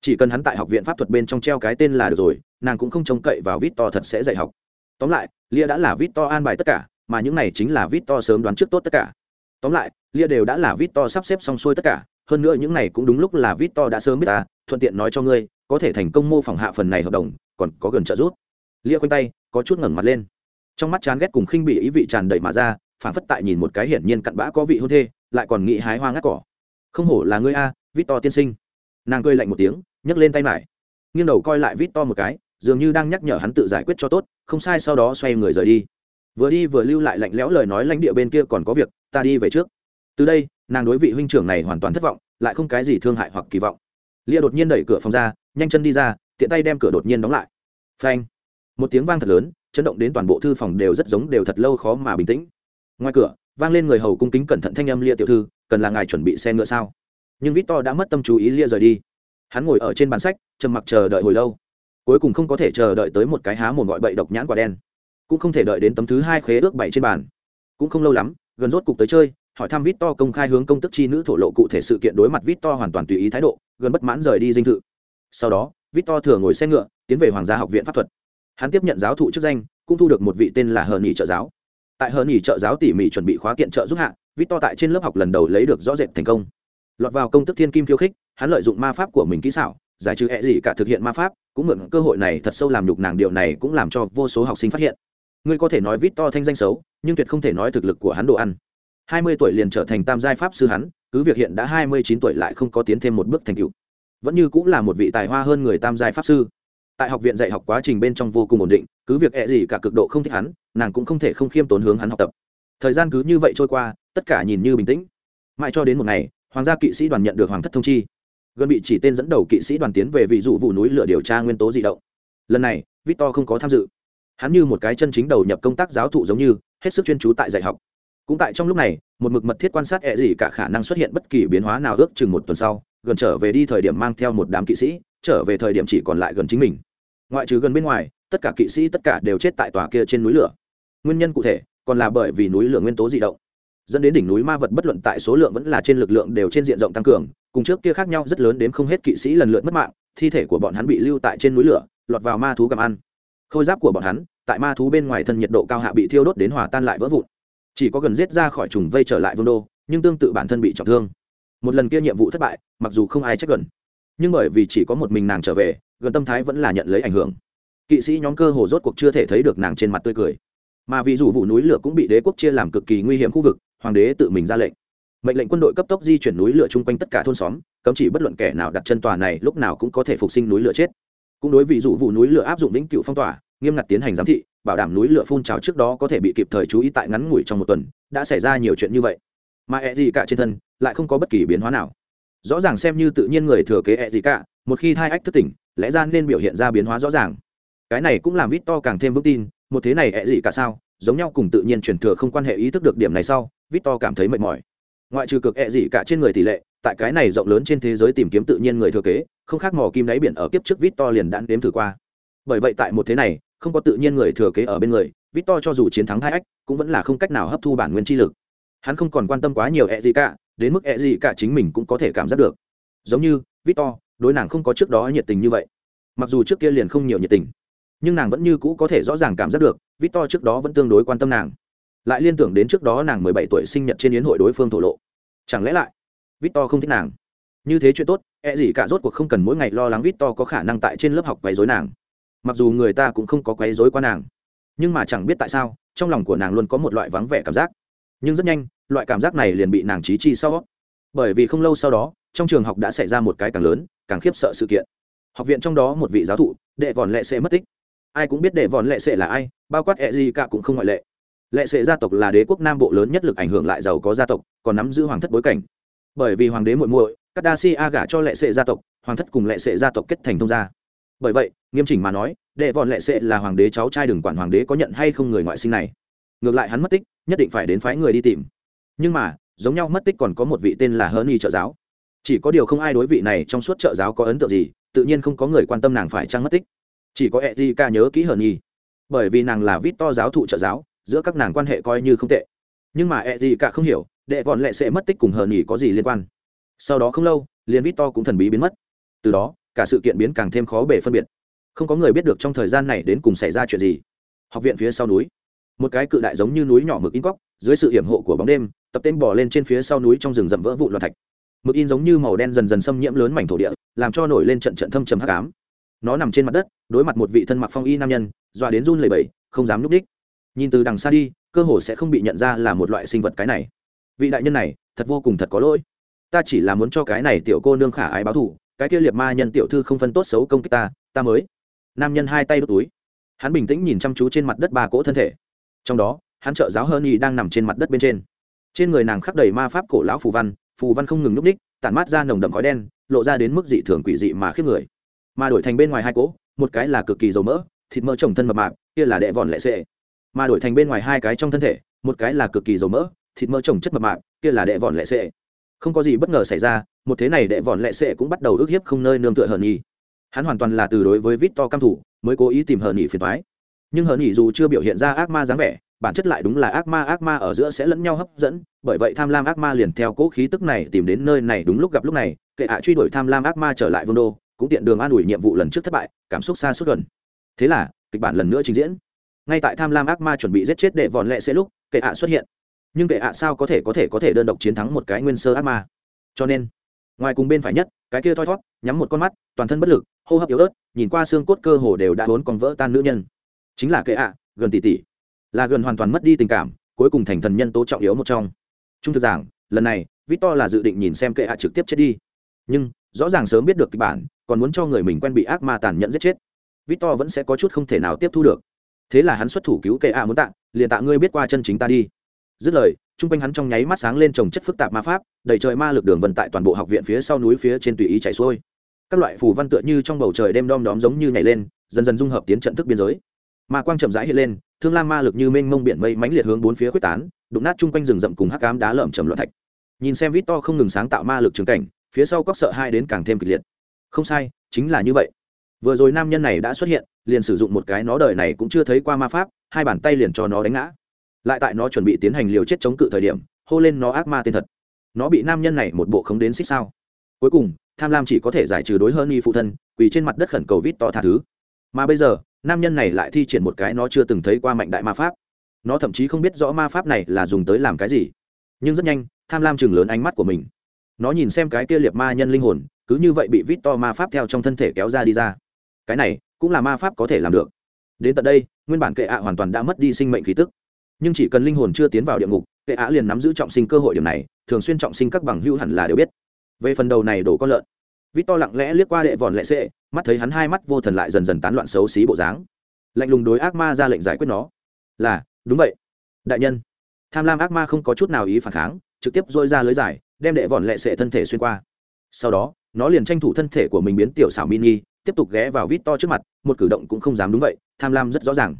Chỉ cần hắn tại học viện pháp thuật bên trong treo cái tên là được rồi, nàng cũng không trông cậy vào vít to thật sẽ dạy học. Tóm lại, lia đã là vít to an bài tất cả, mà những này chính là vít to sớm đoán trước tốt tất cả. Tóm lại, lia đều đã là vít to sắp xếp xong xuôi tất cả, hơn nữa những này cũng đúng lúc là vít to đã sớm biết ta, thuận tiện nói cho ngươi có thể thành công mô phỏng hạ phần này hợp đồng, còn có gần trợ giúp. Lia quanh tay, có chút ngẩng mặt lên. Trong mắt chán ghét cùng khinh bị ý vị tràn đầy mà ra phản phất tại nhìn một cái hiển nhiên cặn bã có vị hôn thê, lại còn nghĩ hái hoa ngắt cỏ. Không hổ là ngươi a vít to tiên sinh. Nàng cười lạnh một tiếng, nhấc lên tay mải. Nghiêng đầu coi lại vít to một cái, dường như đang nhắc nhở hắn tự giải quyết cho tốt, không sai sau đó xoay người rời đi. Vừa đi vừa lưu lại lạnh lẽo lời nói lãnh địa bên kia còn có việc, ta đi về trước. Từ đây, nàng đối vị huynh trưởng này hoàn toàn thất vọng, lại không cái gì thương hại hoặc kỳ vọng lia đột nhiên đẩy cửa phòng ra, nhanh chân đi ra, tiện tay đem cửa đột nhiên đóng lại. Phanh. Một tiếng vang thật lớn, chấn động đến toàn bộ thư phòng đều rất giống đều thật lâu khó mà bình tĩnh. Ngoài cửa, vang lên người hầu cung kính cẩn thận thanh âm lia tiểu thư, cần là ngài chuẩn bị xe ngựa sao? Nhưng victor đã mất tâm chú ý lia rời đi. Hắn ngồi ở trên bàn sách, trầm mặc chờ đợi hồi lâu. Cuối cùng không có thể chờ đợi tới một cái há một gọi bậy độc nhãn quả đen. Cũng không thể đợi đến tấm thứ hai khế ước bảy trên bàn. Cũng không lâu lắm, gần rốt cục tới chơi, hỏi thăm vít to công khai hướng công tức chi nữ thổ lộ cụ thể sự kiện đối mặt vít to hoàn toàn tùy ý thái độ gần bất mãn rời đi dinh thự. Sau đó, victor thừa ngồi xe ngựa, tiến về hoàng gia học viện pháp thuật. Hắn tiếp nhận giáo thụ chức danh, cũng thu được một vị tên là hờ nhì trợ giáo. Tại hờ nhì trợ giáo tỉ mỉ chuẩn bị khóa kiện trợ giúp hạ, victor tại trên lớp học lần đầu lấy được rõ rệt thành công. Lọt vào công tức thiên kim khiêu khích, hắn lợi dụng ma pháp của mình kỹ xảo, giải trừ e gì cả thực hiện ma pháp, cũng mượn cơ hội này thật sâu làm nhục nàng, điều này cũng làm cho vô số học sinh phát hiện. Ngươi có thể nói vít to thanh danh xấu, nhưng tuyệt không thể nói thực lực của hắn đồ ăn. Hai mươi tuổi liền trở thành tam giai pháp sư hắn cứ việc hiện đã hai mươi chín tuổi lại không có tiến thêm một bước thành tựu, vẫn như cũng là một vị tài hoa hơn người tam giai pháp sư. Tại học viện dạy học quá trình bên trong vô cùng ổn định, cứ việc ẹ gì cả cực độ không thích hắn, nàng cũng không thể không khiêm tốn hướng hắn học tập. Thời gian cứ như vậy trôi qua, tất cả nhìn như bình tĩnh. Mãi cho đến một ngày, hoàng gia kỵ sĩ đoàn nhận được hoàng thất thông chi. Gần bị chỉ tên dẫn đầu kỵ sĩ đoàn tiến về vị dụ vụ núi lửa điều tra nguyên tố di động. Lần này, victor không có tham dự. Hắn như một cái chân chính đầu nhập công tác giáo thụ giống như, hết sức chuyên trú tại dạy học cũng tại trong lúc này, một mực mật thiết quan sát ẹ gì cả khả năng xuất hiện bất kỳ biến hóa nào ước chừng một tuần sau, gần trở về đi thời điểm mang theo một đám kỵ sĩ, trở về thời điểm chỉ còn lại gần chính mình. Ngoại trừ gần bên ngoài, tất cả kỵ sĩ tất cả đều chết tại tòa kia trên núi lửa. Nguyên nhân cụ thể, còn là bởi vì núi lửa nguyên tố di động. Dẫn đến đỉnh núi ma vật bất luận tại số lượng vẫn là trên lực lượng đều trên diện rộng tăng cường, cùng trước kia khác nhau rất lớn đến không hết kỵ sĩ lần lượt mất mạng, thi thể của bọn hắn bị lưu tại trên núi lửa, lọt vào ma thú cầm ăn. Khôi giáp của bọn hắn, tại ma thú bên ngoài thân nhiệt độ cao hạ bị thiêu đốt đến hòa tan lại vỡ vụn chỉ có gần giết ra khỏi trùng vây trở lại vương đô, nhưng tương tự bản thân bị trọng thương. Một lần kia nhiệm vụ thất bại, mặc dù không ai trách gần, nhưng bởi vì chỉ có một mình nàng trở về, gần tâm thái vẫn là nhận lấy ảnh hưởng. Kỵ sĩ nhóm cơ hồ rốt cuộc chưa thể thấy được nàng trên mặt tươi cười. Mà vì dù vụ núi lửa cũng bị đế quốc chia làm cực kỳ nguy hiểm khu vực, hoàng đế tự mình ra lệnh. Mệnh lệnh quân đội cấp tốc di chuyển núi lửa chung quanh tất cả thôn xóm, cấm chỉ bất luận kẻ nào đặt chân tòa này lúc nào cũng có thể phục sinh núi lửa chết. Cũng đối vì dù vụ núi lửa áp dụng lĩnh cựu phong tỏa, nghiêm ngặt tiến hành giám thị bảo đảm núi lửa phun trào trước đó có thể bị kịp thời chú ý tại ngắn ngủi trong một tuần, đã xảy ra nhiều chuyện như vậy. Mà e gì cả trên thân lại không có bất kỳ biến hóa nào. Rõ ràng xem như tự nhiên người thừa kế e gì cả một khi thai ách thức tỉnh, lẽ ra nên biểu hiện ra biến hóa rõ ràng. Cái này cũng làm vít to càng thêm vững tin, một thế này e gì cả sao, giống nhau cùng tự nhiên truyền thừa không quan hệ ý thức được điểm này sau vít to cảm thấy mệt mỏi. Ngoại trừ cực e gì cả trên người tỷ lệ, tại cái này rộng lớn trên thế giới tìm kiếm tự nhiên người thừa kế, không khác mò kim đáy biển ở kiếp trước vít to liền đã đếm thử qua. Bởi vậy tại một thế này không có tự nhiên người thừa kế ở bên người vít to cho dù chiến thắng hai ách, cũng vẫn là không cách nào hấp thu bản nguyên chi lực. Hắn không còn quan tâm quá nhiều e gì cả đến mức e gì cả chính mình cũng có thể cảm giác được. Giống như vít to đối nàng không có trước đó nhiệt tình như vậy. Mặc dù trước kia liền không nhiều nhiệt tình, nhưng nàng vẫn như cũ có thể rõ ràng cảm giác được vít to trước đó vẫn tương đối quan tâm nàng. Lại liên tưởng đến trước đó nàng mười bảy tuổi sinh nhật trên yến hội đối phương thổ lộ. Chẳng lẽ lại vít to không thích nàng? Như thế chuyện tốt e gì cả rốt cuộc không cần mỗi ngày lo lắng vít to có khả năng tại trên lớp học quấy dối nàng mặc dù người ta cũng không có quấy rối qua nàng, nhưng mà chẳng biết tại sao, trong lòng của nàng luôn có một loại vắng vẻ cảm giác. Nhưng rất nhanh, loại cảm giác này liền bị nàng trí chi sau bởi vì không lâu sau đó, trong trường học đã xảy ra một cái càng lớn, càng khiếp sợ sự kiện. Học viện trong đó một vị giáo thụ, đệ vòn lệ sệ mất tích. Ai cũng biết đệ vòn lệ sệ là ai, bao quát e gì cả cũng không ngoại lệ. Lệ sệ gia tộc là đế quốc nam bộ lớn nhất lực ảnh hưởng lại giàu có gia tộc, còn nắm giữ hoàng thất bối cảnh. Bởi vì hoàng đế muội muội các đa si a gả cho lệ sệ gia tộc, hoàng thất cùng lệ sệ gia tộc kết thành thông gia bởi vậy, nghiêm chỉnh mà nói, đệ vòn lệ sệ là hoàng đế cháu trai đừng quản hoàng đế có nhận hay không người ngoại sinh này. Ngược lại hắn mất tích, nhất định phải đến phái người đi tìm. Nhưng mà, giống nhau mất tích còn có một vị tên là hớn y trợ giáo. Chỉ có điều không ai đối vị này trong suốt trợ giáo có ấn tượng gì, tự nhiên không có người quan tâm nàng phải trang mất tích. Chỉ có e d ca nhớ kỹ hớn y bởi vì nàng là vít to giáo thụ trợ giáo, giữa các nàng quan hệ coi như không tệ. Nhưng mà e d ca không hiểu, đệ vọn lệ sẽ mất tích cùng hớn y có gì liên quan. Sau đó không lâu, liền vít to cũng thần bí biến mất. Từ đó cả sự kiện biến càng thêm khó bể phân biệt. Không có người biết được trong thời gian này đến cùng xảy ra chuyện gì. Học viện phía sau núi. Một cái cự đại giống như núi nhỏ mực in cóc, dưới sự hiểm hộ của bóng đêm, tập tên bỏ lên trên phía sau núi trong rừng rậm vỡ vụ loạn thạch. Mực in giống như màu đen dần dần xâm nhiễm lớn mảnh thổ địa, làm cho nổi lên trận trận thâm trầm hắc ám. Nó nằm trên mặt đất, đối mặt một vị thân mặc phong y nam nhân, dọa đến run lẩy bẩy, không dám núp đích. Nhìn từ đằng xa đi, cơ hồ sẽ không bị nhận ra là một loại sinh vật cái này. Vị đại nhân này, thật vô cùng thật có lỗi. Ta chỉ là muốn cho cái này tiểu cô nương khả ái báo thù cái kia liệt ma nhân tiểu thư không phân tốt xấu công kích ta ta mới. Nam nhân hai tay đốt túi. Hắn bình tĩnh nhìn chăm chú trên mặt đất ba cỗ thân thể. Trong đó, hắn trợ giáo hơn y đang nằm trên mặt đất bên trên. Trên người nàng khắc đầy ma pháp cổ lão phù văn phù văn không ngừng núp ních, tản mát ra nồng đậm khói đen, lộ ra đến mức dị thường quỷ dị mà khiếp người. Mà đổi thành bên ngoài hai cỗ, một cái là cực kỳ dầu mỡ, thịt mỡ trồng thân mập mạp, kia là đệ vòn lệ sệ. Mà đổi thành bên ngoài hai cái trong thân thể, một cái là cực kỳ dầu mỡ, thịt mỡ trồng chất mập mạp, kia là đệ vòn lệ sệ. Không có gì bất ngờ xảy ra một thế này đệ vòn lệ sệ cũng bắt đầu ức hiếp không nơi nương tựa hờn nhì. Hắn hoàn toàn là từ đối với vít to căm thủ, mới cố ý tìm hờn nhì phiền thoái nhưng hờn nhì dù chưa biểu hiện ra ác ma dáng vẻ, bản chất lại đúng là ác ma ác ma ở giữa sẽ lẫn nhau hấp dẫn, bởi vậy tham lam ác ma liền theo cỗ khí tức này tìm đến nơi này đúng lúc gặp lúc này, kệ hạ truy đuổi tham lam ác ma trở lại vương đô, cũng tiện đường an ủi nhiệm vụ lần trước thất bại, cảm xúc xa suốt gần. Thế là, kịch bản lần nữa trình diễn. Ngay tại tham lam ác ma chuẩn bị giết chết đệ vòn lẹ sẽ lúc, kệ hạ xuất hiện. Nhưng kệ hạ sao có thể có thể có thể đơn độc chiến thắng một cái nguyên sơ ác ma? Cho nên ngoài cùng bên phải nhất, cái kia thoi thót nhắm một con mắt, toàn thân bất lực, hô hấp yếu ớt, nhìn qua xương cốt cơ hồ đều đã vốn còn vỡ tan nữ nhân. Chính là kệ hạ gần tỷ tỷ. Là gần hoàn toàn mất đi tình cảm, cuối cùng thành thần nhân tố trọng yếu một trong. Trung thực giảng, lần này, victor là dự định nhìn xem kệ hạ trực tiếp chết đi. Nhưng, rõ ràng sớm biết được kịch bản, còn muốn cho người mình quen bị ác ma tàn nhẫn giết chết. Victor vẫn sẽ có chút không thể nào tiếp thu được. Thế là hắn xuất thủ cứu kệ hạ muốn tạ, liền tạ ngươi biết qua chân chính ta đi. Dứt lời chung quanh hắn trong nháy mắt sáng lên trồng chất phức tạp ma pháp, đầy trời ma lực đường vận tại toàn bộ học viện phía sau núi phía trên tùy ý chạy xuôi. Các loại phù văn tựa như trong bầu trời đêm đom đóm giống như nhảy lên, dần dần dung hợp tiến trận thức biên giới. Ma quang chậm rãi hiện lên, thương lam ma lực như mênh mông biển mây mãnh liệt hướng bốn phía quyết tán, đụng nát chung quanh rừng rậm cùng hắc cám đá lởm chầm loạn thạch. Nhìn xem vít to không ngừng sáng tạo ma lực trường cảnh, phía sau cóc sợ hai đến càng thêm kịch liệt. Không sai, chính là như vậy. Vừa rồi nam nhân này đã xuất hiện, liền sử dụng một cái nó đời này cũng chưa thấy qua ma pháp, hai bàn tay liền cho nó đánh ngã lại tại nó chuẩn bị tiến hành liều chết chống cự thời điểm, hô lên nó ác ma tên thật. Nó bị nam nhân này một bộ khống đến xích sao. Cuối cùng, tham lam chỉ có thể giải trừ đối hơn y phụ thân, quỳ trên mặt đất khẩn cầu vít to tha thứ. Mà bây giờ, nam nhân này lại thi triển một cái nó chưa từng thấy qua mạnh đại ma pháp. Nó thậm chí không biết rõ ma pháp này là dùng tới làm cái gì. Nhưng rất nhanh, tham lam chừng lớn ánh mắt của mình. Nó nhìn xem cái kia liệt ma nhân linh hồn, cứ như vậy bị vít to ma pháp theo trong thân thể kéo ra đi ra. Cái này, cũng là ma pháp có thể làm được. Đến tận đây, nguyên bản kệ ạ hoàn toàn đã mất đi sinh mệnh khí tức nhưng chỉ cần linh hồn chưa tiến vào địa ngục kệ ạ liền nắm giữ trọng sinh cơ hội điểm này, thường xuyên trọng sinh các bằng hưu hẳn là đều biết. Về phần đầu này đổ con lợn vít to lặng lẽ liếc qua đệ vòn lệ xệ mắt thấy hắn hai mắt vô thần lại dần dần tán loạn xấu xí bộ dáng. Lạnh lùng đối ác ma ra lệnh giải quyết nó. Là, đúng vậy. Đại nhân. Tham lam ác ma không có chút nào ý phản kháng, trực tiếp dôi ra lưới giải, đem đệ vòn lệ xệ thân thể xuyên qua. Sau đó, nó liền tranh thủ thân thể của mình biến tiểu xảo mini, tiếp tục ghé vào vít to trước mặt, một cử động cũng không dám đúng vậy, tham lam rất rõ ràng.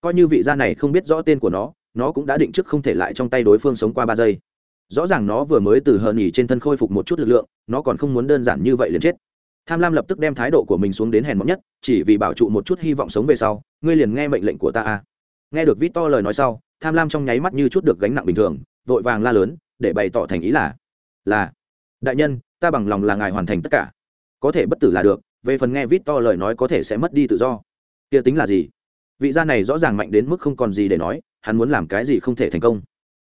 Coi như vị gia này không biết rõ tên của nó nó cũng đã định trước không thể lại trong tay đối phương sống qua ba giây. Rõ ràng nó vừa mới từ hờ nhỉ trên thân khôi phục một chút lực lượng, nó còn không muốn đơn giản như vậy liền chết. Tham lam lập tức đem thái độ của mình xuống đến hèn mọn nhất, chỉ vì bảo trụ một chút hy vọng sống về sau, ngươi liền nghe mệnh lệnh của ta a nghe được vít to lời nói sau, tham lam trong nháy mắt như chút được gánh nặng bình thường, vội vàng la lớn, để bày tỏ thành ý là là, đại nhân, ta bằng lòng là ngài hoàn thành tất cả. Có thể bất tử là được, về phần nghe vít to lời nói có thể sẽ mất đi tự do. Kia tính là gì? Vị gia này rõ ràng mạnh đến mức không còn gì để nói hắn muốn làm cái gì không thể thành công.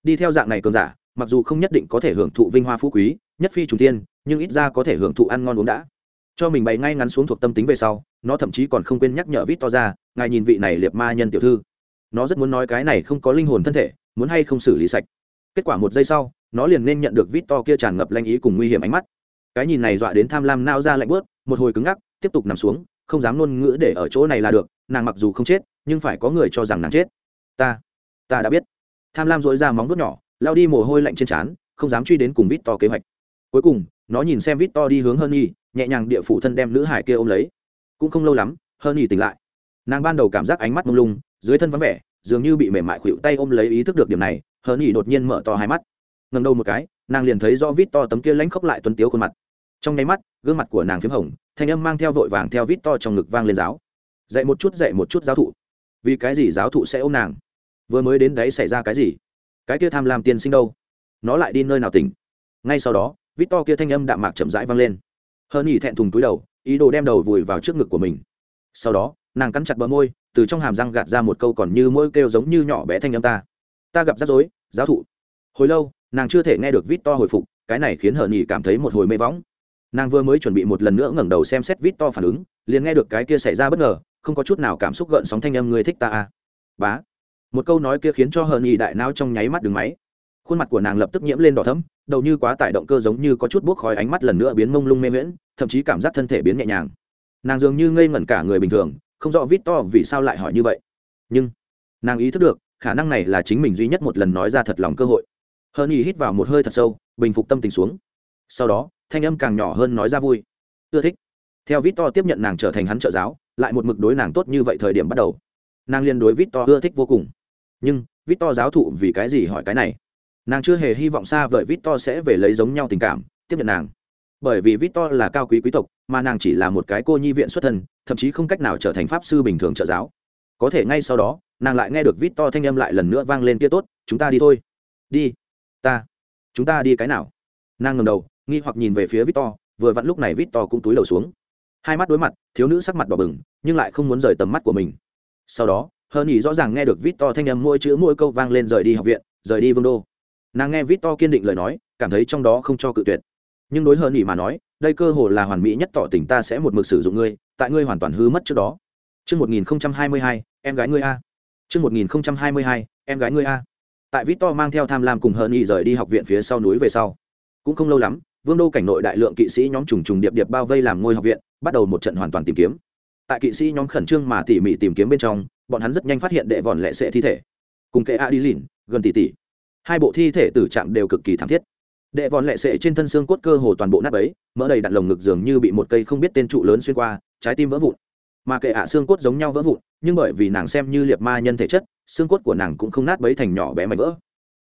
Đi theo dạng này cường giả, mặc dù không nhất định có thể hưởng thụ vinh hoa phú quý, nhất phi trùng tiên nhưng ít ra có thể hưởng thụ ăn ngon uống đã. Cho mình bày ngay ngắn xuống thuộc tâm tính về sau, nó thậm chí còn không quên nhắc nhở vít to ra, ngài nhìn vị này liệt ma nhân tiểu thư. Nó rất muốn nói cái này không có linh hồn thân thể, muốn hay không xử lý sạch. Kết quả một giây sau, nó liền nên nhận được vít to kia tràn ngập lanh ý cùng nguy hiểm ánh mắt. Cái nhìn này dọa đến tham lam nao ra lạnh bớt một hồi cứng ngắc, tiếp tục nằm xuống, không dám ngôn ngữ để ở chỗ này là được, nàng mặc dù không chết, nhưng phải có người cho rằng nàng chết. Ta ta đã biết. Tham lam dối ra móng vuốt nhỏ lao đi mồ hôi lạnh trên trán, không dám truy đến cùng vít to kế hoạch. Cuối cùng, nó nhìn xem vít to đi hướng hơn nhi nhẹ nhàng địa phủ thân đem nữ hải kia ôm lấy. Cũng không lâu lắm hơn nhi tỉnh lại. Nàng ban đầu cảm giác ánh mắt mông lung, dưới thân vắng vẻ, dường như bị mềm mại khuỵu tay ôm lấy ý thức được điểm này hơn nhi đột nhiên mở to hai mắt. Ngầm đầu một cái, nàng liền thấy do vít to tấm kia lánh khóc lại tuấn tiếu khuôn mặt. Trong nháy mắt, gương mặt của nàng p h í m hồng, thanh âm mang theo vội vàng theo vít to trong ngực vang lên giáo. Dạy một chút, dạy một chút giáo thụ. Vì cái gì giáo thụ sẽ ôm nàng? Vừa mới đến đấy xảy ra cái gì? Cái kia tham lam tiên sinh đâu? Nó lại đi nơi nào tỉnh? Ngay sau đó vít to kia thanh âm đạm mạc chậm rãi vang lên. Hơn nhỉ thẹn thùng túi đầu, ý đồ đem đầu vùi vào trước ngực của mình. Sau đó, nàng cắn chặt bờ môi, từ trong hàm răng gạt ra một câu còn như môi kêu giống như nhỏ bé thanh âm ta. Ta gặp rắc rối, giáo thụ. Hồi lâu, nàng chưa thể nghe được vít to hồi phục, cái này khiến hờ nhỉ cảm thấy một hồi mê võng. Nàng vừa mới chuẩn bị một lần nữa ngẩng đầu xem xét vít to phản ứng, liền nghe được cái kia xảy ra bất ngờ, không có chút nào cảm xúc gợn sóng thanh âm người thích ta à. bá một câu nói kia khiến cho hờn y đại não trong nháy mắt đứng máy. Khuôn mặt của nàng lập tức nhiễm lên đỏ thấm đầu như quá tải động cơ giống như có chút buốc khói ánh mắt lần nữa biến mông lung mê miễn thậm chí cảm giác thân thể biến nhẹ nhàng. Nàng dường như ngây ngẩn cả người bình thường, không rõ vít to vì sao lại hỏi như vậy. Nhưng, nàng ý thức được, khả năng này là chính mình duy nhất một lần nói ra thật lòng cơ hội. Hơn y hít vào một hơi thật sâu, bình phục tâm tình xuống. Sau đó, thanh âm càng nhỏ hơn nói ra vui. Ưa thích. Theo vít to tiếp nhận nàng trở thành hắn trợ giáo, lại một mực đối nàng tốt như vậy thời điểm bắt đầu. Nàng liên đối vít to ưa thích vô cùng nhưng vít to giáo thụ vì cái gì hỏi cái này? Nàng chưa hề hy vọng xa vời vít to sẽ về lấy giống nhau tình cảm, tiếp nhận nàng. Bởi vì vít to là cao quý quý tộc, mà nàng chỉ là một cái cô nhi viện xuất thân, thậm chí không cách nào trở thành pháp sư bình thường trợ giáo. Có thể ngay sau đó, nàng lại nghe được vít to thanh âm lại lần nữa vang lên kia tốt, chúng ta đi thôi. Đi, ta, chúng ta đi cái nào? Nàng ngầm đầu, nghi hoặc nhìn về phía vít to vừa vặn lúc này vít to cũng túi đầu xuống. Hai mắt đối mặt, thiếu nữ sắc mặt đỏ bừng, nhưng lại không muốn rời tầm mắt của mình. Sau đó hơn nhỉ rõ ràng nghe được vít to thanh âm mỗi chữ mỗi câu vang lên rời đi học viện rời đi vương đô nàng nghe vít to kiên định lời nói cảm thấy trong đó không cho cự tuyệt nhưng đối hơn nhỉ mà nói đây cơ hồ là hoàn mỹ nhất tỏ tình ta sẽ một mực sử dụng ngươi tại ngươi hoàn toàn hư mất trước đó Trước 1022, em gái ngươi A. Trước 1022, em gái ngươi A. Tại Victor mang theo tham lam cùng Hờn nhỉ rời đi học viện phía sau núi về sau. Cũng không lâu lắm, Vương đô cảnh nội đại lượng kỵ sĩ nhóm trùng trùng điệp điệp bao vây làm ngôi học viện, bắt đầu một trận hoàn toàn tìm kiếm. Tại kỵ sĩ nhóm khẩn trương mà tỉ mỉ tìm kiếm bên trong, bọn hắn rất nhanh phát hiện đệ vòn lệ sệ thi thể. Cùng kệ A đi lìn, gần tỷ tỷ. Hai bộ thi thể tử trạng đều cực kỳ thảm thiết. Đệ vòn lệ sệ trên thân xương cốt cơ hồ toàn bộ nắp ấy mỡ đầy đặt lồng ngực dường như bị một cây không biết tên trụ lớn xuyên qua trái tim vỡ vụn. Mà kệ ạ xương cốt giống nhau vỡ vụn nhưng bởi vì nàng xem như liệt ma nhân thể chất xương cốt của nàng cũng không nát bấy thành nhỏ bé mảnh vỡ.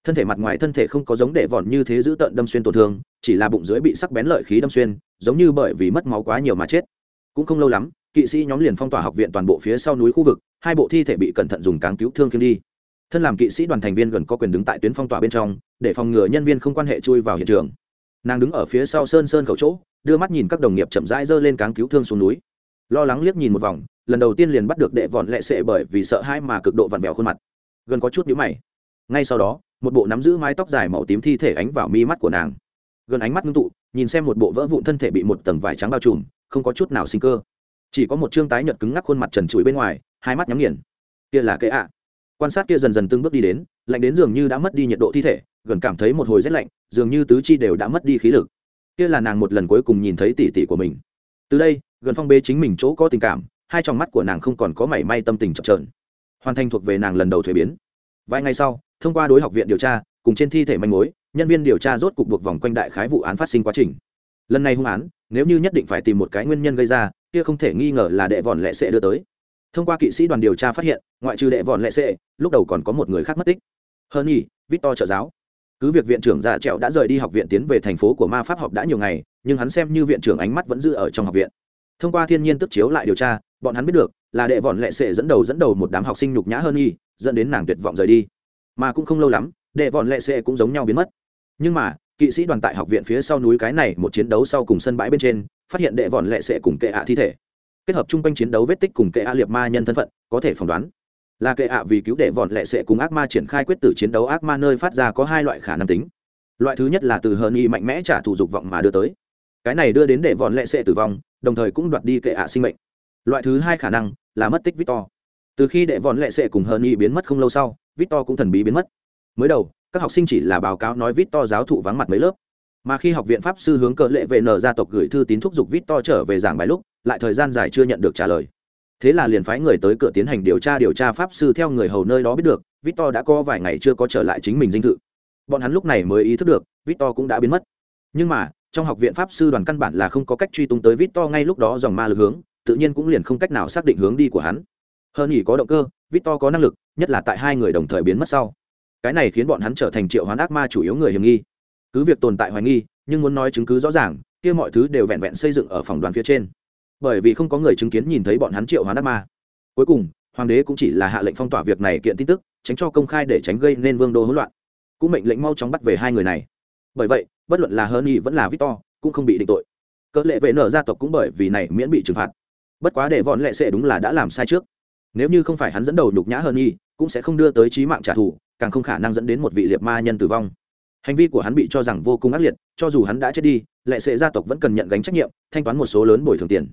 Thân thể mặt ngoài thân thể không có giống đệ vòn như thế giữ tận đâm xuyên tổn thương chỉ là bụng dưới bị sắc bén lợi khí đâm xuyên giống như bởi vì mất máu quá nhiều mà chết. Cũng không lâu lắm kỵ sĩ nhóm liền phong tỏa học viện toàn bộ phía sau núi khu vực, hai bộ thi thể bị cẩn thận dùng cáng cứu thương khiêng đi. Thân làm kỵ sĩ đoàn thành viên gần có quyền đứng tại tuyến phong tỏa bên trong, để phòng ngừa nhân viên không quan hệ chui vào hiện trường. Nàng đứng ở phía sau sơn sơn khẩu chỗ, đưa mắt nhìn các đồng nghiệp chậm rãi giơ lên cáng cứu thương xuống núi. Lo lắng liếc nhìn một vòng, lần đầu tiên liền bắt được đệ vọn lệ sệ bởi vì sợ hãi mà cực độ vặn vẹo khuôn mặt. Gần có chút nhíu mày. Ngay sau đó, một bộ nắm giữ mái tóc dài màu tím thi thể ánh vào mi mắt của nàng. Gần ánh mắt ngưng tụ, nhìn xem một bộ vỡ vụn thân thể bị một tầng vải trắng bao trùm, không có chút nào sinh cơ chỉ có một chương tái nhợt cứng ngắc khuôn mặt trần trụi bên ngoài, hai mắt nhắm nghiền. Kia là kệ ạ. Quan sát kia dần dần từng bước đi đến, lạnh đến dường như đã mất đi nhiệt độ thi thể, gần cảm thấy một hồi rét lạnh, dường như tứ chi đều đã mất đi khí lực. Kia là nàng một lần cuối cùng nhìn thấy tỷ tỷ của mình. Từ đây, gần phong bê chính mình chỗ có tình cảm, hai trong mắt của nàng không còn có mảy may tâm tình chập trờn hoàn thành thuộc về nàng lần đầu thuế biến. Vài ngày sau, thông qua đối học viện điều tra, cùng trên thi thể manh mối, nhân viên điều tra rốt cục buộc vòng quanh đại khái vụ án phát sinh quá trình. Lần này hung án, nếu như nhất định phải tìm một cái nguyên nhân gây ra kia không thể nghi ngờ là đệ vòn lệ sệ đưa tới. Thông qua kỵ sĩ đoàn điều tra phát hiện, ngoại trừ đệ vòn lệ sệ, lúc đầu còn có một người khác mất tích. Hơn nhỉ, victor trợ giáo. Cứ việc viện trưởng già trẹo đã rời đi học viện tiến về thành phố của ma pháp học đã nhiều ngày, nhưng hắn xem như viện trưởng ánh mắt vẫn giữ ở trong học viện. Thông qua thiên nhiên tức chiếu lại điều tra, bọn hắn biết được, là đệ vòn lệ sệ dẫn đầu dẫn đầu một đám học sinh nhục nhã hơn y dẫn đến nàng tuyệt vọng rời đi. Mà cũng không lâu lắm, đệ vòn lệ sệ cũng giống nhau biến mất. Nhưng mà, kỵ sĩ đoàn tại học viện phía sau núi cái này một chiến đấu sau cùng sân bãi bên trên phát hiện đệ vòn lệ sệ cùng kệ ạ thi thể. Kết hợp chung quanh chiến đấu vết tích cùng kệ ạ liệt ma nhân thân phận, có thể phỏng đoán. Là kệ ạ vì cứu đệ vòn lệ sệ cùng ác ma triển khai quyết tử chiến đấu ác ma nơi phát ra có hai loại khả năng tính. Loại thứ nhất là từ hờn y mạnh mẽ trả thù dục vọng mà đưa tới. Cái này đưa đến đệ vòn lệ sệ tử vong, đồng thời cũng đoạt đi kệ ạ sinh mệnh. Loại thứ hai khả năng là mất tích victor. Từ khi đệ vòn lệ sệ cùng hờn y biến mất không lâu sau, victor cũng thần bí biến mất. Mới đầu, các học sinh chỉ là báo cáo nói victor giáo thụ vắng mặt mấy lớp mà khi học viện pháp sư hướng cờ lệ vệ nở gia tộc gửi thư tín thúc giục victor trở về giảng bài lúc, lại thời gian dài chưa nhận được trả lời. Thế là liền phái người tới cửa tiến hành điều tra điều tra pháp sư theo người hầu nơi đó biết được victor đã có vài ngày chưa có trở lại chính mình dinh thự. Bọn hắn lúc này mới ý thức được victor cũng đã biến mất. Nhưng mà, trong học viện pháp sư đoàn căn bản là không có cách truy tung tới victor ngay lúc đó dòng ma lực hướng, tự nhiên cũng liền không cách nào xác định hướng đi của hắn. Hơn nhỉ có động cơ victor có năng lực, nhất là tại hai người đồng thời biến mất sau. Cái này khiến bọn hắn trở thành triệu hoán ác ma chủ yếu người hiểm nghi cứ việc tồn tại hoài nghi, nhưng muốn nói chứng cứ rõ ràng, kia mọi thứ đều vẹn vẹn xây dựng ở phòng đoàn phía trên. Bởi vì không có người chứng kiến nhìn thấy bọn hắn triệu hoán ác ma. Cuối cùng, hoàng đế cũng chỉ là hạ lệnh phong tỏa việc này kiện tin tức, tránh cho công khai để tránh gây nên vương đô hỗn loạn. Cũng mệnh lệnh mau chóng bắt về hai người này. Bởi vậy, bất luận là hơn y vẫn là victor, cũng không bị định tội. Cỡ lệ vệ nở gia tộc cũng bởi vì này miễn bị trừng phạt. Bất quá để vọn lệ sẽ đúng là đã làm sai trước. Nếu như không phải hắn dẫn đầu nhục nhã hơn y cũng sẽ không đưa tới trí mạng trả thù, càng không khả năng dẫn đến một vị liệt ma nhân tử vong hành vi của hắn bị cho rằng vô cùng ác liệt, cho dù hắn đã chết đi, lệ sệ gia tộc vẫn cần nhận gánh trách nhiệm, thanh toán một số lớn bồi thường tiền.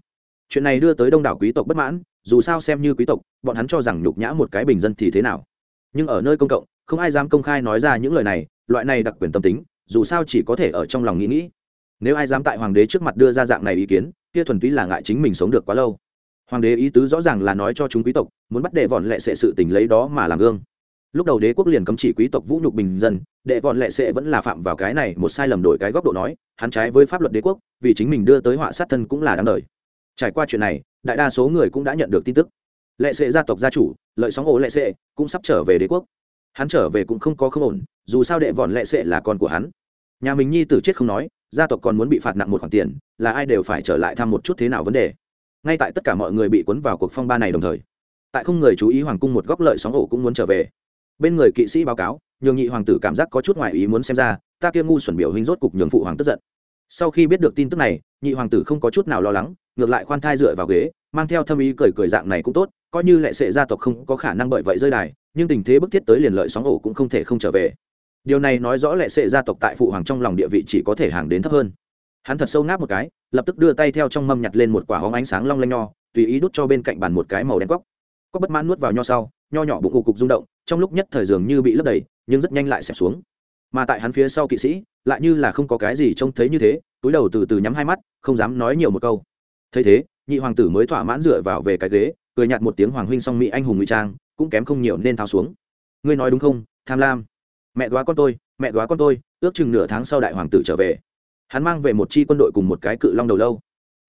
Chuyện này đưa tới đông đảo quý tộc bất mãn, dù sao xem như quý tộc, bọn hắn cho rằng nhục nhã một cái bình dân thì thế nào? Nhưng ở nơi công cộng, không ai dám công khai nói ra những lời này, loại này đặc quyền tâm tính, dù sao chỉ có thể ở trong lòng nghĩ nghĩ. Nếu ai dám tại hoàng đế trước mặt đưa ra dạng này ý kiến, kia thuần túy là ngại chính mình sống được quá lâu. Hoàng đế ý tứ rõ ràng là nói cho chúng quý tộc, muốn bắt đệ vọn lệ sệ sự tình lấy đó mà làm gương lúc đầu đế quốc liền cấm chỉ quý tộc vũ nhục bình dân, đệ vọn lệ sệ vẫn là phạm vào cái này một sai lầm đổi cái góc độ nói, hắn trái với pháp luật đế quốc, vì chính mình đưa tới họa sát thân cũng là đáng đời. Trải qua chuyện này, đại đa số người cũng đã nhận được tin tức. Lệ sệ gia tộc gia chủ, lợi sóng ổ lệ sệ, cũng sắp trở về đế quốc. Hắn trở về cũng không có không ổn, dù sao đệ vọn lệ sệ là con của hắn. Nhà mình nhi tử chết không nói, gia tộc còn muốn bị phạt nặng một khoản tiền, là ai đều phải trở lại thăm một chút thế nào vấn đề. Ngay tại tất cả mọi người bị cuốn vào cuộc phong ba này đồng thời, tại không người chú ý hoàng cung một góc lợi sóng ổ cũng muốn trở về bên người kỵ sĩ báo cáo, nhường nhị hoàng tử cảm giác có chút ngoại ý muốn xem ra, ta kia ngu xuẩn biểu hình rốt cục nhường phụ hoàng tức giận. Sau khi biết được tin tức này, nhị hoàng tử không có chút nào lo lắng, ngược lại khoan thai dựa vào ghế, mang theo thâm ý cười cười dạng này cũng tốt, coi như lệ sệ gia tộc không có khả năng bởi vậy rơi đài, nhưng tình thế bức thiết tới liền lợi sóng ổ cũng không thể không trở về. Điều này nói rõ lệ sệ gia tộc tại phụ hoàng trong lòng địa vị chỉ có thể hàng đến thấp hơn. Hắn thật sâu ngáp một cái, lập tức đưa tay theo trong mâm nhặt lên một quả hóng ánh sáng long lanh nho, tùy ý đút cho bên cạnh bàn một cái màu đen cóc. Có bất mãn nuốt vào nho sau, nho nhỏ bụng ù cục rung động trong lúc nhất thời dường như bị lấp đầy, nhưng rất nhanh lại xẹp xuống. Mà tại hắn phía sau kỵ sĩ, lại như là không có cái gì trông thấy như thế, túi đầu từ từ nhắm hai mắt, không dám nói nhiều một câu. Thấy thế, nhị hoàng tử mới thỏa mãn dựa vào về cái ghế, cười nhạt một tiếng hoàng huynh song mỹ anh hùng ngụy trang, cũng kém không nhiều nên tháo xuống. Ngươi nói đúng không, tham lam? Mẹ góa con tôi, mẹ góa con tôi, ước chừng nửa tháng sau đại hoàng tử trở về. Hắn mang về một chi quân đội cùng một cái cự long đầu lâu.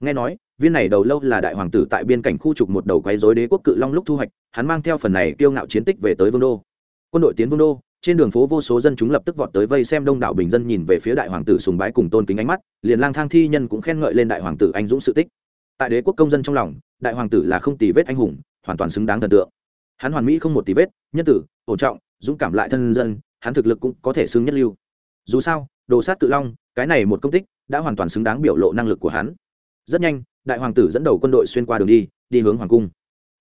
Nghe nói, viên này đầu lâu là đại hoàng tử tại biên cảnh khu trục một đầu quấy dối đế quốc cự long lúc thu hoạch hắn mang theo phần này kiêu ngạo chiến tích về tới vương đô. Quân đội tiến vương đô, trên đường phố vô số dân chúng lập tức vọt tới vây xem đông đảo bình dân nhìn về phía đại hoàng tử sùng bái cùng tôn kính ánh mắt, liền lang thang thi nhân cũng khen ngợi lên đại hoàng tử anh dũng sự tích. Tại đế quốc công dân trong lòng, đại hoàng tử là không tì vết anh hùng, hoàn toàn xứng đáng thần tượng. Hắn hoàn mỹ không một tì vết, nhân tử, ổn trọng, dũng cảm lại thân dân, hắn thực lực cũng có thể xứng nhất lưu. Dù sao, đồ sát cự long, cái này một công tích, đã hoàn toàn xứng đáng biểu lộ năng lực của hắn. Rất nhanh, đại hoàng tử dẫn đầu quân đội xuyên qua đường đi đi hướng hoàng cung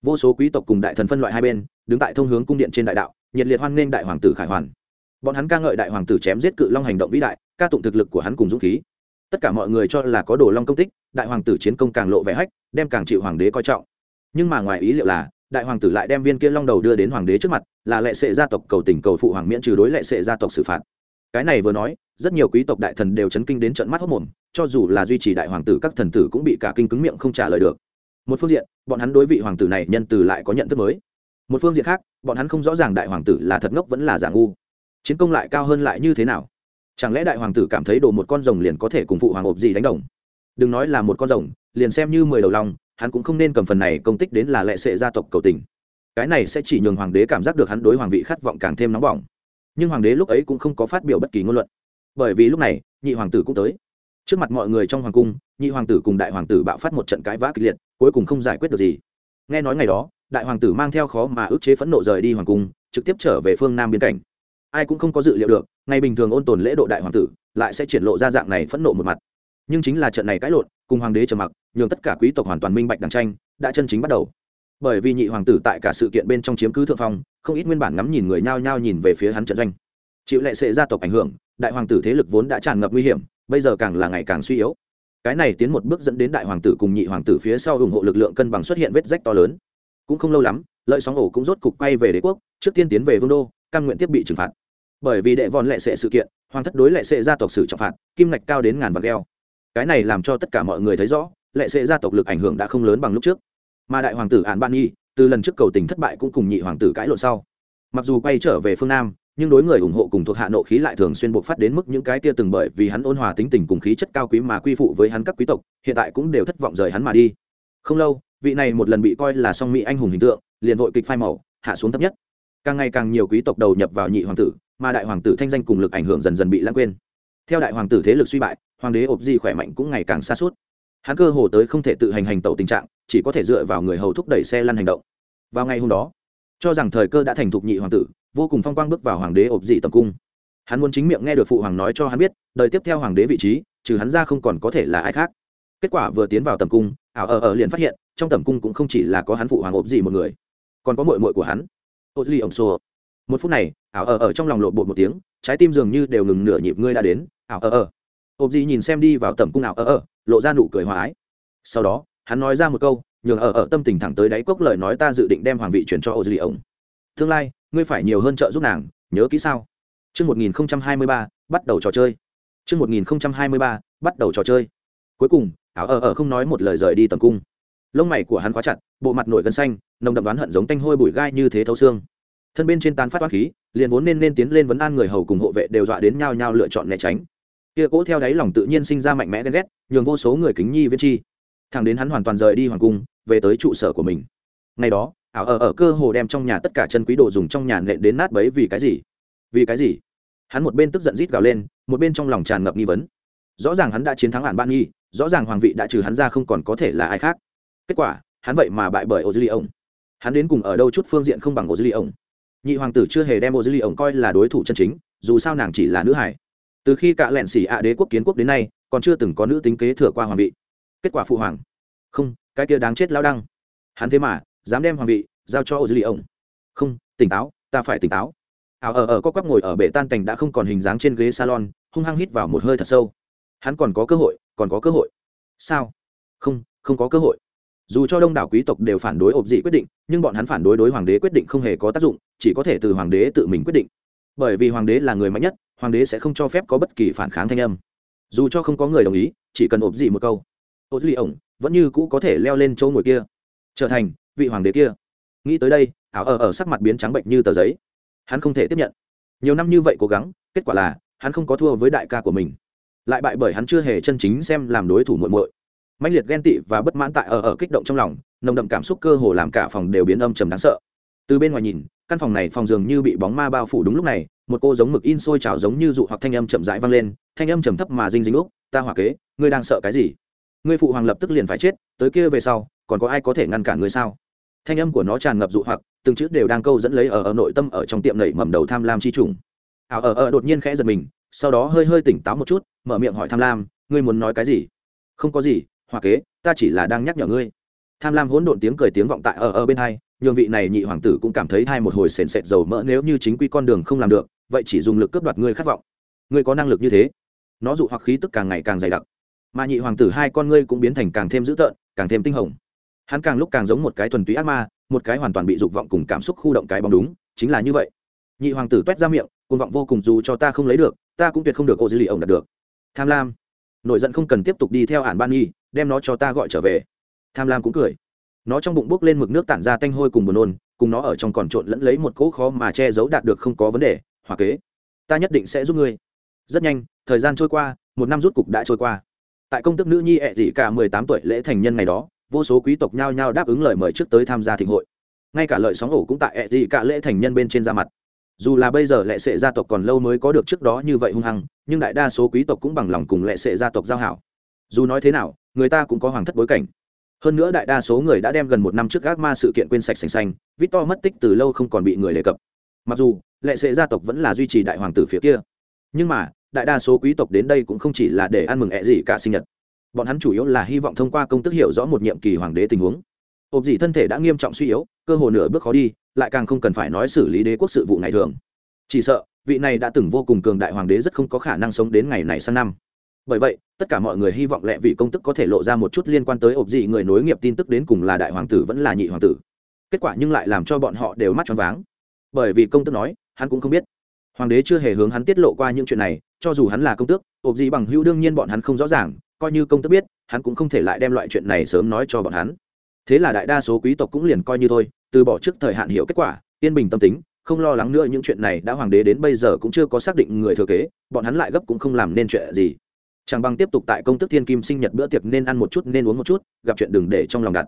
vô số quý tộc cùng đại thần phân loại hai bên, đứng tại thông hướng cung điện trên đại đạo, nhiệt liệt hoan nghênh đại hoàng tử khải hoàn. Bọn hắn ca ngợi đại hoàng tử chém giết cự long hành động vĩ đại, ca tụng thực lực của hắn cùng dũng khí. Tất cả mọi người cho là có đồ long công tích, đại hoàng tử chiến công càng lộ vẻ hách, đem càng chịu hoàng đế coi trọng. Nhưng mà ngoài ý liệu là, đại hoàng tử lại đem viên kia long đầu đưa đến hoàng đế trước mặt, là lệ sệ gia tộc cầu tình cầu phụ hoàng miễn trừ đối lệ sệ gia tộc xử phạt. Cái này vừa nói, rất nhiều quý tộc đại thần đều chấn kinh đến trận mắt hốc mồm, cho dù là duy trì đại hoàng tử các thần tử cũng bị cả kinh cứng miệng không trả lời được một phương diện, bọn hắn đối vị hoàng tử này nhân từ lại có nhận thức mới. Một phương diện khác, bọn hắn không rõ ràng đại hoàng tử là thật ngốc vẫn là giả ngu. Chiến công lại cao hơn lại như thế nào? Chẳng lẽ đại hoàng tử cảm thấy đồ một con rồng liền có thể cùng phụ hoàng ộp gì đánh đồng? Đừng nói là một con rồng, liền xem như mười đầu lòng hắn cũng không nên cầm phần này công tích đến là lệ sệ gia tộc cầu tình. Cái này sẽ chỉ nhường hoàng đế cảm giác được hắn đối hoàng vị khát vọng càng thêm nóng bỏng. Nhưng hoàng đế lúc ấy cũng không có phát biểu bất kỳ ngôn luận. Bởi vì lúc này, nhị hoàng tử cũng tới trước mặt mọi người trong hoàng cung, nhị hoàng tử cùng đại hoàng tử bạo phát một trận cãi vã kịch liệt, cuối cùng không giải quyết được gì. Nghe nói ngày đó, đại hoàng tử mang theo khó mà ức chế phẫn nộ rời đi hoàng cung, trực tiếp trở về phương nam biên cảnh. Ai cũng không có dự liệu được, ngày bình thường ôn tồn lễ độ đại hoàng tử, lại sẽ triển lộ ra dạng này phẫn nộ một mặt. Nhưng chính là trận này cãi lộn, cùng hoàng đế trầm mặc, nhường tất cả quý tộc hoàn toàn minh bạch đằng tranh, đã chân chính bắt đầu. Bởi vì nhị hoàng tử tại cả sự kiện bên trong chiếm cứ thượng phong, không ít nguyên bản ngắm nhìn người nhao nhao nhìn về phía hắn trận doanh. Chịu lệ sệ gia tộc ảnh hưởng, đại hoàng tử thế lực vốn đã tràn ngập nguy hiểm bây giờ càng là ngày càng suy yếu. Cái này tiến một bước dẫn đến đại hoàng tử cùng nhị hoàng tử phía sau ủng hộ lực lượng cân bằng xuất hiện vết rách to lớn. Cũng không lâu lắm, lợi sóng ổ cũng rốt cục quay về đế quốc, trước tiên tiến về vương đô căn nguyện tiếp bị trừng phạt. Bởi vì đệ vòn lệ sệ sự kiện, hoàng thất đối lệ sệ gia tộc xử trọng phạt, kim ngạch cao đến ngàn vạn gheo. Cái này làm cho tất cả mọi người thấy rõ, lệ sệ gia tộc lực ảnh hưởng đã không lớn bằng lúc trước. Mà đại hoàng tử án ban nghi từ lần trước cầu tình thất bại cũng cùng nhị hoàng tử cãi lộn sau. Mặc dù quay trở về phương nam nhưng đối người ủng hộ cùng thuộc hạ nộ khí lại thường xuyên buộc phát đến mức những cái kia từng bởi vì hắn ôn hòa tính tình cùng khí chất cao quý mà quy phụ với hắn các quý tộc, hiện tại cũng đều thất vọng rời hắn mà đi. Không lâu, vị này một lần bị coi là song mỹ anh hùng hình tượng, liền vội kịch phai màu, hạ xuống thấp nhất. Càng ngày càng nhiều quý tộc đầu nhập vào nhị hoàng tử, mà đại hoàng tử thanh danh cùng lực ảnh hưởng dần dần bị lãng quên. Theo đại hoàng tử thế lực suy bại, hoàng đế ộp di khỏe mạnh cũng ngày càng xa suốt hắn cơ hồ tới không thể tự hành hành tẩu tình trạng, chỉ có thể dựa vào người hầu thúc đẩy xe lăn hành động. Vào ngày hôm đó, cho rằng thời cơ đã thành thục nhị hoàng tử vô cùng phong quang bước vào hoàng đế ộp dị tầm cung. Hắn muốn chính miệng nghe được phụ hoàng nói cho hắn biết, đời tiếp theo hoàng đế vị trí, trừ hắn ra không còn có thể là ai khác. Kết quả vừa tiến vào tầm cung, ảo ở ở liền phát hiện, trong tầm cung cũng không chỉ là có hắn phụ hoàng ộp dị một người, còn có mội mội của hắn. Ô duy ổng xô một phút này, ảo ở ở trong lòng lộn bột một tiếng, trái tim dường như đều ngừng nửa nhịp ngươi đã đến, ảo ở ở ộp dị nhìn xem đi vào tầm cung ảo ở ở lộ ra nụ cười hòa ái. Sau đó, hắn nói ra một câu, nhường ở ở tâm tình thẳng tới đáy cốc lời nói ta dự định đem hoàng vị chuyển cho ô duy ổng. Tương lai ngươi phải nhiều hơn trợ giúp nàng nhớ kỹ sao Trước 1023, bắt đầu trò chơi. Trước 1023, bắt đầu trò chơi. Cuối cùng, áo ở ở không nói một lời rời đi tầm cung. Lông mày của hắn khóa chặt, bộ mặt nổi gân xanh, nồng đậm đoán hận giống tanh hôi bụi gai như thế thấu xương. Thân bên trên tán phát toán khí, liền vốn nên nên tiến lên vấn an người hầu cùng hộ vệ đều dọa đến nhau nhau lựa chọn né tránh. Kia cố theo đáy lòng tự nhiên sinh ra mạnh mẽ ghen ghét, nhường vô số người kính nhi viên chi. Thẳng đến hắn hoàn toàn rời đi hoàng cung, về tới trụ sở của mình. Ngày đó, ảo ở ở cơ hồ đem trong nhà tất cả chân quý đồ dùng trong nhà nện đến nát bấy vì cái gì? Vì cái gì? Hắn một bên tức giận rít gào lên, một bên trong lòng tràn ngập nghi vấn. Rõ ràng hắn đã chiến thắng ản ban nghi, rõ ràng hoàng vị đã trừ hắn ra không còn có thể là ai khác. Kết quả, hắn vậy mà bại bởi ô dư ly ông hắn đến cùng ở đâu chút phương diện không bằng ô dư ly ông nhị hoàng tử chưa hề đem ô dư ly ông coi là đối thủ chân chính, dù sao nàng chỉ là nữ hải từ khi cạ lẹn xỉ ạ đế quốc kiến quốc đến nay, còn chưa từng có nữ tính kế thừa qua hoàng vị. Kết quả phụ hoàng. Không, cái kia đáng chết lao đăng. Hắn thế mà dám đem hoàng vị giao cho ô dư li ông. Không, tỉnh táo, ta phải tỉnh táo. Ảo ở ở có quắp ngồi ở bể tan cảnh đã không còn hình dáng trên ghế salon, hung hăng hít vào một hơi thật sâu. Hắn còn có cơ hội, còn có cơ hội. Sao? Không không có cơ hội. Dù cho đông đảo quý tộc đều phản đối ộp dị quyết định, nhưng bọn hắn phản đối đối hoàng đế quyết định không hề có tác dụng, chỉ có thể từ hoàng đế tự mình quyết định. Bởi vì hoàng đế là người mạnh nhất, hoàng đế sẽ không cho phép có bất kỳ phản kháng thanh âm. Dù cho không có người đồng ý, chỉ cần ộp dị một câu. Ộp dị ổng vẫn như cũ có thể leo lên chỗ ngồi kia. Trở thành vị hoàng đế kia. Nghĩ tới đây, ảo ở ở sắc mặt biến trắng bệnh như tờ giấy. Hắn không thể tiếp nhận. Nhiều năm như vậy cố gắng, kết quả là, hắn không có thua với đại ca của mình. Lại bại bởi hắn chưa hề chân chính xem làm đối thủ muội muội. Mạnh liệt ghen tị và bất mãn tại ở ở kích động trong lòng, nồng đậm cảm xúc cơ hồ làm cả phòng đều biến âm trầm đáng sợ. Từ bên ngoài nhìn, căn phòng này phòng dường như bị bóng ma bao phủ đúng lúc này, một cô giống mực in sôi trào giống như dụ hoặc thanh âm chậm rãi vang lên, thanh âm trầm thấp mà dinh dính úc, ta hỏa kế, ngươi đang sợ cái gì? Ngươi phụ hoàng lập tức liền phải chết, tới kia về sau, còn có ai có thể ngăn cản ngươi sao? Thanh âm của nó tràn ngập dụ hoặc, từng chữ đều đang câu dẫn lấy ở ở nội tâm ở trong tiệm nảy mầm đầu tham lam chi trùng. Ảo ở ở đột nhiên khẽ giật mình, sau đó hơi hơi tỉnh táo một chút, mở miệng hỏi tham lam, ngươi muốn nói cái gì? Không có gì, hoa kế, ta chỉ là đang nhắc nhở ngươi. Tham lam hỗn độn tiếng cười tiếng vọng tại ở ở bên hai, nhường vị này nhị hoàng tử cũng cảm thấy hai một hồi sền sệt dầu mỡ nếu như chính quy con đường không làm được, vậy chỉ dùng lực cướp đoạt ngươi khát vọng. Ngươi có năng lực như thế, nó dụ hoặc khí tức càng ngày càng dày đặc. Mà nhị hoàng tử hai con ngươi cũng biến thành càng thêm dữ tợn, càng thêm tinh hồng hắn càng lúc càng giống một cái thuần túy ác ma, một cái hoàn toàn bị dục vọng cùng cảm xúc khu động cái bóng đúng, chính là như vậy. Nhị hoàng tử t u é t ra miệng côn vọng vô cùng dù cho ta không lấy được, ta cũng tuyệt không được ô dư lì ổng đạt được. Tham lam. Nội giận không cần tiếp tục đi theo ản ban nghi, đem nó cho ta gọi trở về. Tham lam cũng cười. Nó trong bụng bốc lên mực nước tản ra tanh hôi cùng buồn nôn, cùng nó ở trong còn trộn lẫn lấy một cỗ khó mà che giấu đạt được không có vấn đề hoặc kế. Ta nhất định sẽ giúp ngươi. Rất nhanh, thời gian trôi qua, một năm rút cục đã trôi qua. Tại công tức nữ nhi ẹ dị cả mười tám tuổi lễ thành nhân ngày đó vô số quý tộc nhao nhao đáp ứng lời mời trước tới tham gia thịnh hội. Ngay cả lợi sóng ổ cũng tại ẹ dị cả lễ thành nhân bên trên ra mặt. Dù là bây giờ lệ sệ gia tộc còn lâu mới có được trước đó như vậy hung hăng, nhưng đại đa số quý tộc cũng bằng lòng cùng lệ sệ gia tộc giao hảo. Dù nói thế nào, người ta cũng có hoàng thất bối cảnh. Hơn nữa đại đa số người đã đem gần một năm trước gác ma sự kiện quên sạch sành xanh victor mất tích từ lâu không còn bị người đề cập. Mặc dù, lệ sệ gia tộc vẫn là duy trì đại hoàng tử phía kia. Nhưng mà, đại đa số quý tộc đến đây cũng không chỉ là để ăn mừng ẹ gì cả sinh nhật bọn hắn chủ yếu là hy vọng thông qua công tức hiểu rõ một nhiệm kỳ hoàng đế tình huống. Ộp dị thân thể đã nghiêm trọng suy yếu, cơ hồ nửa bước khó đi, lại càng không cần phải nói xử lý đế quốc sự vụ ngày thường. Chỉ sợ, vị này đã từng vô cùng cường đại hoàng đế rất không có khả năng sống đến ngày này sang năm. Bởi vậy, tất cả mọi người hy vọng lẹ vị công tức có thể lộ ra một chút liên quan tới ộp dị người nối nghiệp tin tức đến cùng là đại hoàng tử vẫn là nhị hoàng tử. Kết quả nhưng lại làm cho bọn họ đều mắt choáng váng. Bởi vì công tức nói, hắn cũng không biết. Hoàng đế chưa hề hướng hắn tiết lộ qua những chuyện này, cho dù hắn là công tước ộp dị bằng hữu đương nhiên bọn hắn không rõ ràng coi như công tước biết, hắn cũng không thể lại đem loại chuyện này sớm nói cho bọn hắn. Thế là đại đa số quý tộc cũng liền coi như thôi, từ bỏ trước thời hạn hiểu kết quả, yên bình tâm tính, không lo lắng nữa những chuyện này đã hoàng đế đến bây giờ cũng chưa có xác định người thừa kế, bọn hắn lại gấp cũng không làm nên chuyện gì. Chẳng bằng tiếp tục tại công tức thiên kim sinh nhật bữa tiệc nên ăn một chút, nên uống một chút, gặp chuyện đừng để trong lòng đặt.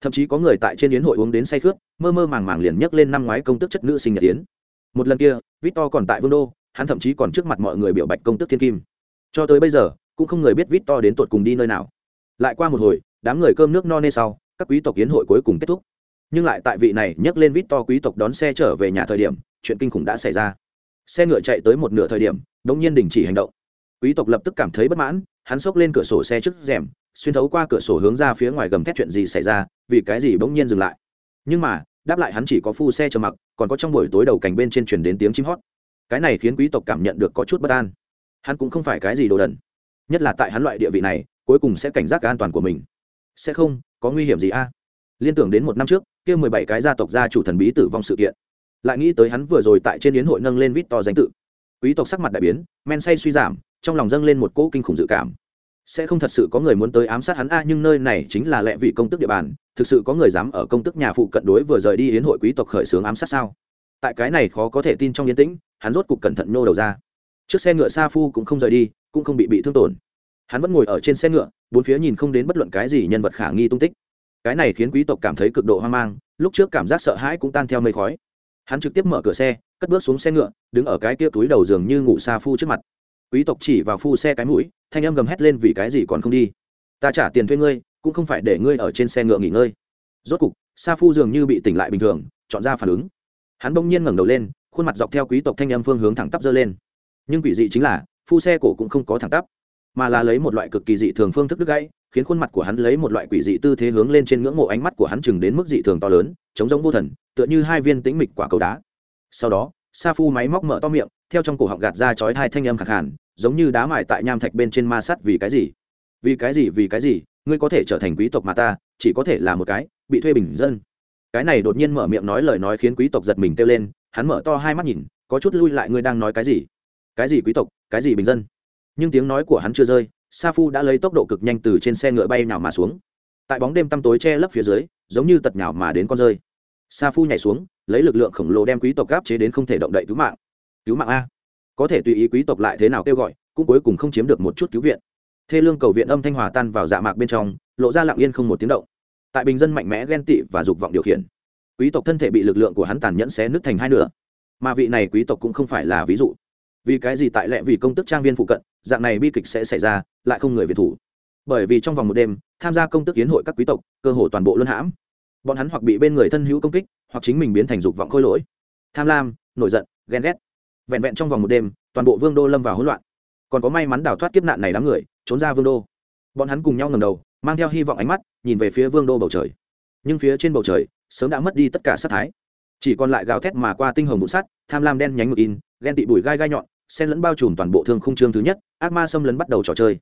Thậm chí có người tại trên yến hội uống đến say khướt, mơ mơ màng màng liền nhấc lên năm ngoái công tức chất nữ sinh nhật yến. một lần kia, victor còn tại vương đô, hắn thậm chí còn trước mặt mọi người biểu bạch công tức thiên kim. Cho tới bây giờ cũng không người biết victor đến tột cùng đi nơi nào. Lại qua một hồi, đám người cơm nước no nê sau, các quý tộc kiến hội cuối cùng kết thúc. Nhưng lại tại vị này nhắc lên victor quý tộc đón xe trở về nhà thời điểm, chuyện kinh khủng đã xảy ra. Xe ngựa chạy tới một nửa thời điểm đ nhiên đình chỉ hành động. Quý tộc lập tức cảm thấy bất mãn, hắn xốc lên cửa sổ xe trước rèm, xuyên thấu qua cửa sổ hướng ra phía ngoài gầm thét chuyện gì xảy ra, vì cái gì bỗng nhiên dừng lại. Nhưng mà, đáp lại hắn chỉ có phu xe chờ mặc, còn có trong buổi tối đầu cành bên trên truyền đến tiếng chim hót. Cái này khiến quý tộc cảm nhận được có chút bất an. Hắn cũng không phải cái gì đồ đần nhất là tại hắn loại địa vị này, cuối cùng sẽ cảnh giác an toàn của mình. Sẽ không, có nguy hiểm gì a? Liên tưởng đến một năm trước, kia mười bảy cái gia tộc gia chủ thần bí tử vong sự kiện. Lại nghĩ tới hắn vừa rồi tại trên yến hội nâng lên vít to danh tự. Quý tộc sắc mặt đại biến, men say suy giảm, trong lòng dâng lên một cỗ kinh khủng dự cảm. Sẽ không thật sự có người muốn tới ám sát hắn a, nhưng nơi này chính là lệ vị công tức địa bàn, thực sự có người dám ở công tức nhà phụ cận đối vừa rời đi yến hội quý tộc khởi xướng ám sát sao? Tại cái này khó có thể tin trong yên tĩnh, hắn rốt cục cẩn thận nhô đầu ra. Chiếc xe ngựa sa phu cũng không rời đi cũng không bị bị thương tổn. Hắn vẫn ngồi ở trên xe ngựa, bốn phía nhìn không đến bất luận cái gì nhân vật khả nghi tung tích. Cái này khiến quý tộc cảm thấy cực độ hoang mang, lúc trước cảm giác sợ hãi cũng tan theo mây khói. Hắn trực tiếp mở cửa xe, cất bước xuống xe ngựa, đứng ở cái kia túi đầu giường như ngủ sa phu trước mặt. Quý tộc chỉ vào phu xe cái mũi, thanh âm gầm hét lên vì cái gì còn không đi. Ta trả tiền thuê ngươi, cũng không phải để ngươi ở trên xe ngựa nghỉ ngơi. Rốt cục, sa phu dường như bị tỉnh lại bình thường, chọn ra phản ứng. Hắn bỗng nhiên ngẩng đầu lên, khuôn mặt dọc theo quý tộc thanh âm phương hướng thẳng tắp dơ lên. Nhưng quỷ dị chính là phu xe cổ cũng không có thẳng tắp, mà là lấy một loại cực kỳ dị thường phương thức đứt gãy, khiến khuôn mặt của hắn lấy một loại quỷ dị tư thế hướng lên trên ngưỡng mộ ánh mắt của hắn chừng đến mức dị thường to lớn chống giống vô thần, tựa như hai viên tĩnh mịch quả cầu đá. Sau đó, sa phu máy móc mở to miệng, theo trong cổ họng gạt ra chói hai thanh âm khẳng hẳn giống như đá mài tại nham thạch bên trên ma sắt vì cái gì? Vì cái gì, vì cái gì? Ngươi có thể trở thành quý tộc mà ta, chỉ có thể là một cái, bị thuê bình dân. Cái này đột nhiên mở miệng nói lời nói khiến quý tộc giật mình kêu lên, hắn mở to hai mắt nhìn, có chút lui lại ngươi đang nói cái gì? Cái gì quý tộc, cái gì bình dân. Nhưng tiếng nói của hắn chưa rơi, sa phu đã lấy tốc độ cực nhanh từ trên xe ngựa bay nào mà xuống. Tại bóng đêm tăm tối che lấp phía dưới, giống như tật nhào mà đến con rơi. Sa phu nhảy xuống, lấy lực lượng khổng lồ đem quý tộc gáp chế đến không thể động đậy cứu mạng. Cứu mạng a. Có thể tùy ý quý tộc lại thế nào kêu gọi, cũng cuối cùng không chiếm được một chút cứu viện. Thê lương cầu viện âm thanh hòa tan vào dạ mạc bên trong, lộ ra lặng yên không một tiếng động. Tại bình dân mạnh mẽ ghen tị và dục vọng điều khiển, quý tộc thân thể bị lực lượng của hắn tàn nhẫn xé nứt thành hai nửa. Mà vị này quý tộc cũng không phải là ví dụ vì cái gì tại lẽ vì công tức trang viên phụ cận, dạng này bi kịch sẽ xảy ra, lại không người việt thủ. Bởi vì trong vòng một đêm, tham gia công tức kiến hội các quý tộc, cơ hồ toàn bộ luân hãm. Bọn hắn hoặc bị bên người thân hữu công kích, hoặc chính mình biến thành dục vọng khôi lỗi. Tham lam, nổi giận, ghen ghét. Vẹn vẹn trong vòng một đêm, toàn bộ vương đô lâm vào hỗn loạn. Còn có may mắn đào thoát kiếp nạn này đám người, trốn ra vương đô. Bọn hắn cùng nhau ngầm đầu, mang theo hy vọng ánh mắt, nhìn về phía vương đô bầu trời. Nhưng phía trên bầu trời, sớm đã mất đi tất cả sát thái. Chỉ còn lại gào thét mà qua tinh hồng vụ sắt, tham lam đen nhánh ngực in, ghen tị bùi gai gai nhọn sen lẫn bao trùm toàn bộ thương khung chương thứ nhất, ác ma xâm lấn bắt đầu trò chơi.